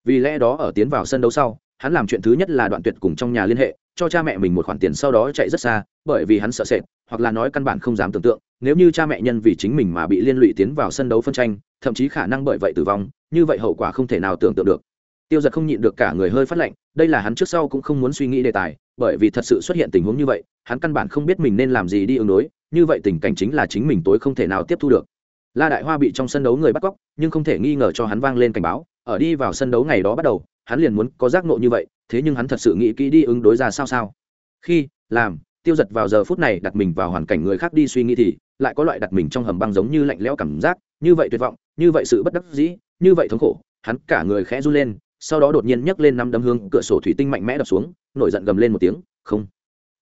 Vì lẽ đó ở tiến vào sân đấu sau, hắn làm chuyện thứ nhất là đoạn tuyệt cùng trong nhà liên hệ, cho cha mẹ mình một khoản tiền sau đó chạy rất xa, bởi vì hắn sợ sệt, hoặc là nói căn bản không dám tưởng tượng, nếu như cha mẹ nhân vì chính mình mà bị liên lụy tiến vào sân đấu phân tranh, thậm chí khả năng bởi vậy tử vong, như vậy hậu quả không thể nào tưởng tượng được. Tiêu giật không nhịn được cả người hơi phát lạnh, đây là hắn trước sau cũng không muốn suy nghĩ đề tài, bởi vì thật sự xuất hiện tình huống như vậy, hắn căn bản không biết mình nên làm gì đi ứng đối như vậy tình cảnh chính là chính mình tối không thể nào tiếp thu được. La đại hoa bị trong sân đấu người bắt cóc, nhưng không thể nghi ngờ cho hắn vang lên cảnh báo, ở đi vào sân đấu ngày đó bắt đầu, hắn liền muốn có giác nộ như vậy, thế nhưng hắn thật sự nghĩ kỹ đi ứng đối ra sao sao. Khi, làm, tiêu giật vào giờ phút này đặt mình vào hoàn cảnh người khác đi suy nghĩ thì lại có loại đặt mình trong hầm băng giống như lạnh lẽo cảm giác, như vậy tuyệt vọng, như vậy sự bất đắc dĩ, như vậy thống khổ, hắn cả người khẽ run lên, sau đó đột nhiên nhấc lên năm đấm hương cửa sổ thủy tinh mạnh mẽ đập xuống, nổi giận gầm lên một tiếng, không,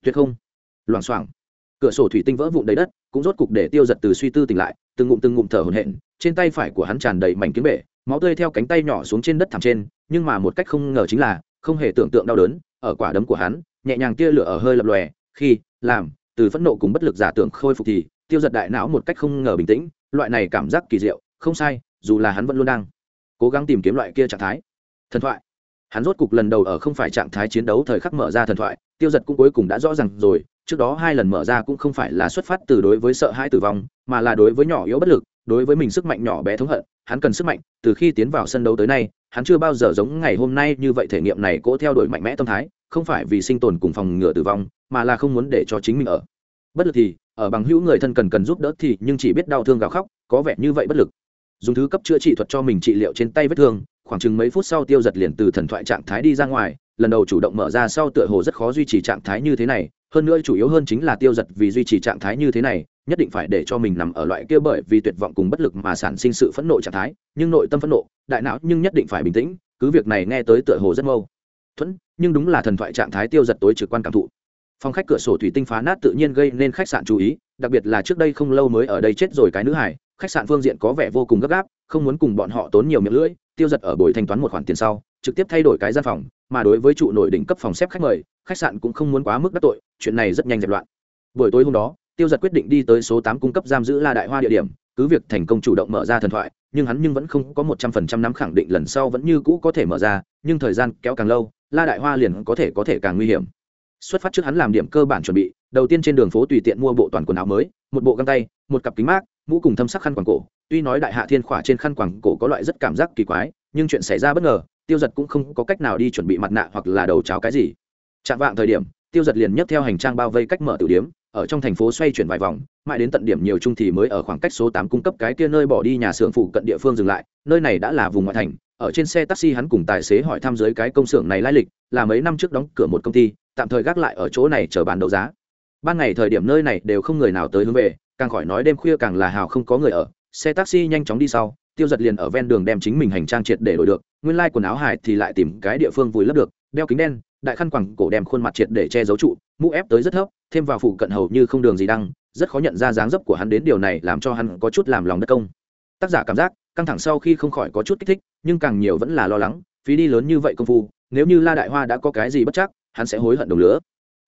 tuyệt không. Loảng xoảng cửa sổ thủy tinh vỡ vụn đầy đất, cũng rốt cục để tiêu giật từ suy tư tỉnh lại, từng ngụm từng ngụm thở hổn hển, trên tay phải của hắn tràn đầy mảnh kiếm bể, máu tươi theo cánh tay nhỏ xuống trên đất thảm trên, nhưng mà một cách không ngờ chính là, không hề tưởng tượng đau đớn, ở quả đấm của hắn, nhẹ nhàng tia lửa ở hơi lập lòe, khi, làm, từ phẫn nộ cùng bất lực giả tưởng khôi phục thì, tiêu giật đại não một cách không ngờ bình tĩnh, loại này cảm giác kỳ diệu, không sai, dù là hắn vẫn luôn đang cố gắng tìm kiếm loại kia trạng thái. Thần thoại hắn rốt cục lần đầu ở không phải trạng thái chiến đấu thời khắc mở ra thần thoại, tiêu giật cũng cuối cùng đã rõ r à n g rồi, trước đó hai lần mở ra cũng không phải là xuất phát từ đối với sợ hãi tử vong, mà là đối với nhỏ yếu bất lực, đối với mình sức mạnh nhỏ bé thống hận, hắn cần sức mạnh, từ khi tiến vào sân đấu tới nay, hắn chưa bao giờ giống ngày hôm nay như vậy thể nghiệm này cỗ theo đuổi mạnh mẽ tâm thái, không phải vì sinh tồn cùng phòng ngừa tử vong, mà là không muốn để cho chính mình ở. Bất lực thì, ở bằng hữu người thân cần cần giúp đỡ thì nhưng chỉ biết đau thương gào khóc, có vẻ như vậy bất lực. Dùng thứ cấp chữa trị thuật cho mình trị liệu trên tay vết thương khoảng chừng mấy phút sau tiêu giật liền từ thần thoại trạng thái đi ra ngoài, lần đầu chủ động mở ra sau tựa hồ rất khó duy trì trạng thái như thế này, hơn nữa chủ yếu hơn chính là tiêu giật vì duy trì trạng thái như thế này, nhất định phải để cho mình nằm ở loại kia bởi vì tuyệt vọng cùng bất lực mà sản sinh sự phẫn nộ trạng thái, nhưng nội tâm phẫn nộ, đại não nhưng nhất định phải bình tĩnh, cứ việc này nghe tới tựa hồ rất mâu thuẫn, nhưng đúng là thần thoại trạng thái tiêu giật tối trực quan cảm thụ. Phòng khách cửa sổ thủy tinh phá nát tự nhiên gây nên khách sạn chú ý, đặc biệt là trước đây không lâu mới ở đây chết rồi cái nữ hải khách sạn phương diện có vẻ vô cùng gấp gáp, không muốn cùng bọn họ tốn nhiều miệng lưỡi tiêu giật ở buổi thanh toán một khoản tiền sau, trực tiếp thay đổi cái gian phòng, mà đối với trụ nội đỉnh cấp phòng xếp khách mời, khách sạn cũng không muốn quá mức đắc tội, chuyện này rất nhanh dẹp loạn. Buổi tối hôm đó, tiêu giật quyết định đi tới số tám cung cấp giam giữ la đại hoa địa điểm, cứ việc thành công chủ động mở ra thần thoại, nhưng hắn nhưng vẫn không có một trăm phần trăm nắm khẳng định lần sau vẫn như cũ có thể mở ra, nhưng thời gian kéo càng lâu, la đại hoa liền có thể có thể càng nguy hiểm. Xuất phát trước hắn làm điểm cơ bản chuẩn bị, đầu tiên trên đường phố tùy tiện mua bộ toàn quần áo mới, một bộ găng tay, một cặp kính mát mũ cùng thâm sắc khăn quàng cổ, tuy nói đại hạ thiên khỏa trên khăn quàng cổ có loại rất cảm giác kỳ quái, nhưng chuyện xảy ra bất ngờ, tiêu giật cũng không có cách nào đi chuẩn bị mặt nạ hoặc là đầu cháo cái gì. Chạm vạng thời điểm, tiêu giật liền nhấc theo hành trang bao vây cách mở tử điếm, ở trong thành phố xoay chuyển vài vòng, mãi đến tận điểm nhiều chung thì mới ở khoảng cách số tám cung cấp cái kia nơi bỏ đi nhà xưởng phụ cận địa phương dừng lại, nơi này đã là vùng ngoại thành, ở trên xe taxi hắn cùng tài xế hỏi thăm dưới cái công xưởng này lai lịch, là mấy năm trước đóng cửa một công ty, tạm thời gác lại ở chỗ này chờ bán đấu giá ban ngày thời điểm nơi này đều không người nào tới hướng về, càng khỏi nói đêm khuya càng là hào không có người ở. Xe taxi nhanh chóng đi sau, tiêu giật liền ở ven đường đem chính mình hành trang triệt để đổi được, nguyên lai quần áo hải thì lại tìm cái địa phương vùi lấp được, đeo kính đen, đại khăn quẳng cổ đem khuôn mặt triệt để che giấu trụ, mũ ép tới rất thấp, thêm vào phủ cận hầu như không đường gì đăng, rất khó nhận ra dáng dấp của hắn đến điều này làm cho hắn có chút làm lòng đất công. Tác giả cảm giác, căng thẳng sau khi không khỏi có chút kích thích, nhưng càng nhiều vẫn là lo lắng, phí đi lớn như vậy công phu, nếu như la đại hoa đã có cái gì bất chắc, hắn sẽ hối hận đồng lửa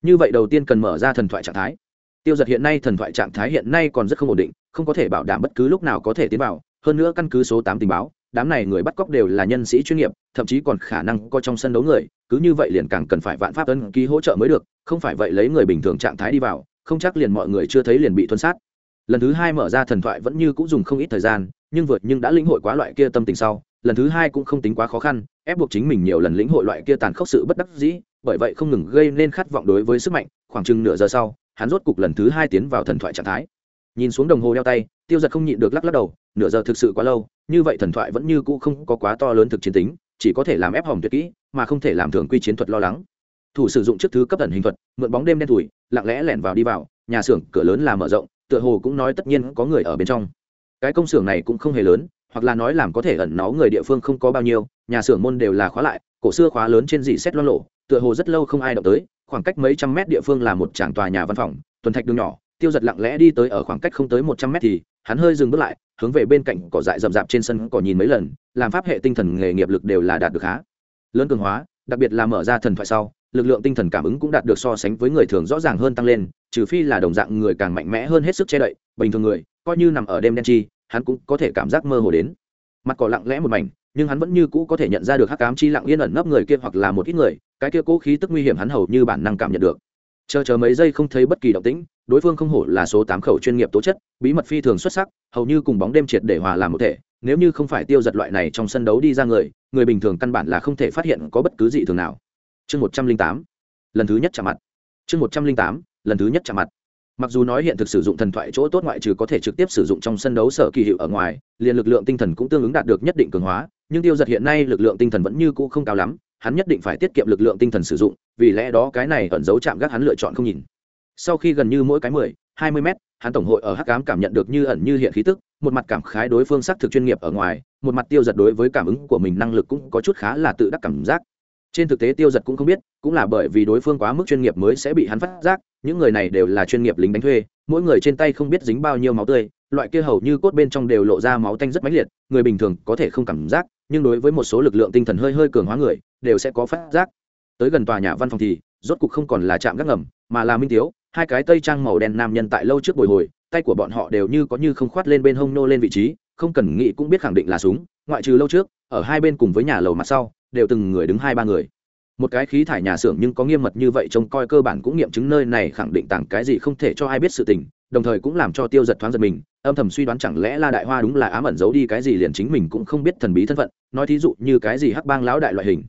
như vậy đầu tiên cần mở ra thần thoại trạng thái. Tiêu giật hiện nay thần thoại trạng thái hiện nay còn rất không ổn định, không có thể bảo đảm bất cứ lúc nào có thể tiến vào. Hơn nữa căn cứ số tám tình báo, đám này người bắt cóc đều là nhân sĩ chuyên nghiệp, thậm chí còn khả năng có trong sân đấu người, cứ như vậy liền càng cần phải vạn pháp ân ký hỗ trợ mới được, không phải vậy lấy người bình thường trạng thái đi vào, không chắc liền mọi người chưa thấy liền bị tuân sát. Lần thứ hai mở ra thần thoại vẫn như cũng dùng không ít thời gian, nhưng vượt nhưng đã lĩnh hội quá loại kia tâm tình sau, lần thứ hai cũng không tính quá khó khăn, ép buộc chính mình nhiều lần lĩnh hội loại kia tàn khốc sự bất đắc dĩ bởi vậy không ngừng gây nên khát vọng đối với sức mạnh, khoảng chừng nửa giờ sau, hắn rốt cục lần thứ hai tiến vào thần thoại trạng thái. Nhìn xuống đồng hồ đeo tay, tiêu giật không nhịn được lắc lắc đầu, nửa giờ thực sự quá lâu, như vậy thần thoại vẫn như cũ không có quá to lớn thực chiến tính, chỉ có thể làm ép hỏng tuyệt kỹ, mà không thể làm thường quy chiến thuật lo lắng. Thủ sử dụng chiếc thứ cấp tần hình thuật, mượn bóng đêm đen thủi lặng lẽ lẻn vào đi vào, nhà xưởng cửa lớn là mở rộng, tựa hồ cũng nói tất nhiên có người ở bên trong. Cái công xưởng này cũng không hề lớn, hoặc là nói làm có thể ẩn náu người địa phương không có bao nhiêu, nhà xưởng môn đều là khóa lại, cổ xưa khóa lớn trên dì xét lo lộ tựa hồ rất lâu không ai động tới, khoảng cách mấy trăm mét địa phương là một tràng tòa nhà văn phòng, tuần thạch đường nhỏ, tiêu giật lặng lẽ đi tới ở khoảng cách không tới một trăm mét thì, hắn hơi dừng bước lại, hướng về bên cạnh cỏ dại rậm rạp trên sân cỏ nhìn mấy lần, làm pháp hệ tinh thần nghề nghiệp lực đều là đạt được khá. Lớn cường hóa, đặc biệt là mở ra thần thoại sau, lực lượng tinh thần cảm ứng cũng đạt được so sánh với người thường rõ ràng hơn tăng lên, trừ phi là đồng dạng người càng mạnh mẽ hơn hết sức che đậy, bình thường người, coi như nằm ở đêm đen chi, hắn cũng có thể cảm giác mơ hồ đến. Mặt cỏ lặng lẽ một mảnh nhưng hắn vẫn như cũ có thể nhận ra được hắc ám chi lặng yên ẩn nấp người kia hoặc là một ít người, cái kia cố khí tức nguy hiểm hắn hầu như bản năng cảm nhận được. Chờ chờ mấy giây không thấy bất kỳ động tĩnh, đối phương không hổ là số tám khẩu chuyên nghiệp tố chất, bí mật phi thường xuất sắc, hầu như cùng bóng đêm triệt để hòa làm một thể, nếu như không phải tiêu giật loại này trong sân đấu đi ra người người bình thường căn bản là không thể phát hiện có bất cứ gì thường nào. Chương một trăm linh tám, lần thứ nhất chạm mặt. Chương một trăm linh tám, lần thứ nhất chạm mặt mặc dù nói hiện thực sử dụng thần thoại chỗ tốt ngoại trừ có thể trực tiếp sử dụng trong sân đấu sở kỳ hiệu ở ngoài, liền lực lượng tinh thần cũng tương ứng đạt được nhất định cường hóa, nhưng tiêu giật hiện nay lực lượng tinh thần vẫn như cũ không cao lắm, hắn nhất định phải tiết kiệm lực lượng tinh thần sử dụng, vì lẽ đó cái này ẩn giấu chạm gác hắn lựa chọn không nhìn. Sau khi gần như mỗi cái mười, hai mươi mét, hắn tổng hội ở hắc cám cảm nhận được như ẩn như hiện khí tức, một mặt cảm khái đối phương xác thực chuyên nghiệp ở ngoài, một mặt tiêu giật đối với cảm ứng của mình năng lực cũng có chút khá là tự đắc cảm giác trên thực tế tiêu giật cũng không biết, cũng là bởi vì đối phương quá mức chuyên nghiệp mới sẽ bị hắn phát giác, những người này đều là chuyên nghiệp lính đánh thuê, mỗi người trên tay không biết dính bao nhiêu máu tươi, loại kia hầu như cốt bên trong đều lộ ra máu tanh rất mãnh liệt, người bình thường có thể không cảm giác, nhưng đối với một số lực lượng tinh thần hơi hơi cường hóa người, đều sẽ có phát giác. Tới gần tòa nhà văn phòng thì, rốt cục không còn là trạm gác ngầm, mà là minh tiếu, hai cái tây trang màu đen nam nhân tại lâu trước bồi hồi, tay của bọn họ đều như có như không khoát lên bên hông nô lên vị trí, không cần nghĩ cũng biết khẳng định là súng, ngoại trừ lâu trước, ở hai bên cùng với nhà lầu mặt sau đều từng người đứng hai ba người. Một cái khí thải nhà xưởng nhưng có nghiêm mật như vậy trông coi cơ bản cũng nghiệm chứng nơi này khẳng định tặng cái gì không thể cho ai biết sự tình, đồng thời cũng làm cho tiêu giật thoáng giật mình, âm thầm suy đoán chẳng lẽ la đại hoa đúng là ám ẩn giấu đi cái gì liền chính mình cũng không biết thần bí thân phận, nói thí dụ như cái gì hắc bang lão đại loại hình.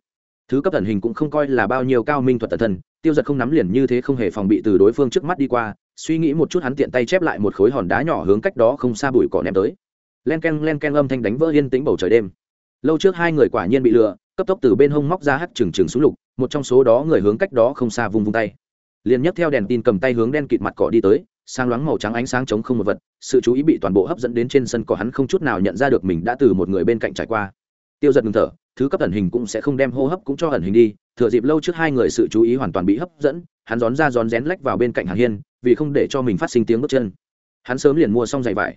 Thứ cấp thần hình cũng không coi là bao nhiêu cao minh thuật tật thân, tiêu giật không nắm liền như thế không hề phòng bị từ đối phương trước mắt đi qua, suy nghĩ một chút hắn tiện tay chép lại một khối hòn đá nhỏ hướng cách đó không xa bụi cỏ ném tới. Len k e n len k e n âm thanh đánh vỡ yên tĩnh bầu trời đêm. Lâu trước hai người quả nhiên bị lừa cấp tốc từ bên hông móc ra hắt trừng trừng xuống lục, một trong số đó người hướng cách đó không xa vung vung tay. Liền nhấc theo đèn tin cầm tay hướng đen kịt mặt cỏ đi tới sang loáng màu trắng ánh sáng chống không một vật, sự chú ý bị toàn bộ hấp dẫn đến trên sân cỏ hắn không chút nào nhận ra được mình đã từ một người bên cạnh trải qua. Tiêu giật ngừng thở, thứ cấp ẩn hình cũng sẽ không đem hô hấp cũng cho ẩn hình đi, thừa dịp lâu trước hai người sự chú ý hoàn toàn bị hấp dẫn, hắn rón ra rón rén lách vào bên cạnh hàng hiên, vì không để cho mình phát sinh tiếng bước chân. Hắn sớm liền mua xong giày vải.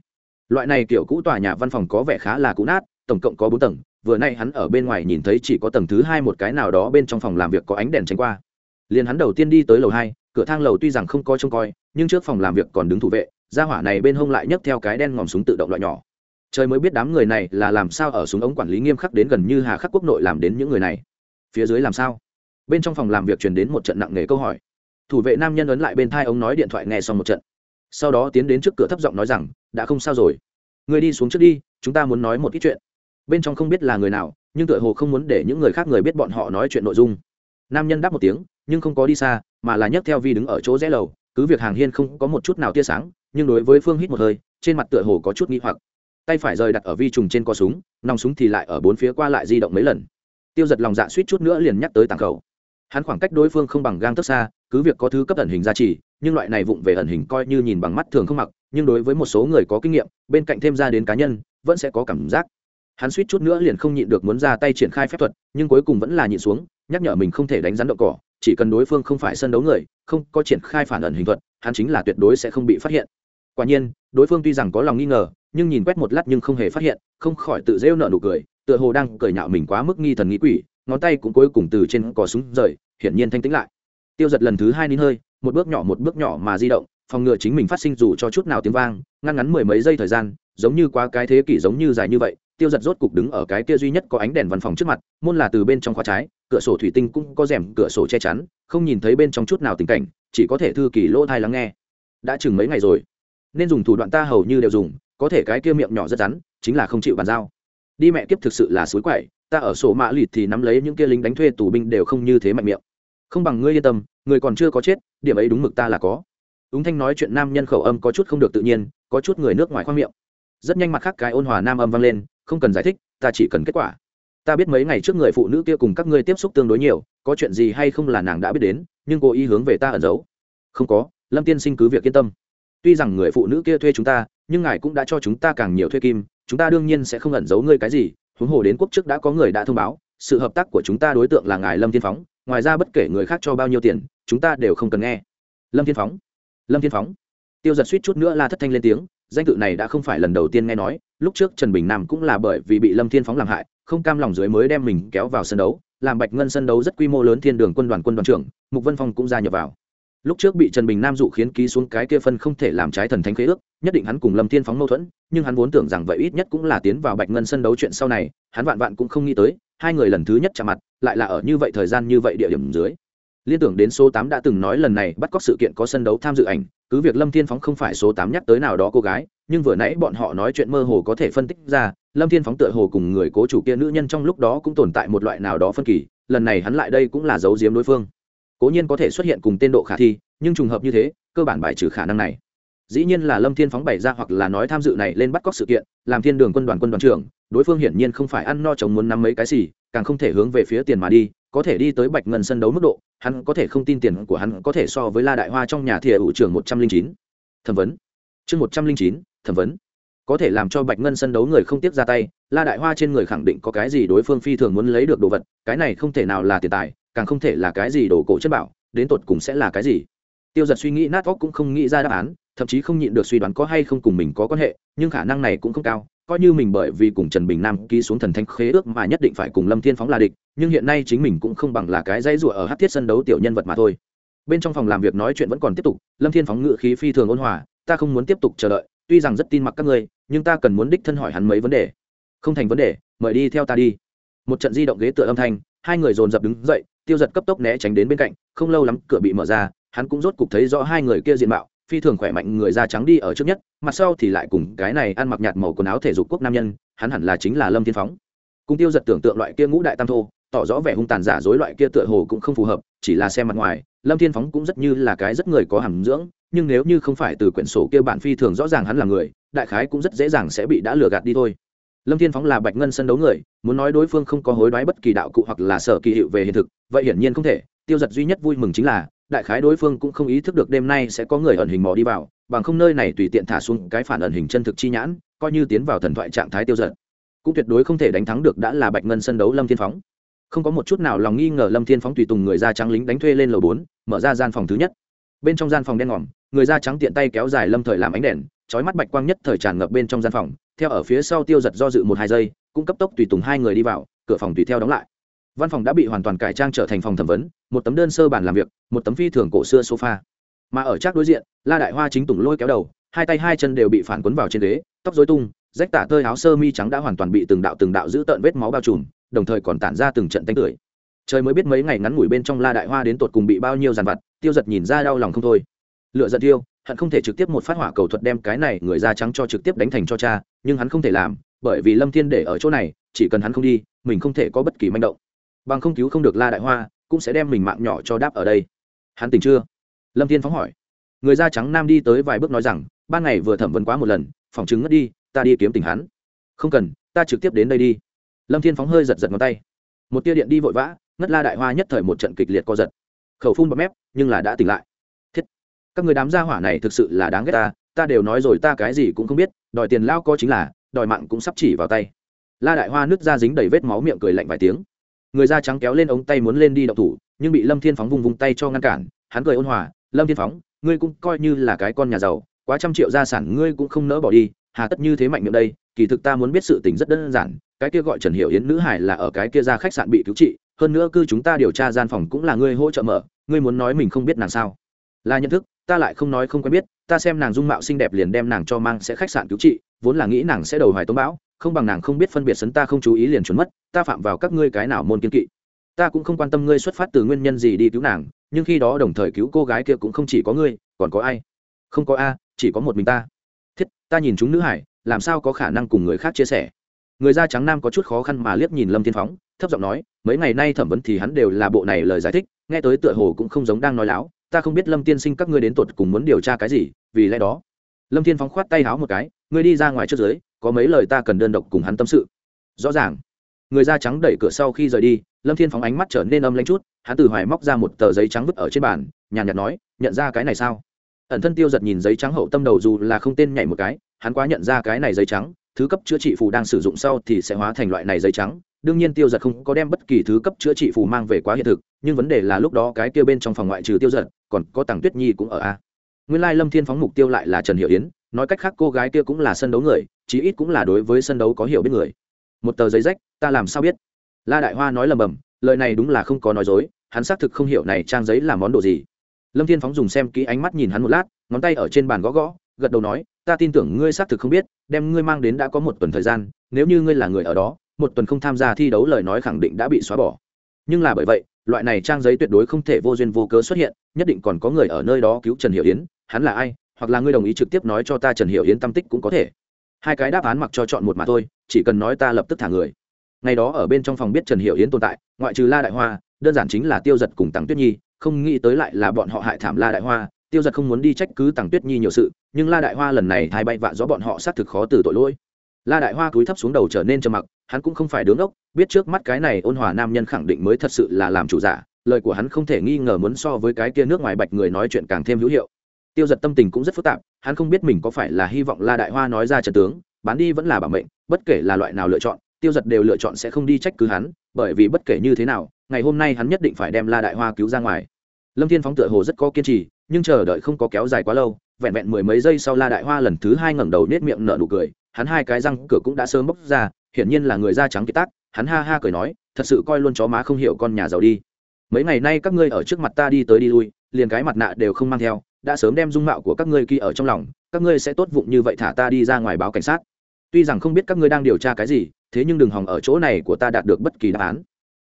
Loại này kiểu cũ tòa nhà văn phòng có vẻ khá là cũ nát, tổng cộng có bốn tầng vừa nay hắn ở bên ngoài nhìn thấy chỉ có tầng thứ hai một cái nào đó bên trong phòng làm việc có ánh đèn tránh qua. Liền hắn đầu tiên đi tới lầu hai, cửa thang lầu tuy rằng không coi trông coi, nhưng trước phòng làm việc còn đứng thủ vệ ra hỏa này bên hông lại nhấc theo cái đen ngòm súng tự động loại nhỏ. Trời mới biết đám người này là làm sao ở súng ống quản lý nghiêm khắc đến gần như hà khắc quốc nội làm đến những người này. Phía dưới làm sao? Bên trong phòng làm việc truyền đến một trận nặng nề câu hỏi. Thủ vệ nam nhân ấn lại bên thai ống nói điện thoại nghe xong một trận. Sau đó tiến đến trước cửa thấp giọng nói rằng, đã không sao rồi. Người đi xuống trước đi, chúng ta muốn nói một ít chuyện bên trong không biết là người nào, nhưng tựa hồ không muốn để những người khác người biết bọn họ nói chuyện nội dung. Nam nhân đáp một tiếng, nhưng không có đi xa, mà là nhấc theo vi đứng ở chỗ rẽ lầu, cứ việc hàng hiên không có một chút nào tia sáng, nhưng đối với phương hít một hơi, trên mặt tựa hồ có chút nghi hoặc. Tay phải rời đặt ở vi trùng trên co súng, nòng súng thì lại ở bốn phía qua lại di động mấy lần. Tiêu giật lòng dạ suýt chút nữa liền nhắc tới tàng khẩu. Hắn khoảng cách đối phương không bằng gang tức xa, cứ việc có thứ cấp ẩn hình gia trì, nhưng loại này vụng về ẩn hình coi như nhìn bằng mắt thường không mặc, nhưng đối với một số người có kinh nghiệm, bên cạnh thêm ra đến cá nhân, vẫn sẽ có cảm giác hắn suýt chút nữa liền không nhịn được muốn ra tay triển khai phép thuật, nhưng cuối cùng vẫn là nhịn xuống, nhắc nhở mình không thể đánh rắn động cỏ, chỉ cần đối phương không phải sân đấu người, không có triển khai phản ẩn hình thuật, hắn chính là tuyệt đối sẽ không bị phát hiện. Quả nhiên, đối phương tuy rằng có lòng nghi ngờ, nhưng nhìn quét một lát nhưng không hề phát hiện, không khỏi tự rêu nợ nụ cười, tựa hồ đang cười nhạo mình quá mức nghi thần nghĩ quỷ, ngón tay cũng cuối cùng từ trên cò súng rời, hiển nhiên thanh tĩnh lại. Tiêu giật lần thứ hai nín hơi, một bước nhỏ một bước nhỏ mà di động phòng ngừa chính mình phát sinh dù cho chút nào tiếng vang, ngăn ngắn mười mấy giây thời gian, giống như qua cái thế kỷ giống như dài như vậy, tiêu giật rốt cục đứng ở cái kia duy nhất có ánh đèn văn phòng trước mặt, môn là từ bên trong khóa trái, cửa sổ thủy tinh cũng có rèm cửa sổ che chắn, không nhìn thấy bên trong chút nào tình cảnh, chỉ có thể thư kỳ lỗ thai lắng nghe. Đã chừng mấy ngày rồi, nên dùng thủ đoạn ta hầu như đều dùng, có thể cái kia miệng nhỏ rất rắn, chính là không chịu bàn giao. Đi mẹ kiếp thực sự là suối quậy, ta ở sổ mạ lịt thì nắm lấy những kia lính đánh thuê tù binh đều không như thế mạnh miệng. Không bằng ngươi yên tâm, người còn chưa có chết, điểm ấy đúng mực ta là có úng thanh nói chuyện nam nhân khẩu âm có chút không được tự nhiên, có chút người nước ngoài khoang miệng. Rất nhanh mặt khác cái ôn hòa nam âm vang lên, không cần giải thích, ta chỉ cần kết quả. Ta biết mấy ngày trước người phụ nữ kia cùng các ngươi tiếp xúc tương đối nhiều, có chuyện gì hay không là nàng đã biết đến, nhưng cô ý hướng về ta ẩn giấu. Không có, lâm tiên sinh cứ việc yên tâm. Tuy rằng người phụ nữ kia thuê chúng ta, nhưng ngài cũng đã cho chúng ta càng nhiều thuê kim, chúng ta đương nhiên sẽ không ẩn giấu ngươi cái gì. Huống hồ đến quốc trước đã có người đã thông báo, sự hợp tác của chúng ta đối tượng là ngài lâm thiên phóng, ngoài ra bất kể người khác cho bao nhiêu tiền, chúng ta đều không cần nghe. Lâm thiên phóng lâm thiên phóng. Tiêu giật suýt chút nữa la thất thanh lên tiếng, danh tự này đã không phải lần đầu tiên nghe nói, lúc trước trần bình nam cũng là bởi vì bị lâm thiên phóng làm hại, không cam lòng dưới mới đem mình kéo vào sân đấu, làm bạch ngân sân đấu rất quy mô lớn thiên đường quân đoàn quân đoàn trưởng, mục vân phong cũng gia nhập vào. Lúc trước bị trần bình nam dụ khiến ký xuống cái kia phân không thể làm trái thần thánh khế ước, nhất định hắn cùng lâm thiên phóng mâu thuẫn, nhưng hắn vốn tưởng rằng vậy ít nhất cũng là tiến vào bạch ngân sân đấu chuyện sau này, hắn vạn vạn cũng không nghĩ tới, hai người lần thứ nhất chạm mặt, lại là ở như vậy thời gian như vậy địa điểm dưới liên tưởng đến số tám đã từng nói lần này bắt cóc sự kiện có sân đấu tham dự ảnh, cứ việc lâm thiên phóng không phải số tám nhắc tới nào đó cô gái, nhưng vừa nãy bọn họ nói chuyện mơ hồ có thể phân tích ra, lâm thiên phóng tựa hồ cùng người cố chủ kia nữ nhân trong lúc đó cũng tồn tại một loại nào đó phân kỳ, lần này hắn lại đây cũng là giấu giếm đối phương. Cố nhiên có thể xuất hiện cùng tên độ khả thi, nhưng trùng hợp như thế, cơ bản bài trừ khả năng này. Dĩ nhiên là lâm thiên phóng bày ra hoặc là nói tham dự này lên bắt cóc sự kiện, làm thiên đường quân đoàn quân đoàn trưởng, đối phương hiển nhiên không phải ăn no chồng muốn nắm mấy cái gì, càng không thể hướng về phía tiền mà đi có thể đi tới bạch ngân sân đấu mức độ, hắn có thể không tin tiền của hắn có thể so với la đại hoa trong nhà thìa ủ trưởng một trăm linh chín. Thẩm vấn. Chương một trăm linh chín, thẩm vấn. Có thể làm cho bạch ngân sân đấu người không tiếp ra tay, la đại hoa trên người khẳng định có cái gì đối phương phi thường muốn lấy được đồ vật, cái này không thể nào là tiền tài, càng không thể là cái gì đồ cổ chất bảo, đến tột cùng sẽ là cái gì? Tiêu giật suy nghĩ nát óc cũng không nghĩ ra đáp án, thậm chí không nhịn được suy đoán có hay không cùng mình có quan hệ, nhưng khả năng này cũng không cao coi như mình bởi vì cùng trần bình nam ký xuống thần thanh khế ước mà nhất định phải cùng lâm thiên phóng là địch, nhưng hiện nay chính mình cũng không bằng là cái dãy rụa ở hát thiết sân đấu tiểu nhân vật mà thôi. Bên trong phòng làm việc nói chuyện vẫn còn tiếp tục, lâm thiên phóng ngự khí phi thường ôn hòa, ta không muốn tiếp tục chờ đợi, tuy rằng rất tin mặc các ngươi, nhưng ta cần muốn đích thân hỏi hắn mấy vấn đề. Không thành vấn đề, mời đi theo ta đi. Một trận di động ghế tựa âm thanh, hai người dồn dập đứng dậy, tiêu giật cấp tốc né tránh đến bên cạnh, không lâu lắm, cửa bị mở ra, hắn cũng rốt cục thấy rõ hai người kia diện mạo phi thường khỏe mạnh, người da trắng đi ở trước nhất, mặt sau thì lại cùng cái này ăn mặc nhạt màu quần áo thể dục quốc nam nhân, hắn hẳn là chính là lâm thiên phóng. Cùng tiêu giật tưởng tượng loại kia ngũ đại tam thô, tỏ rõ vẻ hung tàn giả dối loại kia tựa hồ cũng không phù hợp, chỉ là xem mặt ngoài, lâm thiên phóng cũng rất như là cái rất người có hàm dưỡng, nhưng nếu như không phải từ quyển sổ kia bản phi thường rõ ràng hắn là người, đại khái cũng rất dễ dàng sẽ bị đã lừa gạt đi thôi. Lâm thiên phóng là bạch ngân sân đấu người, muốn nói đối phương không có hối đoái bất kỳ đạo cụ hoặc là sở kỳ hiệu về hiện thực, vậy hiển nhiên không thể, tiêu giật duy nhất vui mừng chính là đại khái đối phương cũng không ý thức được đêm nay sẽ có người ẩn hình mò đi vào, bằng không nơi này tùy tiện thả xuống cái phản ẩn hình chân thực chi nhãn, coi như tiến vào thần thoại trạng thái tiêu giật cũng tuyệt đối không thể đánh thắng được đã là bạch ngân sân đấu lâm thiên phóng. Không có một chút nào lòng nghi ngờ lâm thiên phóng tùy tùng người da trắng lính đánh thuê lên lầu bốn, mở ra gian phòng thứ nhất. Bên trong gian phòng đen ngòm, người da trắng tiện tay kéo dài lâm thời làm ánh đèn trói mắt bạch quang nhất thời tràn ngập bên trong gian phòng, theo ở phía sau tiêu giật do dự một hai giây, cũng cấp tốc tùy tùng hai người đi vào, cửa phòng tùy theo đóng lại văn phòng đã bị hoàn toàn cải trang trở thành phòng thẩm vấn, một tấm đơn sơ bản làm việc, một tấm phi thường cổ xưa sofa. Mà ở trác đối diện, la đại hoa chính tùng lôi kéo đầu, hai tay hai chân đều bị phản quấn vào trên ghế, tóc dối tung, rách tả tơi áo sơ mi trắng đã hoàn toàn bị từng đạo từng đạo giữ tợn vết máu bao trùm, đồng thời còn tản ra từng trận tanh tưởi. Trời mới biết mấy ngày ngắn ngủi bên trong la đại hoa đến tột cùng bị bao nhiêu dàn vặt, tiêu giật nhìn ra đau lòng không thôi. Lựa giật tiêu hận không thể trực tiếp một phát hỏa cầu thuật đem cái này người da trắng cho trực tiếp đánh thành cho cha, nhưng hắn không thể làm, bởi vì lâm thiên để ở chỗ này, chỉ cần hắn không đi, mình không thể có bất kỳ manh động bằng không cứu không được la đại hoa, cũng sẽ đem mình mạng nhỏ cho đáp ở đây. Hắn tỉnh chưa? Lâm thiên phóng hỏi. Người da trắng nam đi tới vài bước nói rằng, ban ngày vừa thẩm vấn quá một lần, phòng chứng ngất đi, ta đi kiếm tỉnh hắn. Không cần, ta trực tiếp đến đây đi. Lâm thiên phóng hơi giật giật ngón tay. Một tia điện đi vội vã, ngất la đại hoa nhất thời một trận kịch liệt co giật. Khẩu phun bọt mép, nhưng là đã tỉnh lại. Thiết, các người đám gia hỏa này thực sự là đáng ghét ta ta đều nói rồi ta cái gì cũng không biết, đòi tiền lao co chính là, đòi mạng cũng sắp chỉ vào tay. La đại hoa nứt ra dính đầy vết máu miệng cười lạnh vài tiếng người da trắng kéo lên ống tay muốn lên đi đậu thủ, nhưng bị lâm thiên phóng vung vung tay cho ngăn cản. Hắn cười ôn hòa, lâm thiên phóng, ngươi cũng coi như là cái con nhà giàu, quá trăm triệu gia sản ngươi cũng không nỡ bỏ đi, hà tất như thế mạnh miệng đây, kỳ thực ta muốn biết sự tình rất đơn giản, cái kia gọi trần hiểu yến nữ hải là ở cái kia ra khách sạn bị cứu trị, hơn nữa cư chúng ta điều tra gian phòng cũng là ngươi hỗ trợ mở, ngươi muốn nói mình không biết nàng sao? Là nhận thức, ta lại không nói không quen biết, ta xem nàng dung mạo xinh đẹp liền đem nàng cho mang sẽ khách sạn cứu trị, vốn là nghĩ nàng sẽ đầu hoài tống bão không bằng nàng không biết phân biệt sấn ta không chú ý liền trốn mất, ta phạm vào các ngươi cái nào môn kiên kỵ. Ta cũng không quan tâm ngươi xuất phát từ nguyên nhân gì đi cứu nàng, nhưng khi đó đồng thời cứu cô gái kia cũng không chỉ có ngươi, còn có ai? Không có a, chỉ có một mình ta. Thiết, ta nhìn chúng nữ hải, làm sao có khả năng cùng người khác chia sẻ? Người da trắng nam có chút khó khăn mà liếc nhìn lâm thiên phóng, thấp giọng nói, mấy ngày nay thẩm vấn thì hắn đều là bộ này lời giải thích, nghe tới tựa hồ cũng không giống đang nói láo, ta không biết lâm tiên sinh các ngươi đến tột cùng muốn điều tra cái gì, vì lẽ đó. Lâm thiên phóng khoát tay háo một cái, ngươi đi ra ngoài trước dưới có mấy lời ta cần đơn độc cùng hắn tâm sự. Rõ ràng. Người da trắng đẩy cửa sau khi rời đi, lâm thiên phóng ánh mắt trở nên âm lanh chút, hắn từ hoài móc ra một tờ giấy trắng vứt ở trên bàn, nhàn nhạt nói, nhận ra cái này sao? Ẩn thân tiêu giật nhìn giấy trắng hậu tâm đầu dù là không tên nhảy một cái, hắn quá nhận ra cái này giấy trắng, thứ cấp chữa trị phù đang sử dụng sau thì sẽ hóa thành loại này giấy trắng. Đương nhiên tiêu giật không có đem bất kỳ thứ cấp chữa trị phù mang về quá hiện thực, nhưng vấn đề là lúc đó cái kia bên trong phòng ngoại trừ tiêu giật còn có tàng tuyết nhi cũng ở a. Nguyên lai lâm thiên phóng mục tiêu lại là trần hiệu yến nói cách khác cô gái kia cũng là sân đấu người, chí ít cũng là đối với sân đấu có hiểu biết người. Một tờ giấy rách, ta làm sao biết? La đại hoa nói lầm bầm, lời này đúng là không có nói dối, hắn xác thực không hiểu này trang giấy là món đồ gì. Lâm thiên phóng dùng xem kỹ ánh mắt nhìn hắn một lát, ngón tay ở trên bàn gõ gõ, gật đầu nói, ta tin tưởng ngươi xác thực không biết, đem ngươi mang đến đã có một tuần thời gian, nếu như ngươi là người ở đó, một tuần không tham gia thi đấu lời nói khẳng định đã bị xóa bỏ. Nhưng là bởi vậy, loại này trang giấy tuyệt đối không thể vô duyên vô cớ xuất hiện, nhất định còn có người ở nơi đó cứu trần hiểu yến, hắn là ai hoặc là ngươi đồng ý trực tiếp nói cho ta trần hiểu yến tâm tích cũng có thể. Hai cái đáp án mặc cho chọn một mà thôi, chỉ cần nói ta lập tức thả người. Ngày đó ở bên trong phòng biết trần hiểu yến tồn tại, ngoại trừ la đại hoa, đơn giản chính là tiêu giật cùng tặng tuyết nhi, không nghĩ tới lại là bọn họ hại thảm la đại hoa, tiêu giật không muốn đi trách cứ tặng tuyết nhi nhiều sự, nhưng la đại hoa lần này thay bay vạ gió bọn họ xác thực khó từ tội lỗi. La đại hoa cúi thấp xuống đầu trở nên trầm mặc, hắn cũng không phải đứng ốc biết trước mắt cái này ôn hòa nam nhân khẳng định mới thật sự là làm chủ giả, lời của hắn không thể nghi ngờ muốn so với cái kia nước ngoài bạch người nói chuyện càng thêm hữu hiệu tiêu giật tâm tình cũng rất phức tạp, hắn không biết mình có phải là hy vọng la đại hoa nói ra trận tướng, bán đi vẫn là bảo mệnh, bất kể là loại nào lựa chọn, tiêu giật đều lựa chọn sẽ không đi trách cứ hắn, bởi vì bất kể như thế nào, ngày hôm nay hắn nhất định phải đem la đại hoa cứu ra ngoài. Lâm thiên phóng tựa hồ rất có kiên trì, nhưng chờ đợi không có kéo dài quá lâu, vẹn vẹn mười mấy giây sau la đại hoa lần thứ hai ngẩng đầu nết miệng nở nụ cười, hắn hai cái răng cửa cũng đã sớm bốc ra, hiển nhiên là người da trắng kiệt tác, hắn ha ha cười nói, thật sự coi luôn chó má không hiểu con nhà giàu đi. Mấy ngày nay các ngươi ở trước mặt ta đi tới đi lui, liền cái mặt nạ đều không mang theo đã sớm đem dung mạo của các ngươi ghi ở trong lòng, các ngươi sẽ tốt vụng như vậy thả ta đi ra ngoài báo cảnh sát. Tuy rằng không biết các ngươi đang điều tra cái gì, thế nhưng đừng hòng ở chỗ này của ta đạt được bất kỳ đáp án.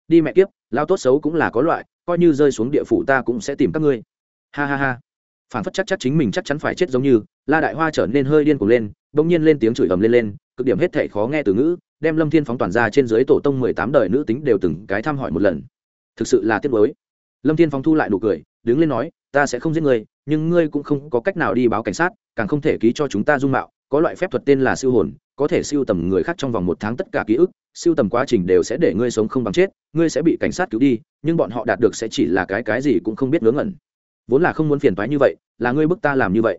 Đi mẹ kiếp, lao tốt xấu cũng là có loại, coi như rơi xuống địa phủ ta cũng sẽ tìm các ngươi. Ha ha ha. Phản phất chắc chắc chính mình chắc chắn phải chết giống như, la đại hoa trở nên hơi điên cuồng lên, bỗng nhiên lên tiếng chửi ầm lên lên, cực điểm hết thể khó nghe từ ngữ, đem lâm thiên phóng toàn ra trên dưới tổ tông mười tám đời nữ tính đều từng cái thăm hỏi một lần. Thực sự là tiếc nuối. Lâm thiên phóng thu lại nụ cười, đứng lên nói ta sẽ không giết ngươi, nhưng ngươi cũng không có cách nào đi báo cảnh sát, càng không thể ký cho chúng ta dung mạo. Có loại phép thuật tên là siêu hồn, có thể siêu tầm người khác trong vòng một tháng tất cả ký ức, siêu tầm quá trình đều sẽ để ngươi sống không bằng chết, ngươi sẽ bị cảnh sát cứu đi, nhưng bọn họ đạt được sẽ chỉ là cái cái gì cũng không biết ngớ ngẩn. Vốn là không muốn phiền toái như vậy, là ngươi bức ta làm như vậy.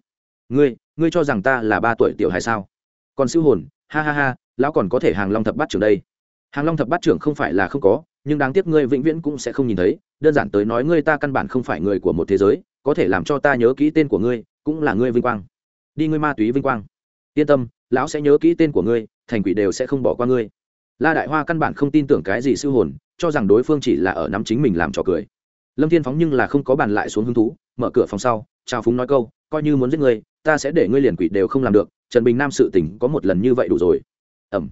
Ngươi ngươi cho rằng ta là ba tuổi tiểu hài sao? Còn siêu hồn, ha ha ha, lão còn có thể hàng long thập bát trưởng đây. Hàng long thập bát trưởng không phải là không có nhưng đáng tiếc ngươi vĩnh viễn cũng sẽ không nhìn thấy, đơn giản tới nói ngươi ta căn bản không phải người của một thế giới, có thể làm cho ta nhớ kỹ tên của ngươi, cũng là ngươi vinh quang. Đi ngươi ma túy vinh quang. Yên tâm, lão sẽ nhớ kỹ tên của ngươi, thành quỷ đều sẽ không bỏ qua ngươi. La đại hoa căn bản không tin tưởng cái gì siêu hồn, cho rằng đối phương chỉ là ở nắm chính mình làm trò cười. Lâm thiên phóng nhưng là không có bàn lại xuống hứng thú, mở cửa phòng sau chào phúng nói câu, coi như muốn giết ngươi, ta sẽ để ngươi liền quỷ đều không làm được, trần bình nam sự tỉnh có một lần như vậy đủ rồi. Ẩm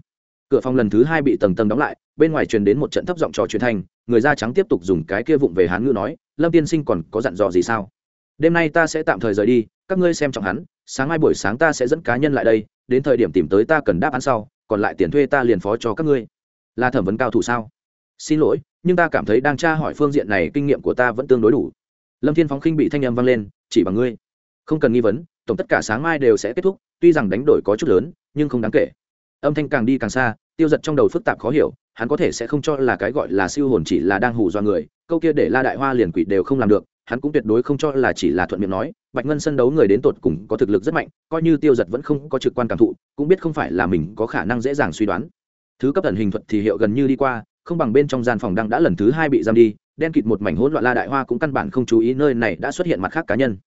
cửa phòng lần thứ hai bị tầng tầng đóng lại, bên ngoài truyền đến một trận thấp giọng trò truyền thanh người da trắng tiếp tục dùng cái kia vụng về hán ngữ nói, lâm tiên sinh còn có dặn dò gì sao? Đêm nay ta sẽ tạm thời rời đi, các ngươi xem trọng hắn, sáng mai buổi sáng ta sẽ dẫn cá nhân lại đây, đến thời điểm tìm tới ta cần đáp án sau, còn lại tiền thuê ta liền phó cho các ngươi. Là thẩm vấn cao thủ sao? Xin lỗi, nhưng ta cảm thấy đang tra hỏi phương diện này kinh nghiệm của ta vẫn tương đối đủ. Lâm thiên phóng khinh bị thanh âm vang lên, chỉ bằng ngươi. Không cần nghi vấn, tổng tất cả sáng mai đều sẽ kết thúc, tuy rằng đánh đổi có chút lớn, nhưng không đáng kể. Âm thanh càng đi càng xa tiêu giật trong đầu phức tạp khó hiểu, hắn có thể sẽ không cho là cái gọi là siêu hồn chỉ là đang hù do người, câu kia để la đại hoa liền quỷ đều không làm được, hắn cũng tuyệt đối không cho là chỉ là thuận miệng nói, bạch ngân sân đấu người đến tột cùng có thực lực rất mạnh, coi như tiêu giật vẫn không có trực quan cảm thụ, cũng biết không phải là mình có khả năng dễ dàng suy đoán. Thứ cấp thần hình thuật thì hiệu gần như đi qua, không bằng bên trong gian phòng đang đã lần thứ hai bị giam đi, đen kịt một mảnh hỗn loạn la đại hoa cũng căn bản không chú ý nơi này đã xuất hiện mặt khác cá nhân.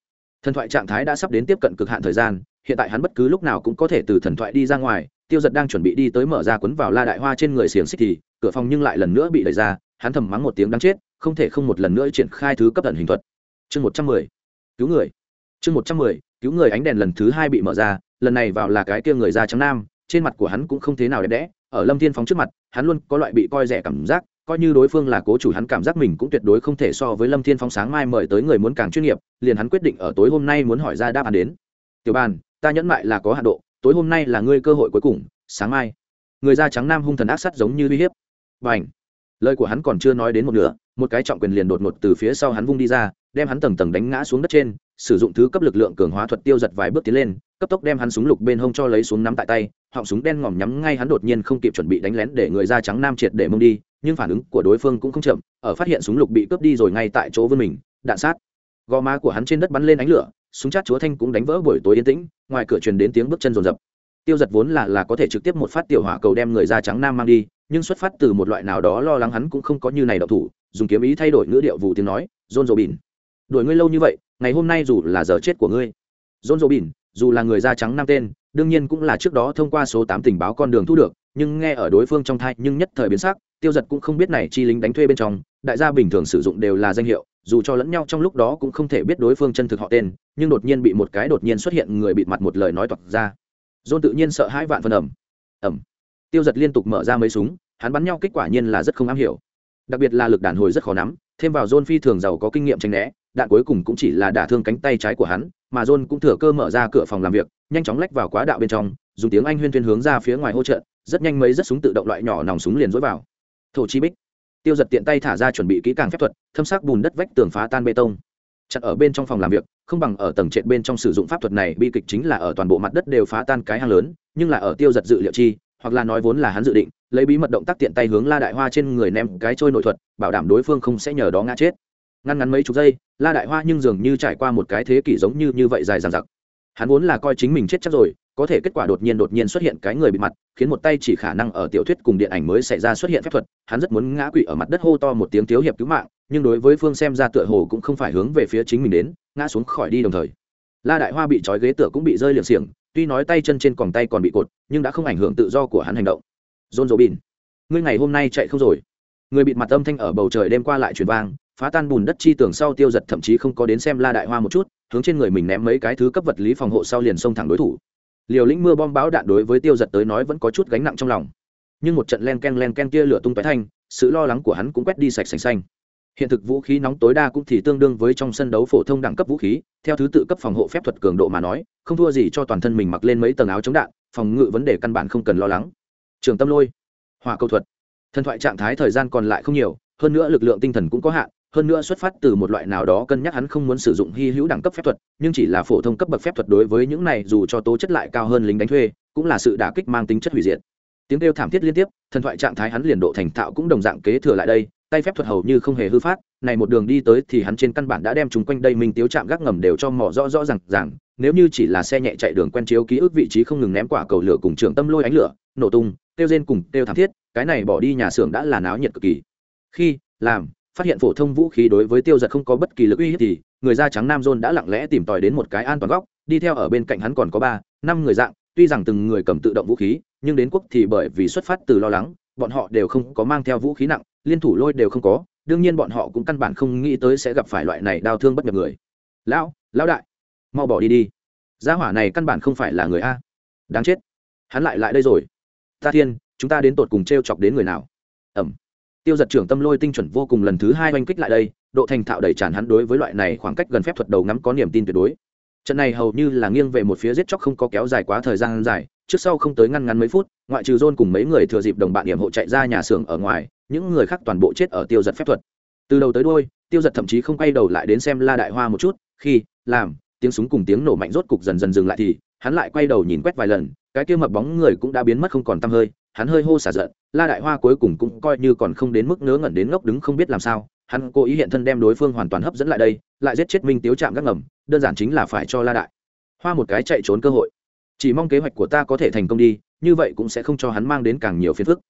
Thần thoại trạng thái đã sắp đến tiếp cận cực hạn thời gian, hiện tại hắn bất cứ lúc nào cũng có thể từ thần thoại đi ra ngoài tiêu giật đang chuẩn bị đi tới mở ra quấn vào la đại hoa trên người xiềng xích thì, cửa phòng nhưng lại lần nữa bị đẩy ra, hắn thầm mắng một tiếng đáng chết, không thể không một lần nữa triển khai thứ cấp tận hình thuật. Chương một trăm mười, cứu người. Chương một trăm mười, cứu người, ánh đèn lần thứ hai bị mở ra, lần này vào là cái kia người da trắng nam, trên mặt của hắn cũng không thế nào đẹp đẽ, ở lâm thiên phóng trước mặt, hắn luôn có loại bị coi rẻ cảm giác, coi như đối phương là cố chủ hắn cảm giác mình cũng tuyệt đối không thể so với lâm thiên phóng sáng mai mời tới người muốn càng chuyên nghiệp, liền hắn quyết định ở tối hôm nay muốn hỏi ra đáp án đến. Tiểu bàn, ta nhẫn mại là có hạ độ tối hôm nay là ngươi cơ hội cuối cùng, sáng mai. Người da trắng nam hung thần ác sắt giống như uy hiếp. Và ảnh lời của hắn còn chưa nói đến một nửa, một cái trọng quyền liền đột ngột từ phía sau hắn vung đi ra, đem hắn tầng tầng đánh ngã xuống đất trên, sử dụng thứ cấp lực lượng cường hóa thuật tiêu giật vài bước tiến lên, cấp tốc đem hắn súng lục bên hông cho lấy xuống nắm tại tay, họng súng đen ngòm nhắm ngay hắn đột nhiên không kịp chuẩn bị đánh lén để người da trắng nam triệt để mông đi, nhưng phản ứng của đối phương cũng không chậm, ở phát hiện súng lục bị cướp đi rồi ngay tại chỗ vươn mình, đạn sát. Gò má của hắn trên đất bắn lên ánh lửa súng chát chúa thanh cũng đánh vỡ buổi tối yên tĩnh, ngoài cửa truyền đến tiếng bước chân rồn rập. Tiêu giật vốn là là có thể trực tiếp một phát tiểu hỏa cầu đem người da trắng nam mang đi, nhưng xuất phát từ một loại nào đó lo lắng hắn cũng không có như này đậu thủ, dùng kiếm ý thay đổi ngữ điệu vụ tiếng nói, rôn rồ bỉn, đuổi ngươi lâu như vậy, ngày hôm nay dù là giờ chết của ngươi. Rôn rồ bỉn, dù là người da trắng nam tên, đương nhiên cũng là trước đó thông qua số tám tình báo con đường thu được, nhưng nghe ở đối phương trong thai nhưng nhất thời biến sắc, tiêu giật cũng không biết này chi lính đánh thuê bên trong, đại gia bình thường sử dụng đều là danh hiệu dù cho lẫn nhau trong lúc đó cũng không thể biết đối phương chân thực họ tên, nhưng đột nhiên bị một cái đột nhiên xuất hiện người bịt mặt một lời nói toạc ra. Dôn tự nhiên sợ hãi vạn phần ẩm. Ẩm. Tiêu giật liên tục mở ra mấy súng, hắn bắn nhau kết quả nhiên là rất không am hiểu. Đặc biệt là lực đàn hồi rất khó nắm, thêm vào dôn phi thường giàu có kinh nghiệm tranh né, đạn cuối cùng cũng chỉ là đả thương cánh tay trái của hắn, mà dôn cũng thừa cơ mở ra cửa phòng làm việc, nhanh chóng lách vào quá đạo bên trong, dùng tiếng anh huyên thuyên hướng ra phía ngoài hỗ trợ, rất nhanh mấy rất súng tự động loại nhỏ nòng súng liền dối vào. Thổ chi bích tiêu giật tiện tay thả ra chuẩn bị kỹ càng phép thuật, thâm sắc bùn đất vách tường phá tan bê tông. Chặt ở bên trong phòng làm việc, không bằng ở tầng trệt bên trong sử dụng pháp thuật này, bi kịch chính là ở toàn bộ mặt đất đều phá tan cái hang lớn, nhưng là ở tiêu giật dự liệu chi, hoặc là nói vốn là hắn dự định, lấy bí mật động tác tiện tay hướng la đại hoa trên người ném cái trôi nội thuật, bảo đảm đối phương không sẽ nhờ đó ngã chết. Ngăn ngắn mấy chục giây, la đại hoa nhưng dường như trải qua một cái thế kỷ giống như như vậy dài dằng dặc hắn vốn là coi chính mình chết chắc rồi, có thể kết quả đột nhiên đột nhiên xuất hiện cái người bị mặt, khiến một tay chỉ khả năng ở tiểu thuyết cùng điện ảnh mới xảy ra xuất hiện phép thuật, hắn rất muốn ngã quỵ ở mặt đất hô to một tiếng thiếu hiệp cứu mạng, nhưng đối với phương xem ra tựa hồ cũng không phải hướng về phía chính mình đến, ngã xuống khỏi đi đồng thời. La đại hoa bị trói ghế tựa cũng bị rơi liệng xiềng, tuy nói tay chân trên còn tay còn bị cột, nhưng đã không ảnh hưởng tự do của hắn hành động. John robin, ngươi ngày hôm nay chạy không rồi? Người bịt mặt âm thanh ở bầu trời đêm qua lại truyền vang, phá tan bùn đất chi tường sau tiêu giật thậm chí không có đến xem la đại hoa một chút hướng trên người mình ném mấy cái thứ cấp vật lý phòng hộ sau liền xông thẳng đối thủ. Liều lĩnh mưa bom báo đạn đối với tiêu giật tới nói vẫn có chút gánh nặng trong lòng. Nhưng một trận len ken len ken kia lửa tung tóe thanh, sự lo lắng của hắn cũng quét đi sạch sành xanh. Hiện thực vũ khí nóng tối đa cũng thì tương đương với trong sân đấu phổ thông đẳng cấp vũ khí, theo thứ tự cấp phòng hộ phép thuật cường độ mà nói, không thua gì cho toàn thân mình mặc lên mấy tầng áo chống đạn, phòng ngự vấn đề căn bản không cần lo lắng. Trường tâm lôi. Hòa câu thuật. Thần thoại trạng thái thời gian còn lại không nhiều, hơn nữa lực lượng tinh thần cũng có hạn hơn nữa xuất phát từ một loại nào đó cân nhắc hắn không muốn sử dụng hy hữu đẳng cấp phép thuật, nhưng chỉ là phổ thông cấp bậc phép thuật đối với những này dù cho tố chất lại cao hơn lính đánh thuê, cũng là sự đả kích mang tính chất hủy diệt. Tiếng kêu thảm thiết liên tiếp, thần thoại trạng thái hắn liền độ thành thạo cũng đồng dạng kế thừa lại đây, tay phép thuật hầu như không hề hư phát, này một đường đi tới thì hắn trên căn bản đã đem chúng quanh đây minh tiếu chạm gác ngầm đều cho mỏ rõ rõ rằng rằng nếu như chỉ là xe nhẹ chạy đường quen chiếu ký ức vị trí không ngừng ném quả cầu lửa cùng trường tâm lôi ánh lửa, nổ tung tiêu rên cùng tiêu thảm thiết, cái này bỏ đi nhà xưởng đã là náo nhiệt cực kỳ. Khi, làm phát hiện phổ thông vũ khí đối với tiêu giật không có bất kỳ lực uy hiếp thì, người da trắng nam john đã lặng lẽ tìm tòi đến một cái an toàn góc, đi theo ở bên cạnh hắn còn có ba, năm người dạng. Tuy rằng từng người cầm tự động vũ khí, nhưng đến quốc thì bởi vì xuất phát từ lo lắng, bọn họ đều không có mang theo vũ khí nặng, liên thủ lôi đều không có, đương nhiên bọn họ cũng căn bản không nghĩ tới sẽ gặp phải loại này đau thương bất nhập người. Lão lão đại, mau bỏ đi đi. Gia hỏa này căn bản không phải là người a. Đáng chết. Hắn lại lại đây rồi. Ta thiên, chúng ta đến tột cùng t r e o chọc đến người nào? Ẩm tiêu giật trưởng tâm lôi tinh chuẩn vô cùng lần thứ hai oanh kích lại đây, độ thành thạo đầy tràn hắn đối với loại này khoảng cách gần phép thuật đầu ngắm có niềm tin tuyệt đối. Trận này hầu như là nghiêng về một phía giết chóc không có kéo dài quá thời gian dài, trước sau không tới ngăn ngắn mấy phút, ngoại trừ John cùng mấy người thừa dịp đồng bạn điểm hộ chạy ra nhà xưởng ở ngoài, những người khác toàn bộ chết ở tiêu giật phép thuật. Từ đầu tới đôi tiêu giật thậm chí không quay đầu lại đến xem la đại hoa một chút, khi, làm, tiếng súng cùng tiếng nổ mạnh rốt cục dần dần dừng lại thì, hắn lại quay đầu nhìn quét vài lần, cái kia mập bóng người cũng đã biến mất không còn tăm hơi, hắn hơi hô xả giận la đại hoa cuối cùng cũng coi như còn không đến mức ngớ ngẩn đến ngốc đứng không biết làm sao, hắn cố ý hiện thân đem đối phương hoàn toàn hấp dẫn lại đây, lại giết chết minh tiếu chạm gác ngầm, đơn giản chính là phải cho la đại hoa một cái chạy trốn cơ hội. Chỉ mong kế hoạch của ta có thể thành công đi, như vậy cũng sẽ không cho hắn mang đến càng nhiều phiền phức.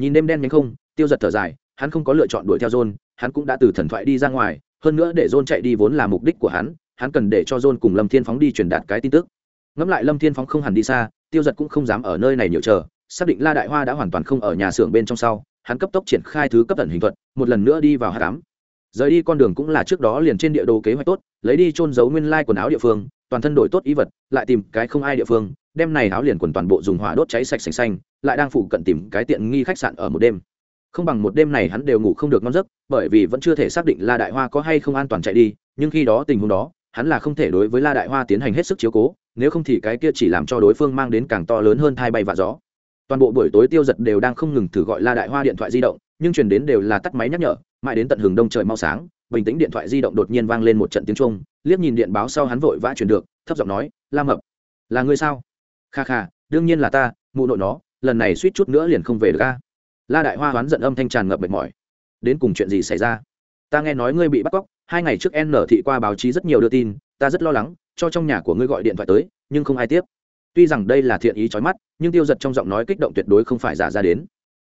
Nhìn đêm đen nhánh không, tiêu giật thở dài, hắn không có lựa chọn đuổi theo john, hắn cũng đã từ thần thoại đi ra ngoài, hơn nữa để john chạy đi vốn là mục đích của hắn hắn cần để cho john cùng lâm thiên phóng đi truyền đạt cái tin tức. Ngẫm lại lâm thiên phóng không hẳn đi xa, tiêu giật cũng không dám ở nơi này nhiều chờ xác định la đại hoa đã hoàn toàn không ở nhà xưởng bên trong sau, hắn cấp tốc triển khai thứ cấp tận hình thuật, một lần nữa đi vào hát cám rời đi con đường cũng là trước đó liền trên địa đồ kế hoạch tốt, lấy đi trôn giấu nguyên lai quần áo địa phương, toàn thân đổi tốt ý vật, lại tìm cái không ai địa phương đem này áo liền quần toàn bộ dùng hỏa đốt cháy sạch sành xanh, lại đang phụ cận tìm cái tiện nghi khách sạn ở một đêm. Không bằng một đêm này hắn đều ngủ không được ngon giấc, bởi vì vẫn chưa thể xác định la đại hoa có hay không an toàn chạy đi, nhưng khi đó tình huống đó, hắn là không thể đối với la đại hoa tiến hành hết sức chiếu cố, nếu không thì cái kia chỉ làm cho đối phương mang đến càng to lớn hơn thai bay và gió toàn bộ buổi tối tiêu giật đều đang không ngừng thử gọi la đại hoa điện thoại di động, nhưng chuyển đến đều là tắt máy nhắc nhở, mãi đến tận hừng đông trời mau sáng, bình tĩnh điện thoại di động đột nhiên vang lên một trận tiếng trung liếc nhìn điện báo sau hắn vội vã chuyển được, thấp giọng nói, la mập, là người sao? Kha kha, đương nhiên là ta, mụ nội nó, lần này suýt chút nữa liền không về được ca la đại hoa hoán giận âm thanh tràn ngập mệt mỏi. Đến cùng chuyện gì xảy ra? Ta nghe nói ngươi bị bắt cóc, hai ngày trước n thị qua báo chí rất nhiều đưa tin, ta rất lo lắng, cho trong nhà của ngươi gọi điện thoại tới, nhưng không ai tiếp tuy rằng đây là thiện ý trói mắt nhưng tiêu giật trong giọng nói kích động tuyệt đối không phải giả ra đến.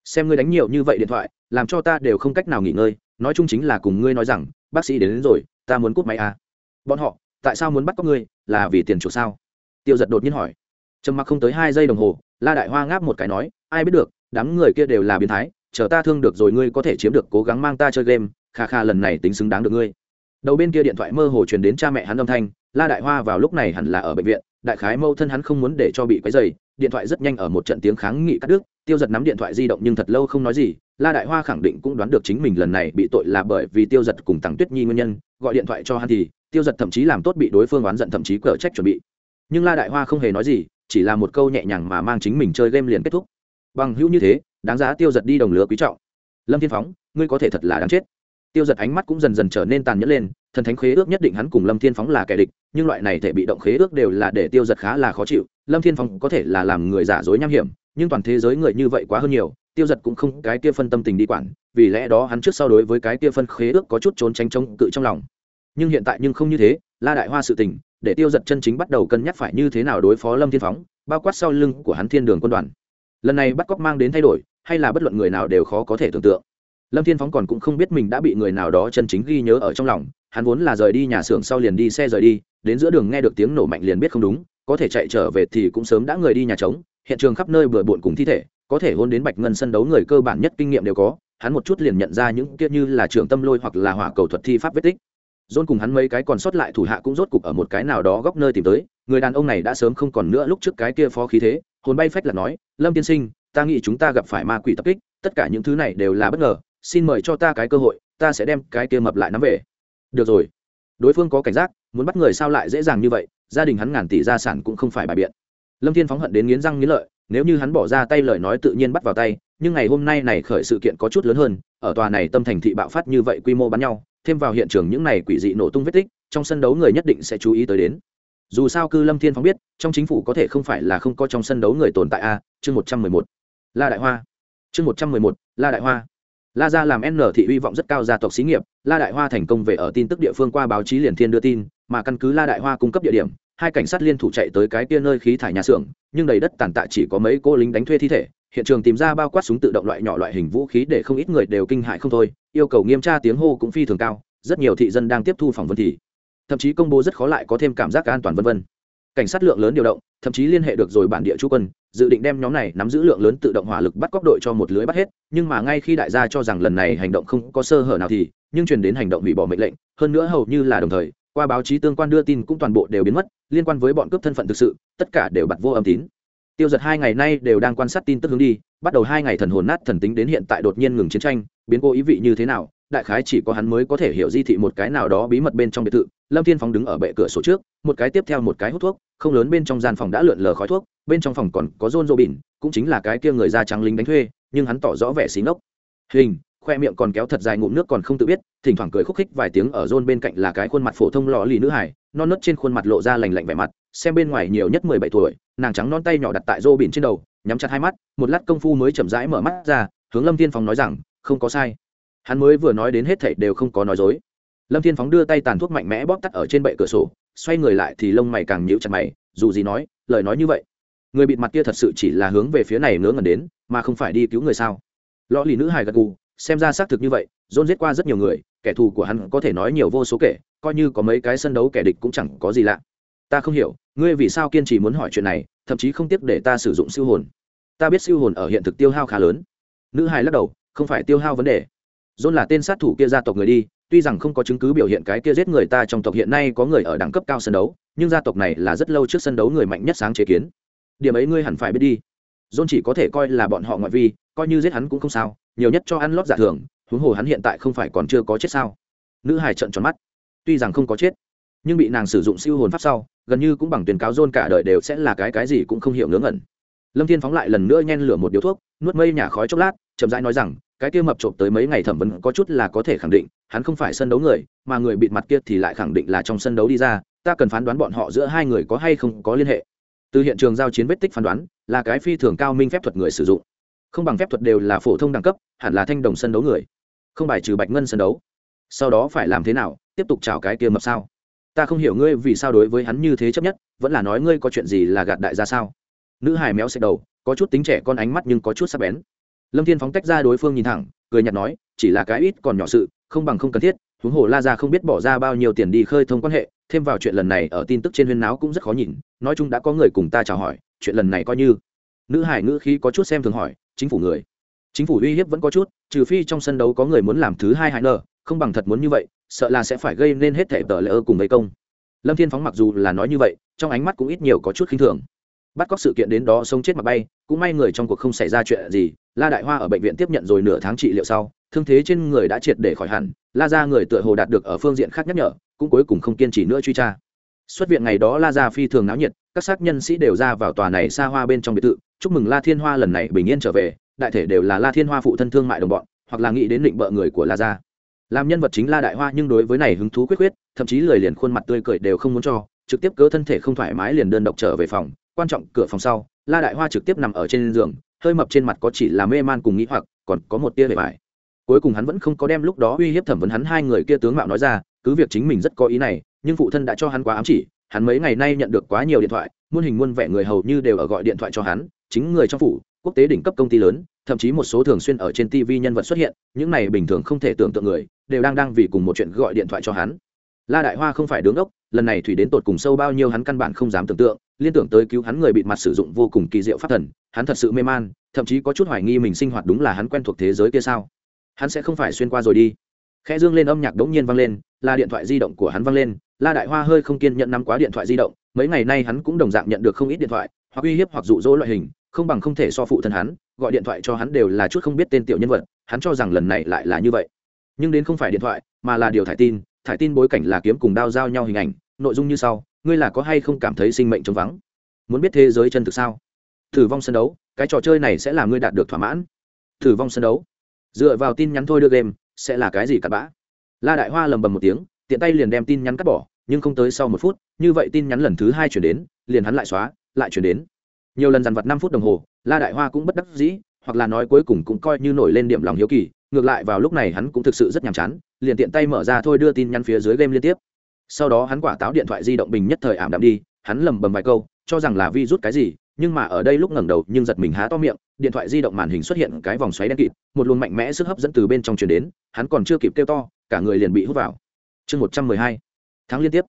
Xem ngươi đánh nhiều như vậy điện thoại làm cho ta đều không cách nào nghỉ ngơi nói chung chính là cùng ngươi nói rằng bác sĩ đến, đến rồi ta muốn cút máy à. bọn họ tại sao muốn bắt cóc ngươi là vì tiền chuộc sao? Tiêu giật đột nhiên hỏi. Trầm mặc không tới hai giây đồng hồ la đại hoa ngáp một cái nói ai biết được đám người kia đều là biến thái chờ ta thương được rồi ngươi có thể chiếm được cố gắng mang ta chơi game kha kha lần này tính xứng đáng được ngươi. Đầu bên kia điện thoại mơ hồ truyền đến cha mẹ hắn âm thanh la đại hoa vào lúc này hẳn là ở bệnh viện, đại khái mâu thân hắn không muốn để cho bị quấy dày điện thoại rất nhanh ở một trận tiếng kháng nghị cắt đứt, tiêu giật nắm điện thoại di động nhưng thật lâu không nói gì, la đại hoa khẳng định cũng đoán được chính mình lần này bị tội là bởi vì tiêu giật cùng tặng tuyết nhi nguyên nhân, gọi điện thoại cho hắn thì, tiêu giật thậm chí làm tốt bị đối phương oán giận thậm chí cờ trách chuẩn bị. Nhưng la đại hoa không hề nói gì, chỉ là một câu nhẹ nhàng mà mang chính mình chơi game liền kết thúc. Bằng hữu như thế, đáng giá tiêu giật đi đồng lứa quý trọng. Lâm thiên phóng, ngươi có thể thật là đáng chết. Tiêu giật ánh mắt cũng dần dần trở nên tàn nhẫn lên thần thánh khế ước nhất định hắn cùng lâm thiên phóng là kẻ địch, nhưng loại này thể bị động khế ước đều là để tiêu giật khá là khó chịu. Lâm thiên phóng có thể là làm người giả dối nham hiểm, nhưng toàn thế giới người như vậy quá hơn nhiều, tiêu giật cũng không cái kia phân tâm tình đi quản, vì lẽ đó hắn trước sau đối với cái kia phân khế ước có chút trốn tránh trông cự trong lòng. Nhưng hiện tại nhưng không như thế, la đại hoa sự tình, để tiêu giật chân chính bắt đầu cân nhắc phải như thế nào đối phó lâm thiên phóng, bao quát sau lưng của hắn thiên đường quân đoàn. Lần này bắt cóc mang đến thay đổi, hay là bất luận người nào đều khó có thể tưởng tượng. Lâm thiên phóng còn cũng không biết mình đã bị người nào đó chân chính ghi nhớ ở trong lòng hắn vốn là rời đi nhà xưởng sau liền đi xe rời đi, đến giữa đường nghe được tiếng nổ mạnh liền biết không đúng, có thể chạy trở về thì cũng sớm đã người đi nhà trống, hiện trường khắp nơi bừa bộn cùng thi thể, có thể hôn đến bạch ngân sân đấu người cơ bản nhất kinh nghiệm đều có, hắn một chút liền nhận ra những kia như là trường tâm lôi hoặc là hỏa cầu thuật thi pháp vết tích. Dôn cùng hắn mấy cái còn sót lại thủ hạ cũng rốt cục ở một cái nào đó góc nơi tìm tới, người đàn ông này đã sớm không còn nữa lúc trước cái kia phó khí thế, hồn bay phách là nói, lâm tiên sinh, ta nghĩ chúng ta gặp phải ma quỷ tập kích, tất cả những thứ này đều là bất ngờ, xin mời cho ta cái cơ hội, ta sẽ đem cái kia mập lại nắm về được rồi. Đối phương có cảnh giác, muốn bắt người sao lại dễ dàng như vậy, gia đình hắn ngàn tỷ gia sản cũng không phải bài biện. Lâm thiên phóng hận đến nghiến răng nghiến lợi, nếu như hắn bỏ ra tay lời nói tự nhiên bắt vào tay, nhưng ngày hôm nay này khởi sự kiện có chút lớn hơn, ở tòa này tâm thành thị bạo phát như vậy quy mô bắn nhau, thêm vào hiện trường những này quỷ dị nổ tung vết tích, trong sân đấu người nhất định sẽ chú ý tới đến. Dù sao cư lâm thiên phóng biết, trong chính phủ có thể không phải là không có trong sân đấu người tồn tại a, chương một trăm mười một. La đại hoa. Chương một trăm mười một, la đại hoa la gia làm n thị hy vọng rất cao gia tộc xí nghiệp, la đại hoa thành công về ở tin tức địa phương qua báo chí liền thiên đưa tin, mà căn cứ la đại hoa cung cấp địa điểm, hai cảnh sát liên thủ chạy tới cái kia nơi khí thải nhà xưởng, nhưng đầy đất tàn tạ chỉ có mấy cô lính đánh thuê thi thể, hiện trường tìm ra bao quát súng tự động loại nhỏ loại hình vũ khí để không ít người đều kinh hại không thôi, yêu cầu nghiêm tra tiếng hô cũng phi thường cao, rất nhiều thị dân đang tiếp thu phỏng vấn thì thậm chí công bố rất khó lại có thêm cảm giác an toàn vân vân. Cảnh sát lượng lớn điều động, thậm chí liên hệ được rồi bản địa chú quân dự định đem nhóm này nắm giữ lượng lớn tự động hỏa lực bắt cóc đội cho một lưới bắt hết, nhưng mà ngay khi đại gia cho rằng lần này hành động không có sơ hở nào thì, nhưng truyền đến hành động hủy bỏ mệnh lệnh, hơn nữa hầu như là đồng thời, qua báo chí tương quan đưa tin cũng toàn bộ đều biến mất, liên quan với bọn cướp thân phận thực sự, tất cả đều bật vô âm tín. Tiêu giật hai ngày nay đều đang quan sát tin tức hướng đi, bắt đầu hai ngày thần hồn nát thần tính đến hiện tại đột nhiên ngừng chiến tranh, biến cố ý vị như thế nào đại khái chỉ có hắn mới có thể hiểu di thị một cái nào đó bí mật bên trong biệt thự. Lâm thiên phóng đứng ở bệ cửa sổ trước, một cái tiếp theo một cái hút thuốc, không lớn bên trong gian phòng đã lượn lờ khói thuốc, bên trong phòng còn có rôn rô bỉn, cũng chính là cái kia người da trắng lính đánh thuê, nhưng hắn tỏ rõ vẻ xí ngốc. Hình, khoe miệng còn kéo thật dài ngụm nước còn không tự biết, thỉnh thoảng cười khúc khích vài tiếng ở rôn bên cạnh là cái khuôn mặt phổ thông lò lì nữ hải non nớt trên khuôn mặt lộ ra lành lạnh vẻ mặt, xem bên ngoài nhiều nhất mười bảy tuổi, nàng trắng non tay nhỏ đặt tại rô bỉn trên đầu, nhắm chặt hai mắt, một lát công phu mới chậm rãi mở mắt ra, hướng lâm thiên phóng nói rằng, không có sai hắn mới vừa nói đến hết thảy đều không có nói dối. Lâm thiên phóng đưa tay tàn thuốc mạnh mẽ bóp tắt ở trên bệ cửa sổ, xoay người lại thì lông mày càng nhíu chặt mày, dù gì nói, lời nói như vậy, người bịt mặt kia thật sự chỉ là hướng về phía này ngớ ngẩn đến, mà không phải đi cứu người sao? Lõ lì nữ hài gật gù, xem ra xác thực như vậy dôn giết qua rất nhiều người, kẻ thù của hắn có thể nói nhiều vô số kể, coi như có mấy cái sân đấu kẻ địch cũng chẳng có gì lạ. Ta không hiểu, ngươi vì sao kiên trì muốn hỏi chuyện này, thậm chí không tiếc để ta sử dụng siêu hồn. Ta biết siêu hồn ở hiện thực tiêu hao khá lớn. Nữ hài lắc đầu, không phải tiêu hao vấn đề dôn là tên sát thủ kia gia tộc người đi, tuy rằng không có chứng cứ biểu hiện cái kia giết người ta trong tộc hiện nay có người ở đẳng cấp cao sân đấu, nhưng gia tộc này là rất lâu trước sân đấu người mạnh nhất sáng chế kiến. Điểm ấy ngươi hẳn phải biết đi. Dôn chỉ có thể coi là bọn họ ngoại vi, coi như giết hắn cũng không sao, nhiều nhất cho ăn lót giả thường huống hồ hắn hiện tại không phải còn chưa có chết sao? Nữ hài trận tròn mắt. Tuy rằng không có chết, nhưng bị nàng sử dụng siêu hồn pháp sau, gần như cũng bằng tuyên cáo dôn cả đời đều sẽ là cái cái gì cũng không hiểu ngớ ngẩn. Lâm thiên phóng lại lần nữa nhen lửa một điếu thuốc, nuốt mây nhà khói chốc lát, chậm rãi nói rằng cái kia mập trộm tới mấy ngày thẩm vấn có chút là có thể khẳng định, hắn không phải sân đấu người, mà người bịt mặt kia thì lại khẳng định là trong sân đấu đi ra, ta cần phán đoán bọn họ giữa hai người có hay không có liên hệ. Từ hiện trường giao chiến vết tích phán đoán, là cái phi thường cao minh phép thuật người sử dụng. Không bằng phép thuật đều là phổ thông đẳng cấp, hẳn là thanh đồng sân đấu người. Không bài trừ bạch ngân sân đấu. Sau đó phải làm thế nào, tiếp tục chào cái kia mập sao? Ta không hiểu ngươi vì sao đối với hắn như thế chấp nhất, vẫn là nói ngươi có chuyện gì là gạt đại ra sao? Nữ hài méo xẹt đầu, có chút tính trẻ con ánh mắt nhưng có chút sắc bén lâm thiên phóng tách ra đối phương nhìn thẳng cười nhạt nói chỉ là cái ít còn nhỏ sự không bằng không cần thiết huống hồ la ra không biết bỏ ra bao nhiêu tiền đi khơi thông quan hệ thêm vào chuyện lần này ở tin tức trên huyên náo cũng rất khó nhìn nói chung đã có người cùng ta chào hỏi chuyện lần này coi như. Nữ hải ngữ khí có chút xem thường hỏi chính phủ người. Chính phủ uy hiếp vẫn có chút trừ phi trong sân đấu có người muốn làm thứ hai hại nở, không bằng thật muốn như vậy sợ là sẽ phải gây nên hết thể tờ lỡ cùng vây công. Lâm thiên phóng mặc dù là nói như vậy trong ánh mắt cũng ít nhiều có chút khinh thường. Bắt cóc sự kiện đến đó sống chết mà bay cũng may người trong cuộc không xảy ra chuyện gì la đại hoa ở bệnh viện tiếp nhận rồi nửa tháng trị liệu sau, thương thế trên người đã triệt để khỏi hẳn, la ra người tựa hồ đạt được ở phương diện khác nhắc nhở, cũng cuối cùng không kiên trì nữa truy tra. Xuất viện ngày đó la ra phi thường náo nhiệt, các xác nhân sĩ đều ra vào tòa này xa hoa bên trong biệt thự, chúc mừng la thiên hoa lần này bình yên trở về, đại thể đều là la thiên hoa phụ thân thương mại đồng bọn, hoặc là nghĩ đến định bợ người của la gia. Làm nhân vật chính la đại hoa nhưng đối với này hứng thú quyết quyết, thậm chí lời liền khuôn mặt tươi cười đều không muốn cho, trực tiếp cớ thân thể không thoải mái liền đơn độc trở về phòng, quan trọng cửa phòng sau, la đại hoa trực tiếp nằm ở trên giường hơi mập trên mặt có chỉ là mê man cùng nghĩ hoặc, còn có một tia vẻ vải. Cuối cùng hắn vẫn không có đem lúc đó uy hiếp thẩm vấn hắn hai người kia tướng mạo nói ra, cứ việc chính mình rất có ý này, nhưng phụ thân đã cho hắn quá ám chỉ, hắn mấy ngày nay nhận được quá nhiều điện thoại, muôn hình muôn vẻ người hầu như đều ở gọi điện thoại cho hắn, chính người trong phủ, quốc tế đỉnh cấp công ty lớn, thậm chí một số thường xuyên ở trên tv nhân vật xuất hiện, những này bình thường không thể tưởng tượng người, đều đang đang vì cùng một chuyện gọi điện thoại cho hắn. La đại hoa không phải đứng ốc, lần này thủy đến tột cùng sâu bao nhiêu hắn căn bản không dám tưởng tượng liên tưởng tới cứu hắn người bị mặt sử dụng vô cùng kỳ diệu pháp thần, hắn thật sự mê man, thậm chí có chút hoài nghi mình sinh hoạt đúng là hắn quen thuộc thế giới kia sao. Hắn sẽ không phải xuyên qua rồi đi. Khẽ dương lên âm nhạc đống nhiên vang lên, là điện thoại di động của hắn vang lên, la đại hoa hơi không kiên nhận nắm quá điện thoại di động, mấy ngày nay hắn cũng đồng dạng nhận được không ít điện thoại, hoặc uy hiếp hoặc dụ dỗ loại hình, không bằng không thể so phụ thân hắn, gọi điện thoại cho hắn đều là chút không biết tên tiểu nhân vật, hắn cho rằng lần này lại là như vậy. Nhưng đến không phải điện thoại, mà là điều thải tin thải tin bối cảnh là kiếm cùng đao giao nhau hình ảnh nội dung như sau, ngươi là có hay không cảm thấy sinh mệnh trống vắng? Muốn biết thế giới chân thực sao? Thử vong sân đấu, cái trò chơi này sẽ làm ngươi đạt được thỏa mãn. Thử vong sân đấu. Dựa vào tin nhắn thôi đưa game, sẽ là cái gì cặn bã? La đại hoa lầm bầm một tiếng, tiện tay liền đem tin nhắn cắt bỏ, nhưng không tới sau một phút, như vậy tin nhắn lần thứ hai chuyển đến, liền hắn lại xóa, lại chuyển đến. Nhiều lần dằn vặt năm phút đồng hồ, la đại hoa cũng bất đắc dĩ, hoặc là nói cuối cùng cũng coi như nổi lên điểm lòng hiếu kỳ, ngược lại vào lúc này hắn cũng thực sự rất nhàm chán, liền tiện tay mở ra thôi đưa tin nhắn phía dưới game liên tiếp sau đó hắn quả táo điện thoại di động bình nhất thời ảm đạm đi, hắn lầm bầm vài câu, cho rằng là vi rút cái gì, nhưng mà ở đây lúc ngẩng đầu nhưng giật mình há to miệng, điện thoại di động màn hình xuất hiện cái vòng xoáy đen kịt, một luồng mạnh mẽ sức hấp dẫn từ bên trong truyền đến, hắn còn chưa kịp kêu to, cả người liền bị hút vào. Chương một trăm mười hai, tháng liên tiếp.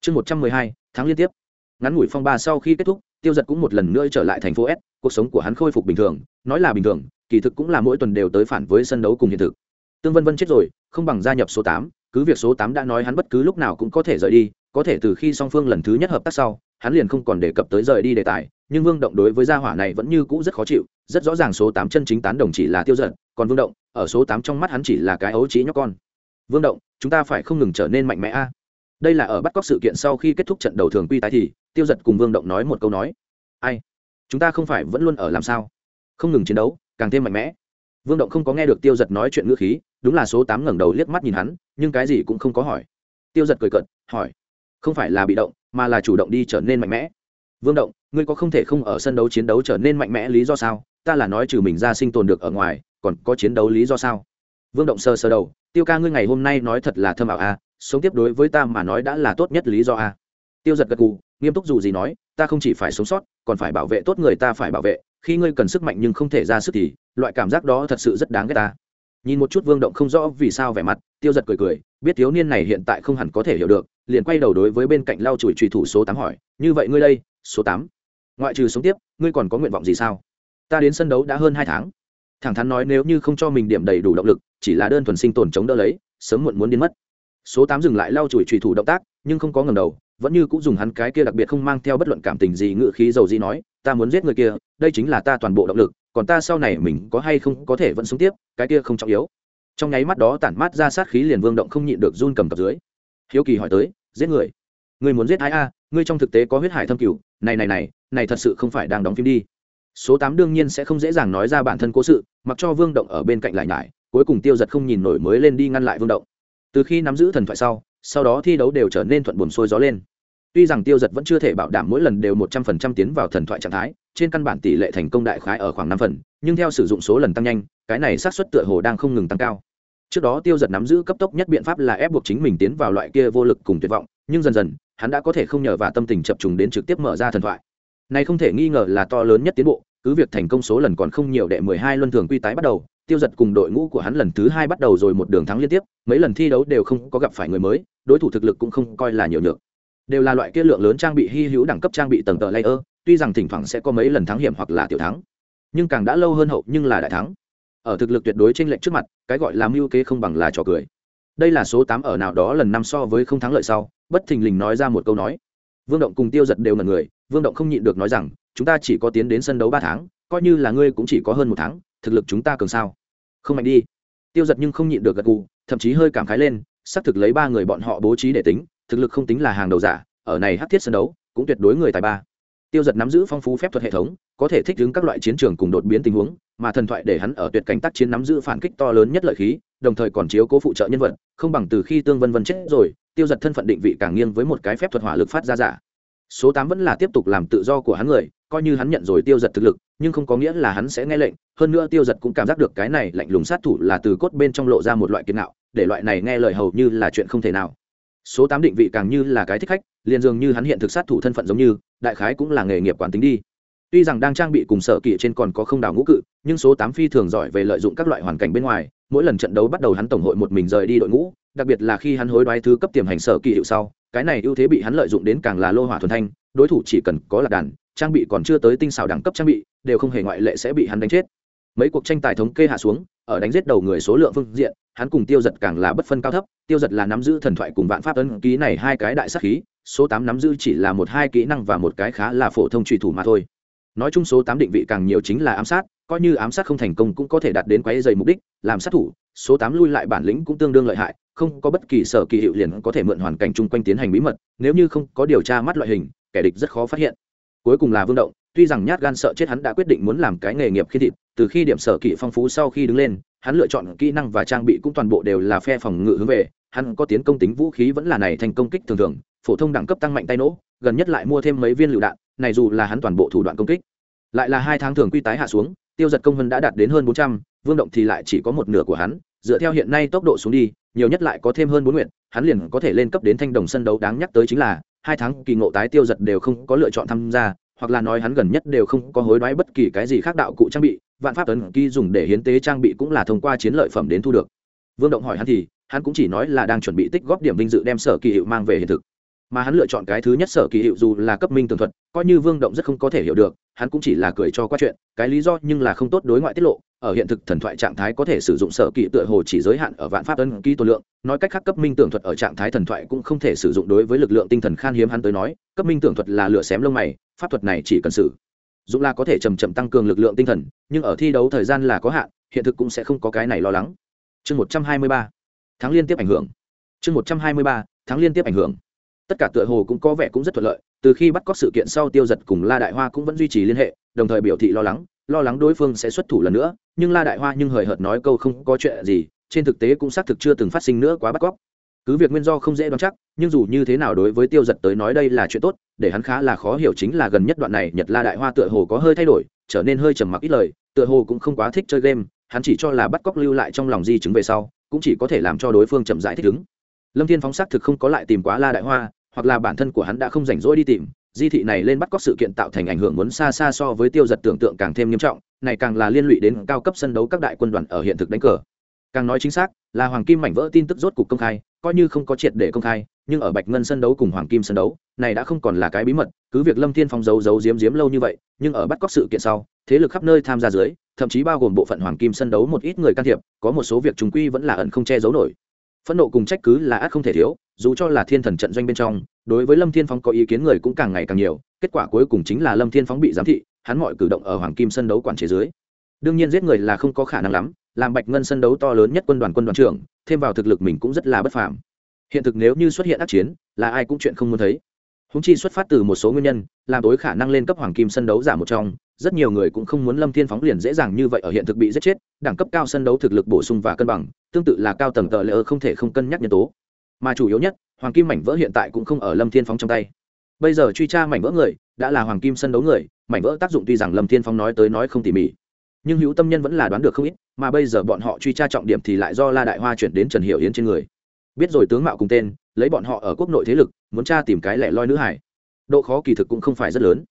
Chương một trăm mười hai, tháng liên tiếp. Ngắn ngủi phong ba sau khi kết thúc, tiêu giật cũng một lần nữa trở lại thành phố s, cuộc sống của hắn khôi phục bình thường, nói là bình thường, kỳ thực cũng là mỗi tuần đều tới phản với sân đấu cùng hiện thực. Tương vân vân chết rồi, không bằng gia nhập số tám cứ việc số tám đã nói hắn bất cứ lúc nào cũng có thể rời đi, có thể từ khi song phương lần thứ nhất hợp tác sau, hắn liền không còn đề cập tới rời đi đề tài, nhưng vương động đối với gia hỏa này vẫn như cũ rất khó chịu, rất rõ ràng số tám chân chính tán đồng chỉ là tiêu giật còn vương động, ở số tám trong mắt hắn chỉ là cái ấu trí nhóc con. Vương động, chúng ta phải không ngừng trở nên mạnh mẽ a? Đây là ở bắt cóc sự kiện sau khi kết thúc trận đầu thường quy tái thì, tiêu giật cùng vương động nói một câu nói. Ai? Chúng ta không phải vẫn luôn ở làm sao? Không ngừng chiến đấu, càng thêm mạnh mẽ vương động không có nghe được tiêu giật nói chuyện ngữ khí đúng là số tám ngẩng đầu liếc mắt nhìn hắn nhưng cái gì cũng không có hỏi. Tiêu giật cười cận hỏi không phải là bị động mà là chủ động đi trở nên mạnh mẽ. Vương động ngươi có không thể không ở sân đấu chiến đấu trở nên mạnh mẽ lý do sao? Ta là nói trừ mình ra sinh tồn được ở ngoài còn có chiến đấu lý do sao? Vương động sơ sơ đầu tiêu ca ngươi ngày hôm nay nói thật là thâm ảo a à, sống tiếp đối với ta mà nói đã là tốt nhất lý do a à. tiêu giật gật cù nghiêm túc dù gì nói ta không chỉ phải sống sót còn phải bảo vệ tốt người ta phải bảo vệ khi ngươi cần sức mạnh nhưng không thể ra sức thì, loại cảm giác đó thật sự rất đáng ghét ta. Nhìn một chút vương động không rõ vì sao vẻ mặt, tiêu giật cười cười, biết thiếu niên này hiện tại không hẳn có thể hiểu được, liền quay đầu đối với bên cạnh lau chùi trùy thủ số tám hỏi, như vậy ngươi đây, số tám, ngoại trừ sống tiếp, ngươi còn có nguyện vọng gì sao? Ta đến sân đấu đã hơn hai tháng. Thẳng thắn nói nếu như không cho mình điểm đầy đủ động lực, chỉ là đơn thuần sinh tồn chống đỡ lấy, sớm muộn muốn đến mất. Số tám dừng lại lau chùi trùy thủ động tác, nhưng không có ngầm đầu vẫn như cũng dùng hắn cái kia đặc biệt không mang theo bất luận cảm tình gì ngự khí dầu gì nói, ta muốn giết người kia, đây chính là ta toàn bộ động lực, còn ta sau này mình có hay không có thể vẫn sống tiếp, cái kia không trọng yếu. Trong nháy mắt đó tản mát ra sát khí liền vương động không nhịn được run cầm cập dưới. Hiếu kỳ hỏi tới, giết người? Người muốn giết ai a? Ngươi trong thực tế có huyết hải thâm cửu, này này này này thật sự không phải đang đóng phim đi. Số tám đương nhiên sẽ không dễ dàng nói ra bản thân cố sự, mặc cho vương động ở bên cạnh lại nhải, cuối cùng tiêu giật không nhìn nổi mới lên đi ngăn lại vương động. Từ khi nắm giữ thần thoại sau sau đó thi đấu đều trở nên thuận buồn sôi gió lên. Tuy rằng tiêu giật vẫn chưa thể bảo đảm mỗi lần đều một trăm phần trăm tiến vào thần thoại trạng thái, trên căn bản tỷ lệ thành công đại khái ở khoảng năm phần, nhưng theo sử dụng số lần tăng nhanh, cái này xác suất tựa hồ đang không ngừng tăng cao. Trước đó tiêu giật nắm giữ cấp tốc nhất biện pháp là ép buộc chính mình tiến vào loại kia vô lực cùng tuyệt vọng, nhưng dần dần, hắn đã có thể không nhờ và tâm tình chập trùng đến trực tiếp mở ra thần thoại. Này không thể nghi ngờ là to lớn nhất tiến bộ, cứ việc thành công số lần còn không nhiều đệ mười hai luân thường quy tái bắt đầu tiêu giật cùng đội ngũ của hắn lần thứ hai bắt đầu rồi một đường thắng liên tiếp, mấy lần thi đấu đều không có gặp phải người mới, đối thủ thực lực cũng không coi là nhiều nhược. Đều là loại kia lượng lớn trang bị hy hữu đẳng cấp trang bị tầng tờ layer, tuy rằng thỉnh thoảng sẽ có mấy lần thắng hiểm hoặc là tiểu thắng, nhưng càng đã lâu hơn hậu nhưng là đại thắng. Ở thực lực tuyệt đối trên lệnh trước mặt, cái gọi là mưu kế không bằng là trò cười. Đây là số tám ở nào đó lần năm so với không thắng lợi sau, bất thình lình nói ra một câu nói. Vương động cùng tiêu giật đều ngần người, vương động không nhịn được nói rằng, chúng ta chỉ có tiến đến sân đấu ba tháng, coi như là ngươi cũng chỉ có hơn một tháng, thực lực chúng ta cường sao? Không mạnh đi. Tiêu giật nhưng không nhịn được gật gù, thậm chí hơi cảm khái lên, xác thực lấy ba người bọn họ bố trí để tính, thực lực không tính là hàng đầu giả, ở này hắc thiết sân đấu, cũng tuyệt đối người tài ba. Tiêu giật nắm giữ phong phú phép thuật hệ thống, có thể thích ứng các loại chiến trường cùng đột biến tình huống, mà thần thoại để hắn ở tuyệt cảnh tác chiến nắm giữ phản kích to lớn nhất lợi khí, đồng thời còn chiếu cố phụ trợ nhân vật, không bằng từ khi tương vân vân chết rồi, tiêu giật thân phận định vị càng nghiêng với một cái phép thuật hỏa lực phát ra giả. Số tám vẫn là tiếp tục làm tự do của hắn người coi như hắn nhận rồi tiêu giật thực lực, nhưng không có nghĩa là hắn sẽ nghe lệnh. Hơn nữa tiêu giật cũng cảm giác được cái này lạnh lùng sát thủ là từ cốt bên trong lộ ra một loại kiến nạo để loại này nghe lời hầu như là chuyện không thể nào. Số tám định vị càng như là cái thích khách, liền dường như hắn hiện thực sát thủ thân phận giống như, đại khái cũng là nghề nghiệp quán tính đi. Tuy rằng đang trang bị cùng sở kỵ trên còn có không đào ngũ cự, nhưng số tám phi thường giỏi về lợi dụng các loại hoàn cảnh bên ngoài, mỗi lần trận đấu bắt đầu hắn tổng hội một mình rời đi đội ngũ, đặc biệt là khi hắn hối đoái thứ cấp tiềm hành sở kỳ hiệu sau, cái này ưu thế bị hắn lợi dụng đến càng là lô hỏa thuần thanh, đối thủ chỉ cần có lạc đàn trang bị còn chưa tới tinh xảo đẳng cấp trang bị, đều không hề ngoại lệ sẽ bị hắn đánh chết. Mấy cuộc tranh tài thống kê hạ xuống, ở đánh giết đầu người số lượng phương diện, hắn cùng tiêu giật càng là bất phân cao thấp, tiêu giật là nắm giữ thần thoại cùng vạn pháp ấn ký này hai cái đại sắc khí, số tám nắm giữ chỉ là một hai kỹ năng và một cái khá là phổ thông trùy thủ mà thôi. Nói chung số tám định vị càng nhiều chính là ám sát, coi như ám sát không thành công cũng có thể đạt đến quái dày mục đích, làm sát thủ, số tám lui lại bản lĩnh cũng tương đương lợi hại, không có bất kỳ sở kỳ hiệu liền có thể mượn hoàn cảnh chung quanh tiến hành bí mật, nếu như không có điều tra mắt loại hình, kẻ địch rất khó phát hiện cuối cùng là vương động, tuy rằng nhát gan sợ chết hắn đã quyết định muốn làm cái nghề nghiệp khi thịt, từ khi điểm sở kỹ phong phú sau khi đứng lên, hắn lựa chọn kỹ năng và trang bị cũng toàn bộ đều là phe phòng ngự hướng về, hắn có tiến công tính vũ khí vẫn là này thành công kích thường thường, phổ thông đẳng cấp tăng mạnh tay nỗ gần nhất lại mua thêm mấy viên lựu đạn, này dù là hắn toàn bộ thủ đoạn công kích, lại là hai tháng thường quy tái hạ xuống, tiêu giật công vân đã đạt đến hơn bốn trăm, vương động thì lại chỉ có một nửa của hắn, dựa theo hiện nay tốc độ xuống đi, nhiều nhất lại có thêm hơn bốn nguyện hắn liền có thể lên cấp đến thanh đồng sân đấu đáng nhắc tới chính là hai tháng kỳ ngộ tái tiêu giật đều không có lựa chọn tham gia, hoặc là nói hắn gần nhất đều không có hối đoái bất kỳ cái gì khác đạo cụ trang bị, vạn pháp tấn kỳ dùng để hiến tế trang bị cũng là thông qua chiến lợi phẩm đến thu được. Vương động hỏi hắn thì, hắn cũng chỉ nói là đang chuẩn bị tích góp điểm vinh dự đem sở kỳ hiệu mang về hiện thực. Mà hắn lựa chọn cái thứ nhất sở kỳ hiệu dù là cấp minh tường thuật, coi như vương động rất không có thể hiểu được, hắn cũng chỉ là cười cho qua chuyện, cái lý do nhưng là không tốt đối ngoại tiết lộ ở hiện thực thần thoại trạng thái có thể sử dụng sở kỹ tựa hồ chỉ giới hạn ở vạn pháp ân ký tổ lượng. Nói cách khác, cấp minh tưởng thuật ở trạng thái thần thoại cũng không thể sử dụng đối với lực lượng tinh thần khan hiếm hắn tới nói, cấp minh tưởng thuật là lửa xém lông mày, pháp thuật này chỉ cần sử dụng là có thể chầm chậm tăng cường lực lượng tinh thần, nhưng ở thi đấu thời gian là có hạn, hiện thực cũng sẽ không có cái này lo lắng. Chương một trăm hai mươi ba, tháng liên tiếp ảnh hưởng. Chương một trăm hai mươi ba, tháng liên tiếp ảnh hưởng. Tất cả tựa hồ cũng có vẻ cũng rất thuận lợi, từ khi bắt cóc sự kiện sau tiêu giật cùng la đại hoa cũng vẫn duy trì liên hệ, đồng thời biểu thị lo lắng lo lắng đối phương sẽ xuất thủ lần nữa, nhưng la đại hoa nhưng hời hợt nói câu không có chuyện gì, trên thực tế cũng xác thực chưa từng phát sinh nữa quá bắt cóc. Cứ việc nguyên do không dễ đoán chắc, nhưng dù như thế nào đối với tiêu giật tới nói đây là chuyện tốt, để hắn khá là khó hiểu chính là gần nhất đoạn này nhật la đại hoa tựa hồ có hơi thay đổi, trở nên hơi trầm mặc ít lời, tựa hồ cũng không quá thích chơi game, hắn chỉ cho là bắt cóc lưu lại trong lòng di chứng về sau, cũng chỉ có thể làm cho đối phương chậm rãi thích ứng. Lâm thiên phóng xác thực không có lại tìm quá la đại hoa, hoặc là bản thân của hắn đã không rảnh rỗi đi tìm di thị này lên bắt cóc sự kiện tạo thành ảnh hưởng muốn xa xa so với tiêu giật tưởng tượng càng thêm nghiêm trọng, này càng là liên lụy đến cao cấp sân đấu các đại quân đoàn ở hiện thực đánh cờ. Càng nói chính xác, là hoàng kim mảnh vỡ tin tức rốt cục công khai, coi như không có triệt để công khai, nhưng ở bạch ngân sân đấu cùng hoàng kim sân đấu, này đã không còn là cái bí mật, cứ việc lâm thiên phong giấu giấu giếm giếm lâu như vậy, nhưng ở bắt cóc sự kiện sau, thế lực khắp nơi tham gia dưới, thậm chí bao gồm bộ phận hoàng kim sân đấu một ít người can thiệp, có một số việc chúng quy vẫn là ẩn không che giấu nổi phẫn nộ cùng trách cứ là ác không thể thiếu, dù cho là thiên thần trận doanh bên trong, đối với lâm thiên phong có ý kiến người cũng càng ngày càng nhiều, kết quả cuối cùng chính là lâm thiên phong bị giám thị, hắn mọi cử động ở hoàng kim sân đấu quản chế dưới. Đương nhiên giết người là không có khả năng lắm, làm bạch ngân sân đấu to lớn nhất quân đoàn quân đoàn trưởng, thêm vào thực lực mình cũng rất là bất phàm. Hiện thực nếu như xuất hiện ác chiến, là ai cũng chuyện không muốn thấy. Húng chi xuất phát từ một số nguyên nhân, làm tối khả năng lên cấp hoàng kim sân đấu giả một trong rất nhiều người cũng không muốn lâm thiên phóng liền dễ dàng như vậy ở hiện thực bị giết chết, đẳng cấp cao sân đấu thực lực bổ sung và cân bằng, tương tự là cao tầng tờ lỡ không thể không cân nhắc nhân tố. Mà chủ yếu nhất, hoàng kim mảnh vỡ hiện tại cũng không ở lâm thiên phóng trong tay. Bây giờ truy tra mảnh vỡ người, đã là hoàng kim sân đấu người, mảnh vỡ tác dụng tuy rằng lâm thiên phóng nói tới nói không tỉ mỉ, nhưng hữu tâm nhân vẫn là đoán được không ít, mà bây giờ bọn họ truy tra trọng điểm thì lại do la đại hoa chuyển đến trần hiệu yến trên người. Biết rồi tướng mạo cùng tên, lấy bọn họ ở quốc nội thế lực, muốn tra tìm cái lẻ loi nữ hải. Độ khó kỳ thực cũng không phải rất lớn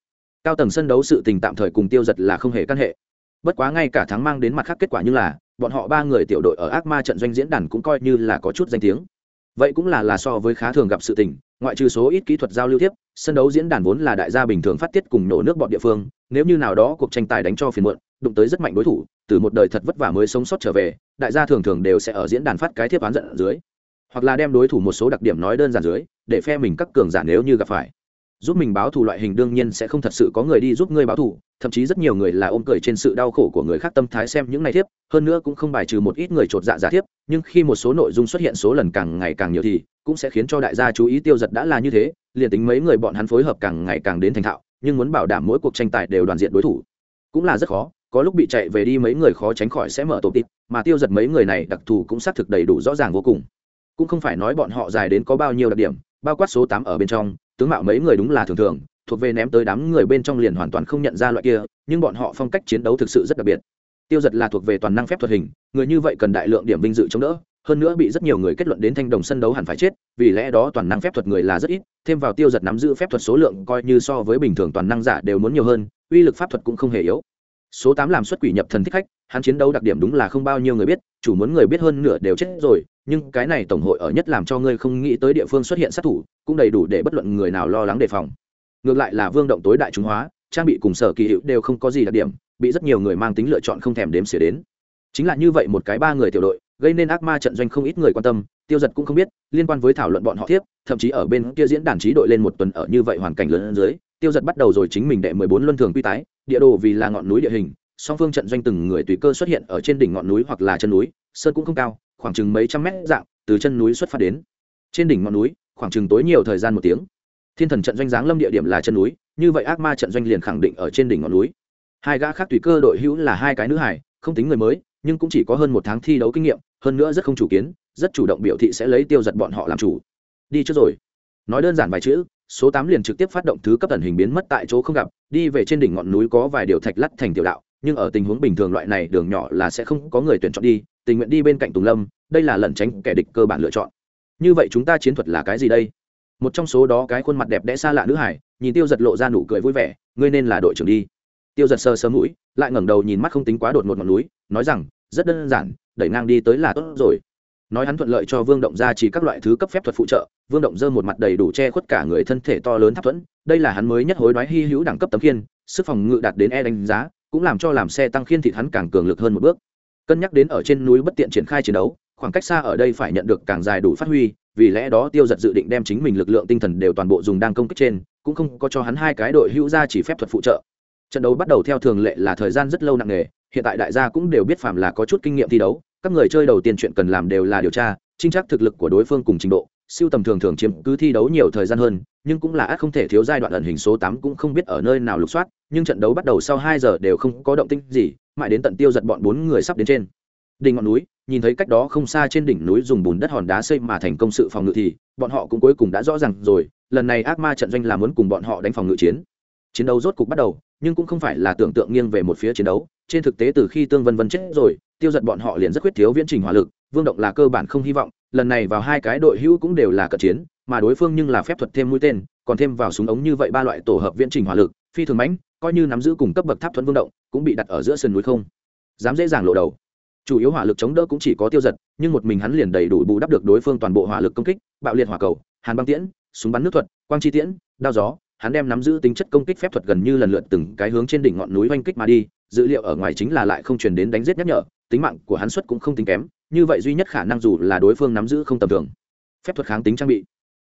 cao tầng sân đấu sự tình tạm thời cùng tiêu giật là không hề căn hệ. Bất quá ngay cả thắng mang đến mặt khác kết quả như là, bọn họ ba người tiểu đội ở ác ma trận doanh diễn đàn cũng coi như là có chút danh tiếng. Vậy cũng là là so với khá thường gặp sự tình, ngoại trừ số ít kỹ thuật giao lưu tiếp, sân đấu diễn đàn vốn là đại gia bình thường phát tiết cùng nổ nước bọn địa phương, nếu như nào đó cuộc tranh tài đánh cho phiền muộn, đụng tới rất mạnh đối thủ, từ một đời thật vất vả mới sống sót trở về, đại gia thường thường đều sẽ ở diễn đàn phát cái thiếp oán giận ở dưới. Hoặc là đem đối thủ một số đặc điểm nói đơn giản dưới, để phe mình các cường giả nếu như gặp phải giúp mình báo thù loại hình đương nhiên sẽ không thật sự có người đi giúp ngươi báo thù, thậm chí rất nhiều người là ôm cười trên sự đau khổ của người khác tâm thái xem những này thiếp, hơn nữa cũng không bài trừ một ít người chột dạ giả thiếp, nhưng khi một số nội dung xuất hiện số lần càng ngày càng nhiều thì cũng sẽ khiến cho đại gia chú ý tiêu giật đã là như thế, liền tính mấy người bọn hắn phối hợp càng ngày càng đến thành thạo, nhưng muốn bảo đảm mỗi cuộc tranh tài đều đoàn diện đối thủ, cũng là rất khó, có lúc bị chạy về đi mấy người khó tránh khỏi sẽ mở tổ tịp, mà tiêu giật mấy người này đặc thù cũng xác thực đầy đủ rõ ràng vô cùng. Cũng không phải nói bọn họ dài đến có bao nhiêu đặc điểm, bao quát số tám ở bên trong tướng mạo mấy người đúng là thường thường, thuộc về ném tới đám người bên trong liền hoàn toàn không nhận ra loại kia, nhưng bọn họ phong cách chiến đấu thực sự rất đặc biệt. Tiêu giật là thuộc về toàn năng phép thuật hình, người như vậy cần đại lượng điểm vinh dự chống đỡ, hơn nữa bị rất nhiều người kết luận đến thanh đồng sân đấu hẳn phải chết, vì lẽ đó toàn năng phép thuật người là rất ít, thêm vào tiêu giật nắm giữ phép thuật số lượng coi như so với bình thường toàn năng giả đều muốn nhiều hơn, uy lực pháp thuật cũng không hề yếu số tám làm xuất quỷ nhập thần thích khách, hắn chiến đấu đặc điểm đúng là không bao nhiêu người biết, chủ muốn người biết hơn nửa đều chết rồi, nhưng cái này tổng hội ở nhất làm cho ngươi không nghĩ tới địa phương xuất hiện sát thủ, cũng đầy đủ để bất luận người nào lo lắng đề phòng. Ngược lại là vương động tối đại chúng hóa, trang bị cùng sở kỳ hữu đều không có gì đặc điểm, bị rất nhiều người mang tính lựa chọn không thèm đếm xỉa đến. Chính là như vậy một cái ba người tiểu đội, gây nên ác ma trận doanh không ít người quan tâm, tiêu giật cũng không biết, liên quan với thảo luận bọn họ thiếp, thậm chí ở bên kia diễn đàn trí đội lên một tuần ở như vậy hoàn cảnh lớn dưới, tiêu giật bắt đầu rồi chính mình đệ mười bốn luân thường quy tái địa đồ vì là ngọn núi địa hình, song phương trận doanh từng người tùy cơ xuất hiện ở trên đỉnh ngọn núi hoặc là chân núi, sơn cũng không cao, khoảng chừng mấy trăm mét dạng, từ chân núi xuất phát đến. Trên đỉnh ngọn núi, khoảng chừng tối nhiều thời gian một tiếng. Thiên thần trận doanh giáng lâm địa điểm là chân núi, như vậy ác ma trận doanh liền khẳng định ở trên đỉnh ngọn núi. Hai gã khác tùy cơ đội hữu là hai cái nữ hải, không tính người mới, nhưng cũng chỉ có hơn một tháng thi đấu kinh nghiệm, hơn nữa rất không chủ kiến, rất chủ động biểu thị sẽ lấy tiêu giật bọn họ làm chủ. Đi trước rồi. Nói đơn giản vài chữ, số tám liền trực tiếp phát động thứ cấp tần hình biến mất tại chỗ không gặp đi về trên đỉnh ngọn núi có vài điều thạch lắt thành tiểu đạo, nhưng ở tình huống bình thường loại này đường nhỏ là sẽ không có người tuyển chọn đi, tình nguyện đi bên cạnh tùng lâm, đây là lẩn tránh kẻ địch cơ bản lựa chọn. Như vậy chúng ta chiến thuật là cái gì đây? Một trong số đó cái khuôn mặt đẹp đẽ xa lạ nữ hải, nhìn tiêu giật lộ ra nụ cười vui vẻ, ngươi nên là đội trưởng đi. Tiêu giật sơ sớm mũi, lại ngẩng đầu nhìn mắt không tính quá đột ngột ngọn núi, nói rằng, rất đơn giản, đẩy ngang đi tới là tốt rồi nói hắn thuận lợi cho vương động ra chỉ các loại thứ cấp phép thuật phụ trợ, vương động dơ một mặt đầy đủ che khuất cả người thân thể to lớn thấp thuẫn, đây là hắn mới nhất hối đoái hy hữu đẳng cấp tấm khiên, sức phòng ngự đạt đến e đánh giá, cũng làm cho làm xe tăng khiên thịt hắn càng cường lực hơn một bước. Cân nhắc đến ở trên núi bất tiện triển khai chiến đấu, khoảng cách xa ở đây phải nhận được càng dài đủ phát huy, vì lẽ đó tiêu giật dự định đem chính mình lực lượng tinh thần đều toàn bộ dùng đang công kích trên, cũng không có cho hắn hai cái đội hữu ra chỉ phép thuật phụ trợ. Trận đấu bắt đầu theo thường lệ là thời gian rất lâu nặng nề, hiện tại đại gia cũng đều biết phạm là có chút kinh nghiệm thi đấu các người chơi đầu tiên chuyện cần làm đều là điều tra, trinh chắc thực lực của đối phương cùng trình độ, siêu tầm thường thường chiếm cứ thi đấu nhiều thời gian hơn, nhưng cũng là ác không thể thiếu giai đoạn ẩn hình số tám cũng không biết ở nơi nào lục soát, nhưng trận đấu bắt đầu sau hai giờ đều không có động tinh gì, mãi đến tận tiêu giật bọn bốn người sắp đến trên. Đỉnh ngọn núi, nhìn thấy cách đó không xa trên đỉnh núi dùng bùn đất hòn đá xây mà thành công sự phòng ngự thì, bọn họ cũng cuối cùng đã rõ ràng rồi, lần này ác ma trận doanh là muốn cùng bọn họ đánh phòng ngự chiến. Chiến đấu rốt cục bắt đầu nhưng cũng không phải là tưởng tượng nghiêng về một phía chiến đấu, trên thực tế từ khi tương vân vân chết rồi, tiêu giật bọn họ liền rất quyết thiếu viễn trình hỏa lực, vương động là cơ bản không hy vọng, lần này vào hai cái đội hữu cũng đều là cận chiến, mà đối phương nhưng là phép thuật thêm mũi tên, còn thêm vào súng ống như vậy ba loại tổ hợp viễn trình hỏa lực, phi thường mãnh, coi như nắm giữ cùng cấp bậc tháp thuẫn vương động, cũng bị đặt ở giữa sườn núi không. Dám dễ dàng lộ đầu. Chủ yếu hỏa lực chống đỡ cũng chỉ có tiêu giật, nhưng một mình hắn liền đầy đủ bù đắp được đối phương toàn bộ hỏa lực công kích, bạo liệt hỏa cầu, hàn băng tiễn, súng bắn nước thuật, quang chi tiễn, đao gió hắn đem nắm giữ tính chất công kích phép thuật gần như lần lượt từng cái hướng trên đỉnh ngọn núi oanh kích mà đi, dữ liệu ở ngoài chính là lại không truyền đến đánh giết nhắc nhở, tính mạng của hắn xuất cũng không tính kém, như vậy duy nhất khả năng dù là đối phương nắm giữ không tầm thường. Phép thuật kháng tính trang bị.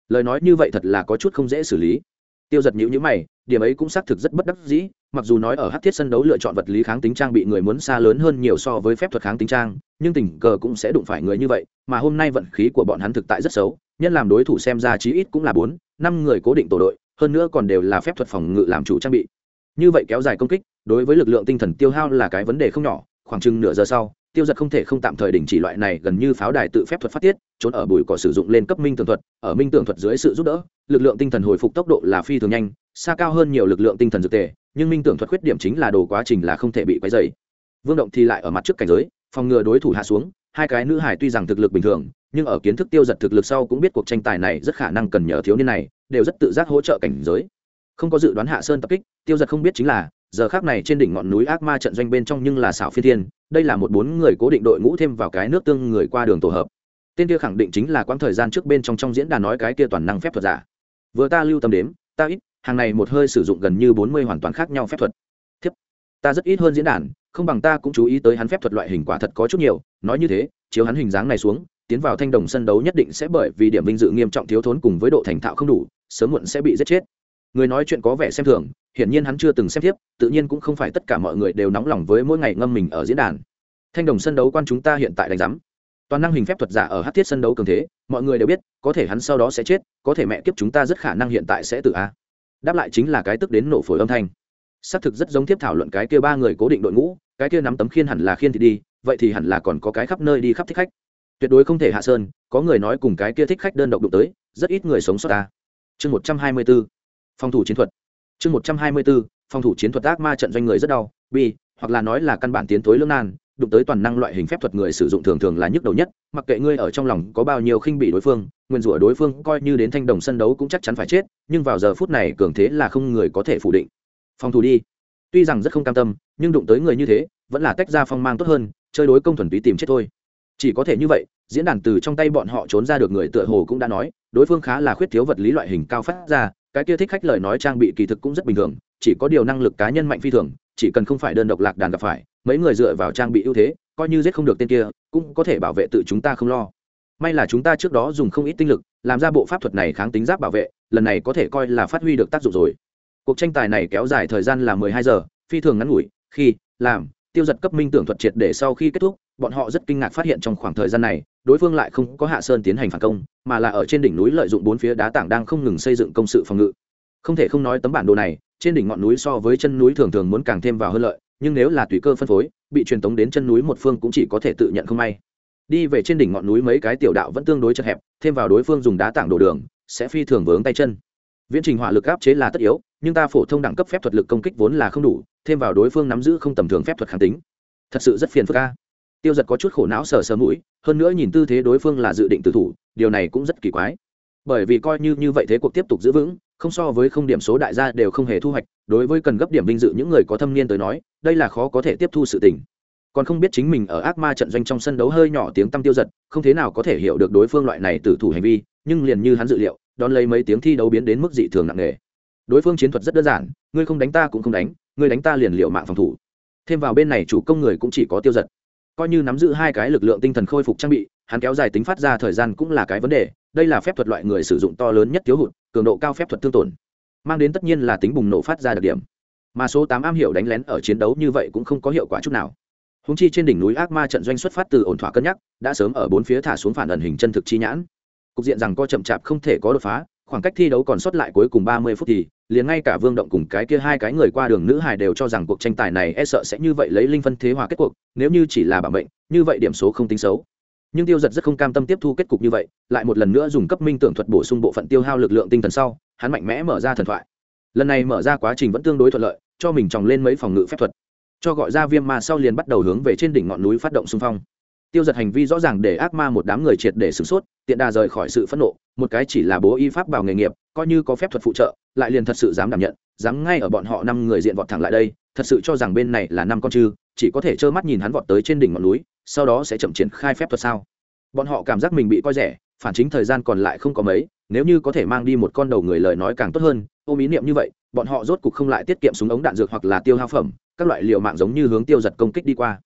Lời nói như vậy thật là có chút không dễ xử lý. Tiêu giật nhữ nhữ mày, điểm ấy cũng xác thực rất bất đắc dĩ, mặc dù nói ở hát thiết sân đấu lựa chọn vật lý kháng tính trang bị người muốn xa lớn hơn nhiều so với phép thuật kháng tính trang, nhưng tình cờ cũng sẽ đụng phải người như vậy, mà hôm nay vận khí của bọn hắn thực tại rất xấu, nhân làm đối thủ xem ra chí ít cũng là bốn, năm người cố định tổ đội hơn nữa còn đều là phép thuật phòng ngự làm chủ trang bị. Như vậy kéo dài công kích, đối với lực lượng tinh thần tiêu hao là cái vấn đề không nhỏ, khoảng chừng nửa giờ sau, tiêu giật không thể không tạm thời đình chỉ loại này gần như pháo đài tự phép thuật phát tiết, trốn ở bùi cỏ sử dụng lên cấp minh tường thuật, ở minh tường thuật dưới sự giúp đỡ, lực lượng tinh thần hồi phục tốc độ là phi thường nhanh, xa cao hơn nhiều lực lượng tinh thần dược tề, nhưng minh tưởng thuật khuyết điểm chính là đồ quá trình là không thể bị quấy dày vương động thì lại ở mặt trước cảnh giới, phòng ngừa đối thủ hạ xuống, hai cái nữ hải tuy rằng thực lực bình thường, nhưng ở kiến thức tiêu giật thực lực sau cũng biết cuộc tranh tài này rất khả năng cần nhờ thiếu niên này đều rất tự giác hỗ trợ cảnh giới. Không có dự đoán hạ sơn tập kích, tiêu giật không biết chính là, giờ khác này trên đỉnh ngọn núi ác ma trận doanh bên trong nhưng là xảo phi thiên, đây là một bốn người cố định đội ngũ thêm vào cái nước tương người qua đường tổ hợp. Tên kia khẳng định chính là quãng thời gian trước bên trong trong diễn đàn nói cái kia toàn năng phép thuật giả. Vừa ta lưu tâm đếm, ta ít, hàng này một hơi sử dụng gần như bốn mươi hoàn toàn khác nhau phép thuật. Thiếp, ta rất ít hơn diễn đàn, không bằng ta cũng chú ý tới hắn phép thuật loại hình quả thật có chút nhiều, nói như thế, chiếu hắn hình dáng này xuống, tiến vào thanh đồng sân đấu nhất định sẽ bởi vì điểm vinh dự nghiêm trọng thiếu thốn cùng với độ thành thạo không đủ sớm muộn sẽ bị giết chết. Người nói chuyện có vẻ xem thường, hiển nhiên hắn chưa từng xem tiếp tự nhiên cũng không phải tất cả mọi người đều nóng lòng với mỗi ngày ngâm mình ở diễn đàn. Thanh đồng sân đấu quan chúng ta hiện tại đánh giám. Toàn năng hình phép thuật giả ở hát thiết sân đấu cường thế, mọi người đều biết, có thể hắn sau đó sẽ chết, có thể mẹ kiếp chúng ta rất khả năng hiện tại sẽ tự a. Đáp lại chính là cái tức đến nổ phổi âm thanh. Xác thực rất giống tiếp thảo luận cái kia ba người cố định đội ngũ, cái kia nắm tấm khiên hẳn là khiên thì đi, vậy thì hẳn là còn có cái khắp nơi đi khắp thích khách. Tuyệt đối không thể hạ sơn, có người nói cùng cái kia thích khách đơn độc đụng tới, rất ít người sống sót ta chương một trăm hai mươi b ố phòng thủ chiến thuật. Chương một trăm hai mươi b ố phòng thủ chiến thuật ác ma trận doanh người rất đau b hoặc là nói là căn bản tiến tối lương nan, đụng tới toàn năng loại hình phép thuật người sử dụng thường thường là nhức đầu nhất, mặc kệ ngươi ở trong lòng có bao nhiêu khinh bị đối phương, nguyên rủa đối phương coi như đến thanh đồng sân đấu cũng chắc chắn phải chết, nhưng vào giờ phút này cường thế là không người có thể phủ định. Phòng thủ đi. Tuy rằng rất không cam tâm, nhưng đụng tới người như thế, vẫn là tách ra phong mang tốt hơn, chơi đối công thuần túy tìm chết thôi chỉ có thể như vậy, diễn đàn từ trong tay bọn họ trốn ra được người tựa hồ cũng đã nói, đối phương khá là khuyết thiếu vật lý loại hình cao phát ra, cái kia thích khách lời nói trang bị kỳ thực cũng rất bình thường, chỉ có điều năng lực cá nhân mạnh phi thường, chỉ cần không phải đơn độc lạc đàn gặp phải, mấy người dựa vào trang bị ưu thế, coi như giết không được tên kia, cũng có thể bảo vệ tự chúng ta không lo. May là chúng ta trước đó dùng không ít tinh lực, làm ra bộ pháp thuật này kháng tính giáp bảo vệ, lần này có thể coi là phát huy được tác dụng rồi. Cuộc tranh tài này kéo dài thời gian là mười hai giờ, phi thường ngắn ngủi, khi, làm tiêu giật cấp minh tưởng thuật triệt để sau khi kết thúc, bọn họ rất kinh ngạc phát hiện trong khoảng thời gian này, đối phương lại không có hạ sơn tiến hành phản công, mà là ở trên đỉnh núi lợi dụng bốn phía đá tảng đang không ngừng xây dựng công sự phòng ngự. Không thể không nói tấm bản đồ này, trên đỉnh ngọn núi so với chân núi thường thường muốn càng thêm vào hơn lợi, nhưng nếu là tùy cơ phân phối, bị truyền tống đến chân núi một phương cũng chỉ có thể tự nhận không may. Đi về trên đỉnh ngọn núi mấy cái tiểu đạo vẫn tương đối chật hẹp, thêm vào đối phương dùng đá tảng đổ đường, sẽ phi thường vướng tay chân. Viễn trình hỏa lực áp chế là tất yếu nhưng ta phổ thông đẳng cấp phép thuật lực công kích vốn là không đủ, thêm vào đối phương nắm giữ không tầm thường phép thuật kháng tính. Thật sự rất phiền phức ca tiêu giật có chút khổ não sờ sờ mũi, hơn nữa nhìn tư thế đối phương là dự định tự thủ, điều này cũng rất kỳ quái. Bởi vì coi như như vậy thế cuộc tiếp tục giữ vững, không so với không điểm số đại gia đều không hề thu hoạch, đối với cần gấp điểm vinh dự những người có thâm niên tới nói, đây là khó có thể tiếp thu sự tình. Còn không biết chính mình ở ác ma trận doanh trong sân đấu hơi nhỏ tiếng tăm tiêu giật, không thế nào có thể hiểu được đối phương loại này tử thủ hành vi, nhưng liền như hắn dự liệu, đón lấy mấy tiếng thi đấu biến đến mức dị thường nặng nề đối phương chiến thuật rất đơn giản, ngươi không đánh ta cũng không đánh, ngươi đánh ta liền liệu mạng phòng thủ. Thêm vào bên này chủ công người cũng chỉ có tiêu giật. Coi như nắm giữ hai cái lực lượng tinh thần khôi phục trang bị, hắn kéo dài tính phát ra thời gian cũng là cái vấn đề. Đây là phép thuật loại người sử dụng to lớn nhất thiếu hụt, cường độ cao phép thuật thương tổn, mang đến tất nhiên là tính bùng nổ phát ra đặc điểm. Mà số tám am hiểu đánh lén ở chiến đấu như vậy cũng không có hiệu quả chút nào. Húng chi trên đỉnh núi ác ma trận doanh xuất phát từ ổn thỏa cân nhắc, đã sớm ở bốn phía thả xuống phản ẩn hình chân thực chi nhãn. Cục diện rằng co chậm chạp không thể có đột phá khoảng cách thi đấu còn sót lại cuối cùng ba mươi phút thì, liền ngay cả vương động cùng cái kia hai cái người qua đường nữ hài đều cho rằng cuộc tranh tài này e sợ sẽ như vậy lấy linh phân thế hòa kết cuộc, nếu như chỉ là bảo mệnh, như vậy điểm số không tính xấu. Nhưng tiêu giật rất không cam tâm tiếp thu kết cục như vậy, lại một lần nữa dùng cấp minh tưởng thuật bổ sung bộ phận tiêu hao lực lượng tinh thần sau, hắn mạnh mẽ mở ra thần thoại. Lần này mở ra quá trình vẫn tương đối thuận lợi, cho mình tròng lên mấy phòng ngự phép thuật. Cho gọi ra viêm ma sau liền bắt đầu hướng về trên đỉnh ngọn núi phát động xung phong tiêu giật hành vi rõ ràng để ác ma một đám người triệt để sửng sốt, tiện đà rời khỏi sự phẫn nộ, một cái chỉ là bố y pháp vào nghề nghiệp, coi như có phép thuật phụ trợ, lại liền thật sự dám đảm nhận, dám ngay ở bọn họ năm người diện vọt thẳng lại đây, thật sự cho rằng bên này là năm con chư chỉ có thể trơ mắt nhìn hắn vọt tới trên đỉnh ngọn núi, sau đó sẽ chậm triển khai phép thuật sao? Bọn họ cảm giác mình bị coi rẻ, phản chính thời gian còn lại không có mấy, nếu như có thể mang đi một con đầu người lời nói càng tốt hơn, ôm ý niệm như vậy, bọn họ rốt cục không lại tiết kiệm súng ống đạn dược hoặc là tiêu hao phẩm, các loại liệu mạng giống như hướng tiêu giật công kích đi qua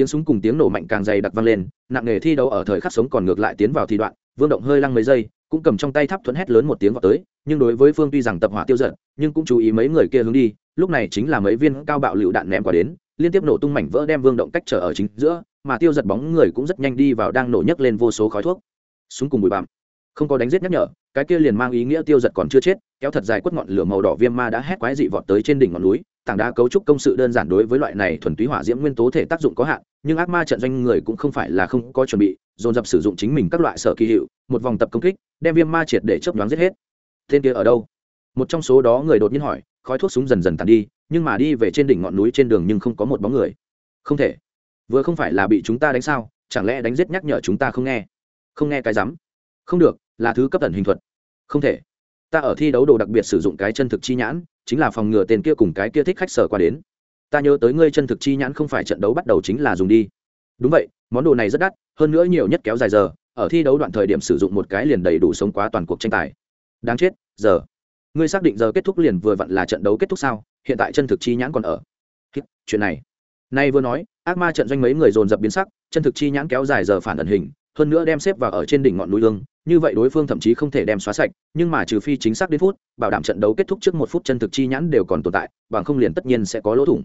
tiếng súng cùng tiếng nổ mạnh càng dày đặc vang lên, nặng nghề thi đấu ở thời khắc sống còn ngược lại tiến vào thi đoạn, vương động hơi lăng mấy giây, cũng cầm trong tay tháp thuẫn hét lớn một tiếng vào tới, nhưng đối với phương tuy rằng tập hỏa tiêu giận, nhưng cũng chú ý mấy người kia hướng đi, lúc này chính là mấy viên cao bạo lựu đạn ném qua đến, liên tiếp nổ tung mảnh vỡ đem vương động cách trở ở chính giữa, mà tiêu giật bóng người cũng rất nhanh đi vào đang nổ nhấc lên vô số khói thuốc. Súng cùng bụi bặm không có đánh giết nhắc nhở, cái kia liền mang ý nghĩa tiêu giật còn chưa chết, kéo thật dài quất ngọn lửa màu đỏ viêm ma đã hét quái dị vọt tới trên đỉnh ngọn núi, tảng đá cấu trúc công sự đơn giản đối với loại này thuần túy hỏa diễm nguyên tố thể tác dụng có hạn, nhưng ác ma trận doanh người cũng không phải là không có chuẩn bị, dồn dập sử dụng chính mình các loại sở kỳ hiệu, một vòng tập công kích, đem viêm ma triệt để chớp nhoáng giết hết. Tên kia ở đâu? Một trong số đó người đột nhiên hỏi, khói thuốc súng dần dần tàn đi, nhưng mà đi về trên đỉnh ngọn núi trên đường nhưng không có một bóng người. Không thể. Vừa không phải là bị chúng ta đánh sao, chẳng lẽ đánh giết nhắc nhở chúng ta không nghe? Không nghe cái rắm. Không được là thứ cấp tần hình thuật. Không thể. Ta ở thi đấu đồ đặc biệt sử dụng cái chân thực chi nhãn, chính là phòng ngừa tên kia cùng cái kia thích khách sở qua đến. Ta nhớ tới ngươi chân thực chi nhãn không phải trận đấu bắt đầu chính là dùng đi. Đúng vậy, món đồ này rất đắt, hơn nữa nhiều nhất kéo dài giờ, ở thi đấu đoạn thời điểm sử dụng một cái liền đầy đủ sống quá toàn cuộc tranh tài. Đáng chết, giờ. Ngươi xác định giờ kết thúc liền vừa vặn là trận đấu kết thúc sao? Hiện tại chân thực chi nhãn còn ở. Chuyện này. Nay vừa nói, ác ma trận doanh mấy người dồn dập biến sắc, chân thực chi nhãn kéo dài giờ phản ẩn hình, hơn nữa đem xếp vào ở trên đỉnh ngọn núi lương như vậy đối phương thậm chí không thể đem xóa sạch, nhưng mà trừ phi chính xác đến phút, bảo đảm trận đấu kết thúc trước một phút chân thực chi nhãn đều còn tồn tại, bằng không liền tất nhiên sẽ có lỗ thủng.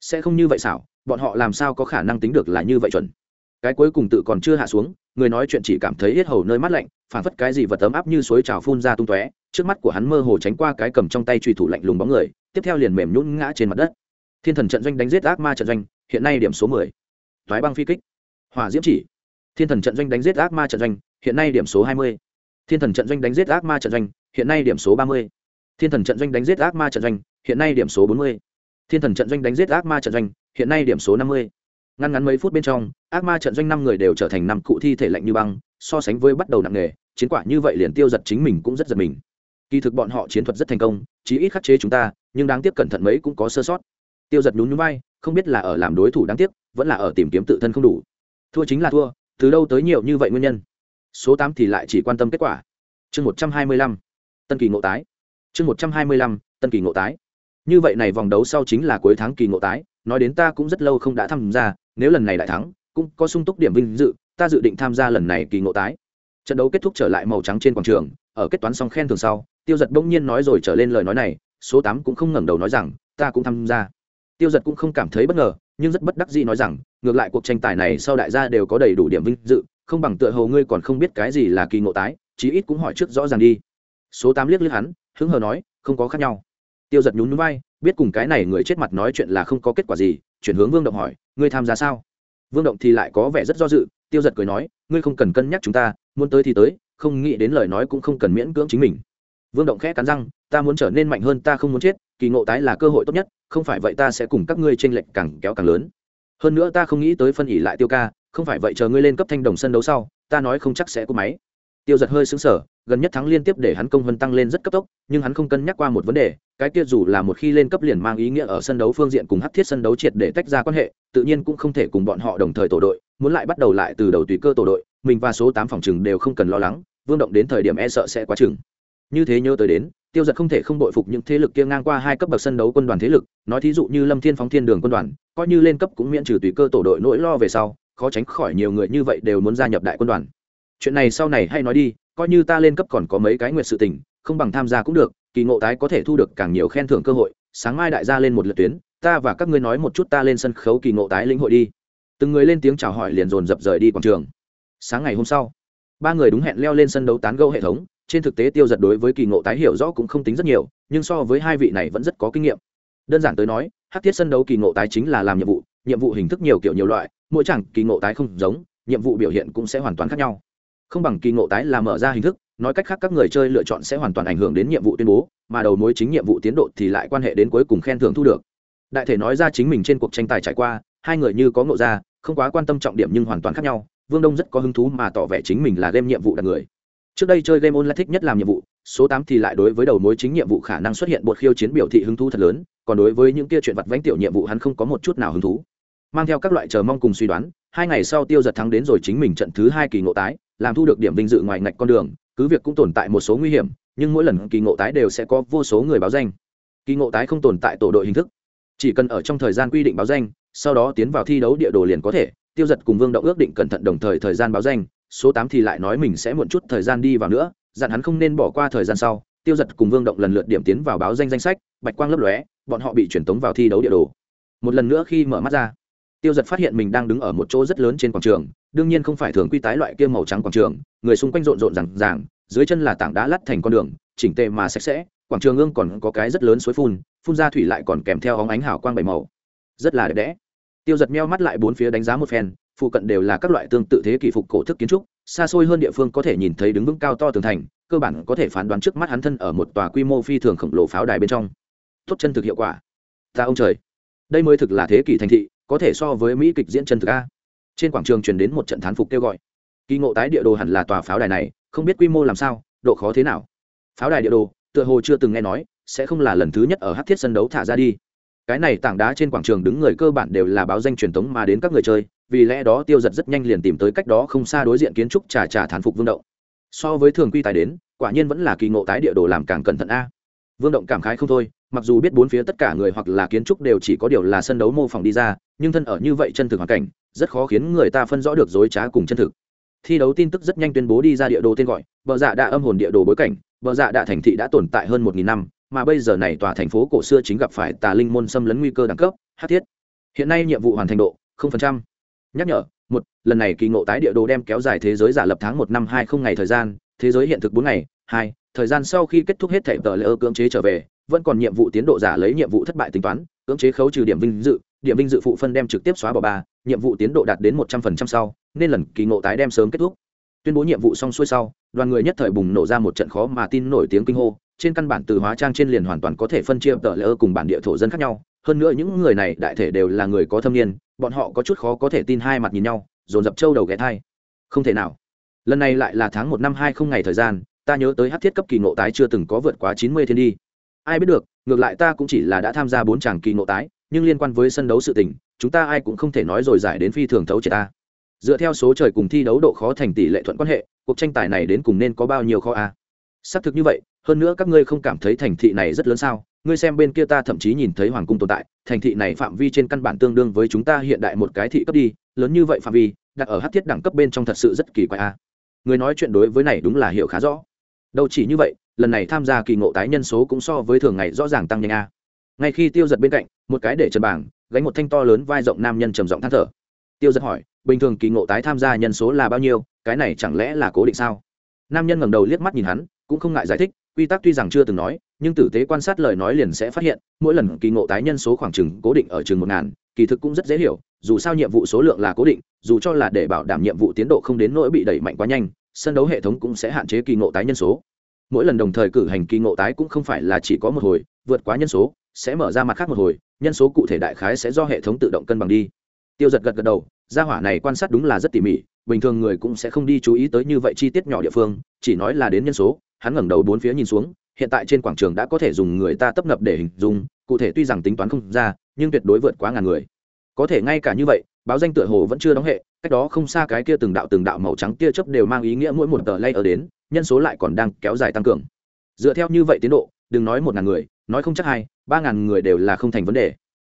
Sẽ không như vậy xảo, bọn họ làm sao có khả năng tính được là như vậy chuẩn? Cái cuối cùng tự còn chưa hạ xuống, người nói chuyện chỉ cảm thấy hết hầu nơi mát lạnh, phản phất cái gì vật ấm áp như suối trào phun ra tung tóe, trước mắt của hắn mơ hồ tránh qua cái cầm trong tay truy thủ lạnh lùng bóng người, tiếp theo liền mềm nhún ngã trên mặt đất. Thiên thần trận doanh đánh giết ác ma trận doanh, hiện nay điểm số mười. Thoái băng phi kích. Hỏa diễm chỉ. Thiên thần trận doanh đánh giết ác ma trận doanh hiện nay điểm số hai mươi. Thiên thần trận doanh đánh giết ác ma trận doanh, hiện nay điểm số ba mươi. Thiên thần trận doanh đánh giết ác ma trận doanh, hiện nay điểm số bốn mươi. Thiên thần trận doanh đánh giết ác ma trận doanh, hiện nay điểm số năm mươi. Ngăn ngắn mấy phút bên trong, ác ma trận doanh năm người đều trở thành năm cụ thi thể lạnh như băng, so sánh với bắt đầu nặng nghề chiến quả như vậy liền tiêu giật chính mình cũng rất giật mình. Kỳ thực bọn họ chiến thuật rất thành công, chí ít khắc chế chúng ta, nhưng đáng tiếc cẩn thận mấy cũng có sơ sót. Tiêu giật nhún nhún vai, không biết là ở làm đối thủ đáng tiếc, vẫn là ở tìm kiếm tự thân không đủ. Thua chính là thua, từ đâu tới nhiều như vậy nguyên nhân? Số tám thì lại chỉ quan tâm kết quả. Chương một trăm hai mươi lăm, tân kỳ ngộ tái. Chương một trăm hai mươi lăm, tân kỳ ngộ tái. Như vậy này vòng đấu sau chính là cuối tháng kỳ ngộ tái, nói đến ta cũng rất lâu không đã tham gia, nếu lần này đại thắng, cũng có sung túc điểm vinh dự, ta dự định tham gia lần này kỳ ngộ tái. Trận đấu kết thúc trở lại màu trắng trên quảng trường, ở kết toán xong khen thường sau, tiêu giật bỗng nhiên nói rồi trở lên lời nói này, số tám cũng không ngẩng đầu nói rằng, ta cũng tham gia. Tiêu giật cũng không cảm thấy bất ngờ, nhưng rất bất đắc dĩ nói rằng, ngược lại cuộc tranh tài này sau đại gia đều có đầy đủ điểm vinh dự không bằng tựa hồ ngươi còn không biết cái gì là kỳ ngộ tái, chí ít cũng hỏi trước rõ ràng đi. Số tám liếc liếc hắn, hứng hờ nói, không có khác nhau. Tiêu giật nhún núi vai, biết cùng cái này người chết mặt nói chuyện là không có kết quả gì, chuyển hướng vương động hỏi, ngươi tham gia sao? Vương động thì lại có vẻ rất do dự, tiêu giật cười nói, ngươi không cần cân nhắc chúng ta, muốn tới thì tới, không nghĩ đến lời nói cũng không cần miễn cưỡng chính mình. Vương động khẽ cắn răng, ta muốn trở nên mạnh hơn, ta không muốn chết, kỳ ngộ tái là cơ hội tốt nhất, không phải vậy ta sẽ cùng các ngươi tranh lệch càng kéo càng lớn. Hơn nữa ta không nghĩ tới phân ỉ lại tiêu ca không phải vậy chờ ngươi lên cấp thanh đồng sân đấu sau, ta nói không chắc sẽ có máy. Tiêu giật hơi xứng sở gần nhất thắng liên tiếp để hắn công vân tăng lên rất cấp tốc, nhưng hắn không cân nhắc qua một vấn đề, cái kia dù là một khi lên cấp liền mang ý nghĩa ở sân đấu phương diện cùng hắc thiết sân đấu triệt để tách ra quan hệ, tự nhiên cũng không thể cùng bọn họ đồng thời tổ đội, muốn lại bắt đầu lại từ đầu tùy cơ tổ đội, mình và số tám phòng chừng đều không cần lo lắng, vương động đến thời điểm e sợ sẽ quá chừng. Như thế nhớ tới đến, tiêu giật không thể không đội phục những thế lực kia ngang qua hai cấp bậc sân đấu quân đoàn thế lực, nói thí dụ như lâm thiên phóng thiên đường quân đoàn, coi như lên cấp cũng miễn trừ tùy cơ tổ đội nỗi lo về sau khó tránh khỏi nhiều người như vậy đều muốn gia nhập đại quân đoàn. Chuyện này sau này hay nói đi, coi như ta lên cấp còn có mấy cái nguyện sự tình, không bằng tham gia cũng được, kỳ ngộ tái có thể thu được càng nhiều khen thưởng cơ hội. Sáng mai đại gia lên một lượt tuyến, ta và các ngươi nói một chút ta lên sân khấu kỳ ngộ tái lĩnh hội đi. Từng người lên tiếng chào hỏi liền dồn dập rời đi quảng trường. Sáng ngày hôm sau, ba người đúng hẹn leo lên sân đấu tán gẫu hệ thống. Trên thực tế tiêu giật đối với kỳ ngộ tái hiểu rõ cũng không tính rất nhiều, nhưng so với hai vị này vẫn rất có kinh nghiệm. Đơn giản tới nói, hát thiết sân đấu kỳ ngộ tái chính là làm nhiệm vụ nhiệm vụ hình thức nhiều kiểu nhiều loại mỗi chẳng kỳ ngộ tái không giống, nhiệm vụ biểu hiện cũng sẽ hoàn toàn khác nhau. Không bằng kỳ ngộ tái là mở ra hình thức, nói cách khác các người chơi lựa chọn sẽ hoàn toàn ảnh hưởng đến nhiệm vụ tuyên bố, mà đầu mối chính nhiệm vụ tiến độ thì lại quan hệ đến cuối cùng khen thưởng thu được. Đại thể nói ra chính mình trên cuộc tranh tài trải qua, hai người như có ngộ ra, không quá quan tâm trọng điểm nhưng hoàn toàn khác nhau, vương đông rất có hứng thú mà tỏ vẻ chính mình là game nhiệm vụ đặt người. Trước đây chơi game online thích nhất làm nhiệm vụ, số tám thì lại đối với đầu mối chính nhiệm vụ khả năng xuất hiện bột khiêu chiến biểu thị hứng thú thật lớn, còn đối với những kia chuyện vặt vánh tiểu nhiệm vụ hắn không có một chút nào hứng thú mang theo các loại chờ mong cùng suy đoán, hai ngày sau tiêu giật thắng đến rồi chính mình trận thứ hai kỳ ngộ tái, làm thu được điểm vinh dự ngoài ngạch con đường, cứ việc cũng tồn tại một số nguy hiểm, nhưng mỗi lần kỳ ngộ tái đều sẽ có vô số người báo danh. Kỳ ngộ tái không tồn tại tổ đội hình thức, chỉ cần ở trong thời gian quy định báo danh, sau đó tiến vào thi đấu địa đồ liền có thể. Tiêu giật cùng vương động ước định cẩn thận đồng thời thời gian báo danh, số tám thì lại nói mình sẽ muộn chút thời gian đi vào nữa, dặn hắn không nên bỏ qua thời gian sau. Tiêu giật cùng vương động lần lượt điểm tiến vào báo danh danh sách, bạch quang lấp lóe, bọn họ bị truyền tống vào thi đấu địa đồ. Một lần nữa khi mở mắt ra tiêu giật phát hiện mình đang đứng ở một chỗ rất lớn trên quảng trường, đương nhiên không phải thường quy tái loại kia màu trắng quảng trường, người xung quanh rộn rộn rằng ràng, dưới chân là tảng đá lắt thành con đường, chỉnh tề mà sạch sẽ, quảng trường ương còn có cái rất lớn suối phun phun ra thủy lại còn kèm theo hóng ánh hào quang bảy màu. Rất là đẹp đẽ. Tiêu giật meo mắt lại bốn phía đánh giá một phen, phụ cận đều là các loại tương tự thế kỷ phục cổ thức kiến trúc, xa xôi hơn địa phương có thể nhìn thấy đứng vững cao to tường thành, cơ bản có thể phán đoán trước mắt hắn thân ở một tòa quy mô phi thường khổng lồ pháo đài bên trong. Tốt chân thực hiệu quả. Ta ông trời. Đây mới thực là thế kỷ thành thị có thể so với mỹ kịch diễn chân thực a. Trên quảng trường truyền đến một trận thán phục kêu gọi. Kỳ ngộ tái địa đồ hẳn là tòa pháo đài này, không biết quy mô làm sao, độ khó thế nào? Pháo đài địa đồ, tựa hồ chưa từng nghe nói, sẽ không là lần thứ nhất ở hát thiết sân đấu thả ra đi. Cái này tảng đá trên quảng trường đứng người cơ bản đều là báo danh truyền thống mà đến các người chơi, vì lẽ đó tiêu giật rất nhanh liền tìm tới cách đó không xa đối diện kiến trúc trà trà thán phục vương động. So với thường quy tài đến, quả nhiên vẫn là kỳ ngộ tái địa đồ làm càng cẩn thận a vương động cảm khái không thôi, mặc dù biết bốn phía tất cả người hoặc là kiến trúc đều chỉ có điều là sân đấu mô phỏng đi ra, nhưng thân ở như vậy chân thực hoàn cảnh, rất khó khiến người ta phân rõ được dối trá cùng chân thực. Thi đấu tin tức rất nhanh tuyên bố đi ra địa đồ tên gọi, bờ dạ đã âm hồn địa đồ bối cảnh. Bờ dạ đã thành thị đã tồn tại hơn một nghìn năm, mà bây giờ này tòa thành phố cổ xưa chính gặp phải tà linh môn xâm lấn nguy cơ đẳng cấp, hát thiết. Hiện nay nhiệm vụ hoàn thành độ nhắc nhở, một, lần này kỳ ngộ tái địa đồ đem kéo dài thế giới giả lập tháng một năm hai không ngày thời gian, thế giới hiện thực bốn ngày hai, thời gian sau khi kết thúc hết thẻ tờ lễ ơ cưỡng chế trở về, vẫn còn nhiệm vụ tiến độ giả lấy nhiệm vụ thất bại tính toán, cưỡng chế khấu trừ điểm vinh dự, điểm vinh dự phụ phân đem trực tiếp xóa bỏ ba, nhiệm vụ tiến độ đạt đến một trăm phần trăm sau, nên lần kỳ ngộ tái đem sớm kết thúc. Tuyên bố nhiệm vụ xong xuôi sau, đoàn người nhất thời bùng nổ ra một trận khó mà tin nổi tiếng kinh hô, trên căn bản từ hóa trang trên liền hoàn toàn có thể phân chia tờ lễ ơ cùng bản địa thổ dân khác nhau, hơn nữa những người này đại thể đều là người có thâm niên, bọn họ có chút khó có thể tin hai mặt nhìn nhau, dồn dập trâu đầu ghé thai. Không thể nào. Lần này lại là tháng một năm hai không ngày thời gian ta nhớ tới hát thiết cấp kỳ ngộ tái chưa từng có vượt quá chín mươi thiên đi. Ai biết được, ngược lại ta cũng chỉ là đã tham gia bốn chàng kỳ ngộ tái, nhưng liên quan với sân đấu sự tình, chúng ta ai cũng không thể nói rồi giải đến phi thường thấu triệt ta. Dựa theo số trời cùng thi đấu độ khó thành tỷ lệ thuận quan hệ, cuộc tranh tài này đến cùng nên có bao nhiêu khó a? Xác thực như vậy, hơn nữa các ngươi không cảm thấy thành thị này rất lớn sao? Ngươi xem bên kia ta thậm chí nhìn thấy hoàng cung tồn tại, thành thị này phạm vi trên căn bản tương đương với chúng ta hiện đại một cái thị cấp đi, lớn như vậy phạm vi, đặt ở hát thiết đẳng cấp bên trong thật sự rất kỳ quái a. Người nói chuyện đối với này đúng là hiểu khá rõ đâu chỉ như vậy, lần này tham gia kỳ ngộ tái nhân số cũng so với thường ngày rõ ràng tăng nhanh a. Ngay khi tiêu giật bên cạnh, một cái để trần bảng, gánh một thanh to lớn vai rộng nam nhân trầm giọng than thở. Tiêu giật hỏi, bình thường kỳ ngộ tái tham gia nhân số là bao nhiêu, cái này chẳng lẽ là cố định sao? Nam nhân ngẩng đầu liếc mắt nhìn hắn, cũng không ngại giải thích, quy tắc tuy rằng chưa từng nói, nhưng tử tế quan sát lời nói liền sẽ phát hiện, mỗi lần kỳ ngộ tái nhân số khoảng chừng cố định ở chừng một ngàn, kỳ thực cũng rất dễ hiểu, dù sao nhiệm vụ số lượng là cố định, dù cho là để bảo đảm nhiệm vụ tiến độ không đến nỗi bị đẩy mạnh quá nhanh sân đấu hệ thống cũng sẽ hạn chế kỳ ngộ tái nhân số. Mỗi lần đồng thời cử hành kỳ ngộ tái cũng không phải là chỉ có một hồi, vượt quá nhân số, sẽ mở ra mặt khác một hồi, nhân số cụ thể đại khái sẽ do hệ thống tự động cân bằng đi. Tiêu giật gật gật đầu, gia hỏa này quan sát đúng là rất tỉ mỉ, bình thường người cũng sẽ không đi chú ý tới như vậy chi tiết nhỏ địa phương, chỉ nói là đến nhân số, hắn ngẩng đầu bốn phía nhìn xuống, hiện tại trên quảng trường đã có thể dùng người ta tấp nập để hình dung, cụ thể tuy rằng tính toán không ra, nhưng tuyệt đối vượt quá ngàn người. Có thể ngay cả như vậy, báo danh tựa hồ vẫn chưa đóng hệ cách đó không xa cái kia từng đạo từng đạo màu trắng tia chớp đều mang ý nghĩa mỗi một tờ lay ở đến, nhân số lại còn đang kéo dài tăng cường. Dựa theo như vậy tiến độ, đừng nói một ngàn người, nói không chắc hai, ba ngàn người đều là không thành vấn đề.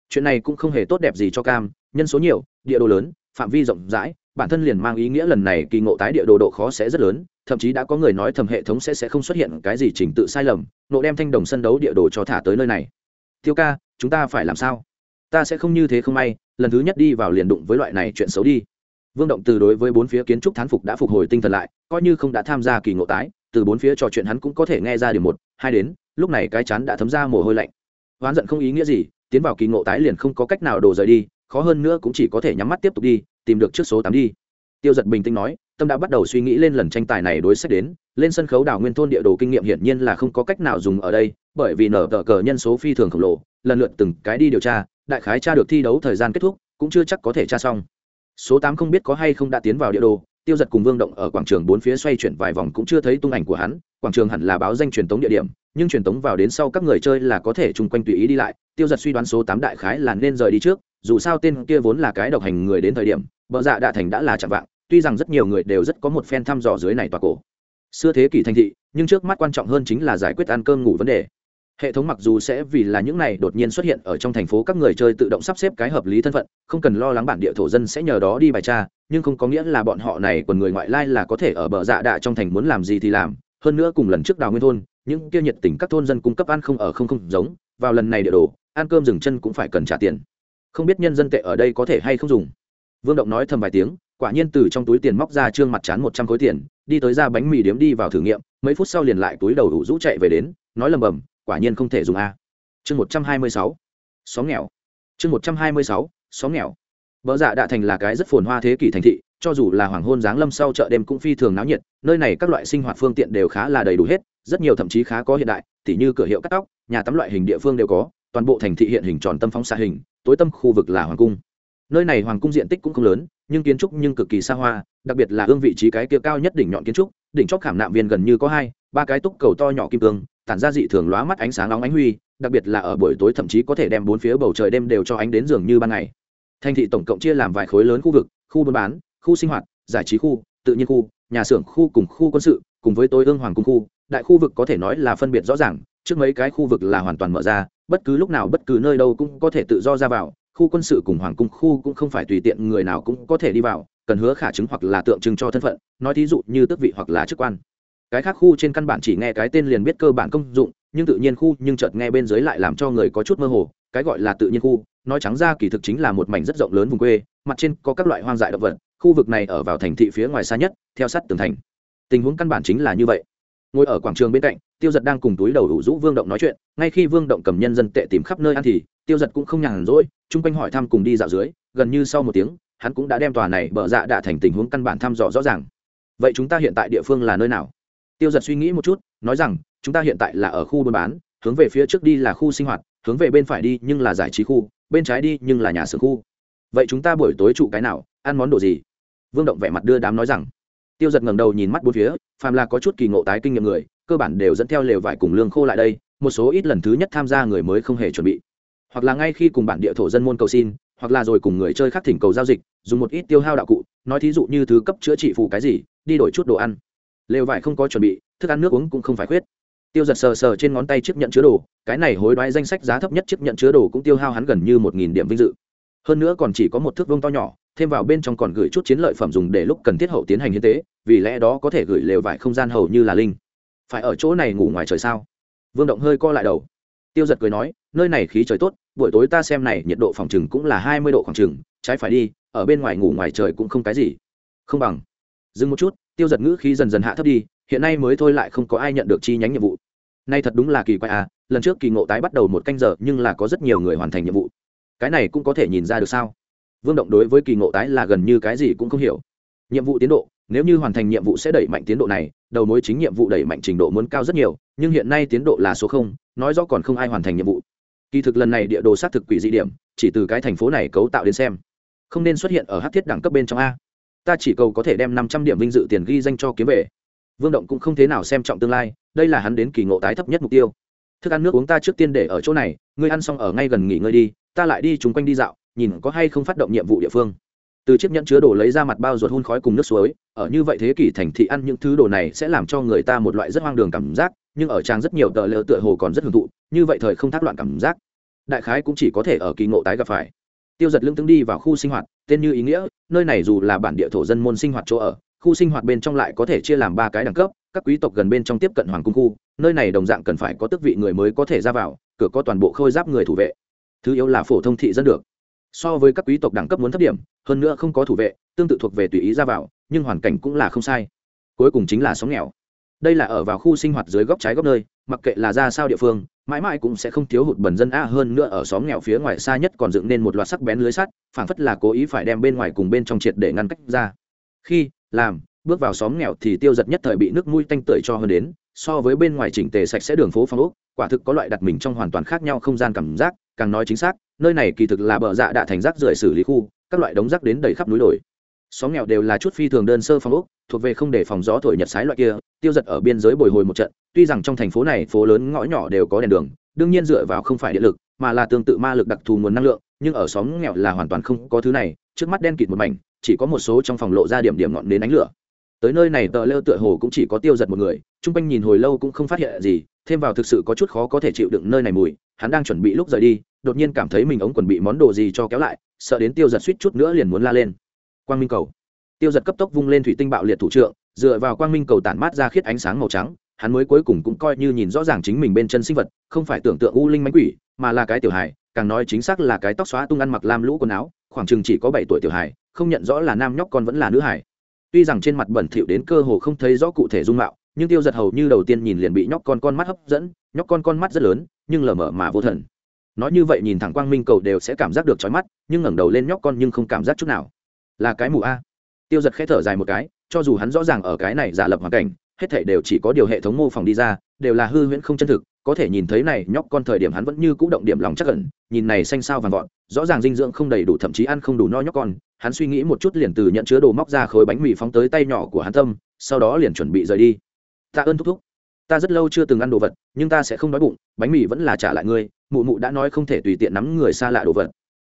Chuyện này cũng không hề tốt đẹp gì cho cam, nhân số nhiều, địa đồ lớn, phạm vi rộng rãi, bản thân liền mang ý nghĩa lần này kỳ ngộ tái địa đồ độ khó sẽ rất lớn, thậm chí đã có người nói thầm hệ thống sẽ sẽ không xuất hiện cái gì chỉnh tự sai lầm, nộ đem thanh đồng sân đấu địa đồ cho thả tới nơi này. Tiêu ca, chúng ta phải làm sao? Ta sẽ không như thế không may, lần thứ nhất đi vào liền đụng với loại này chuyện xấu đi vương động từ đối với bốn phía kiến trúc thán phục đã phục hồi tinh thần lại, coi như không đã tham gia kỳ ngộ tái, từ bốn phía trò chuyện hắn cũng có thể nghe ra điểm một, hai đến, lúc này cái chán đã thấm ra mồ hôi lạnh. Oán giận không ý nghĩa gì, tiến vào kỳ ngộ tái liền không có cách nào đổ rời đi, khó hơn nữa cũng chỉ có thể nhắm mắt tiếp tục đi, tìm được trước số tám đi. Tiêu giật bình tĩnh nói, tâm đã bắt đầu suy nghĩ lên lần tranh tài này đối sách đến, lên sân khấu đảo nguyên thôn địa đồ kinh nghiệm hiển nhiên là không có cách nào dùng ở đây, bởi vì nở tờ cờ nhân số phi thường khổng lồ, lần lượt từng cái đi điều tra, đại khái tra được thi đấu thời gian kết thúc, cũng chưa chắc có thể tra xong số tám không biết có hay không đã tiến vào địa đồ, tiêu giật cùng vương động ở quảng trường bốn phía xoay chuyển vài vòng cũng chưa thấy tung ảnh của hắn, quảng trường hẳn là báo danh truyền tống địa điểm, nhưng truyền tống vào đến sau các người chơi là có thể chung quanh tùy ý đi lại. Tiêu giật suy đoán số tám đại khái là nên rời đi trước, dù sao tên kia vốn là cái độc hành người đến thời điểm vợ dạ đạ thành đã là chạm vạng, tuy rằng rất nhiều người đều rất có một phen thăm dò dưới này tòa cổ. Xưa thế kỷ thành thị, nhưng trước mắt quan trọng hơn chính là giải quyết ăn cơm ngủ vấn đề hệ thống mặc dù sẽ vì là những này đột nhiên xuất hiện ở trong thành phố các người chơi tự động sắp xếp cái hợp lý thân phận, không cần lo lắng bản địa thổ dân sẽ nhờ đó đi bài tra, nhưng không có nghĩa là bọn họ này còn người ngoại lai là có thể ở bờ dạ đạ trong thành muốn làm gì thì làm. Hơn nữa cùng lần trước đào nguyên thôn, những kia nhiệt tình các thôn dân cung cấp ăn không ở không không giống, vào lần này địa đồ, ăn cơm dừng chân cũng phải cần trả tiền. Không biết nhân dân tệ ở đây có thể hay không dùng. Vương động nói thầm vài tiếng, quả nhiên từ trong túi tiền móc ra trương mặt chán một trăm khối tiền, đi tới ra bánh mì điếm đi vào thử nghiệm, mấy phút sau liền lại túi đầu đủ rũ chạy về đến, nói lầm bầm quả nhiên không thể dùng a. Chương một trăm hai mươi sáu, xóm nghèo. Chương một trăm hai mươi sáu, xóm nghèo. Vợ dạ đạ thành là cái rất phồn hoa thế kỷ thành thị, cho dù là hoàng hôn giáng lâm sau chợ đêm cũng phi thường náo nhiệt, nơi này các loại sinh hoạt phương tiện đều khá là đầy đủ hết, rất nhiều thậm chí khá có hiện đại, tỉ như cửa hiệu cắt tóc, nhà tắm loại hình địa phương đều có, toàn bộ thành thị hiện hình tròn tâm phóng xa hình, tối tâm khu vực là hoàng cung. Nơi này hoàng cung diện tích cũng không lớn, nhưng kiến trúc nhưng cực kỳ xa hoa, đặc biệt là hương vị trí cái kia cao nhất đỉnh nhọn kiến trúc, đỉnh chóp khảm nạm viên gần như có hai, ba cái túc cầu to nhỏ kim cương tản ra dị thường lóa mắt ánh sáng nóng ánh huy, đặc biệt là ở buổi tối thậm chí có thể đem bốn phía bầu trời đêm đều cho ánh đến giường như ban ngày. Thành thị tổng cộng chia làm vài khối lớn khu vực, khu buôn bán, khu sinh hoạt, giải trí khu, tự nhiên khu, nhà xưởng khu cùng khu quân sự, cùng với tối ương hoàng cung khu. Đại khu vực có thể nói là phân biệt rõ ràng, trước mấy cái khu vực là hoàn toàn mở ra, bất cứ lúc nào bất cứ nơi đâu cũng có thể tự do ra vào. Khu quân sự cùng hoàng cung khu cũng không phải tùy tiện người nào cũng có thể đi vào, cần hứa khả chứng hoặc là tượng trưng cho thân phận, nói thí dụ như tước vị hoặc là chức quan cái khác khu trên căn bản chỉ nghe cái tên liền biết cơ bản công dụng, nhưng tự nhiên khu nhưng chợt nghe bên dưới lại làm cho người có chút mơ hồ, cái gọi là tự nhiên khu, nói trắng ra kỳ thực chính là một mảnh rất rộng lớn vùng quê, mặt trên có các loại hoang dại động vật, khu vực này ở vào thành thị phía ngoài xa nhất, theo sát tường thành. Tình huống căn bản chính là như vậy. Ngồi ở quảng trường bên cạnh, tiêu giật đang cùng túi đầu đủ rũ vương động nói chuyện, ngay khi vương động cầm nhân dân tệ tìm khắp nơi ăn thì, tiêu giật cũng không nhàn rỗi, chung quanh hỏi thăm cùng đi dạo dưới, gần như sau một tiếng, hắn cũng đã đem tòa này bở dạ đạ thành tình huống căn bản thăm dò rõ ràng. Vậy chúng ta hiện tại địa phương là nơi nào? Tiêu giật suy nghĩ một chút, nói rằng, chúng ta hiện tại là ở khu buôn bán, hướng về phía trước đi là khu sinh hoạt, hướng về bên phải đi nhưng là giải trí khu, bên trái đi nhưng là nhà xưởng khu. Vậy chúng ta buổi tối trụ cái nào, ăn món đồ gì? Vương động vẻ mặt đưa đám nói rằng. Tiêu giật ngẩng đầu nhìn mắt bốn phía, phàm là có chút kỳ ngộ tái kinh nghiệm người, cơ bản đều dẫn theo lều vải cùng lương khô lại đây, một số ít lần thứ nhất tham gia người mới không hề chuẩn bị. Hoặc là ngay khi cùng bản địa thổ dân môn cầu xin, hoặc là rồi cùng người chơi khác thỉnh cầu giao dịch, dùng một ít tiêu hao đạo cụ, nói thí dụ như thứ cấp chữa trị phù cái gì, đi đổi chút đồ ăn lều vải không có chuẩn bị, thức ăn nước uống cũng không phải khuyết. Tiêu giật sờ sờ trên ngón tay chiếc nhận chứa đồ, cái này hối đoái danh sách giá thấp nhất chiếc nhận chứa đồ cũng tiêu hao hắn gần như một nghìn điểm vinh dự. Hơn nữa còn chỉ có một thước vông to nhỏ, thêm vào bên trong còn gửi chút chiến lợi phẩm dùng để lúc cần thiết hậu tiến hành hiến tế, vì lẽ đó có thể gửi lều vải không gian hầu như là linh. Phải ở chỗ này ngủ ngoài trời sao? Vương động hơi co lại đầu. Tiêu giật cười nói, nơi này khí trời tốt, buổi tối ta xem này nhiệt độ phòng chừng cũng là hai mươi độ khoảng chừng trái phải đi, ở bên ngoài ngủ ngoài trời cũng không cái gì. Không bằng. Dừng một chút tiêu giật ngữ khí dần dần hạ thấp đi, hiện nay mới thôi lại không có ai nhận được chi nhánh nhiệm vụ. Nay thật đúng là kỳ quái à lần trước kỳ ngộ tái bắt đầu một canh giờ, nhưng là có rất nhiều người hoàn thành nhiệm vụ. Cái này cũng có thể nhìn ra được sao? Vương động đối với kỳ ngộ tái là gần như cái gì cũng không hiểu. Nhiệm vụ tiến độ, nếu như hoàn thành nhiệm vụ sẽ đẩy mạnh tiến độ này, đầu mối chính nhiệm vụ đẩy mạnh trình độ muốn cao rất nhiều, nhưng hiện nay tiến độ là số không, nói rõ còn không ai hoàn thành nhiệm vụ. Kỳ thực lần này địa đồ xác thực quỷ dị điểm, chỉ từ cái thành phố này cấu tạo đến xem. Không nên xuất hiện ở hát thiết đẳng cấp bên trong a ta chỉ cầu có thể đem năm trăm điểm vinh dự tiền ghi danh cho kiếm về. Vương động cũng không thế nào xem trọng tương lai, đây là hắn đến kỳ ngộ tái thấp nhất mục tiêu. Thức ăn nước uống ta trước tiên để ở chỗ này, ngươi ăn xong ở ngay gần nghỉ ngơi đi, ta lại đi chung quanh đi dạo, nhìn có hay không phát động nhiệm vụ địa phương. Từ chiếc nhẫn chứa đồ lấy ra mặt bao ruột hun khói cùng nước suối, ở như vậy thế kỷ thành thị ăn những thứ đồ này sẽ làm cho người ta một loại rất hoang đường cảm giác, nhưng ở trang rất nhiều tờ lỡ tựa hồ còn rất hưởng thụ, như vậy thời không thác loạn cảm giác. Đại khái cũng chỉ có thể ở kỳ ngộ tái gặp phải tiêu giật lưng tướng đi vào khu sinh hoạt, tên như ý nghĩa, nơi này dù là bản địa thổ dân môn sinh hoạt chỗ ở, khu sinh hoạt bên trong lại có thể chia làm ba cái đẳng cấp, các quý tộc gần bên trong tiếp cận hoàng cung khu, nơi này đồng dạng cần phải có tước vị người mới có thể ra vào, cửa có toàn bộ khôi giáp người thủ vệ. Thứ yếu là phổ thông thị dân được. So với các quý tộc đẳng cấp muốn thấp điểm, hơn nữa không có thủ vệ, tương tự thuộc về tùy ý ra vào, nhưng hoàn cảnh cũng là không sai. Cuối cùng chính là sống nghèo. Đây là ở vào khu sinh hoạt dưới góc trái góc nơi, mặc kệ là ra sao địa phương mãi mãi cũng sẽ không thiếu hụt bẩn dân a hơn nữa ở xóm nghèo phía ngoài xa nhất còn dựng nên một loạt sắc bén lưới sắt, phảng phất là cố ý phải đem bên ngoài cùng bên trong triệt để ngăn cách ra. Khi, làm, bước vào xóm nghèo thì tiêu giật nhất thời bị nước mũi tanh tưởi cho hơn đến, so với bên ngoài chỉnh tề sạch sẽ đường phố phong ốc, quả thực có loại đặt mình trong hoàn toàn khác nhau không gian cảm giác, càng nói chính xác, nơi này kỳ thực là bờ dạ đã thành rác rưởi xử lý khu, các loại đống rác đến đầy khắp núi đồi. Xóm nghèo đều là chút phi thường đơn sơ phong ốc, thuộc về không để phòng gió thổi nhật sái loại kia tiêu giật ở biên giới bồi hồi một trận, tuy rằng trong thành phố này phố lớn ngõ nhỏ đều có đèn đường, đương nhiên dựa vào không phải điện lực, mà là tương tự ma lực đặc thù nguồn năng lượng, nhưng ở xóm nghèo là hoàn toàn không có thứ này, trước mắt đen kịt một mảnh, chỉ có một số trong phòng lộ ra điểm điểm ngọn đến ánh lửa. Tới nơi này tờ lêu tựa hồ cũng chỉ có tiêu giật một người, chung quanh nhìn hồi lâu cũng không phát hiện gì, thêm vào thực sự có chút khó có thể chịu đựng nơi này mùi, hắn đang chuẩn bị lúc rời đi, đột nhiên cảm thấy mình ống quần bị món đồ gì cho kéo lại, sợ đến tiêu giật suýt chút nữa liền muốn la lên. Quang minh cầu. Tiêu giật cấp tốc vung lên thủy tinh bạo liệt thủ trượng dựa vào quang minh cầu tản mát ra khiết ánh sáng màu trắng, hắn mới cuối cùng cũng coi như nhìn rõ ràng chính mình bên chân sinh vật, không phải tưởng tượng u linh mánh quỷ, mà là cái tiểu hài, càng nói chính xác là cái tóc xóa tung ăn mặc lam lũ quần áo, khoảng chừng chỉ có bảy tuổi tiểu hài, không nhận rõ là nam nhóc con vẫn là nữ hài. Tuy rằng trên mặt bẩn thỉu đến cơ hồ không thấy rõ cụ thể dung mạo, nhưng tiêu giật hầu như đầu tiên nhìn liền bị nhóc con con mắt hấp dẫn, nhóc con con mắt rất lớn, nhưng lờ mờ mà vô thần. Nói như vậy nhìn thẳng quang minh cầu đều sẽ cảm giác được trói mắt, nhưng ngẩng đầu lên nhóc con nhưng không cảm giác chút nào. Là cái mù a tiêu giật k h ẽ thở dài một cái, cho dù hắn rõ ràng ở cái này giả lập hoàn cảnh, hết thể đều chỉ có điều hệ thống mô phỏng đi ra, đều là hư huyễn không chân thực, có thể nhìn thấy này nhóc con thời điểm hắn vẫn như c ũ động điểm lòng chắc ẩn, nhìn này xanh sao vàng vọt, rõ ràng dinh dưỡng không đầy đủ, thậm chí ăn không đủ no nhóc con, hắn suy nghĩ một chút liền từ nhận chứa đồ móc ra khối bánh mì phóng tới tay nhỏ của hắn tâm, sau đó liền chuẩn bị rời đi. Ta ơn thúc thúc, ta rất lâu chưa từng ăn đồ vật, nhưng ta sẽ không đói bụng, bánh mì vẫn là trả lại ngươi, mụ mụ đã nói không thể tùy tiện nắm người xa lạ đồ vật.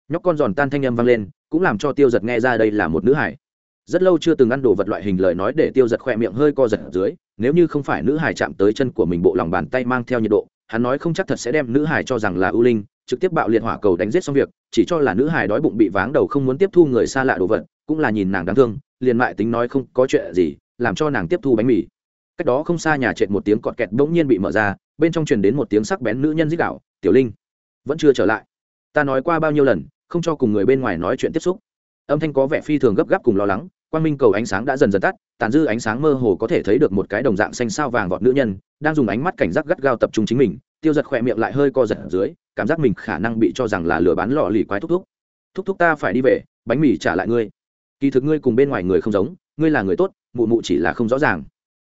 Nhóc con giòn tan thanh âm vang lên, cũng làm cho tiêu giật nghe ra đây là một nữ hải rất lâu chưa từng ăn đồ vật loại hình lời nói để tiêu giật khoe miệng hơi co giật ở dưới, nếu như không phải nữ hải chạm tới chân của mình bộ lòng bàn tay mang theo nhiệt độ, hắn nói không chắc thật sẽ đem nữ hải cho rằng là ưu linh, trực tiếp bạo liệt hỏa cầu đánh giết xong việc, chỉ cho là nữ hải đói bụng bị váng đầu không muốn tiếp thu người xa lạ đồ vật, cũng là nhìn nàng đáng thương, liền mại tính nói không có chuyện gì, làm cho nàng tiếp thu bánh mì. Cách đó không xa nhà trệt một tiếng cọt kẹt bỗng nhiên bị mở ra, bên trong truyền đến một tiếng sắc bén nữ nhân dích đạo tiểu linh, vẫn chưa trở lại. Ta nói qua bao nhiêu lần, không cho cùng người bên ngoài nói chuyện tiếp xúc âm thanh có vẻ phi thường gấp gáp cùng lo lắng, quang minh cầu ánh sáng đã dần dần tắt, tàn dư ánh sáng mơ hồ có thể thấy được một cái đồng dạng xanh sao vàng vọt nữ nhân, đang dùng ánh mắt cảnh giác gắt gao tập trung chính mình, tiêu giật khỏe miệng lại hơi co giật ở dưới, cảm giác mình khả năng bị cho rằng là lừa bán lò lì quái thúc thúc. Thúc thúc ta phải đi về, bánh mì trả lại ngươi. Kỳ thực ngươi cùng bên ngoài người không giống, ngươi là người tốt, mụ mụ chỉ là không rõ ràng.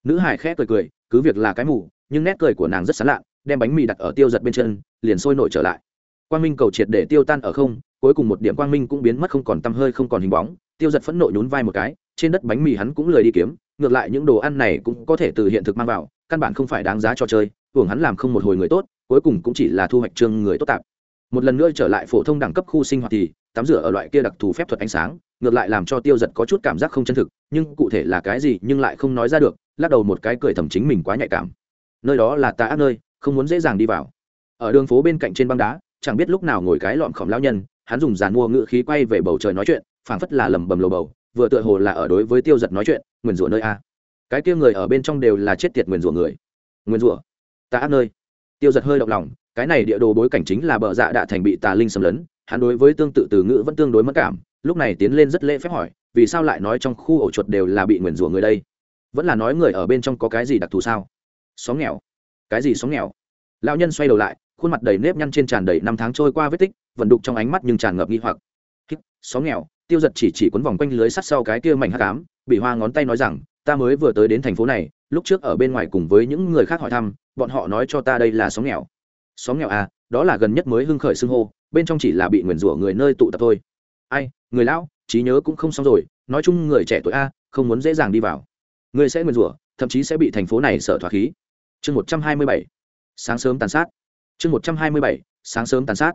Nữ hải khẽ cười cười, cứ việc là cái mụ, nhưng nét cười của nàng rất sán lạ, đem bánh mì đặt ở tiêu giật bên chân, liền sôi nổi trở lại. Quang minh cầu triệt để tiêu tan ở không cuối cùng một điểm quang minh cũng biến mất không còn tăm hơi không còn hình bóng, tiêu giật phẫn nộ nhún vai một cái, trên đất bánh mì hắn cũng lười đi kiếm, ngược lại những đồ ăn này cũng có thể từ hiện thực mang vào, căn bản không phải đáng giá cho chơi, hưởng hắn làm không một hồi người tốt, cuối cùng cũng chỉ là thu hoạch trương người tốt tạp. Một lần nữa trở lại phổ thông đẳng cấp khu sinh hoạt thì, tắm rửa ở loại kia đặc thù phép thuật ánh sáng, ngược lại làm cho tiêu giật có chút cảm giác không chân thực, nhưng cụ thể là cái gì nhưng lại không nói ra được, lắc đầu một cái cười thầm chính mình quá nhạy cảm. Nơi đó là tà ác nơi, không muốn dễ dàng đi vào. Ở đường phố bên cạnh trên băng đá, chẳng biết lúc nào ngồi cái lọn khổng lão nhân hắn dùng giàn mua ngữ khí quay về bầu trời nói chuyện, phảng phất là lầm bầm lồ bầu, vừa tựa hồ là ở đối với tiêu giật nói chuyện, nguyền rủa nơi a. Cái kia người ở bên trong đều là chết tiệt nguyền rủa người. Nguyền rủa? Ta ác nơi. Tiêu giật hơi động lòng, cái này địa đồ bối cảnh chính là bờ dạ đạ thành bị tà linh xâm lấn, hắn đối với tương tự từ ngữ vẫn tương đối mất cảm, lúc này tiến lên rất lễ phép hỏi, vì sao lại nói trong khu ổ chuột đều là bị nguyền rủa người đây? Vẫn là nói người ở bên trong có cái gì đặc thù sao? Xóm nghèo. Cái gì xóm nghèo? Lão nhân xoay đầu lại, khuôn mặt đầy nếp nhăn trên tràn đầy năm tháng trôi qua vết tích vận đục trong ánh mắt nhưng tràn ngập nghi hoặc. Xóm nghèo, tiêu giật chỉ chỉ quấn vòng quanh lưới sắt sau cái kia mảnh hắc ám, bị hoa ngón tay nói rằng, ta mới vừa tới đến thành phố này, lúc trước ở bên ngoài cùng với những người khác hỏi thăm, bọn họ nói cho ta đây là xóm nghèo. Xóm nghèo à đó là gần nhất mới hưng khởi xưng hô, bên trong chỉ là bị nguyền rủa người nơi tụ tập thôi. Ai, người lão, trí nhớ cũng không xong rồi, nói chung người trẻ tuổi a, không muốn dễ dàng đi vào. Người sẽ nguyền rủa, thậm chí sẽ bị thành phố này sợ thoát khí. Chương một trăm hai mươi bảy, sáng sớm tàn sát. Chương một trăm hai mươi bảy, sáng sớm tàn sát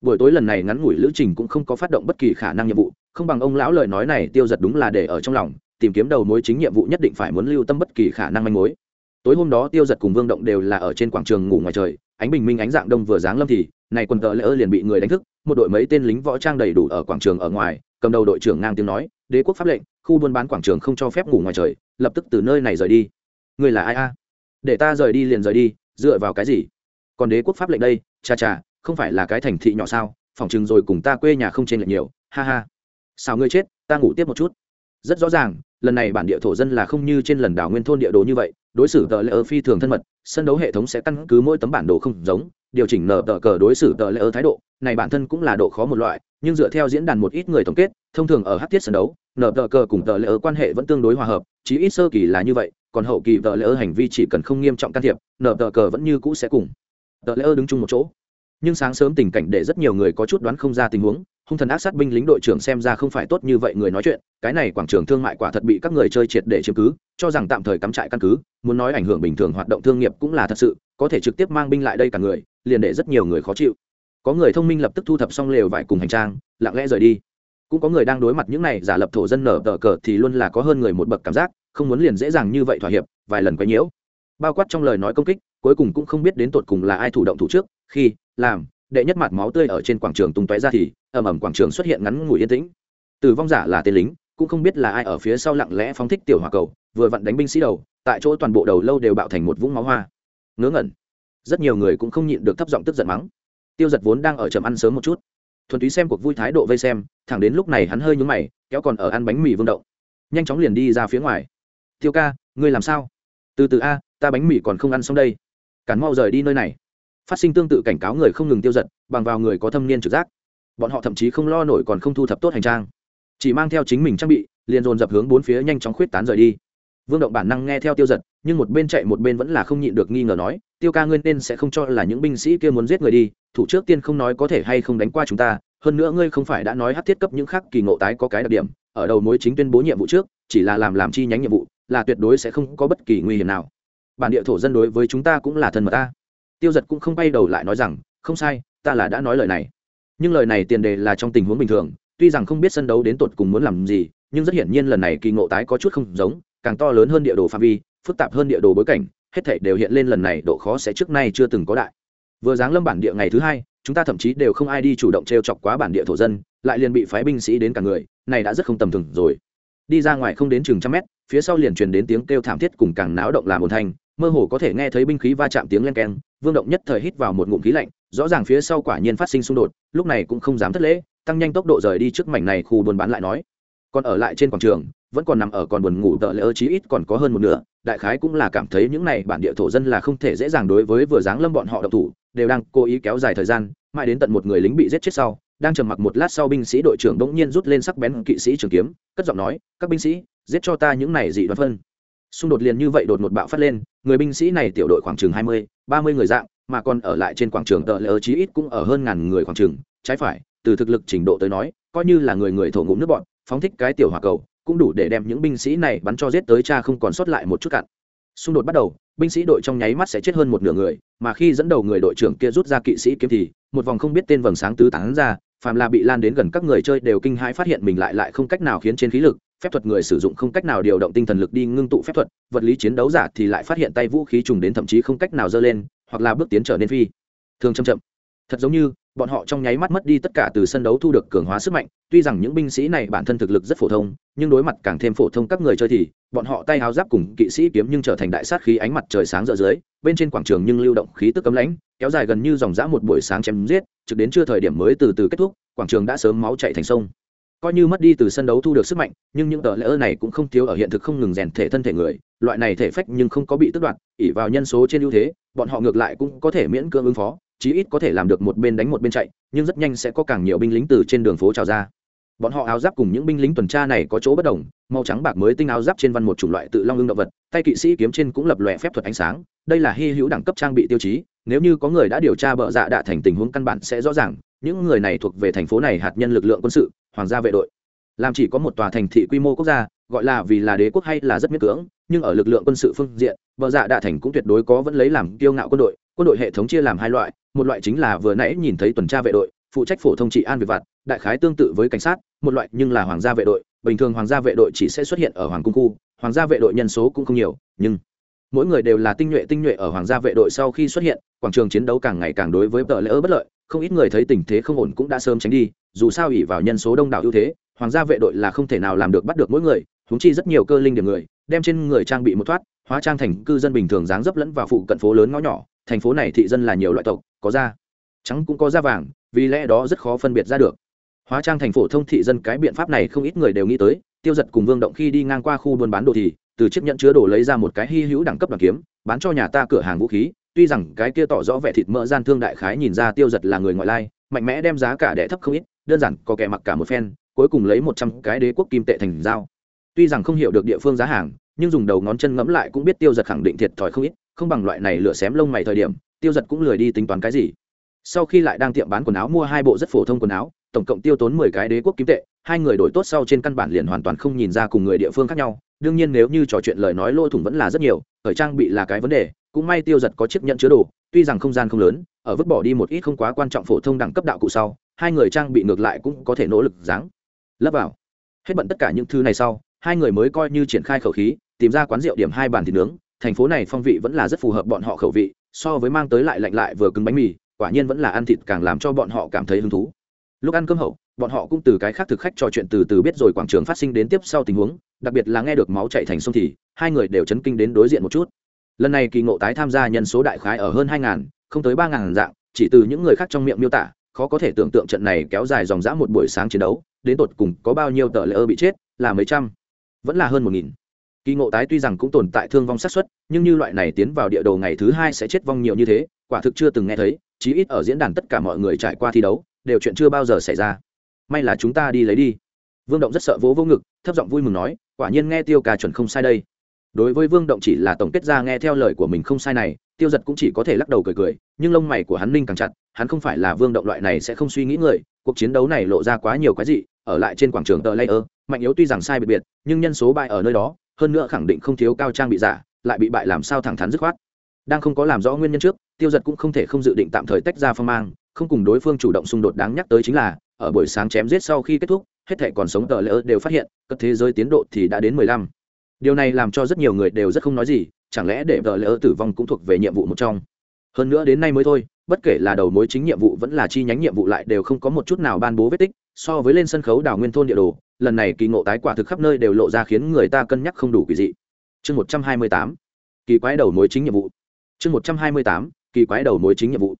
buổi tối lần này ngắn ngủi lữ trình cũng không có phát động bất kỳ khả năng nhiệm vụ, không bằng ông lão lời nói này tiêu giật đúng là để ở trong lòng, tìm kiếm đầu mối chính nhiệm vụ nhất định phải muốn lưu tâm bất kỳ khả năng manh mối. Tối hôm đó tiêu giật cùng vương động đều là ở trên quảng trường ngủ ngoài trời, ánh bình minh ánh dạng đông vừa giáng lâm thì, này quần tợ lỡ liền bị người đánh thức, một đội mấy tên lính võ trang đầy đủ ở quảng trường ở ngoài, cầm đầu đội trưởng ngang tiếng nói, đế quốc pháp lệnh, khu buôn bán quảng trường không cho phép ngủ ngoài trời, lập tức từ nơi này rời đi. Người là ai a? Để ta rời đi liền rời đi, dựa vào cái gì? Còn đế quốc pháp lệnh đây, cha cha không phải là cái thành thị nhỏ sao, phòng chừng rồi cùng ta quê nhà không trên lệch nhiều, ha ha. Sao ngươi chết, ta ngủ tiếp một chút. Rất rõ ràng, lần này bản địa thổ dân là không như trên lần đảo nguyên thôn địa đồ như vậy, đối xử tờ lễ ơ phi thường thân mật, sân đấu hệ thống sẽ căn cứ mỗi tấm bản đồ không giống, điều chỉnh nở tờ cờ đối xử tờ lễ ơ thái độ. Này bản thân cũng là độ khó một loại, nhưng dựa theo diễn đàn một ít người tổng kết, thông thường ở hát tiết sân đấu, nở tờ cờ cùng tờ lễ ơ quan hệ vẫn tương đối hòa hợp, chí ít sơ kỳ là như vậy, còn hậu kỳ tờ lễ ơ hành vi chỉ cần không nghiêm trọng can thiệp, nở tờ cờ vẫn như cũ sẽ cùng. Tờ lễ ơ đứng chung một chỗ nhưng sáng sớm tình cảnh để rất nhiều người có chút đoán không ra tình huống, hung thần ác sát binh lính đội trưởng xem ra không phải tốt như vậy người nói chuyện, cái này quảng trường thương mại quả thật bị các người chơi triệt để chiếm cứ, cho rằng tạm thời cắm trại căn cứ, muốn nói ảnh hưởng bình thường hoạt động thương nghiệp cũng là thật sự, có thể trực tiếp mang binh lại đây cả người, liền để rất nhiều người khó chịu. Có người thông minh lập tức thu thập xong lều vải cùng hành trang, lặng lẽ rời đi. Cũng có người đang đối mặt những này giả lập thổ dân nở tờ cờ thì luôn là có hơn người một bậc cảm giác, không muốn liền dễ dàng như vậy thỏa hiệp, vài lần quấy nhiễu. Bao quát trong lời nói công kích, cuối cùng cũng không biết đến tột cùng là ai thủ động thủ trước, khi làm, đệ nhất mặt máu tươi ở trên quảng trường tung tóe ra thì, ầm ầm quảng trường xuất hiện ngắn ngủi yên tĩnh. Tử vong giả là tên lính, cũng không biết là ai ở phía sau lặng lẽ phóng thích tiểu hỏa cầu, vừa vặn đánh binh sĩ đầu, tại chỗ toàn bộ đầu lâu đều bạo thành một vũng máu hoa. Ngớ ngẩn. Rất nhiều người cũng không nhịn được thấp giọng tức giận mắng. Tiêu giật vốn đang ở trầm ăn sớm một chút. Thuần túy xem cuộc vui thái độ vây xem, thẳng đến lúc này hắn hơi nhúng mày, kéo còn ở ăn bánh mì vương động nhanh chóng liền đi ra phía ngoài. Tiêu ca, ngươi làm sao? Từ từ a, ta bánh mì còn không ăn xong đây. Cản mau rời đi nơi này phát sinh tương tự cảnh cáo người không ngừng tiêu giật, bằng vào người có thâm niên trực giác. Bọn họ thậm chí không lo nổi còn không thu thập tốt hành trang. Chỉ mang theo chính mình trang bị, liền dồn dập hướng bốn phía nhanh chóng khuyết tán rời đi. Vương động bản năng nghe theo tiêu giật, nhưng một bên chạy một bên vẫn là không nhịn được nghi ngờ nói, tiêu ca ngươi nên sẽ không cho là những binh sĩ kia muốn giết người đi, thủ trước tiên không nói có thể hay không đánh qua chúng ta, hơn nữa ngươi không phải đã nói hát thiết cấp những khác kỳ ngộ tái có cái đặc điểm, ở đầu mối chính tuyên bố nhiệm vụ trước, chỉ là làm làm chi nhánh nhiệm vụ, là tuyệt đối sẽ không có bất kỳ nguy hiểm nào. Bản địa thổ dân đối với chúng ta cũng là thân mật ta tiêu giật cũng không bay đầu lại nói rằng, không sai, ta là đã nói lời này. Nhưng lời này tiền đề là trong tình huống bình thường, tuy rằng không biết sân đấu đến tột cùng muốn làm gì, nhưng rất hiển nhiên lần này kỳ ngộ tái có chút không giống, càng to lớn hơn địa đồ phạm vi, phức tạp hơn địa đồ bối cảnh, hết thể đều hiện lên lần này độ khó sẽ trước nay chưa từng có đại. Vừa giáng lâm bản địa ngày thứ hai, chúng ta thậm chí đều không ai đi chủ động t r e o chọc quá bản địa thổ dân, lại liền bị phái binh sĩ đến cả người, này đã rất không tầm thường rồi. Đi ra ngoài không đến chừng trăm mét, phía sau liền truyền đến tiếng kêu thảm thiết cùng càng náo động làm ồn thanh mơ hồ có thể nghe thấy binh khí va chạm tiếng len keng, vương động nhất thời hít vào một ngụm khí lạnh, rõ ràng phía sau quả nhiên phát sinh xung đột, lúc này cũng không dám thất lễ, tăng nhanh tốc độ rời đi trước mảnh này khu buôn bán lại nói. Còn ở lại trên quảng trường, vẫn còn nằm ở còn buồn ngủ tợ lỡ chí ít còn có hơn một nửa, đại khái cũng là cảm thấy những này bản địa thổ dân là không thể dễ dàng đối với vừa dáng lâm bọn họ độc thủ, đều đang cố ý kéo dài thời gian, mãi đến tận một người lính bị giết chết sau, đang trầm mặc một lát sau binh sĩ đội trưởng bỗng nhiên rút lên sắc bén kỵ sĩ trường kiếm, cất giọng nói, các binh sĩ, giết cho ta những này dị đoan phân xung đột liền như vậy đột ngột bạo phát lên, người binh sĩ này tiểu đội khoảng chừng hai mươi, ba mươi người dạng, mà còn ở lại trên quảng trường tợ lỡ chí ít cũng ở hơn ngàn người khoảng chừng. Trái phải, từ thực lực trình độ tới nói, coi như là người người thổ ngụm nước bọn, phóng thích cái tiểu hỏa cầu, cũng đủ để đem những binh sĩ này bắn cho giết tới cha không còn sót lại một chút cặn. Xung đột bắt đầu, binh sĩ đội trong nháy mắt sẽ chết hơn một nửa người, mà khi dẫn đầu người đội trưởng kia rút ra kỵ sĩ kiếm thì, một vòng không biết tên vầng sáng tứ tán ra, phàm là bị lan đến gần các người chơi đều kinh hãi phát hiện mình lại lại không cách nào khiến trên khí lực phép thuật người sử dụng không cách nào điều động tinh thần lực đi ngưng tụ phép thuật, vật lý chiến đấu giả thì lại phát hiện tay vũ khí trùng đến thậm chí không cách nào dơ lên, hoặc là bước tiến trở nên phi. Thường chậm chậm. Thật giống như, bọn họ trong nháy mắt mất đi tất cả từ sân đấu thu được cường hóa sức mạnh, tuy rằng những binh sĩ này bản thân thực lực rất phổ thông, nhưng đối mặt càng thêm phổ thông các người chơi thì, bọn họ tay háo giáp cùng kỵ sĩ kiếm nhưng trở thành đại sát khí ánh mặt trời sáng rỡ dưới, bên trên quảng trường nhưng lưu động khí tức cấm lãnh, kéo dài gần như dòng dã một buổi sáng chém giết, trực đến chưa thời điểm mới từ từ kết thúc, quảng trường đã sớm máu chạy thành sông coi như mất đi từ sân đấu thu được sức mạnh, nhưng những tờ lỡ này cũng không thiếu ở hiện thực không ngừng rèn thể thân thể người, loại này thể phách nhưng không có bị tước đoạt ỉ vào nhân số trên ưu thế, bọn họ ngược lại cũng có thể miễn cưỡng ứng phó, chí ít có thể làm được một bên đánh một bên chạy, nhưng rất nhanh sẽ có càng nhiều binh lính từ trên đường phố trào ra. Bọn họ áo giáp cùng những binh lính tuần tra này có chỗ bất đồng, màu trắng bạc mới tinh áo giáp trên văn một chủng loại tự long ưng động vật, tay kỵ sĩ kiếm trên cũng lập lòe phép thuật ánh sáng, đây là hy hữu đẳng cấp trang bị tiêu chí nếu như có người đã điều tra bợ dạ đạ thành tình huống căn bản sẽ rõ ràng, những người này thuộc về thành phố này hạt nhân lực lượng quân sự, hoàng gia vệ đội. Làm chỉ có một tòa thành thị quy mô quốc gia, gọi là vì là đế quốc hay là rất miễn cưỡng, nhưng ở lực lượng quân sự phương diện bờ dạ đạ thành cũng tuyệt đối có vẫn lấy làm kiêu ngạo quân đội quân đội hệ thống chia làm hai loại, một loại chính là vừa nãy nhìn thấy tuần tra vệ đội, phụ trách phổ thông trị an việc vặt, đại khái tương tự với cảnh sát, một loại nhưng là hoàng gia vệ đội, bình thường hoàng gia vệ đội chỉ sẽ xuất hiện ở hoàng cung khu, hoàng gia vệ đội nhân số cũng không nhiều, nhưng mỗi người đều là tinh nhuệ tinh nhuệ ở hoàng gia vệ đội sau khi xuất hiện, quảng trường chiến đấu càng ngày càng đối với tờ lễ ớ bất lợi, không ít người thấy tình thế không ổn cũng đã sớm tránh đi, dù sao ỉ vào nhân số đông đảo ưu thế, hoàng gia vệ đội là không thể nào làm được bắt được mỗi người húng chi rất nhiều cơ linh điểm người, đem trên người trang bị một thoát, hóa trang thành cư dân bình thường dáng dấp lẫn vào phụ cận phố lớn ngõ nhỏ, thành phố này thị dân là nhiều loại tộc, có da trắng cũng có da vàng, vì lẽ đó rất khó phân biệt ra được. Hóa trang thành phổ thông thị dân cái biện pháp này không ít người đều nghĩ tới, tiêu giật cùng vương động khi đi ngang qua khu buôn bán đồ thì từ chiếc nhẫn chứa đồ lấy ra một cái hy hữu đẳng cấp đoàn kiếm, bán cho nhà ta cửa hàng vũ khí, tuy rằng cái kia tỏ rõ vẻ thịt mỡ gian thương đại khái nhìn ra tiêu giật là người ngoại lai, mạnh mẽ đem giá cả đẻ thấp không ít, đơn giản có kẻ mặc cả một phen, cuối cùng lấy một trăm cái đế quốc kim tệ thành dao tuy rằng không hiểu được địa phương giá hàng, nhưng dùng đầu ngón chân ngẫm lại cũng biết tiêu giật khẳng định thiệt thòi không ít, không bằng loại này lửa xém lông mày thời điểm, tiêu giật cũng lười đi tính toán cái gì. Sau khi lại đang tiệm bán quần áo mua hai bộ rất phổ thông quần áo, tổng cộng tiêu tốn mười cái đế quốc kim tệ hai người đổi tốt sau trên căn bản liền hoàn toàn không nhìn ra cùng người địa phương khác nhau. Đương nhiên nếu như trò chuyện lời nói lỗ thủng vẫn là rất nhiều, thời trang bị là cái vấn đề, cũng may tiêu giật có chiếc nhận chứa đồ, tuy rằng không gian không lớn, ở vứt bỏ đi một ít không quá quan trọng phổ thông đẳng cấp đạo cụ sau, hai người trang bị ngược lại cũng có thể nỗ lực dáng lấp vào. Hết bận tất cả những thứ này sau, hai người mới coi như triển khai khẩu khí, tìm ra quán rượu điểm hai bàn thịt nướng, thành phố này phong vị vẫn là rất phù hợp bọn họ khẩu vị, so với mang tới lại lạnh lại vừa cứng bánh mì, quả nhiên vẫn là ăn thịt càng làm cho bọn họ cảm thấy hứng thú. Lúc ăn cơm hậu bọn họ cũng từ cái khác thực khách trò chuyện từ từ biết rồi quảng trường phát sinh đến tiếp sau tình huống, đặc biệt là nghe được máu chạy thành sông thì, hai người đều chấn kinh đến đối diện một chút. Lần này kỳ ngộ tái tham gia nhân số đại khái ở hơn hai ngàn, không tới ba ngàn dạng, chỉ từ những người khác trong miệng miêu tả, khó có thể tưởng tượng trận này kéo dài dòng dã một buổi sáng chiến đấu, đến tột cùng có bao nhiêu tờ lễ ơ bị chết, là mấy trăm, vẫn là hơn một nghìn. Kỳ ngộ tái tuy rằng cũng tồn tại thương vong sát xuất nhưng như loại này tiến vào địa đồ ngày thứ hai sẽ chết vong nhiều như thế, quả thực chưa từng nghe thấy, chí ít ở diễn đàn tất cả mọi người trải qua thi đấu, đều chuyện chưa bao giờ xảy ra may là chúng ta đi lấy đi. Vương động rất sợ vỗ vô ngực, thấp giọng vui mừng nói, quả nhiên nghe tiêu ca chuẩn không sai đây. Đối với vương động chỉ là tổng kết ra nghe theo lời của mình không sai này, tiêu giật cũng chỉ có thể lắc đầu cười cười, nhưng lông mày của hắn ninh càng chặt, hắn không phải là vương động loại này sẽ không suy nghĩ người, cuộc chiến đấu này lộ ra quá nhiều cái gì ở lại trên quảng trường tờ layer, mạnh yếu tuy rằng sai biệt biệt, nhưng nhân số bại ở nơi đó, hơn nữa khẳng định không thiếu cao trang bị giả, lại bị bại làm sao thẳng thắn dứt khoát. Đang không có làm rõ nguyên nhân trước, tiêu giật cũng không thể không dự định tạm thời tách ra phong mang, không cùng đối phương chủ động xung đột đáng nhắc tới chính là ở buổi sáng chém giết sau khi kết thúc, hết thể còn sống tờ lỡ đều phát hiện, cất thế giới tiến độ thì đã đến mười lăm. Điều này làm cho rất nhiều người đều rất không nói gì, chẳng lẽ để tờ lỡ tử vong cũng thuộc về nhiệm vụ một trong? Hơn nữa đến nay mới thôi, bất kể là đầu mối chính nhiệm vụ vẫn là chi nhánh nhiệm vụ lại đều không có một chút nào ban bố vết tích, so với lên sân khấu đào nguyên thôn địa đồ, lần này kỳ ngộ tái quả thực khắp nơi đều lộ ra khiến người ta cân nhắc không đủ kỳ dị. Chương một trăm hai mươi tám, kỳ quái đầu mối chính nhiệm vụ. Chương một trăm hai mươi tám, kỳ quái đầu mối chính nhiệm vụ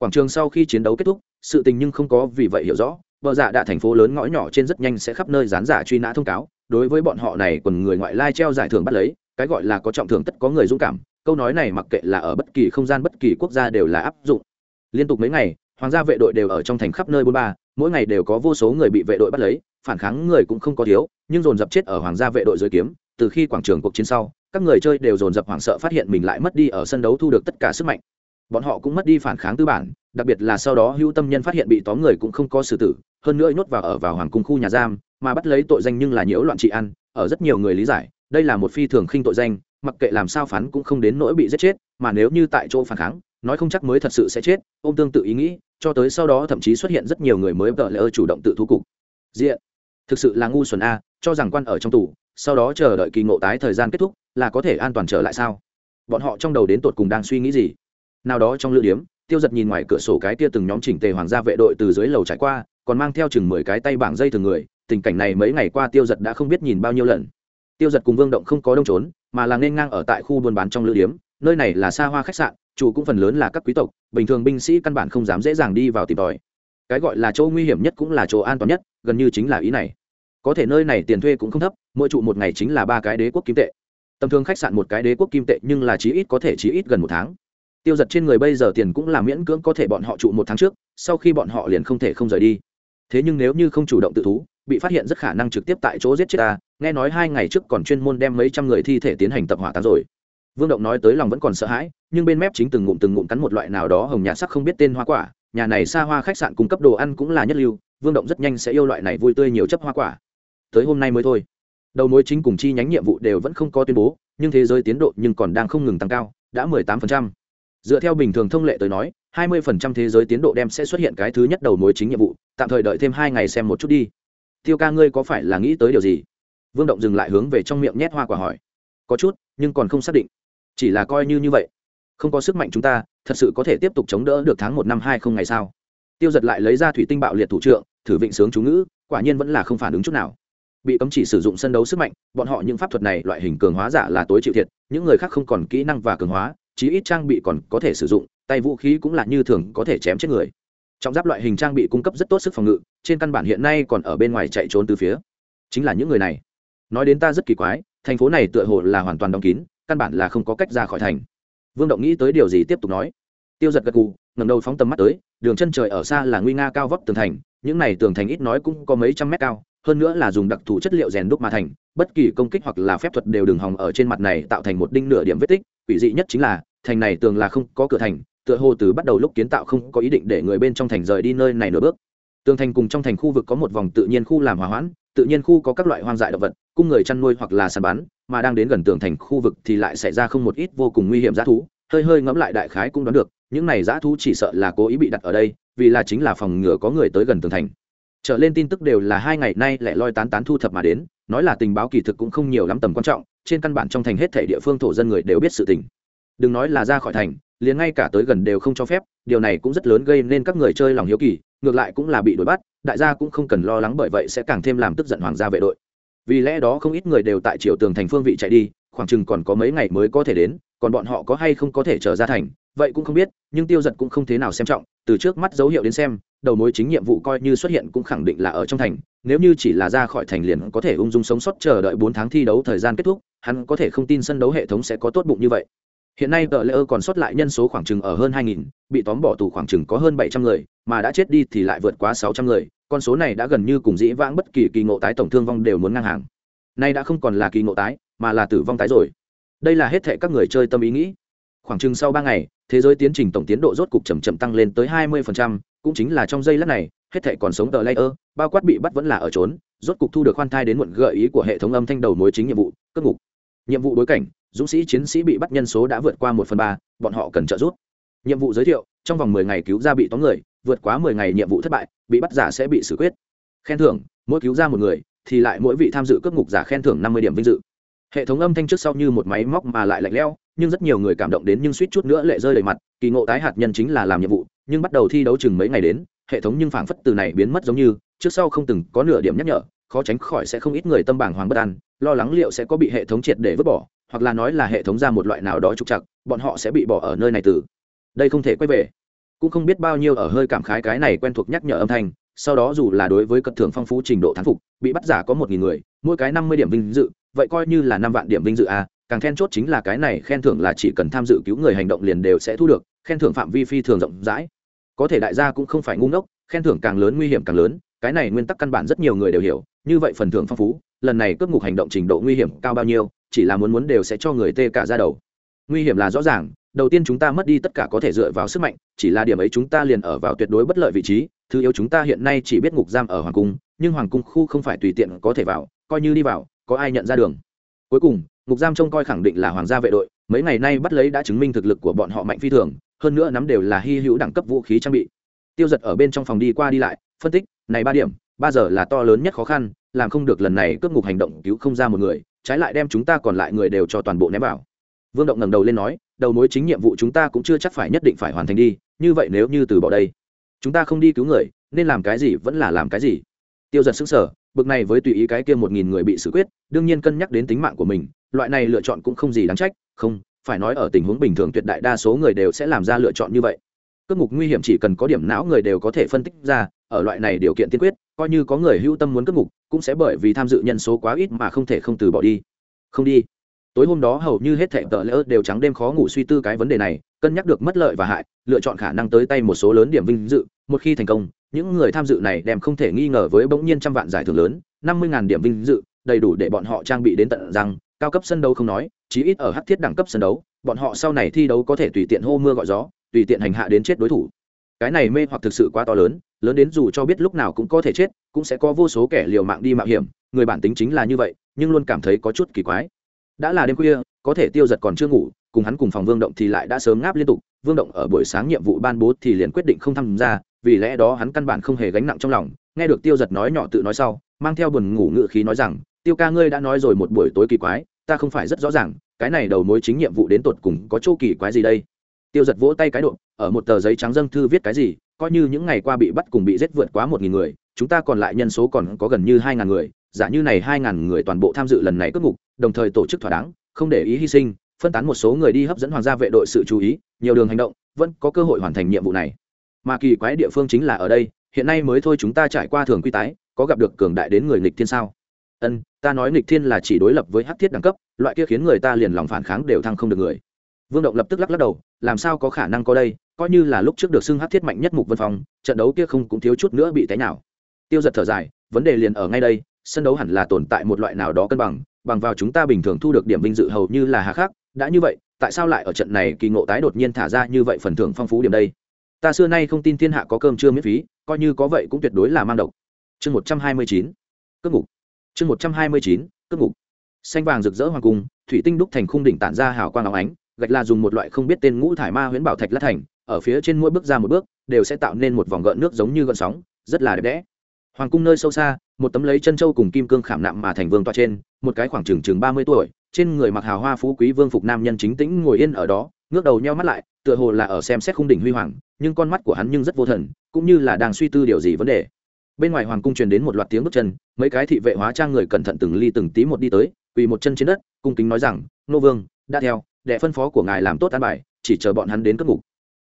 quảng trường sau khi chiến đấu kết thúc, sự tình nhưng không có vì vậy hiểu rõ. Vợ dạ đạ thành phố lớn ngõ nhỏ trên rất nhanh sẽ khắp nơi dán giả truy nã thông cáo. Đối với bọn họ này, quần người ngoại lai treo giải thưởng bắt lấy, cái gọi là có trọng thưởng tất có người dũng cảm. Câu nói này mặc kệ là ở bất kỳ không gian bất kỳ quốc gia đều là áp dụng. Liên tục mấy ngày, hoàng gia vệ đội đều ở trong thành khắp nơi bôn ba, mỗi ngày đều có vô số người bị vệ đội bắt lấy, phản kháng người cũng không có thiếu, nhưng dồn dập chết ở hoàng gia vệ đội dưới kiếm. Từ khi quảng trường cuộc chiến sau, các người chơi đều dồn dập hoảng sợ phát hiện mình lại mất đi ở sân đấu thu được tất cả sức mạnh bọn họ cũng mất đi phản kháng tư bản, đặc biệt là sau đó hữu tâm nhân phát hiện bị tóm người cũng không có xử tử, hơn nữa nhốt vào ở vào hoàng cung khu nhà giam, mà bắt lấy tội danh nhưng là nhiễu loạn trị ăn, ở rất nhiều người lý giải, đây là một phi thường khinh tội danh, mặc kệ làm sao phán cũng không đến nỗi bị giết chết, mà nếu như tại chỗ phản kháng, nói không chắc mới thật sự sẽ chết, ôm tương tự ý nghĩ, cho tới sau đó thậm chí xuất hiện rất nhiều người mới vợ lỡ chủ động tự thú cục. Diện. Thực sự là ngu xuẩn a, cho rằng quan ở trong tù, sau đó chờ đợi kỳ ngộ tái thời gian kết thúc, là có thể an toàn trở lại sao? Bọn họ trong đầu đến tột cùng đang suy nghĩ gì? Nào đó trong lữ điếm, tiêu giật nhìn ngoài cửa sổ cái tia từng nhóm chỉnh tề hoàng gia vệ đội từ dưới lầu trải qua, còn mang theo chừng mười cái tay bảng dây thường người, tình cảnh này mấy ngày qua tiêu giật đã không biết nhìn bao nhiêu lần. Tiêu giật cùng vương động không có đông trốn, mà là nên ngang ở tại khu buôn bán trong lữ điếm, nơi này là xa hoa khách sạn, chủ cũng phần lớn là các quý tộc, bình thường binh sĩ căn bản không dám dễ dàng đi vào tìm tòi. Cái gọi là chỗ nguy hiểm nhất cũng là chỗ an toàn nhất, gần như chính là ý này. Có thể nơi này tiền thuê cũng không thấp, mỗi trụ một ngày chính là ba cái đế quốc kim tệ. Tầm thường khách sạn một cái đế quốc kim tệ nhưng là chí ít có thể chí ít gần một tháng tiêu giật trên người bây giờ tiền cũng là miễn cưỡng có thể bọn họ trụ một tháng trước, sau khi bọn họ liền không thể không rời đi. Thế nhưng nếu như không chủ động tự thú, bị phát hiện rất khả năng trực tiếp tại chỗ giết chết ta, nghe nói hai ngày trước còn chuyên môn đem mấy trăm người thi thể tiến hành tập hỏa táng rồi. Vương động nói tới lòng vẫn còn sợ hãi, nhưng bên mép chính từng ngụm từng ngụm cắn một loại nào đó hồng nhạt sắc không biết tên hoa quả, nhà này xa hoa khách sạn cung cấp đồ ăn cũng là nhất lưu, vương động rất nhanh sẽ yêu loại này vui tươi nhiều chấp hoa quả. Tới hôm nay mới thôi. Đầu mối chính cùng chi nhánh nhiệm vụ đều vẫn không có tuyên bố, nhưng thế giới tiến độ nhưng còn đang không ngừng tăng cao, đã mười tám phần trăm dựa theo bình thường thông lệ tới nói, hai mươi phần trăm thế giới tiến độ đem sẽ xuất hiện cái thứ nhất đầu mối chính nhiệm vụ, tạm thời đợi thêm hai ngày xem một chút đi. Tiêu ca ngươi có phải là nghĩ tới điều gì? Vương động dừng lại hướng về trong miệng nhét hoa quả hỏi. Có chút, nhưng còn không xác định. Chỉ là coi như như vậy. Không có sức mạnh chúng ta, thật sự có thể tiếp tục chống đỡ được tháng một năm hai không ngày sao? Tiêu giật lại lấy ra thủy tinh bạo liệt thủ trượng, thử vịnh sướng chú ngữ, quả nhiên vẫn là không phản ứng chút nào. Bị cấm chỉ sử dụng sân đấu sức mạnh, bọn họ những pháp thuật này loại hình cường hóa giả là tối chịu thiệt, những người khác không còn kỹ năng và cường hóa chí ít trang bị còn có thể sử dụng, tay vũ khí cũng là như thường có thể chém chết người. Trọng giáp loại hình trang bị cung cấp rất tốt sức phòng ngự, trên căn bản hiện nay còn ở bên ngoài chạy trốn từ phía. Chính là những người này. Nói đến ta rất kỳ quái, thành phố này tựa hồ là hoàn toàn đóng kín, căn bản là không có cách ra khỏi thành. Vương động nghĩ tới điều gì tiếp tục nói. Tiêu giật gật cù ngầm đầu phóng tầm mắt tới, đường chân trời ở xa là nguy nga cao vóc tường thành, những này tường thành ít nói cũng có mấy trăm mét cao, hơn nữa là dùng đặc thù chất liệu rèn đúc mà thành, bất kỳ công kích hoặc là phép thuật đều đừng hòng ở trên mặt này tạo thành một đinh nửa điểm vết tích quỷ dị nhất chính là, thành này tường là không có cửa thành, tựa hồ từ bắt đầu lúc kiến tạo không có ý định để người bên trong thành rời đi nơi này nửa bước. Tường thành cùng trong thành khu vực có một vòng tự nhiên khu làm hòa hoãn, tự nhiên khu có các loại hoang dại động vật, cung người chăn nuôi hoặc là săn bắn, mà đang đến gần tường thành khu vực thì lại xảy ra không một ít vô cùng nguy hiểm g thú, hơi hơi ngẫm lại đại khái cũng đoán được, những này g thú chỉ sợ là cố ý bị đặt ở đây, vì là chính là phòng ngừa có người tới gần tường thành. Trở lên tin tức đều là hai ngày nay lại loi tán tán thu thập mà đến, nói là tình báo kỳ thực cũng không nhiều lắm tầm quan trọng trên căn bản trong thành hết thể địa phương thổ dân người đều biết sự tình. Đừng nói là ra khỏi thành, liền ngay cả tới gần đều không cho phép, điều này cũng rất lớn gây nên các người chơi lòng hiếu kỳ, ngược lại cũng là bị đuổi bắt, đại gia cũng không cần lo lắng bởi vậy sẽ càng thêm làm tức giận hoàng gia vệ đội. Vì lẽ đó không ít người đều tại triều tường thành phương vị chạy đi, khoảng chừng còn có mấy ngày mới có thể đến, còn bọn họ có hay không có thể trở ra thành, vậy cũng không biết, nhưng tiêu giật cũng không thế nào xem trọng từ trước mắt dấu hiệu đến xem, đầu mối chính nhiệm vụ coi như xuất hiện cũng khẳng định là ở trong thành, nếu như chỉ là ra khỏi thành liền có thể ung dung sống sót chờ đợi bốn tháng thi đấu thời gian kết thúc, hắn có thể không tin sân đấu hệ thống sẽ có tốt bụng như vậy. Hiện nay tờ lễ ơ còn sót lại nhân số khoảng chừng ở hơn hai nghìn, bị tóm bỏ tù khoảng chừng có hơn bảy trăm người, mà đã chết đi thì lại vượt quá sáu trăm người, con số này đã gần như cùng dĩ vãng bất kỳ kỳ ngộ tái tổng thương vong đều muốn ngang hàng. Nay đã không còn là kỳ ngộ tái, mà là tử vong tái rồi. Đây là hết thệ các người chơi tâm ý nghĩ khoảng chừng sau ba ngày thế giới tiến trình tổng tiến độ rốt cục chậm chậm tăng lên tới hai mươi phần trăm, cũng chính là trong giây lát này hết thể còn sống tờ layer bao quát bị bắt vẫn là ở trốn rốt cục thu được khoan thai đến muộn gợi ý của hệ thống âm thanh đầu mối chính nhiệm vụ cất ngục. Nhiệm vụ đối cảnh dũng sĩ chiến sĩ bị bắt nhân số đã vượt qua một phần ba bọn họ cần trợ giúp. Nhiệm vụ giới thiệu trong vòng mười ngày cứu ra bị tóm người vượt quá mười ngày nhiệm vụ thất bại bị bắt giả sẽ bị xử quyết. Khen thưởng mỗi cứu ra một người thì lại mỗi vị tham dự cướp ngục giả khen thưởng năm mươi điểm vinh dự hệ thống âm thanh trước sau như một máy móc mà lại lạnh lẽo, nhưng rất nhiều người cảm động đến nhưng suýt chút nữa lệ rơi đầy mặt, kỳ ngộ tái hạt nhân chính là làm nhiệm vụ, nhưng bắt đầu thi đấu chừng mấy ngày đến, hệ thống nhưng phảng phất từ này biến mất giống như, trước sau không từng có nửa điểm nhắc nhở, khó tránh khỏi sẽ không ít người tâm bảng hoàng bất an, lo lắng liệu sẽ có bị hệ thống triệt để vứt bỏ, hoặc là nói là hệ thống ra một loại nào đó trục chặt bọn họ sẽ bị bỏ ở nơi này từ. Đây không thể quay về. Cũng không biết bao nhiêu ở hơi cảm khái cái này quen thuộc nhắc nhở âm thanh, sau đó dù là đối với cật thưởng phong phú trình độ thắng phục, bị bắt giả có một nghìn người, mỗi cái năm mươi điểm vinh dự vậy coi như là năm vạn điểm vinh dự a càng khen chốt chính là cái này khen thưởng là chỉ cần tham dự cứu người hành động liền đều sẽ thu được, khen thưởng phạm vi phi thường rộng rãi. Có thể đại gia cũng không phải ngu ngốc, khen thưởng càng lớn nguy hiểm càng lớn, cái này nguyên tắc căn bản rất nhiều người đều hiểu, như vậy phần thưởng phong phú, lần này cướp ngục hành động trình độ nguy hiểm cao bao nhiêu, chỉ là muốn muốn đều sẽ cho người tê cả ra đầu. Nguy hiểm là rõ ràng, đầu tiên chúng ta mất đi tất cả có thể dựa vào sức mạnh, chỉ là điểm ấy chúng ta liền ở vào tuyệt đối bất lợi vị trí, thứ yếu chúng ta hiện nay chỉ biết ngục giam ở hoàng cung, nhưng hoàng cung khu không phải tùy tiện có thể vào, coi như đi vào có ai nhận ra đường. Cuối cùng, ngục giam trông coi khẳng định là hoàng gia vệ đội, mấy ngày nay bắt lấy đã chứng minh thực lực của bọn họ mạnh phi thường, hơn nữa nắm đều là hy hữu đẳng cấp vũ khí trang bị. Tiêu giật ở bên trong phòng đi qua đi lại, phân tích, này ba điểm, ba giờ là to lớn nhất khó khăn, làm không được lần này cướp ngục hành động cứu không ra một người, trái lại đem chúng ta còn lại người đều cho toàn bộ ném vào. Vương động ngẩng đầu lên nói, đầu mối chính nhiệm vụ chúng ta cũng chưa chắc phải nhất định phải hoàn thành đi, như vậy nếu như từ bỏ đây, chúng ta không đi cứu người, nên làm cái gì vẫn là làm cái gì. Tiêu giật xứng sở bực này với tùy ý cái kia một nghìn người bị xử quyết, đương nhiên cân nhắc đến tính mạng của mình, loại này lựa chọn cũng không gì đáng trách, không, phải nói ở tình huống bình thường tuyệt đại đa số người đều sẽ làm ra lựa chọn như vậy. Cướp ngục nguy hiểm chỉ cần có điểm não người đều có thể phân tích ra, ở loại này điều kiện tiên quyết, coi như có người hữu tâm muốn cướp ngục, cũng sẽ bởi vì tham dự nhân số quá ít mà không thể không từ bỏ đi. Không đi. Tối hôm đó hầu như hết thệ tờ lỡ đều trắng đêm khó ngủ suy tư cái vấn đề này, cân nhắc được mất lợi và hại, lựa chọn khả năng tới tay một số lớn điểm vinh dự, một khi thành công những người tham dự này đem không thể nghi ngờ với bỗng nhiên trăm vạn giải thưởng lớn, năm mươi điểm vinh dự, đầy đủ để bọn họ trang bị đến tận rằng cao cấp sân đấu không nói, chí ít ở hắc thiết đẳng cấp sân đấu, bọn họ sau này thi đấu có thể tùy tiện hô mưa gọi gió, tùy tiện hành hạ đến chết đối thủ. Cái này mê hoặc thực sự quá to lớn lớn đến dù cho biết lúc nào cũng có thể chết, cũng sẽ có vô số kẻ liều mạng đi mạo hiểm, người bản tính chính là như vậy, nhưng luôn cảm thấy có chút kỳ quái. Đã là đêm khuya có thể tiêu giật còn chưa ngủ, cùng hắn cùng phòng vương động thì lại đã sớm ngáp liên tục, vương động ở buổi sáng nhiệm vụ ban bố thì liền quyết định không tham gia, vì lẽ đó hắn căn bản không hề gánh nặng trong lòng, nghe được tiêu giật nói nhỏ tự nói sau, mang theo buồn ngủ ngự khí nói rằng, tiêu ca ngươi đã nói rồi một buổi tối kỳ quái, ta không phải rất rõ ràng, cái này đầu mối chính nhiệm vụ đến tột cùng có chỗ kỳ quái gì đây? Tiêu giật vỗ tay cái độ, ở một tờ giấy trắng dâng thư viết cái gì, coi như những ngày qua bị bắt cùng bị giết vượt quá một nghìn người, chúng ta còn lại nhân số còn có gần như hai ngàn người, giả như này hai ngàn người toàn bộ tham dự lần này cướp ngục, đồng thời tổ chức thỏa đáng không để ý hy sinh, phân tán một số người đi hấp dẫn hoàng gia vệ đội sự chú ý, nhiều đường hành động, vẫn có cơ hội hoàn thành nhiệm vụ này. Mà kỳ quái địa phương chính là ở đây, hiện nay mới thôi chúng ta trải qua thường quy tái, có gặp được cường đại đến người nghịch thiên sao? Ân, ta nói nghịch thiên là chỉ đối lập với hắc thiết đẳng cấp, loại kia khiến người ta liền lòng phản kháng đều thăng không được người. Vương động lập tức lắc lắc đầu, làm sao có khả năng có đây, coi như là lúc trước được xưng hắc thiết mạnh nhất mục vân phong, trận đấu kia không cũng thiếu chút nữa bị té nào tiêu giật thở dài, vấn đề liền ở ngay đây, sân đấu hẳn là tồn tại một loại nào đó cân bằng bằng vào chúng ta bình thường thu được điểm vinh dự hầu như là hà khắc, đã như vậy, tại sao lại ở trận này kỳ ngộ tái đột nhiên thả ra như vậy phần thưởng phong phú điểm đây? Ta xưa nay không tin thiên hạ có cơm chưa miễn phí, coi như có vậy cũng tuyệt đối là mang độc. Chương một trăm hai mươi chín, cướp ngục. Chương một trăm hai mươi chín, cướp ngục. Xanh vàng rực rỡ hoàng cung, thủy tinh đúc thành khung đỉnh tản ra hào quang áo ánh, gạch là dùng một loại không biết tên ngũ thải ma huyễn bảo thạch lát thành, ở phía trên mỗi bước ra một bước, đều sẽ tạo nên một vòng gợn nước giống như gợn sóng, rất là đẹp đẽ hoàng cung nơi sâu xa, một tấm lấy chân châu cùng kim cương khảm nạm mà thành vương tọa trên, một cái khoảng chừng chừng ba mươi tuổi, trên người mặc hào hoa phú quý vương phục nam nhân chính tĩnh ngồi yên ở đó, ngước đầu nheo mắt lại, tựa hồ là ở xem xét khung đỉnh huy hoàng, nhưng con mắt của hắn nhưng rất vô thần, cũng như là đang suy tư điều gì vấn đề. Bên ngoài hoàng cung truyền đến một loạt tiếng bước chân, mấy cái thị vệ hóa trang người cẩn thận từng ly từng tí một đi tới, quỳ một chân trên đất, cung kính nói rằng, nô vương, đã theo, đệ phân phó của ngài làm tốt an bài, chỉ chờ bọn hắn đến cất ngục.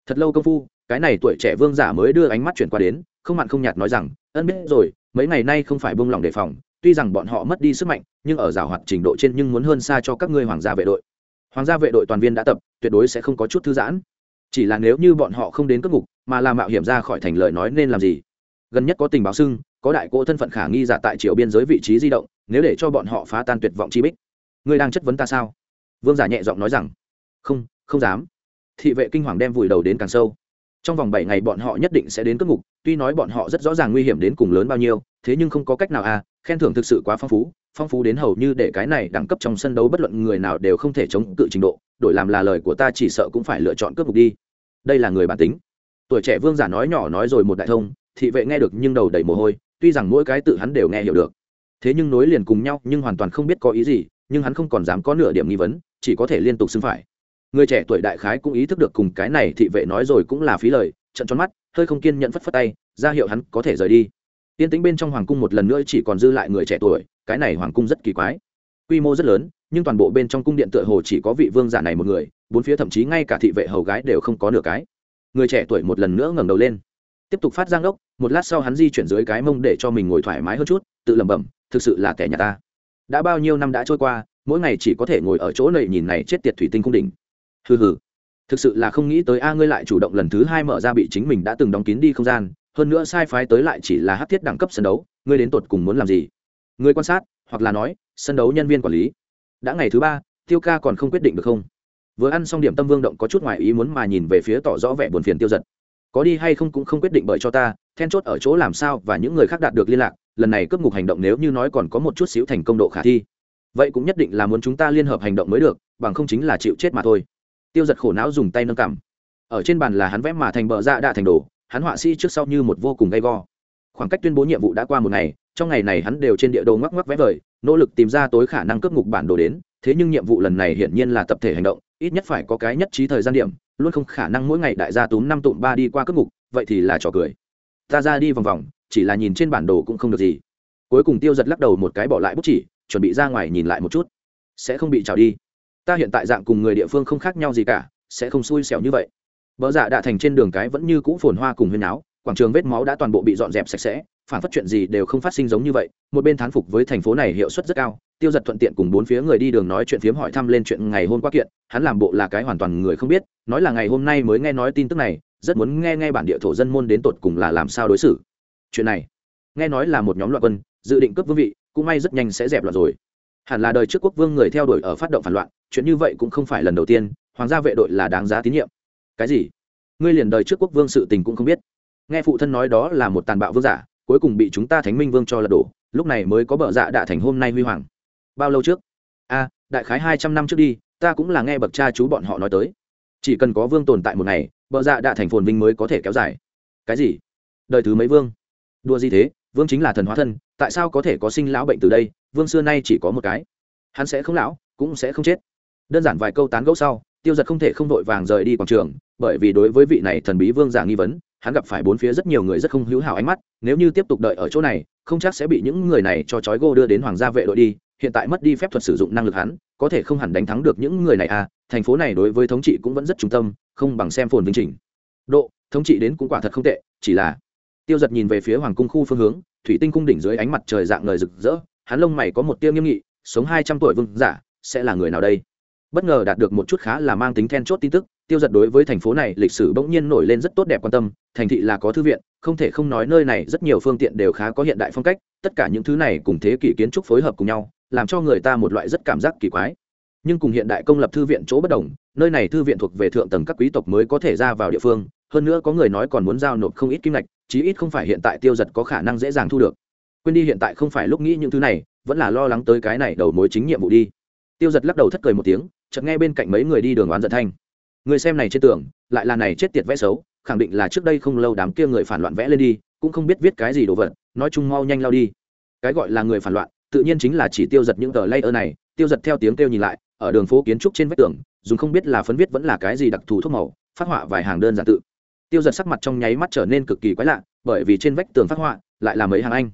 Thật lâu công phu, cái này tuổi trẻ vương giả mới đưa ánh mắt chuyển qua đến không mặn không nhạt nói rằng, ân biết rồi, mấy ngày nay không phải buông lỏng đề phòng, tuy rằng bọn họ mất đi sức mạnh, nhưng ở rào hoạt trình độ trên nhưng muốn hơn xa cho các ngươi hoàng gia vệ đội. Hoàng gia vệ đội toàn viên đã tập, tuyệt đối sẽ không có chút thư giãn. Chỉ là nếu như bọn họ không đến cất ngục, mà làm mạo hiểm ra khỏi thành lời nói nên làm gì? Gần nhất có tình báo xưng, có đại cỗ thân phận khả nghi giả tại triều biên giới vị trí di động, nếu để cho bọn họ phá tan tuyệt vọng chi bích, ngươi đang chất vấn ta sao? Vương giả nhẹ giọng nói rằng, không không dám. Thị vệ kinh hoàng đem vùi đầu đến càng sâu trong vòng bảy ngày bọn họ nhất định sẽ đến cất ngục, tuy nói bọn họ rất rõ ràng nguy hiểm đến cùng lớn bao nhiêu, thế nhưng không có cách nào à khen thưởng thực sự quá phong phú phong phú đến hầu như để cái này đẳng cấp trong sân đấu bất luận người nào đều không thể chống cự trình độ, đổi làm là lời của ta chỉ sợ cũng phải lựa chọn cướp ngục đi. Đây là người bản tính. Tuổi trẻ vương giả nói nhỏ nói rồi một đại thông, thị vệ nghe được nhưng đầu đầy mồ hôi, tuy rằng mỗi cái tự hắn đều nghe hiểu được. Thế nhưng nối liền cùng nhau nhưng hoàn toàn không biết có ý gì, nhưng hắn không còn dám có nửa điểm nghi vấn, chỉ có thể liên tục xưng phải người trẻ tuổi đại khái cũng ý thức được cùng cái này thị vệ nói rồi cũng là phí lời, trận tròn mắt, hơi không kiên nhận phất phất tay, ra hiệu hắn có thể rời đi. Tiên tính bên trong hoàng cung một lần nữa chỉ còn dư lại người trẻ tuổi, cái này hoàng cung rất kỳ quái. Quy mô rất lớn, nhưng toàn bộ bên trong cung điện tựa hồ chỉ có vị vương giả này một người, bốn phía thậm chí ngay cả thị vệ hầu gái đều không có nửa cái. Người trẻ tuổi một lần nữa ngẩng đầu lên. Tiếp tục phát giang đốc một lát sau hắn di chuyển dưới cái mông để cho mình ngồi thoải mái hơn chút, tự lẩm bẩm, thực sự là kẻ nhà ta. Đã bao nhiêu năm đã trôi qua, mỗi ngày chỉ có thể ngồi ở chỗ này nhìn này chết tiệt thủy tinh cung đỉnh hừ hừ. Thực sự là không nghĩ tới a ngươi lại chủ động lần thứ hai mở ra bị chính mình đã từng đóng kín đi không gian, hơn nữa sai phái tới lại chỉ là hát thiết đẳng cấp sân đấu, ngươi đến tột cùng muốn làm gì? Ngươi quan sát, hoặc là nói, sân đấu nhân viên quản lý. Đã ngày thứ ba, tiêu ca còn không quyết định được không? Vừa ăn xong điểm tâm vương động có chút ngoài ý muốn mà nhìn về phía tỏ rõ vẻ buồn phiền tiêu giật có đi hay không cũng không quyết định bởi cho ta, then chốt ở chỗ làm sao và những người khác đạt được liên lạc, lần này cướp ngục hành động nếu như nói còn có một chút xíu thành công độ khả thi. Vậy cũng nhất định là muốn chúng ta liên hợp hành động mới được, bằng không chính là chịu chết mà thôi tiêu giật khổ não dùng tay nâng cằm. Ở trên bàn là hắn vẽ mà thành bờ dạ đạ thành đồ, hắn họa sĩ trước sau như một vô cùng gay go. Khoảng cách tuyên bố nhiệm vụ đã qua một ngày, trong ngày này hắn đều trên địa đồ ngoắc ngoắc vẽ vời, nỗ lực tìm ra tối khả năng cướp ngục bản đồ đến, thế nhưng nhiệm vụ lần này hiển nhiên là tập thể hành động, ít nhất phải có cái nhất trí thời gian điểm, luôn không khả năng mỗi ngày đại gia túm năm tụm ba đi qua cướp ngục, vậy thì là trò cười. Ta ra đi vòng vòng, chỉ là nhìn trên bản đồ cũng không được gì. Cuối cùng tiêu giật lắc đầu một cái bỏ lại bút chỉ, chuẩn bị ra ngoài nhìn lại một chút. Sẽ không bị trào đi ta hiện tại dạng cùng người địa phương không khác nhau gì cả, sẽ không xui xẻo như vậy. Vợ dạ đã thành trên đường cái vẫn như cũ phồn hoa cùng huyên áo quảng trường vết máu đã toàn bộ bị dọn dẹp sạch sẽ, phản phát chuyện gì đều không phát sinh giống như vậy, một bên thán phục với thành phố này hiệu suất rất cao, tiêu giật thuận tiện cùng bốn phía người đi đường nói chuyện phiếm hỏi thăm lên chuyện ngày hôm qua kiện, hắn làm bộ là cái hoàn toàn người không biết, nói là ngày hôm nay mới nghe nói tin tức này, rất muốn nghe nghe bản địa thổ dân môn đến tột cùng là làm sao đối xử. Chuyện này, nghe nói là một nhóm loạn quân, dự định cướp vương vị, cũng may rất nhanh sẽ dẹp loạn rồi hẳn là đời trước quốc vương người theo đuổi ở phát động phản loạn, chuyện như vậy cũng không phải lần đầu tiên, hoàng gia vệ đội là đáng giá tín nhiệm. Cái gì? Ngươi liền đời trước quốc vương sự tình cũng không biết. Nghe phụ thân nói đó là một tàn bạo vương giả, cuối cùng bị chúng ta thánh minh vương cho lật đổ, lúc này mới có bợ dạ đạ thành hôm nay huy hoàng. Bao lâu trước? A, đại khái hai trăm năm trước đi, ta cũng là nghe bậc cha chú bọn họ nói tới. Chỉ cần có vương tồn tại một ngày bợ dạ đạ thành phồn vinh mới có thể kéo dài. Cái gì? Đời thứ mấy vương? Đua gì thế? Vương chính là thần hóa thân, tại sao có thể có sinh lão bệnh từ đây? Vương xưa nay chỉ có một cái. Hắn sẽ không lão, cũng sẽ không chết. Đơn giản vài câu tán gẫu sau, tiêu giật không thể không vội vàng rời đi quảng trường, bởi vì đối với vị này thần bí vương giả nghi vấn, hắn gặp phải bốn phía rất nhiều người rất không hữu hảo ánh mắt, nếu như tiếp tục đợi ở chỗ này, không chắc sẽ bị những người này cho trói gô đưa đến hoàng gia vệ đội đi, hiện tại mất đi phép thuật sử dụng năng lực hắn, có thể không hẳn đánh thắng được những người này à thành phố này đối với thống trị cũng vẫn rất trung tâm, không bằng xem phồn vinh trình. Độ, thống trị đến cũng quả thật không tệ, chỉ là, tiêu giật nhìn về phía hoàng cung khu phương hướng, thủy tinh cung đỉnh dưới ánh mặt trời dạng lời rực rỡ hắn lông mày có một tiêu nghiêm nghị, sống hai trăm tuổi vương giả, sẽ là người nào đây? Bất ngờ đạt được một chút khá là mang tính then chốt tin tức, tiêu giật đối với thành phố này lịch sử bỗng nhiên nổi lên rất tốt đẹp quan tâm, thành thị là có thư viện, không thể không nói nơi này rất nhiều phương tiện đều khá có hiện đại phong cách, tất cả những thứ này cùng thế kỷ kiến trúc phối hợp cùng nhau, làm cho người ta một loại rất cảm giác kỳ quái. Nhưng cùng hiện đại công lập thư viện chỗ bất đồng, nơi này thư viện thuộc về thượng tầng các quý tộc mới có thể ra vào địa phương, hơn nữa có người nói còn muốn giao nộp không ít kim ngạch, chí ít không phải hiện tại tiêu giật có khả năng dễ dàng thu được quên đi hiện tại không phải lúc nghĩ những thứ này, vẫn là lo lắng tới cái này đầu mối chính nhiệm vụ đi. Tiêu giật lắc đầu thất cười một tiếng, chợt nghe bên cạnh mấy người đi đường oán giật thanh. Người xem này trên tường, lại là này chết tiệt vẽ xấu, khẳng định là trước đây không lâu đám kia người phản loạn vẽ lên đi, cũng không biết viết cái gì đồ vật, nói chung mau nhanh lao đi. Cái gọi là người phản loạn, tự nhiên chính là chỉ tiêu giật những tờ layer này, tiêu giật theo tiếng kêu nhìn lại, ở đường phố kiến trúc trên vách tường, dùng không biết là phấn viết vẫn là cái gì đặc thù thuốc màu, phát họa vài hàng đơn giản tự. Tiêu giật sắc mặt trong nháy mắt trở nên cực kỳ quái lạ, bởi vì trên vách tường phát họa, lại là mấy hàng anh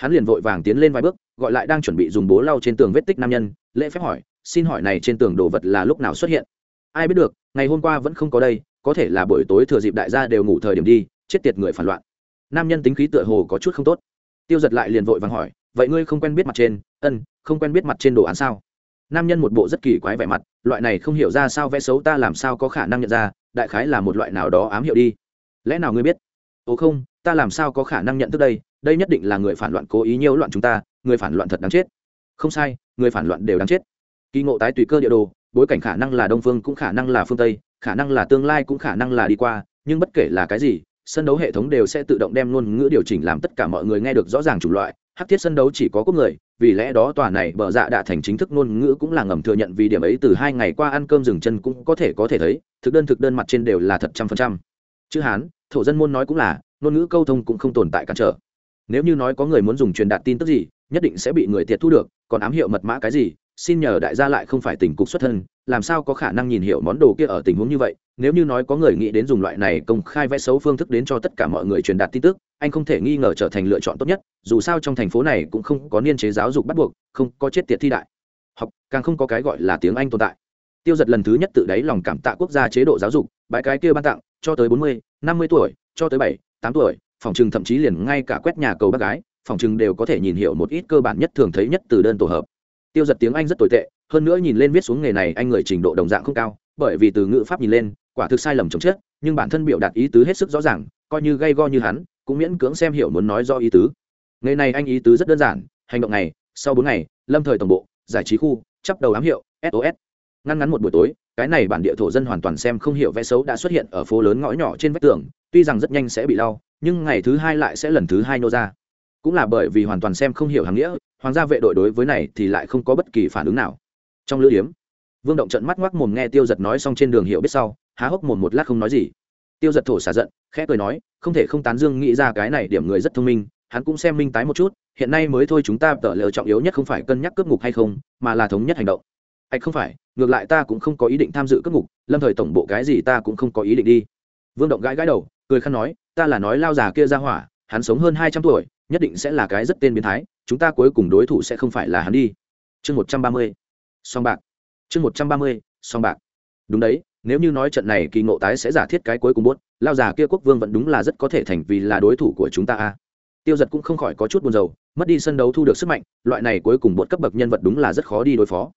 hắn liền vội vàng tiến lên vài bước, gọi lại đang chuẩn bị dùng bố lau trên tường vết tích nam nhân, lễ phép hỏi, xin hỏi này trên tường đồ vật là lúc nào xuất hiện? Ai biết được, ngày hôm qua vẫn không có đây, có thể là buổi tối thừa dịp đại gia đều ngủ thời điểm đi, chết tiệt người phản loạn. Nam nhân tính khí tựa hồ có chút không tốt. Tiêu giật lại liền vội vàng hỏi, vậy ngươi không quen biết mặt trên, ân, không quen biết mặt trên đồ án sao? Nam nhân một bộ rất kỳ quái vẻ mặt, loại này không hiểu ra sao vẽ xấu ta làm sao có khả năng nhận ra, đại khái là một loại nào đó ám hiệu đi. Lẽ nào ngươi biết? Ồ không, ta làm sao có khả năng nhận thức đây đây nhất định là người phản loạn cố ý nhiễu loạn chúng ta, người phản loạn thật đáng chết. Không sai, người phản loạn đều đáng chết. Kỳ ngộ tái tùy cơ địa đồ, bối cảnh khả năng là đông phương cũng khả năng là phương tây, khả năng là tương lai cũng khả năng là đi qua, nhưng bất kể là cái gì, sân đấu hệ thống đều sẽ tự động đem ngôn ngữ điều chỉnh làm tất cả mọi người nghe được rõ ràng chủng loại. Hắc thiết sân đấu chỉ có quốc người, vì lẽ đó tòa này bờ dạ đã thành chính thức ngôn ngữ cũng là ngầm thừa nhận vì điểm ấy từ hai ngày qua ăn cơm dừng chân cũng có thể có thể thấy, thực đơn thực đơn mặt trên đều là thật trăm phần trăm. Chữ hán, thổ dân môn nói cũng là, ngôn ngữ câu thông cũng không tồn tại cản trở nếu như nói có người muốn dùng truyền đạt tin tức gì, nhất định sẽ bị người tiệt thu được, còn ám hiệu mật mã cái gì, xin nhờ đại gia lại không phải tình cục xuất thân, làm sao có khả năng nhìn hiểu món đồ kia ở tình huống như vậy? Nếu như nói có người nghĩ đến dùng loại này công khai vẽ xấu phương thức đến cho tất cả mọi người truyền đạt tin tức, anh không thể nghi ngờ trở thành lựa chọn tốt nhất, dù sao trong thành phố này cũng không có niên chế giáo dục bắt buộc, không có chết tiệt thi đại. Học, càng không có cái gọi là tiếng anh tồn tại. Tiêu giật lần thứ nhất tự đáy lòng cảm tạ quốc gia chế độ giáo dục, bãi cái kia ban tặng, cho tới bốn mươi, năm mươi tuổi, cho tới bảy, tám tuổi phòng trừng thậm chí liền ngay cả quét nhà cầu bác gái, phòng trừng đều có thể nhìn hiểu một ít cơ bản nhất thường thấy nhất từ đơn tổ hợp. Tiêu giật tiếng anh rất tồi tệ, hơn nữa nhìn lên viết xuống nghề này anh người trình độ đồng dạng không cao, bởi vì từ ngữ pháp nhìn lên, quả thực sai lầm chồng chết, nhưng bản thân biểu đạt ý tứ hết sức rõ ràng, coi như gay go như hắn, cũng miễn cưỡng xem hiểu muốn nói do ý tứ. Nghề này anh ý tứ rất đơn giản, hành động này sau bốn ngày, lâm thời tổng bộ, giải trí khu, chắp đầu ám hiệu sos ngăn ngắn một buổi tối, cái này bản địa thổ dân hoàn toàn xem không hiểu vẽ xấu đã xuất hiện ở phố lớn ngõ nhỏ trên vách tường, tuy rằng rất nhanh sẽ bị lau nhưng ngày thứ hai lại sẽ lần thứ hai nô ra. Cũng là bởi vì hoàn toàn xem không hiểu hàng nghĩa, hoàng gia vệ đội đối với này thì lại không có bất kỳ phản ứng nào. Trong lữ điếm, vương động trận mắt ngoác mồm nghe tiêu giật nói xong trên đường hiểu biết sau, há hốc mồm một lát không nói gì. Tiêu giật thổ xả giận, khẽ cười nói, không thể không tán dương nghĩ ra cái này điểm người rất thông minh, hắn cũng xem minh tái một chút, hiện nay mới thôi chúng ta tở lỡ trọng yếu nhất không phải cân nhắc cướp ngục hay không, mà là thống nhất hành động. Ạch không phải, ngược lại ta cũng không có ý định tham dự cướp ngục, lâm thời tổng bộ cái gì ta cũng không có ý định đi. Vương động gãi gãi đầu, cười khăn nói ta là nói lao già kia ra hỏa, hắn sống hơn hai trăm tuổi, nhất định sẽ là cái rất tên biến thái, chúng ta cuối cùng đối thủ sẽ không phải là hắn đi. Chương một trăm ba mươi, song bạc. Chương một trăm ba mươi, song bạc. Đúng đấy, nếu như nói trận này kỳ ngộ tái sẽ giả thiết cái cuối cùng bốt lao già kia quốc vương vẫn đúng là rất có thể thành vì là đối thủ của chúng ta a. Tiêu giật cũng không khỏi có chút buồn rầu, mất đi sân đấu thu được sức mạnh, loại này cuối cùng bột cấp bậc nhân vật đúng là rất khó đi đối phó.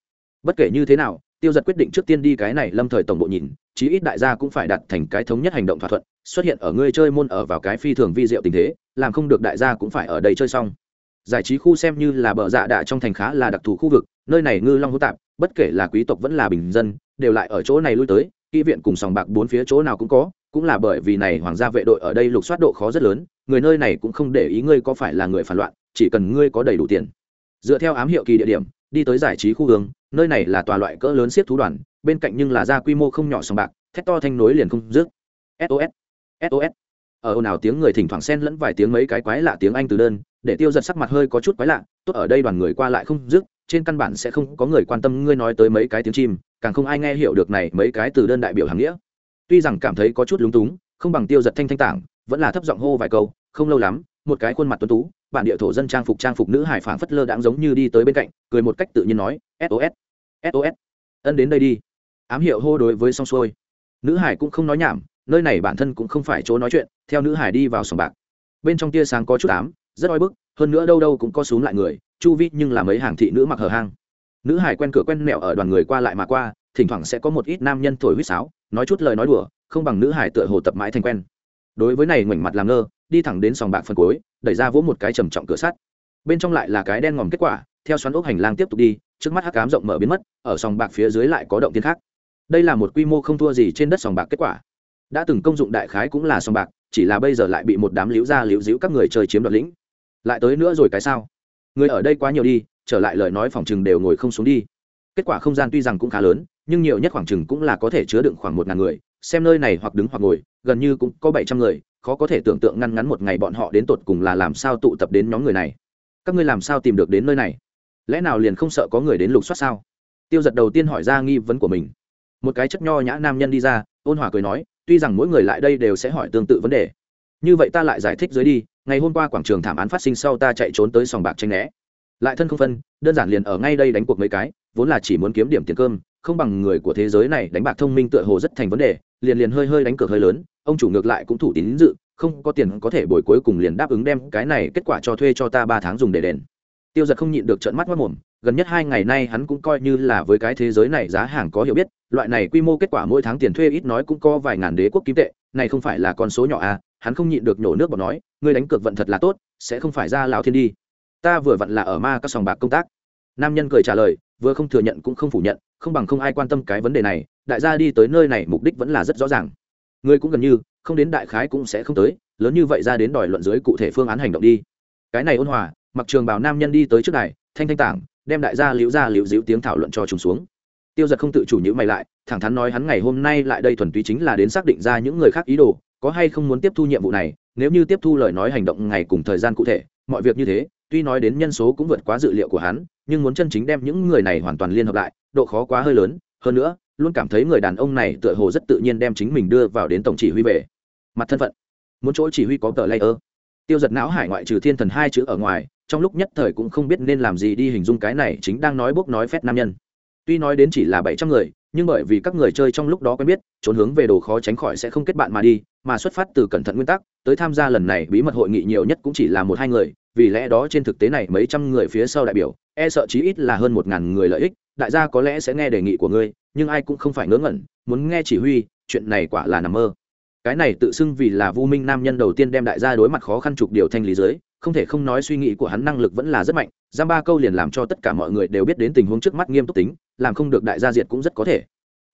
Bất kể như thế nào tiêu giật quyết định trước tiên đi cái này lâm thời tổng bộ nhìn, chí ít đại gia cũng phải đặt thành cái thống nhất hành động thỏa thuận, xuất hiện ở ngươi chơi môn ở vào cái phi thường vi diệu tình thế, làm không được đại gia cũng phải ở đây chơi xong. Giải trí khu xem như là bờ dạ đạ trong thành khá là đặc thù khu vực, nơi này ngư long hữu tạp, bất kể là quý tộc vẫn là bình dân, đều lại ở chỗ này lui tới, kỹ viện cùng sòng bạc bốn phía chỗ nào cũng có, cũng là bởi vì này hoàng gia vệ đội ở đây lục soát độ khó rất lớn, người nơi này cũng không để ý ngươi có phải là người phản loạn, chỉ cần ngươi có đầy đủ tiền. Dựa theo ám hiệu kỳ địa điểm, đi tới giải trí khu hướng nơi này là tòa loại cỡ lớn siết thú đoàn, bên cạnh nhưng là ra quy mô không nhỏ sòng bạc, thét to thanh nối liền không dứt. Sos sos ở ồn ào tiếng người thỉnh thoảng xen lẫn vài tiếng mấy cái quái lạ tiếng anh từ đơn, để tiêu giật sắc mặt hơi có chút quái lạ, tốt ở đây đoàn người qua lại không dứt, trên căn bản sẽ không có người quan tâm ngươi nói tới mấy cái tiếng chim, càng không ai nghe hiểu được này mấy cái từ đơn đại biểu hàng nghĩa. Tuy rằng cảm thấy có chút lúng túng, không bằng tiêu giật thanh thanh tảng, vẫn là thấp giọng hô vài câu, không lâu lắm, một cái khuôn mặt tuấn tú, bản địa thổ dân trang phục trang phục nữ hải phảng phất lơ đãng giống như đi tới bên cạnh, cười một cách tự nhiên nói sos sos ân đến đây đi. Ám hiệu hô đối với song xuôi. Nữ hải cũng không nói nhảm, nơi này bản thân cũng không phải chỗ nói chuyện, theo nữ hải đi vào sòng bạc. Bên trong tia sáng có chút ám, rất oi bức, hơn nữa đâu đâu cũng có xuống lại người, chu vi nhưng là mấy hàng thị nữ mặc hở hang. Nữ hải quen cửa quen mẹo ở đoàn người qua lại mà qua, thỉnh thoảng sẽ có một ít nam nhân thổi huýt sáo, nói chút lời nói đùa, không bằng nữ hải tựa hồ tập mãi thành quen. Đối với này ngoảnh mặt làm ngơ, đi thẳng đến sòng bạc phần cuối, đẩy ra vỗ một cái trầm trọng cửa sắt. Bên trong lại là cái đen ngòm kết quả, theo xoắn ốc hành lang tiếp tục đi trước mắt hắc cám rộng mở biến mất, ở sòng bạc phía dưới lại có động tiên khác. Đây là một quy mô không thua gì trên đất sòng bạc kết quả. Đã từng công dụng đại khái cũng là sòng bạc, chỉ là bây giờ lại bị một đám liễu ra liễu dĩu các người chơi chiếm đoạt lĩnh. Lại tới nữa rồi cái sao? Người ở đây quá nhiều đi, trở lại lời nói phòng chừng đều ngồi không xuống đi. Kết quả không gian tuy rằng cũng khá lớn, nhưng nhiều nhất khoảng chừng cũng là có thể chứa đựng khoảng một ngàn người, xem nơi này hoặc đứng hoặc ngồi, gần như cũng có bảy trăm người, khó có thể tưởng tượng ngăn ngắn một ngày bọn họ đến tột cùng là làm sao tụ tập đến nhóm người này. Các ngươi làm sao tìm được đến nơi này? Lẽ nào liền không sợ có người đến lục soát sao? Tiêu giật đầu tiên hỏi ra nghi vấn của mình. Một cái chất nho nhã nam nhân đi ra, ôn hòa cười nói, tuy rằng mỗi người lại đây đều sẽ hỏi tương tự vấn đề. Như vậy ta lại giải thích dưới đi, ngày hôm qua quảng trường thảm án phát sinh sau ta chạy trốn tới sòng bạc tranh né. Lại thân không phân, đơn giản liền ở ngay đây đánh cuộc mấy cái, vốn là chỉ muốn kiếm điểm tiền cơm, không bằng người của thế giới này đánh bạc thông minh tựa hồ rất thành vấn đề, liền liền hơi hơi đánh cược hơi lớn, ông chủ ngược lại cũng thủ tín dự, không có tiền có thể bồi cuối cùng liền đáp ứng đem cái này kết quả cho thuê cho ta ba tháng dùng để đền tiêu giật không nhịn được trợn mắt mất mồm, gần nhất hai ngày nay hắn cũng coi như là với cái thế giới này giá hàng có hiểu biết, loại này quy mô kết quả mỗi tháng tiền thuê ít nói cũng có vài ngàn đế quốc kim tệ, này không phải là con số nhỏ à hắn không nhịn được nhổ nước bọt nói, ngươi đánh cược vận thật là tốt, sẽ không phải ra lão thiên đi. Ta vừa vặn là ở ma các sòng bạc công tác. Nam nhân cười trả lời, vừa không thừa nhận cũng không phủ nhận, không bằng không ai quan tâm cái vấn đề này, đại gia đi tới nơi này mục đích vẫn là rất rõ ràng. Ngươi cũng gần như, không đến đại khái cũng sẽ không tới, lớn như vậy ra đến đòi luận dưới cụ thể phương án hành động đi. Cái này ôn hòa mặc trường bảo nam nhân đi tới trước đài, thanh thanh tảng, đem đại gia liễu ra liễu dĩu tiếng thảo luận cho trùng xuống. Tiêu giật không tự chủ nhữ mày lại, thẳng thắn nói hắn ngày hôm nay lại đây thuần túy chính là đến xác định ra những người khác ý đồ, có hay không muốn tiếp thu nhiệm vụ này, nếu như tiếp thu lời nói hành động ngày cùng thời gian cụ thể, mọi việc như thế, tuy nói đến nhân số cũng vượt quá dự liệu của hắn, nhưng muốn chân chính đem những người này hoàn toàn liên hợp lại, độ khó quá hơi lớn, hơn nữa, luôn cảm thấy người đàn ông này tựa hồ rất tự nhiên đem chính mình đưa vào đến tổng chỉ huy về. Mặt thân phận. Muốn chỗ chỉ huy có tờ layer tiêu giật não hải ngoại trừ thiên thần hai chữ ở ngoài, trong lúc nhất thời cũng không biết nên làm gì đi hình dung cái này chính đang nói bốc nói phét nam nhân. Tuy nói đến chỉ là bảy trăm người, nhưng bởi vì các người chơi trong lúc đó quen biết, trốn hướng về đồ khó tránh khỏi sẽ không kết bạn mà đi, mà xuất phát từ cẩn thận nguyên tắc, tới tham gia lần này bí mật hội nghị nhiều nhất cũng chỉ là một hai người, vì lẽ đó trên thực tế này mấy trăm người phía sau đại biểu e sợ chí ít là hơn một ngàn người lợi ích, đại gia có lẽ sẽ nghe đề nghị của ngươi, nhưng ai cũng không phải ngớ ngẩn, muốn nghe chỉ huy, chuyện này quả là nằm mơ cái này tự xưng vì là vu minh nam nhân đầu tiên đem đại gia đối mặt khó khăn trục điều thanh lý giới không thể không nói suy nghĩ của hắn năng lực vẫn là rất mạnh, giam ba câu liền làm cho tất cả mọi người đều biết đến tình huống trước mắt nghiêm túc tính, làm không được đại gia diệt cũng rất có thể.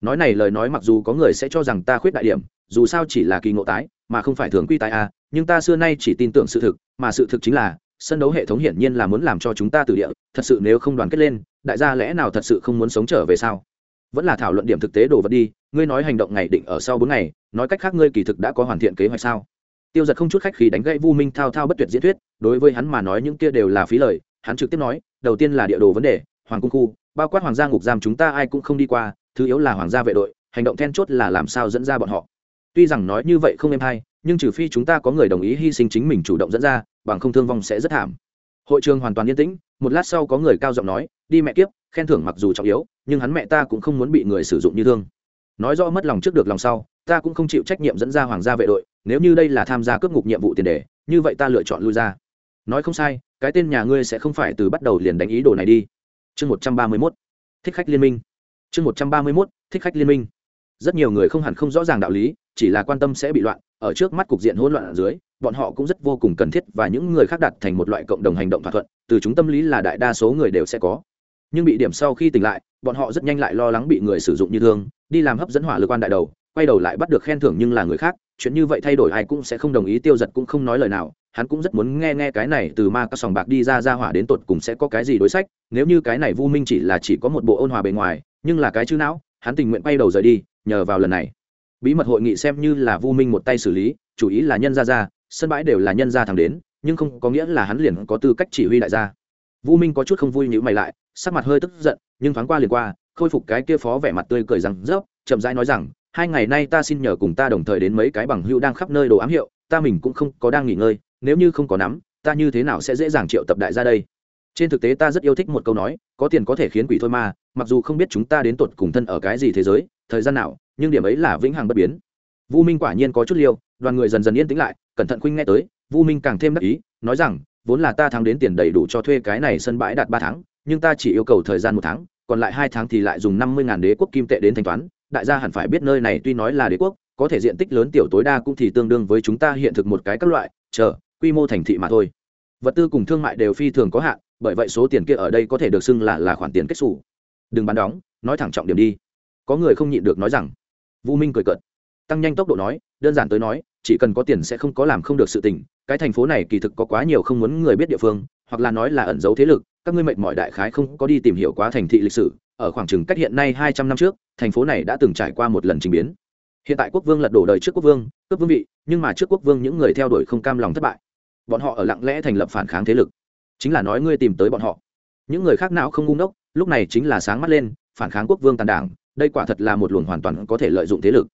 Nói này lời nói mặc dù có người sẽ cho rằng ta khuyết đại điểm, dù sao chỉ là kỳ ngộ tái, mà không phải thường quy tái a nhưng ta xưa nay chỉ tin tưởng sự thực, mà sự thực chính là, sân đấu hệ thống hiển nhiên là muốn làm cho chúng ta từ địa, thật sự nếu không đoàn kết lên, đại gia lẽ nào thật sự không muốn sống trở về sao? Vẫn là thảo luận điểm thực tế đồ vật đi ngươi nói hành động ngày định ở sau bốn ngày, nói cách khác ngươi kỳ thực đã có hoàn thiện kế hoạch sao? Tiêu giật không chút khách khi đánh gãy vu minh thao thao bất tuyệt diễn thuyết, đối với hắn mà nói những kia đều là phí lời, hắn trực tiếp nói, đầu tiên là địa đồ vấn đề, hoàng cung khu, bao quát hoàng gia ngục giam chúng ta ai cũng không đi qua, thứ yếu là hoàng gia vệ đội, hành động then chốt là làm sao dẫn ra bọn họ. Tuy rằng nói như vậy không êm hay, nhưng trừ phi chúng ta có người đồng ý hy sinh chính mình chủ động dẫn ra, bằng không thương vong sẽ rất thảm. Hội trường hoàn toàn yên tĩnh, một lát sau có người cao giọng nói, đi mẹ kiếp, khen thưởng mặc dù trọng yếu, nhưng hắn mẹ ta cũng không muốn bị người sử dụng như thương nói rõ mất lòng trước được lòng sau, ta cũng không chịu trách nhiệm dẫn ra hoàng gia vệ đội, nếu như đây là tham gia cướp ngục nhiệm vụ tiền đề, như vậy ta lựa chọn lui ra. Nói không sai, cái tên nhà ngươi sẽ không phải từ bắt đầu liền đánh ý đồ này đi. Chương một trăm ba mươi mốt, thích khách liên minh. Chương một trăm ba mươi mốt, thích khách liên minh. Rất nhiều người không hẳn không rõ ràng đạo lý, chỉ là quan tâm sẽ bị loạn, ở trước mắt cục diện hỗn loạn ở dưới, bọn họ cũng rất vô cùng cần thiết và những người khác đặt thành một loại cộng đồng hành động thỏa thuận, từ chúng tâm lý là đại đa số người đều sẽ có nhưng bị điểm sau khi tỉnh lại, bọn họ rất nhanh lại lo lắng bị người sử dụng như thương, đi làm hấp dẫn hỏa lực quan đại đầu, quay đầu lại bắt được khen thưởng nhưng là người khác, chuyện như vậy thay đổi ai cũng sẽ không đồng ý, tiêu giật cũng không nói lời nào, hắn cũng rất muốn nghe nghe cái này từ ma các sòng bạc đi ra ra hỏa đến tột cùng sẽ có cái gì đối sách, nếu như cái này vu minh chỉ là chỉ có một bộ ôn hòa bề ngoài, nhưng là cái chữ não, hắn tình nguyện quay đầu rời đi, nhờ vào lần này. Bí mật hội nghị xem như là vu minh một tay xử lý, chủ ý là nhân gia ra sân bãi đều là nhân gia thẳng đến, nhưng không có nghĩa là hắn liền có tư cách chỉ huy đại gia vu minh có chút không vui nhữ mày lại, sắc mặt hơi tức giận, nhưng thoáng qua liền qua, khôi phục cái kia phó vẻ mặt tươi cười rằng rớp chậm rãi nói rằng, hai ngày nay ta xin nhờ cùng ta đồng thời đến mấy cái bằng hữu đang khắp nơi đồ ám hiệu, ta mình cũng không có đang nghỉ ngơi, nếu như không có nắm, ta như thế nào sẽ dễ dàng triệu tập đại ra đây? Trên thực tế ta rất yêu thích một câu nói, có tiền có thể khiến quỷ thôi mà, mặc dù không biết chúng ta đến tột cùng thân ở cái gì thế giới, thời gian nào, nhưng điểm ấy là vĩnh hằng bất biến. Vu minh quả nhiên có chút liêu, đoàn người dần dần yên tĩnh lại, cẩn thận khuynh nghe tới vu minh càng thêm đắc ý, nói rằng vốn là ta thắng đến tiền đầy đủ cho thuê cái này sân bãi đạt ba tháng, nhưng ta chỉ yêu cầu thời gian một tháng, còn lại hai tháng thì lại dùng năm mươi đế quốc kim tệ đến thanh toán. Đại gia hẳn phải biết nơi này tuy nói là đế quốc, có thể diện tích lớn tiểu tối đa cũng thì tương đương với chúng ta hiện thực một cái các loại, chờ, quy mô thành thị mà thôi. Vật tư cùng thương mại đều phi thường có hạn, bởi vậy số tiền kia ở đây có thể được xưng là là khoản tiền kết xù. Đừng bán đóng, nói thẳng trọng điểm đi. Có người không nhịn được nói rằng. Vũ minh cười cợt. Tăng nhanh tốc độ nói, đơn giản tới nói chỉ cần có tiền sẽ không có làm không được sự tình, cái thành phố này kỳ thực có quá nhiều không muốn người biết địa phương, hoặc là nói là ẩn giấu thế lực, các ngươi mệnh mọi đại khái không có đi tìm hiểu quá thành thị lịch sử, ở khoảng chừng cách hiện nay hai trăm năm trước, thành phố này đã từng trải qua một lần trình biến. Hiện tại quốc vương lật đổ đời trước quốc vương, cướp vương vị, nhưng mà trước quốc vương những người theo đuổi không cam lòng thất bại. Bọn họ ở lặng lẽ thành lập phản kháng thế lực. Chính là nói ngươi tìm tới bọn họ. Những người khác não không ngu ngốc, lúc này chính là sáng mắt lên, phản kháng quốc vương tàn đảng, đây quả thật là một luồng hoàn toàn có thể lợi dụng thế lực.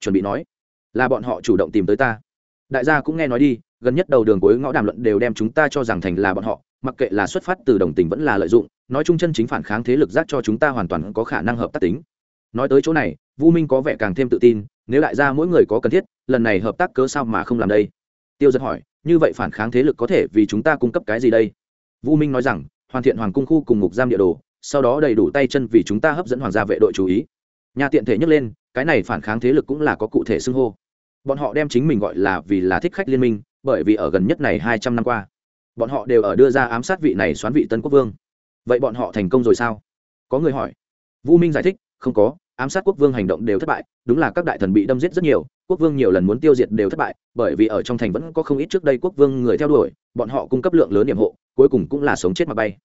Chuẩn bị nói là bọn họ chủ động tìm tới ta. Đại gia cũng nghe nói đi, gần nhất đầu đường cuối ngõ đàm luận đều đem chúng ta cho rằng thành là bọn họ, mặc kệ là xuất phát từ đồng tình vẫn là lợi dụng, nói chung chân chính phản kháng thế lực giác cho chúng ta hoàn toàn có khả năng hợp tác tính. Nói tới chỗ này, vu minh có vẻ càng thêm tự tin, nếu đại gia mỗi người có cần thiết, lần này hợp tác cớ sao mà không làm đây? Tiêu dân hỏi, như vậy phản kháng thế lực có thể vì chúng ta cung cấp cái gì đây? Vu minh nói rằng, hoàn thiện hoàng cung khu cùng ngục giam địa đồ, sau đó đầy đủ tay chân vì chúng ta hấp dẫn hoàng gia vệ đội chú ý. Nhà tiện thể nhấc lên cái này phản kháng thế lực cũng là có cụ thể xưng hô. Bọn họ đem chính mình gọi là vì là thích khách liên minh, bởi vì ở gần nhất này hai trăm năm qua, bọn họ đều ở đưa ra ám sát vị này xoán vị tân quốc vương. Vậy bọn họ thành công rồi sao? Có người hỏi. Vũ minh giải thích, không có, ám sát quốc vương hành động đều thất bại, đúng là các đại thần bị đâm giết rất nhiều, quốc vương nhiều lần muốn tiêu diệt đều thất bại, bởi vì ở trong thành vẫn có không ít trước đây quốc vương người theo đuổi, bọn họ cung cấp lượng lớn nhiệm hộ, cuối cùng cũng là sống chết mà bay.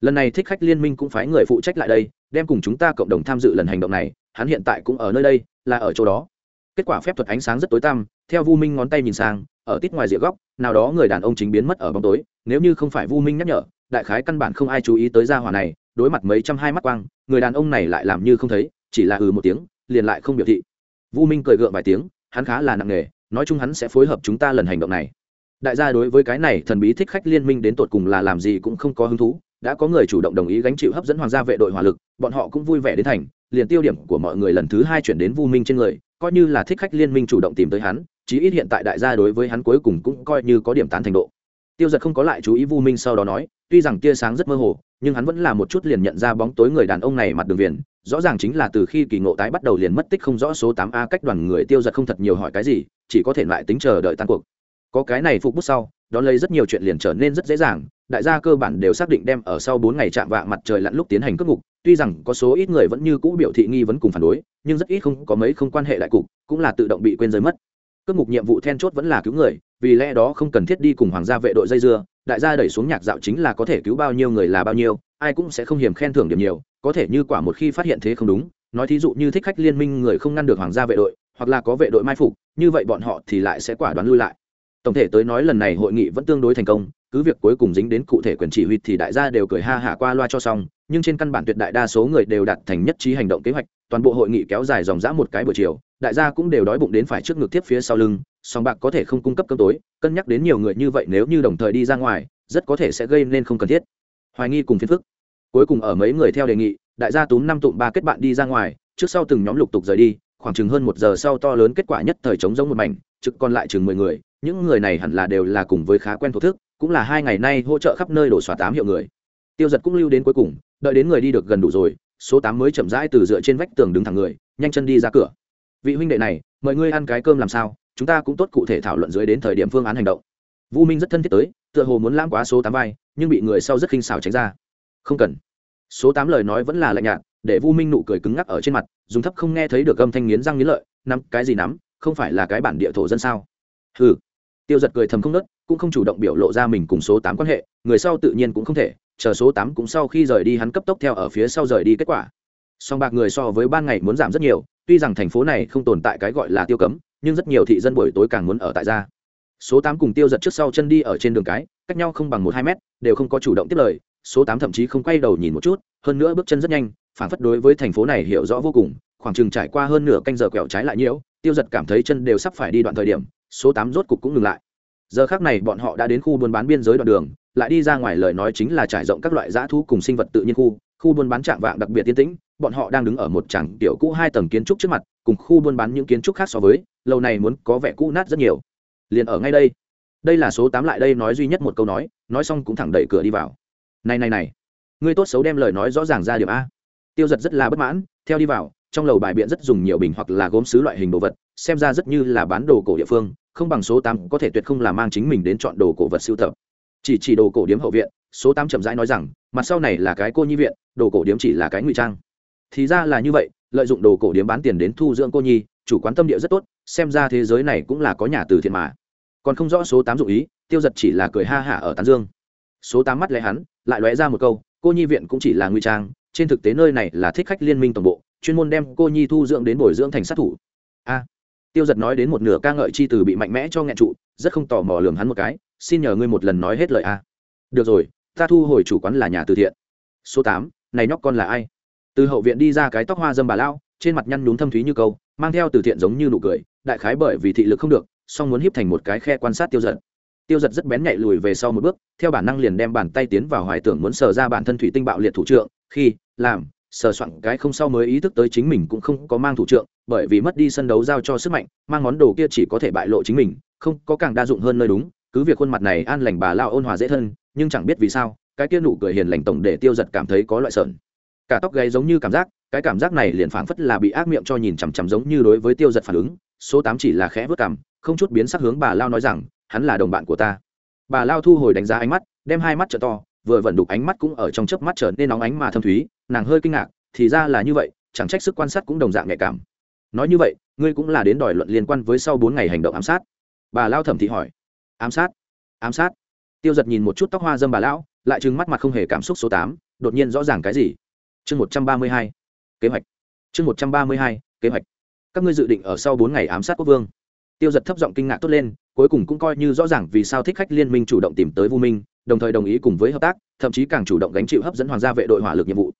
Lần này thích khách liên minh cũng phái người phụ trách lại đây, đem cùng chúng ta cộng đồng tham dự lần hành động này hắn hiện tại cũng ở nơi đây, là ở chỗ đó. Kết quả phép thuật ánh sáng rất tối tăm, theo vu minh ngón tay nhìn sang, ở tít ngoài rìa góc, nào đó người đàn ông chính biến mất ở bóng tối, nếu như không phải vu minh nhắc nhở, đại khái căn bản không ai chú ý tới gia hỏa này, đối mặt mấy trăm hai mắt quang, người đàn ông này lại làm như không thấy, chỉ là ừ một tiếng, liền lại không biểu thị. Vu minh cười gượng vài tiếng, hắn khá là nặng nề, nói chung hắn sẽ phối hợp chúng ta lần hành động này. Đại gia đối với cái này thần bí thích khách liên minh đến tột cùng là làm gì cũng không có hứng thú, đã có người chủ động đồng ý gánh chịu hấp dẫn hoàng gia vệ đội hỏa lực, bọn họ cũng vui vẻ đến thành liền tiêu điểm của mọi người lần thứ hai chuyển đến vu minh trên người, coi như là thích khách liên minh chủ động tìm tới hắn, chí ít hiện tại đại gia đối với hắn cuối cùng cũng coi như có điểm tán thành độ. Tiêu giật không có lại chú ý vu minh sau đó nói, tuy rằng tia sáng rất mơ hồ, nhưng hắn vẫn là một chút liền nhận ra bóng tối người đàn ông này mặt đường viền, rõ ràng chính là từ khi kỳ ngộ tái bắt đầu liền mất tích không rõ số tám a cách đoàn người tiêu giật không thật nhiều hỏi cái gì, chỉ có thể lại tính chờ đợi tan cuộc có cái này phục bút sau đó lấy rất nhiều chuyện liền trở nên rất dễ dàng. Đại gia cơ bản đều xác định đem ở sau bốn ngày chạm vạ mặt trời lặn lúc tiến hành cướp ngục. Tuy rằng có số ít người vẫn như cũ biểu thị nghi vấn cùng phản đối, nhưng rất ít không có mấy không quan hệ đại cục, cũng là tự động bị quên rơi mất. Cướp ngục nhiệm vụ then chốt vẫn là cứu người, vì lẽ đó không cần thiết đi cùng hoàng gia vệ đội dây dưa. Đại gia đẩy xuống nhạc dạo chính là có thể cứu bao nhiêu người là bao nhiêu, ai cũng sẽ không hiềm khen thưởng điểm nhiều, có thể như quả một khi phát hiện thế không đúng. Nói thí dụ như thích khách liên minh người không ngăn được hoàng gia vệ đội, hoặc là có vệ đội mai phục, như vậy bọn họ thì lại sẽ quả đoán lui lại tổng thể tới nói lần này hội nghị vẫn tương đối thành công, cứ việc cuối cùng dính đến cụ thể quyền chỉ huy thì đại gia đều cười ha hả qua loa cho xong, nhưng trên căn bản tuyệt đại đa số người đều đạt thành nhất trí hành động kế hoạch, toàn bộ hội nghị kéo dài dòng dã một cái buổi chiều, đại gia cũng đều đói bụng đến phải trước ngực tiếp phía sau lưng, song bạc có thể không cung cấp cơm tối, cân nhắc đến nhiều người như vậy nếu như đồng thời đi ra ngoài, rất có thể sẽ gây nên không cần thiết. Hoài nghi cùng phiền phức. Cuối cùng ở mấy người theo đề nghị, đại gia túm năm tụm ba kết bạn đi ra ngoài, trước sau từng nhóm lục tục rời đi, khoảng chừng hơn một giờ sau to lớn kết quả nhất thời chống giống một mảnh, trực còn lại chừng mười người những người này hẳn là đều là cùng với khá quen thuộc thức, cũng là hai ngày nay hỗ trợ khắp nơi đổ xóa tám hiệu người. Tiêu giật cũng lưu đến cuối cùng, đợi đến người đi được gần đủ rồi, số tám mới chậm rãi từ dựa trên vách tường đứng thẳng người, nhanh chân đi ra cửa. Vị huynh đệ này, mời ngươi ăn cái cơm làm sao, chúng ta cũng tốt cụ thể thảo luận dưới đến thời điểm phương án hành động. Vu minh rất thân thiết tới, tựa hồ muốn lãm quá số tám vai, nhưng bị người sau rất khinh xào tránh ra. Không cần. Số tám lời nói vẫn là lạnh nhạt, để vu minh nụ cười cứng ngắc ở trên mặt, dùng thấp không nghe thấy được âm thanh nghiến răng nghiến lợi, nắm, cái gì nắm? Không phải là cái bản địa thổ dân sao? Ừ tiêu giật cười thầm không nớt, cũng không chủ động biểu lộ ra mình cùng số tám quan hệ, người sau tự nhiên cũng không thể, chờ số tám cũng sau khi rời đi hắn cấp tốc theo ở phía sau rời đi kết quả. Song bạc người so với ban ngày muốn giảm rất nhiều, tuy rằng thành phố này không tồn tại cái gọi là tiêu cấm, nhưng rất nhiều thị dân buổi tối càng muốn ở tại gia. Số tám cùng tiêu giật trước sau chân đi ở trên đường cái, cách nhau không bằng một hai mét, đều không có chủ động tiếp lời, số tám thậm chí không quay đầu nhìn một chút, hơn nữa bước chân rất nhanh, phản phất đối với thành phố này hiểu rõ vô cùng, khoảng chừng trải qua hơn nửa canh giờ quẹo trái lại nhiễu tiêu giật cảm thấy chân đều sắp phải đi đoạn thời điểm số tám rốt cục cũng ngừng lại. Giờ khác này bọn họ đã đến khu buôn bán biên giới đoạn đường, lại đi ra ngoài lời nói chính là trải rộng các loại dã thú cùng sinh vật tự nhiên khu. Khu buôn bán trạng vạng đặc biệt tiên tĩnh, bọn họ đang đứng ở một trảng tiểu cũ hai tầng kiến trúc trước mặt, cùng khu buôn bán những kiến trúc khác so với, lâu này muốn có vẻ cũ nát rất nhiều. Liền ở ngay đây đây là số tám lại đây nói duy nhất một câu nói nói xong cũng thẳng đẩy cửa đi vào. Này này này, ngươi tốt xấu đem lời nói rõ ràng ra điểm a. Tiêu giật rất là bất mãn, theo đi vào trong lầu bài biện rất dùng nhiều bình hoặc là gốm xứ loại hình đồ vật, xem ra rất như là bán đồ cổ địa phương, không bằng số tám có thể tuyệt không là mang chính mình đến chọn đồ cổ vật sưu tập. Chỉ chỉ đồ cổ điếm hậu viện, số tám chậm rãi nói rằng, mặt sau này là cái cô nhi viện, đồ cổ điếm chỉ là cái ngụy trang. Thì ra là như vậy, lợi dụng đồ cổ điếm bán tiền đến thu dưỡng cô nhi, chủ quán tâm địa rất tốt, xem ra thế giới này cũng là có nhà từ thiện mà. Còn không rõ số tám dụng ý, tiêu giật chỉ là cười ha hả ở tán dương. Số tám mắt lẽ hắn, lại lóe ra một câu, cô nhi viện cũng chỉ là ngụy trang, trên thực tế nơi này là thích khách liên minh tổng bộ chuyên môn đem cô nhi thu dưỡng đến bồi dưỡng thành sát thủ. A. Tiêu giật nói đến một nửa ca ngợi chi từ bị mạnh mẽ cho nghẹn trụ, rất không tò mò lường hắn một cái, xin nhờ ngươi một lần nói hết lời a. Được rồi, ta thu hồi chủ quán là nhà từ thiện. Số tám, này nhóc con là ai? Từ hậu viện đi ra cái tóc hoa dâm bà lao trên mặt nhăn nhún thâm thúy như câu, mang theo từ thiện giống như nụ cười, đại khái bởi vì thị lực không được, song muốn hiếp thành một cái khe quan sát tiêu giật. Tiêu giật rất bén nhạy lùi về sau một bước, theo bản năng liền đem bàn tay tiến vào hoài tưởng muốn sờ ra bản thân thủy tinh bạo liệt thủ trượng, khi, làm sờ soạn cái không sau mới ý thức tới chính mình cũng không có mang thủ trượng, bởi vì mất đi sân đấu giao cho sức mạnh, mang món đồ kia chỉ có thể bại lộ chính mình, không có càng đa dụng hơn nơi đúng, cứ việc khuôn mặt này an lành bà lao ôn hòa dễ thân, nhưng chẳng biết vì sao, cái kia nụ cười hiền lành tổng để tiêu giật cảm thấy có loại sợn. Cả tóc gáy giống như cảm giác, cái cảm giác này liền phảng phất là bị ác miệng cho nhìn chằm chằm giống như đối với tiêu giật phản ứng, số tám chỉ là khẽ vớt cảm không chút biến sắc hướng bà lao nói rằng, hắn là đồng bạn của ta. Bà lao thu hồi đánh giá ánh mắt, đem hai mắt t to vừa vận đục ánh mắt cũng ở trong chớp mắt trở nên nóng ánh mà thâm thúy, nàng hơi kinh ngạc, thì ra là như vậy, chẳng trách sức quan sát cũng đồng dạng nhạy cảm. Nói như vậy, ngươi cũng là đến đòi luận liên quan với sau bốn ngày hành động ám sát. Bà lao thẩm thị hỏi. Ám sát? Ám sát? Tiêu giật nhìn một chút tóc hoa dâm bà lão, lại trừng mắt mặt không hề cảm xúc số tám, đột nhiên rõ ràng cái gì? Chương một trăm ba mươi hai. Kế hoạch. Chương một trăm ba mươi hai, kế hoạch. Các ngươi dự định ở sau bốn ngày ám sát quốc vương. Tiêu giật thấp giọng kinh ngạc tốt lên, cuối cùng cũng coi như rõ ràng vì sao thích khách liên minh chủ động tìm tới vu minh đồng thời đồng ý cùng với hợp tác, thậm chí càng chủ động gánh chịu hấp dẫn hoàng gia vệ đội hỏa lực nhiệm vụ.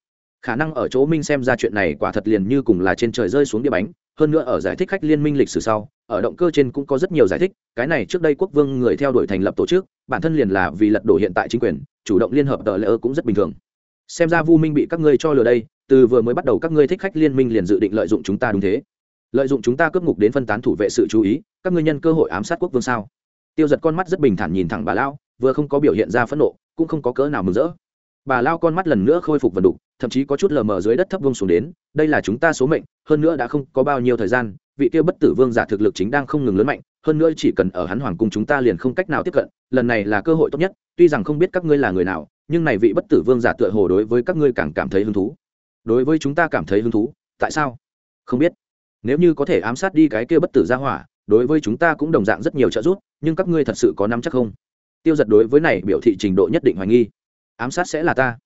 Khả năng ở chỗ minh xem ra chuyện này quả thật liền như cùng là trên trời rơi xuống địa bánh, hơn nữa ở giải thích khách liên minh lịch sử sau, ở động cơ trên cũng có rất nhiều giải thích, cái này trước đây quốc vương người theo đuổi thành lập tổ chức, bản thân liền là vì lật đổ hiện tại chính quyền, chủ động liên hợp tờ lỡ cũng rất bình thường. Xem ra vu minh bị các ngươi cho lừa đây, từ vừa mới bắt đầu các ngươi thích khách liên minh liền dự định lợi dụng chúng ta đúng thế. Lợi dụng chúng ta cướp ngục đến phân tán thủ vệ sự chú ý, các ngươi nhân cơ hội ám sát quốc vương sao? Tiêu giật con mắt rất bình thản nhìn thẳng bà lao vừa không có biểu hiện ra phẫn nộ, cũng không có cỡ nào mừng rỡ. Bà lao con mắt lần nữa khôi phục vần đục, thậm chí có chút lờ mờ dưới đất thấp vông xuống đến, đây là chúng ta số mệnh, hơn nữa đã không có bao nhiêu thời gian, vị kia bất tử vương giả thực lực chính đang không ngừng lớn mạnh, hơn nữa chỉ cần ở hắn hoàng cung chúng ta liền không cách nào tiếp cận, lần này là cơ hội tốt nhất, tuy rằng không biết các ngươi là người nào, nhưng này vị bất tử vương giả tựa hồ đối với các ngươi càng cảm thấy hứng thú. Đối với chúng ta cảm thấy hứng thú, tại sao? Không biết. Nếu như có thể ám sát đi cái kia bất tử ra hỏa, đối với chúng ta cũng đồng dạng rất nhiều trợ giúp, nhưng các ngươi thật sự có nắm chắc không? Tiêu giật đối với này biểu thị trình độ nhất định hoài nghi. Ám sát sẽ là ta.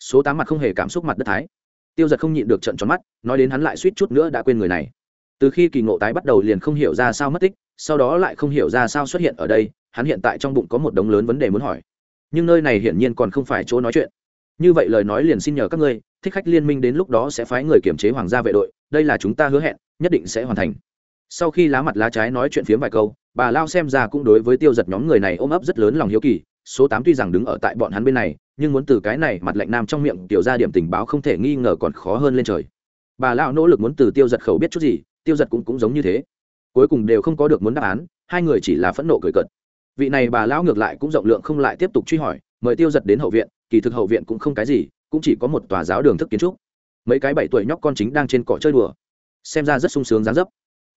Số tám mặt không hề cảm xúc mặt đất thái. Tiêu giật không nhịn được trận tròn mắt, nói đến hắn lại suýt chút nữa đã quên người này. Từ khi kỳ ngộ tái bắt đầu liền không hiểu ra sao mất tích, sau đó lại không hiểu ra sao xuất hiện ở đây, hắn hiện tại trong bụng có một đống lớn vấn đề muốn hỏi. Nhưng nơi này hiển nhiên còn không phải chỗ nói chuyện. Như vậy lời nói liền xin nhờ các ngươi, thích khách liên minh đến lúc đó sẽ phái người kiểm chế hoàng gia vệ đội, đây là chúng ta hứa hẹn, nhất định sẽ hoàn thành. Sau khi lá mặt lá trái nói chuyện phiếm vài câu bà lao xem ra cũng đối với tiêu giật nhóm người này ôm ấp rất lớn lòng hiếu kỳ, số tám tuy rằng đứng ở tại bọn hắn bên này, nhưng muốn từ cái này mặt lạnh nam trong miệng tiểu ra điểm tình báo không thể nghi ngờ còn khó hơn lên trời. Bà lão nỗ lực muốn từ tiêu giật khẩu biết chút gì, tiêu giật cũng cũng giống như thế. Cuối cùng đều không có được muốn đáp án, hai người chỉ là phẫn nộ cười cợt. Vị này bà lão ngược lại cũng rộng lượng không lại tiếp tục truy hỏi, mời tiêu giật đến hậu viện, kỳ thực hậu viện cũng không cái gì, cũng chỉ có một tòa giáo đường thức kiến trúc. Mấy cái bảy tuổi nhóc con chính đang trên cỏ chơi đùa. Xem ra rất sung sướng dáng dấp.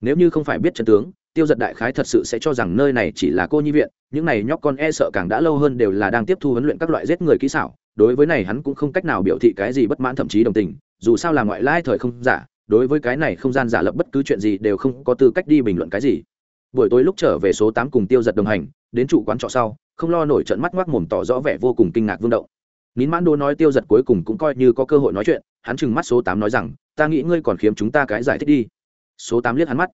Nếu như không phải biết trận tướng tiêu giật đại khái thật sự sẽ cho rằng nơi này chỉ là cô nhi viện, những này nhóc con e sợ càng đã lâu hơn đều là đang tiếp thu huấn luyện các loại giết người kỹ xảo, đối với này hắn cũng không cách nào biểu thị cái gì bất mãn thậm chí đồng tình, dù sao là ngoại lai thời không giả, đối với cái này không gian giả lập bất cứ chuyện gì đều không có tư cách đi bình luận cái gì. Buổi tối lúc trở về số tám cùng tiêu giật đồng hành, đến trụ quán trọ sau, không lo nổi trận mắt ngoác mồm tỏ rõ vẻ vô cùng kinh ngạc vương động. Nín mãn đô nói tiêu giật cuối cùng cũng coi như có cơ hội nói chuyện, hắn chừng mắt số tám nói rằng, ta nghĩ ngươi còn khiếm chúng ta cái giải thích đi. Số tám liếc hắn mắt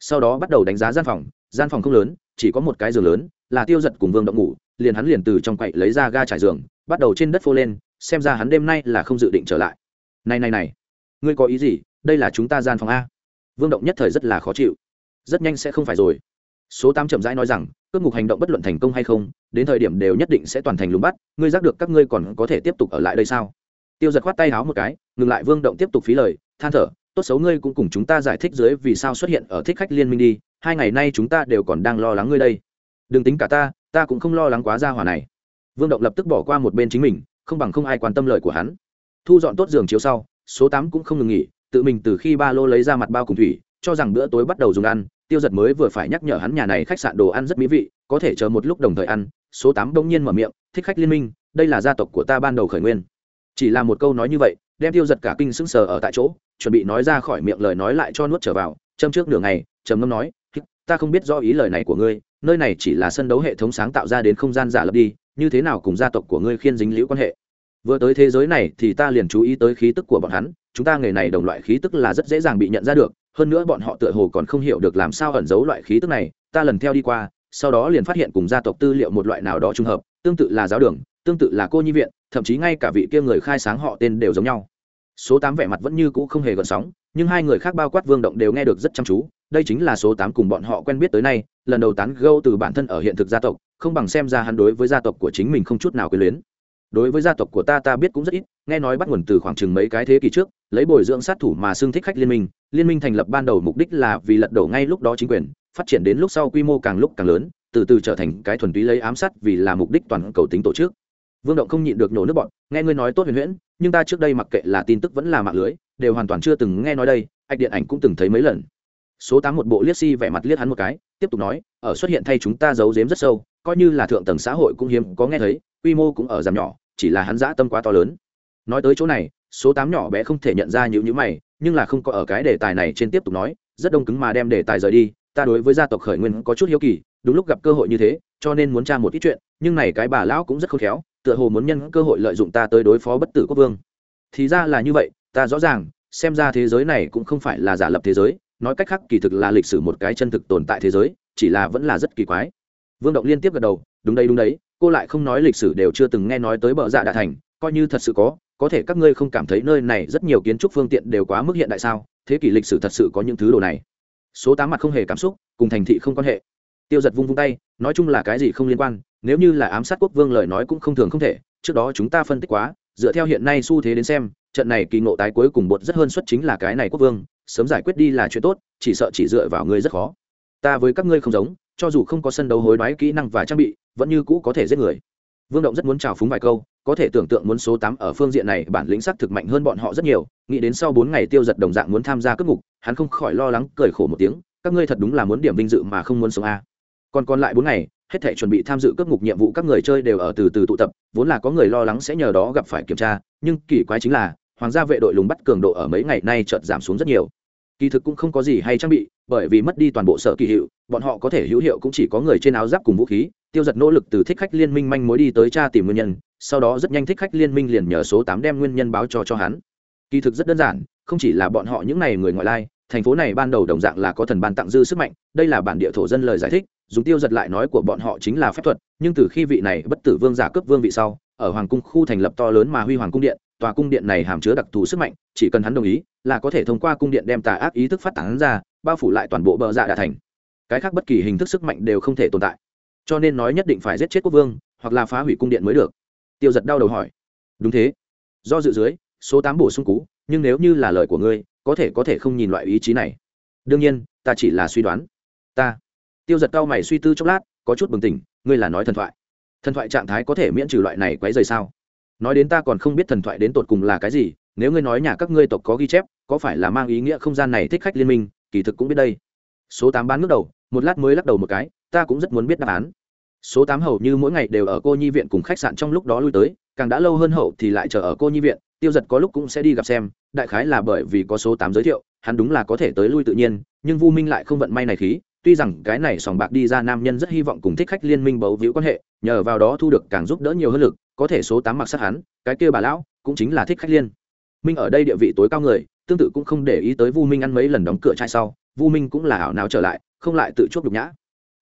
sau đó bắt đầu đánh giá gian phòng gian phòng không lớn, chỉ có một cái giường lớn, là tiêu giật cùng vương động ngủ, liền hắn liền từ trong quậy lấy ra ga trải giường, bắt đầu trên đất phô lên, xem ra hắn đêm nay là không dự định trở lại. Này này này, ngươi có ý gì? Đây là chúng ta gian phòng a. Vương động nhất thời rất là khó chịu. Rất nhanh sẽ không phải rồi. Số tám chậm rãi nói rằng, cướp ngục hành động bất luận thành công hay không, đến thời điểm đều nhất định sẽ toàn thành lùng bắt, ngươi giác được các ngươi còn có thể tiếp tục ở lại đây sao? Tiêu giật khoát tay háo một cái, ngừng lại vương động tiếp tục phí lời, than thở tốt xấu ngươi cũng cùng chúng ta giải thích dưới vì sao xuất hiện ở thích khách liên minh đi, hai ngày nay chúng ta đều còn đang lo lắng ngươi đây. Đừng tính cả ta ta cũng không lo lắng quá ra hỏa này. Vương động lập tức bỏ qua một bên chính mình, không bằng không ai quan tâm lời của hắn. Thu dọn tốt giường chiếu sau, số tám cũng không ngừng nghỉ, tự mình từ khi ba lô lấy ra mặt bao cùng thủy, cho rằng bữa tối bắt đầu dùng ăn, tiêu giật mới vừa phải nhắc nhở hắn nhà này khách sạn đồ ăn rất mỹ vị, có thể chờ một lúc đồng thời ăn, số tám bỗng nhiên mở miệng, thích khách liên minh, đây là gia tộc của ta ban đầu khởi nguyên chỉ là một câu nói như vậy, đem tiêu giật cả kinh sững sờ ở tại chỗ, chuẩn bị nói ra khỏi miệng lời nói lại cho nuốt trở vào, châm trước nửa ngày, trầm ngâm nói ta không biết do ý lời này của ngươi, nơi này chỉ là sân đấu hệ thống sáng tạo ra đến không gian giả lập đi, như thế nào cùng gia tộc của ngươi khiên dính liễu quan hệ? Vừa tới thế giới này thì ta liền chú ý tới khí tức của bọn hắn, chúng ta nghề này đồng loại khí tức là rất dễ dàng bị nhận ra được, hơn nữa bọn họ tựa hồ còn không hiểu được làm sao ẩn giấu loại khí tức này, ta lần theo đi qua, sau đó liền phát hiện cùng gia tộc tư liệu một loại nào đó trùng hợp, tương tự là giáo đường tương tự là cô nhi viện, thậm chí ngay cả vị kia người khai sáng họ tên đều giống nhau. Số tám vẻ mặt vẫn như cũ không hề gợn sóng, nhưng hai người khác bao quát vương động đều nghe được rất chăm chú, đây chính là số tám cùng bọn họ quen biết tới nay, lần đầu tán gâu từ bản thân ở hiện thực gia tộc, không bằng xem ra hắn đối với gia tộc của chính mình không chút nào quyền luyến. Đối với gia tộc của ta ta biết cũng rất ít, nghe nói bắt nguồn từ khoảng chừng mấy cái thế kỷ trước, lấy bồi dưỡng sát thủ mà xưng thích khách liên minh liên minh thành lập ban đầu mục đích là vì lật đổ ngay lúc đó chính quyền, phát triển đến lúc sau quy mô càng lúc càng lớn, từ từ trở thành cái thuần túy lấy ám sát vì là mục đích toàn cầu tính tổ chức vương động không nhịn được nhổ nước bọn, nghe ngươi nói tốt huyền huyễn, nhưng ta trước đây mặc kệ là tin tức vẫn là mạng lưới, đều hoàn toàn chưa từng nghe nói đây ạch điện ảnh cũng từng thấy mấy lần. Số tám một bộ liếc si vẻ mặt liếc hắn một cái, tiếp tục nói, ở xuất hiện thay chúng ta giấu giếm rất sâu, coi như là thượng tầng xã hội cũng hiếm có nghe thấy, quy mô cũng ở giảm nhỏ, chỉ là hắn dã tâm quá to lớn. Nói tới chỗ này, số tám nhỏ bé không thể nhận ra những nhữ mày, nhưng là không có ở cái đề tài này trên tiếp tục nói, rất đông cứng mà đem đề tài rời đi, ta đối với gia tộc khởi nguyên có chút hiếu kỳ, đúng lúc gặp cơ hội như thế, cho nên muốn tra một ít chuyện, nhưng này cái bà lão cũng rất khôn khéo tựa hồ muốn nhân cơ hội lợi dụng ta tới đối phó bất tử quốc vương. Thì ra là như vậy, ta rõ ràng, xem ra thế giới này cũng không phải là giả lập thế giới, nói cách khác kỳ thực là lịch sử một cái chân thực tồn tại thế giới, chỉ là vẫn là rất kỳ quái. Vương động liên tiếp gật đầu, đúng đây đúng đấy, cô lại không nói lịch sử đều chưa từng nghe nói tới bờ dạ đạ thành, coi như thật sự có có thể các ngươi không cảm thấy nơi này rất nhiều kiến trúc phương tiện đều quá mức hiện đại sao, thế kỷ lịch sử thật sự có những thứ đồ này. Số tám mặt không hề cảm xúc, cùng thành thị không quan hệ tiêu giật vung vung tay, nói chung là cái gì không liên quan, nếu như là ám sát quốc vương lời nói cũng không thường không thể, trước đó chúng ta phân tích quá, dựa theo hiện nay xu thế đến xem, trận này kỳ ngộ tái cuối cùng bột rất hơn suất chính là cái này quốc vương, sớm giải quyết đi là chuyện tốt, chỉ sợ chỉ dựa vào ngươi rất khó. Ta với các ngươi không giống, cho dù không có sân đấu hối đoái kỹ năng và trang bị, vẫn như cũ có thể giết người. Vương động rất muốn chào phúng vài câu, có thể tưởng tượng muốn số tám ở phương diện này bản lĩnh sắc thực mạnh hơn bọn họ rất nhiều, nghĩ đến sau bốn ngày tiêu giật đồng dạng muốn tham gia cướp ngục, hắn không khỏi lo lắng, cười khổ một tiếng, các ngươi thật đúng là muốn điểm vinh dự mà không muốn sống a còn còn lại bốn ngày, hết thể chuẩn bị tham dự cướp ngục nhiệm vụ các người chơi đều ở từ từ tụ tập, vốn là có người lo lắng sẽ nhờ đó gặp phải kiểm tra, nhưng kỳ quái chính là, hoàng gia vệ đội lùng bắt cường độ ở mấy ngày nay chợt giảm xuống rất nhiều. Kỳ thực cũng không có gì hay trang bị, bởi vì mất đi toàn bộ sở kỳ hiệu, bọn họ có thể hữu hiệu cũng chỉ có người trên áo giáp cùng vũ khí, tiêu giật nỗ lực từ thích khách liên minh manh mối đi tới tra tìm nguyên nhân, sau đó rất nhanh thích khách liên minh liền nhờ số tám đem nguyên nhân báo cho cho hắn. Kỳ thực rất đơn giản, không chỉ là bọn họ những n à y người ngoại lai thành phố này ban đầu đồng dạng là có thần ban tặng dư sức mạnh, đây là bản địa thổ dân lời giải thích, dùng tiêu giật lại nói của bọn họ chính là phép thuật, nhưng từ khi vị này bất tử vương giả cướp vương vị sau, ở hoàng cung khu thành lập to lớn mà huy hoàng cung điện, tòa cung điện này hàm chứa đặc thù sức mạnh, chỉ cần hắn đồng ý, là có thể thông qua cung điện đem tà ác ý thức phát tán ra, bao phủ lại toàn bộ bờ dạ đà thành. Cái khác bất kỳ hình thức sức mạnh đều không thể tồn tại. Cho nên nói nhất định phải giết chết quốc vương, hoặc là phá hủy cung điện mới được. Tiêu giật đau đầu hỏi. Đúng thế. Do dự dưới, số tám bổ sung cú, nhưng nếu như là lời của ngươi có thể có thể không nhìn loại ý chí này. Đương nhiên, ta chỉ là suy đoán. Ta. Tiêu giật cao mày suy tư chốc lát, có chút bừng tỉnh, ngươi là nói thần thoại. Thần thoại trạng thái có thể miễn trừ loại này quấy rời sao? Nói đến ta còn không biết thần thoại đến tột cùng là cái gì, nếu ngươi nói nhà các ngươi tộc có ghi chép, có phải là mang ý nghĩa không gian này thích khách liên minh, kỳ thực cũng biết đây. Số tám bán nước đầu, một lát mới lắc đầu một cái, ta cũng rất muốn biết đáp án. Số tám hầu như mỗi ngày đều ở cô nhi viện cùng khách sạn trong lúc đó lui tới, càng đã lâu hơn hậu thì lại chờ ở cô nhi viện tiêu giật có lúc cũng sẽ đi gặp xem, đại khái là bởi vì có số tám giới thiệu, hắn đúng là có thể tới lui tự nhiên, nhưng vu minh lại không vận may này khí, tuy rằng cái này sòng bạc đi ra nam nhân rất hy vọng cùng thích khách liên minh bấu víu quan hệ, nhờ vào đó thu được càng giúp đỡ nhiều hơn lực, có thể số tám mặc sát hắn, cái kia bà lão cũng chính là thích khách liên. Minh ở đây địa vị tối cao người, tương tự cũng không để ý tới vu minh ăn mấy lần đóng cửa trai sau, vu minh cũng là ảo nào trở lại, không lại tự chuốc đục nhã.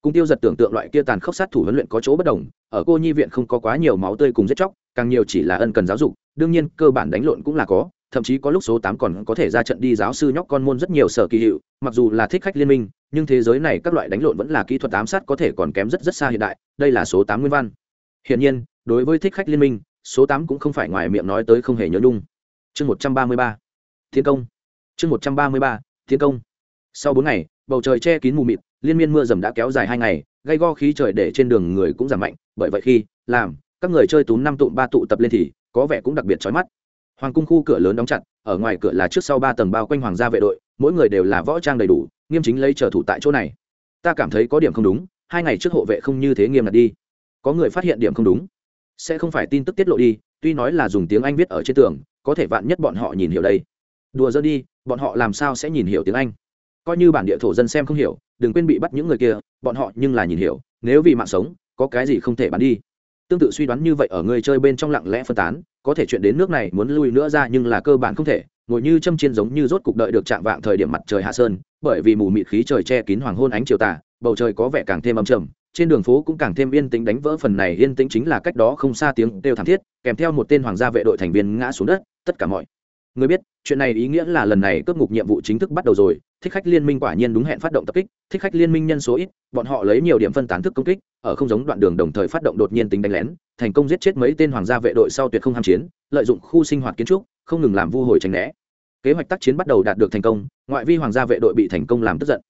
Cùng tiêu giật tưởng tượng loại kia tàn khốc sát thủ huấn luyện có chỗ bất đồng, ở cô nhi viện không có quá nhiều máu tươi cùng giết chóc càng nhiều chỉ là ân cần giáo dục, đương nhiên cơ bản đánh lộn cũng là có, thậm chí có lúc số tám còn có thể ra trận đi giáo sư nhóc con môn rất nhiều sở kỳ hiệu, mặc dù là thích khách liên minh, nhưng thế giới này các loại đánh lộn vẫn là kỹ thuật ám sát có thể còn kém rất rất xa hiện đại, đây là số tám nguyên văn. Hiện nhiên, đối với thích khách liên minh, số tám cũng không phải ngoài miệng nói tới không hề nhớ nhung. Chương một trăm ba mươi ba. Thiên công. Chương một trăm ba mươi ba thiên công. Sau bốn ngày, bầu trời che kín mù mịt, liên miên mưa dầm đã kéo dài hai ngày gây go khí trời để trên đường người cũng giảm mạnh, bởi vậy khi, làm các người chơi túm năm tụm ba tụ tập lên thì có vẻ cũng đặc biệt chói mắt. Hoàng cung khu cửa lớn đóng chặt, ở ngoài cửa là trước sau ba tầng bao quanh hoàng gia vệ đội, mỗi người đều là võ trang đầy đủ, nghiêm chính lấy chờ thủ tại chỗ này. Ta cảm thấy có điểm không đúng, hai ngày trước hộ vệ không như thế nghiêm ngặt đi. Có người phát hiện điểm không đúng. Sẽ không phải tin tức tiết lộ đi, tuy nói là dùng tiếng anh viết ở trên tường, có thể vạn nhất bọn họ nhìn hiểu đây. Đùa dỡ đi, bọn họ làm sao sẽ nhìn hiểu tiếng anh? Coi như bản địa thổ dân xem không hiểu, đừng quên bị bắt những người kia, bọn họ nhưng là nhìn hiểu, nếu vì mạng sống, có cái gì không thể bán đi tương tự suy đoán như vậy ở người chơi bên trong lặng lẽ phân tán, có thể chuyện đến nước này muốn lui nữa ra nhưng là cơ bản không thể, ngồi như châm chiên giống như rốt cục đợi được chạm vạng thời điểm mặt trời hạ sơn, bởi vì mù mịt khí trời che kín hoàng hôn ánh chiều tà, bầu trời có vẻ càng thêm âm trầm, trên đường phố cũng càng thêm yên tĩnh đánh vỡ phần này yên tĩnh chính là cách đó không xa tiếng kêu thảm thiết, kèm theo một tên hoàng gia vệ đội thành viên ngã xuống đất, tất cả mọi người biết, chuyện này ý nghĩa là lần này cướp ngục nhiệm vụ chính thức bắt đầu rồi. Thích khách liên minh quả nhiên đúng hẹn phát động tập kích. Thích khách liên minh nhân số ít, bọn họ lấy nhiều điểm phân tán thức công kích, ở không giống đoạn đường đồng thời phát động đột nhiên tính đánh lén, thành công giết chết mấy tên hoàng gia vệ đội sau tuyệt không ham chiến, lợi dụng khu sinh hoạt kiến trúc, không ngừng làm vu hồi tránh né. Kế hoạch tác chiến bắt đầu đạt được thành công, ngoại vi hoàng gia vệ đội bị thành công làm tức giận.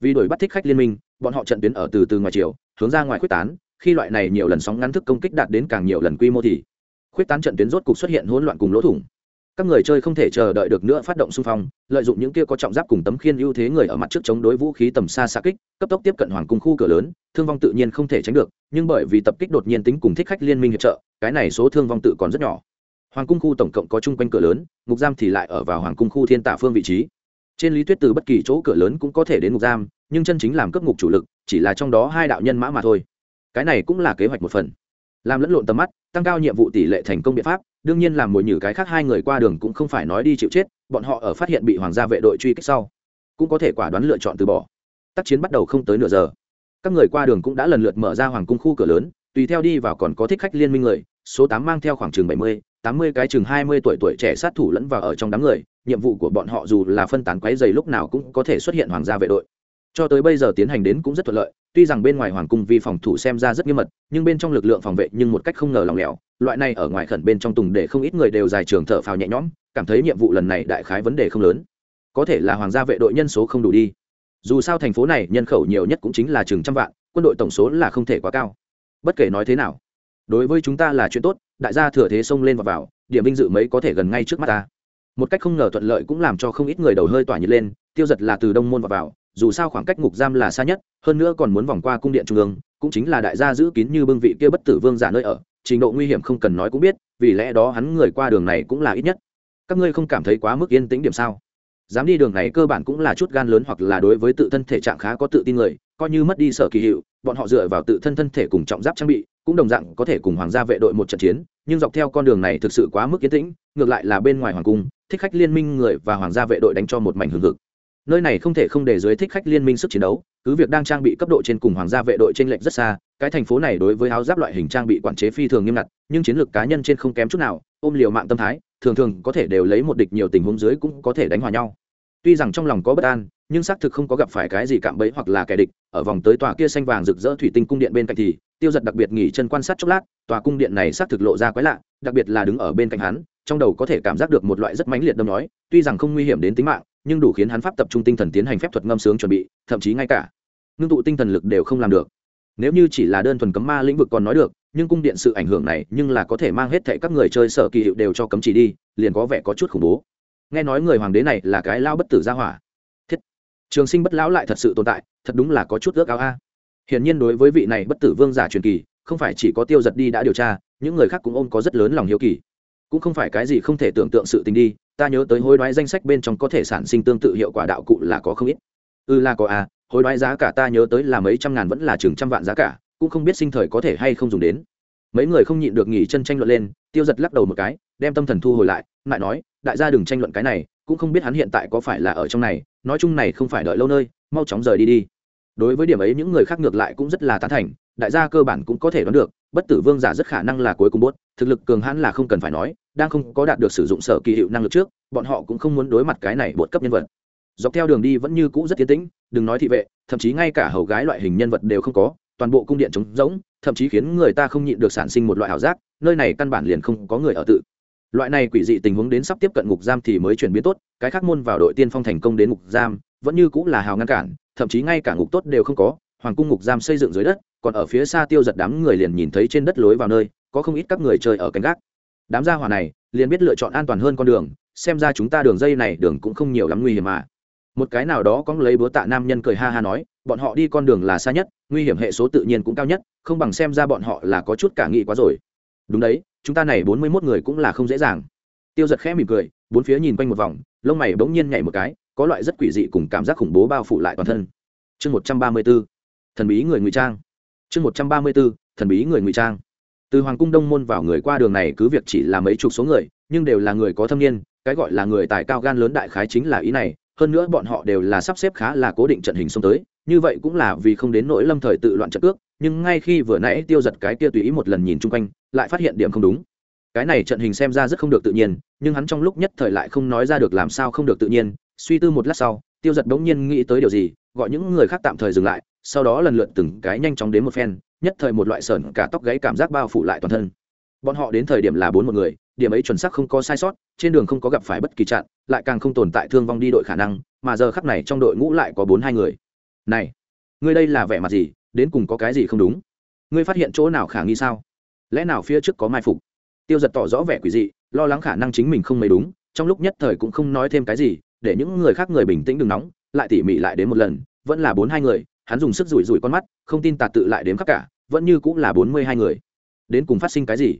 Vì đuổi bắt thích khách liên minh, bọn họ trận tuyến ở từ từ ngoài chiều, hướng ra ngoài quyết tán, khi loại này nhiều lần sóng ngắn thức công kích đạt đến càng nhiều lần quy mô thì quyết tán trận tuyến rốt cục xuất hiện hỗn loạn cùng lỗ thủng các người chơi không thể chờ đợi được nữa phát động xung phong, lợi dụng những kia có trọng giáp cùng tấm khiên ưu thế người ở mặt trước chống đối vũ khí tầm xa xa kích, cấp tốc tiếp cận hoàng cung khu cửa lớn, thương vong tự nhiên không thể tránh được, nhưng bởi vì tập kích đột nhiên tính cùng thích khách liên minh hiệp trợ, cái này số thương vong tự còn rất nhỏ. Hoàng cung khu tổng cộng có chung quanh cửa lớn, ngục giam thì lại ở vào hoàng cung khu thiên tả phương vị trí. Trên lý thuyết từ bất kỳ chỗ cửa lớn cũng có thể đến ngục giam, nhưng chân chính làm cấp ngục chủ lực, chỉ là trong đó hai đạo nhân mã mà thôi. Cái này cũng là kế hoạch một phần. Làm lẫn lộn tầm mắt, tăng cao nhiệm vụ tỷ lệ thành công biện pháp đương nhiên làm mồi nhử cái khác hai người qua đường cũng không phải nói đi chịu chết, bọn họ ở phát hiện bị hoàng gia vệ đội truy kích sau, cũng có thể quả đoán lựa chọn từ bỏ. Tác chiến bắt đầu không tới nửa giờ. Các người qua đường cũng đã lần lượt mở ra hoàng cung khu cửa lớn, tùy theo đi vào còn có thích khách liên minh người, số tám mang theo khoảng chừng bảy mươi, tám mươi cái chừng hai mươi tuổi tuổi trẻ sát thủ lẫn vào ở trong đám người, nhiệm vụ của bọn họ dù là phân tán quấy dày lúc nào cũng có thể xuất hiện hoàng gia vệ đội. Cho tới bây giờ tiến hành đến cũng rất thuận lợi tuy rằng bên ngoài hoàng cung vi phòng thủ xem ra rất nghiêm mật nhưng bên trong lực lượng phòng vệ nhưng một cách không ngờ lòng lẻo. Loại này ở ngoài khẩn bên trong tùng để không ít người đều dài trường thở phào nhẹ nhõm cảm thấy nhiệm vụ lần này đại khái vấn đề không lớn. Có thể là hoàng gia vệ đội nhân số không đủ đi. Dù sao thành phố này nhân khẩu nhiều nhất cũng chính là chừng trăm vạn quân đội tổng số là không thể quá cao. Bất kể nói thế nào đối với chúng ta là chuyện tốt đại gia thừa thế xông lên và vào điểm vinh dự mấy có thể gần ngay trước mắt ta. Một cách không ngờ thuận lợi cũng làm cho không ít người đầu hơi tỏa nhiệt lên tiêu giật là từ đông môn vào, vào dù sao khoảng cách ngục giam là xa nhất, hơn nữa còn muốn vòng qua cung điện trung ương, cũng chính là đại gia giữ kín như bưng vị kia bất tử vương giả nơi ở, trình độ nguy hiểm không cần nói cũng biết, vì lẽ đó hắn người qua đường này cũng là ít nhất. Các ngươi không cảm thấy quá mức yên tĩnh điểm sao? Dám đi đường này cơ bản cũng là chút gan lớn hoặc là đối với tự thân thể trạng khá có tự tin người, coi như mất đi sở kỳ hiệu, bọn họ dựa vào tự thân thân thể cùng trọng giáp trang bị, cũng đồng dạng có thể cùng hoàng gia vệ đội một trận chiến, nhưng dọc theo con đường này thực sự quá mức yên tĩnh, ngược lại là bên ngoài hoàng cung, thích khách liên minh người và hoàng gia vệ đội đánh cho một mảnh hừng hực nơi này không thể không để dưới thích khách liên minh sức chiến đấu, cứ việc đang trang bị cấp độ trên cùng hoàng gia vệ đội trên lệnh rất xa, cái thành phố này đối với áo giáp loại hình trang bị quản chế phi thường nghiêm ngặt, nhưng chiến lược cá nhân trên không kém chút nào, ôm liều mạng tâm thái, thường thường có thể đều lấy một địch nhiều tình huống dưới cũng có thể đánh hòa nhau. Tuy rằng trong lòng có bất an, nhưng xác thực không có gặp phải cái gì cạm bẫy hoặc là kẻ địch, ở vòng tới tòa kia xanh vàng rực rỡ thủy tinh cung điện bên cạnh thì, tiêu giật đặc biệt nghỉ chân quan sát chốc lát, tòa cung điện này xác thực lộ ra quái lạ, đặc biệt là đứng ở bên cạnh hắn, trong đầu có thể cảm giác được một loại rất mãnh liệt đâm nói, tuy rằng không nguy hiểm đến tính mạng nhưng đủ khiến hắn pháp tập trung tinh thần tiến hành phép thuật ngâm sướng chuẩn bị, thậm chí ngay cả ngưng tụ tinh thần lực đều không làm được. Nếu như chỉ là đơn thuần cấm ma lĩnh vực còn nói được, nhưng cung điện sự ảnh hưởng này nhưng là có thể mang hết thệ các người chơi sở kỳ hiệu đều cho cấm chỉ đi, liền có vẻ có chút khủng bố. Nghe nói người hoàng đế này là cái lao bất tử gia hỏa. Thiết. Trường sinh bất lão lại thật sự tồn tại, thật đúng là có chút ước ao a. Hiển nhiên đối với vị này bất tử vương giả truyền kỳ, không phải chỉ có tiêu giật đi đã điều tra, những người khác cũng ôm có rất lớn lòng hiếu kỳ cũng không phải cái gì không thể tưởng tượng sự tình đi, ta nhớ tới hối đoái danh sách bên trong có thể sản sinh tương tự hiệu quả đạo cụ là có không ít. Ư ừ là có à hối đoái giá cả ta nhớ tới là mấy trăm ngàn vẫn là chừng trăm vạn giá cả, cũng không biết sinh thời có thể hay không dùng đến. Mấy người không nhịn được nghỉ chân tranh luận lên, tiêu giật lắc đầu một cái, đem tâm thần thu hồi lại lại nói, đại gia đừng tranh luận cái này, cũng không biết hắn hiện tại có phải là ở trong này, nói chung này không phải đợi lâu nơi, mau chóng rời đi đi. Đối với điểm ấy những người khác ngược lại cũng rất là tán thành đại gia cơ bản cũng có thể đoán được, bất tử vương giả rất khả năng là cuối cùng bốt, thực lực cường hãn là không cần phải nói, đang không có đạt được sử dụng sở kỳ hiệu năng lực trước, bọn họ cũng không muốn đối mặt cái này bột cấp nhân vật. Dọc theo đường đi vẫn như cũ rất tiến tĩnh, đừng nói thị vệ, thậm chí ngay cả hầu gái loại hình nhân vật đều không có, toàn bộ cung điện trống rỗng, thậm chí khiến người ta không nhịn được sản sinh một loại ảo giác, nơi này căn bản liền không có người ở tự. Loại này quỷ dị tình huống đến sắp tiếp cận ngục giam thì mới chuyển biến tốt, cái khác môn vào đội tiên phong thành công đến ngục giam, vẫn như cũng là hào ngăn cản, thậm chí ngay cả ngục tốt đều không có, hoàng cung ngục giam xây dựng dưới đất còn ở phía xa tiêu giật đám người liền nhìn thấy trên đất lối vào nơi, có không ít các người chơi ở canh gác. Đám gia hỏa này liền biết lựa chọn an toàn hơn con đường, xem ra chúng ta đường dây này đường cũng không nhiều lắm nguy hiểm mà. Một cái nào đó có lấy búa tạ nam nhân cười ha ha nói, bọn họ đi con đường là xa nhất, nguy hiểm hệ số tự nhiên cũng cao nhất, không bằng xem ra bọn họ là có chút cả nghị quá rồi. Đúng đấy, chúng ta này bốn mươi mốt người cũng là không dễ dàng. Tiêu giật khẽ mỉm cười, bốn phía nhìn quanh một vòng, lông mày bỗng nhiên nhảy một cái, có loại rất quỷ dị cùng cảm giác khủng bố bao phủ lại toàn thân. Chương một trăm ba mươi b ố thần bí người ngụy trang chương một trăm ba mươi b ố thần bí người ngụy trang. Từ hoàng cung đông môn vào người qua đường này cứ việc chỉ là mấy chục số người, nhưng đều là người có thâm niên, cái gọi là người tài cao gan lớn đại khái chính là ý này, hơn nữa bọn họ đều là sắp xếp khá là cố định trận hình xông tới, như vậy cũng là vì không đến nỗi lâm thời tự loạn trận cước, nhưng ngay khi vừa nãy tiêu giật cái kia tùy ý một lần nhìn chung quanh, lại phát hiện điểm không đúng. Cái này trận hình xem ra rất không được tự nhiên, nhưng hắn trong lúc nhất thời lại không nói ra được làm sao không được tự nhiên, suy tư một lát sau, tiêu giật bỗng nhiên nghĩ tới điều gì, gọi những người khác tạm thời dừng lại sau đó lần lượt từng cái nhanh chóng đến một phen, nhất thời một loại sởn cả tóc gáy cảm giác bao phủ lại toàn thân. Bọn họ đến thời điểm là bốn một người, điểm ấy chuẩn xác không có sai sót, trên đường không có gặp phải bất kỳ chặn, lại càng không tồn tại thương vong đi đội khả năng, mà giờ khắc này trong đội ngũ lại có bốn hai người. Này, ngươi đây là vẻ mặt gì? Đến cùng có cái gì không đúng? Ngươi phát hiện chỗ nào khả nghi sao? Lẽ nào phía trước có mai phục? Tiêu giật tỏ rõ vẻ quỷ dị, lo lắng khả năng chính mình không mấy đúng, trong lúc nhất thời cũng không nói thêm cái gì, để những người khác người bình tĩnh đừng nóng, lại tỉ mỉ lại đến một lần, vẫn là bốn hai người hắn dùng sức rủi rủi con mắt, không tin tạt tự lại đến khắp cả, vẫn như cũng là bốn mươi hai người. Đến cùng phát sinh cái gì?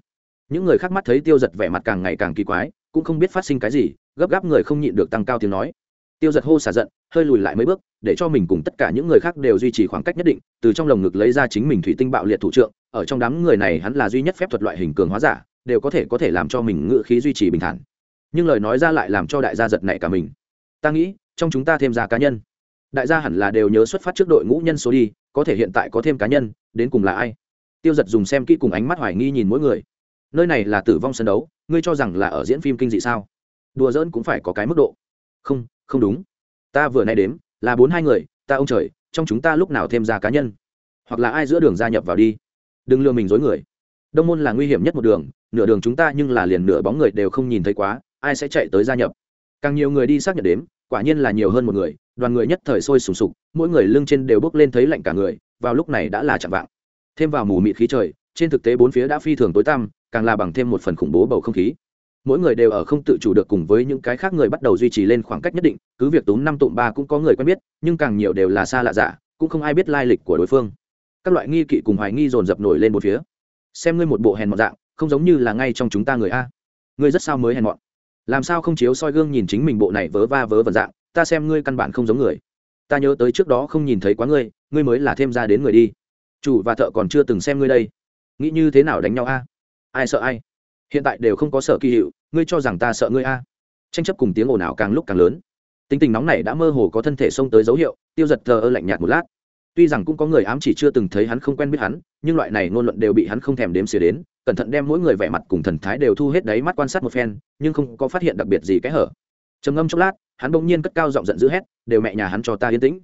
Những người khác mắt thấy tiêu giật vẻ mặt càng ngày càng kỳ quái, cũng không biết phát sinh cái gì, gấp gáp người không nhịn được tăng cao tiếng nói. Tiêu giật hô xả giận, hơi lùi lại mấy bước, để cho mình cùng tất cả những người khác đều duy trì khoảng cách nhất định, từ trong lồng ngực lấy ra chính mình thủy tinh bạo liệt thủ trượng, ở trong đám người này hắn là duy nhất phép thuật loại hình cường hóa giả, đều có thể có thể làm cho mình ngự khí duy trì bình thản. Nhưng lời nói ra lại làm cho đại gia giật nảy cả mình. Ta nghĩ, trong chúng ta thêm ra cá nhân đại gia hẳn là đều nhớ xuất phát trước đội ngũ nhân số đi, có thể hiện tại có thêm cá nhân, đến cùng là ai? Tiêu giật dùng xem kỹ cùng ánh mắt hoài nghi nhìn mỗi người. Nơi này là tử vong sân đấu, ngươi cho rằng là ở diễn phim kinh dị sao? Đùa dỡn cũng phải có cái mức độ. Không không đúng. Ta vừa nay đếm, là bốn hai người, ta ông trời, trong chúng ta lúc nào thêm ra cá nhân? Hoặc là ai giữa đường gia nhập vào đi? Đừng lừa mình dối người. Đông môn là nguy hiểm nhất một đường, nửa đường chúng ta nhưng là liền nửa bóng người đều không nhìn thấy quá, ai sẽ chạy tới gia nhập? Càng nhiều người đi xác nhận đếm, quả nhiên là nhiều hơn một người đoàn người nhất thời sôi sùng sục, mỗi người lưng trên đều bước lên thấy lạnh cả người, vào lúc này đã là chạm vạng. Thêm vào mù mịt khí trời, trên thực tế bốn phía đã phi thường tối tăm, càng là bằng thêm một phần khủng bố bầu không khí. Mỗi người đều ở không tự chủ được cùng với những cái khác người bắt đầu duy trì lên khoảng cách nhất định, cứ việc túm năm tụm ba cũng có người quen biết, nhưng càng nhiều đều là xa lạ giả cũng không ai biết lai lịch của đối phương. Các loại nghi kỵ cùng hoài nghi dồn dập nổi lên một phía. Xem ngươi một bộ hèn mọn dạng, không giống như là ngay trong chúng ta người a. Ngươi rất sao mới hèn mọn. Làm sao không chiếu soi gương nhìn chính mình bộ này vớ va vớ vẩn dạng ta xem ngươi căn bản không giống người. Ta nhớ tới trước đó không nhìn thấy quá ngươi ngươi mới là thêm ra đến người đi. Chủ và thợ còn chưa từng xem ngươi đây. Nghĩ như thế nào đánh nhau a? Ai sợ ai? Hiện tại đều không có sợ kỳ hiệu, ngươi cho rằng ta sợ ngươi a? Tranh chấp cùng tiếng ồn ào càng lúc càng lớn. Tính tình nóng này đã mơ hồ có thân thể xông tới dấu hiệu, tiêu giật thờ ơ lạnh nhạt một lát. Tuy rằng cũng có người ám chỉ chưa từng thấy hắn không quen biết hắn, nhưng loại này ngôn luận đều bị hắn không thèm đếm xỉa đến, cẩn thận đem mỗi người vẻ mặt cùng thần thái đều thu hết đáy mắt quan sát một phen, nhưng không có phát hiện đặc biệt gì cái hở. Trầm ngâm chốc lát hắn bỗng nhiên cất cao giọng giận dữ hét, đều mẹ nhà hắn cho ta yên tĩnh.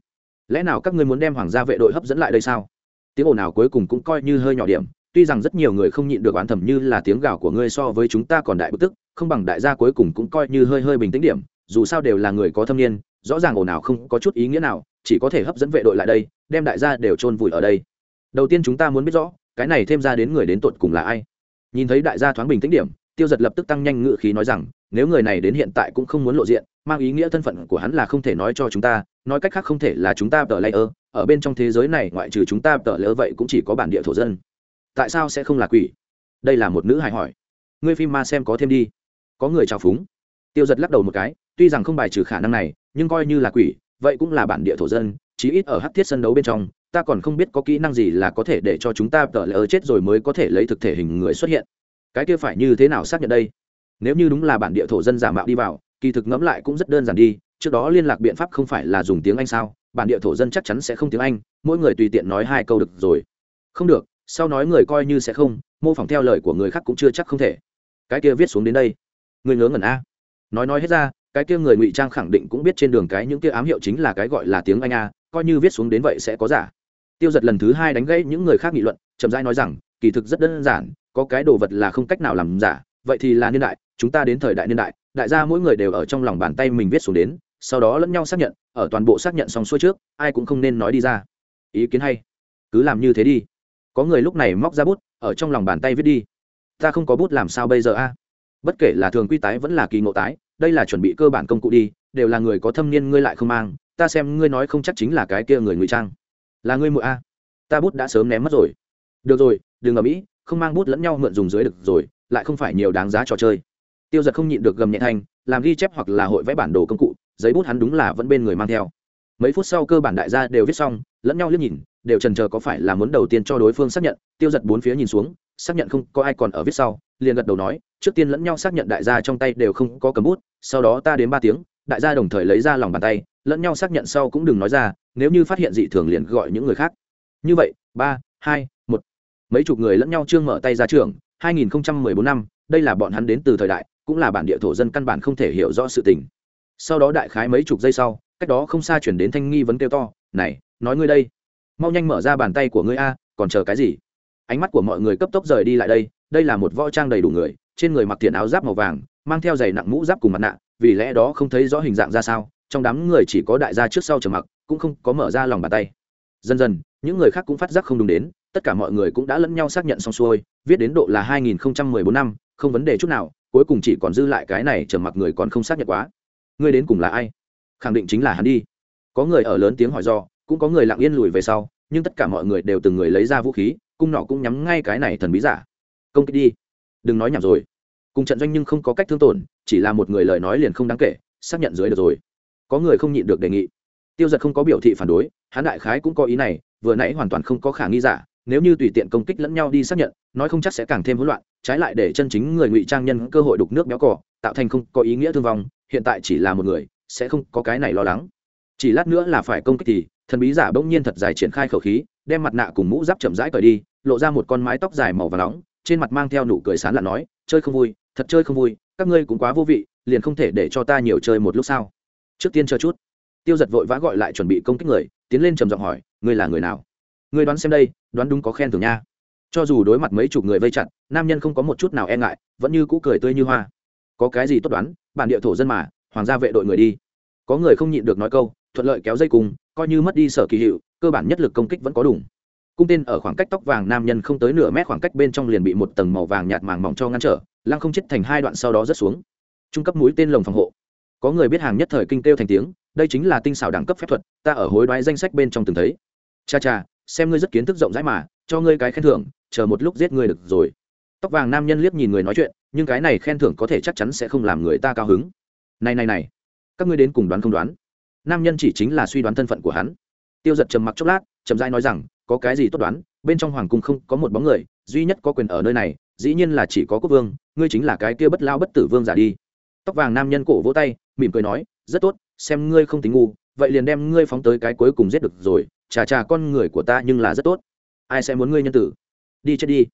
Lẽ nào các ngươi muốn đem hoàng gia vệ đội hấp dẫn lại đây sao? Tiếng ồn nào cuối cùng cũng coi như hơi nhỏ điểm, tuy rằng rất nhiều người không nhịn được oán thầm như là tiếng gào của ngươi so với chúng ta còn đại bức tức, không bằng đại gia cuối cùng cũng coi như hơi hơi bình tĩnh điểm, dù sao đều là người có thâm niên, rõ ràng ồn nào không có chút ý nghĩa nào, chỉ có thể hấp dẫn vệ đội lại đây, đem đại gia đều chôn vùi ở đây. Đầu tiên chúng ta muốn biết rõ, cái này thêm ra đến người đến tột cùng là ai. Nhìn thấy đại gia thoáng bình tĩnh điểm tiêu giật lập tức tăng nhanh ngự khí nói rằng, nếu người này đến hiện tại cũng không muốn lộ diện, mang ý nghĩa thân phận của hắn là không thể nói cho chúng ta, nói cách khác không thể là chúng ta tờ lây ơ, ở bên trong thế giới này ngoại trừ chúng ta tờ lây vậy cũng chỉ có bản địa thổ dân. Tại sao sẽ không là quỷ? Đây là một nữ hài hỏi. Ngươi phim ma xem có thêm đi. Có người trào phúng. Tiêu giật lắc đầu một cái, tuy rằng không bài trừ khả năng này, nhưng coi như là quỷ, vậy cũng là bản địa thổ dân, chí ít ở hắc thiết sân đấu bên trong, ta còn không biết có kỹ năng gì là có thể để cho chúng ta tờ lỡ chết rồi mới có thể lấy thực thể hình người xuất hiện cái kia phải như thế nào xác nhận đây? Nếu như đúng là bản địa thổ dân giả mạo đi vào, kỳ thực ngẫm lại cũng rất đơn giản đi, trước đó liên lạc biện pháp không phải là dùng tiếng anh sao? Bản địa thổ dân chắc chắn sẽ không tiếng anh, mỗi người tùy tiện nói hai câu được rồi. Không được, sau nói người coi như sẽ không, mô phỏng theo lời của người khác cũng chưa chắc không thể. Cái kia viết xuống đến đây. Người ngớ ngẩn a. Nói nói hết ra, cái kia người ngụy trang khẳng định cũng biết trên đường cái những kia ám hiệu chính là cái gọi là tiếng anh a, coi như viết xuống đến vậy sẽ có giả. Tiêu giật lần thứ hai đánh gãy những người khác nghị luận, chậm rãi nói rằng, kỳ thực rất đơn giản có cái đồ vật là không cách nào làm giả, vậy thì là niên đại, chúng ta đến thời đại niên đại đại gia mỗi người đều ở trong lòng bàn tay mình viết xuống đến, sau đó lẫn nhau xác nhận, ở toàn bộ xác nhận xong xuôi trước, ai cũng không nên nói đi ra. Ý kiến hay. Cứ làm như thế đi. Có người lúc này móc ra bút, ở trong lòng bàn tay viết đi. Ta không có bút làm sao bây giờ a? Bất kể là thường quy tái vẫn là kỳ ngộ tái, đây là chuẩn bị cơ bản công cụ đi, đều là người có thâm niên ngươi lại không mang, ta xem ngươi nói không chắc chính là cái kia người ngụy trang. Là ngươi mụi a. Ta bút đã sớm ném mất rồi. Được rồi, đừng ở mỹ không mang bút lẫn nhau mượn dùng dưới được rồi, lại không phải nhiều đáng giá trò chơi. Tiêu giật không nhịn được gầm nhẹ thanh, làm ghi chép hoặc là hội vẽ bản đồ công cụ, giấy bút hắn đúng là vẫn bên người mang theo. Mấy phút sau cơ bản đại gia đều viết xong, lẫn nhau liếc nhìn, đều trần chờ có phải là muốn đầu tiên cho đối phương xác nhận, tiêu giật bốn phía nhìn xuống, xác nhận không có ai còn ở viết sau, liền gật đầu nói, trước tiên lẫn nhau xác nhận đại gia trong tay đều không có cầm bút, sau đó ta đến ba tiếng, đại gia đồng thời lấy ra lòng bàn tay, lẫn nhau xác nhận sau cũng đừng nói ra, nếu như phát hiện dị thường liền gọi những người khác. Như vậy, ba, hai mấy chục người lẫn nhau trương mở tay ra trường 2014 năm, đây là bọn hắn đến từ thời đại, cũng là bản địa thổ dân căn bản không thể hiểu rõ sự tình. Sau đó đại khái mấy chục giây sau, cách đó không xa chuyển đến thanh nghi vấn kêu to, này, nói ngươi đây. Mau nhanh mở ra bàn tay của ngươi a, còn chờ cái gì? Ánh mắt của mọi người cấp tốc rời đi lại đây đây là một võ trang đầy đủ người, trên người mặc thiện áo giáp màu vàng, mang theo giày nặng mũ giáp cùng mặt nạ, vì lẽ đó không thấy rõ hình dạng ra sao, trong đám người chỉ có đại gia trước sau trở mặc, cũng không có mở ra lòng bàn tay. Dần dần, những người khác cũng phát giác không đúng đến tất cả mọi người cũng đã lẫn nhau xác nhận xong xuôi, viết đến độ là 2014 năm, không vấn đề chút nào, cuối cùng chỉ còn dư lại cái này trầm mặc người còn không xác nhận quá. Ngươi đến cùng là ai? Khẳng định chính là hắn đi. Có người ở lớn tiếng hỏi do, cũng có người lặng yên lùi về sau, nhưng tất cả mọi người đều từng người lấy ra vũ khí, cung nọ cũng nhắm ngay cái này thần bí giả. Công kích đi. Đừng nói nhảm rồi. Cùng trận doanh nhưng không có cách thương tổn, chỉ là một người lời nói liền không đáng kể, xác nhận dưới được rồi. Có người không nhịn được đề nghị. Tiêu giật không có biểu thị phản đối, hắn đại khái cũng có ý này, vừa nãy hoàn toàn không có khả nghi giả nếu như tùy tiện công kích lẫn nhau đi xác nhận, nói không chắc sẽ càng thêm hỗn loạn, trái lại để chân chính người ngụy trang nhân cơ hội đục nước béo cỏ tạo thành không có ý nghĩa thương vong, hiện tại chỉ là một người, sẽ không có cái này lo lắng. Chỉ lát nữa là phải công kích thì, thần bí giả bỗng nhiên thật dài triển khai khẩu khí, đem mặt nạ cùng mũ giáp chậm rãi cởi đi, lộ ra một con mái tóc dài màu và nóng, trên mặt mang theo nụ cười sán là nói, chơi không vui, thật chơi không vui, các ngươi cũng quá vô vị, liền không thể để cho ta nhiều chơi một lúc sao? Trước tiên chờ chút. Tiêu giật vội vã gọi lại chuẩn bị công kích người, tiến lên trầm giọng hỏi, ngươi là người nào? Ngươi đoán xem đây, đoán đúng có khen thưởng nha. Cho dù đối mặt mấy chục người vây chặt, nam nhân không có một chút nào e ngại, vẫn như cũ cười tươi như hoa. Có cái gì tốt đoán, bản địa thổ dân mà, hoàng gia vệ đội người đi. Có người không nhịn được nói câu, thuận lợi kéo dây cùng, coi như mất đi sở kỳ hiệu, cơ bản nhất lực công kích vẫn có đủ. Cung tên ở khoảng cách tóc vàng nam nhân không tới nửa mét khoảng cách bên trong liền bị một tầng màu vàng nhạt màng mỏng cho ngăn trở, lăng không chết thành hai đoạn sau đó rớt xuống. Trung cấp mũi tên lồng phòng hộ. Có người biết hàng nhất thời kinh kêu thành tiếng, đây chính là tinh xảo đẳng cấp phép thuật, ta ở hối đoái danh sách bên trong từng thấy. Cha cha xem ngươi rất kiến thức rộng rãi mà, cho ngươi cái khen thưởng, chờ một lúc giết ngươi được rồi. Tóc vàng nam nhân liếc nhìn người nói chuyện, nhưng cái này khen thưởng có thể chắc chắn sẽ không làm người ta cao hứng. Này này này, các ngươi đến cùng đoán không đoán? Nam nhân chỉ chính là suy đoán thân phận của hắn. Tiêu giật trầm mặc chốc lát trầm dai nói rằng, có cái gì tốt đoán? Bên trong hoàng cung không có một bóng người, duy nhất có quyền ở nơi này, dĩ nhiên là chỉ có quốc vương, ngươi chính là cái kia bất lao bất tử vương giả đi. Tóc vàng nam nhân cổ vỗ tay, mỉm cười nói, rất tốt, xem ngươi không tính ngu, vậy liền đem ngươi phóng tới cái cuối cùng giết được rồi chà chà con người của ta nhưng là rất tốt. Ai sẽ muốn ngươi nhân tử? Đi chết đi.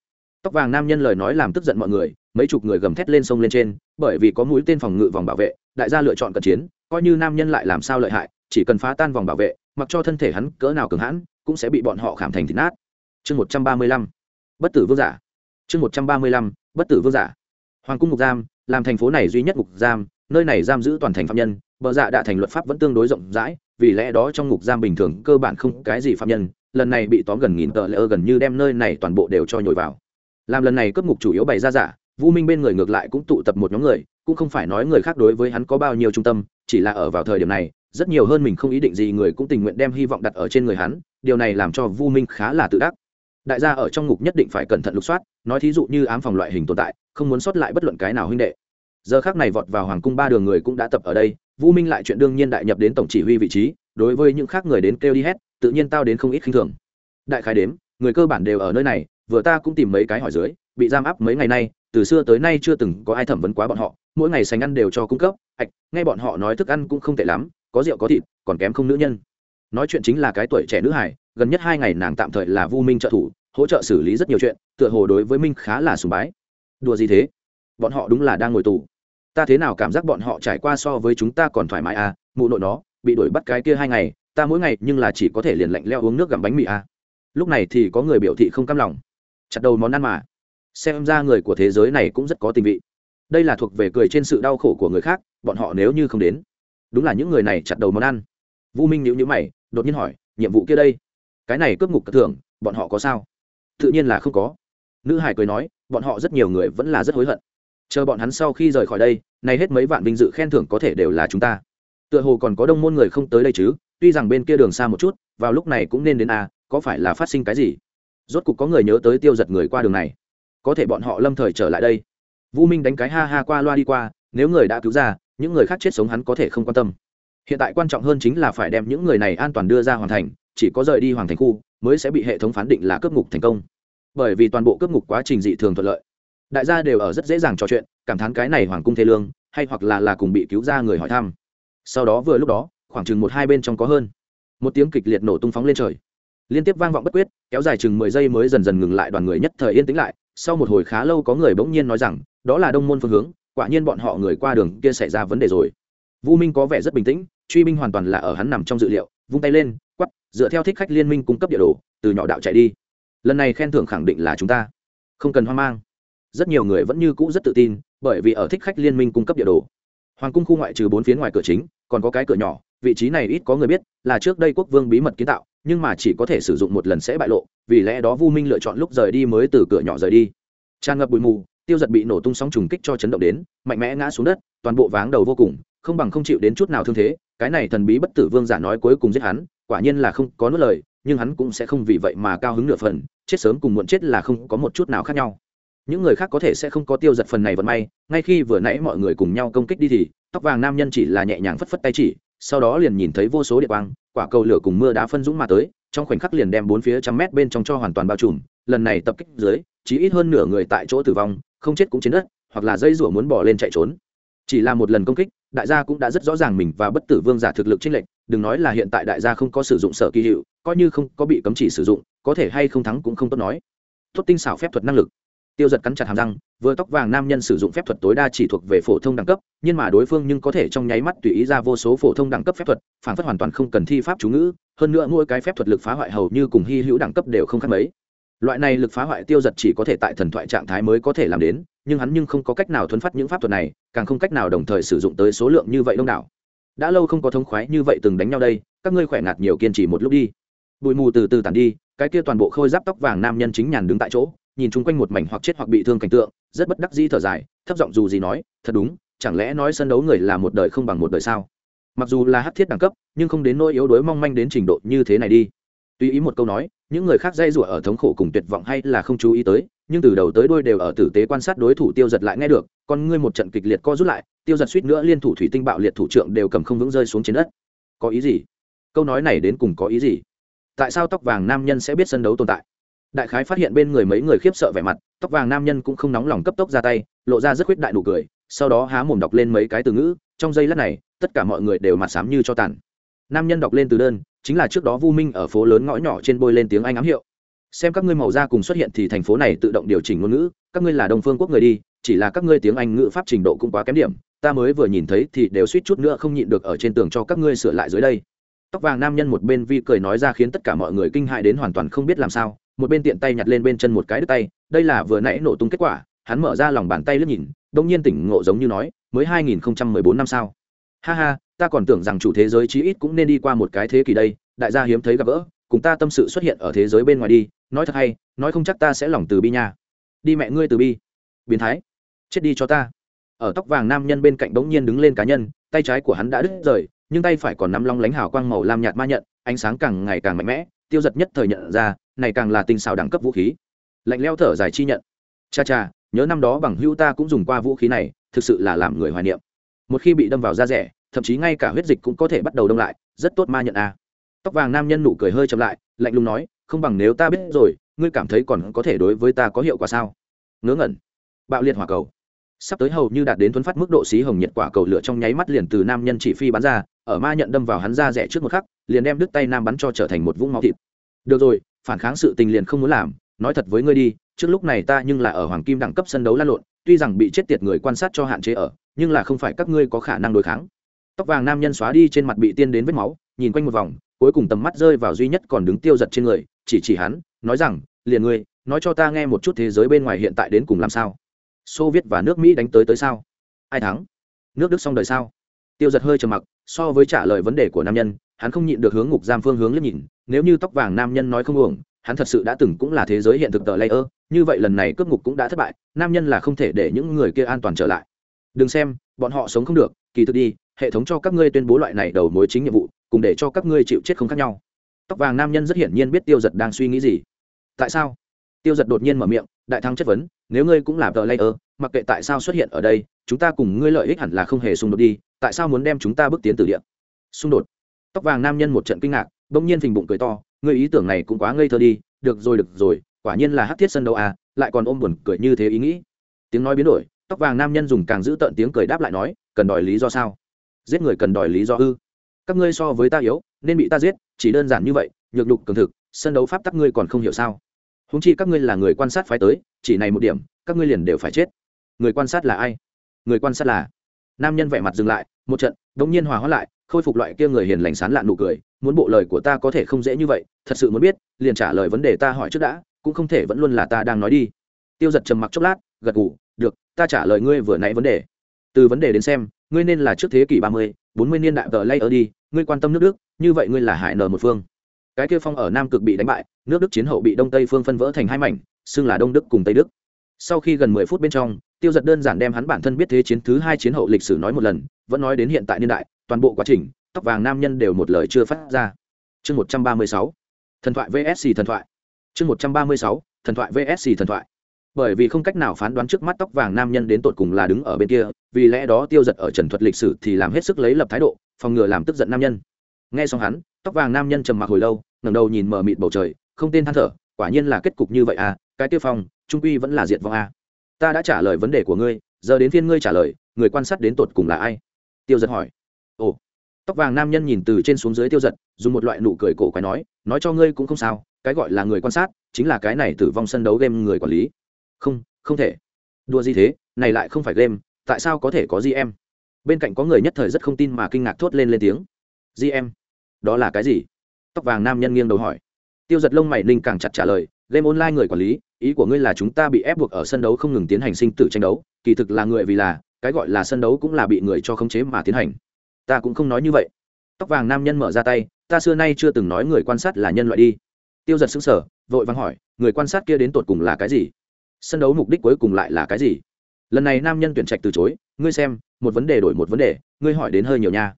Tóc vàng nam nhân lời nói làm tức giận mọi người, mấy chục người gầm thét lên sông lên trên, bởi vì có mũi tên phòng ngự vòng bảo vệ, đại gia lựa chọn cận chiến, coi như nam nhân lại làm sao lợi hại, chỉ cần phá tan vòng bảo vệ, mặc cho thân thể hắn cỡ nào cường hãn, cũng sẽ bị bọn họ khảm thành thịt nát. Chương một trăm ba mươi lăm. Bất tử vương giả. Chương một trăm ba mươi lăm. Bất tử vương giả. Hoàng cung ngục giam, làm thành phố này duy nhất ngục giam, nơi này giam giữ toàn thành phạm nhân, bờ dạ đã thành luật pháp vẫn tương đối rộng rãi vì lẽ đó trong ngục giam bình thường cơ bản không cái gì phạm nhân, lần này bị tóm gần nghìn tờ lỡ gần như đem nơi này toàn bộ đều cho nhồi vào. Làm lần này cướp ngục chủ yếu bày ra giả vũ minh bên người ngược lại cũng tụ tập một nhóm người, cũng không phải nói người khác đối với hắn có bao nhiêu trung tâm, chỉ là ở vào thời điểm này, rất nhiều hơn mình không ý định gì người cũng tình nguyện đem hy vọng đặt ở trên người hắn, điều này làm cho vu minh khá là tự đắc. Đại gia ở trong ngục nhất định phải cẩn thận lục soát, nói thí dụ như ám phòng loại hình tồn tại, không muốn sót lại bất luận cái nào huynh đệ. Giờ khác này vọt vào hoàng cung ba đường người cũng đã tập ở đây vu minh lại chuyện đương nhiên đại nhập đến tổng chỉ huy vị trí, đối với những khác người đến kêu đi hết, tự nhiên tao đến không ít khinh thường. Đại khái đếm, người cơ bản đều ở nơi này, vừa ta cũng tìm mấy cái hỏi dưới, bị giam áp mấy ngày nay, từ xưa tới nay chưa từng có ai thẩm vấn quá bọn họ, mỗi ngày sành ăn đều cho cung cấp, ạch, nghe bọn họ nói thức ăn cũng không tệ lắm, có rượu có thịt, còn kém không nữ nhân. Nói chuyện chính là cái tuổi trẻ nữ hải gần nhất hai ngày nàng tạm thời là vu minh trợ thủ, hỗ trợ xử lý rất nhiều chuyện, tựa hồ đối với minh khá là sùng bái. Đùa gì thế? Bọn họ đúng là đang ngồi tù ta thế nào cảm giác bọn họ trải qua so với chúng ta còn thoải mái à mụ nội nó, bị đuổi bắt cái kia hai ngày, ta mỗi ngày nhưng là chỉ có thể liền lạnh leo uống nước gặm bánh mì à. Lúc này thì có người biểu thị không cam lòng. Chặt đầu món ăn mà. Xem ra người của thế giới này cũng rất có tình vị. Đây là thuộc về cười trên sự đau khổ của người khác, bọn họ nếu như không đến. Đúng là những người này chặt đầu món ăn. Vu minh nhữ nhữ mày, đột nhiên hỏi, nhiệm vụ kia đây? Cái này cướp ngục cất thưởng, bọn họ có sao? Tự nhiên là không có. Nữ hải cười nói, bọn họ rất nhiều người vẫn là rất hối hận chờ bọn hắn sau khi rời khỏi đây nay hết mấy vạn vinh dự khen thưởng có thể đều là chúng ta. Tựa hồ còn có đông môn người không tới đây chứ, tuy rằng bên kia đường xa một chút, vào lúc này cũng nên đến a có phải là phát sinh cái gì? Rốt cục có người nhớ tới tiêu giật người qua đường này. Có thể bọn họ lâm thời trở lại đây. Vũ minh đánh cái ha ha qua loa đi qua, nếu người đã cứu ra, những người khác chết sống hắn có thể không quan tâm. Hiện tại quan trọng hơn chính là phải đem những người này an toàn đưa ra hoàn thành, chỉ có rời đi hoàn thành khu, mới sẽ bị hệ thống phán định là cướp ngục thành công. Bởi vì toàn bộ cướp ngục quá trình dị thường thuận lợi đại gia đều ở rất dễ dàng trò chuyện, cảm thán cái này hoàng cung thế lương, hay hoặc là là cùng bị cứu ra người hỏi thăm. Sau đó vừa lúc đó, khoảng chừng một hai bên trong có hơn. Một tiếng kịch liệt nổ tung phóng lên trời. Liên tiếp vang vọng bất quyết, kéo dài chừng mười giây mới dần dần ngừng lại đoàn người nhất thời yên tĩnh lại, sau một hồi khá lâu có người bỗng nhiên nói rằng, đó là đông môn phương hướng, quả nhiên bọn họ người qua đường kia xảy ra vấn đề rồi. Vũ minh có vẻ rất bình tĩnh, truy binh hoàn toàn là ở hắn nằm trong dự liệu, vung tay lên, quắp, dựa theo thích khách liên minh cung cấp địa đồ, từ nhỏ đạo chạy đi. Lần này khen thưởng khẳng định là chúng ta. Không cần hoang mang rất nhiều người vẫn như cũ rất tự tin, bởi vì ở thích khách liên minh cung cấp địa đồ. Hoàng cung khu ngoại trừ bốn phía ngoài cửa chính, còn có cái cửa nhỏ, vị trí này ít có người biết, là trước đây quốc vương bí mật kiến tạo, nhưng mà chỉ có thể sử dụng một lần sẽ bại lộ, vì lẽ đó vu minh lựa chọn lúc rời đi mới từ cửa nhỏ rời đi. Tràn ngập bụi mù, tiêu giật bị nổ tung sóng trùng kích cho chấn động đến, mạnh mẽ ngã xuống đất, toàn bộ váng đầu vô cùng, không bằng không chịu đến chút nào thương thế, cái này thần bí bất tử vương giả nói cuối cùng giết hắn, quả nhiên là không có nuốt lời, nhưng hắn cũng sẽ không vì vậy mà cao hứng nửa phần, chết sớm cùng muộn chết là không có một chút nào khác nhau những người khác có thể sẽ không có tiêu giật phần này vận may, ngay khi vừa nãy mọi người cùng nhau công kích đi thì, tóc vàng nam nhân chỉ là nhẹ nhàng phất phất tay chỉ, sau đó liền nhìn thấy vô số địa quang, quả cầu lửa cùng mưa đá phân dũng mà tới, trong khoảnh khắc liền đem bốn phía trăm mét bên trong cho hoàn toàn bao trùm, lần này tập kích dưới, chỉ ít hơn nửa người tại chỗ tử vong, không chết cũng trên đất, hoặc là dây rủa muốn bỏ lên chạy trốn. Chỉ là một lần công kích, đại gia cũng đã rất rõ ràng mình và bất tử vương giả thực lực chênh lệch, đừng nói là hiện tại đại gia không có sử dụng sở kỳ hiệu, coi như không có bị cấm chỉ sử dụng, có thể hay không thắng cũng không tốt nói. Tốt tinh xảo phép thuật năng lực tiêu giật cắn chặt hàm răng, vừa tóc vàng nam nhân sử dụng phép thuật tối đa chỉ thuộc về phổ thông đẳng cấp, nhưng mà đối phương nhưng có thể trong nháy mắt tùy ý ra vô số phổ thông đẳng cấp phép thuật, phản phất hoàn toàn không cần thi pháp chú ngữ, hơn nữa mỗi cái phép thuật lực phá hoại hầu như cùng hy hữu đẳng cấp đều không khác mấy. Loại này lực phá hoại tiêu giật chỉ có thể tại thần thoại trạng thái mới có thể làm đến, nhưng hắn nhưng không có cách nào thuấn phát những pháp thuật này, càng không cách nào đồng thời sử dụng tới số lượng như vậy đông đảo. Đã lâu không có thống khoái như vậy từng đánh nhau đây, các ngươi khỏe ngạt nhiều kiên trì một lúc đi. Bụi mù từ từ tàn đi, cái kia toàn bộ khôi giáp tóc vàng nam nhân chính nhàn đứng tại chỗ nhìn chung quanh một mảnh hoặc chết hoặc bị thương cảnh tượng, rất bất đắc dĩ thở dài, thấp giọng dù gì nói, thật đúng, chẳng lẽ nói sân đấu người là một đời không bằng một đời sao? Mặc dù là hát thiết đẳng cấp, nhưng không đến nỗi yếu đuối mong manh đến trình độ như thế này đi. Tùy ý một câu nói, những người khác dây rủa ở thống khổ cùng tuyệt vọng hay là không chú ý tới, nhưng từ đầu tới đôi đều ở tử tế quan sát đối thủ tiêu giật lại nghe được còn ngươi một trận kịch liệt co rút lại, tiêu giật suýt nữa liên thủ thủy tinh bạo liệt thủ trưởng đều cầm không vững rơi xuống trên đất. Có ý gì? Câu nói này đến cùng có ý gì? Tại sao tóc vàng nam nhân sẽ biết sân đấu tồn tại? Đại khái phát hiện bên người mấy người khiếp sợ vẻ mặt, tóc vàng nam nhân cũng không nóng lòng cấp tốc ra tay, lộ ra rất khuyết đại nụ cười, sau đó há mồm đọc lên mấy cái từ ngữ, trong giây lát này, tất cả mọi người đều mặt sám như cho tàn. Nam nhân đọc lên từ đơn, chính là trước đó vu minh ở phố lớn ngõ nhỏ trên bôi lên tiếng anh ám hiệu. Xem các ngươi màu da cùng xuất hiện thì thành phố này tự động điều chỉnh ngôn ngữ, các ngươi là đông phương quốc người đi, chỉ là các ngươi tiếng anh ngữ pháp trình độ cũng quá kém điểm, ta mới vừa nhìn thấy thì đều suýt chút nữa không nhịn được ở trên tường cho các ngươi sửa lại dưới đây. Tóc vàng nam nhân một bên vi cười nói ra khiến tất cả mọi người kinh hại đến hoàn toàn không biết làm sao một bên tiện tay nhặt lên bên chân một cái đứt tay, đây là vừa nãy nổ tung kết quả, hắn mở ra lòng bàn tay lướt nhìn, đông nhiên tỉnh ngộ giống như nói, mới hai nghìn không trăm mười bốn năm sao. Ha ha, ta còn tưởng rằng chủ thế giới chí ít cũng nên đi qua một cái thế kỷ đây, đại gia hiếm thấy gặp gỡ, cùng ta tâm sự xuất hiện ở thế giới bên ngoài đi, nói thật hay, nói không chắc ta sẽ lòng từ bi nha. Đi mẹ ngươi từ bi. Biến thái. Chết đi cho ta. Ở tóc vàng nam nhân bên cạnh bỗng nhiên đứng lên cá nhân, tay trái của hắn đã đứt rời, nhưng tay phải còn nắm long lánh hào quang màu lam nhạt ma nhận, ánh sáng càng ngày càng mạnh mẽ tiêu giật nhất thời nhận ra, này càng là tinh xào đẳng cấp vũ khí. Lạnh leo thở dài chi nhận. Cha cha, nhớ năm đó bằng hữu ta cũng dùng qua vũ khí này, thực sự là làm người hoài niệm. Một khi bị đâm vào da rẻ, thậm chí ngay cả huyết dịch cũng có thể bắt đầu đông lại, rất tốt ma nhận a. À. tóc vàng nam nhân nụ cười hơi chậm lại, lạnh lùng nói, không bằng nếu ta biết rồi, ngươi cảm thấy còn có thể đối với ta có hiệu quả sao? Ngớ ngẩn. Bạo liệt hỏa cầu sắp tới hầu như đạt đến thuấn phát mức độ xí hồng nhiệt quả cầu lửa trong nháy mắt liền từ nam nhân chỉ phi bắn ra, ở ma nhận đâm vào hắn ra rẻ trước một khắc, liền đem đứt tay nam bắn cho trở thành một vũng máu thịt. Được rồi, phản kháng sự tình liền không muốn làm, nói thật với ngươi đi, trước lúc này ta nhưng là ở hoàng kim đẳng cấp sân đấu lan lộn, tuy rằng bị chết tiệt người quan sát cho hạn chế ở, nhưng là không phải các ngươi có khả năng đối kháng. Tóc vàng nam nhân xóa đi trên mặt bị tiên đến vết máu, nhìn quanh một vòng, cuối cùng tầm mắt rơi vào duy nhất còn đứng tiêu giật trên người, chỉ chỉ hắn, nói rằng, liền ngươi, nói cho ta nghe một chút thế giới bên ngoài hiện tại đến cùng làm sao? Xô viết và nước mỹ đánh tới tới sao? Ai thắng? Nước đức xong đời sao? Tiêu giật hơi trầm mặc, so với trả lời vấn đề của nam nhân, hắn không nhịn được hướng ngục giam phương hướng liếc nhìn, nếu như tóc vàng nam nhân nói không uổng, hắn thật sự đã từng cũng là thế giới hiện thực tờ layer, như vậy lần này cướp ngục cũng đã thất bại, nam nhân là không thể để những người kia an toàn trở lại. Đừng xem, bọn họ sống không được, kỳ thực đi, hệ thống cho các ngươi tuyên bố loại này đầu mối chính nhiệm vụ, cùng để cho các ngươi chịu chết không khác nhau. Tóc vàng nam nhân rất hiển nhiên biết tiêu giật đang suy nghĩ gì. Tại sao? Tiêu giật đột nhiên mở miệng, đại thắng chất vấn, nếu ngươi cũng là tờ layer, mặc kệ tại sao xuất hiện ở đây, chúng ta cùng ngươi lợi ích hẳn là không hề xung đột đi, tại sao muốn đem chúng ta bước tiến từ địa? Xung đột. Tóc vàng nam nhân một trận kinh ngạc, bỗng nhiên phình bụng cười to, ngươi ý tưởng này cũng quá ngây thơ đi, được rồi được rồi, quả nhiên là hát thiết sân đâu à lại còn ôm buồn cười như thế ý nghĩ. Tiếng nói biến đổi, tóc vàng nam nhân dùng càng giữ tợn tiếng cười đáp lại nói, cần đòi lý do sao? Giết người cần đòi lý do ư? Các ngươi so với ta yếu, nên bị ta giết, chỉ đơn giản như vậy, nhược đục cường thực, sân đấu pháp tắc ngươi còn không hiểu sao? Húng chi các ngươi là người quan sát phái tới, chỉ này một điểm, các ngươi liền đều phải chết. Người quan sát là ai? Người quan sát là? Nam nhân vẻ mặt dừng lại, một trận đ ỗ n g nhiên hòa hóa lại, khôi phục loại kia người hiền lành sán lạn nụ cười, muốn bộ lời của ta có thể không dễ như vậy, thật sự muốn biết, liền trả lời vấn đề ta hỏi trước đã, cũng không thể vẫn luôn là ta đang nói đi. Tiêu giật trầm mặc chốc lát, gật ngủ được, ta trả lời ngươi vừa nãy vấn đề. Từ vấn đề đến xem, ngươi nên là trước thế kỷ ba mươi, bốn mươi niên đại tờ lay ở đi, ngươi quan tâm nước đức, như vậy ngươi là hải nờ một phương cái kia phong ở nam cực bị đánh bại, nước đức chiến hậu bị đông tây phương phân vỡ thành hai mảnh, xưng là đông đức cùng tây đức. Sau khi gần mười phút bên trong, tiêu giật đơn giản đem hắn bản thân biết thế chiến thứ hai chiến hậu lịch sử nói một lần, vẫn nói đến hiện tại niên đại, toàn bộ quá trình, tóc vàng nam nhân đều một lời chưa phát ra. Chương một trăm ba mươi sáu, thần thoại vsc thần thoại. Chương một trăm ba mươi sáu, thần thoại vsc thần thoại. Bởi vì không cách nào phán đoán trước mắt tóc vàng nam nhân đến tột cùng là đứng ở bên kia, vì lẽ đó tiêu giật ở trần thuật lịch sử thì làm hết sức lấy lập thái độ, phòng ngừa làm tức giận nam nhân. Nghe xong hắn, tóc vàng nam nhân trầm mặc hồi lâu ngẩng đầu nhìn mờ mịt bầu trời, không tên than thở, quả nhiên là kết cục như vậy à cái tiêu phong, trung quy vẫn là diệt vong a ta đã trả lời vấn đề của ngươi, giờ đến phiên ngươi trả lời, người quan sát đến tột cùng là ai? Tiêu giật hỏi. Ồ, tóc vàng nam nhân nhìn từ trên xuống dưới tiêu giật, dùng một loại nụ cười cổ quái nói nói cho ngươi cũng không sao, cái gọi là người quan sát, chính là cái này tử vong sân đấu game người quản lý. Không không thể. Đua gì thế, này lại không phải game, tại sao có thể có gm bên cạnh có người nhất thời rất không tin mà kinh ngạc thốt lên lên tiếng. Gm đó là cái gì? Tóc vàng nam nhân nghiêng đầu hỏi. Tiêu giật lông mày ninh càng chặt trả lời, game online người quản lý, ý của ngươi là chúng ta bị ép buộc ở sân đấu không ngừng tiến hành sinh tử tranh đấu, kỳ thực là người vì là, cái gọi là sân đấu cũng là bị người cho khống chế mà tiến hành. Ta cũng không nói như vậy. Tóc vàng nam nhân mở ra tay, ta xưa nay chưa từng nói người quan sát là nhân loại đi. Tiêu giật xứng sở vội vàng hỏi, người quan sát kia đến tột cùng là cái gì? Sân đấu mục đích cuối cùng lại là cái gì? Lần này nam nhân tuyển trạch từ chối, ngươi xem, một vấn đề đổi một vấn đề, ngươi hỏi đến hơi nhiều nha.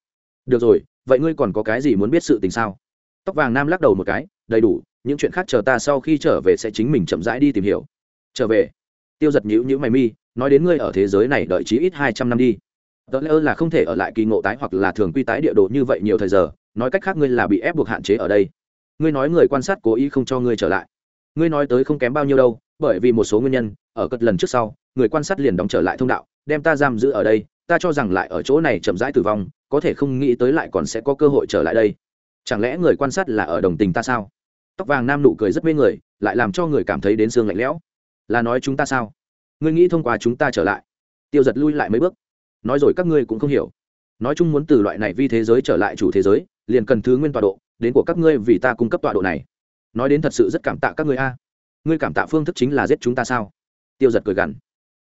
Được rồi, vậy ngươi còn có cái gì muốn biết sự tình sao? Tóc vàng nam lắc đầu một cái, đầy đủ, những chuyện khác chờ ta sau khi trở về sẽ chính mình chậm rãi đi tìm hiểu. Trở về? Tiêu giật nhữ nhữ mày mi, nói đến ngươi ở thế giới này đợi chí ít hai trăm năm đi. Tớ lỡ là không thể ở lại kỳ ngộ tái hoặc là thường quy tái địa đồ như vậy nhiều thời giờ, nói cách khác ngươi là bị ép buộc hạn chế ở đây. Ngươi nói người quan sát cố ý không cho ngươi trở lại. Ngươi nói tới không kém bao nhiêu đâu, bởi vì một số nguyên nhân, ở cất lần trước sau, người quan sát liền đóng trở lại thông đạo, đem ta giam giữ ở đây, ta cho rằng lại ở chỗ này chậm rãi tử vong, có thể không nghĩ tới lại còn sẽ có cơ hội trở lại đây chẳng lẽ người quan sát là ở đồng tình ta sao? Tóc vàng nam nụ cười rất mê người, lại làm cho người cảm thấy đến xương lạnh lẽo. Là nói chúng ta sao? Ngươi nghĩ thông qua chúng ta trở lại. Tiêu giật lui lại mấy bước. Nói rồi các ngươi cũng không hiểu. Nói chung muốn từ loại này vi thế giới trở lại chủ thế giới, liền cần thứ nguyên tọa độ, đến của các ngươi vì ta cung cấp tọa độ này. Nói đến thật sự rất cảm tạ các ngươi a. Ngươi cảm tạ phương thức chính là giết chúng ta sao? Tiêu giật cười gằn.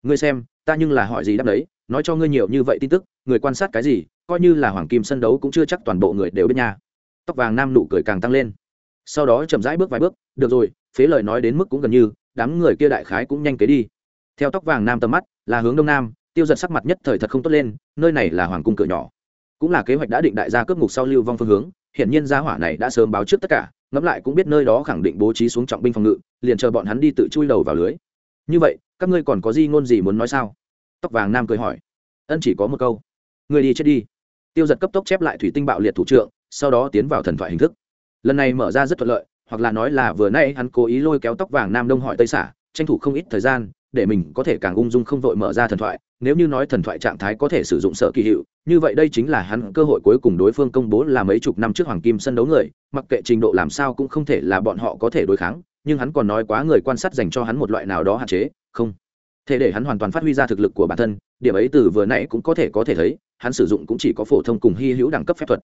Ngươi xem, ta nhưng là hỏi gì đáp đấy nói cho ngươi nhiều như vậy tin tức, người quan sát cái gì, coi như là hoàng kim sân đấu cũng chưa chắc toàn bộ người đều biết nha tóc vàng nam nụ cười càng tăng lên. Sau đó chậm rãi bước vài bước, được rồi, phế lời nói đến mức cũng gần như, đám người kia đại khái cũng nhanh kế đi. Theo tóc vàng nam tầm mắt, là hướng đông nam, tiêu giật sắc mặt nhất thời thật không tốt lên, nơi này là hoàng cung cửa nhỏ. Cũng là kế hoạch đã định đại gia cướp ngục sau lưu vong phương hướng, hiển nhiên gia hỏa này đã sớm báo trước tất cả, ngẫm lại cũng biết nơi đó khẳng định bố trí xuống trọng binh phòng ngự, liền chờ bọn hắn đi tự chui đầu vào lưới. Như vậy, các ngươi còn có gì ngôn gì muốn nói sao? Tóc vàng nam cười hỏi. Ân chỉ có một câu. Người đi chết đi. Tiêu giật cấp tốc chép lại thủy tinh bạo liệt thủ trượng sau đó tiến vào thần thoại hình thức. Lần này mở ra rất thuận lợi, hoặc là nói là vừa nay hắn cố ý lôi kéo tóc vàng nam đông hỏi tây xả, tranh thủ không ít thời gian, để mình có thể càng ung dung không vội mở ra thần thoại, nếu như nói thần thoại trạng thái có thể sử dụng sở kỳ hiệu, như vậy đây chính là hắn cơ hội cuối cùng đối phương công bố là mấy chục năm trước hoàng kim sân đấu người, mặc kệ trình độ làm sao cũng không thể là bọn họ có thể đối kháng, nhưng hắn còn nói quá người quan sát dành cho hắn một loại nào đó hạn chế, không. Thể để hắn hoàn toàn phát huy ra thực lực của bản thân, điểm ấy từ vừa nãy cũng có thể có thể thấy, hắn sử dụng cũng chỉ có phổ thông cùng hy hữu đẳng cấp phép thuật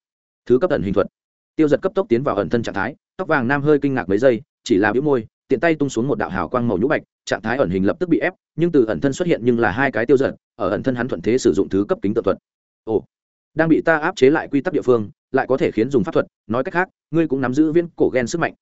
thứ cấp ẩn hình thuật. Tiêu giật cấp tốc tiến vào ẩn thân trạng thái, tóc vàng nam hơi kinh ngạc mấy giây, chỉ là biếu môi, tiện tay tung xuống một đạo hào quang màu nhũ bạch, trạng thái ẩn hình lập tức bị ép, nhưng từ ẩn thân xuất hiện nhưng là hai cái tiêu giật, ở ẩn thân hắn thuận thế sử dụng thứ cấp kính tự thuật. Ồ, đang bị ta áp chế lại quy tắc địa phương, lại có thể khiến dùng pháp thuật, nói cách khác, ngươi cũng nắm giữ viên cổ ghen sức mạnh.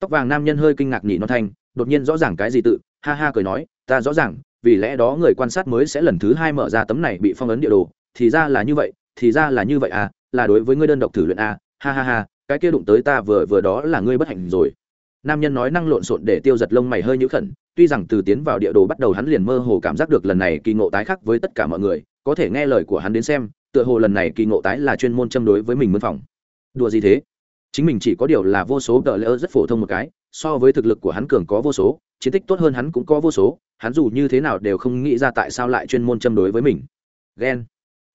Tóc vàng nam nhân hơi kinh ngạc nhỉ nó thanh đột nhiên rõ ràng cái gì tự, ha ha cười nói, ta rõ ràng, vì lẽ đó người quan sát mới sẽ lần thứ hai mở ra tấm này bị phong ấn địa đồ, thì ra là như vậy thì ra là như vậy à là đối với ngươi đơn độc thử luyện à ha ha ha, cái kia đụng tới ta vừa vừa đó là ngươi bất hạnh rồi. Nam nhân nói năng lộn xộn để tiêu giật lông mày hơi nhũ khẩn, tuy rằng từ tiến vào địa đồ bắt đầu hắn liền mơ hồ cảm giác được lần này kỳ ngộ tái khác với tất cả mọi người, có thể nghe lời của hắn đến xem, tựa hồ lần này kỳ ngộ tái là chuyên môn châm đối với mình mân phòng đùa gì thế? Chính mình chỉ có điều là vô số tờ lỡ rất phổ thông một cái, so với thực lực của hắn cường có vô số, chiến tích tốt hơn hắn cũng có vô số, hắn dù như thế nào đều không nghĩ ra tại sao lại chuyên môn châm đối với mình. Ghen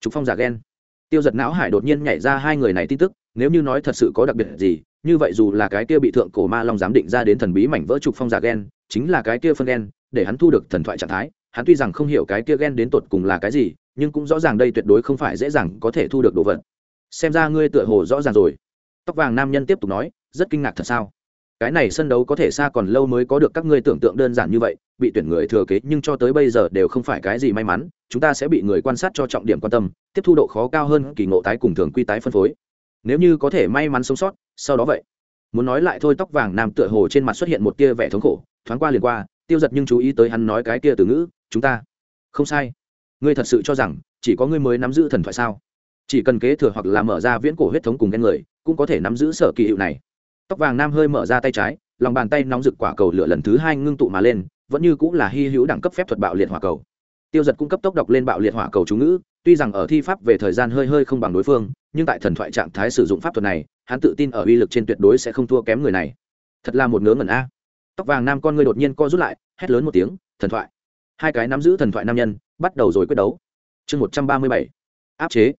trục phong giả ghen tiêu giật não hải đột nhiên nhảy ra hai người này tin tức nếu như nói thật sự có đặc biệt gì như vậy dù là cái kia bị thượng cổ ma long giám định ra đến thần bí mảnh vỡ trục phong giả gen, chính là cái kia phân gen, để hắn thu được thần thoại trạng thái hắn tuy rằng không hiểu cái kia gen đến tột cùng là cái gì nhưng cũng rõ ràng đây tuyệt đối không phải dễ dàng có thể thu được đồ vật. Xem ra ngươi tựa hồ rõ ràng rồi. Tóc vàng nam nhân tiếp tục nói rất kinh ngạc thật sao? Cái này sân đấu có thể xa còn lâu mới có được các ngươi tưởng tượng đơn giản như vậy bị tuyển người thừa kế nhưng cho tới bây giờ đều không phải cái gì may mắn, chúng ta sẽ bị người quan sát cho trọng điểm quan tâm, tiếp thu độ khó cao hơn kỳ ngộ tái cùng thường quy tái phân phối. Nếu như có thể may mắn sống sót, sau đó vậy. Muốn nói lại thôi, tóc vàng nam tựa hồ trên mặt xuất hiện một tia vẻ thống khổ, thoáng qua liền qua, tiêu giật nhưng chú ý tới hắn nói cái kia từ ngữ, chúng ta. Không sai. Ngươi thật sự cho rằng chỉ có ngươi mới nắm giữ thần thoại sao? Chỉ cần kế thừa hoặc là mở ra viễn cổ huyết thống cùng ghen người, cũng có thể nắm giữ sở kỳ hiệu này. Tóc vàng nam hơi mở ra tay trái, lòng bàn tay nóng rực quả cầu lửa lần thứ hai ngưng tụ mà lên vẫn như cũng là hy hữu đẳng cấp phép thuật bạo liệt hỏa cầu. Tiêu giật cung cấp tốc đọc lên bạo liệt hỏa cầu chú ngữ, tuy rằng ở thi pháp về thời gian hơi hơi không bằng đối phương, nhưng tại thần thoại trạng thái sử dụng pháp thuật này, hắn tự tin ở uy lực trên tuyệt đối sẽ không thua kém người này. Thật là một ngớ ngẩn a. Tóc vàng nam con ngươi đột nhiên co rút lại, hét lớn một tiếng, thần thoại. Hai cái nắm giữ thần thoại nam nhân, bắt đầu rồi quyết đấu. Chương một trăm ba mươi bảy. Áp chế.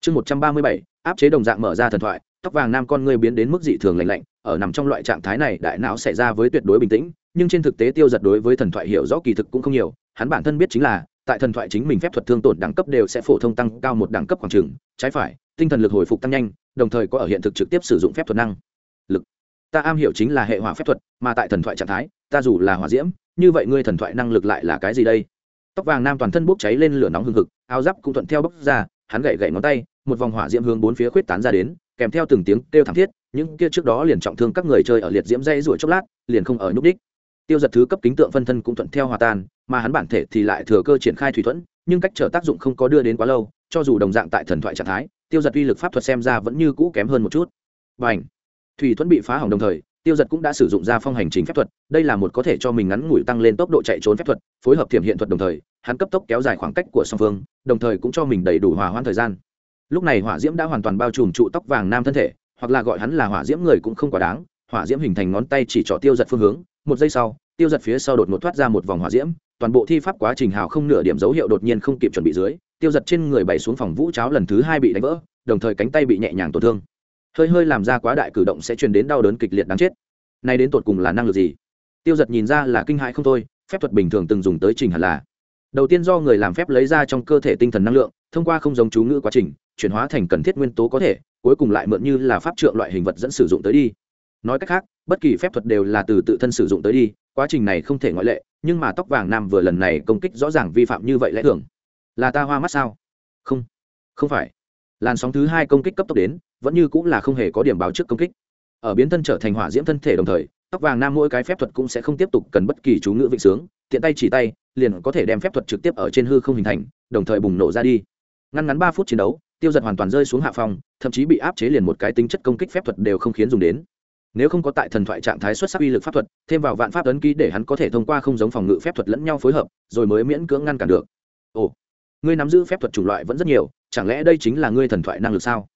Chương một trăm ba mươi bảy. Áp chế đồng dạng mở ra thần thoại, tóc vàng nam con ngươi biến đến mức dị thường lạnh lạnh ở nằm trong loại trạng thái này, đại não xảy ra với tuyệt đối bình tĩnh, nhưng trên thực tế tiêu giật đối với thần thoại hiểu rõ kỳ thực cũng không nhiều. Hắn bản thân biết chính là, tại thần thoại chính mình phép thuật thương tổn đẳng cấp đều sẽ phổ thông tăng cao một đẳng cấp khoảng trừng trái phải, tinh thần lực hồi phục tăng nhanh, đồng thời có ở hiện thực trực tiếp sử dụng phép thuật năng lực. Ta am hiểu chính là hệ hỏa phép thuật, mà tại thần thoại trạng thái, ta dù là hỏa diễm, như vậy ngươi thần thoại năng lực lại là cái gì đây? Tóc vàng nam toàn thân bốc cháy lên lửa nóng hừng hực, áo giáp cũng thuận theo bốc ra, hắn gậy gậy ngón tay, một vòng hỏa diễm hướng bốn phía khuyết tán ra đến kèm theo từng tiếng kêu thảm thiết, những kia trước đó liền trọng thương các người chơi ở liệt diễm dây ruổi chốc lát, liền không ở nhúc đích tiêu giật thứ cấp kính tượng phân thân cũng thuận theo hòa tan, mà hắn bản thể thì lại thừa cơ triển khai thủy thuẫn, nhưng cách trở tác dụng không có đưa đến quá lâu, cho dù đồng dạng tại thần thoại trạng thái, tiêu giật uy lực pháp thuật xem ra vẫn như cũ kém hơn một chút. Và ảnh thủy thuẫn bị phá hỏng đồng thời, tiêu giật cũng đã sử dụng ra phong hành trình phép thuật, đây là một có thể cho mình ngắn ngủi tăng lên tốc độ chạy trốn phép thuật, phối hợp thiểm hiện thuật đồng thời, hắn cấp tốc kéo dài khoảng cách của song phương, đồng thời cũng cho mình đầy đủ hòa hoãn thời gian lúc này hỏa diễm đã hoàn toàn bao trùm trụ tóc vàng nam thân thể, hoặc là gọi hắn là hỏa diễm người cũng không quá đáng, hỏa diễm hình thành ngón tay chỉ trỏ tiêu giật phương hướng, một giây sau, tiêu giật phía sau đột ngột thoát ra một vòng hỏa diễm, toàn bộ thi pháp quá trình hào không nửa điểm dấu hiệu đột nhiên không kịp chuẩn bị dưới, tiêu giật trên người bày xuống phòng vũ cháo lần thứ hai bị đánh vỡ, đồng thời cánh tay bị nhẹ nhàng tổn thương. Hơi hơi làm ra quá đại cử động sẽ truyền đến đau đớn kịch liệt đáng chết. Nay đến tột cùng là năng lực gì? Tiêu giật nhìn ra là kinh hãi không thôi, phép thuật bình thường từng dùng tới trình hẳn là. Đầu tiên do người làm phép lấy ra trong cơ thể tinh thần năng lượng thông qua không giống chú ngữ quá trình, chuyển hóa thành cần thiết nguyên tố có thể, cuối cùng lại mượn như là pháp trượng loại hình vật dẫn sử dụng tới đi. Nói cách khác, bất kỳ phép thuật đều là từ tự thân sử dụng tới đi, quá trình này không thể ngoại lệ, nhưng mà tóc vàng nam vừa lần này công kích rõ ràng vi phạm như vậy lẽ thường. Là ta hoa mắt sao? Không không phải. Làn sóng thứ hai công kích cấp tốc đến, vẫn như cũng là không hề có điểm báo trước công kích. Ở biến thân trở thành hỏa diễm thân thể đồng thời, tóc vàng nam mỗi cái phép thuật cũng sẽ không tiếp tục cần bất kỳ chú ngữ vịnh sướng, tiện tay chỉ tay, liền có thể đem phép thuật trực tiếp ở trên hư không hình thành, đồng thời bùng nổ ra đi ngăn ngắn ba phút chiến đấu, tiêu giật hoàn toàn rơi xuống hạ phòng, thậm chí bị áp chế liền một cái tính chất công kích phép thuật đều không khiến dùng đến. Nếu không có tại thần thoại trạng thái xuất sắc uy lực pháp thuật, thêm vào vạn pháp ấn ký để hắn có thể thông qua không giống phòng ngự phép thuật lẫn nhau phối hợp, rồi mới miễn cưỡng ngăn cản được. Ồ, ngươi nắm giữ phép thuật chủng loại vẫn rất nhiều, chẳng lẽ đây chính là ngươi thần thoại năng lực sao?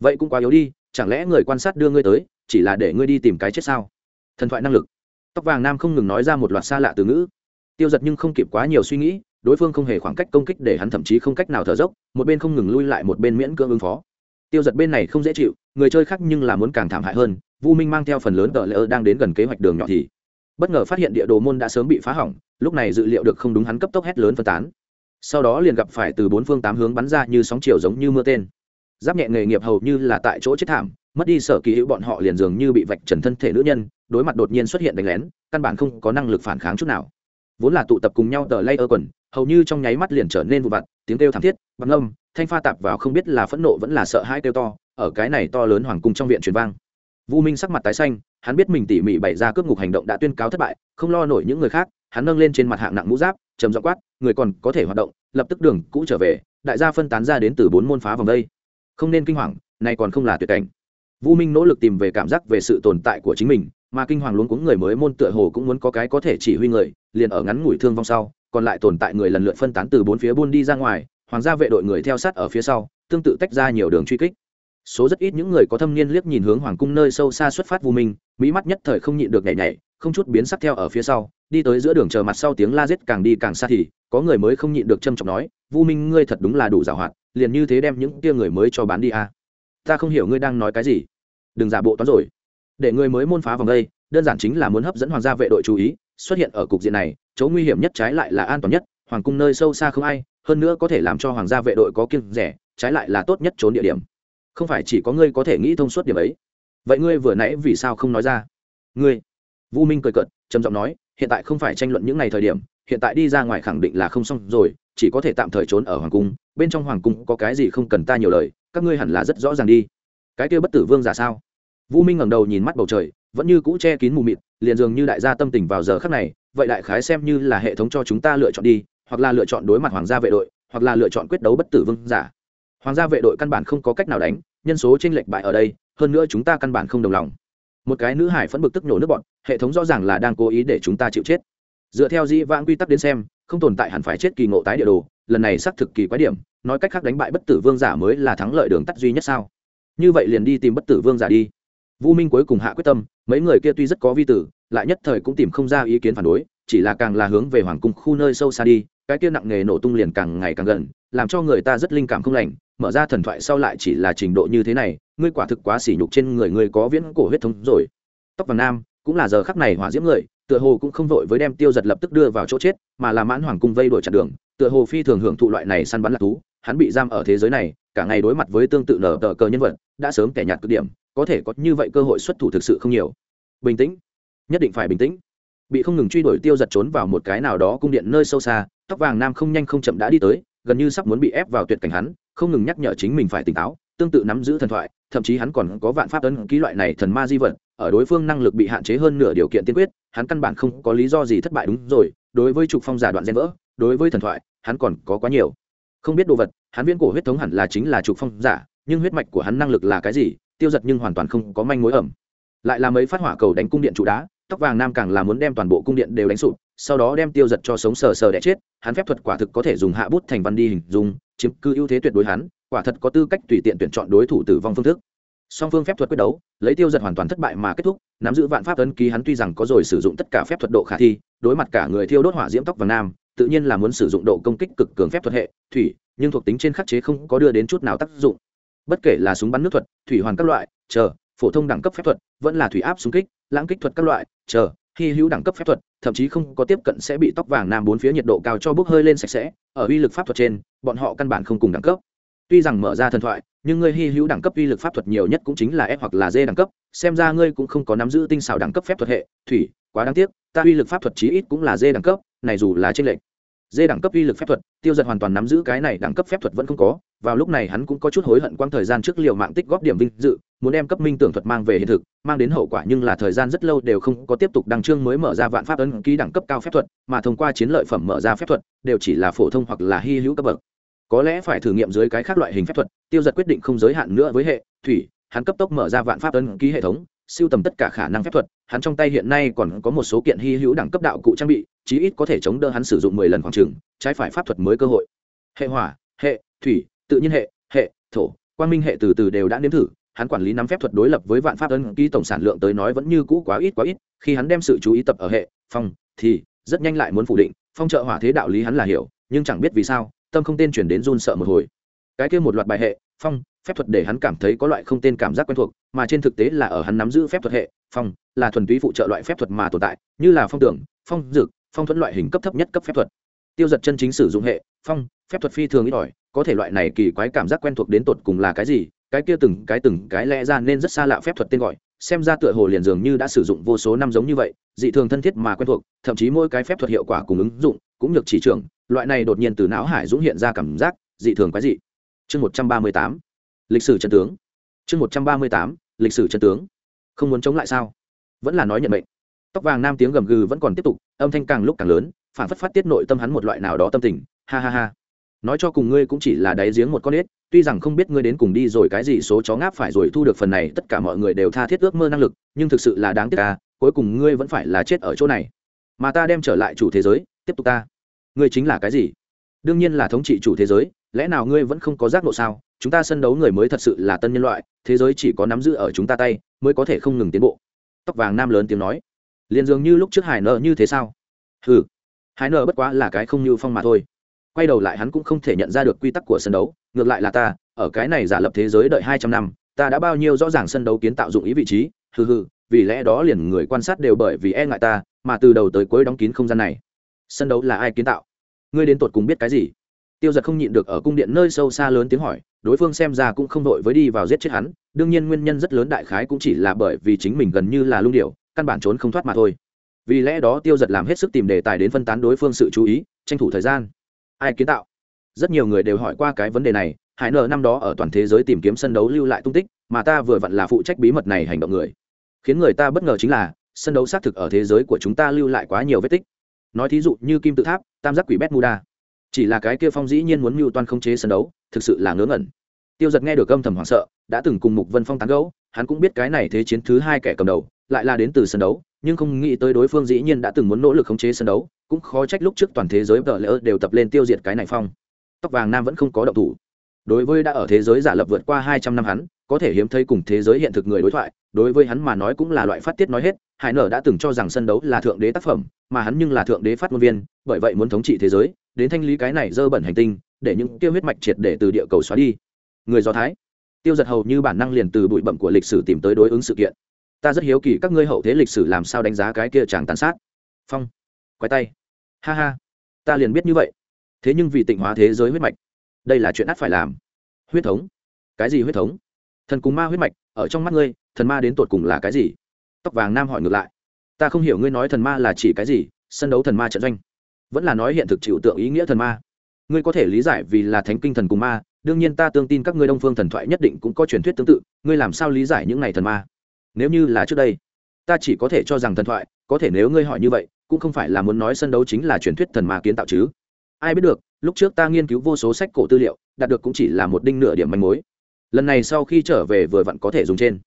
Vậy cũng quá yếu đi, chẳng lẽ người quan sát đưa ngươi tới, chỉ là để ngươi đi tìm cái chết sao? Thần thoại năng lực. Tóc vàng nam không ngừng nói ra một loạt xa lạ từ ngữ. Tiêu giật nhưng không kịp quá nhiều suy nghĩ đối phương không hề khoảng cách công kích để hắn thậm chí không cách nào thở dốc, một bên không ngừng lui lại một bên miễn cưỡng ứng phó. Tiêu giật bên này không dễ chịu, người chơi khác nhưng là muốn càng thảm hại hơn, vu minh mang theo phần lớn tờ lỡ đang đến gần kế hoạch đường nhỏ thì bất ngờ phát hiện địa đồ môn đã sớm bị phá hỏng, lúc này dự liệu được không đúng hắn cấp tốc hét lớn phân tán. Sau đó liền gặp phải từ bốn phương tám hướng bắn ra như sóng chiều giống như mưa tên. Giáp nhẹ nghề nghiệp hầu như là tại chỗ chết thảm, mất đi sở kỳ hữu bọn họ liền dường như bị vạch trần thân thể nữ nhân, đối mặt đột nhiên xuất hiện đánh lén, căn bản không có năng lực phản kháng chút nào. Vốn là tụ tập cùng nhau tờ lay ơ quần hầu như trong nháy mắt liền trở nên vụ vặt, tiếng kêu thảm thiết bằng âm, thanh pha tạp vào không biết là phẫn nộ vẫn là sợ hãi kêu to, ở cái này to lớn hoàng cung trong viện truyền vang. Vu minh sắc mặt tái xanh, hắn biết mình tỉ mỉ bày ra cướp ngục hành động đã tuyên cáo thất bại, không lo nổi những người khác, hắn nâng lên trên mặt hạng nặng mũ giáp, trầm dọ quát, người còn có thể hoạt động, lập tức đường cũ trở về, đại gia phân tán ra đến từ bốn môn phá vòng đây. Không nên kinh hoàng, này còn không là tuyệt cảnh. Vu minh nỗ lực tìm về cảm giác về sự tồn tại của chính mình, mà kinh hoàng luôn cuống người mới môn tựa hồ cũng muốn có cái có thể chỉ huy người, liền ở ngắn ngủi thương vong sau còn lại tồn tại người lần lượt phân tán từ bốn phía buôn đi ra ngoài, hoàng gia vệ đội người theo sát ở phía sau, tương tự tách ra nhiều đường truy kích. Số rất ít những người có thâm niên liếc nhìn hướng hoàng cung nơi sâu xa xuất phát vu minh, mỹ mắt nhất thời không nhịn được nhảy nhảy, không chút biến sắc theo ở phía sau, đi tới giữa đường chờ mặt sau tiếng la giết càng đi càng xa thì, có người mới không nhịn được châm trọng nói, vu minh, ngươi thật đúng là đủ giảo hoạt, liền như thế đem những tia người mới cho bán đi à. ta không hiểu ngươi đang nói cái gì. Đừng giả bộ toán rồi. Để người mới môn phá vòng đây đơn giản chính là muốn hấp dẫn hoàng gia vệ đội chú ý, xuất hiện ở cục diện này, chỗ nguy hiểm nhất trái lại là an toàn nhất, hoàng cung nơi sâu xa không ai, hơn nữa có thể làm cho hoàng gia vệ đội có kiêng rẻ, trái lại là tốt nhất trốn địa điểm. Không phải chỉ có ngươi có thể nghĩ thông suốt điểm ấy. Vậy ngươi vừa nãy vì sao không nói ra? Ngươi. Vũ minh cười cợt, trầm giọng nói, hiện tại không phải tranh luận những ngày thời điểm, hiện tại đi ra ngoài khẳng định là không xong rồi, chỉ có thể tạm thời trốn ở hoàng cung, bên trong hoàng cung có cái gì không cần ta nhiều lời, các ngươi hẳn là rất rõ ràng đi. Cái kia bất tử vương giả sao? Vũ minh ngẩng đầu nhìn mắt bầu trời vẫn như cũ che kín mù mịt, liền dường như đại gia tâm tình vào giờ khắc này, vậy đại khái xem như là hệ thống cho chúng ta lựa chọn đi, hoặc là lựa chọn đối mặt hoàng gia vệ đội, hoặc là lựa chọn quyết đấu bất tử vương giả. Hoàng gia vệ đội căn bản không có cách nào đánh, nhân số trên lệch bại ở đây, hơn nữa chúng ta căn bản không đồng lòng. Một cái nữ hải phẫn bực tức nổ nước bọn, hệ thống rõ ràng là đang cố ý để chúng ta chịu chết. Dựa theo dĩ vãng quy tắc đến xem, không tồn tại hẳn phải chết kỳ ngộ tái địa đồ, lần này xác thực kỳ quái điểm, nói cách khác đánh bại bất tử vương giả mới là thắng lợi đường tắt duy nhất sao? Như vậy liền đi tìm bất tử vương giả đi vũ minh cuối cùng hạ quyết tâm, mấy người kia tuy rất có vi tử, lại nhất thời cũng tìm không ra ý kiến phản đối, chỉ là càng là hướng về hoàng cung khu nơi sâu xa đi, cái kia nặng nghề nổ tung liền càng ngày càng gần, làm cho người ta rất linh cảm không lành, mở ra thần thoại sau lại chỉ là trình độ như thế này, ngươi quả thực quá sỉ nhục trên người ngươi có viễn cổ huyết thống rồi. Tóc vàng nam, cũng là giờ khắc này hỏa diễm người, tựa hồ cũng không vội với đem tiêu giật lập tức đưa vào chỗ chết, mà là mãn hoàng cung vây đuổi chặt đường, tựa hồ phi thường hưởng thụ loại này săn bắn lạc thú, hắn bị giam ở thế giới này, cả ngày đối mặt với tương tự nở tờ cờ nhân vật, đã sớm kẻ nhạt cực điểm có thể có như vậy cơ hội xuất thủ thực sự không nhiều. Bình tĩnh, nhất định phải bình tĩnh. Bị không ngừng truy đuổi tiêu giật trốn vào một cái nào đó cung điện nơi sâu xa, tóc vàng nam không nhanh không chậm đã đi tới, gần như sắp muốn bị ép vào tuyệt cảnh hắn, không ngừng nhắc nhở chính mình phải tỉnh táo, tương tự nắm giữ thần thoại, thậm chí hắn còn có vạn pháp ấn ký loại này thần ma di vật, ở đối phương năng lực bị hạn chế hơn nửa điều kiện tiên quyết, hắn căn bản không có lý do gì thất bại đúng rồi, đối với trục phong giả đoạn gen vỡ, đối với thần thoại, hắn còn có quá nhiều. Không biết đồ vật, hắn viễn cổ huyết thống hẳn là chính là trục phong giả, nhưng huyết mạch của hắn năng lực là cái gì tiêu giật nhưng hoàn toàn không có manh mối ẩm. Lại là mấy phát hỏa cầu đánh cung điện trụ đá, tóc vàng nam càng là muốn đem toàn bộ cung điện đều đánh sụp, sau đó đem tiêu giật cho sống sờ sờ đẻ chết, hắn phép thuật quả thực có thể dùng hạ bút thành văn đi hình dung, chiếm cứ ưu thế tuyệt đối hắn, quả thật có tư cách tùy tiện tuyển chọn đối thủ tử vong phương thức. Song phương phép thuật quyết đấu, lấy tiêu giật hoàn toàn thất bại mà kết thúc, nắm giữ vạn pháp ấn ký hắn tuy rằng có rồi sử dụng tất cả phép thuật độ khả thi, đối mặt cả người thiêu đốt hỏa diễm tóc vàng nam, tự nhiên là muốn sử dụng độ công kích cực cường phép thuật hệ, thủy, nhưng thuộc tính trên khắc chế không có đưa đến chút nào tác dụng bất kể là súng bắn nước thuật, thủy hoàn các loại, chờ, phổ thông đẳng cấp phép thuật, vẫn là thủy áp súng kích, lãng kích thuật các loại, chờ, hy hữu đẳng cấp phép thuật, thậm chí không có tiếp cận sẽ bị tóc vàng nam bốn phía nhiệt độ cao cho bốc hơi lên sạch sẽ, ở uy lực pháp thuật trên, bọn họ căn bản không cùng đẳng cấp. Tuy rằng mở ra thần thoại, nhưng ngươi hy hữu đẳng cấp uy lực pháp thuật nhiều nhất cũng chính là f hoặc là d đẳng cấp, xem ra ngươi cũng không có nắm giữ tinh xảo đẳng cấp phép thuật hệ, thủy, quá đáng tiếc, ta uy lực pháp thuật chí ít cũng là d đẳng cấp, này dù là trên lệnh dê đẳng cấp uy lực phép thuật, tiêu giật hoàn toàn nắm giữ cái này đẳng cấp phép thuật vẫn không có. Vào lúc này hắn cũng có chút hối hận quang thời gian trước liều mạng tích góp điểm vinh dự, muốn đem cấp minh tưởng thuật mang về hiện thực, mang đến hậu quả nhưng là thời gian rất lâu đều không có tiếp tục đăng trương mới mở ra vạn pháp ấn ký đẳng cấp cao phép thuật, mà thông qua chiến lợi phẩm mở ra phép thuật, đều chỉ là phổ thông hoặc là hy hữu cấp bậc. Có lẽ phải thử nghiệm dưới cái khác loại hình phép thuật, tiêu giật quyết định không giới hạn nữa với hệ thủy, hắn cấp tốc mở ra vạn pháp ấn ký hệ thống siêu tầm tất cả khả năng phép thuật, hắn trong tay hiện nay còn có một số kiện hy hữu đẳng cấp đạo cụ trang bị, chí ít có thể chống đỡ hắn sử dụng mười lần khoảng trừng trái phải pháp thuật mới cơ hội. Hệ hỏa, hệ, thủy, tự nhiên hệ hệ, thổ, quang minh hệ từ từ đều đã nếm thử, hắn quản lý nắm phép thuật đối lập với vạn pháp ân ký tổng sản lượng tới nói vẫn như cũ quá ít quá ít, khi hắn đem sự chú ý tập ở hệ, phong, thì, rất nhanh lại muốn phủ định, phong trợ hỏa thế đạo lý hắn là hiểu, nhưng chẳng biết vì sao, tâm không tên chuyển đến run sợ một hồi. Cái kia một loạt bài hệ phong, phép thuật để hắn cảm thấy có loại không tên cảm giác quen thuộc, mà trên thực tế là ở hắn nắm giữ phép thuật hệ, phong, là thuần túy phụ trợ loại phép thuật mà tồn tại, như là phong tưởng, phong dực, phong thuẫn loại hình cấp thấp nhất cấp phép thuật. Tiêu giật chân chính sử dụng hệ, phong, phép thuật phi thường ít ỏi, có thể loại này kỳ quái cảm giác quen thuộc đến tột cùng là cái gì, cái kia từng cái từng cái lẽ ra nên rất xa lạ phép thuật tên gọi, xem ra tựa hồ liền dường như đã sử dụng vô số năm giống như vậy, dị thường thân thiết mà quen thuộc, thậm chí mỗi cái phép thuật hiệu quả cùng ứng dụng cũng được chỉ trưởng, loại này đột nhiên từ não hải dũng hiện ra cảm giác, dị thường quái dị chương một trăm ba mươi tám, lịch sử chân tướng. Chương một trăm ba mươi tám, lịch sử chân tướng. Không muốn chống lại sao? Vẫn là nói nhận mệnh. Tóc vàng nam tiếng gầm gừ vẫn còn tiếp tục, âm thanh càng lúc càng lớn, phản phất phát tiết nội tâm hắn một loại nào đó tâm tình. Ha ha ha. Nói cho cùng ngươi cũng chỉ là đáy giếng một con ếch, tuy rằng không biết ngươi đến cùng đi rồi cái gì số chó ngáp phải rồi thu được phần này, tất cả mọi người đều tha thiết ước mơ năng lực, nhưng thực sự là đáng tiếc ta cuối cùng ngươi vẫn phải là chết ở chỗ này. Mà ta đem trở lại chủ thế giới, tiếp tục ta. Ngươi chính là cái gì? Đương nhiên là thống trị chủ thế giới lẽ nào ngươi vẫn không có giác ngộ sao? Chúng ta sân đấu người mới thật sự là tân nhân loại, thế giới chỉ có nắm giữ ở chúng ta tay, mới có thể không ngừng tiến bộ. Tóc vàng nam lớn tiếng nói. Liền dường như lúc trước hải nợ như thế sao? Ừ hải nợ bất quá là cái không như phong mà thôi. Quay đầu lại hắn cũng không thể nhận ra được quy tắc của sân đấu, ngược lại là ta, ở cái này giả lập thế giới đợi hai trăm năm, ta đã bao nhiêu rõ ràng sân đấu kiến tạo dụng ý vị trí, hừ hừ, vì lẽ đó liền người quan sát đều bởi vì e ngại ta, mà từ đầu tới cuối đóng kín không gian này. Sân đấu là ai kiến tạo? Ngươi đến tột cùng biết cái gì? Tiêu giật không nhịn được ở cung điện nơi sâu xa lớn tiếng hỏi, đối phương xem ra cũng không đội với đi vào giết chết hắn, đương nhiên nguyên nhân rất lớn đại khái cũng chỉ là bởi vì chính mình gần như là lung điệu căn bản trốn không thoát mà thôi. Vì lẽ đó tiêu giật làm hết sức tìm đề tài đến phân tán đối phương sự chú ý, tranh thủ thời gian. Ai kiến tạo? Rất nhiều người đều hỏi qua cái vấn đề này, hải nợ năm đó ở toàn thế giới tìm kiếm sân đấu lưu lại tung tích, mà ta vừa vặn là phụ trách bí mật này hành động người. Khiến người ta bất ngờ chính là, sân đấu xác thực ở thế giới của chúng ta lưu lại quá nhiều vết tích. Nói thí dụ như kim tự tháp, tam giác quỷ bét muda chỉ là cái kia phong dĩ nhiên muốn mưu toan không chế sân đấu, thực sự là ngớ ngẩn. Tiêu giật nghe được âm thầm hoảng sợ, đã từng cùng mục vân phong tán gẫu, hắn cũng biết cái này thế chiến thứ hai kẻ cầm đầu, lại là đến từ sân đấu, nhưng không nghĩ tới đối phương dĩ nhiên đã từng muốn nỗ lực khống chế sân đấu, cũng khó trách lúc trước toàn thế giới vợ lỡ đều tập lên tiêu diệt cái này phong. Tóc vàng nam vẫn không có động thủ. Đối với đã ở thế giới giả lập vượt qua hai trăm năm hắn, có thể hiếm thấy cùng thế giới hiện thực người đối thoại, đối với hắn mà nói cũng là loại phát tiết nói hết, hải nở đã từng cho rằng sân đấu là thượng đế tác phẩm, mà hắn nhưng là thượng đế phát ngôn viên, bởi vậy muốn thống trị thế giới đến thanh lý cái này dơ bẩn hành tinh, để những tiêu huyết mạch triệt để từ địa cầu xóa đi. Người do thái, tiêu giật hầu như bản năng liền từ bụi bậm của lịch sử tìm tới đối ứng sự kiện. Ta rất hiếu kỳ các ngươi hậu thế lịch sử làm sao đánh giá cái kia chàng tàn sát. Phong, quay tay. Ha ha, ta liền biết như vậy. Thế nhưng vì tịnh hóa thế giới huyết mạch, đây là chuyện ắt phải làm. Huyết thống, cái gì huyết thống? Thần cùng ma huyết mạch, ở trong mắt ngươi, thần ma đến tột cùng là cái gì? Tóc vàng nam hỏi ngược lại. Ta không hiểu ngươi nói thần ma là chỉ cái gì, sân đấu thần ma trận doanh vẫn là nói hiện thực chịu tượng ý nghĩa thần ma. Ngươi có thể lý giải vì là thánh kinh thần cùng ma, đương nhiên ta tương tin các ngươi đông phương thần thoại nhất định cũng có truyền thuyết tương tự, ngươi làm sao lý giải những này thần ma? Nếu như là trước đây, ta chỉ có thể cho rằng thần thoại, có thể nếu ngươi hỏi như vậy, cũng không phải là muốn nói sân đấu chính là truyền thuyết thần ma kiến tạo chứ. Ai biết được, lúc trước ta nghiên cứu vô số sách cổ tư liệu, đạt được cũng chỉ là một đinh nửa điểm manh mối. Lần này sau khi trở về vừa vặn có thể dùng trên.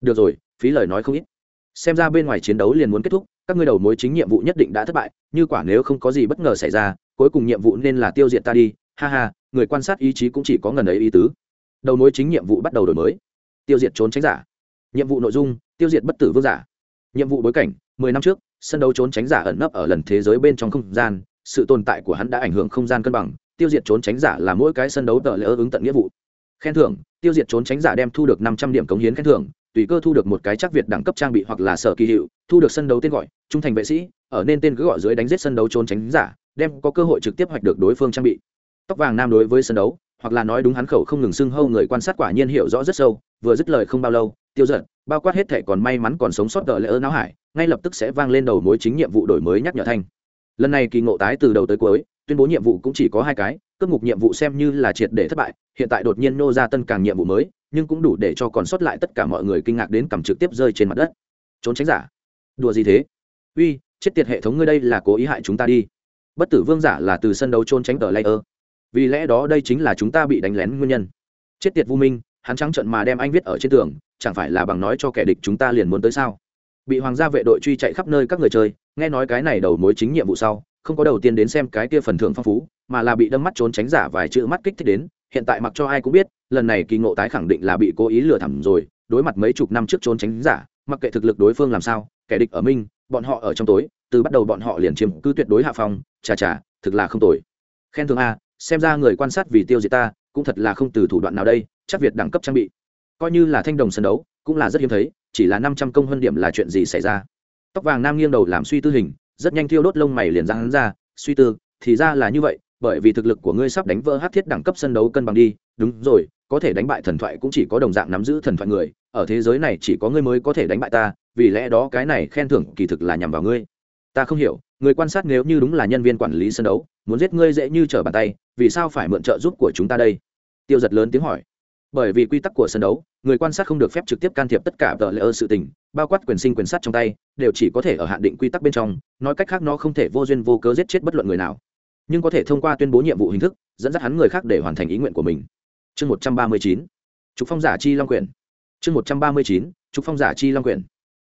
Được rồi, phí lời nói không ít xem ra bên ngoài chiến đấu liền muốn kết thúc, các ngươi đầu mối chính nhiệm vụ nhất định đã thất bại, như quả nếu không có gì bất ngờ xảy ra, cuối cùng nhiệm vụ nên là tiêu diệt ta đi. Ha ha, người quan sát ý chí cũng chỉ có ngần ấy ý tứ. Đầu mối chính nhiệm vụ bắt đầu đổi mới. Tiêu diệt trốn tránh giả. Nhiệm vụ nội dung, tiêu diệt bất tử vương giả. Nhiệm vụ bối cảnh, mười năm trước, sân đấu trốn tránh giả ẩn nấp ở lần thế giới bên trong không gian, sự tồn tại của hắn đã ảnh hưởng không gian cân bằng, tiêu diệt trốn tránh giả là mỗi cái sân đấu tờ lỡ ứng tận nghĩa vụ. Khen thưởng, tiêu diệt trốn tránh giả đem thu được năm trăm điểm cống hiến khen thưởng tùy cơ thu được một cái chắc việt đẳng cấp trang bị hoặc là sở kỳ hiệu, thu được sân đấu tên gọi, trung thành vệ sĩ, ở nên tên cứ gọi dưới đánh giết sân đấu trốn tránh giả, đem có cơ hội trực tiếp hoạch được đối phương trang bị. Tóc vàng nam đối với sân đấu, hoặc là nói đúng hắn khẩu không ngừng xưng hâu người quan sát quả nhiên hiểu rõ rất sâu, vừa dứt lời không bao lâu, tiêu giận bao quát hết thể còn may mắn còn sống sót đợi lễ ơ não hải, ngay lập tức sẽ vang lên đầu mối chính nhiệm vụ đổi mới nhắc nhở thanh. Lần này kỳ ngộ tái từ đầu tới cuối, tuyên bố nhiệm vụ cũng chỉ có hai cái cướp ngục nhiệm vụ xem như là triệt để thất bại, hiện tại đột nhiên nô ra tân càng nhiệm vụ mới, nhưng cũng đủ để cho còn sót lại tất cả mọi người kinh ngạc đến cầm trực tiếp rơi trên mặt đất. Trốn tránh giả. Đùa gì thế? Uy, chết tiệt hệ thống ngươi đây là cố ý hại chúng ta đi. Bất tử vương giả là từ sân đấu trốn tránh tờ layer. Vì lẽ đó đây chính là chúng ta bị đánh lén nguyên nhân. Chết tiệt vô minh, hắn trắng trận mà đem anh viết ở trên tường, chẳng phải là bằng nói cho kẻ địch chúng ta liền muốn tới sao? Bị hoàng gia vệ đội truy chạy khắp nơi các người chơi, nghe nói cái này đầu mối chính nhiệm vụ sau, không có đầu tiên đến xem cái kia phần thưởng phong phú mà là bị đâm mắt trốn tránh giả vài chữ mắt kích thích đến, hiện tại mặc cho ai cũng biết, lần này kỳ ngộ tái khẳng định là bị cố ý lừa thẳm rồi, đối mặt mấy chục năm trước trốn tránh giả, mặc kệ thực lực đối phương làm sao, kẻ địch ở minh bọn họ ở trong tối, từ bắt đầu bọn họ liền chiếm cứ tuyệt đối hạ phong, chà chà, thực là không tồi. Khen thưởng a, xem ra người quan sát vì tiêu diệt ta, cũng thật là không từ thủ đoạn nào đây, chắc việt đẳng cấp trang bị. Coi như là thanh đồng sân đấu, cũng là rất hiếm thấy, chỉ là năm trăm công hơn điểm là chuyện gì xảy ra. Tóc vàng nam nghiêng đầu làm suy tư hình, rất nhanh thiêu đốt lông mày liền ra hắn ra, suy tư, thì ra là như vậy bởi vì thực lực của ngươi sắp đánh vỡ hát thiết đẳng cấp sân đấu cân bằng đi. Đúng rồi, có thể đánh bại thần thoại cũng chỉ có đồng dạng nắm giữ thần thoại người. Ở thế giới này chỉ có ngươi mới có thể đánh bại ta, vì lẽ đó cái này khen thưởng kỳ thực là nhằm vào ngươi. Ta không hiểu, người quan sát nếu như đúng là nhân viên quản lý sân đấu, muốn giết ngươi dễ như trở bàn tay, vì sao phải mượn trợ giúp của chúng ta đây? Tiêu giật lớn tiếng hỏi. Bởi vì quy tắc của sân đấu, người quan sát không được phép trực tiếp can thiệp tất cả tờ lễ ơ sự tình, bao quát quyền sinh quyền sát trong tay, đều chỉ có thể ở hạn định quy tắc bên trong, nói cách khác nó không thể vô duyên vô cớ giết chết bất luận người nào nhưng có thể thông qua tuyên bố nhiệm vụ hình thức, dẫn dắt hắn người khác để hoàn thành ý nguyện của mình. Chương một trăm ba mươi chín, trục phong giả chi long quyển. Chương một trăm ba mươi chín, trục phong giả chi long quyển.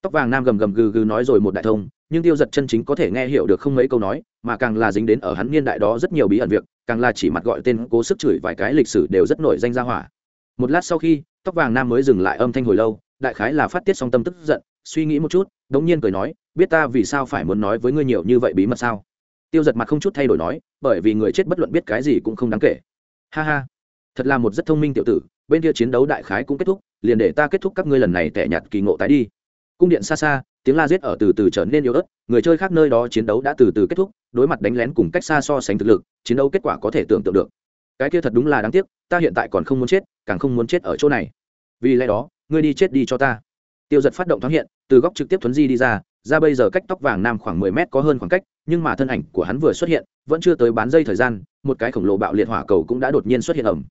Tóc vàng nam gầm gầm gừ gừ nói rồi một đại thông, nhưng tiêu giật chân chính có thể nghe hiểu được không mấy câu nói, mà càng là dính đến ở hắn niên đại đó rất nhiều bí ẩn việc, càng là chỉ mặt gọi tên cố sức chửi vài cái lịch sử đều rất nổi danh ra hỏa. Một lát sau khi, tóc vàng nam mới dừng lại âm thanh hồi lâu, đại khái là phát tiết song tâm tức giận, suy nghĩ một chút đ ỗ n g nhiên cười nói, biết ta vì sao phải muốn nói với ngươi nhiều như vậy bí mật sao? Tiêu giật mặt không chút thay đổi nói, bởi vì người chết bất luận biết cái gì cũng không đáng kể. Ha ha, thật là một rất thông minh tiểu tử, bên kia chiến đấu đại khái cũng kết thúc, liền để ta kết thúc các ngươi lần này tẻ nhạt kỳ ngộ tái đi. Cung điện xa xa, tiếng la giết ở từ từ trở nên yếu ớt, người chơi khác nơi đó chiến đấu đã từ từ kết thúc, đối mặt đánh lén cùng cách xa so sánh thực lực, chiến đấu kết quả có thể tưởng tượng được. Cái kia thật đúng là đáng tiếc, ta hiện tại còn không muốn chết, càng không muốn chết ở chỗ này. Vì lẽ đó, ngươi đi chết đi cho ta. Tiêu giật phát động thoáng hiện, từ góc trực tiếp thuấn di đi ra ra bây giờ cách tóc vàng nam khoảng mười mét có hơn khoảng cách, nhưng mà thân ảnh của hắn vừa xuất hiện, vẫn chưa tới bán dây thời gian, một cái khổng lồ bạo liệt hỏa cầu cũng đã đột nhiên xuất hiện ẩm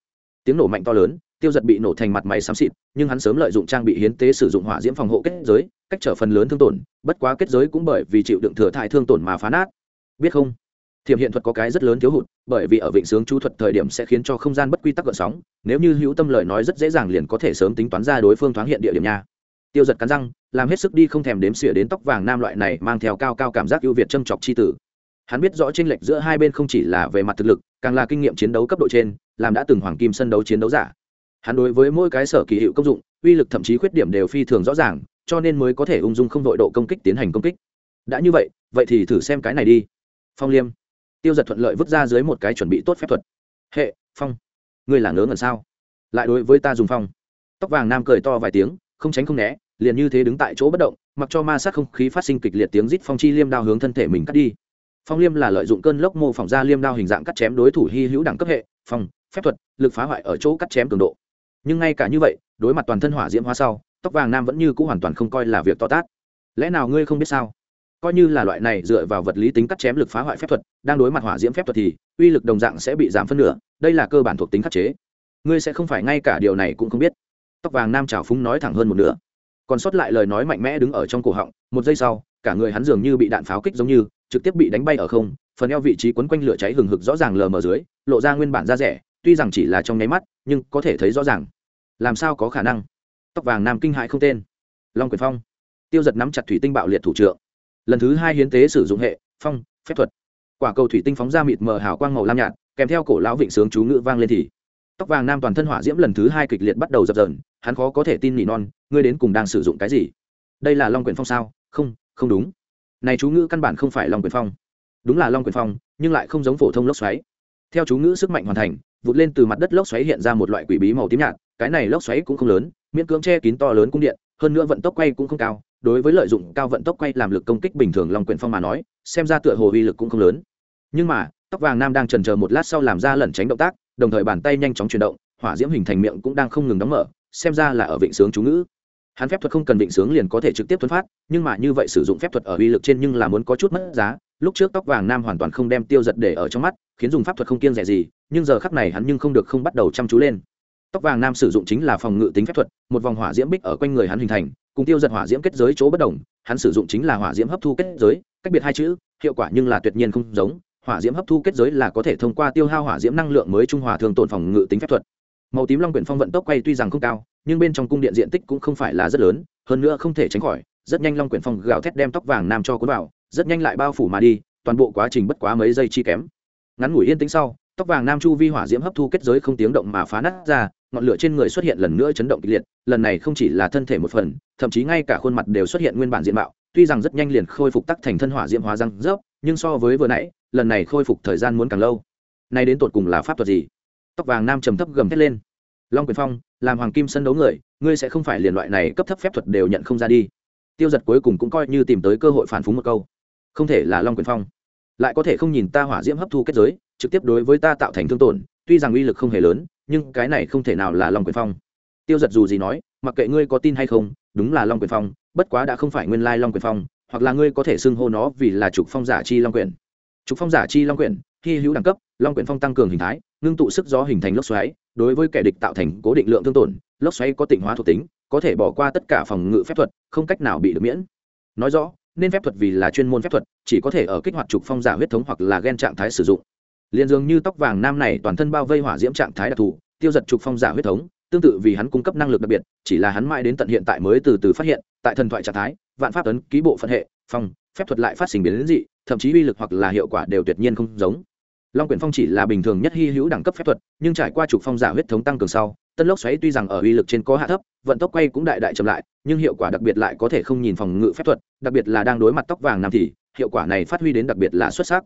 tiếng nổ mạnh to lớn, tiêu giật bị nổ thành mặt mày xám xịt, nhưng hắn sớm lợi dụng trang bị hiến tế sử dụng hỏa diễm phòng hộ kết giới, cách trở phần lớn thương tổn, bất quá kết giới cũng bởi vì chịu đựng thừa thải thương tổn mà phá nát. Biết không? Thiểm hiện thuật có cái rất lớn thiếu hụt, bởi vì ở vịnh sướng chú thuật thời điểm sẽ khiến cho không gian bất quy tắc gợn sóng, nếu như hữu tâm lời nói rất dễ dàng liền có thể sớm tính toán ra đối phương thoáng hiện địa điểm nha. Tiêu giật cắn răng làm hết sức đi không thèm đếm xỉa đến tóc vàng nam loại này mang theo cao cao cảm giác ưu việt châm chọc c h i tử. Hắn biết rõ tranh lệch giữa hai bên không chỉ là về mặt thực lực, càng là kinh nghiệm chiến đấu cấp độ trên, làm đã từng hoàng kim sân đấu chiến đấu giả. Hắn đối với mỗi cái sở kỳ hiệu công dụng, uy lực thậm chí khuyết điểm đều phi thường rõ ràng, cho nên mới có thể ung dung không đội độ công kích tiến hành công kích. Đã như vậy vậy thì thử xem cái này đi. Phong liêm. Tiêu giật thuận lợi vứt ra dưới một cái chuẩn bị tốt phép thuật. Hệ, phong. Ngươi là ngớ ngẩn sao? Lại đối với ta dùng phong. Tóc vàng nam cười to vài tiếng, không tránh không né liền như thế đứng tại chỗ bất động, mặc cho ma sát không khí phát sinh kịch liệt tiếng rít phong chi liêm đao hướng thân thể mình cắt đi. Phong liêm là lợi dụng cơn lốc mô phỏng ra liêm đao hình dạng cắt chém đối thủ hy hữu đẳng cấp hệ, phong, phép thuật, lực phá hoại ở chỗ cắt chém cường độ. Nhưng ngay cả như vậy, đối mặt toàn thân hỏa diễm hóa sau, tóc vàng nam vẫn như c ũ hoàn toàn không coi là việc to tát. Lẽ nào ngươi không biết sao? Coi như là loại này dựa vào vật lý tính cắt chém lực phá hoại phép thuật, đang đối mặt hỏa diễm phép thuật thì, uy lực đồng dạng sẽ bị giảm phân nửa, đây là cơ bản thuộc tính khắc chế. Ngươi sẽ không phải ngay cả điều này cũng không biết. Tóc vàng nam trào phúng nói thẳng hơn một nửa còn sót lại lời nói mạnh mẽ đứng ở trong cổ họng, một giây sau, cả người hắn dường như bị đạn pháo kích giống như, trực tiếp bị đánh bay ở không, phần eo vị trí quấn quanh lửa cháy hừng hực rõ ràng lờ mờ dưới, lộ ra nguyên bản da rẻ, tuy rằng chỉ là trong nháy mắt, nhưng có thể thấy rõ ràng. Làm sao có khả năng? Tóc vàng nam kinh hại không tên. Long quyền phong. Tiêu giật nắm chặt thủy tinh bạo liệt thủ trượng. Lần thứ hai hiến tế sử dụng hệ, phong, phép thuật. Quả cầu thủy tinh phóng ra mịt mờ hào quang màu lam nhạt, kèm theo cổ lão vịnh sướng chú ngữ vang lên thì. Tóc vàng nam toàn thân hỏa diễm lần thứ hai kịch liệt bắt đầu dập dờn, hắn khó có thể tin nỉ non ngươi đến cùng đang sử dụng cái gì? Đây là long quyền phong sao? Không không đúng. Này chú ngữ căn bản không phải long quyền phong. Đúng là long quyền phong, nhưng lại không giống phổ thông lốc xoáy. Theo chú ngữ sức mạnh hoàn thành, vụt lên từ mặt đất lốc xoáy hiện ra một loại quỷ bí màu tím nhạt, cái này lốc xoáy cũng không lớn, miễn cưỡng che kín to lớn cung điện, hơn nữa vận tốc quay cũng không cao, đối với lợi dụng cao vận tốc quay làm lực công kích bình thường long Quyền phong mà nói, xem ra tựa hồ uy lực cũng không lớn. Nhưng mà, tóc vàng nam đang trần chờ một lát sau làm ra lẩn tránh động tác, đồng thời bàn tay nhanh chóng chuyển động, hỏa diễm hình thành miệng cũng đang không ngừng đóng mở, xem ra là ở vịnh sướng chú ngữ hắn phép thuật không cần định sướng liền có thể trực tiếp thuấn phát, nhưng mà như vậy sử dụng phép thuật ở uy lực trên nhưng là muốn có chút mất giá. Lúc trước tóc vàng nam hoàn toàn không đem tiêu giật để ở trong mắt, khiến dùng pháp thuật không kiêng rẻ gì, nhưng giờ khắc này hắn nhưng không được không bắt đầu chăm chú lên. Tóc vàng nam sử dụng chính là phòng ngự tính phép thuật, một vòng hỏa diễm bích ở quanh người hắn hình thành, cùng tiêu giật hỏa diễm kết giới chỗ bất đồng, hắn sử dụng chính là hỏa diễm hấp thu kết giới, cách biệt hai chữ, hiệu quả nhưng là tuyệt nhiên không giống, hỏa diễm hấp thu kết giới là có thể thông qua tiêu hao hỏa diễm năng lượng mới trung hòa thường tổn phòng ngự tính phép thuật màu tím long quyển phong vận tốc quay tuy rằng không cao, nhưng bên trong cung điện diện tích cũng không phải là rất lớn, hơn nữa không thể tránh khỏi, rất nhanh long quyển phong gào thét đem tóc vàng nam cho cuốn vào, rất nhanh lại bao phủ mà đi, toàn bộ quá trình bất quá mấy giây chi kém. Ngắn ngủi yên tĩnh sau, tóc vàng nam chu vi hỏa diễm hấp thu kết giới không tiếng động mà phá nát ra, ngọn lửa trên người xuất hiện lần nữa chấn động kịch liệt, lần này không chỉ là thân thể một phần, thậm chí ngay cả khuôn mặt đều xuất hiện nguyên bản diện mạo, tuy rằng rất nhanh liền khôi phục tắc thành thân hỏa diễm hóa răng rớp, nhưng so với vừa nãy, lần này khôi phục thời gian muốn càng lâu. Nay đến tột cùng là pháp thuật gì? Tóc vàng nam trầm thấp gầm thét lên. Long quyền phong, làm hoàng kim sân đấu người, ngươi sẽ không phải liền loại này cấp thấp phép thuật đều nhận không ra đi. Tiêu giật cuối cùng cũng coi như tìm tới cơ hội phản phúng một câu. Không thể là long quyền phong. Lại có thể không nhìn ta hỏa diễm hấp thu kết giới, trực tiếp đối với ta tạo thành thương tổn, tuy rằng uy lực không hề lớn, nhưng cái này không thể nào là long quyền phong. Tiêu giật dù gì nói, mặc kệ ngươi có tin hay không, đúng là long quyền phong, bất quá đã không phải nguyên lai long quyền phong, hoặc là ngươi có thể xưng hô nó vì là trục phong giả chi long quyền. Trục phong giả chi long quyền, hy hữu đẳng cấp, long quyền phong tăng cường hình thái ngưng tụ sức gió hình thành lốc xoáy, đối với kẻ địch tạo thành cố định lượng thương tổn, lốc xoáy có tịnh hóa thuộc tính, có thể bỏ qua tất cả phòng ngự phép thuật, không cách nào bị được miễn. Nói rõ, nên phép thuật vì là chuyên môn phép thuật, chỉ có thể ở kích hoạt trục phong giả huyết thống hoặc là ghen trạng thái sử dụng. Liền dường như tóc vàng nam này toàn thân bao vây hỏa diễm trạng thái đặc thù, tiêu giật trục phong giả huyết thống, tương tự vì hắn cung cấp năng lực đặc biệt, chỉ là hắn mãi đến tận hiện tại mới từ từ phát hiện, tại thần thoại trạng thái, vạn pháp ấn ký bộ phận hệ, phong, phép thuật lại phát sinh biến dị, thậm chí uy lực hoặc là hiệu quả đều tuyệt nhiên không giống long quyển phong chỉ là bình thường nhất hy hữu đẳng cấp phép thuật, nhưng trải qua trục phong giả huyết thống tăng cường sau, tân lốc xoáy tuy rằng ở uy lực trên có hạ thấp, vận tốc quay cũng đại đại chậm lại, nhưng hiệu quả đặc biệt lại có thể không nhìn phòng ngự phép thuật, đặc biệt là đang đối mặt tóc vàng nam thì, hiệu quả này phát huy đến đặc biệt là xuất sắc.